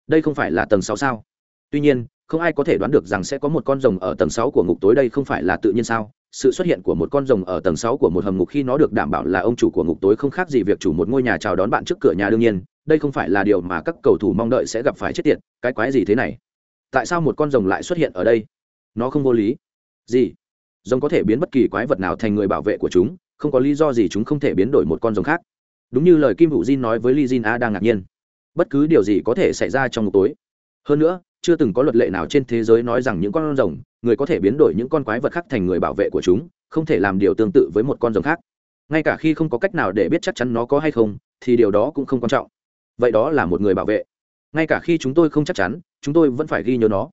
Đây không phải là tầng sáu sao? Tuy nhiên, không ai có thể đoán được rằng sẽ có một con rồng ở tầng sáu của ngục tối đây không phải là tự nhiên sao? Sự xuất hiện của một con rồng ở tầng sáu của một hầm ngục khi nó được đảm bảo là ông chủ của ngục tối không khác gì việc chủ một ngôi nhà chào đón bạn trước cửa nhà đương nhiên, đây không phải là điều mà các cầu thủ mong đợi sẽ gặp phải chết tiệt, cái quái gì thế này? Tại sao một con rồng lại xuất hiện ở đây? Nó không vô lý. Gì? Rồng có thể biến bất kỳ quái vật nào thành người bảo vệ của chúng, không có lý do gì chúng không thể biến đổi một con rồng khác. Đúng như lời kim Vũ jin nói với Lee jin a đang ngạc nhiên. Bất cứ điều gì có thể xảy ra trong ngục tối. Hơn nữa chưa từng có luật lệ nào trên thế giới nói rằng những con rồng, người có thể biến đổi những con quái vật khác thành người bảo vệ của chúng, không thể làm điều tương tự với một con rồng khác. Ngay cả khi không có cách nào để biết chắc chắn nó có hay không, thì điều đó cũng không quan trọng. Vậy đó là một người bảo vệ. Ngay cả khi chúng tôi không chắc chắn, chúng tôi vẫn phải ghi nhớ nó.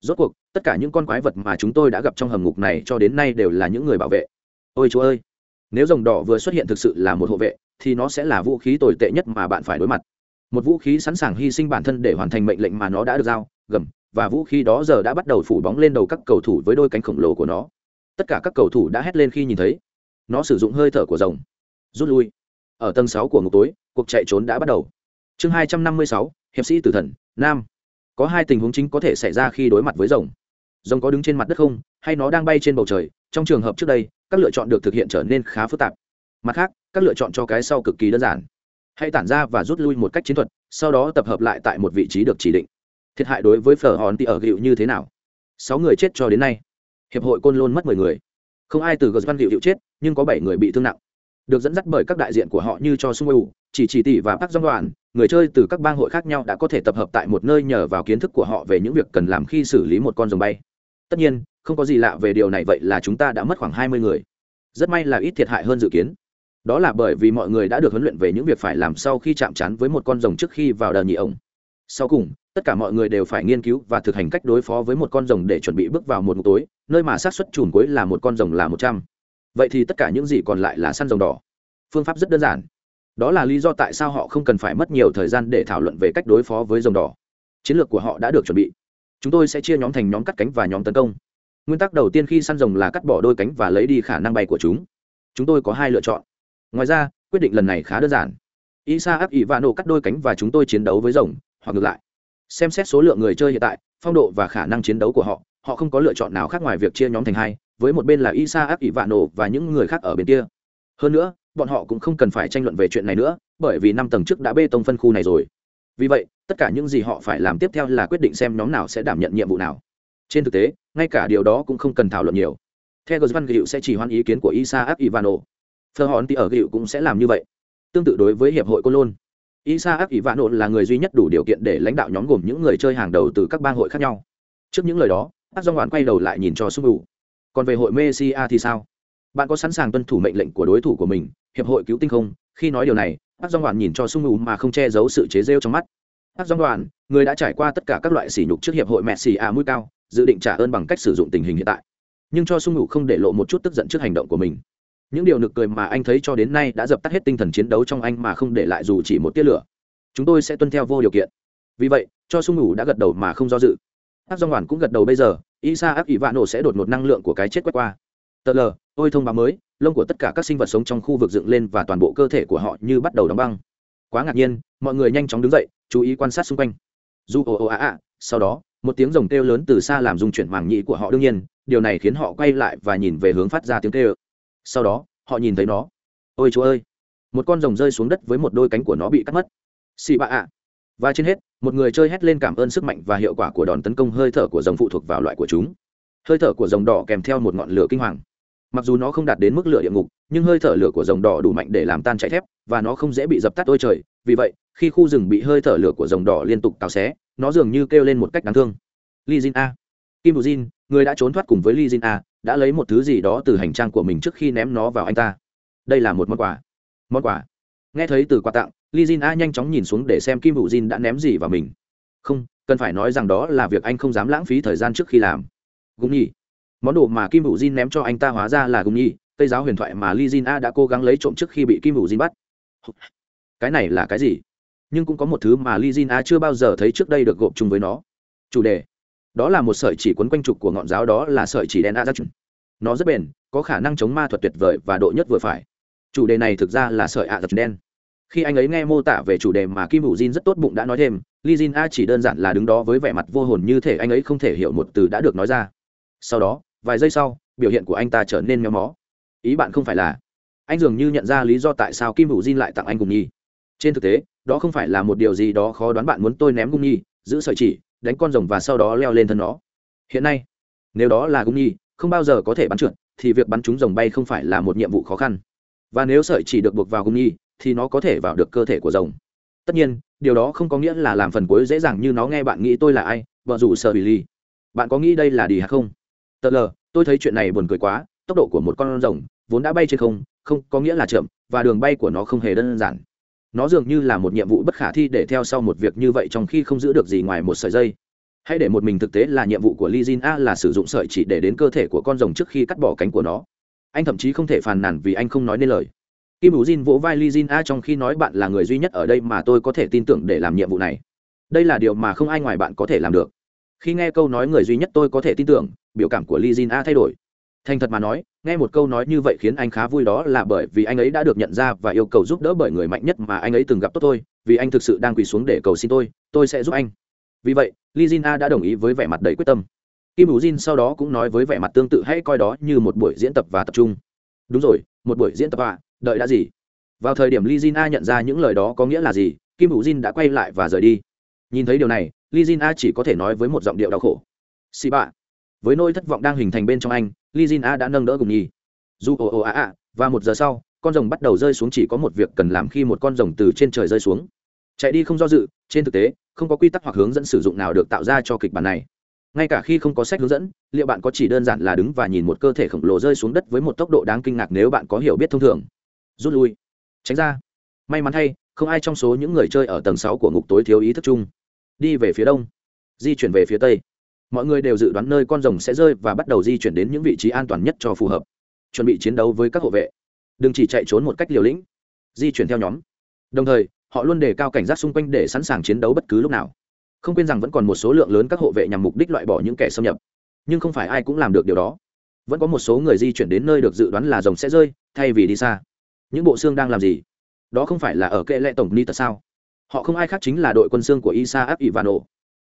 Rốt cuộc, tất cả những con quái vật mà chúng tôi đã gặp trong hầm ngục này cho đến nay đều là những người bảo vệ. Ôi chúa ơi! Nếu rồng đỏ vừa xuất hiện thực sự là một hộ vệ, thì nó sẽ là vũ khí tồi tệ nhất mà bạn phải đối mặt một vũ khí sẵn sàng hy sinh bản thân để hoàn thành mệnh lệnh mà nó đã được giao, gầm, và vũ khí đó giờ đã bắt đầu phủ bóng lên đầu các cầu thủ với đôi cánh khổng lồ của nó. Tất cả các cầu thủ đã hét lên khi nhìn thấy. Nó sử dụng hơi thở của rồng. Rút lui. Ở tầng sáu của ngục tối, cuộc chạy trốn đã bắt đầu. Chương hai trăm năm mươi sáu, hiệp sĩ tử thần, nam. Có hai tình huống chính có thể xảy ra khi đối mặt với rồng. Rồng có đứng trên mặt đất không, hay nó đang bay trên bầu trời? Trong trường hợp trước đây, các lựa chọn được thực hiện trở nên khá phức tạp. Mặt khác, các lựa chọn cho cái sau cực kỳ đơn giản hãy tản ra và rút lui một cách chiến thuật, sau đó tập hợp lại tại một vị trí được chỉ định. Thiệt hại đối với phở hòn thì ở hiệu như thế nào? Sáu người chết cho đến nay. Hiệp hội côn lôn mất mười người. Không ai từ gờ văn hiệu chết, nhưng có bảy người bị thương nặng. Được dẫn dắt bởi các đại diện của họ như cho sung u chỉ chỉ tỷ và các doanh đoàn người chơi từ các bang hội khác nhau đã có thể tập hợp tại một nơi nhờ vào kiến thức của họ về những việc cần làm khi xử lý một con rồng bay. Tất nhiên, không có gì lạ về điều này, vậy là chúng ta đã mất khoảng hai mươi người. Rất may là ít thiệt hại hơn dự kiến đó là bởi vì mọi người đã được huấn luyện về những việc phải làm sau khi chạm trán với một con rồng trước khi vào đờ nhị ổng. Sau cùng, tất cả mọi người đều phải nghiên cứu và thực hành cách đối phó với một con rồng để chuẩn bị bước vào một ngục tối, nơi mà xác suất chùm cuối là một con rồng là một trăm. Vậy thì tất cả những gì còn lại là săn rồng đỏ. Phương pháp rất đơn giản. Đó là lý do tại sao họ không cần phải mất nhiều thời gian để thảo luận về cách đối phó với rồng đỏ. Chiến lược của họ đã được chuẩn bị. Chúng tôi sẽ chia nhóm thành nhóm cắt cánh và nhóm tấn công. Nguyên tắc đầu tiên khi săn rồng là cắt bỏ đôi cánh và lấy đi khả năng bay của chúng. Chúng tôi có hai lựa chọn ngoài ra, quyết định lần này khá đơn giản. Isa áp ỷ và nổ cắt đôi cánh và chúng tôi chiến đấu với rồng, hoặc ngược lại. Xem xét số lượng người chơi hiện tại, phong độ và khả năng chiến đấu của họ họ không có lựa chọn nào khác ngoài việc chia nhóm thành hai, với một bên là isa áp ỷ vạn nổ và những người khác ở bên kia. Hơn nữa, bọn họ cũng không cần phải tranh luận về chuyện này nữa, bởi vì năm tầng trước đã bê tông phân khu này rồi. Vì vậy, tất cả những gì họ phải làm tiếp theo là quyết định xem nhóm nào sẽ đảm nhận nhiệm vụ nào. Trên thực tế, ngay cả điều đó cũng không cần thảo luận nhiều. Theo gờ văn gịu sẽ chỉ hoan ý kiến của isaac ivano phờ hòn thì ở gịu cũng sẽ làm như vậy. Tương tự đối với hiệp hội côn lôn. Isaac nộn là người duy nhất đủ điều kiện để lãnh đạo nhóm gồm những người chơi hàng đầu từ các bang hội khác nhau. Trước những lời đó bác dong hoàn quay đầu lại nhìn cho sung ủ còn về hội messia thì sao? Bạn có sẵn sàng tuân thủ mệnh lệnh của đối thủ của mình, hiệp hội cứu tinh không? Khi nói điều này bác dong hoàn nhìn cho sung ủ mà không che giấu sự chế rêu trong mắt. Bác dong đoàn người đã trải qua tất cả các loại sỉ nhục trước hiệp hội messi a mũi cao, dự định trả ơn bằng cách sử dụng tình hình hiện tại. Nhưng cho sung ủ không để lộ một chút tức giận trước hành động của mình những điều nực cười mà anh thấy cho đến nay đã dập tắt hết tinh thần chiến đấu trong anh mà không để lại dù chỉ một tia lửa. Chúng tôi sẽ tuân theo vô điều kiện. Vì vậy, cho sung ngủ đã gật đầu mà không do dự. Áp do hoàn cũng gật đầu bây giờ, isa áp ỷ vạ nổ sẽ đột một năng lượng của cái chết quét qua. Tờ lờ ôi thông báo mới, lông của tất cả các sinh vật sống trong khu vực dựng lên và toàn bộ cơ thể của họ như bắt đầu đóng băng. Quá ngạc nhiên, mọi người nhanh chóng đứng dậy, chú ý quan sát xung quanh. Dù ồ ồ ạ ạ, sau đó, một tiếng rồng kêu lớn từ xa làm dung chuyển màng nhĩ của họ. Đương nhiên, điều này khiến họ quay lại và nhìn về hướng phát ra tiếng kêu sau đó, họ nhìn thấy nó. Ôi chúa ơi! Một con rồng rơi xuống đất với một đôi cánh của nó bị cắt mất. Xì bạ ạ! Và trên hết, một người chơi hét lên cảm ơn sức mạnh và hiệu quả của đòn tấn công hơi thở của rồng phụ thuộc vào loại của chúng. Hơi thở của rồng đỏ kèm theo một ngọn lửa kinh hoàng. Mặc dù nó không đạt đến mức lửa địa ngục, nhưng hơi thở lửa của rồng đỏ đủ mạnh để làm tan cháy thép, và nó không dễ bị dập tắt ôi trời. Vì vậy, khi khu rừng bị hơi thở lửa của rồng đỏ liên tục cào xé, nó dường như kêu lên một cách đáng thương. Li jin a kim bù jin, người đã trốn thoát cùng với li jin a, đã lấy một thứ gì đó từ hành trang của mình trước khi ném nó vào anh ta. Đây là một món quà. Món quà. Nghe thấy từ quà tặng li jin a nhanh chóng nhìn xuống để xem kim bù jin đã ném gì vào mình. Không, cần phải nói rằng đó là việc anh không dám lãng phí thời gian trước khi làm. Gùng nhi món đồ mà kim bù jin ném cho anh ta hóa ra là gùng nhi cây giáo huyền thoại mà li jin a đã cố gắng lấy trộm trước khi bị kim bù jin bắt. Cái này là cái gì? Nhưng cũng có một thứ mà li jin a chưa bao giờ thấy trước đây được gộp chung với nó. Chủ đề đó là một sợi chỉ quấn quanh trục của ngọn giáo đó là sợi chỉ đen a giác nó rất bền, có khả năng chống ma thuật tuyệt vời và độ nhất vừa phải. Chủ đề này thực ra là sợi a giác đen. Khi anh ấy nghe mô tả về chủ đề mà kim hữu jin rất tốt bụng đã nói thêm li jin a chỉ đơn giản là đứng đó với vẻ mặt vô hồn như thể anh ấy không thể hiểu một từ đã được nói ra. Sau đó, vài giây sau, biểu hiện của anh ta trở nên méo mó. Ý bạn không phải là, anh dường như nhận ra lý do tại sao kim hữu jin lại tặng anh cùng nhi. Trên thực tế, đó không phải là một điều gì đó khó đoán bạn muốn tôi ném gung nhi, giữ sợi chỉ đánh con rồng và sau đó leo lên thân nó. Hiện nay, nếu đó là gung nhi không bao giờ có thể bắn trượt, thì việc bắn trúng rồng bay không phải là một nhiệm vụ khó khăn. Và nếu sợi chỉ được buộc vào gung nhi thì nó có thể vào được cơ thể của rồng. Tất nhiên, điều đó không có nghĩa là làm phần cuối dễ dàng như nó nghe bạn nghĩ tôi là ai, vợ dù sợ bị ly bạn có nghĩ đây là đi hay không? Tờ lờ, tôi thấy chuyện này buồn cười quá, tốc độ của một con rồng vốn đã bay trên không không có nghĩa là chậm, và đường bay của nó không hề đơn giản nó dường như là một nhiệm vụ bất khả thi để theo sau một việc như vậy trong khi không giữ được gì ngoài một sợi dây hãy để một mình thực tế là nhiệm vụ của Li Jin A là sử dụng sợi chỉ để đến cơ thể của con rồng trước khi cắt bỏ cánh của nó. Anh thậm chí không thể phàn nàn vì anh không nói nên lời. Kim Vũ Jin vỗ vai Li Jin A trong khi nói bạn là người duy nhất ở đây mà tôi có thể tin tưởng để làm nhiệm vụ này. Đây là điều mà không ai ngoài bạn có thể làm được. Khi nghe câu nói người duy nhất tôi có thể tin tưởng, biểu cảm của Li Jin A thay đổi thành thật mà nói, nghe một câu nói như vậy khiến anh khá vui đó là bởi vì anh ấy đã được nhận ra và yêu cầu giúp đỡ bởi người mạnh nhất mà anh ấy từng gặp tốt tôi vì anh thực sự đang quỳ xuống để cầu xin tôi tôi sẽ giúp anh. Vì vậy li jin a đã đồng ý với vẻ mặt đầy quyết tâm. Kim hữu jin sau đó cũng nói với vẻ mặt tương tự hãy coi đó như một buổi diễn tập và tập trung. Đúng rồi, một buổi diễn tập à đợi đã gì? Vào thời điểm li jin a nhận ra những lời đó có nghĩa là gì, kim hữu jin đã quay lại và rời đi. Nhìn thấy điều này li jin a chỉ có thể nói với một giọng điệu đau khổ. Xì bạ. Với nỗi thất vọng đang hình thành bên trong anh li jin a đã nâng đỡ cùng nhi. Dù ồ ồ a a, và một giờ sau, con rồng bắt đầu rơi xuống chỉ có một việc cần làm khi một con rồng từ trên trời rơi xuống. Chạy đi không do dự, trên thực tế, không có quy tắc hoặc hướng dẫn sử dụng nào được tạo ra cho kịch bản này. Ngay cả khi không có sách hướng dẫn, liệu bạn có chỉ đơn giản là đứng và nhìn một cơ thể khổng lồ rơi xuống đất với một tốc độ đáng kinh ngạc nếu bạn có hiểu biết thông thường? Rút lui. Tránh ra. May mắn thay, không ai trong số những người chơi ở tầng sáu của ngục tối thiếu ý thức chung. Đi về phía đông. Di chuyển về phía tây mọi người đều dự đoán nơi con rồng sẽ rơi và bắt đầu di chuyển đến những vị trí an toàn nhất cho phù hợp. Chuẩn bị chiến đấu với các hộ vệ. Đừng chỉ chạy trốn một cách liều lĩnh. Di chuyển theo nhóm. Đồng thời, họ luôn đề cao cảnh giác xung quanh để sẵn sàng chiến đấu bất cứ lúc nào. Không quên rằng vẫn còn một số lượng lớn các hộ vệ nhằm mục đích loại bỏ những kẻ xâm nhập. Nhưng không phải ai cũng làm được điều đó. Vẫn có một số người di chuyển đến nơi được dự đoán là rồng sẽ rơi, thay vì đi xa. Những bộ xương đang làm gì? Đó không phải là ở kệ lệ tổng ni tật sao? Họ không ai khác chính là đội quân xương của isa áp ivano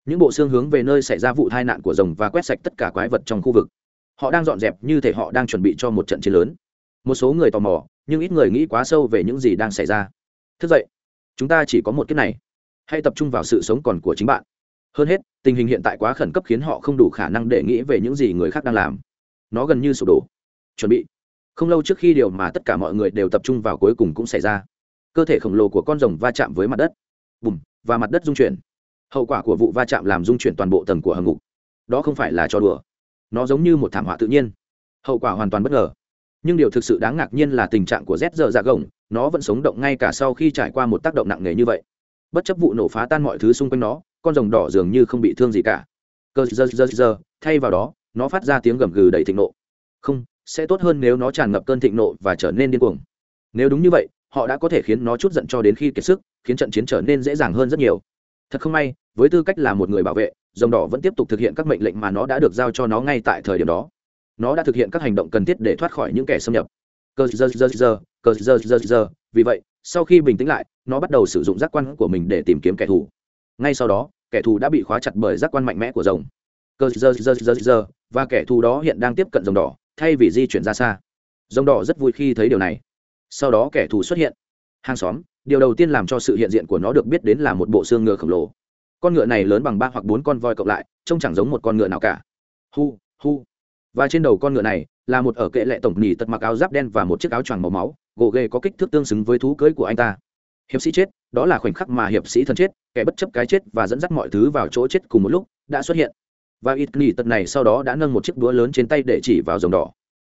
những bộ xương hướng về nơi xảy ra vụ tai nạn của rồng và quét sạch tất cả quái vật trong khu vực. Họ đang dọn dẹp như thể họ đang chuẩn bị cho một trận chiến lớn. Một số người tò mò, nhưng ít người nghĩ quá sâu về những gì đang xảy ra. Thức dậy, chúng ta chỉ có một kiếp này. Hãy tập trung vào sự sống còn của chính bạn. Hơn hết, tình hình hiện tại quá khẩn cấp khiến họ không đủ khả năng để nghĩ về những gì người khác đang làm. Nó gần như sụp đổ. Chuẩn bị. Không lâu trước khi điều mà tất cả mọi người đều tập trung vào cuối cùng cũng xảy ra. Cơ thể khổng lồ của con rồng va chạm với mặt đất. Bùm, và mặt đất rung chuyển hậu quả của vụ va chạm làm rung chuyển toàn bộ tầng của hầm ngục. Đó không phải là trò đùa. Nó giống như một thảm họa tự nhiên. Hậu quả hoàn toàn bất ngờ. Nhưng điều thực sự đáng ngạc nhiên là tình trạng của z giờ dạ gồng, nó vẫn sống động ngay cả sau khi trải qua một tác động nặng nề như vậy. Bất chấp vụ nổ phá tan mọi thứ xung quanh nó, con rồng đỏ dường như không bị thương gì cả. Cơ giờ giờ giờ thay vào đó, nó phát ra tiếng gầm gừ đầy thịnh nộ. Không, sẽ tốt hơn nếu nó tràn ngập cơn thịnh nộ và trở nên điên cuồng. Nếu đúng như vậy, họ đã có thể khiến nó chút giận cho đến khi kiệt sức, khiến trận chiến trở nên dễ dàng hơn rất nhiều thật không may, với tư cách là một người bảo vệ, rồng đỏ vẫn tiếp tục thực hiện các mệnh lệnh mà nó đã được giao cho nó ngay tại thời điểm đó. Nó đã thực hiện các hành động cần thiết để thoát khỏi những kẻ xâm nhập. Cơ giờ giờ giờ cơ giờ giờ giờ vì vậy, sau khi bình tĩnh lại, nó bắt đầu sử dụng giác quan của mình để tìm kiếm kẻ thù. Ngay sau đó, kẻ thù đã bị khóa chặt bởi giác quan mạnh mẽ của rồng. Cơ giờ giờ giờ giờ và kẻ thù đó hiện đang tiếp cận rồng đỏ, thay vì di chuyển ra xa. Rồng đỏ rất vui khi thấy điều này. Sau đó kẻ thù xuất hiện. Hàng xóm điều đầu tiên làm cho sự hiện diện của nó được biết đến là một bộ xương ngựa khổng lồ. Con ngựa này lớn bằng ba hoặc bốn con voi cộng lại, trông chẳng giống một con ngựa nào cả. Hu hu. Và trên đầu con ngựa này là một ở kệ lệ tổng nhì tật mặc áo giáp đen và một chiếc áo choàng màu máu gỗ ghê có kích thước tương xứng với thú cưới của anh ta. Hiệp sĩ chết, đó là khoảnh khắc mà hiệp sĩ thân chết, kẻ bất chấp cái chết và dẫn dắt mọi thứ vào chỗ chết cùng một lúc, đã xuất hiện. Và ít nhì tật này sau đó đã nâng một chiếc đũa lớn trên tay để chỉ vào dòng đỏ.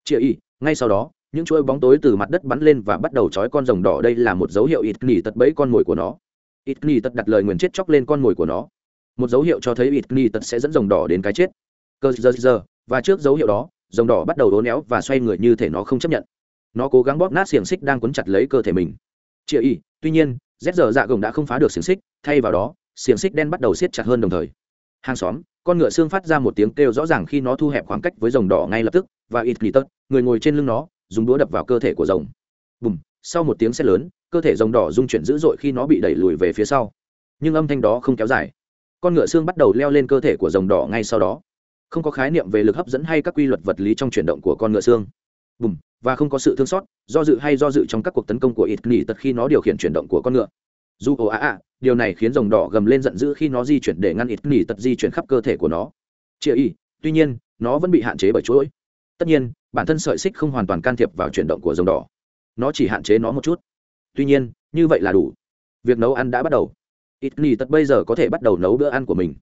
Chia y, ngay sau đó những chuôi bóng tối từ mặt đất bắn lên và bắt đầu trói con rồng đỏ. Đây là một dấu hiệu ít nghỉ tật bẫy con mồi của nó. Ít nghỉ tật đặt lời nguyền chết chóc lên con mồi của nó. Một dấu hiệu cho thấy ít nghỉ tật sẽ dẫn rồng đỏ đến cái chết. Cơ giờ giờ, và trước dấu hiệu đó, rồng đỏ bắt đầu đố néo và xoay người như thể nó không chấp nhận. Nó cố gắng bóp nát xiềng xích đang quấn chặt lấy cơ thể mình. Chia y tuy nhiên, z giờ dạ gồng đã không phá được xiềng xích, thay vào đó, xiềng xích đen bắt đầu siết chặt hơn đồng thời. Hàng xóm, con ngựa xương phát ra một tiếng kêu rõ ràng khi nó thu hẹp khoảng cách với rồng đỏ ngay lập tức, và ít nghỉ tật, người ngồi trên lưng nó dùng đũa đập vào cơ thể của rồng. Bùm, sau một tiếng sét lớn, cơ thể rồng đỏ rung chuyển dữ dội khi nó bị đẩy lùi về phía sau. Nhưng âm thanh đó không kéo dài. Con ngựa xương bắt đầu leo lên cơ thể của rồng đỏ ngay sau đó. Không có khái niệm về lực hấp dẫn hay các quy luật vật lý trong chuyển động của con ngựa xương. Bùm, và không có sự thương xót, do dự hay do dự trong các cuộc tấn công của ít nghỉ tật khi nó điều khiển chuyển động của con ngựa. Dù ồ ạ ạ điều này khiến rồng đỏ gầm lên giận dữ khi nó di chuyển để ngăn ít nghỉ tật di chuyển khắp cơ thể của nó. Chia y, tuy nhiên, nó vẫn bị hạn chế bởi chuỗi tất nhiên, bản thân sợi xích không hoàn toàn can thiệp vào chuyển động của rồng đỏ. Nó chỉ hạn chế nó một chút. Tuy nhiên, như vậy là đủ. Việc nấu ăn đã bắt đầu. Ít nghỉ tật bây giờ có thể bắt đầu nấu bữa ăn của mình.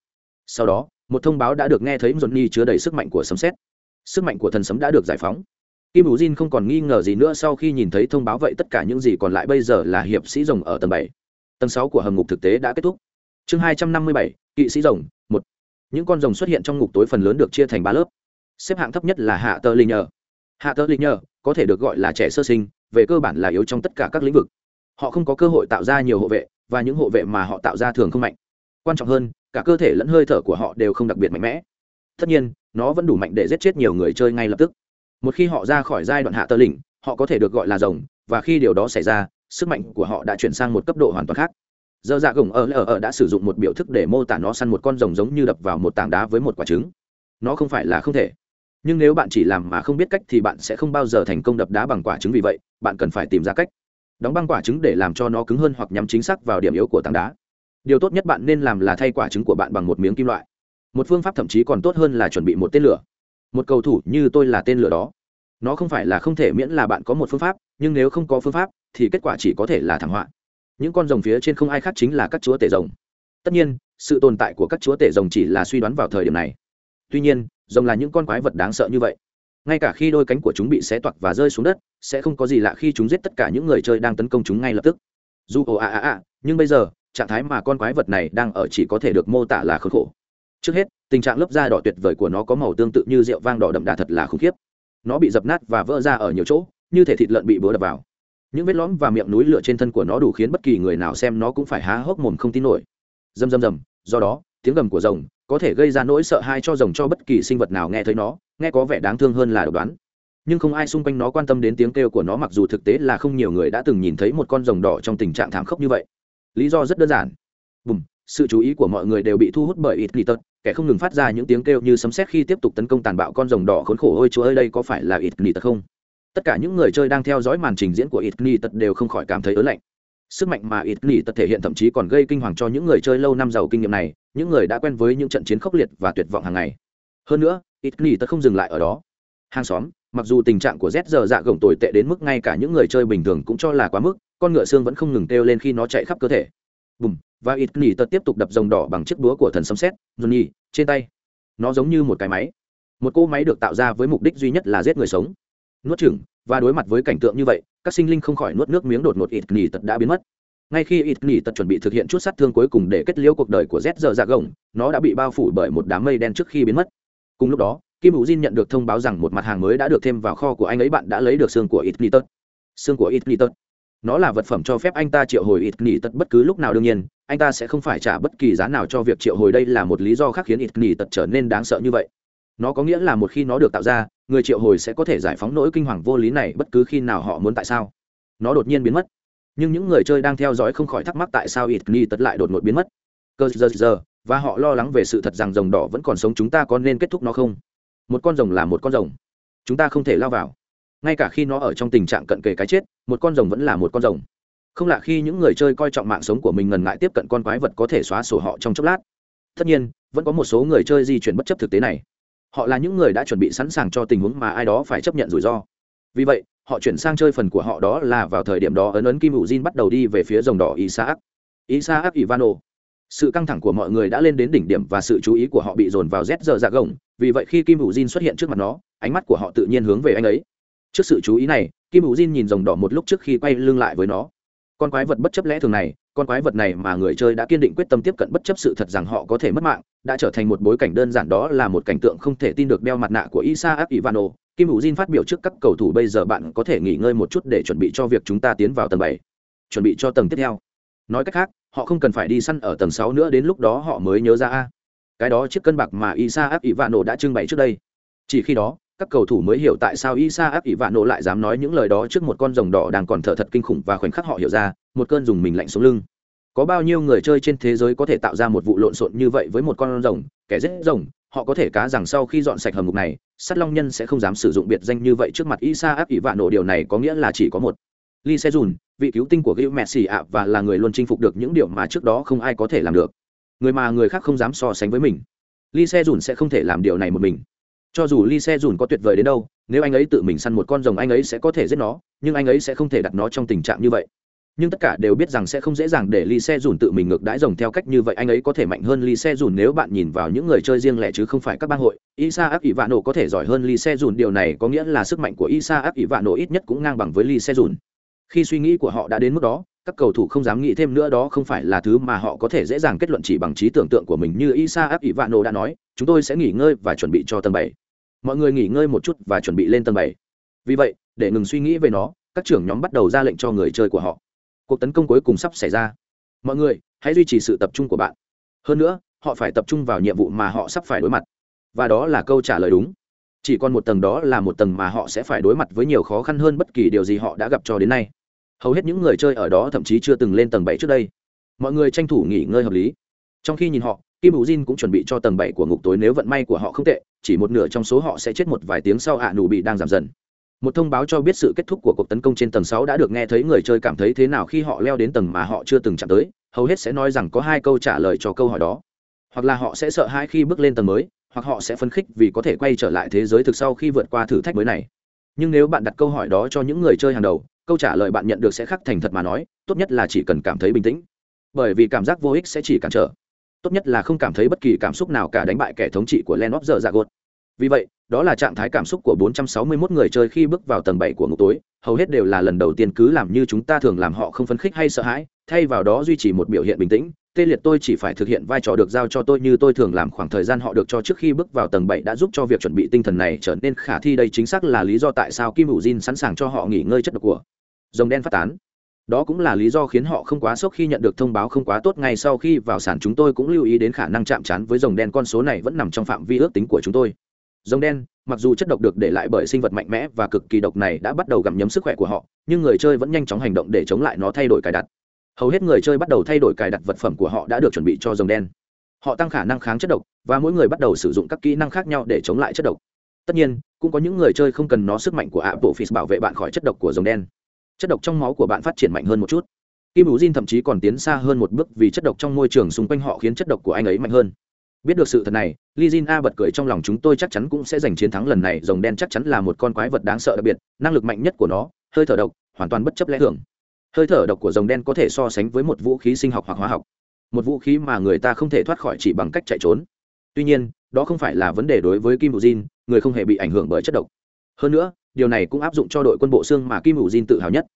Sau đó, một thông báo đã được nghe thấy johnny chứa đầy sức mạnh của sấm xét sức mạnh của thần sấm đã được giải phóng. Kim bù jin không còn nghi ngờ gì nữa sau khi nhìn thấy thông báo vậy tất cả những gì còn lại bây giờ là hiệp sĩ rồng ở tầng bảy. Tầng sáu của hầm ngục thực tế đã kết thúc. Chương hai trăm năm mươi bảy, kỵ sĩ rồng, một. Những con rồng xuất hiện trong ngục tối phần lớn được chia thành ba lớp xếp hạng thấp nhất là hạ tơ linh nhờ. Hạ tơ linh nhờ có thể được gọi là trẻ sơ sinh, về cơ bản là yếu trong tất cả các lĩnh vực. Họ không có cơ hội tạo ra nhiều hộ vệ, và những hộ vệ mà họ tạo ra thường không mạnh. Quan trọng hơn, cả cơ thể lẫn hơi thở của họ đều không đặc biệt mạnh mẽ. Tất nhiên, nó vẫn đủ mạnh để giết chết nhiều người chơi ngay lập tức. Một khi họ ra khỏi giai đoạn hạ tơ lỉnh họ có thể được gọi là rồng, và khi điều đó xảy ra, sức mạnh của họ đã chuyển sang một cấp độ hoàn toàn khác. Dơ dạ gồng ở ở ở đã sử dụng một biểu thức để mô tả nó săn một con rồng giống như đập vào một tảng đá với một quả trứng. Nó không phải là không thể nhưng nếu bạn chỉ làm mà không biết cách thì bạn sẽ không bao giờ thành công đập đá bằng quả trứng vì vậy, bạn cần phải tìm ra cách. Đóng băng quả trứng để làm cho nó cứng hơn hoặc nhắm chính xác vào điểm yếu của tảng đá. Điều tốt nhất bạn nên làm là thay quả trứng của bạn bằng một miếng kim loại. Một phương pháp thậm chí còn tốt hơn là chuẩn bị một tên lửa. Một cầu thủ như tôi là tên lửa đó. Nó không phải là không thể miễn là bạn có một phương pháp, nhưng nếu không có phương pháp, thì kết quả chỉ có thể là thảm họa. Những con rồng phía trên không ai khác chính là các chúa tể rồng. Tất nhiên, sự tồn tại của các chúa tể rồng chỉ là suy đoán vào thời điểm này. Tuy nhiên rồng là những con quái vật đáng sợ như vậy. Ngay cả khi đôi cánh của chúng bị xé toạc và rơi xuống đất, sẽ không có gì lạ khi chúng giết tất cả những người chơi đang tấn công chúng ngay lập tức. Dù ồ à à à nhưng bây giờ, trạng thái mà con quái vật này đang ở chỉ có thể được mô tả là khốn khổ. Trước hết, tình trạng lớp da đỏ tuyệt vời của nó có màu tương tự như rượu vang đỏ đậm đà thật là khủng khiếp. Nó bị dập nát và vỡ ra ở nhiều chỗ, như thể thịt lợn bị búa đập vào. Những vết lõm và miệng núi lửa trên thân của nó đủ khiến bất kỳ người nào xem nó cũng phải há hốc mồm không tin nổi. Dầm dầm dầm do đó, tiếng gầm của rồng có thể gây ra nỗi sợ hãi cho rồng cho bất kỳ sinh vật nào nghe thấy nó, nghe có vẻ đáng thương hơn là độc đoán. Nhưng không ai xung quanh nó quan tâm đến tiếng kêu của nó mặc dù thực tế là không nhiều người đã từng nhìn thấy một con rồng đỏ trong tình trạng thảm khốc như vậy. Lý do rất đơn giản. Bùm, sự chú ý của mọi người đều bị thu hút bởi ít lì tật, kẻ không ngừng phát ra những tiếng kêu như sấm sét khi tiếp tục tấn công tàn bạo con rồng đỏ khốn khổ, ôi chúa ơi, đây có phải là ít lì tật không? Tất cả những người chơi đang theo dõi màn trình diễn của ít lì tật đều không khỏi cảm thấy ớn lạnh sức mạnh mà ít nghỉ tật thể hiện thậm chí còn gây kinh hoàng cho những người chơi lâu năm giàu kinh nghiệm này, những người đã quen với những trận chiến khốc liệt và tuyệt vọng hàng ngày. Hơn nữa, ít nghỉ tật không dừng lại ở đó. Hàng xóm, mặc dù tình trạng của z giờ dạ gồng tồi tệ đến mức ngay cả những người chơi bình thường cũng cho là quá mức, con ngựa xương vẫn không ngừng kêu lên khi nó chạy khắp cơ thể. Bùm, và ít nghỉ tật tiếp tục đập rồng đỏ bằng chiếc búa của thần sấm xét johnny, trên tay. Nó giống như một cái máy. Một cỗ máy được tạo ra với mục đích duy nhất là giết người sống nuốt chửng, và đối mặt với cảnh tượng như vậy, các sinh linh không khỏi nuốt nước miếng đột ngột ít nghỉ tật đã biến mất. Ngay khi ít nghỉ tật chuẩn bị thực hiện chút sát thương cuối cùng để kết liễu cuộc đời của z giờ dạ gồng, nó đã bị bao phủ bởi một đám mây đen trước khi biến mất. Cùng lúc đó, kim hữu diên nhận được thông báo rằng một mặt hàng mới đã được thêm vào kho của anh ấy bạn đã lấy được xương của ít nghỉ tật. Xương của ít nghỉ tật? Nó là vật phẩm cho phép anh ta triệu hồi ít nghỉ tật bất cứ lúc nào đương nhiên, anh ta sẽ không phải trả bất kỳ giá nào cho việc triệu hồi. Đây là một lý do khác khiến ít nghỉ tật trở nên đáng sợ như vậy. Nó có nghĩa là một khi nó được tạo ra người triệu hồi sẽ có thể giải phóng nỗi kinh hoàng vô lý này bất cứ khi nào họ muốn tại sao? Nó đột nhiên biến mất. Nhưng những người chơi đang theo dõi không khỏi thắc mắc tại sao ít nỉ tật lại đột ngột biến mất. Cơ giờ giờ, và họ lo lắng về sự thật rằng rồng đỏ vẫn còn sống chúng ta có nên kết thúc nó không? Một con rồng là một con rồng. Chúng ta không thể lao vào. Ngay cả khi nó ở trong tình trạng cận kề cái chết, một con rồng vẫn là một con rồng. Không lạ khi những người chơi coi trọng mạng sống của mình ngần ngại tiếp cận con quái vật có thể xóa sổ họ trong chốc lát. Tất nhiên, vẫn có một số người chơi di chuyển bất chấp thực tế này họ là những người đã chuẩn bị sẵn sàng cho tình huống mà ai đó phải chấp nhận rủi ro. Vì vậy, họ chuyển sang chơi phần của họ đó là vào thời điểm đó ấn ấn kim hữu jin bắt đầu đi về phía rồng đỏ isaac. Isaac ivano. Sự căng thẳng của mọi người đã lên đến đỉnh điểm và sự chú ý của họ bị dồn vào z giờ dạ gồng. Vì vậy khi kim hữu jin xuất hiện trước mặt nó, ánh mắt của họ tự nhiên hướng về anh ấy. Trước sự chú ý này, kim hữu jin nhìn rồng đỏ một lúc trước khi quay lưng lại với nó. Con quái vật bất chấp lẽ thường này con quái vật này mà người chơi đã kiên định quyết tâm tiếp cận bất chấp sự thật rằng họ có thể mất mạng đã trở thành một bối cảnh đơn giản đó là một cảnh tượng không thể tin được đeo mặt nạ của isaac ivano. Kim hữu jin phát biểu trước các cầu thủ bây giờ bạn có thể nghỉ ngơi một chút để chuẩn bị cho việc chúng ta tiến vào tầng bảy. Chuẩn bị cho tầng tiếp theo. Nói cách khác họ không cần phải đi săn ở tầng sáu nữa đến lúc đó họ mới nhớ ra a. Cái đó chiếc cân bạc mà isaac ivano đã trưng bày trước đây. Chỉ khi đó các cầu thủ mới hiểu tại sao Isaac Ivano lại dám nói những lời đó trước một con rồng đỏ đang còn thở thật kinh khủng và khoảnh khắc họ hiểu ra, một cơn dùng mình lạnh xuống lưng. Có bao nhiêu người chơi trên thế giới có thể tạo ra một vụ lộn xộn như vậy với một con rồng, kẻ giết rồng, họ có thể cá rằng sau khi dọn sạch hầm ngục này, sát long nhân sẽ không dám sử dụng biệt danh như vậy trước mặt Isaac Ivano điều này có nghĩa là chỉ có một. Lee Sejun, vị cứu tinh của Gil Messi ạ và là người luôn chinh phục được những điều mà trước đó không ai có thể làm được. Người mà người khác không dám so sánh với mình. Lee Sejun sẽ không thể làm điều này một mình cho dù Li xe dùn có tuyệt vời đến đâu nếu anh ấy tự mình săn một con rồng anh ấy sẽ có thể giết nó nhưng anh ấy sẽ không thể đặt nó trong tình trạng như vậy nhưng tất cả đều biết rằng sẽ không dễ dàng để ly xe dùn tự mình ngược đãi rồng theo cách như vậy. Anh ấy có thể mạnh hơn ly xe dùn nếu bạn nhìn vào những người chơi riêng lẻ chứ không phải các bang hội. Isa áp ỷ vạn nổ có thể giỏi hơn ly xe dùn điều này có nghĩa là sức mạnh của isa áp ỷ vạn nổ ít nhất cũng ngang bằng với ly xe dùn khi suy nghĩ của họ đã đến mức đó, các cầu thủ không dám nghĩ thêm nữa, đó không phải là thứ mà họ có thể dễ dàng kết luận chỉ bằng trí tưởng tượng của mình như isa áp ỷ vạn nổ đã nói. Chúng tôi sẽ nghỉ ngơi và chuẩn bị cho tầng bảy. Mọi người nghỉ ngơi một chút và chuẩn bị lên tầng bảy. Vì vậy, để ngừng suy nghĩ về nó, các trưởng nhóm bắt đầu ra lệnh cho người chơi của họ cuộc tấn công cuối cùng sắp xảy ra. Mọi người, hãy duy trì sự tập trung của bạn. Hơn nữa, họ phải tập trung vào nhiệm vụ mà họ sắp phải đối mặt. Và đó là câu trả lời đúng. Chỉ còn một tầng đó là một tầng mà họ sẽ phải đối mặt với nhiều khó khăn hơn bất kỳ điều gì họ đã gặp cho đến nay. Hầu hết những người chơi ở đó thậm chí chưa từng lên tầng bảy trước đây. Mọi người tranh thủ nghỉ ngơi hợp lý. Trong khi nhìn họ, kim bù jin cũng chuẩn bị cho tầng bảy của ngục tối nếu vận may của họ không tệ, chỉ một nửa trong số họ sẽ chết một vài tiếng sau ạ nụ bị đang giảm dần một thông báo cho biết sự kết thúc của cuộc tấn công trên tầng sáu đã được nghe thấy người chơi cảm thấy thế nào khi họ leo đến tầng mà họ chưa từng chạm tới, hầu hết sẽ nói rằng có hai câu trả lời cho câu hỏi đó. Hoặc là họ sẽ sợ hãi khi bước lên tầng mới, hoặc họ sẽ phấn khích vì có thể quay trở lại thế giới thực sau khi vượt qua thử thách mới này. Nhưng nếu bạn đặt câu hỏi đó cho những người chơi hàng đầu, câu trả lời bạn nhận được sẽ khắc thành thật mà nói, tốt nhất là chỉ cần cảm thấy bình tĩnh. Bởi vì cảm giác vô ích sẽ chỉ cản trở. Tốt nhất là không cảm thấy bất kỳ cảm xúc nào cả đánh bại kẻ thống trị của lenop giờ dạ gột vì vậy, đó là trạng thái cảm xúc của 461 người chơi khi bước vào tầng 7 của ngục tối, hầu hết đều là lần đầu tiên cứ làm như chúng ta thường làm họ không phấn khích hay sợ hãi, thay vào đó duy trì một biểu hiện bình tĩnh. Tê liệt tôi chỉ phải thực hiện vai trò được giao cho tôi như tôi thường làm, khoảng thời gian họ được cho trước khi bước vào tầng 7 đã giúp cho việc chuẩn bị tinh thần này trở nên khả thi. Đây chính xác là lý do tại sao Kim Hữu Jin sẵn sàng cho họ nghỉ ngơi chất độc của Dòng đen phát tán. Đó cũng là lý do khiến họ không quá sốc khi nhận được thông báo không quá tốt. Ngay sau khi vào sàn, chúng tôi cũng lưu ý đến khả năng chạm trán với dòng đen. Con số này vẫn nằm trong phạm vi ước tính của chúng tôi rồng đen, mặc dù chất độc được để lại bởi sinh vật mạnh mẽ và cực kỳ độc này đã bắt đầu gặm nhấm sức khỏe của họ, nhưng người chơi vẫn nhanh chóng hành động để chống lại nó thay đổi cài đặt. Hầu hết người chơi bắt đầu thay đổi cài đặt vật phẩm của họ đã được chuẩn bị cho rồng đen. Họ tăng khả năng kháng chất độc, và mỗi người bắt đầu sử dụng các kỹ năng khác nhau để chống lại chất độc. Tất nhiên, cũng có những người chơi không cần nó sức mạnh của apple phis bảo vệ bạn khỏi chất độc của rồng đen. Chất độc trong máu của bạn phát triển mạnh hơn một chút. Kim hữu jin thậm chí còn tiến xa hơn một bước vì chất độc trong môi trường xung quanh họ khiến chất độc của anh ấy mạnh hơn biết được sự thật này li jin a bật cười trong lòng chúng tôi chắc chắn cũng sẽ giành chiến thắng lần này. Rồng đen chắc chắn là một con quái vật đáng sợ đặc biệt, năng lực mạnh nhất của nó, hơi thở độc, hoàn toàn bất chấp lẽ thường. Hơi thở độc của rồng đen có thể so sánh với một vũ khí sinh học hoặc hóa học. Một vũ khí mà người ta không thể thoát khỏi chỉ bằng cách chạy trốn. Tuy nhiên, đó không phải là vấn đề đối với kim hữu jin, người không hề bị ảnh hưởng bởi chất độc. Hơn nữa, điều này cũng áp dụng cho đội quân bộ xương mà kim hữu jin tự hào nhất.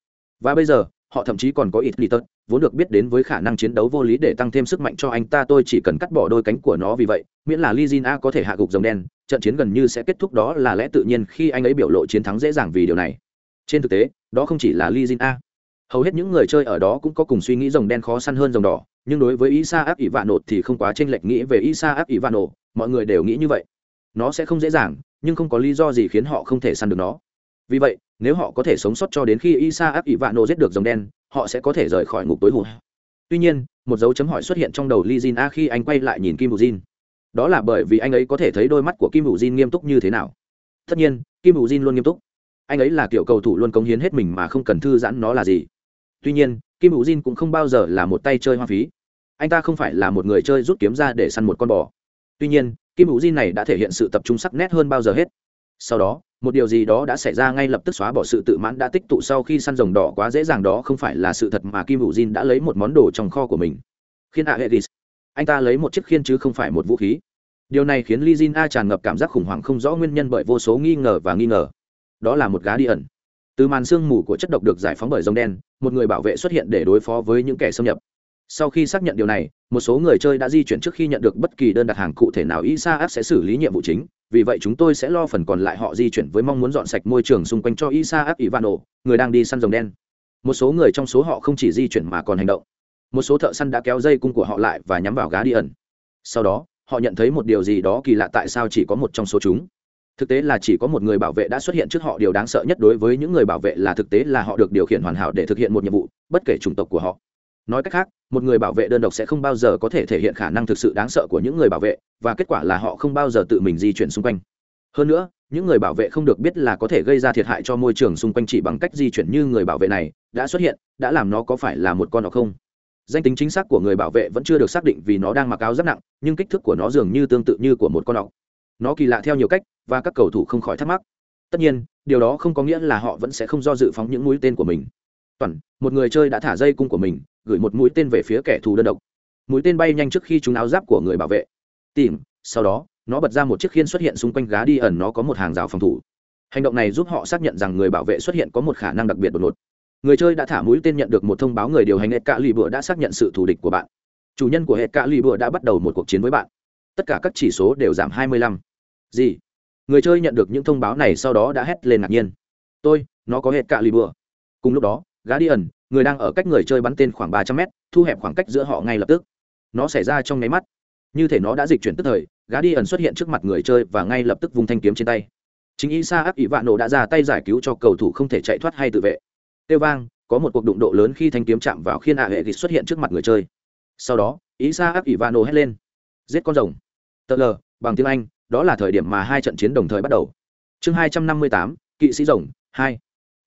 Và bây giờ họ thậm chí còn có ít lì tật vốn được biết đến với khả năng chiến đấu vô lý để tăng thêm sức mạnh cho anh ta, tôi chỉ cần cắt bỏ đôi cánh của nó vì vậy, miễn là li a có thể hạ gục rồng đen, trận chiến gần như sẽ kết thúc đó là lẽ tự nhiên khi anh ấy biểu lộ chiến thắng dễ dàng vì điều này. Trên thực tế, đó không chỉ là li a. Hầu hết những người chơi ở đó cũng có cùng suy nghĩ rồng đen khó săn hơn rồng đỏ, nhưng đối với isa áp ỷ vạn nột thì không quá tranh lệch nghĩ về isa áp ỷ vạn nổ mọi người đều nghĩ như vậy. Nó sẽ không dễ dàng, nhưng không có lý do gì khiến họ không thể săn được nó vì vậy, nếu họ có thể sống sót cho đến khi isa áp ỷ vạn nổ giết được rồng đen, họ sẽ có thể rời khỏi ngục tối hụt tuy nhiên, một dấu chấm hỏi xuất hiện trong đầu li jin a khi anh quay lại nhìn kim bù jin. Đó là bởi vì anh ấy có thể thấy đôi mắt của kim bù jin nghiêm túc như thế nào. Tất nhiên, kim bù jin luôn nghiêm túc. Anh ấy là kiểu cầu thủ luôn cống hiến hết mình mà không cần thư giãn nó là gì. Tuy nhiên, kim bù jin cũng không bao giờ là một tay chơi hoa phí. Anh ta không phải là một người chơi rút kiếm ra để săn một con bò. Tuy nhiên, kim bù jin này đã thể hiện sự tập trung sắc nét hơn bao giờ hết. Sau đó một điều gì đó đã xảy ra ngay lập tức xóa bỏ sự tự mãn đã tích tụ sau khi săn rồng đỏ quá dễ dàng đó không phải là sự thật mà kim hữu jin đã lấy một món đồ trong kho của mình. Khiên a hedis anh ta lấy một chiếc khiên chứ không phải một vũ khí. Điều này khiến li jin a tràn ngập cảm giác khủng hoảng không rõ nguyên nhân bởi vô số nghi ngờ và nghi ngờ. Đó là một gá đi ẩn. Từ màn sương mù của chất độc được giải phóng bởi rồng đen, một người bảo vệ xuất hiện để đối phó với những kẻ xâm nhập. Sau khi xác nhận điều này, một số người chơi đã di chuyển trước khi nhận được bất kỳ đơn đặt hàng cụ thể nào isaac sẽ xử lý nhiệm vụ chính vì vậy chúng tôi sẽ lo phần còn lại họ di chuyển với mong muốn dọn sạch môi trường xung quanh cho isaac ivano người đang đi săn rồng đen. Một số người trong số họ không chỉ di chuyển mà còn hành động. Một số thợ săn đã kéo dây cung của họ lại và nhắm vào gá đi ẩn. Sau đó, họ nhận thấy một điều gì đó kỳ lạ tại sao chỉ có một trong số chúng. Thực tế là chỉ có một người bảo vệ đã xuất hiện trước họ. Điều đáng sợ nhất đối với những người bảo vệ là thực tế là họ được điều khiển hoàn hảo để thực hiện một nhiệm vụ, bất kể chủng tộc của họ. Nói cách khác một người bảo vệ đơn độc sẽ không bao giờ có thể thể hiện khả năng thực sự đáng sợ của những người bảo vệ, và kết quả là họ không bao giờ tự mình di chuyển xung quanh. Hơn nữa, những người bảo vệ không được biết là có thể gây ra thiệt hại cho môi trường xung quanh chỉ bằng cách di chuyển như người bảo vệ này, đã xuất hiện, đã làm nó có phải là một con hoặc không? Danh tính chính xác của người bảo vệ vẫn chưa được xác định vì nó đang mặc áo rất nặng, nhưng kích thước của nó dường như tương tự như của một con ọc. Nó kỳ lạ theo nhiều cách, và các cầu thủ không khỏi thắc mắc. Tất nhiên, điều đó không có nghĩa là họ vẫn sẽ không do dự phóng những mũi tên của mình toàn, một người chơi đã thả dây cung của mình, gửi một mũi tên về phía kẻ thù đơn độc. Mũi tên bay nhanh trước khi chúng áo giáp của người bảo vệ. Tìm, sau đó, nó bật ra một chiếc khiên xuất hiện xung quanh gá đi ẩn, nó có một hàng rào phòng thủ. Hành động này giúp họ xác nhận rằng người bảo vệ xuất hiện có một khả năng đặc biệt đột ngột. Người chơi đã thả mũi tên nhận được một thông báo người điều hành hệ cạ lì bựa đã xác nhận sự thù địch của bạn. Chủ nhân của hệ cạ lì bựa đã bắt đầu một cuộc chiến với bạn. Tất cả các chỉ số đều giảm 25. gì? Người chơi nhận được những thông báo này sau đó đã hét lên ngạc nhiên. Tôi, nó có hệ cạ lì bựa cùng lúc đó gá đi ẩn, người đang ở cách người chơi bắn tên khoảng ba trăm mét, thu hẹp khoảng cách giữa họ ngay lập tức. Nó xảy ra trong nháy mắt. Như thể nó đã dịch chuyển tức thời, gá đi ẩn xuất hiện trước mặt người chơi và ngay lập tức vùng thanh kiếm trên tay. Chính isa áp ỷ vạn nổ đã ra tay giải cứu cho cầu thủ không thể chạy thoát hay tự vệ. Tiêu vang, có một cuộc đụng độ lớn khi thanh kiếm chạm vào khiên ạ hệ xuất hiện trước mặt người chơi. Sau đó, isa áp ỷ vạn nổ hét lên. Giết con rồng. Tờ lờ, bằng tiếng anh, đó là thời điểm mà hai trận chiến đồng thời bắt đầu. Chương hai trăm năm mươi tám, kỵ sĩ rồng, hai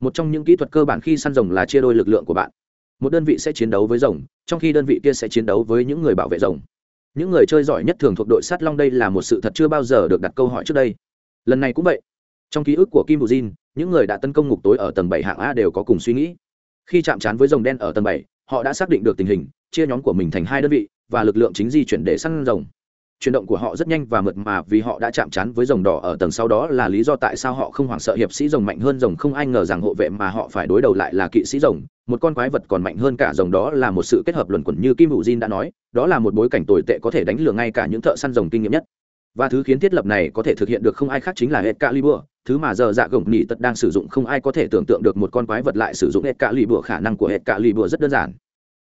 một trong những kỹ thuật cơ bản khi săn rồng là chia đôi lực lượng của bạn. Một đơn vị sẽ chiến đấu với rồng, trong khi đơn vị kia sẽ chiến đấu với những người bảo vệ rồng. Những người chơi giỏi nhất thường thuộc đội sát long đây là một sự thật chưa bao giờ được đặt câu hỏi trước đây. Lần này cũng vậy. Trong ký ức của kim bù jin, những người đã tấn công ngục tối ở tầng bảy hạng a đều có cùng suy nghĩ. Khi chạm trán với rồng đen ở tầng bảy, họ đã xác định được tình hình, chia nhóm của mình thành hai đơn vị và lực lượng chính di chuyển để săn rồng chuyển động của họ rất nhanh và mượt mà vì họ đã chạm trán với rồng đỏ ở tầng sau đó là lý do tại sao họ không hoảng sợ hiệp sĩ rồng mạnh hơn rồng. Không ai ngờ rằng hộ vệ mà họ phải đối đầu lại là kỵ sĩ rồng. Một con quái vật còn mạnh hơn cả rồng đó là một sự kết hợp luẩn quẩn như kim hữu jin đã nói. Đó là một bối cảnh tồi tệ có thể đánh lừa ngay cả những thợ săn rồng kinh nghiệm nhất. Và thứ khiến thiết lập này có thể thực hiện được không ai khác chính là Excalibur, thứ mà giờ dạ gồng nỉ tật đang sử dụng không ai có thể tưởng tượng được một con quái vật lại sử dụng hết cạ li bùa khả năng của hết cạ li bùa rất đơn giản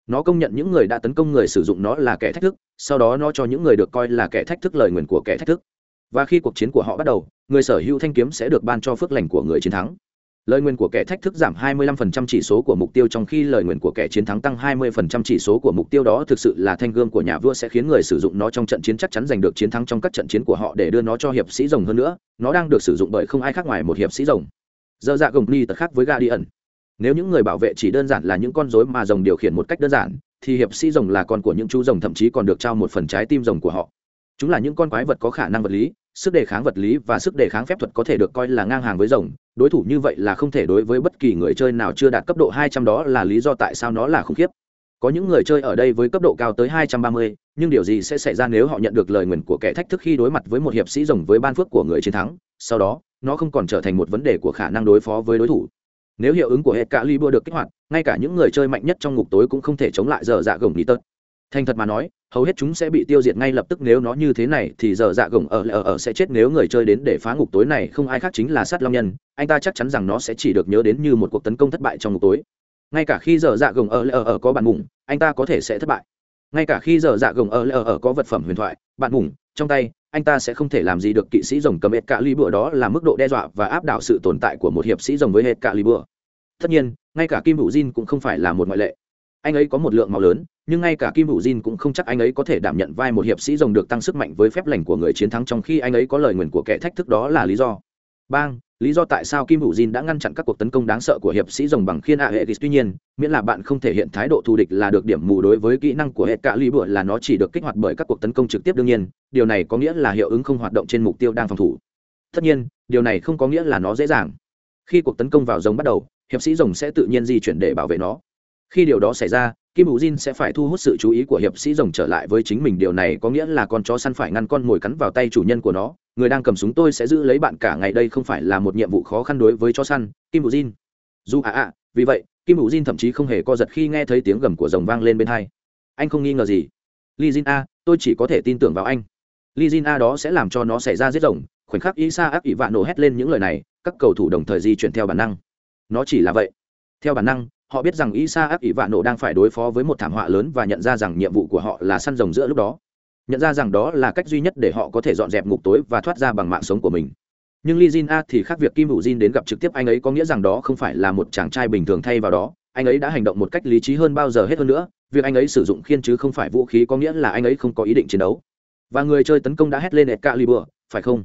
nó công nhận những người đã tấn công người sử dụng nó là kẻ thách thức, sau đó nó cho những người được coi là kẻ thách thức lời nguyền của kẻ thách thức. Và khi cuộc chiến của họ bắt đầu, người sở hữu thanh kiếm sẽ được ban cho phước lành của người chiến thắng. Lời nguyền của kẻ thách thức giảm 25% chỉ số của mục tiêu trong khi lời nguyền của kẻ chiến thắng tăng 20% chỉ số của mục tiêu đó thực sự là thanh gươm của nhà vua sẽ khiến người sử dụng nó trong trận chiến chắc chắn giành được chiến thắng trong các trận chiến của họ để đưa nó cho hiệp sĩ rồng hơn nữa. Nó đang được sử dụng bởi không ai khác ngoài một hiệp sĩ rồng. Giờ dạ gồng ni tật khác với gạ đi ẩn nếu những người bảo vệ chỉ đơn giản là những con rối mà rồng điều khiển một cách đơn giản thì hiệp sĩ rồng là con của những chú rồng thậm chí còn được trao một phần trái tim rồng của họ. Chúng là những con quái vật có khả năng vật lý sức đề kháng vật lý và sức đề kháng phép thuật có thể được coi là ngang hàng với rồng. Đối thủ như vậy là không thể đối với bất kỳ người chơi nào chưa đạt cấp độ 200 đó là lý do tại sao nó là khủng khiếp. Có những người chơi ở đây với cấp độ cao tới 230, nhưng điều gì sẽ xảy ra nếu họ nhận được lời nguyền của kẻ thách thức khi đối mặt với một hiệp sĩ rồng với ban phước của người chiến thắng? Sau đó nó không còn trở thành một vấn đề của khả năng đối phó với đối thủ nếu hiệu ứng của hệ cạ libur được kích hoạt, ngay cả những người chơi mạnh nhất trong ngục tối cũng không thể chống lại giờ dạ gồng ní tớt thành thật mà nói, hầu hết chúng sẽ bị tiêu diệt ngay lập tức nếu nó như thế này thì giờ dạ gồng ở ở ở sẽ chết nếu người chơi đến để phá ngục tối này. Không ai khác chính là sát long nhân, anh ta chắc chắn rằng nó sẽ chỉ được nhớ đến như một cuộc tấn công thất bại trong ngục tối. Ngay cả khi giờ dạ gồng ở ở ở có bạn mủng, anh ta có thể sẽ thất bại. Ngay cả khi giờ dạ gồng ở ở ở có vật phẩm huyền thoại bạn mủng, trong tay anh ta sẽ không thể làm gì được kỵ sĩ rồng cầm hết cả ly bữa đó là mức độ đe dọa và áp đảo sự tồn tại của một hiệp sĩ rồng với hết cả ly bữa. Tất nhiên, ngay cả kim hữu jin cũng không phải là một ngoại lệ. Anh ấy có một lượng máu lớn, nhưng ngay cả kim hữu jin cũng không chắc anh ấy có thể đảm nhận vai một hiệp sĩ rồng được tăng sức mạnh với phép lành của người chiến thắng trong khi anh ấy có lời nguyền của kẻ thách thức đó là lý do bang, lý do tại sao kim hữu jin đã ngăn chặn các cuộc tấn công đáng sợ của hiệp sĩ rồng bằng khiên a hệ tuy nhiên, miễn là bạn không thể hiện thái độ thù địch là được điểm mù đối với kỹ năng của hệ cạ ly bựa là nó chỉ được kích hoạt bởi các cuộc tấn công trực tiếp đương nhiên. Điều này có nghĩa là hiệu ứng không hoạt động trên mục tiêu đang phòng thủ. Tất nhiên, điều này không có nghĩa là nó dễ dàng. Khi cuộc tấn công vào rồng bắt đầu, hiệp sĩ rồng sẽ tự nhiên di chuyển để bảo vệ nó. Khi điều đó xảy ra kim hữu jin sẽ phải thu hút sự chú ý của hiệp sĩ rồng trở lại với chính mình. Điều này có nghĩa là con chó săn phải ngăn con mồi cắn vào tay chủ nhân của nó. Người đang cầm súng tôi sẽ giữ lấy bạn cả ngày. Đây không phải là một nhiệm vụ khó khăn đối với chó săn. Kim hữu jin. Dù à à vì vậy, kim hữu jin thậm chí không hề co giật khi nghe thấy tiếng gầm của rồng vang lên bên hai. Anh không nghi ngờ gì. Li jin a, tôi chỉ có thể tin tưởng vào anh. Li jin a đó sẽ làm cho nó xảy ra giết rồng. Khoảnh khắc isa ác ỷ vạ nổ hét lên những lời này. Các cầu thủ đồng thời di chuyển theo bản năng. Nó chỉ là vậy. Theo bản năng họ biết rằng isa ác ỷ vạn nổ đang phải đối phó với một thảm họa lớn và nhận ra rằng nhiệm vụ của họ là săn rồng giữa lúc đó. Nhận ra rằng đó là cách duy nhất để họ có thể dọn dẹp ngục tối và thoát ra bằng mạng sống của mình. Nhưng Lee Jin A thì khác việc Kim Vũ Jin đến gặp trực tiếp anh ấy có nghĩa rằng đó không phải là một chàng trai bình thường thay vào đó, anh ấy đã hành động một cách lý trí hơn bao giờ hết hơn nữa, việc anh ấy sử dụng khiên chứ không phải vũ khí có nghĩa là anh ấy không có ý định chiến đấu. Và người chơi tấn công đã hét lên Excalibur, phải không?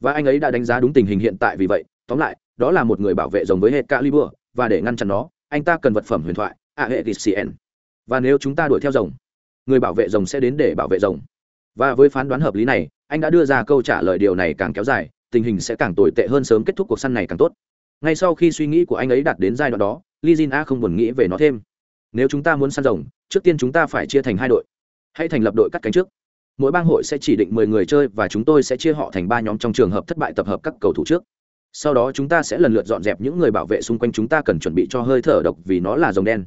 Và anh ấy đã đánh giá đúng tình hình hiện tại vì vậy, tóm lại, đó là một người bảo vệ rồng với Excalibur, và để ngăn chặn nó, anh ta cần vật phẩm huyền thoại, a hệ Cn. và nếu chúng ta đuổi theo rồng, người bảo vệ rồng sẽ đến để bảo vệ rồng. Và với phán đoán hợp lý này, anh đã đưa ra câu trả lời điều này càng kéo dài, tình hình sẽ càng tồi tệ hơn sớm kết thúc cuộc săn này càng tốt. Ngay sau khi suy nghĩ của anh ấy đạt đến giai đoạn đó, li jin a không buồn nghĩ về nó thêm. Nếu chúng ta muốn săn rồng, trước tiên chúng ta phải chia thành hai đội. Hãy thành lập đội cắt cánh trước. Mỗi bang hội sẽ chỉ định mười người chơi và chúng tôi sẽ chia họ thành ba nhóm trong trường hợp thất bại tập hợp các cầu thủ trước sau đó chúng ta sẽ lần lượt dọn dẹp những người bảo vệ xung quanh chúng ta cần chuẩn bị cho hơi thở độc vì nó là rồng đen.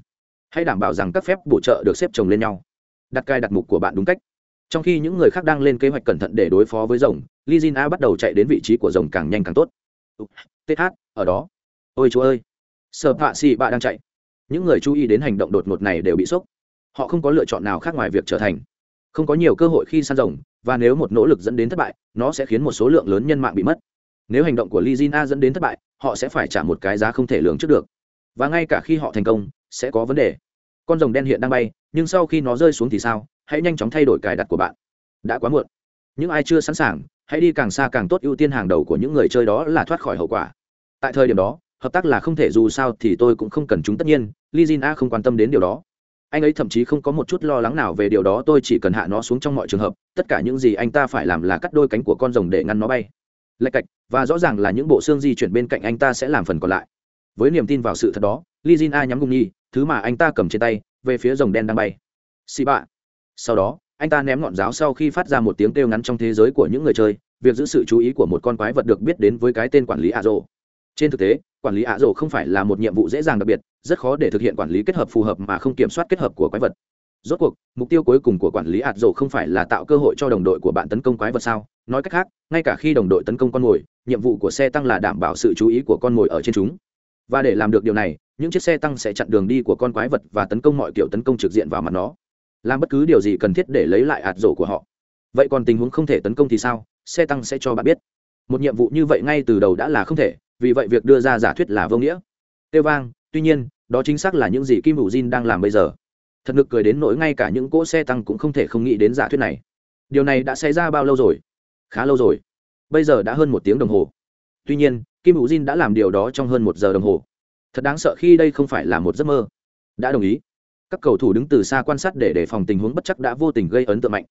Hãy đảm bảo rằng các phép bổ trợ được xếp chồng lên nhau. Đặt cai đặt mục của bạn đúng cách. Trong khi những người khác đang lên kế hoạch cẩn thận để đối phó với rồng, li a bắt đầu chạy đến vị trí của rồng càng nhanh càng tốt. Th ở đó. Ôi chúa ơi. Sợ hạ xì bạ đang chạy. Những người chú ý đến hành động đột ngột này đều bị sốc. Họ không có lựa chọn nào khác ngoài việc trở thành. Không có nhiều cơ hội khi săn rồng, và nếu một nỗ lực dẫn đến thất bại, nó sẽ khiến một số lượng lớn nhân mạng bị mất nếu hành động của Lizina dẫn đến thất bại, họ sẽ phải trả một cái giá không thể lường trước được. Và ngay cả khi họ thành công, sẽ có vấn đề. Con rồng đen hiện đang bay, nhưng sau khi nó rơi xuống thì sao? Hãy nhanh chóng thay đổi cài đặt của bạn. Đã quá muộn. Những ai chưa sẵn sàng, hãy đi càng xa càng tốt ưu tiên hàng đầu của những người chơi đó là thoát khỏi hậu quả. Tại thời điểm đó, hợp tác là không thể dù sao thì tôi cũng không cần chúng tất nhiên lizina không quan tâm đến điều đó. Anh ấy thậm chí không có một chút lo lắng nào về điều đó, tôi chỉ cần hạ nó xuống trong mọi trường hợp, tất cả những gì anh ta phải làm là cắt đôi cánh của con rồng để ngăn nó bay lạch cạch, và rõ ràng là những bộ xương di chuyển bên cạnh anh ta sẽ làm phần còn lại. Với niềm tin vào sự thật đó, li jin a nhắm ngung nhi thứ mà anh ta cầm trên tay, về phía rồng đen đang bay. Xì bạ. Sau đó, anh ta ném ngọn giáo sau khi phát ra một tiếng kêu ngắn trong thế giới của những người chơi, việc giữ sự chú ý của một con quái vật được biết đến với cái tên quản lý ạ rồ. Trên thực tế, quản lý ạ rồ không phải là một nhiệm vụ dễ dàng đặc biệt, rất khó để thực hiện quản lý kết hợp phù hợp mà không kiểm soát kết hợp của quái vật. Rốt cuộc, mục tiêu cuối cùng của quản lý ạt rồ không phải là tạo cơ hội cho đồng đội của bạn tấn công quái vật sao? Nói cách khác, ngay cả khi đồng đội tấn công con mồi, nhiệm vụ của xe tăng là đảm bảo sự chú ý của con mồi ở trên chúng. Và để làm được điều này, những chiếc xe tăng sẽ chặn đường đi của con quái vật và tấn công mọi kiểu tấn công trực diện vào mặt nó. Làm bất cứ điều gì cần thiết để lấy lại ạt rổ của họ. Vậy còn tình huống không thể tấn công thì sao? Xe tăng sẽ cho bạn biết. Một nhiệm vụ như vậy ngay từ đầu đã là không thể, vì vậy việc đưa ra giả thuyết là vô nghĩa. Tiêu vang, tuy nhiên, đó chính xác là những gì kim hữu jin đang làm bây giờ. Thật nực cười đến nỗi ngay cả những cỗ xe tăng cũng không thể không nghĩ đến giả thuyết này. Điều này đã xảy ra bao lâu rồi? Khá lâu rồi. Bây giờ đã hơn một tiếng đồng hồ. Tuy nhiên, kim hữu jin đã làm điều đó trong hơn một giờ đồng hồ. Thật đáng sợ khi đây không phải là một giấc mơ. Đã đồng ý. Các cầu thủ đứng từ xa quan sát để đề phòng tình huống bất chắc đã vô tình gây ấn tượng mạnh.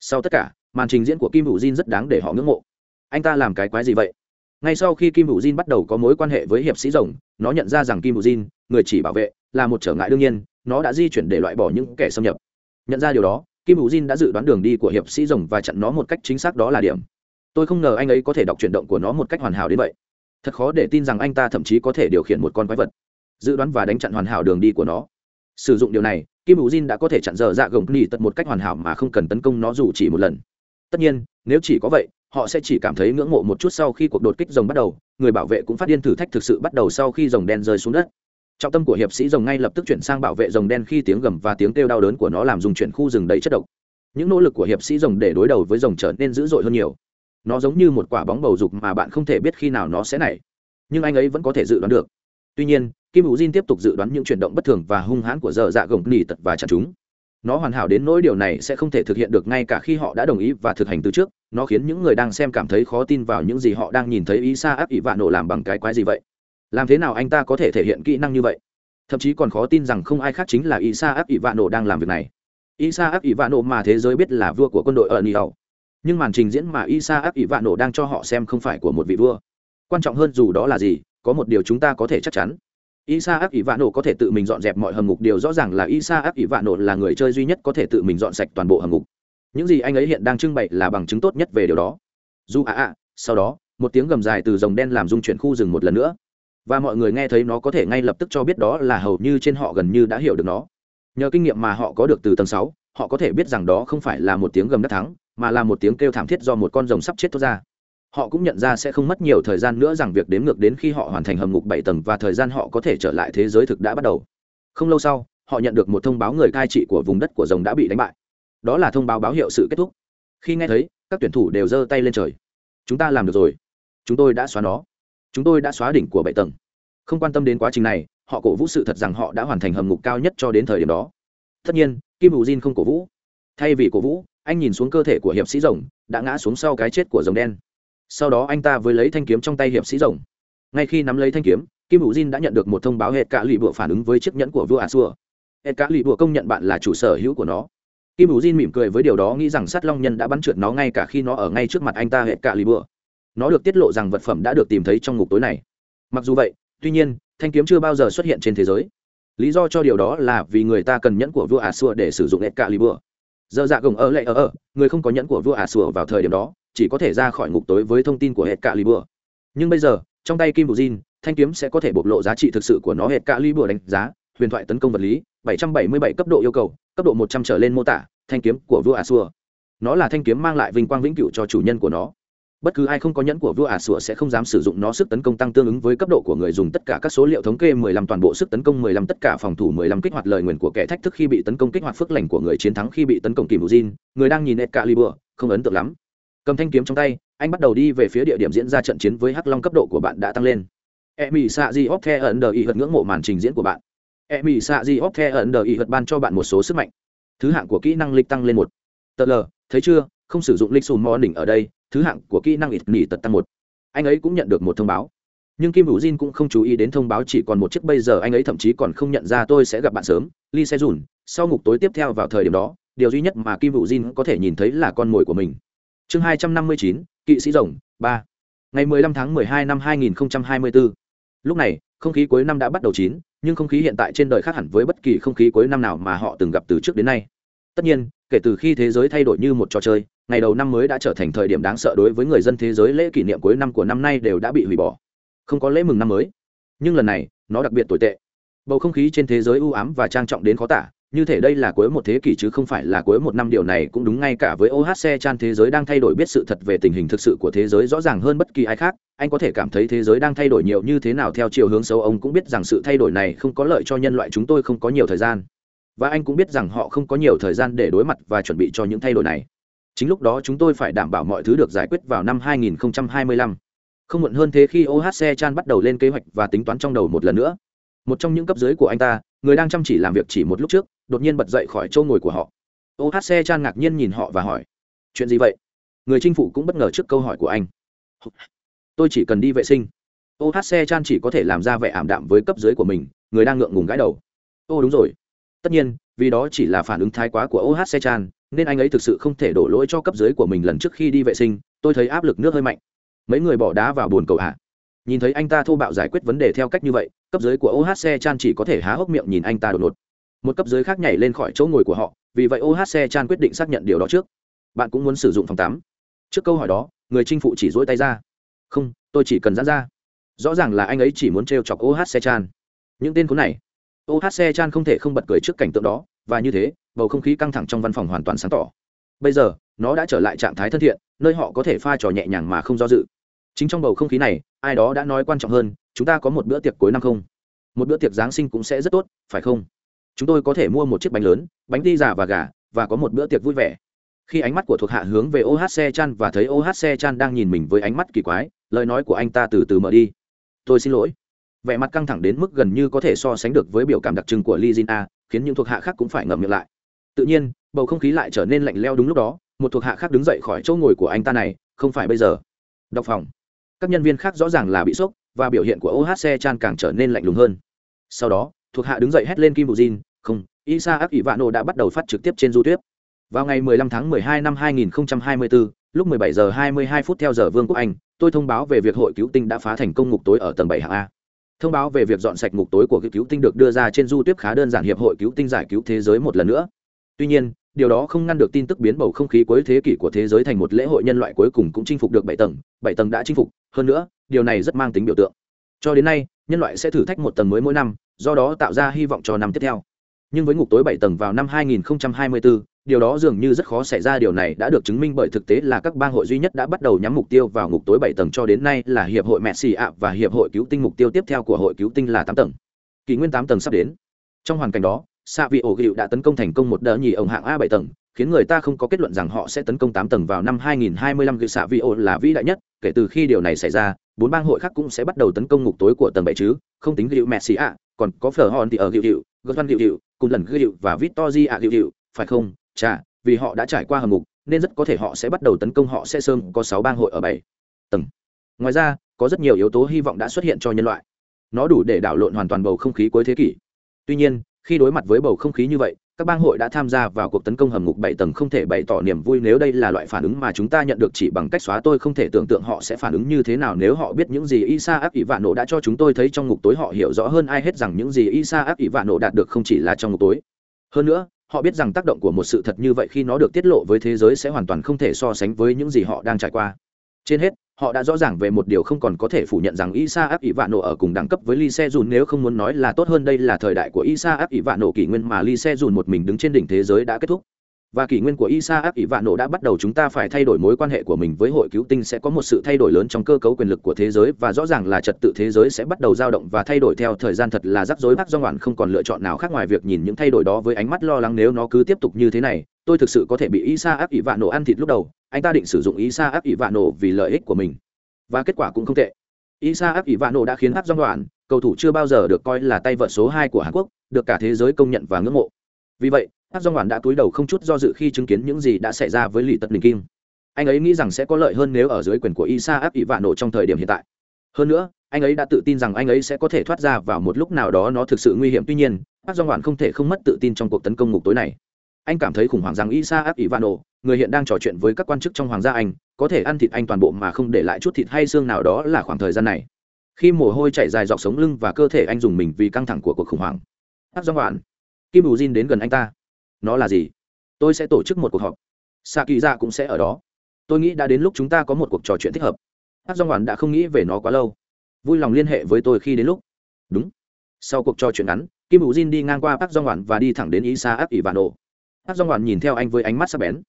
Sau tất cả, màn trình diễn của kim hữu jin rất đáng để họ ngưỡng mộ. Anh ta làm cái quái gì vậy? Ngay sau khi kim hữu jin bắt đầu có mối quan hệ với hiệp sĩ rồng, nó nhận ra rằng kim hữu jin, người chỉ bảo vệ, là một trở ngại đương nhiên, nó đã di chuyển để loại bỏ những kẻ xâm nhập. Nhận ra điều đó kim hữu jin đã dự đoán đường đi của hiệp sĩ rồng và chặn nó một cách chính xác đó là điểm. Tôi không ngờ anh ấy có thể đọc chuyển động của nó một cách hoàn hảo đến vậy. Thật khó để tin rằng anh ta thậm chí có thể điều khiển một con quái vật. Dự đoán và đánh chặn hoàn hảo đường đi của nó. Sử dụng điều này, kim hữu jin đã có thể chặn dở dạ gồng nỉ tật một cách hoàn hảo mà không cần tấn công nó dù chỉ một lần. Tất nhiên, nếu chỉ có vậy, họ sẽ chỉ cảm thấy ngưỡng mộ một chút sau khi cuộc đột kích rồng bắt đầu. Người bảo vệ cũng phát điên thử thách thực sự bắt đầu sau khi rồng đen rơi xuống đất trọng tâm của hiệp sĩ rồng ngay lập tức chuyển sang bảo vệ rồng đen khi tiếng gầm và tiếng kêu đau đớn của nó làm dùng chuyển khu rừng đầy chất độc. Những nỗ lực của hiệp sĩ rồng để đối đầu với rồng trở nên dữ dội hơn nhiều. Nó giống như một quả bóng bầu dục mà bạn không thể biết khi nào nó sẽ nảy, nhưng anh ấy vẫn có thể dự đoán được. Tuy nhiên, kim hữu jin tiếp tục dự đoán những chuyển động bất thường và hung hãn của dở dạ gồng nỉ tật và chặt chúng. Nó hoàn hảo đến nỗi điều này sẽ không thể thực hiện được ngay cả khi họ đã đồng ý và thực hành từ trước, nó khiến những người đang xem cảm thấy khó tin vào những gì họ đang nhìn thấy ý xa áp ỷ vạn nổ làm bằng cái quái gì vậy? Làm thế nào anh ta có thể thể hiện kỹ năng như vậy? Thậm chí còn khó tin rằng không ai khác chính là isa áp ỷ vạn nổ đang làm việc này. Isa áp ỷ vạn nổ mà thế giới biết là vua của quân đội ở nỉ nhưng màn trình diễn mà isa áp ỷ vạn nổ đang cho họ xem không phải của một vị vua. Quan trọng hơn dù đó là gì, có một điều chúng ta có thể chắc chắn. Isa áp ỷ vạn nổ có thể tự mình dọn dẹp mọi hầm ngục. Điều rõ ràng là isa áp ỷ vạn nổ là người chơi duy nhất có thể tự mình dọn sạch toàn bộ hầm ngục. Những gì anh ấy hiện đang trưng bày là bằng chứng tốt nhất về điều đó. Dù ạ ạ sau đó, một tiếng gầm dài từ rồng đen làm dung chuyển khu rừng một lần nữa và mọi người nghe thấy nó có thể ngay lập tức cho biết đó là hầu như trên họ gần như đã hiểu được nó. Nhờ kinh nghiệm mà họ có được từ tầng sáu, họ có thể biết rằng đó không phải là một tiếng gầm đắc thắng, mà là một tiếng kêu thảm thiết do một con rồng sắp chết thoát ra. Họ cũng nhận ra sẽ không mất nhiều thời gian nữa rằng việc đếm ngược đến khi họ hoàn thành hầm ngục bảy tầng và thời gian họ có thể trở lại thế giới thực đã bắt đầu. Không lâu sau, họ nhận được một thông báo người cai trị của vùng đất của rồng đã bị đánh bại. Đó là thông báo báo hiệu sự kết thúc. Khi nghe thấy, các tuyển thủ đều giơ tay lên trời. Chúng ta làm được rồi. Chúng tôi đã xóa nó chúng tôi đã xóa đỉnh của bảy tầng. Không quan tâm đến quá trình này, họ cổ vũ sự thật rằng họ đã hoàn thành hầm ngục cao nhất cho đến thời điểm đó. Tất nhiên, kim bù jin không cổ vũ. Thay vì cổ vũ, anh nhìn xuống cơ thể của hiệp sĩ rồng, đã ngã xuống sau cái chết của rồng đen. Sau đó anh ta với lấy thanh kiếm trong tay hiệp sĩ rồng. Ngay khi nắm lấy thanh kiếm, kim bù jin đã nhận được một thông báo hệ cả lụy bụa phản ứng với chiếc nhẫn của vua ả xua. Hệ cả lụy bụa công nhận bạn là chủ sở hữu của nó. Kim bù jin mỉm cười với điều đó, nghĩ rằng sát long nhân đã bắn trượt nó ngay cả khi nó ở ngay trước mặt anh ta hệ cả lụy bụa nó được tiết lộ rằng vật phẩm đã được tìm thấy trong ngục tối này. Mặc dù vậy, tuy nhiên, thanh kiếm chưa bao giờ xuất hiện trên thế giới. Lý do cho điều đó là vì người ta cần nhẫn của vua ả xua để sử dụng hệ cạ lụy bừa. dơ dạ gồng ở lệ ở ở người không có nhẫn của vua ả vào thời điểm đó, chỉ có thể ra khỏi ngục tối với thông tin của hệ cạ li bừa nhưng bây giờ, trong tay kim bù jin, thanh kiếm sẽ có thể bộc lộ giá trị thực sự của nó. Hệ cạ li bừa đánh giá, huyền thoại tấn công vật lý 777 cấp độ yêu cầu, cấp độ 100 trở lên mô tả, thanh kiếm của vua ả nó là thanh kiếm mang lại vinh quang vĩnh cửu cho chủ nhân của nó bất cứ ai không có nhẫn của vua ả sủa sẽ không dám sử dụng nó sức tấn công tăng tương ứng với cấp độ của người dùng tất cả các số liệu thống kê 15 toàn bộ sức tấn công 15 tất cả phòng thủ 15 kích hoạt lời nguyền của kẻ thách thức khi bị tấn công kích hoạt phước lành của người chiến thắng khi bị tấn công kìm Jin, người đang nhìn Excalibur, không ấn tượng lắm. Cầm thanh kiếm trong tay, anh bắt đầu đi về phía địa điểm diễn ra trận chiến với Hắc Long cấp độ của bạn đã tăng lên. Emi Saji Opthe ẩn đờ y hật ngưỡng mộ màn trình diễn của bạn. Emi Saji Opthe ẩn đờ y hật ban cho bạn một số sức mạnh. Thứ hạng của kỹ năng lịch tăng lên một. Tờ L, thấy chưa, không sử dụng lịch sùn mò đỉnh ở đây, thứ hạng của kỹ năng ít nỉ tật tăng một. Anh ấy cũng nhận được một thông báo. Nhưng kim hữu jin cũng không chú ý đến thông báo chỉ còn một chiếc, bây giờ anh ấy thậm chí còn không nhận ra tôi sẽ gặp bạn sớm, lee se dùn sau ngục tối tiếp theo vào thời điểm đó, điều duy nhất mà kim hữu jin có thể nhìn thấy là con mồi của mình. Chương hai trăm năm mươi chín, kỵ sĩ rồng, ba. Ngày mười lăm tháng mười hai năm hai nghìn hai mươi bốn lúc này, không khí cuối năm đã bắt đầu chín, nhưng không khí hiện tại trên đời khác hẳn với bất kỳ không khí cuối năm nào mà họ từng gặp từ trước đến nay. Tất nhiên kể từ khi thế giới thay đổi như một trò chơi, ngày đầu năm mới đã trở thành thời điểm đáng sợ đối với người dân thế giới lễ kỷ niệm cuối năm của năm nay đều đã bị hủy bỏ. Không có lễ mừng năm mới. Nhưng lần này, nó đặc biệt tồi tệ. Bầu không khí trên thế giới u ám và trang trọng đến khó tả, như thể đây là cuối một thế kỷ chứ không phải là cuối một năm, điều này cũng đúng ngay cả với ohc chan thế giới đang thay đổi biết sự thật về tình hình thực sự của thế giới rõ ràng hơn bất kỳ ai khác. Anh có thể cảm thấy thế giới đang thay đổi nhiều như thế nào theo chiều hướng xấu, ông cũng biết rằng sự thay đổi này không có lợi cho nhân loại, chúng tôi không có nhiều thời gian và anh cũng biết rằng họ không có nhiều thời gian để đối mặt và chuẩn bị cho những thay đổi này. Chính lúc đó chúng tôi phải đảm bảo mọi thứ được giải quyết vào năm 2025. không muộn hơn thế khi ohc chan bắt đầu lên kế hoạch và tính toán trong đầu một lần nữa. Một trong những cấp dưới của anh ta, người đang chăm chỉ làm việc chỉ một lúc trước, đột nhiên bật dậy khỏi chỗ ngồi của họ. Ohc chan ngạc nhiên nhìn họ và hỏi, chuyện gì vậy? Người chinh phụ cũng bất ngờ trước câu hỏi của anh. Tôi chỉ cần đi vệ sinh. Ohc chan chỉ có thể làm ra vẻ ảm đạm với cấp dưới của mình, người đang ngượng ngùng gãi đầu. Ô, đúng rồi tất nhiên, vì đó chỉ là phản ứng thái quá của ohc chan nên anh ấy thực sự không thể đổ lỗi cho cấp dưới của mình lần trước khi đi vệ sinh, tôi thấy áp lực nước hơi mạnh. Mấy người bỏ đá vào bồn cầu hạ nhìn thấy anh ta thô bạo giải quyết vấn đề theo cách như vậy, cấp dưới của ohc chan chỉ có thể há hốc miệng nhìn anh ta đột ngột. Một cấp dưới khác nhảy lên khỏi chỗ ngồi của họ, vì vậy ohc chan quyết định xác nhận điều đó trước. Bạn cũng muốn sử dụng phòng tắm. Trước câu hỏi đó, người chinh phụ chỉ dỗi tay ra. Không, tôi chỉ cần dán ra. Rõ ràng là anh ấy chỉ muốn t chọc ohc chan những tên khốn này ohc chan không thể không bật cười trước cảnh tượng đó, và như thế, bầu không khí căng thẳng trong văn phòng hoàn toàn sáng tỏ. Bây giờ, nó đã trở lại trạng thái thân thiện, nơi họ có thể pha trò nhẹ nhàng mà không do dự. Chính trong bầu không khí này, ai đó đã nói quan trọng hơn, chúng ta có một bữa tiệc cuối năm không? Một bữa tiệc giáng sinh cũng sẽ rất tốt, phải không? Chúng tôi có thể mua một chiếc bánh lớn, bánh đi giả và gà, và có một bữa tiệc vui vẻ. Khi ánh mắt của thuộc hạ hướng về ohc chan và thấy ohc chan đang nhìn mình với ánh mắt kỳ quái, lời nói của anh ta từ từ mở đi. Tôi xin lỗi vẻ mặt căng thẳng đến mức gần như có thể so sánh được với biểu cảm đặc trưng của Li Jin khiến những thuộc hạ khác cũng phải ngậm miệng lại. Tự nhiên, bầu không khí lại trở nên lạnh lẽo đúng lúc đó, một thuộc hạ khác đứng dậy khỏi chỗ ngồi của anh ta này, không phải bây giờ. Đọc phòng. Các nhân viên khác rõ ràng là bị sốc, và biểu hiện của OHC Chan càng trở nên lạnh lùng hơn. Sau đó, thuộc hạ đứng dậy hét lên Kim Bujin, "Không, Isaac Ivano đã bắt đầu phát trực tiếp trên YouTube." Vào ngày 15 tháng 12 năm 2024, lúc 17 giờ 22 phút theo giờ Vương quốc Anh, tôi thông báo về việc hội cứu tinh đã phá thành công ngục tối ở tầng 7 hạng A thông báo về việc dọn sạch ngục tối của cứu tinh được đưa ra trên du tuyết khá đơn giản hiệp hội cứu tinh giải cứu thế giới một lần nữa. Tuy nhiên, điều đó không ngăn được tin tức biến bầu không khí cuối thế kỷ của thế giới thành một lễ hội nhân loại cuối cùng cũng chinh phục được bảy tầng bảy tầng đã chinh phục. Hơn nữa, điều này rất mang tính biểu tượng. Cho đến nay, nhân loại sẽ thử thách một tầng mới mỗi năm, do đó tạo ra hy vọng cho năm tiếp theo nhưng với ngục tối bảy tầng vào năm 2024, điều đó dường như rất khó xảy ra. Điều này đã được chứng minh bởi thực tế là các bang hội duy nhất đã bắt đầu nhắm mục tiêu vào ngục tối bảy tầng cho đến nay là hiệp hội Messi ạ và hiệp hội cứu tinh. Mục tiêu tiếp theo của hội cứu tinh là tám tầng. Kỷ nguyên tám tầng sắp đến. Trong hoàn cảnh đó xạ vị ổ gịu đã tấn công thành công một đợt nhì ổng hạng a bảy tầng khiến người ta không có kết luận rằng họ sẽ tấn công tám tầng vào năm 2025 gịu xạ vị ổ là vĩ đại nhất kể từ khi điều này xảy ra bốn bang hội khác cũng sẽ bắt đầu tấn công ngục tối của tầng bảy chứ không tính gịu Messi ạ còn có phở hòn thì ở gịu gịu gợt văn gịu gịu cùng lần gịu và victor ạ gịu phải không? Chà vì họ đã trải qua hầm mục, nên rất có thể họ sẽ bắt đầu tấn công họ sẽ sớm có sáu bang hội ở bảy tầng. Ngoài ra có rất nhiều yếu tố hy vọng đã xuất hiện cho nhân loại. Nó đủ để đảo lộn hoàn toàn bầu không khí cuối thế kỷ. Tuy nhiên khi đối mặt với bầu không khí như vậy các bang hội đã tham gia vào cuộc tấn công hầm ngục bảy tầng không thể bày tỏ niềm vui nếu đây là loại phản ứng mà chúng ta nhận được chỉ bằng cách xóa tôi không thể tưởng tượng họ sẽ phản ứng như thế nào nếu họ biết những gì isa Ác ỷ vạn nổ đã cho chúng tôi thấy trong ngục tối họ hiểu rõ hơn ai hết rằng những gì isa Ác ỷ vạn nổ đạt được không chỉ là trong ngục tối. Hơn nữa, họ biết rằng tác động của một sự thật như vậy khi nó được tiết lộ với thế giới sẽ hoàn toàn không thể so sánh với những gì họ đang trải qua. Trên hết họ đã rõ ràng về một điều không còn có thể phủ nhận rằng isa áp ỷ vạn nổ ở cùng đẳng cấp với lee Se Jun nếu không muốn nói là tốt hơn đây là thời đại của isa áp ỷ vạn nổ kỷ nguyên mà lee Se Jun một mình đứng trên đỉnh thế giới đã kết thúc. Và kỷ nguyên của isa áp ỷ vạn nổ đã bắt đầu chúng ta phải thay đổi mối quan hệ của mình với hội cứu tinh sẽ có một sự thay đổi lớn trong cơ cấu quyền lực của thế giới và rõ ràng là trật tự thế giới sẽ bắt đầu dao động và thay đổi theo thời gian thật là rắc rối. Bác do ngoạn không còn lựa chọn nào khác ngoài việc nhìn những thay đổi đó với ánh mắt lo lắng nếu nó cứ tiếp tục như thế này tôi thực sự có thể bị isa ác ỷ vạn nổ ăn thịt lúc đầu, anh ta định sử dụng isa ác ỷ vạn nổ vì lợi ích của mình. Và kết quả cũng không tệ. Isa ác ỷ vạn nổ đã khiến hát dong đoạn, cầu thủ chưa bao giờ được coi là tay vợt số hai của hàn quốc, được cả thế giới công nhận và ngưỡng mộ. Vì vậy, hát dong đoạn đã túi đầu không chút do dự khi chứng kiến những gì đã xảy ra với lì tật đình kim. Anh ấy nghĩ rằng sẽ có lợi hơn nếu ở dưới quyền của isa ác ỷ vạn nổ trong thời điểm hiện tại. Hơn nữa, anh ấy đã tự tin rằng anh ấy sẽ có thể thoát ra vào một lúc nào đó nó thực sự nguy hiểm. Tuy nhiên, hát Dong ngoạn không thể không mất tự tin trong cuộc tấn công ngục tối này anh cảm thấy khủng hoảng rằng isa áp ỷ người hiện đang trò chuyện với các quan chức trong hoàng gia anh, có thể ăn thịt anh toàn bộ mà không để lại chút thịt hay xương nào đó là khoảng thời gian này. Khi mồ hôi chảy dài dọc sống lưng và cơ thể anh dùng mình vì căng thẳng của cuộc khủng hoảng. Hát do ngoạn kim bù jin đến gần anh ta. Nó là gì? Tôi sẽ tổ chức một cuộc họp. Xạ kỳ ra cũng sẽ ở đó. Tôi nghĩ đã đến lúc chúng ta có một cuộc trò chuyện thích hợp. Hát do hoàn đã không nghĩ về nó quá lâu. Vui lòng liên hệ với tôi khi đến lúc. Đúng. Sau cuộc trò chuyện ngắn, kim hữu jin đi ngang qua park dong hoàn và đi thẳng đến isa áp ỷ hát dong hoàn nhìn theo anh với ánh mắt sắc bén.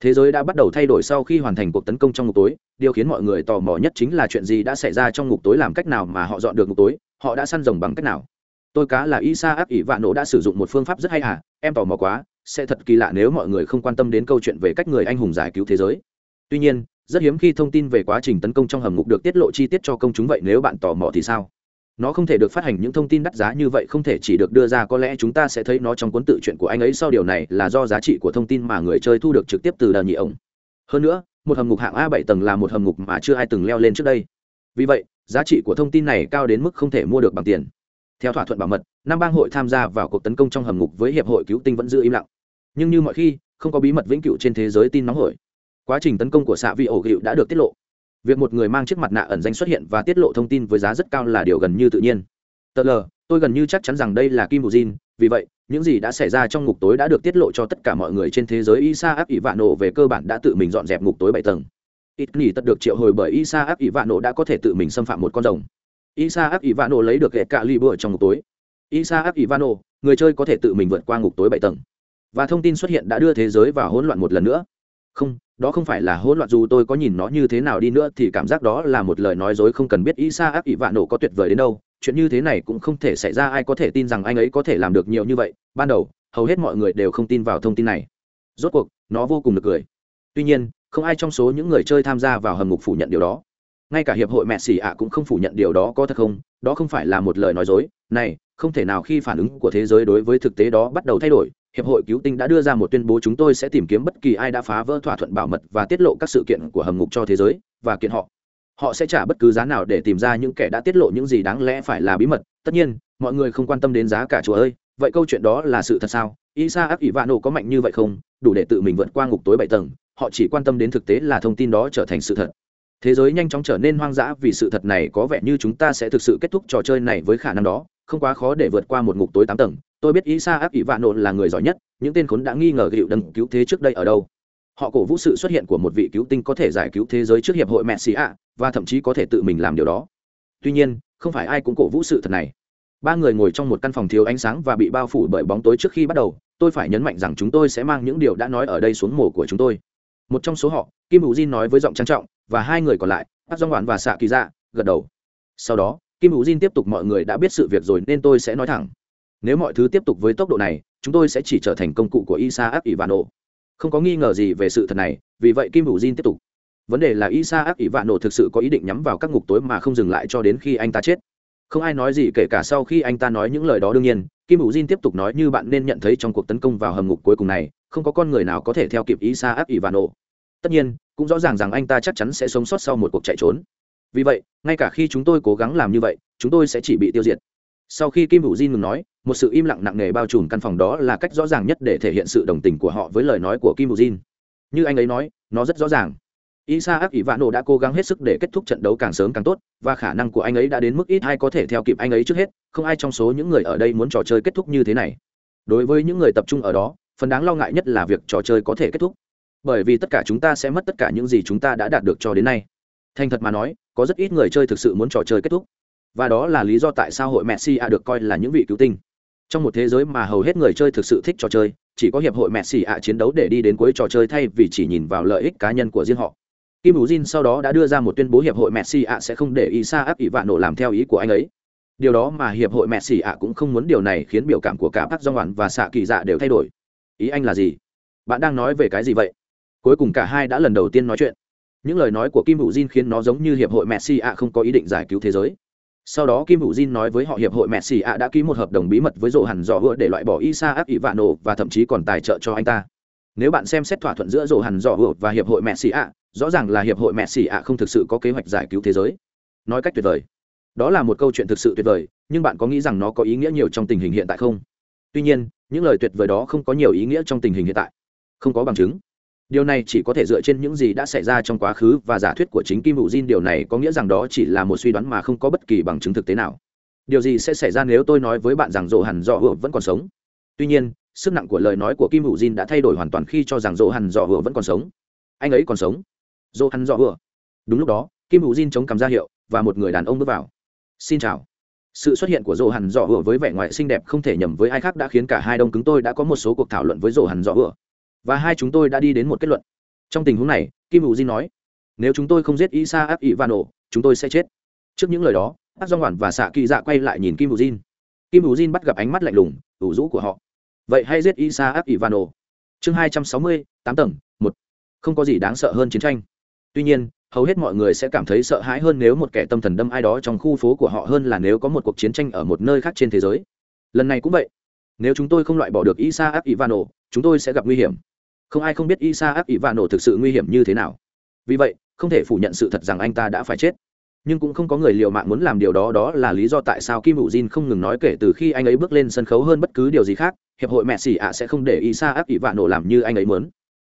Thế giới đã bắt đầu thay đổi sau khi hoàn thành cuộc tấn công trong ngục tối, điều khiến mọi người tò mò nhất chính là chuyện gì đã xảy ra trong ngục tối làm cách nào mà họ dọn được ngục tối, họ đã săn rồng bằng cách nào? Tôi cá là isa áp ỷ vạn nổ đã sử dụng một phương pháp rất hay à em tò mò quá, sẽ thật kỳ lạ nếu mọi người không quan tâm đến câu chuyện về cách người anh hùng giải cứu thế giới. Tuy nhiên, rất hiếm khi thông tin về quá trình tấn công trong hầm ngục được tiết lộ chi tiết cho công chúng vậy nếu bạn tò mò thì sao? Nó không thể được phát hành những thông tin đắt giá như vậy, không thể chỉ được đưa ra, có lẽ chúng ta sẽ thấy nó trong cuốn tự truyện của anh ấy sau điều này là do giá trị của thông tin mà người chơi thu được trực tiếp từ đờ nhị ổng. Hơn nữa, một hầm ngục hạng a bảy tầng là một hầm ngục mà chưa ai từng leo lên trước đây. Vì vậy, giá trị của thông tin này cao đến mức không thể mua được bằng tiền. Theo thỏa thuận bảo mật, năm bang hội tham gia vào cuộc tấn công trong hầm ngục với hiệp hội cứu tinh vẫn giữ im lặng. Nhưng như mọi khi, không có bí mật vĩnh cửu trên thế giới tin nóng hổi. Quá trình tấn công của xạ vị ổ gịu đã được tiết lộ việc một người mang chiếc mặt nạ ẩn danh xuất hiện và tiết lộ thông tin với giá rất cao là điều gần như tự nhiên. Tờ lờ tôi gần như chắc chắn rằng đây là kim bù jin, vì vậy, những gì đã xảy ra trong ngục tối đã được tiết lộ cho tất cả mọi người trên thế giới isa áp ỷ vạn nổ về cơ bản đã tự mình dọn dẹp ngục tối bảy tầng. Ít nghỉ tật được triệu hồi bởi isa áp ỷ vạn nổ đã có thể tự mình xâm phạm một con rồng. Isa áp ỷ vạn nổ lấy được hệ cạ li bựa trong ngục tối. Isa áp ỷ vạn nổ người chơi có thể tự mình vượt qua ngục tối bảy tầng. Và thông tin xuất hiện đã đưa thế giới vào hỗn loạn một lần nữa không, đó không phải là hỗn loạn, dù tôi có nhìn nó như thế nào đi nữa thì cảm giác đó là một lời nói dối không cần biết isa áp ỷ vạ nổ có tuyệt vời đến đâu. Chuyện như thế này cũng không thể xảy ra, ai có thể tin rằng anh ấy có thể làm được nhiều như vậy? Ban đầu, hầu hết mọi người đều không tin vào thông tin này. Rốt cuộc, nó vô cùng được cười. Tuy nhiên, không ai trong số những người chơi tham gia vào hầm ngục phủ nhận điều đó. Ngay cả hiệp hội mẹ xì ạ cũng không phủ nhận điều đó có thật không? Đó không phải là một lời nói dối. Này không thể nào khi phản ứng của thế giới đối với thực tế đó bắt đầu thay đổi, hiệp hội cứu tinh đã đưa ra một tuyên bố chúng tôi sẽ tìm kiếm bất kỳ ai đã phá vỡ thỏa thuận bảo mật và tiết lộ các sự kiện của hầm ngục cho thế giới và kiện họ. Họ sẽ trả bất cứ giá nào để tìm ra những kẻ đã tiết lộ những gì đáng lẽ phải là bí mật. Tất nhiên, mọi người không quan tâm đến giá cả chùa ơi, vậy câu chuyện đó là sự thật sao? Isa áp nổ có mạnh như vậy không? Đủ để tự mình vượt qua ngục tối bảy tầng, họ chỉ quan tâm đến thực tế là thông tin đó trở thành sự thật. Thế giới nhanh chóng trở nên hoang dã vì sự thật này có vẻ như chúng ta sẽ thực sự kết thúc trò chơi này với khả năng đó không quá khó để vượt qua một ngục tối tám tầng. Tôi biết isa áp Nộ là người giỏi nhất, những tên khốn đã nghi ngờ gịu đấng cứu thế trước đây ở đâu. Họ cổ vũ sự xuất hiện của một vị cứu tinh có thể giải cứu thế giới trước hiệp hội mẹ xì ạ, và thậm chí có thể tự mình làm điều đó. Tuy nhiên, không phải ai cũng cổ vũ sự thật này. Ba người ngồi trong một căn phòng thiếu ánh sáng và bị bao phủ bởi bóng tối trước khi bắt đầu, tôi phải nhấn mạnh rằng chúng tôi sẽ mang những điều đã nói ở đây xuống mồ của chúng tôi. Một trong số họ, kim hữu jin nói với giọng trang trọng, và hai người còn lại bắt dong hoàn và xạ kỳ dạ gật đầu. Sau đó kim hữu jin tiếp tục, mọi người đã biết sự việc rồi nên tôi sẽ nói thẳng. Nếu mọi thứ tiếp tục với tốc độ này, chúng tôi sẽ chỉ trở thành công cụ của isa áp ivano. Không có nghi ngờ gì về sự thật này, vì vậy kim hữu jin tiếp tục, vấn đề là isa áp ivano thực sự có ý định nhắm vào các ngục tối mà không dừng lại cho đến khi anh ta chết. Không ai nói gì kể cả sau khi anh ta nói những lời đó đương nhiên, kim hữu jin tiếp tục nói, như bạn nên nhận thấy trong cuộc tấn công vào hầm ngục cuối cùng này, không có con người nào có thể theo kịp isa áp ivano. Tất nhiên, cũng rõ ràng rằng anh ta chắc chắn sẽ sống sót sau một cuộc chạy trốn vì vậy, ngay cả khi chúng tôi cố gắng làm như vậy, chúng tôi sẽ chỉ bị tiêu diệt. Sau khi kim hữu jin ngừng nói, một sự im lặng nặng nề bao trùm căn phòng đó là cách rõ ràng nhất để thể hiện sự đồng tình của họ với lời nói của kim hữu jin như anh ấy nói, nó rất rõ ràng. Isa áp nổ đã cố gắng hết sức để kết thúc trận đấu càng sớm càng tốt, và khả năng của anh ấy đã đến mức ít ai có thể theo kịp anh ấy trước hết, không ai trong số những người ở đây muốn trò chơi kết thúc như thế này. Đối với những người tập trung ở đó, phần đáng lo ngại nhất là việc trò chơi có thể kết thúc. Bởi vì tất cả chúng ta sẽ mất tất cả những gì chúng ta đã đạt được cho đến nay thành thật mà nói, có rất ít người chơi thực sự muốn trò chơi kết thúc. Và đó là lý do tại sao hội messi a được coi là những vị cứu tinh. Trong một thế giới mà hầu hết người chơi thực sự thích trò chơi, chỉ có hiệp hội messi a chiến đấu để đi đến cuối trò chơi thay vì chỉ nhìn vào lợi ích cá nhân của riêng họ. Kim hữu jin sau đó đã đưa ra một tuyên bố hiệp hội messi a sẽ không để isa áp ỷ vạn nổ làm theo ý của anh ấy. Điều đó mà hiệp hội messi a cũng không muốn, điều này khiến biểu cảm của cả bác do hoàn và xạ kỳ dạ đều thay đổi. Ý anh là gì? Bạn đang nói về cái gì vậy? Cuối cùng cả hai đã lần đầu tiên nói chuyện những lời nói của kim hữu jin khiến nó giống như hiệp hội messi ạ không có ý định giải cứu thế giới. Sau đó kim hữu jin nói với họ hiệp hội messi ạ đã ký một hợp đồng bí mật với rộ hẳn dò hứa để loại bỏ isa áp ỷ vạn nổ và thậm chí còn tài trợ cho anh ta. Nếu bạn xem xét thỏa thuận giữa rộ hẳn dò hứa và hiệp hội messi ạ rõ ràng là hiệp hội messi ạ không thực sự có kế hoạch giải cứu thế giới. Nói cách tuyệt vời, đó là một câu chuyện thực sự tuyệt vời, nhưng bạn có nghĩ rằng nó có ý nghĩa nhiều trong tình hình hiện tại không? Tuy nhiên, những lời tuyệt vời đó không có nhiều ý nghĩa trong tình hình hiện tại. Không có bằng chứng điều này chỉ có thể dựa trên những gì đã xảy ra trong quá khứ và giả thuyết của chính kim hữu diên điều này có nghĩa rằng đó chỉ là một suy đoán mà không có bất kỳ bằng chứng thực tế nào. Điều gì sẽ xảy ra nếu tôi nói với bạn rằng rộ hẳn dọ hựa vẫn còn sống? Tuy nhiên, sức nặng của lời nói của kim hữu diên đã thay đổi hoàn toàn khi cho rằng rộ hẳn dọ hựa vẫn còn sống. Anh ấy còn sống. Rộ hẳn dọ hựa. Đúng lúc đó, kim hữu diên chống cằm ra hiệu và một người đàn ông bước vào. Xin chào. Sự xuất hiện của rộ hẳn dọ hựa với vẻ ngoài xinh đẹp không thể nhầm với ai khác đã khiến cả hai đông cứng. Tôi đã có một số cuộc thảo luận với rộ hẳn dọ hựa và hai chúng tôi đã đi đến một kết luận. Trong tình huống này, kim hữu di nói, nếu chúng tôi không giết isa áp nổ chúng tôi sẽ chết. Trước những lời đó bác do ngoản và xạ kỳ dạ quay lại nhìn kim hữu jin. Kim hữu jin bắt gặp ánh mắt lạnh lùng, ủ rũ của họ. Vậy hay giết isa áp nổ chương hai trăm sáu mươi tám tầng, một. Không có gì đáng sợ hơn chiến tranh. Tuy nhiên, hầu hết mọi người sẽ cảm thấy sợ hãi hơn nếu một kẻ tâm thần đâm ai đó trong khu phố của họ hơn là nếu có một cuộc chiến tranh ở một nơi khác trên thế giới. Lần này cũng vậy. Nếu chúng tôi không loại bỏ được isa áp nổ chúng tôi sẽ gặp nguy hiểm không ai không biết isa áp nổ thực sự nguy hiểm như thế nào. Vì vậy, không thể phủ nhận sự thật rằng anh ta đã phải chết. Nhưng cũng không có người liều mạng muốn làm điều đó đó là lý do tại sao kim hữu jin không ngừng nói kể từ khi anh ấy bước lên sân khấu hơn bất cứ điều gì khác, hiệp hội mẹ xỉ ạ sẽ không để isa áp ỷ vạn nổ làm như anh ấy muốn.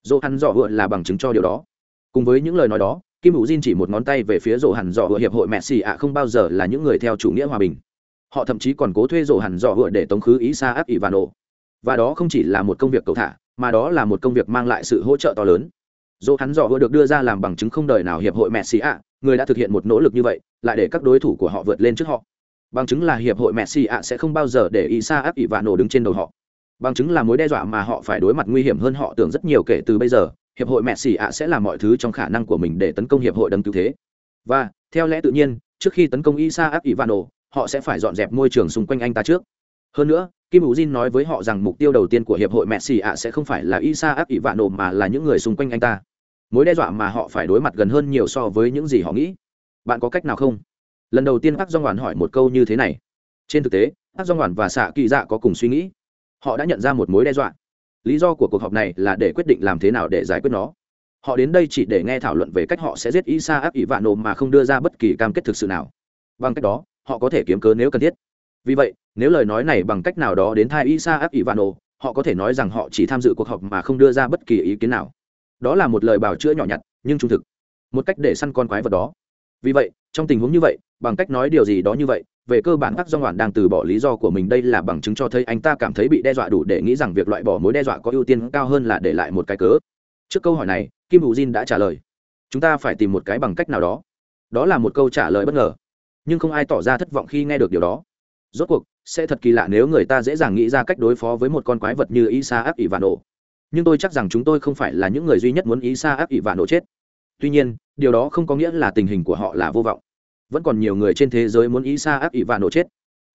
Dỗ hắn dò vựa là bằng chứng cho điều đó. Cùng với những lời nói đó, kim hữu jin chỉ một ngón tay về phía dỗ hẳn dò vựa hiệp hội mẹ xỉ ạ không bao giờ là những người theo chủ nghĩa hòa bình. Họ thậm chí còn cố thuê dỗ hẳn dò vựa để tống khứ isa áp ỷ vạn nổ. Và đó không chỉ là một công việc cầu thả mà đó là một công việc mang lại sự hỗ trợ to lớn. Dỗ hắn dò hứa được đưa ra làm bằng chứng không đời nào hiệp hội mẹ xì ạ, người đã thực hiện một nỗ lực như vậy, lại để các đối thủ của họ vượt lên trước họ. Bằng chứng là hiệp hội messi ạ sẽ không bao giờ để isa áp ỷ và nổ đứng trên đầu họ. Bằng chứng là mối đe dọa mà họ phải đối mặt nguy hiểm hơn họ tưởng rất nhiều kể từ bây giờ, hiệp hội messi ạ sẽ làm mọi thứ trong khả năng của mình để tấn công hiệp hội đấng cứu thế. Và, theo lẽ tự nhiên, trước khi tấn công isa áp ỷ vạn nổ, họ sẽ phải dọn dẹp môi trường xung quanh anh ta trước hơn nữa, kim hữu jin nói với họ rằng mục tiêu đầu tiên của hiệp hội messi ạ sẽ không phải là isa áp ỷ vạn nổ mà là những người xung quanh anh ta. Mối đe dọa mà họ phải đối mặt gần hơn nhiều so với những gì họ nghĩ. Bạn có cách nào không? Lần đầu tiên bác do ngoản hỏi một câu như thế này. Trên thực tế bác do ngoản và xạ kỳ dạ có cùng suy nghĩ. Họ đã nhận ra một mối đe dọa. Lý do của cuộc họp này là để quyết định làm thế nào để giải quyết nó. Họ đến đây chỉ để nghe thảo luận về cách họ sẽ giết isa áp ỷ vạn nổ mà không đưa ra bất kỳ cam kết thực sự nào. Bằng cách đó, họ có thể kiếm cớ nếu cần thiết vì vậy, nếu lời nói này bằng cách nào đó đến thai isa áp ỷ vạn họ có thể nói rằng họ chỉ tham dự cuộc họp mà không đưa ra bất kỳ ý kiến nào. Đó là một lời bào chữa nhỏ nhặt, nhưng trung thực. Một cách để săn con quái vật đó. Vì vậy, trong tình huống như vậy, bằng cách nói điều gì đó như vậy, về cơ bản các do ngoạn đang từ bỏ lý do của mình đây là bằng chứng cho thấy anh ta cảm thấy bị đe dọa đủ để nghĩ rằng việc loại bỏ mối đe dọa có ưu tiên cao hơn là để lại một cái cớ. Trước câu hỏi này, kim hữu jin đã trả lời. Chúng ta phải tìm một cái bằng cách nào đó. Đó là một câu trả lời bất ngờ. Nhưng không ai tỏ ra thất vọng khi nghe được điều đó rốt cuộc, sẽ thật kỳ lạ nếu người ta dễ dàng nghĩ ra cách đối phó với một con quái vật như isa áp ỷ và nổ nhưng tôi chắc rằng chúng tôi không phải là những người duy nhất muốn isa xa áp ỷ và nổ chết. Tuy nhiên, điều đó không có nghĩa là tình hình của họ là vô vọng. Vẫn còn nhiều người trên thế giới muốn isa xa áp ỷ và nổ chết.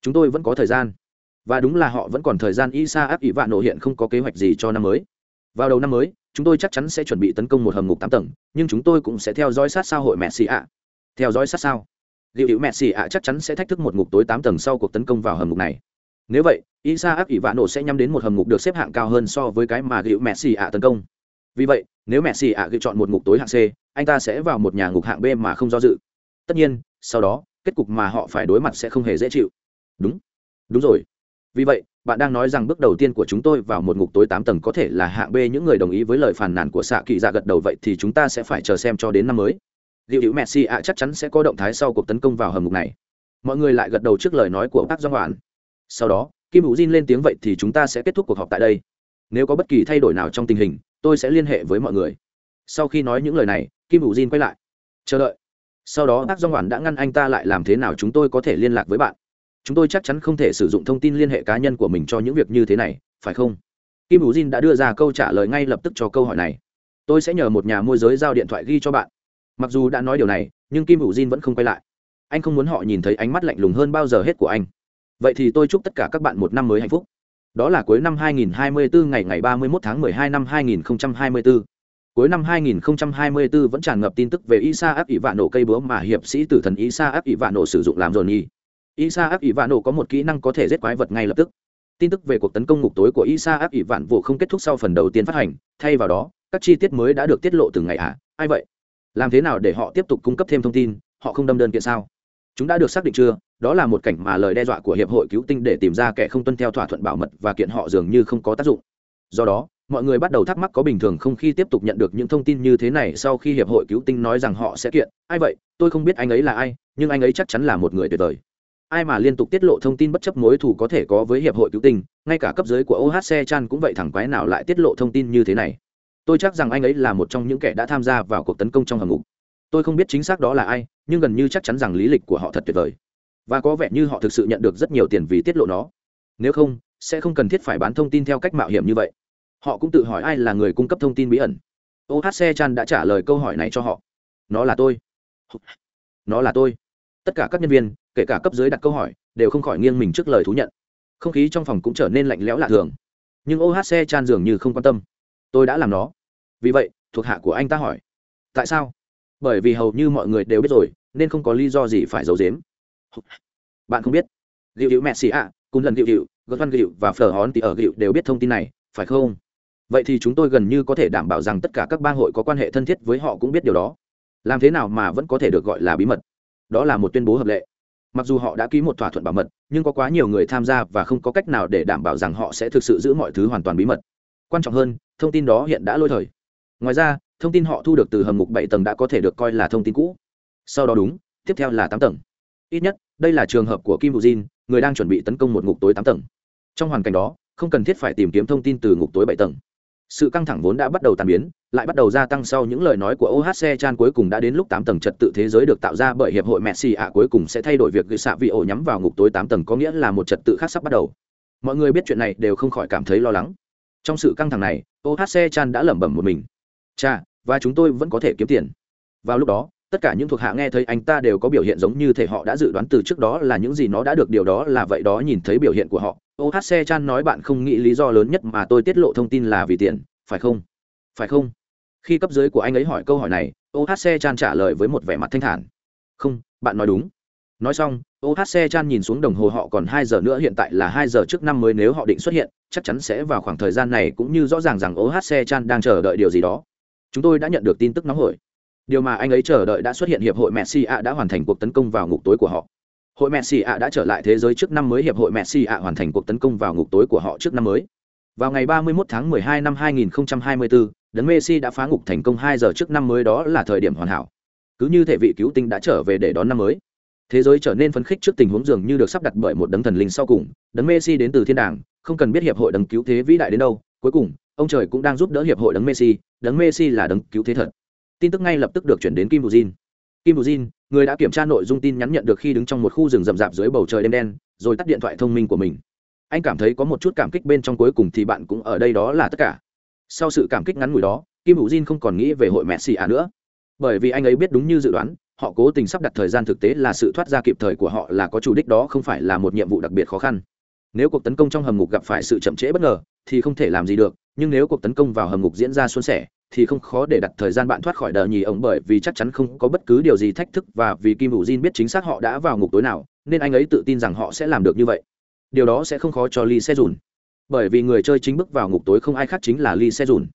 Chúng tôi vẫn có thời gian. Và đúng là họ vẫn còn thời gian isa xa áp ỷ và nổ hiện không có kế hoạch gì cho năm mới. Vào đầu năm mới, chúng tôi chắc chắn sẽ chuẩn bị tấn công một hầm ngục tám tầng, nhưng chúng tôi cũng sẽ theo dõi sát sao hội messi ạ. Theo dõi sát sao? Liệu hữu messi ạ chắc chắn sẽ thách thức một ngục tối tám tầng sau cuộc tấn công vào hầm ngục này. Nếu vậy isa áp ỷ vạn nổ sẽ nhắm đến một hầm ngục được xếp hạng cao hơn so với cái mà liệu messi ạ tấn công. Vì vậy, nếu messi ạ gịu chọn một ngục tối hạng c, anh ta sẽ vào một nhà ngục hạng b mà không do dự. Tất nhiên, sau đó, kết cục mà họ phải đối mặt sẽ không hề dễ chịu. Đúng. Đúng rồi. Vì vậy, bạn đang nói rằng bước đầu tiên của chúng tôi vào một ngục tối tám tầng có thể là hạng b, những người đồng ý với lời phàn nàn của xạ kỳ dạ gật đầu, vậy thì chúng ta sẽ phải chờ xem cho đến năm mới liệu hữu messi ạ, chắc chắn sẽ có động thái sau cuộc tấn công vào hầm ngục này. Mọi người lại gật đầu trước lời nói của bác doan hoàn sau đó, kim hữu jin lên tiếng vậy thì chúng ta sẽ kết thúc cuộc họp tại đây. Nếu có bất kỳ thay đổi nào trong tình hình, tôi sẽ liên hệ với mọi người. Sau khi nói những lời này, kim hữu jin quay lại. Chờ đợi. Sau đó bác dong hoàn đã ngăn anh ta lại làm thế nào chúng tôi có thể liên lạc với bạn. Chúng tôi chắc chắn không thể sử dụng thông tin liên hệ cá nhân của mình cho những việc như thế này, phải không? Kim hữu jin đã đưa ra câu trả lời ngay lập tức cho câu hỏi này. Tôi sẽ nhờ một nhà môi giới giao điện thoại ghi cho bạn mặc dù đã nói điều này nhưng kim hữu jin vẫn không quay lại anh không muốn họ nhìn thấy ánh mắt lạnh lùng hơn bao giờ hết của anh vậy thì tôi chúc tất cả các bạn một năm mới hạnh phúc đó là cuối năm 2024 ngày ngày 31 tháng 12 năm 2024. Cuối năm 2024 vẫn tràn ngập tin tức về Isa áp ỷ vạn nổ cây búa mà hiệp sĩ tử thần Isa áp ỷ vạn nổ sử dụng làm dồn nhi. Isa áp ỷ vạn nổ có một kỹ năng có thể giết quái vật ngay lập tức. Tin tức về cuộc tấn công ngục tối của Isa áp ỷ vạn vụ không kết thúc sau phần đầu tiên phát hành, thay vào đó, các chi tiết mới đã được tiết lộ từng ngày à? Ai vậy? Làm thế nào để họ tiếp tục cung cấp thêm thông tin, họ không đâm đơn kiện sao? chúng đã được xác định chưa? Đó là một cảnh mà lời đe dọa của hiệp hội cứu tinh để tìm ra kẻ không tuân theo thỏa thuận bảo mật và kiện họ dường như không có tác dụng. Do đó mọi người bắt đầu thắc mắc có bình thường không khi tiếp tục nhận được những thông tin như thế này sau khi hiệp hội cứu tinh nói rằng họ sẽ kiện. Ai vậy? Tôi không biết anh ấy là ai nhưng anh ấy chắc chắn là một người tuyệt vời. Ai mà liên tục tiết lộ thông tin bất chấp mối thù có thể có với hiệp hội cứu tinh ngay cả cấp dưới của ohc chan cũng vậy thẳng quái nào lại tiết lộ thông tin như thế này? Tôi chắc rằng anh ấy là một trong những kẻ đã tham gia vào cuộc tấn công trong hầm ngục. Tôi không biết chính xác đó là ai, nhưng gần như chắc chắn rằng lý lịch của họ thật tuyệt vời. Và có vẻ như họ thực sự nhận được rất nhiều tiền vì tiết lộ nó. Nếu không, sẽ không cần thiết phải bán thông tin theo cách mạo hiểm như vậy. Họ cũng tự hỏi ai là người cung cấp thông tin bí ẩn. Ohc chan đã trả lời câu hỏi này cho họ. Nó là tôi. Nó là tôi. Tất cả các nhân viên, kể cả cấp dưới đặt câu hỏi, đều không khỏi nghiêng mình trước lời thú nhận. Không khí trong phòng cũng trở nên lạnh lẽo lạ thường. Nhưng ohc chan dường như không quan tâm tôi đã làm nó. Vì vậy, thuộc hạ của anh ta hỏi, tại sao? Bởi vì hầu như mọi người đều biết rồi, nên không có lý do gì phải giấu giếm. Bạn không biết. Liệu hữu messi ạ, cùng lần liệu hữu gợt văn liệu và phở hón thì ở liệu đều biết thông tin này, phải không? Vậy thì chúng tôi gần như có thể đảm bảo rằng tất cả các bang hội có quan hệ thân thiết với họ cũng biết điều đó. Làm thế nào mà vẫn có thể được gọi là bí mật? Đó là một tuyên bố hợp lệ. Mặc dù họ đã ký một thỏa thuận bảo mật, nhưng có quá nhiều người tham gia và không có cách nào để đảm bảo rằng họ sẽ thực sự giữ mọi thứ hoàn toàn bí mật quan trọng hơn, thông tin đó hiện đã lôi thời. Ngoài ra, thông tin họ thu được từ hầm ngục bảy tầng đã có thể được coi là thông tin cũ. Sau đó đúng, tiếp theo là tám tầng. Ít nhất, đây là trường hợp của kim bù jin, người đang chuẩn bị tấn công một ngục tối tám tầng. Trong hoàn cảnh đó, không cần thiết phải tìm kiếm thông tin từ ngục tối bảy tầng. Sự căng thẳng vốn đã bắt đầu tàn biến, lại bắt đầu gia tăng sau những lời nói của ohc chan cuối cùng đã đến lúc tám tầng trật tự thế giới được tạo ra bởi hiệp hội messi ạ cuối cùng sẽ thay đổi việc gửi xạ vị ổ nhắm vào ngục tối tám tầng có nghĩa là một trật tự khác sắp bắt đầu. Mọi người biết chuyện này đều không khỏi cảm thấy lo lắng trong sự căng thẳng này ohc chan đã lẩm bẩm một mình. Cha, và chúng tôi vẫn có thể kiếm tiền. Vào lúc đó, tất cả những thuộc hạ nghe thấy anh ta đều có biểu hiện giống như thể họ đã dự đoán từ trước đó là những gì nó đã được, điều đó là vậy đó nhìn thấy biểu hiện của họ. Ohc chan nói bạn không nghĩ lý do lớn nhất mà tôi tiết lộ thông tin là vì tiền, phải không? Phải không? Khi cấp dưới của anh ấy hỏi câu hỏi này ohc chan trả lời với một vẻ mặt thanh thản. Không, bạn nói đúng nói xong ohc chan nhìn xuống đồng hồ họ còn hai giờ nữa hiện tại là hai giờ trước năm mới nếu họ định xuất hiện chắc chắn sẽ vào khoảng thời gian này cũng như rõ ràng rằng ohc chan đang chờ đợi điều gì đó. Chúng tôi đã nhận được tin tức nóng hổi. Điều mà anh ấy chờ đợi đã xuất hiện hiệp hội messi ạ đã hoàn thành cuộc tấn công vào ngục tối của họ. Hội messi ạ đã trở lại thế giới trước năm mới hiệp hội messi ạ hoàn thành cuộc tấn công vào ngục tối của họ trước năm mới. Vào ngày 31 tháng 12 năm 2024, đấng messi đã phá ngục thành công 2 giờ trước năm mới đó là thời điểm hoàn hảo. Cứ như thể vị cứu tinh đã trở về để đón năm mới thế giới trở nên phấn khích trước tình huống dường như được sắp đặt bởi một đấng thần linh sau cùng, đấng messi đến từ thiên đàng, không cần biết hiệp hội đấng cứu thế vĩ đại đến đâu, cuối cùng, ông trời cũng đang giúp đỡ hiệp hội đấng messi đấng messi là đấng cứu thế thật. Tin tức ngay lập tức được chuyển đến kim bù jin kim bù jin người đã kiểm tra nội dung tin nhắn nhận được khi đứng trong một khu rừng rậm rạp dưới bầu trời đêm đen, rồi tắt điện thoại thông minh của mình. Anh cảm thấy có một chút cảm kích bên trong cuối cùng thì bạn cũng ở đây đó là tất cả. Sau sự cảm kích ngắn ngủi đó, kim bù jin không còn nghĩ về hội messi à nữa. Bởi vì anh ấy biết đúng như dự đoán họ cố tình sắp đặt thời gian thực tế là sự thoát ra kịp thời của họ là có chủ đích đó, không phải là một nhiệm vụ đặc biệt khó khăn. Nếu cuộc tấn công trong hầm ngục gặp phải sự chậm trễ bất ngờ, thì không thể làm gì được, nhưng nếu cuộc tấn công vào hầm ngục diễn ra suôn sẻ, thì không khó để đặt thời gian bạn thoát khỏi đờ nhì ổng bởi vì chắc chắn không có bất cứ điều gì thách thức và vì kim hữu jin biết chính xác họ đã vào ngục tối nào, nên anh ấy tự tin rằng họ sẽ làm được như vậy. Điều đó sẽ không khó cho lee se dùn bởi vì người chơi chính bước vào ngục tối không ai khác chính là lee se dùn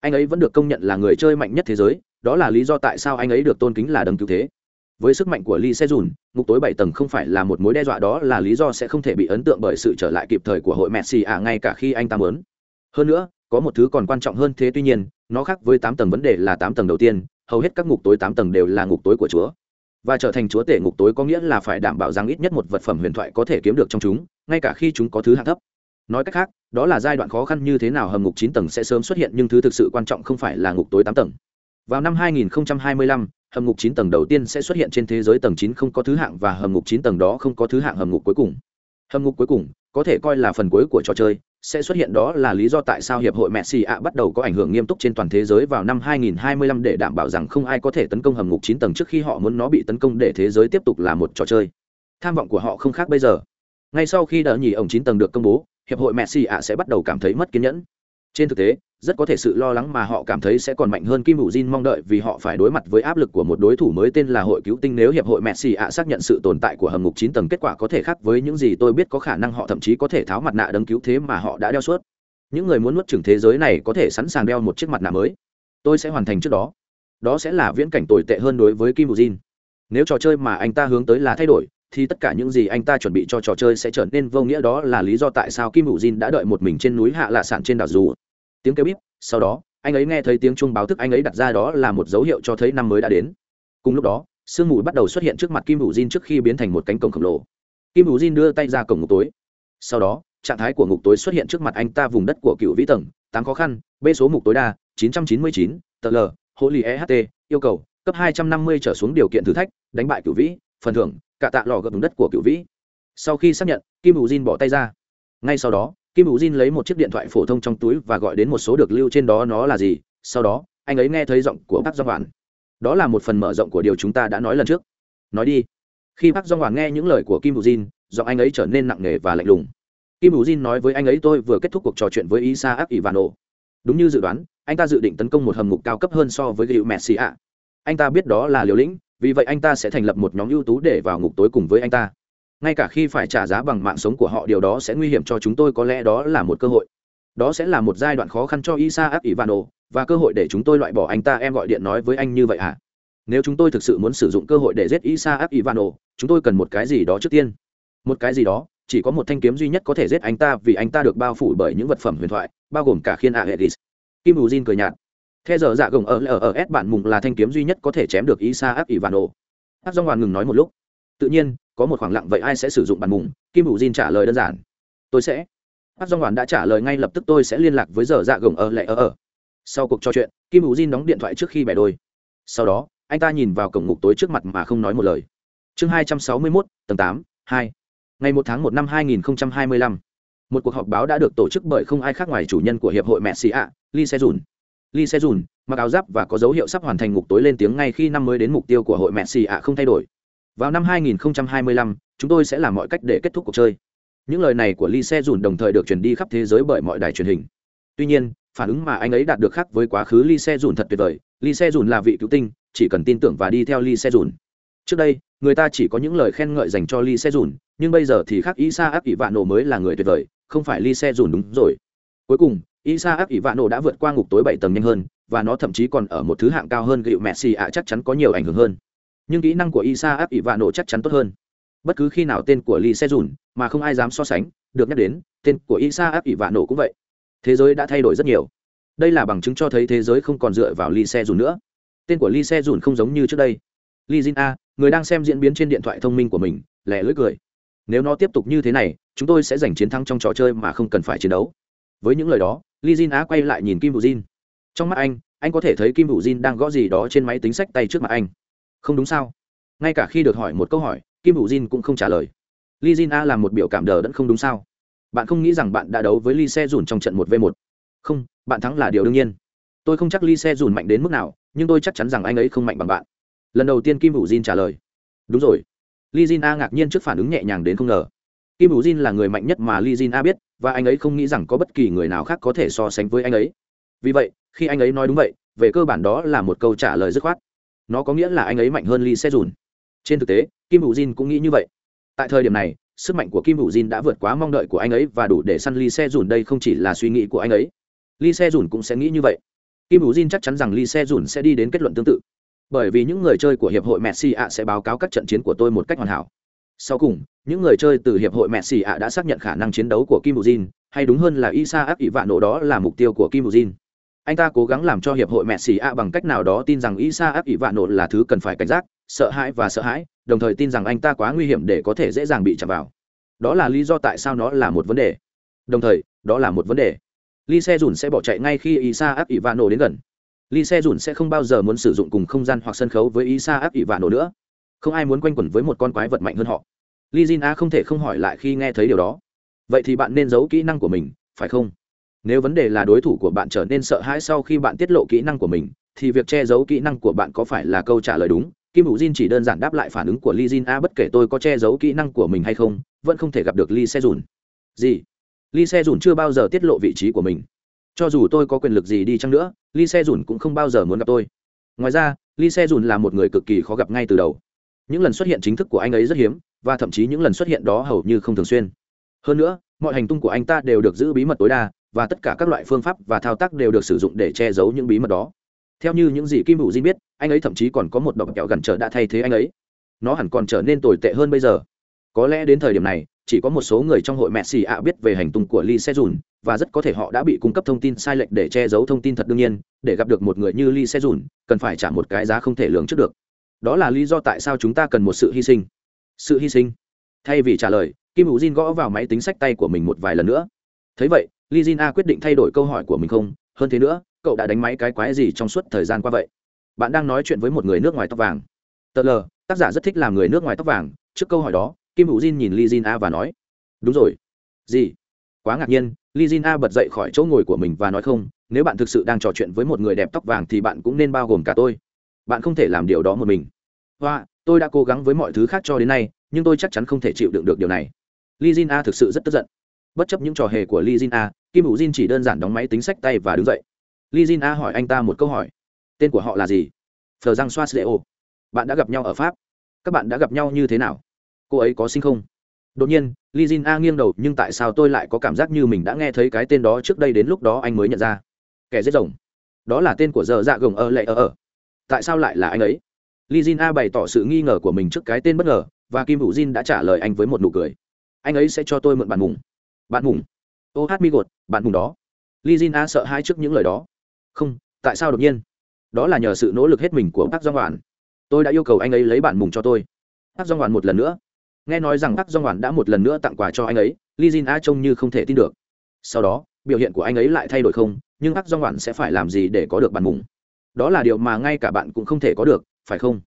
anh ấy vẫn được công nhận là người chơi mạnh nhất thế giới đó là lý do tại sao anh ấy được tôn kính là đấng cứu thế. Với sức mạnh của lee se dùn ngục tối bảy tầng không phải là một mối đe dọa, đó là lý do sẽ không thể bị ấn tượng bởi sự trở lại kịp thời của hội messi à ngay cả khi anh ta muốn. Hơn nữa, có một thứ còn quan trọng hơn thế tuy nhiên, nó khác với tám tầng vấn đề là tám tầng đầu tiên, hầu hết các ngục tối tám tầng đều là ngục tối của chúa. Và trở thành chúa tể ngục tối có nghĩa là phải đảm bảo rằng ít nhất một vật phẩm huyền thoại có thể kiếm được trong chúng, ngay cả khi chúng có thứ hạng thấp. Nói cách khác, đó là giai đoạn khó khăn như thế nào hầm ngục chín tầng sẽ sớm xuất hiện, nhưng thứ thực sự quan trọng không phải là ngục tối tám tầng vào năm 2025, hầm ngục chín tầng đầu tiên sẽ xuất hiện trên thế giới tầng chín không có thứ hạng và hầm ngục chín tầng đó không có thứ hạng hầm ngục cuối cùng hầm ngục cuối cùng có thể coi là phần cuối của trò chơi sẽ xuất hiện đó là lý do tại sao hiệp hội Messi ạ bắt đầu có ảnh hưởng nghiêm túc trên toàn thế giới vào năm 2025 để đảm bảo rằng không ai có thể tấn công hầm ngục 9 tầng trước khi họ muốn nó bị tấn công để thế giới tiếp tục là một trò chơi. Tham vọng của họ không khác bây giờ. Ngay sau khi đỡ nhì ổng 9 tầng được công bố, hiệp hội Messi ạ sẽ bắt đầu cảm thấy mất kiên nhẫn. Trên thực tế, rất có thể sự lo lắng mà họ cảm thấy sẽ còn mạnh hơn Kim Vũ Jin mong đợi vì họ phải đối mặt với áp lực của một đối thủ mới tên là Hội Cứu Tinh nếu hiệp hội Messi ạ xác nhận sự tồn tại của hầm ngục 9 tầng kết quả có thể khác với những gì tôi biết có khả năng họ thậm chí có thể tháo mặt nạ đấng cứu thế mà họ đã đeo suốt. Những người muốn nuốt chửng thế giới này có thể sẵn sàng đeo một chiếc mặt nạ mới. Tôi sẽ hoàn thành trước đó. Đó sẽ là viễn cảnh tồi tệ hơn đối với Kim Vũ Jin. Nếu trò chơi mà anh ta hướng tới là thay đổi, thì tất cả những gì anh ta chuẩn bị cho trò chơi sẽ trở nên vô nghĩa đó là lý do tại sao Kim Vũ Jin đã đợi một mình trên núi hạ lạ sản trên đảo dù tiếng kêu bíp sau đó anh ấy nghe thấy tiếng chuông báo thức anh ấy đặt ra đó là một dấu hiệu cho thấy năm mới đã đến. Cùng lúc đó sương mù bắt đầu xuất hiện trước mặt kim hữu diên trước khi biến thành một cánh cổng khổng lồ. Kim hữu diên đưa tay ra cổng ngục tối. Sau đó trạng thái của ngục tối xuất hiện trước mặt anh ta vùng đất của cựu vĩ tầng tám khó khăn b số mục tối đa 999, tờ l hộ lì eht yêu cầu cấp 250 trở xuống điều kiện thử thách đánh bại cựu vĩ phần thưởng cả tạ lò gập vùng đất của cựu vĩ. Sau khi xác nhận kim hữu diên bỏ tay ra. Ngay sau đó kim hữu jin lấy một chiếc điện thoại phổ thông trong túi và gọi đến một số được lưu trên đó nó là gì. Sau đó, anh ấy nghe thấy giọng của bác do hoàn đó là một phần mở rộng của điều chúng ta đã nói lần trước. Nói đi. Khi bác do hoàn nghe những lời của kim hữu jin giọng anh ấy trở nên nặng nề và lạnh lùng. Kim hữu jin nói với anh ấy, tôi vừa kết thúc cuộc trò chuyện với isa ác ivano đúng như dự đoán, anh ta dự định tấn công một hầm ngục cao cấp hơn so với gựu messi ạ. Anh ta biết đó là liều lĩnh, vì vậy anh ta sẽ thành lập một nhóm ưu tú để vào ngục tối cùng với anh ta ngay cả khi phải trả giá bằng mạng sống của họ, điều đó sẽ nguy hiểm cho chúng tôi, có lẽ đó là một cơ hội. Đó sẽ là một giai đoạn khó khăn cho isa áp ivano và cơ hội để chúng tôi loại bỏ anh ta. Em gọi điện nói với anh như vậy à nếu chúng tôi thực sự muốn sử dụng cơ hội để giết isa áp ivano chúng tôi cần một cái gì đó trước tiên. Một cái gì đó, chỉ có một thanh kiếm duy nhất có thể giết anh ta, vì anh ta được bao phủ bởi những vật phẩm huyền thoại, bao gồm cả khiên aegis. Kim bù jin cười nhạt. Theo giờ dạ gồng ở ở s bản mùng là thanh kiếm duy nhất có thể chém được isa áp ivano hát dong hoàn ngừng nói một lúc. Tự nhiên có một khoảng lặng vậy ai sẽ sử dụng bản mùng? Kim bù jin trả lời đơn giản. Tôi sẽ. Bác dong hoàn đã trả lời ngay lập tức tôi sẽ liên lạc với giờ dạ gồng ở lệ ở ở. Sau cuộc trò chuyện, kim bù jin đóng điện thoại trước khi bẻ đôi. Sau đó, anh ta nhìn vào cổng ngục tối trước mặt mà không nói một lời. Chương hai trăm sáu mươi mốt, tầng tám, hai. Ngày một tháng một năm hai nghìn hai mươi lăm. Một cuộc họp báo đã được tổ chức bởi không ai khác ngoài chủ nhân của hiệp hội mẹ xì ạ, lee se dùn lee se dùn mặc áo giáp và có dấu hiệu sắp hoàn thành ngục tối lên tiếng ngay khi năm mới đến mục tiêu của hội mẹ xì ạ không thay đổi vào năm 2025, chúng tôi sẽ làm mọi cách để kết thúc cuộc chơi. Những lời này của lee se dùn đồng thời được truyền đi khắp thế giới bởi mọi đài truyền hình. Tuy nhiên phản ứng mà anh ấy đạt được khác với quá khứ lee se dùn thật tuyệt vời. Lee se dùn là vị cứu tinh chỉ cần tin tưởng và đi theo lee se dùn. Trước đây người ta chỉ có những lời khen ngợi dành cho lee se dùn nhưng bây giờ thì khác isa áp ỷ vạn nổ mới là người tuyệt vời không phải lee se dùn đúng rồi. Cuối cùng isa áp ỷ vạn nổ đã vượt qua ngục tối bảy tầng nhanh hơn và nó thậm chí còn ở một thứ hạng cao hơn gịu messi ạ chắc chắn có nhiều ảnh hưởng hơn nhưng kỹ năng của isa áp ỷ vạ nổ chắc chắn tốt hơn. Bất cứ khi nào tên của lee se dùn, mà không ai dám so sánh, được nhắc đến, tên của isa áp ỷ vạ nổ cũng vậy. Thế giới đã thay đổi rất nhiều. Đây là bằng chứng cho thấy thế giới không còn dựa vào lee se dùn nữa. Tên của lee se dùn không giống như trước đây. Lee jin a, người đang xem diễn biến trên điện thoại thông minh của mình, lẻ lưỡi cười. Nếu nó tiếp tục như thế này, chúng tôi sẽ giành chiến thắng trong trò chơi mà không cần phải chiến đấu. Với những lời đó li jin A quay lại nhìn kim vũ jin. Trong mắt anh anh có thể thấy kim vũ jin đang gõ gì đó trên máy tính sách tay trước mặt anh không đúng sao? Ngay cả khi được hỏi một câu hỏi, kim vũ jin cũng không trả lời. Li jin a làm một biểu cảm đờ đẫn không đúng sao? Bạn không nghĩ rằng bạn đã đấu với li xe dùn trong trận một v một? Không, bạn thắng là điều đương nhiên. Tôi không chắc li xe dùn mạnh đến mức nào, nhưng tôi chắc chắn rằng anh ấy không mạnh bằng bạn. Lần đầu tiên kim vũ jin trả lời. Đúng rồi. Li jin a ngạc nhiên trước phản ứng nhẹ nhàng đến không ngờ. Kim vũ jin là người mạnh nhất mà li jin a biết, và anh ấy không nghĩ rằng có bất kỳ người nào khác có thể so sánh với anh ấy. Vì vậy, khi anh ấy nói đúng vậy, về cơ bản đó là một câu trả lời dứt khoát nó có nghĩa là anh ấy mạnh hơn Lee se dùn trên thực tế kim hữu jin cũng nghĩ như vậy. Tại thời điểm này sức mạnh của kim hữu jin đã vượt quá mong đợi của anh ấy và đủ để săn Lee se dùn đây không chỉ là suy nghĩ của anh ấy. Lee se dùn cũng sẽ nghĩ như vậy. Kim hữu jin chắc chắn rằng Lee se dùn sẽ đi đến kết luận tương tự. Bởi vì những người chơi của hiệp hội messi ạ sẽ báo cáo các trận chiến của tôi một cách hoàn hảo. Sau cùng những người chơi từ hiệp hội messi ạ đã xác nhận khả năng chiến đấu của kim Bujin, hay đúng hơn là isa ác ỷ vạn nổ đó là mục tiêu của kim Bujin anh ta cố gắng làm cho hiệp hội mẹ xì a bằng cách nào đó tin rằng isa áp ỷ vạn nộ là thứ cần phải cảnh giác, sợ hãi và sợ hãi, đồng thời tin rằng anh ta quá nguy hiểm để có thể dễ dàng bị chạm vào. Đó là lý do tại sao nó là một vấn đề. Đồng thời, đó là một vấn đề. Ly xe dùn sẽ bỏ chạy ngay khi isa áp ỷ vạn nộ đến gần. Ly xe dùn sẽ không bao giờ muốn sử dụng cùng không gian hoặc sân khấu với isa áp ỷ vạn nộ nữa. Không ai muốn quanh quẩn với một con quái vật mạnh hơn họ. Ly jin a không thể không hỏi lại khi nghe thấy điều đó. Vậy thì bạn nên giấu kỹ năng của mình, phải không? Nếu vấn đề là đối thủ của bạn trở nên sợ hãi sau khi bạn tiết lộ kỹ năng của mình, thì việc che giấu kỹ năng của bạn có phải là câu trả lời đúng? Kim hữu jin chỉ đơn giản đáp lại phản ứng của Lee jin. A, bất kể tôi có che giấu kỹ năng của mình hay không, vẫn không thể gặp được lee se dùn gì? Lee se dùn chưa bao giờ tiết lộ vị trí của mình. Cho dù tôi có quyền lực gì đi chăng nữa, lee se dùn cũng không bao giờ muốn gặp tôi. Ngoài ra, lee se dùn là một người cực kỳ khó gặp ngay từ đầu. Những lần xuất hiện chính thức của anh ấy rất hiếm, và thậm chí những lần xuất hiện đó hầu như không thường xuyên. Hơn nữa, mọi hành tung của anh ta đều được giữ bí mật tối đa và tất cả các loại phương pháp và thao tác đều được sử dụng để che giấu những bí mật đó. Theo như những gì kim hữu diên biết, anh ấy thậm chí còn có một độc kẹo gần trở đã thay thế anh ấy. Nó hẳn còn trở nên tồi tệ hơn bây giờ. Có lẽ đến thời điểm này, chỉ có một số người trong hội mẹ xì ạ biết về hành tung của lee se dùn và rất có thể họ đã bị cung cấp thông tin sai lệch để che giấu thông tin thật đương nhiên. Để gặp được một người như lee se dùn cần phải trả một cái giá không thể lường trước được. Đó là lý do tại sao chúng ta cần một sự hy sinh. Sự hy sinh. Thay vì trả lời, kim hữu jin gõ vào máy tính sách tay của mình một vài lần nữa. Thấy vậy Lizina quyết định thay đổi câu hỏi của mình không? Hơn thế nữa, cậu đã đánh máy cái quái gì trong suốt thời gian qua vậy? Bạn đang nói chuyện với một người nước ngoài tóc vàng. Tờ lờ tác giả rất thích làm người nước ngoài tóc vàng. Trước câu hỏi đó, kim hữu jin nhìn Lizina và nói, đúng rồi. Gì? Quá ngạc nhiên Lizina bật dậy khỏi chỗ ngồi của mình và nói, không, nếu bạn thực sự đang trò chuyện với một người đẹp tóc vàng thì bạn cũng nên bao gồm cả tôi. Bạn không thể làm điều đó một mình. Và tôi đã cố gắng với mọi thứ khác cho đến nay, nhưng tôi chắc chắn không thể chịu đựng được điều này. Lizina thực sự rất tức giận bất chấp những trò hề của li jin a kim hữu jin chỉ đơn giản đóng máy tính sách tay và đứng dậy. Li jin a hỏi anh ta một câu hỏi. Tên của họ là gì? Phờ răng xoa sdeo bạn đã gặp nhau ở pháp. Các bạn đã gặp nhau như thế nào? Cô ấy có sinh không? Đột nhiên li jin a nghiêng đầu, nhưng tại sao tôi lại có cảm giác như mình đã nghe thấy cái tên đó trước đây đến lúc đó anh mới nhận ra? Kẻ giết rồng. Đó là tên của giờ dạ gồng ở lệ ở ở tại sao lại là anh ấy? Li jin a bày tỏ sự nghi ngờ của mình trước cái tên bất ngờ, và kim hữu jin đã trả lời anh với một nụ cười. Anh ấy sẽ cho tôi mượn bàn mùng bạn mùng. Ô hát mi gột, bạn mùng đó. Li jin a sợ hãi trước những lời đó. Không, tại sao đột nhiên? Đó là nhờ sự nỗ lực hết mình của bác doan hoàn tôi đã yêu cầu anh ấy lấy bản mùng cho tôi. Bác doan hoàn một lần nữa. Nghe nói rằng bác doan hoàn đã một lần nữa tặng quà cho anh ấy li jin a trông như không thể tin được. Sau đó, biểu hiện của anh ấy lại thay đổi không, nhưng bác doan hoàn sẽ phải làm gì để có được bản mùng? Đó là điều mà ngay cả bạn cũng không thể có được, phải không?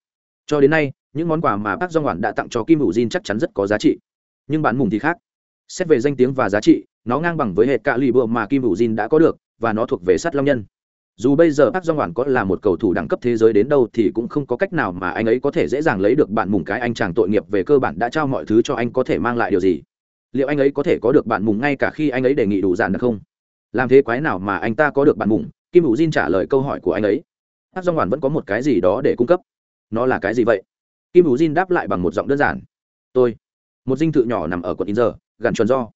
Cho đến nay, những món quà mà bác doan hoàn đã tặng cho kim hữu jin chắc chắn rất có giá trị. Nhưng bản mùng thì khác xét về danh tiếng và giá trị nó ngang bằng với hệ cạ lì bựa mà kim hữu jin đã có được và nó thuộc về sắt long nhân dù bây giờ Park Jong hoàn có là một cầu thủ đẳng cấp thế giới đến đâu thì cũng không có cách nào mà anh ấy có thể dễ dàng lấy được bạn mùng cái anh chàng tội nghiệp về cơ bản đã trao mọi thứ cho anh có thể mang lại điều gì. Liệu anh ấy có thể có được bạn mùng ngay cả khi anh ấy đề nghị đủ dàn được không? Làm thế quái nào mà anh ta có được bạn mùng? Kim Vũ Jin trả lời câu hỏi của anh ấy. Park Jong hoàn vẫn có một cái gì đó để cung cấp. Nó là cái gì vậy? Kim Vũ Jin đáp lại bằng một giọng đơn giản. Tôi. Một dinh thự nhỏ nằm ở quận Inzer, gần chuẩn do.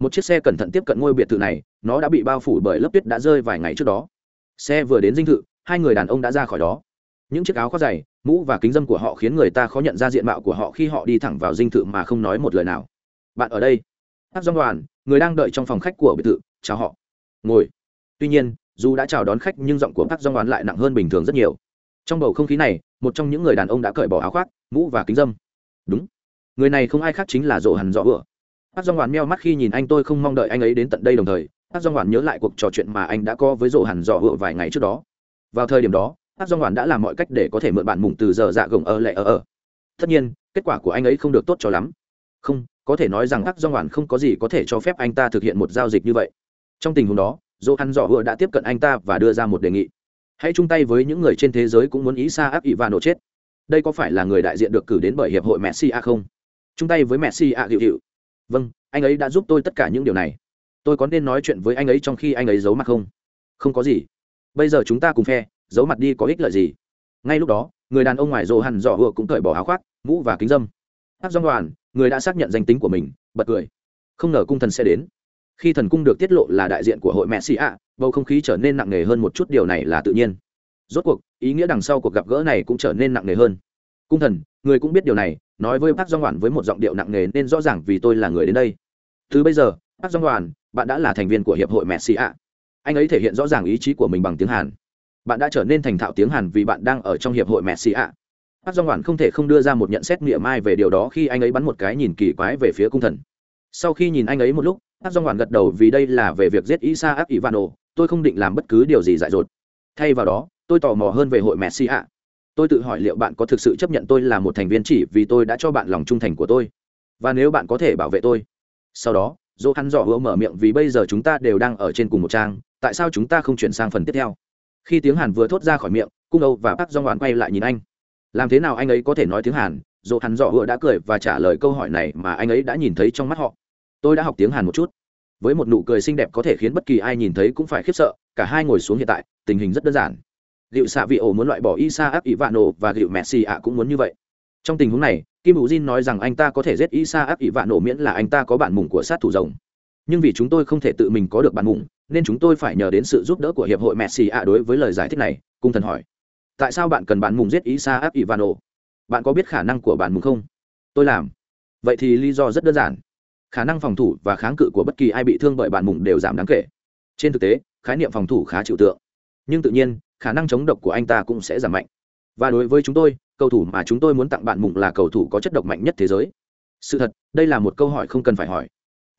Một chiếc xe cẩn thận tiếp cận ngôi biệt thự này, nó đã bị bao phủ bởi lớp tuyết đã rơi vài ngày trước đó. Xe vừa đến dinh thự hai người đàn ông đã ra khỏi đó. Những chiếc áo khoác dày mũ và kính dâm của họ khiến người ta khó nhận ra diện mạo của họ khi họ đi thẳng vào dinh thự mà không nói một lời nào. Bạn ở đây. Hát dong đoàn người đang đợi trong phòng khách của biệt thự chào họ. Ngồi. Tuy nhiên dù đã chào đón khách nhưng giọng của hát dong đoàn lại nặng hơn bình thường rất nhiều. Trong bầu không khí này một trong những người đàn ông đã cởi bỏ áo khoác mũ và kính dâm. Đúng. Người này không ai khác chính là rộ Hằn rõ vừa hát dong đoàn meo mắt khi nhìn anh, tôi không mong đợi anh ấy đến tận đây đồng thời. Hát do ngoạn nhớ lại cuộc trò chuyện mà anh đã có với rộ hẳn dọ hựa vài ngày trước đó. Vào thời điểm đó hát do ngoạn đã làm mọi cách để có thể mượn bạn mùng từ giờ dạ gồng ở lệ ở ở tất nhiên, kết quả của anh ấy không được tốt cho lắm. Không, có thể nói rằng hát do ngoạn không có gì có thể cho phép anh ta thực hiện một giao dịch như vậy. Trong tình huống đó, dỗ Hàn dọ hựa đã tiếp cận anh ta và đưa ra một đề nghị. Hãy chung tay với những người trên thế giới cũng muốn ý xa áp ỷ và nổ chết. Đây có phải là người đại diện được cử đến bởi hiệp hội messi a không? Chung tay với messi a hiệu hiệu vâng anh ấy đã giúp tôi tất cả những điều này. Tôi có nên nói chuyện với anh ấy trong khi anh ấy giấu mặt không? Không có gì. Bây giờ chúng ta cùng phe, giấu mặt đi có ích lợi gì? Ngay lúc đó, người đàn ông ngoài rồ hẳn dò hựa cũng cởi bỏ áo khoác, mũ và kính dâm. Hát dòng đoàn, người đã xác nhận danh tính của mình, bật cười. Không ngờ cung thần sẽ đến. Khi thần cung được tiết lộ là đại diện của hội mẹ xì ạ, bầu không khí trở nên nặng nề hơn một chút, điều này là tự nhiên. Rốt cuộc, ý nghĩa đằng sau cuộc gặp gỡ này cũng trở nên nặng nề hơn. Cung thần, người cũng biết điều này nói với bác dong đoàn với một giọng điệu nặng nề nên rõ ràng vì tôi là người đến đây. Từ bây giờ bác dong đoàn bạn đã là thành viên của hiệp hội messi ạ. Anh ấy thể hiện rõ ràng ý chí của mình bằng tiếng hàn. Bạn đã trở nên thành thạo tiếng hàn vì bạn đang ở trong hiệp hội messi ạ. Bác do ngoản không thể không đưa ra một nhận xét miệng mai về điều đó khi anh ấy bắn một cái nhìn kỳ quái về phía cung thần. Sau khi nhìn anh ấy một lúc Bác do ngoản gật đầu vì đây là về việc giết isa ivano tôi không định làm bất cứ điều gì dại dột. Thay vào đó, tôi tò mò hơn về hội messi ạ tôi tự hỏi liệu bạn có thực sự chấp nhận tôi là một thành viên chỉ vì tôi đã cho bạn lòng trung thành của tôi? Và nếu bạn có thể bảo vệ tôi? Sau đó dỗ hắn dò hứa mở miệng vì bây giờ chúng ta đều đang ở trên cùng một trang, tại sao chúng ta không chuyển sang phần tiếp theo? Khi tiếng hàn vừa thốt ra khỏi miệng, cung âu và bác do ngoạn quay lại nhìn anh. Làm thế nào anh ấy có thể nói tiếng hàn? Dỗ hắn dò hứa đã cười và trả lời câu hỏi này mà anh ấy đã nhìn thấy trong mắt họ. Tôi đã học tiếng hàn một chút. Với một nụ cười xinh đẹp có thể khiến bất kỳ ai nhìn thấy cũng phải khiếp sợ, cả hai ngồi xuống hiện tại, tình hình rất đơn giản liệu xạ vị ổ muốn loại bỏ isa áp ivano và liệu messi ạ cũng muốn như vậy. Trong tình huống này, kim hữu jin nói rằng anh ta có thể giết isa áp ỷ vạn miễn là anh ta có bản mùng của sát thủ rồng. Nhưng vì chúng tôi không thể tự mình có được bản mùng, nên chúng tôi phải nhờ đến sự giúp đỡ của hiệp hội messi ạ đối với lời giải thích này, cung thần hỏi. Tại sao bạn cần bản mùng giết isa áp ỷ vạn bạn có biết khả năng của bản mùng không? Tôi làm. Vậy thì lý do rất đơn giản. Khả năng phòng thủ và kháng cự của bất kỳ ai bị thương bởi bản mùng đều giảm đáng kể. Trên thực tế, khái niệm phòng thủ khá chịu tượng. Nhưng tự nhiên khả năng chống độc của anh ta cũng sẽ giảm mạnh. Và đối với chúng tôi, cầu thủ mà chúng tôi muốn tặng bạn mùng là cầu thủ có chất độc mạnh nhất thế giới. Sự thật, đây là một câu hỏi không cần phải hỏi.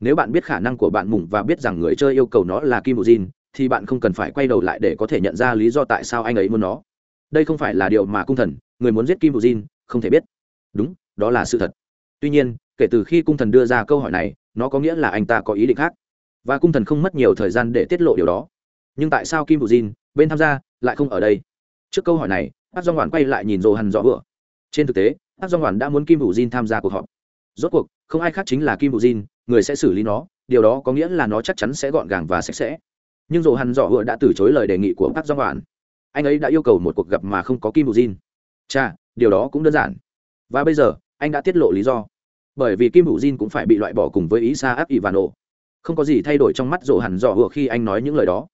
Nếu bạn biết khả năng của bạn mùng và biết rằng người chơi yêu cầu nó là kim bù thì bạn không cần phải quay đầu lại để có thể nhận ra lý do tại sao anh ấy muốn nó. Đây không phải là điều mà cung thần, người muốn giết kim bù không thể biết. Đúng, đó là sự thật. Tuy nhiên, kể từ khi cung thần đưa ra câu hỏi này, nó có nghĩa là anh ta có ý định khác. Và cung thần không mất nhiều thời gian để tiết lộ điều đó. Nhưng tại sao kim bù bên tham gia lại không ở đây. Trước câu hỏi này hát do ngoản quay lại nhìn rồ hằn rõ vừa trên thực tế hát do ngoản đã muốn kim hữu jin tham gia cuộc họp. Rốt cuộc, không ai khác chính là kim hữu jin người sẽ xử lý nó, điều đó có nghĩa là nó chắc chắn sẽ gọn gàng và sạch sẽ. Nhưng rồ hằn rõ vừa đã từ chối lời đề nghị của hát do ngoản anh ấy đã yêu cầu một cuộc gặp mà không có kim hữu jin cha điều đó cũng đơn giản. Và bây giờ, anh đã tiết lộ lý do. Bởi vì kim hữu jin cũng phải bị loại bỏ cùng với ý sa áp ivano không có gì thay đổi trong mắt rồ hẳn dò vừa khi anh nói những lời đó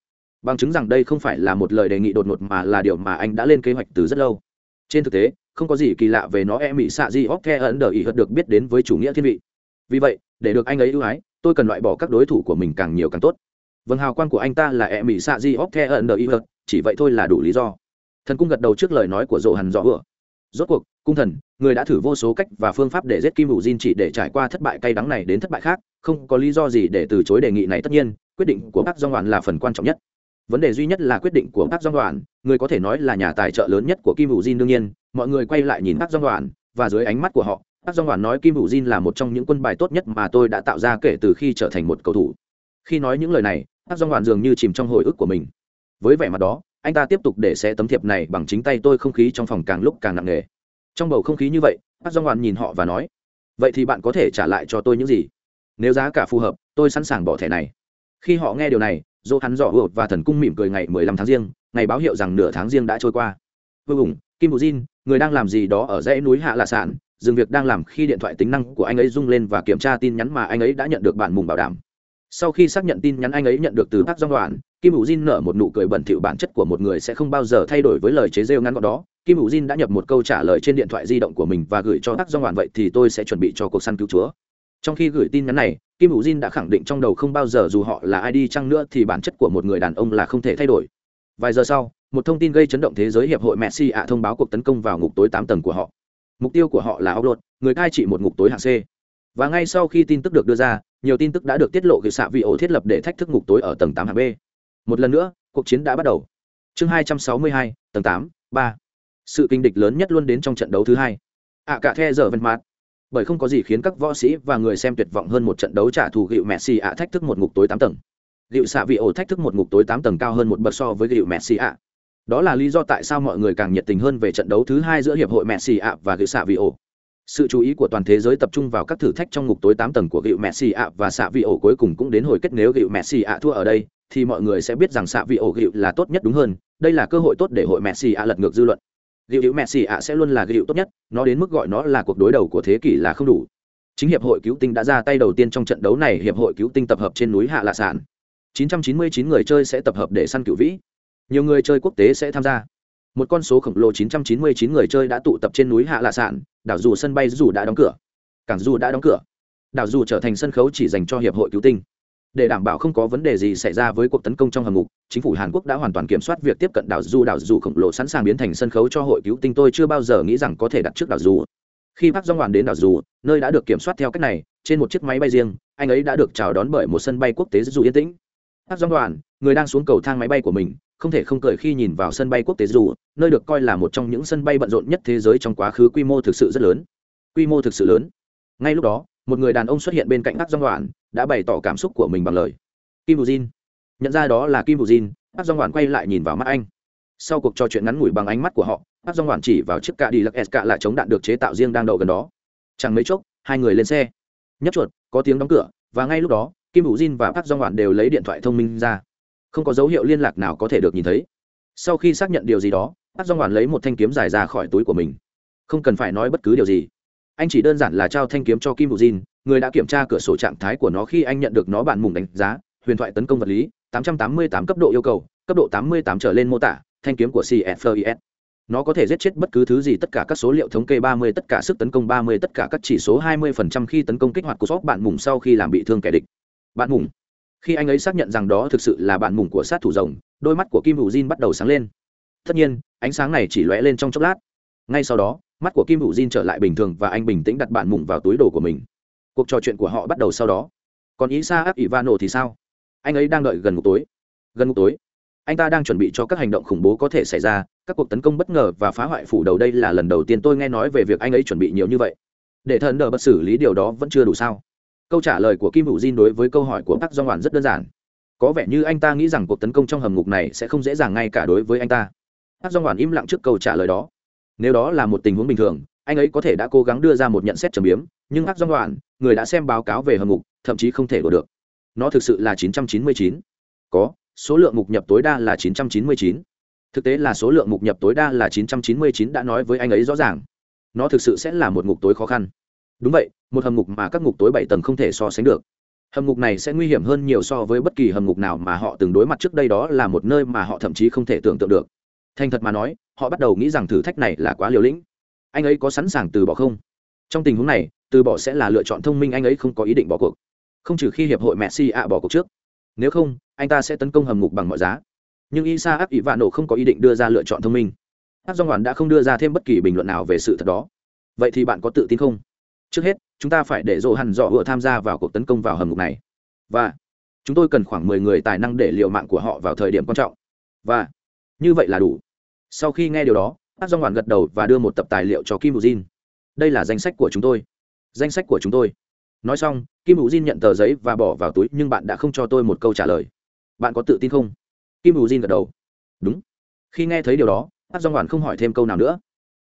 bằng chứng rằng đây không phải là một lời đề nghị đột ngột mà là điều mà anh đã lên kế hoạch từ rất lâu. Trên thực tế, không có gì kỳ lạ về nó e mỹ xạ di hóc the ấn đờ ý hật được biết đến với chủ nghĩa thiên vị. Vì vậy, để được anh ấy ưu ái, tôi cần loại bỏ các đối thủ của mình càng nhiều càng tốt. Vâng hào quang của anh ta là e mỹ xạ di hóc the ấn đờ ý hật, chỉ vậy thôi là đủ lý do. Thần cung gật đầu trước lời nói của dỗ hẳn dò vừa rốt cuộc, cung thần, người đã thử vô số cách và phương pháp để giết kim hữu diên chỉ để trải qua thất bại cay đắng này đến thất bại khác, không có lý do gì để từ chối đề nghị này. Tất nhiên, quyết định của bác do ngoạn là phần quan trọng nhất vấn đề duy nhất là quyết định của bác doanh đoàn người có thể nói là nhà tài trợ lớn nhất của kim hữu Jin. đương nhiên, mọi người quay lại nhìn bác doanh đoàn và dưới ánh mắt của họ bác doanh đoàn nói kim hữu Jin là một trong những quân bài tốt nhất mà tôi đã tạo ra kể từ khi trở thành một cầu thủ. Khi nói những lời này bác doanh đoàn dường như chìm trong hồi ức của mình. Với vẻ mặt đó, anh ta tiếp tục để xe tấm thiệp này bằng chính tay tôi không khí trong phòng càng lúc càng nặng nề. Trong bầu không khí như vậy bác doanh đoàn nhìn họ và nói, vậy thì bạn có thể trả lại cho tôi những gì? Nếu giá cả phù hợp, tôi sẵn sàng bỏ thẻ này. Khi họ nghe điều này dỗ hắn dò ượt và thần cung mỉm cười ngày mười lăm tháng riêng, ngày báo hiệu rằng nửa tháng riêng đã trôi qua. Vô cùng, kim bù jin, người đang làm gì đó ở dãy núi hạ lạ sản dừng việc đang làm khi điện thoại tính năng của anh ấy rung lên và kiểm tra tin nhắn mà anh ấy đã nhận được bản mùng bảo đảm. Sau khi xác nhận tin nhắn anh ấy nhận được từ bác dong đoàn kim hữu jin nở một nụ cười bẩn thỉu bản chất của một người sẽ không bao giờ thay đổi với lời chế rêu ngắn gọn đó. Kim hữu jin đã nhập một câu trả lời trên điện thoại di động của mình và gửi cho bác dong đoàn vậy thì tôi sẽ chuẩn bị cho cuộc săn cứu chúa. Trong khi gửi tin nhắn này kim hữu jin đã khẳng định trong đầu không bao giờ dù họ là ai đi chăng nữa thì bản chất của một người đàn ông là không thể thay đổi. Vài giờ sau, một thông tin gây chấn động thế giới hiệp hội messi ạ thông báo cuộc tấn công vào ngục tối tám tầng của họ. Mục tiêu của họ là óc lột, người cai trị một ngục tối hạng c. Và ngay sau khi tin tức được đưa ra, nhiều tin tức đã được tiết lộ về xạ vị ổ thiết lập để thách thức ngục tối ở tầng tám hạng b. Một lần nữa, cuộc chiến đã bắt đầu. Chương hai trăm sáu mươi hai, tầng tám, ba. Sự kinh địch lớn nhất luôn đến trong trận đấu thứ hai. Ạ cả the giờ vân mạt bởi không có gì khiến các võ sĩ và người xem tuyệt vọng hơn một trận đấu trả thù gịu Messi ạ thách thức một ngục tối tám tầng. Gịu xạ vị ổ thách thức một ngục tối tám tầng cao hơn một bậc so với gịu Messi ạ. Đó là lý do tại sao mọi người càng nhiệt tình hơn về trận đấu thứ hai giữa hiệp hội Messi ạ và gịu xạ vị ổ. Sự chú ý của toàn thế giới tập trung vào các thử thách trong ngục tối tám tầng của gịu Messi ạ và xạ vị ổ cuối cùng cũng đến hồi kết nếu gịu Messi ạ thua ở đây, thì mọi người sẽ biết rằng xạ vị ổ gịu là tốt nhất đúng hơn. Đây là cơ hội tốt để hội Messi ạ lật ngược dư luận gịu hữu messi ạ sẽ luôn là gịu tốt nhất, nó đến mức gọi nó là cuộc đối đầu của thế kỷ là không đủ. Chính hiệp hội cứu tinh đã ra tay đầu tiên trong trận đấu này, hiệp hội cứu tinh tập hợp trên núi hạ lạ sản 999 người chơi sẽ tập hợp để săn cựu vĩ. Nhiều người chơi quốc tế sẽ tham gia. Một con số khổng lồ 999 người chơi đã tụ tập trên núi hạ lạ sản đảo dù sân bay dù đã đóng cửa. Cảng dù đã đóng cửa. Đảo dù trở thành sân khấu chỉ dành cho hiệp hội cứu tinh để đảm bảo không có vấn đề gì xảy ra với cuộc tấn công trong hầm ngục, chính phủ hàn quốc đã hoàn toàn kiểm soát việc tiếp cận đảo du. Đảo dù khổng lồ sẵn sàng biến thành sân khấu cho hội cứu tinh. Tôi chưa bao giờ nghĩ rằng có thể đặt trước đảo dù khi bác dong hoàn đến đảo dù nơi đã được kiểm soát theo cách này, trên một chiếc máy bay riêng, anh ấy đã được chào đón bởi một sân bay quốc tế dù yên tĩnh. Bác dong đoàn người đang xuống cầu thang máy bay của mình, không thể không cười khi nhìn vào sân bay quốc tế dù nơi được coi là một trong những sân bay bận rộn nhất thế giới trong quá khứ quy mô thực sự rất lớn. Quy mô thực sự lớn. Ngay lúc đó một người đàn ông xuất hiện bên cạnh bác dong đoàn đã bày tỏ cảm xúc của mình bằng lời. Kim bù jin. Nhận ra đó là kim bù jin bác dong đoàn quay lại nhìn vào mắt anh. Sau cuộc trò chuyện ngắn ngủi bằng ánh mắt của họ bác dong hoàn chỉ vào chiếc cạ đi lắc s cạ là chống đạn được chế tạo riêng đang đậu gần đó. Chẳng mấy chốc, hai người lên xe. Nhấp chuột, có tiếng đóng cửa, và ngay lúc đó, kim hữu jin và bác dong hoàn đều lấy điện thoại thông minh ra. Không có dấu hiệu liên lạc nào có thể được nhìn thấy. Sau khi xác nhận điều gì đó bác dong hoàn lấy một thanh kiếm dài ra khỏi túi của mình. Không cần phải nói bất cứ điều gì anh chỉ đơn giản là trao thanh kiếm cho kim bù jin, người đã kiểm tra cửa sổ trạng thái của nó khi anh nhận được nó Bạn mùng đánh giá, huyền thoại tấn công vật lý 888 cấp độ yêu cầu, cấp độ 88 trở lên mô tả, thanh kiếm của cfis nó có thể giết chết bất cứ thứ gì, tất cả các số liệu thống kê 30 tất cả sức tấn công 30 tất cả các chỉ số 20% khi tấn công kích hoạt của sóc bạn mùng sau khi làm bị thương kẻ địch. Bạn mùng. Khi anh ấy xác nhận rằng đó thực sự là bạn mùng của sát thủ rồng, đôi mắt của kim hữu jin bắt đầu sáng lên. Tất nhiên, ánh sáng này chỉ lóe lên trong chốc lát. Ngay sau đó mắt của kim hữu jin trở lại bình thường và anh bình tĩnh đặt bạn mùng vào túi đồ của mình. Cuộc trò chuyện của họ bắt đầu sau đó. Còn ý xa áp ivano thì sao? Anh ấy đang đợi gần ngục tối. Gần ngục tối. Anh ta đang chuẩn bị cho các hành động khủng bố có thể xảy ra. Các cuộc tấn công bất ngờ và phá hoại phủ đầu đây là lần đầu tiên tôi nghe nói về việc anh ấy chuẩn bị nhiều như vậy. Để thần đờ bật xử lý điều đó vẫn chưa đủ sao? Câu trả lời của kim hữu Jin đối với câu hỏi của bác do hoàn rất đơn giản. Có vẻ như anh ta nghĩ rằng cuộc tấn công trong hầm ngục này sẽ không dễ dàng ngay cả đối với anh ta. Bác do hoàn im lặng trước câu trả lời đó nếu đó là một tình huống bình thường, anh ấy có thể đã cố gắng đưa ra một nhận xét trầm biếm, nhưng ác do đoạn, người đã xem báo cáo về hầm ngục thậm chí không thể đổ được. Nó thực sự là 999. có, số lượng mục nhập tối đa là 999. thực tế là số lượng mục nhập tối đa là 999 đã nói với anh ấy rõ ràng. Nó thực sự sẽ là một ngục tối khó khăn. Đúng vậy, một hầm ngục mà các ngục tối bảy tầng không thể so sánh được. Hầm ngục này sẽ nguy hiểm hơn nhiều so với bất kỳ hầm ngục nào mà họ từng đối mặt trước đây, đó là một nơi mà họ thậm chí không thể tưởng tượng được thành thật mà nói, họ bắt đầu nghĩ rằng thử thách này là quá liều lĩnh. Anh ấy có sẵn sàng từ bỏ không? Trong tình huống này, từ bỏ sẽ là lựa chọn thông minh, anh ấy không có ý định bỏ cuộc. Không trừ khi hiệp hội messi ạ bỏ cuộc trước. Nếu không, anh ta sẽ tấn công hầm ngục bằng mọi giá. Nhưng isa áp ỷ vạn nổ không có ý định đưa ra lựa chọn thông minh. Áp dòng hoàn đã không đưa ra thêm bất kỳ bình luận nào về sự thật đó. Vậy thì bạn có tự tin không? Trước hết, chúng ta phải để dỗ hẳn dọ vừa tham gia vào cuộc tấn công vào hầm ngục này. Và, chúng tôi cần khoảng mười người tài năng để liệu mạng của họ vào thời điểm quan trọng. Và, như vậy là đủ sau khi nghe điều đó bác do ngoạn gật đầu và đưa một tập tài liệu cho kim bù jin đây là danh sách của chúng tôi. Danh sách của chúng tôi. Nói xong kim bù jin nhận tờ giấy và bỏ vào túi nhưng bạn đã không cho tôi một câu trả lời. Bạn có tự tin không? Kim bù jin gật đầu. Đúng. Khi nghe thấy điều đó bác do ngoạn không hỏi thêm câu nào nữa.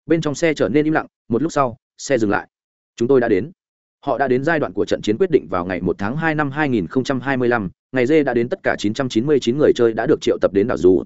Bên trong xe trở nên im lặng một lúc sau xe dừng lại. Chúng tôi đã đến. Họ đã đến giai đoạn của trận chiến quyết định vào ngày 1 tháng 2 năm 2025, ngày dê đã đến tất cả 999 người chơi đã được triệu tập đến đảo dù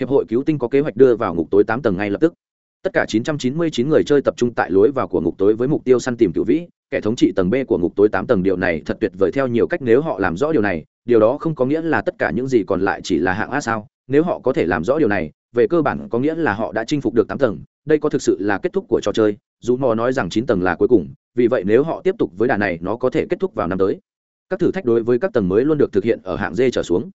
hiệp hội cứu tinh có kế hoạch đưa vào ngục tối tám tầng ngay lập tức. Tất cả 999 người chơi tập trung tại lối vào của ngục tối với mục tiêu săn tìm cựu vĩ. Kẻ thống trị tầng b của ngục tối 8 tầng điều này thật tuyệt vời theo nhiều cách nếu họ làm rõ điều này. Điều đó không có nghĩa là tất cả những gì còn lại chỉ là hạng a sao. Nếu họ có thể làm rõ điều này, về cơ bản có nghĩa là họ đã chinh phục được 8 tầng. Đây có thực sự là kết thúc của trò chơi. Dù mò nói rằng 9 tầng là cuối cùng, vì vậy nếu họ tiếp tục với đà này, nó có thể kết thúc vào năm tới. Các thử thách đối với các tầng mới luôn được thực hiện ở hạng d trở xuống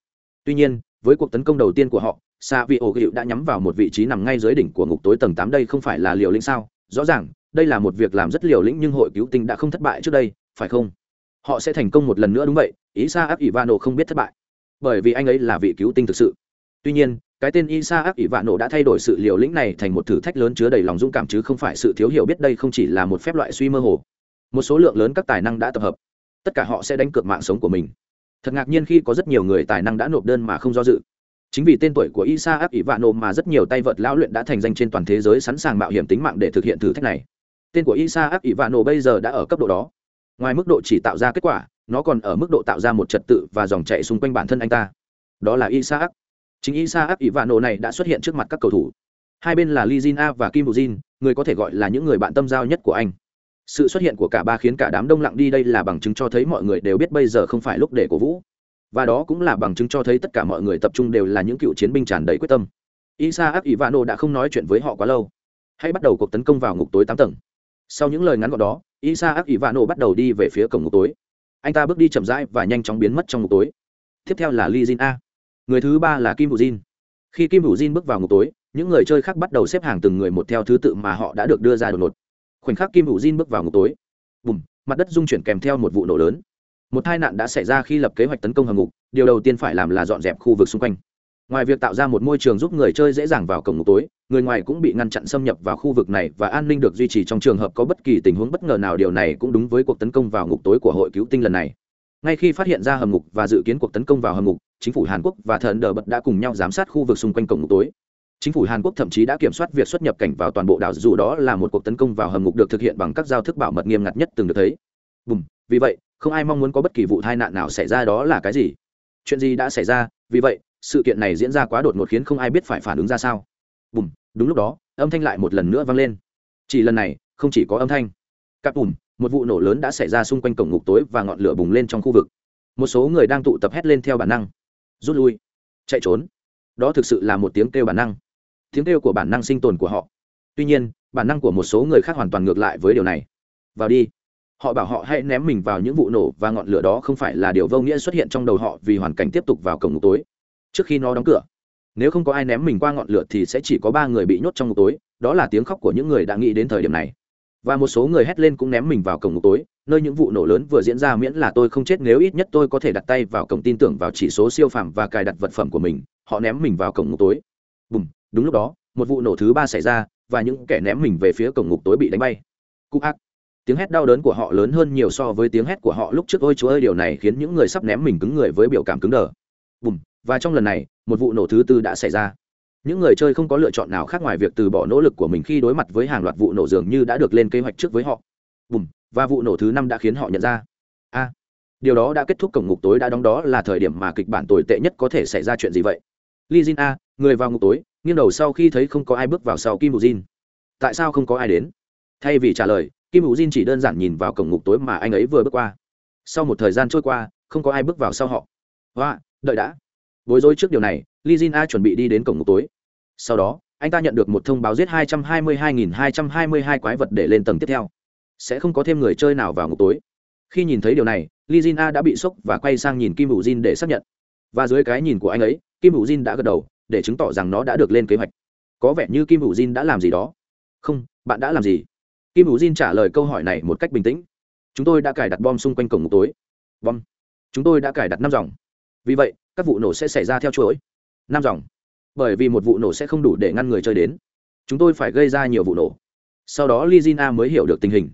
tuy nhiên với cuộc tấn công đầu tiên của họ xạ vị ổ hiệu đã nhắm vào một vị trí nằm ngay dưới đỉnh của ngục tối tầng tám đây không phải là liều lĩnh sao? Rõ ràng đây là một việc làm rất liều lĩnh nhưng hội cứu tinh đã không thất bại trước đây phải không? Họ sẽ thành công một lần nữa đúng vậy ý sa áp ivano không biết thất bại. Bởi vì anh ấy là vị cứu tinh thực sự. Tuy nhiên cái tên Isaac Ivano đã thay đổi sự liều lĩnh này thành một thử thách lớn chứa đầy lòng dũng cảm chứ không phải sự thiếu hiểu biết đây không chỉ là một phép loại suy mơ hồ. Một số lượng lớn các tài năng đã tập hợp, tất cả họ sẽ đánh cược mạng sống của mình. Thật ngạc nhiên khi có rất nhiều người tài năng đã nộp đơn mà không do dự. Chính vì tên tuổi của Isaac nộp mà rất nhiều tay vợt lão luyện đã thành danh trên toàn thế giới sẵn sàng mạo hiểm tính mạng để thực hiện thử thách này. Tên của Isaac nộp bây giờ đã ở cấp độ đó. Ngoài mức độ chỉ tạo ra kết quả, nó còn ở mức độ tạo ra một trật tự và dòng chảy xung quanh bản thân anh ta. Đó là Isaac chính Isaac nộp này đã xuất hiện trước mặt các cầu thủ hai bên là Lizina và Kim Bujin, người có thể gọi là những người bạn tâm giao nhất của anh sự xuất hiện của cả ba khiến cả đám đông lặng đi đây là bằng chứng cho thấy mọi người đều biết bây giờ không phải lúc để cổ vũ. Và đó cũng là bằng chứng cho thấy tất cả mọi người tập trung đều là những cựu chiến binh tràn đầy quyết tâm. Isaac Ivano đã không nói chuyện với họ quá lâu. Hãy bắt đầu cuộc tấn công vào ngục tối tám tầng. Sau những lời ngắn gọn đó Isaac Ivano bắt đầu đi về phía cổng ngục tối. Anh ta bước đi chậm rãi và nhanh chóng biến mất trong ngục tối. Tiếp theo là Lizina người thứ ba là kim hữu jin. Khi kim hữu jin bước vào ngục tối, những người chơi khác bắt đầu xếp hàng từng người một theo thứ tự mà họ đã được đưa ra đột ngột khoảnh khắc kim hữu jin bước vào ngục tối. Bùm, mặt đất rung chuyển kèm theo một vụ nổ lớn. Một tai nạn đã xảy ra khi lập kế hoạch tấn công hầm ngục, điều đầu tiên phải làm là dọn dẹp khu vực xung quanh. Ngoài việc tạo ra một môi trường giúp người chơi dễ dàng vào cổng ngục tối, người ngoài cũng bị ngăn chặn xâm nhập vào khu vực này và an ninh được duy trì trong trường hợp có bất kỳ tình huống bất ngờ nào, điều này cũng đúng với cuộc tấn công vào ngục tối của hội cứu tinh lần này. Ngay khi phát hiện ra hầm ngục và dự kiến cuộc tấn công vào hầm ngục, chính phủ hàn quốc và thần đờ bật đã cùng nhau giám sát khu vực xung quanh cổng ngục tối chính phủ hàn quốc thậm chí đã kiểm soát việc xuất nhập cảnh vào toàn bộ đảo, dù đó là một cuộc tấn công vào hầm ngục được thực hiện bằng các giao thức bảo mật nghiêm ngặt nhất từng được thấy. Bùm, vì vậy, không ai mong muốn có bất kỳ vụ tai nạn nào xảy ra đó là cái gì? Chuyện gì đã xảy ra? Vì vậy, sự kiện này diễn ra quá đột ngột khiến không ai biết phải phản ứng ra sao. Bùm, đúng lúc đó, âm thanh lại một lần nữa vang lên. Chỉ lần này, không chỉ có âm thanh. Cặp bùm, một vụ nổ lớn đã xảy ra xung quanh cổng ngục tối và ngọn lửa bùng lên trong khu vực. Một số người đang tụ tập hét lên theo bản năng. Rút lui. Chạy trốn. Đó thực sự là một tiếng kêu bản năng tiếng kêu của bản năng sinh tồn của họ. Tuy nhiên, bản năng của một số người khác hoàn toàn ngược lại với điều này. Vào đi. Họ bảo họ hãy ném mình vào những vụ nổ và ngọn lửa đó không phải là điều vô nghĩa xuất hiện trong đầu họ vì hoàn cảnh tiếp tục vào cổng ngục tối. Trước khi nó đóng cửa, nếu không có ai ném mình qua ngọn lửa thì sẽ chỉ có ba người bị nhốt trong ngục tối, đó là tiếng khóc của những người đã nghĩ đến thời điểm này. Và một số người hét lên cũng ném mình vào cổng ngục tối, nơi những vụ nổ lớn vừa diễn ra miễn là tôi không chết, nếu ít nhất tôi có thể đặt tay vào cổng tin tưởng vào chỉ số siêu phàm và cài đặt vật phẩm của mình, họ ném mình vào cổng ngục tối. Bùm đúng lúc đó, một vụ nổ thứ ba xảy ra và những kẻ ném mình về phía cổng ngục tối bị đánh bay. Cụ ác. Tiếng hét đau đớn của họ lớn hơn nhiều so với tiếng hét của họ lúc trước. Ôi chúa ơi, điều này khiến những người sắp ném mình cứng người với biểu cảm cứng đờ. Bùm. Và trong lần này, một vụ nổ thứ tư đã xảy ra. Những người chơi không có lựa chọn nào khác ngoài việc từ bỏ nỗ lực của mình khi đối mặt với hàng loạt vụ nổ dường như đã được lên kế hoạch trước với họ. Bùm. Và vụ nổ thứ năm đã khiến họ nhận ra. A. Điều đó đã kết thúc cổng ngục tối đã đóng đó là thời điểm mà kịch bản tồi tệ nhất có thể xảy ra chuyện gì vậy? Li jin a, người vào ngục tối nghiêng đầu sau khi thấy không có ai bước vào sau kim bù jin. Tại sao không có ai đến? Thay vì trả lời, kim bù jin chỉ đơn giản nhìn vào cổng ngục tối mà anh ấy vừa bước qua. Sau một thời gian trôi qua, không có ai bước vào sau họ. Hoa, đợi đã. Bối rối trước điều này, li jin a chuẩn bị đi đến cổng ngục tối. Sau đó, anh ta nhận được một thông báo giết 222.222 quái vật để lên tầng tiếp theo. Sẽ không có thêm người chơi nào vào ngục tối. Khi nhìn thấy điều này, li jin a đã bị sốc và quay sang nhìn kim hữu jin để xác nhận. Và dưới cái nhìn của anh ấy, kim hữu jin đã gật đầu để chứng tỏ rằng nó đã được lên kế hoạch. Có vẻ như kim hữu jin đã làm gì đó. Không, bạn đã làm gì? Kim hữu jin trả lời câu hỏi này một cách bình tĩnh. Chúng tôi đã cài đặt bom xung quanh cổng ngục tối. Bom. Chúng tôi đã cài đặt năm dòng. Vì vậy, các vụ nổ sẽ xảy ra theo chuỗi. Năm dòng. Bởi vì một vụ nổ sẽ không đủ để ngăn người chơi đến. Chúng tôi phải gây ra nhiều vụ nổ. Sau đó lizina mới hiểu được tình hình.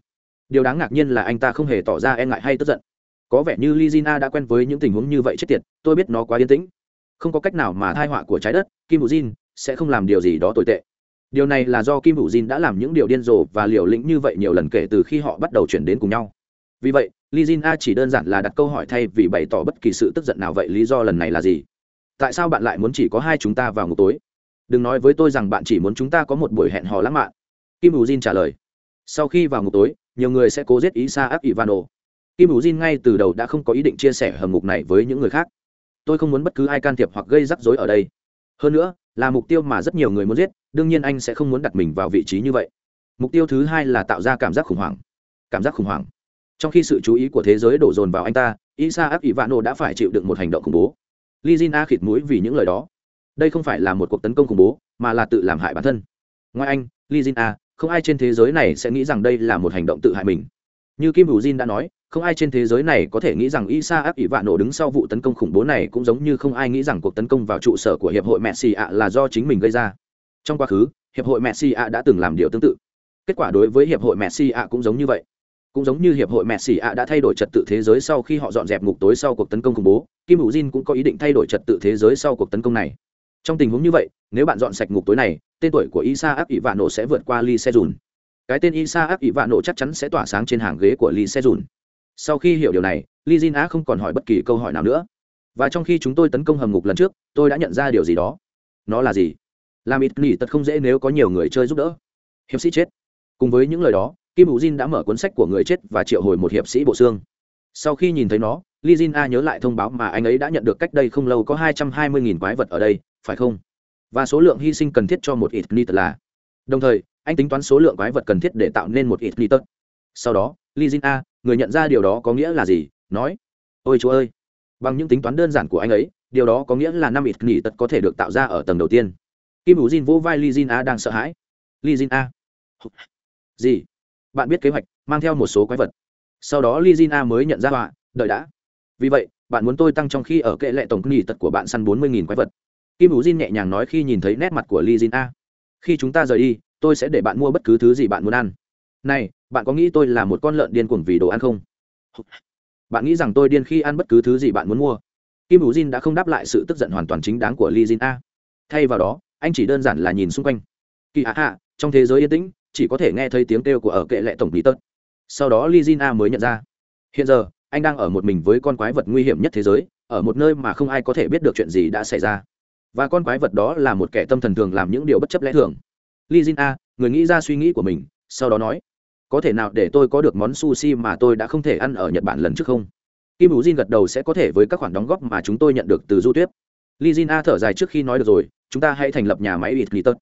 Điều đáng ngạc nhiên là anh ta không hề tỏ ra e ngại hay tức giận. Có vẻ như lizina đã quen với những tình huống như vậy chết tiệt. Tôi biết nó quá yên tĩnh không có cách nào mà thai họa của trái đất, kim hữu jin sẽ không làm điều gì đó tồi tệ. Điều này là do kim hữu jin đã làm những điều điên rồ và liều lĩnh như vậy nhiều lần kể từ khi họ bắt đầu chuyển đến cùng nhau. Vì vậy, Lee Jin A chỉ đơn giản là đặt câu hỏi thay vì bày tỏ bất kỳ sự tức giận nào vậy lý do lần này là gì? Tại sao bạn lại muốn chỉ có hai chúng ta vào ngủ tối? Đừng nói với tôi rằng bạn chỉ muốn chúng ta có một buổi hẹn hò lãng mạn. Kim hữu jin trả lời. Sau khi vào ngủ tối, nhiều người sẽ cố giết ý sa áp ivano kim hữu jin ngay từ đầu đã không có ý định chia sẻ hầm ngục này với những người khác tôi không muốn bất cứ ai can thiệp hoặc gây rắc rối ở đây. Hơn nữa, là mục tiêu mà rất nhiều người muốn giết, đương nhiên anh sẽ không muốn đặt mình vào vị trí như vậy. Mục tiêu thứ hai là tạo ra cảm giác khủng hoảng. Cảm giác khủng hoảng. Trong khi sự chú ý của thế giới đổ dồn vào anh ta isa áp ivano đã phải chịu đựng một hành động khủng bố. Li jin a khịt mũi vì những lời đó. Đây không phải là một cuộc tấn công khủng bố, mà là tự làm hại bản thân. Ngoài anh li jin a, không ai trên thế giới này sẽ nghĩ rằng đây là một hành động tự hại mình. Như kim hữu jin đã nói không ai trên thế giới này có thể nghĩ rằng isa áp ỷ vạ nổ đứng sau vụ tấn công khủng bố này cũng giống như không ai nghĩ rằng cuộc tấn công vào trụ sở của hiệp hội messi ạ là do chính mình gây ra. Trong quá khứ, hiệp hội messi ạ đã từng làm điều tương tự. Kết quả đối với hiệp hội messi ạ cũng giống như vậy. Cũng giống như hiệp hội messi ạ đã thay đổi trật tự thế giới sau khi họ dọn dẹp ngục tối sau cuộc tấn công khủng bố, kim hữu jin cũng có ý định thay đổi trật tự thế giới sau cuộc tấn công này. Trong tình huống như vậy, nếu bạn dọn sạch ngục tối này, tên tuổi của isa áp ỷ vạ nổ sẽ vượt qua lee se dùn cái tên isa áp ỷ vạ nổ chắc chắn sẽ tỏa sáng trên hàng ghế của lee se dùn sau khi hiểu điều này Li jin á không còn hỏi bất kỳ câu hỏi nào nữa. Và trong khi chúng tôi tấn công hầm ngục lần trước, tôi đã nhận ra điều gì đó. Nó là gì? Làm ít nghỉ tật không dễ nếu có nhiều người chơi giúp đỡ. Hiệp sĩ chết. Cùng với những lời đó, kim hữu jin đã mở cuốn sách của người chết và triệu hồi một hiệp sĩ bộ xương. Sau khi nhìn thấy nó li jin a nhớ lại thông báo mà anh ấy đã nhận được cách đây không lâu có hai trăm hai mươi nghìn quái vật ở đây, phải không? Và số lượng hy sinh cần thiết cho một ít nit là. Đồng thời, anh tính toán số lượng quái vật cần thiết để tạo nên một ít nit sau đó li jin a người nhận ra điều đó có nghĩa là gì? Nói, ôi chúa ơi, bằng những tính toán đơn giản của anh ấy, điều đó có nghĩa là năm ít nghỉ tật có thể được tạo ra ở tầng đầu tiên. Kim hữu jin vỗ vai li jin a đang sợ hãi. Li jin a, gì? Bạn biết kế hoạch, mang theo một số quái vật. Sau đó li jin a mới nhận ra, họa, đợi đã. Vì vậy, bạn muốn tôi tăng trong khi ở kệ lệ tổng nghỉ tật của bạn săn bốn mươi nghìn quái vật. Kim hữu jin nhẹ nhàng nói khi nhìn thấy nét mặt của li jin a. Khi chúng ta rời đi, tôi sẽ để bạn mua bất cứ thứ gì bạn muốn ăn. Này bạn có nghĩ tôi là một con lợn điên cuồng vì đồ ăn không? Bạn nghĩ rằng tôi điên khi ăn bất cứ thứ gì bạn muốn mua? Kim hữu jin đã không đáp lại sự tức giận hoàn toàn chính đáng của li jin a. Thay vào đó, anh chỉ đơn giản là nhìn xung quanh. Kỳ hạ hạ trong thế giới yên tĩnh, chỉ có thể nghe thấy tiếng kêu của ở kệ lệ tổng lý tớt. Sau đó li jin a mới nhận ra. Hiện giờ, anh đang ở một mình với con quái vật nguy hiểm nhất thế giới, ở một nơi mà không ai có thể biết được chuyện gì đã xảy ra. Và con quái vật đó là một kẻ tâm thần thường làm những điều bất chấp lẽ thường. Li jin a, người nghĩ ra suy nghĩ của mình, sau đó nói có thể nào để tôi có được món sushi mà tôi đã không thể ăn ở nhật bản lần trước không? Kim ú jin gật đầu sẽ có thể với các khoản đóng góp mà chúng tôi nhận được từ du tuyết li jin a thở dài trước khi nói được rồi, chúng ta hãy thành lập nhà máy ít lý tật.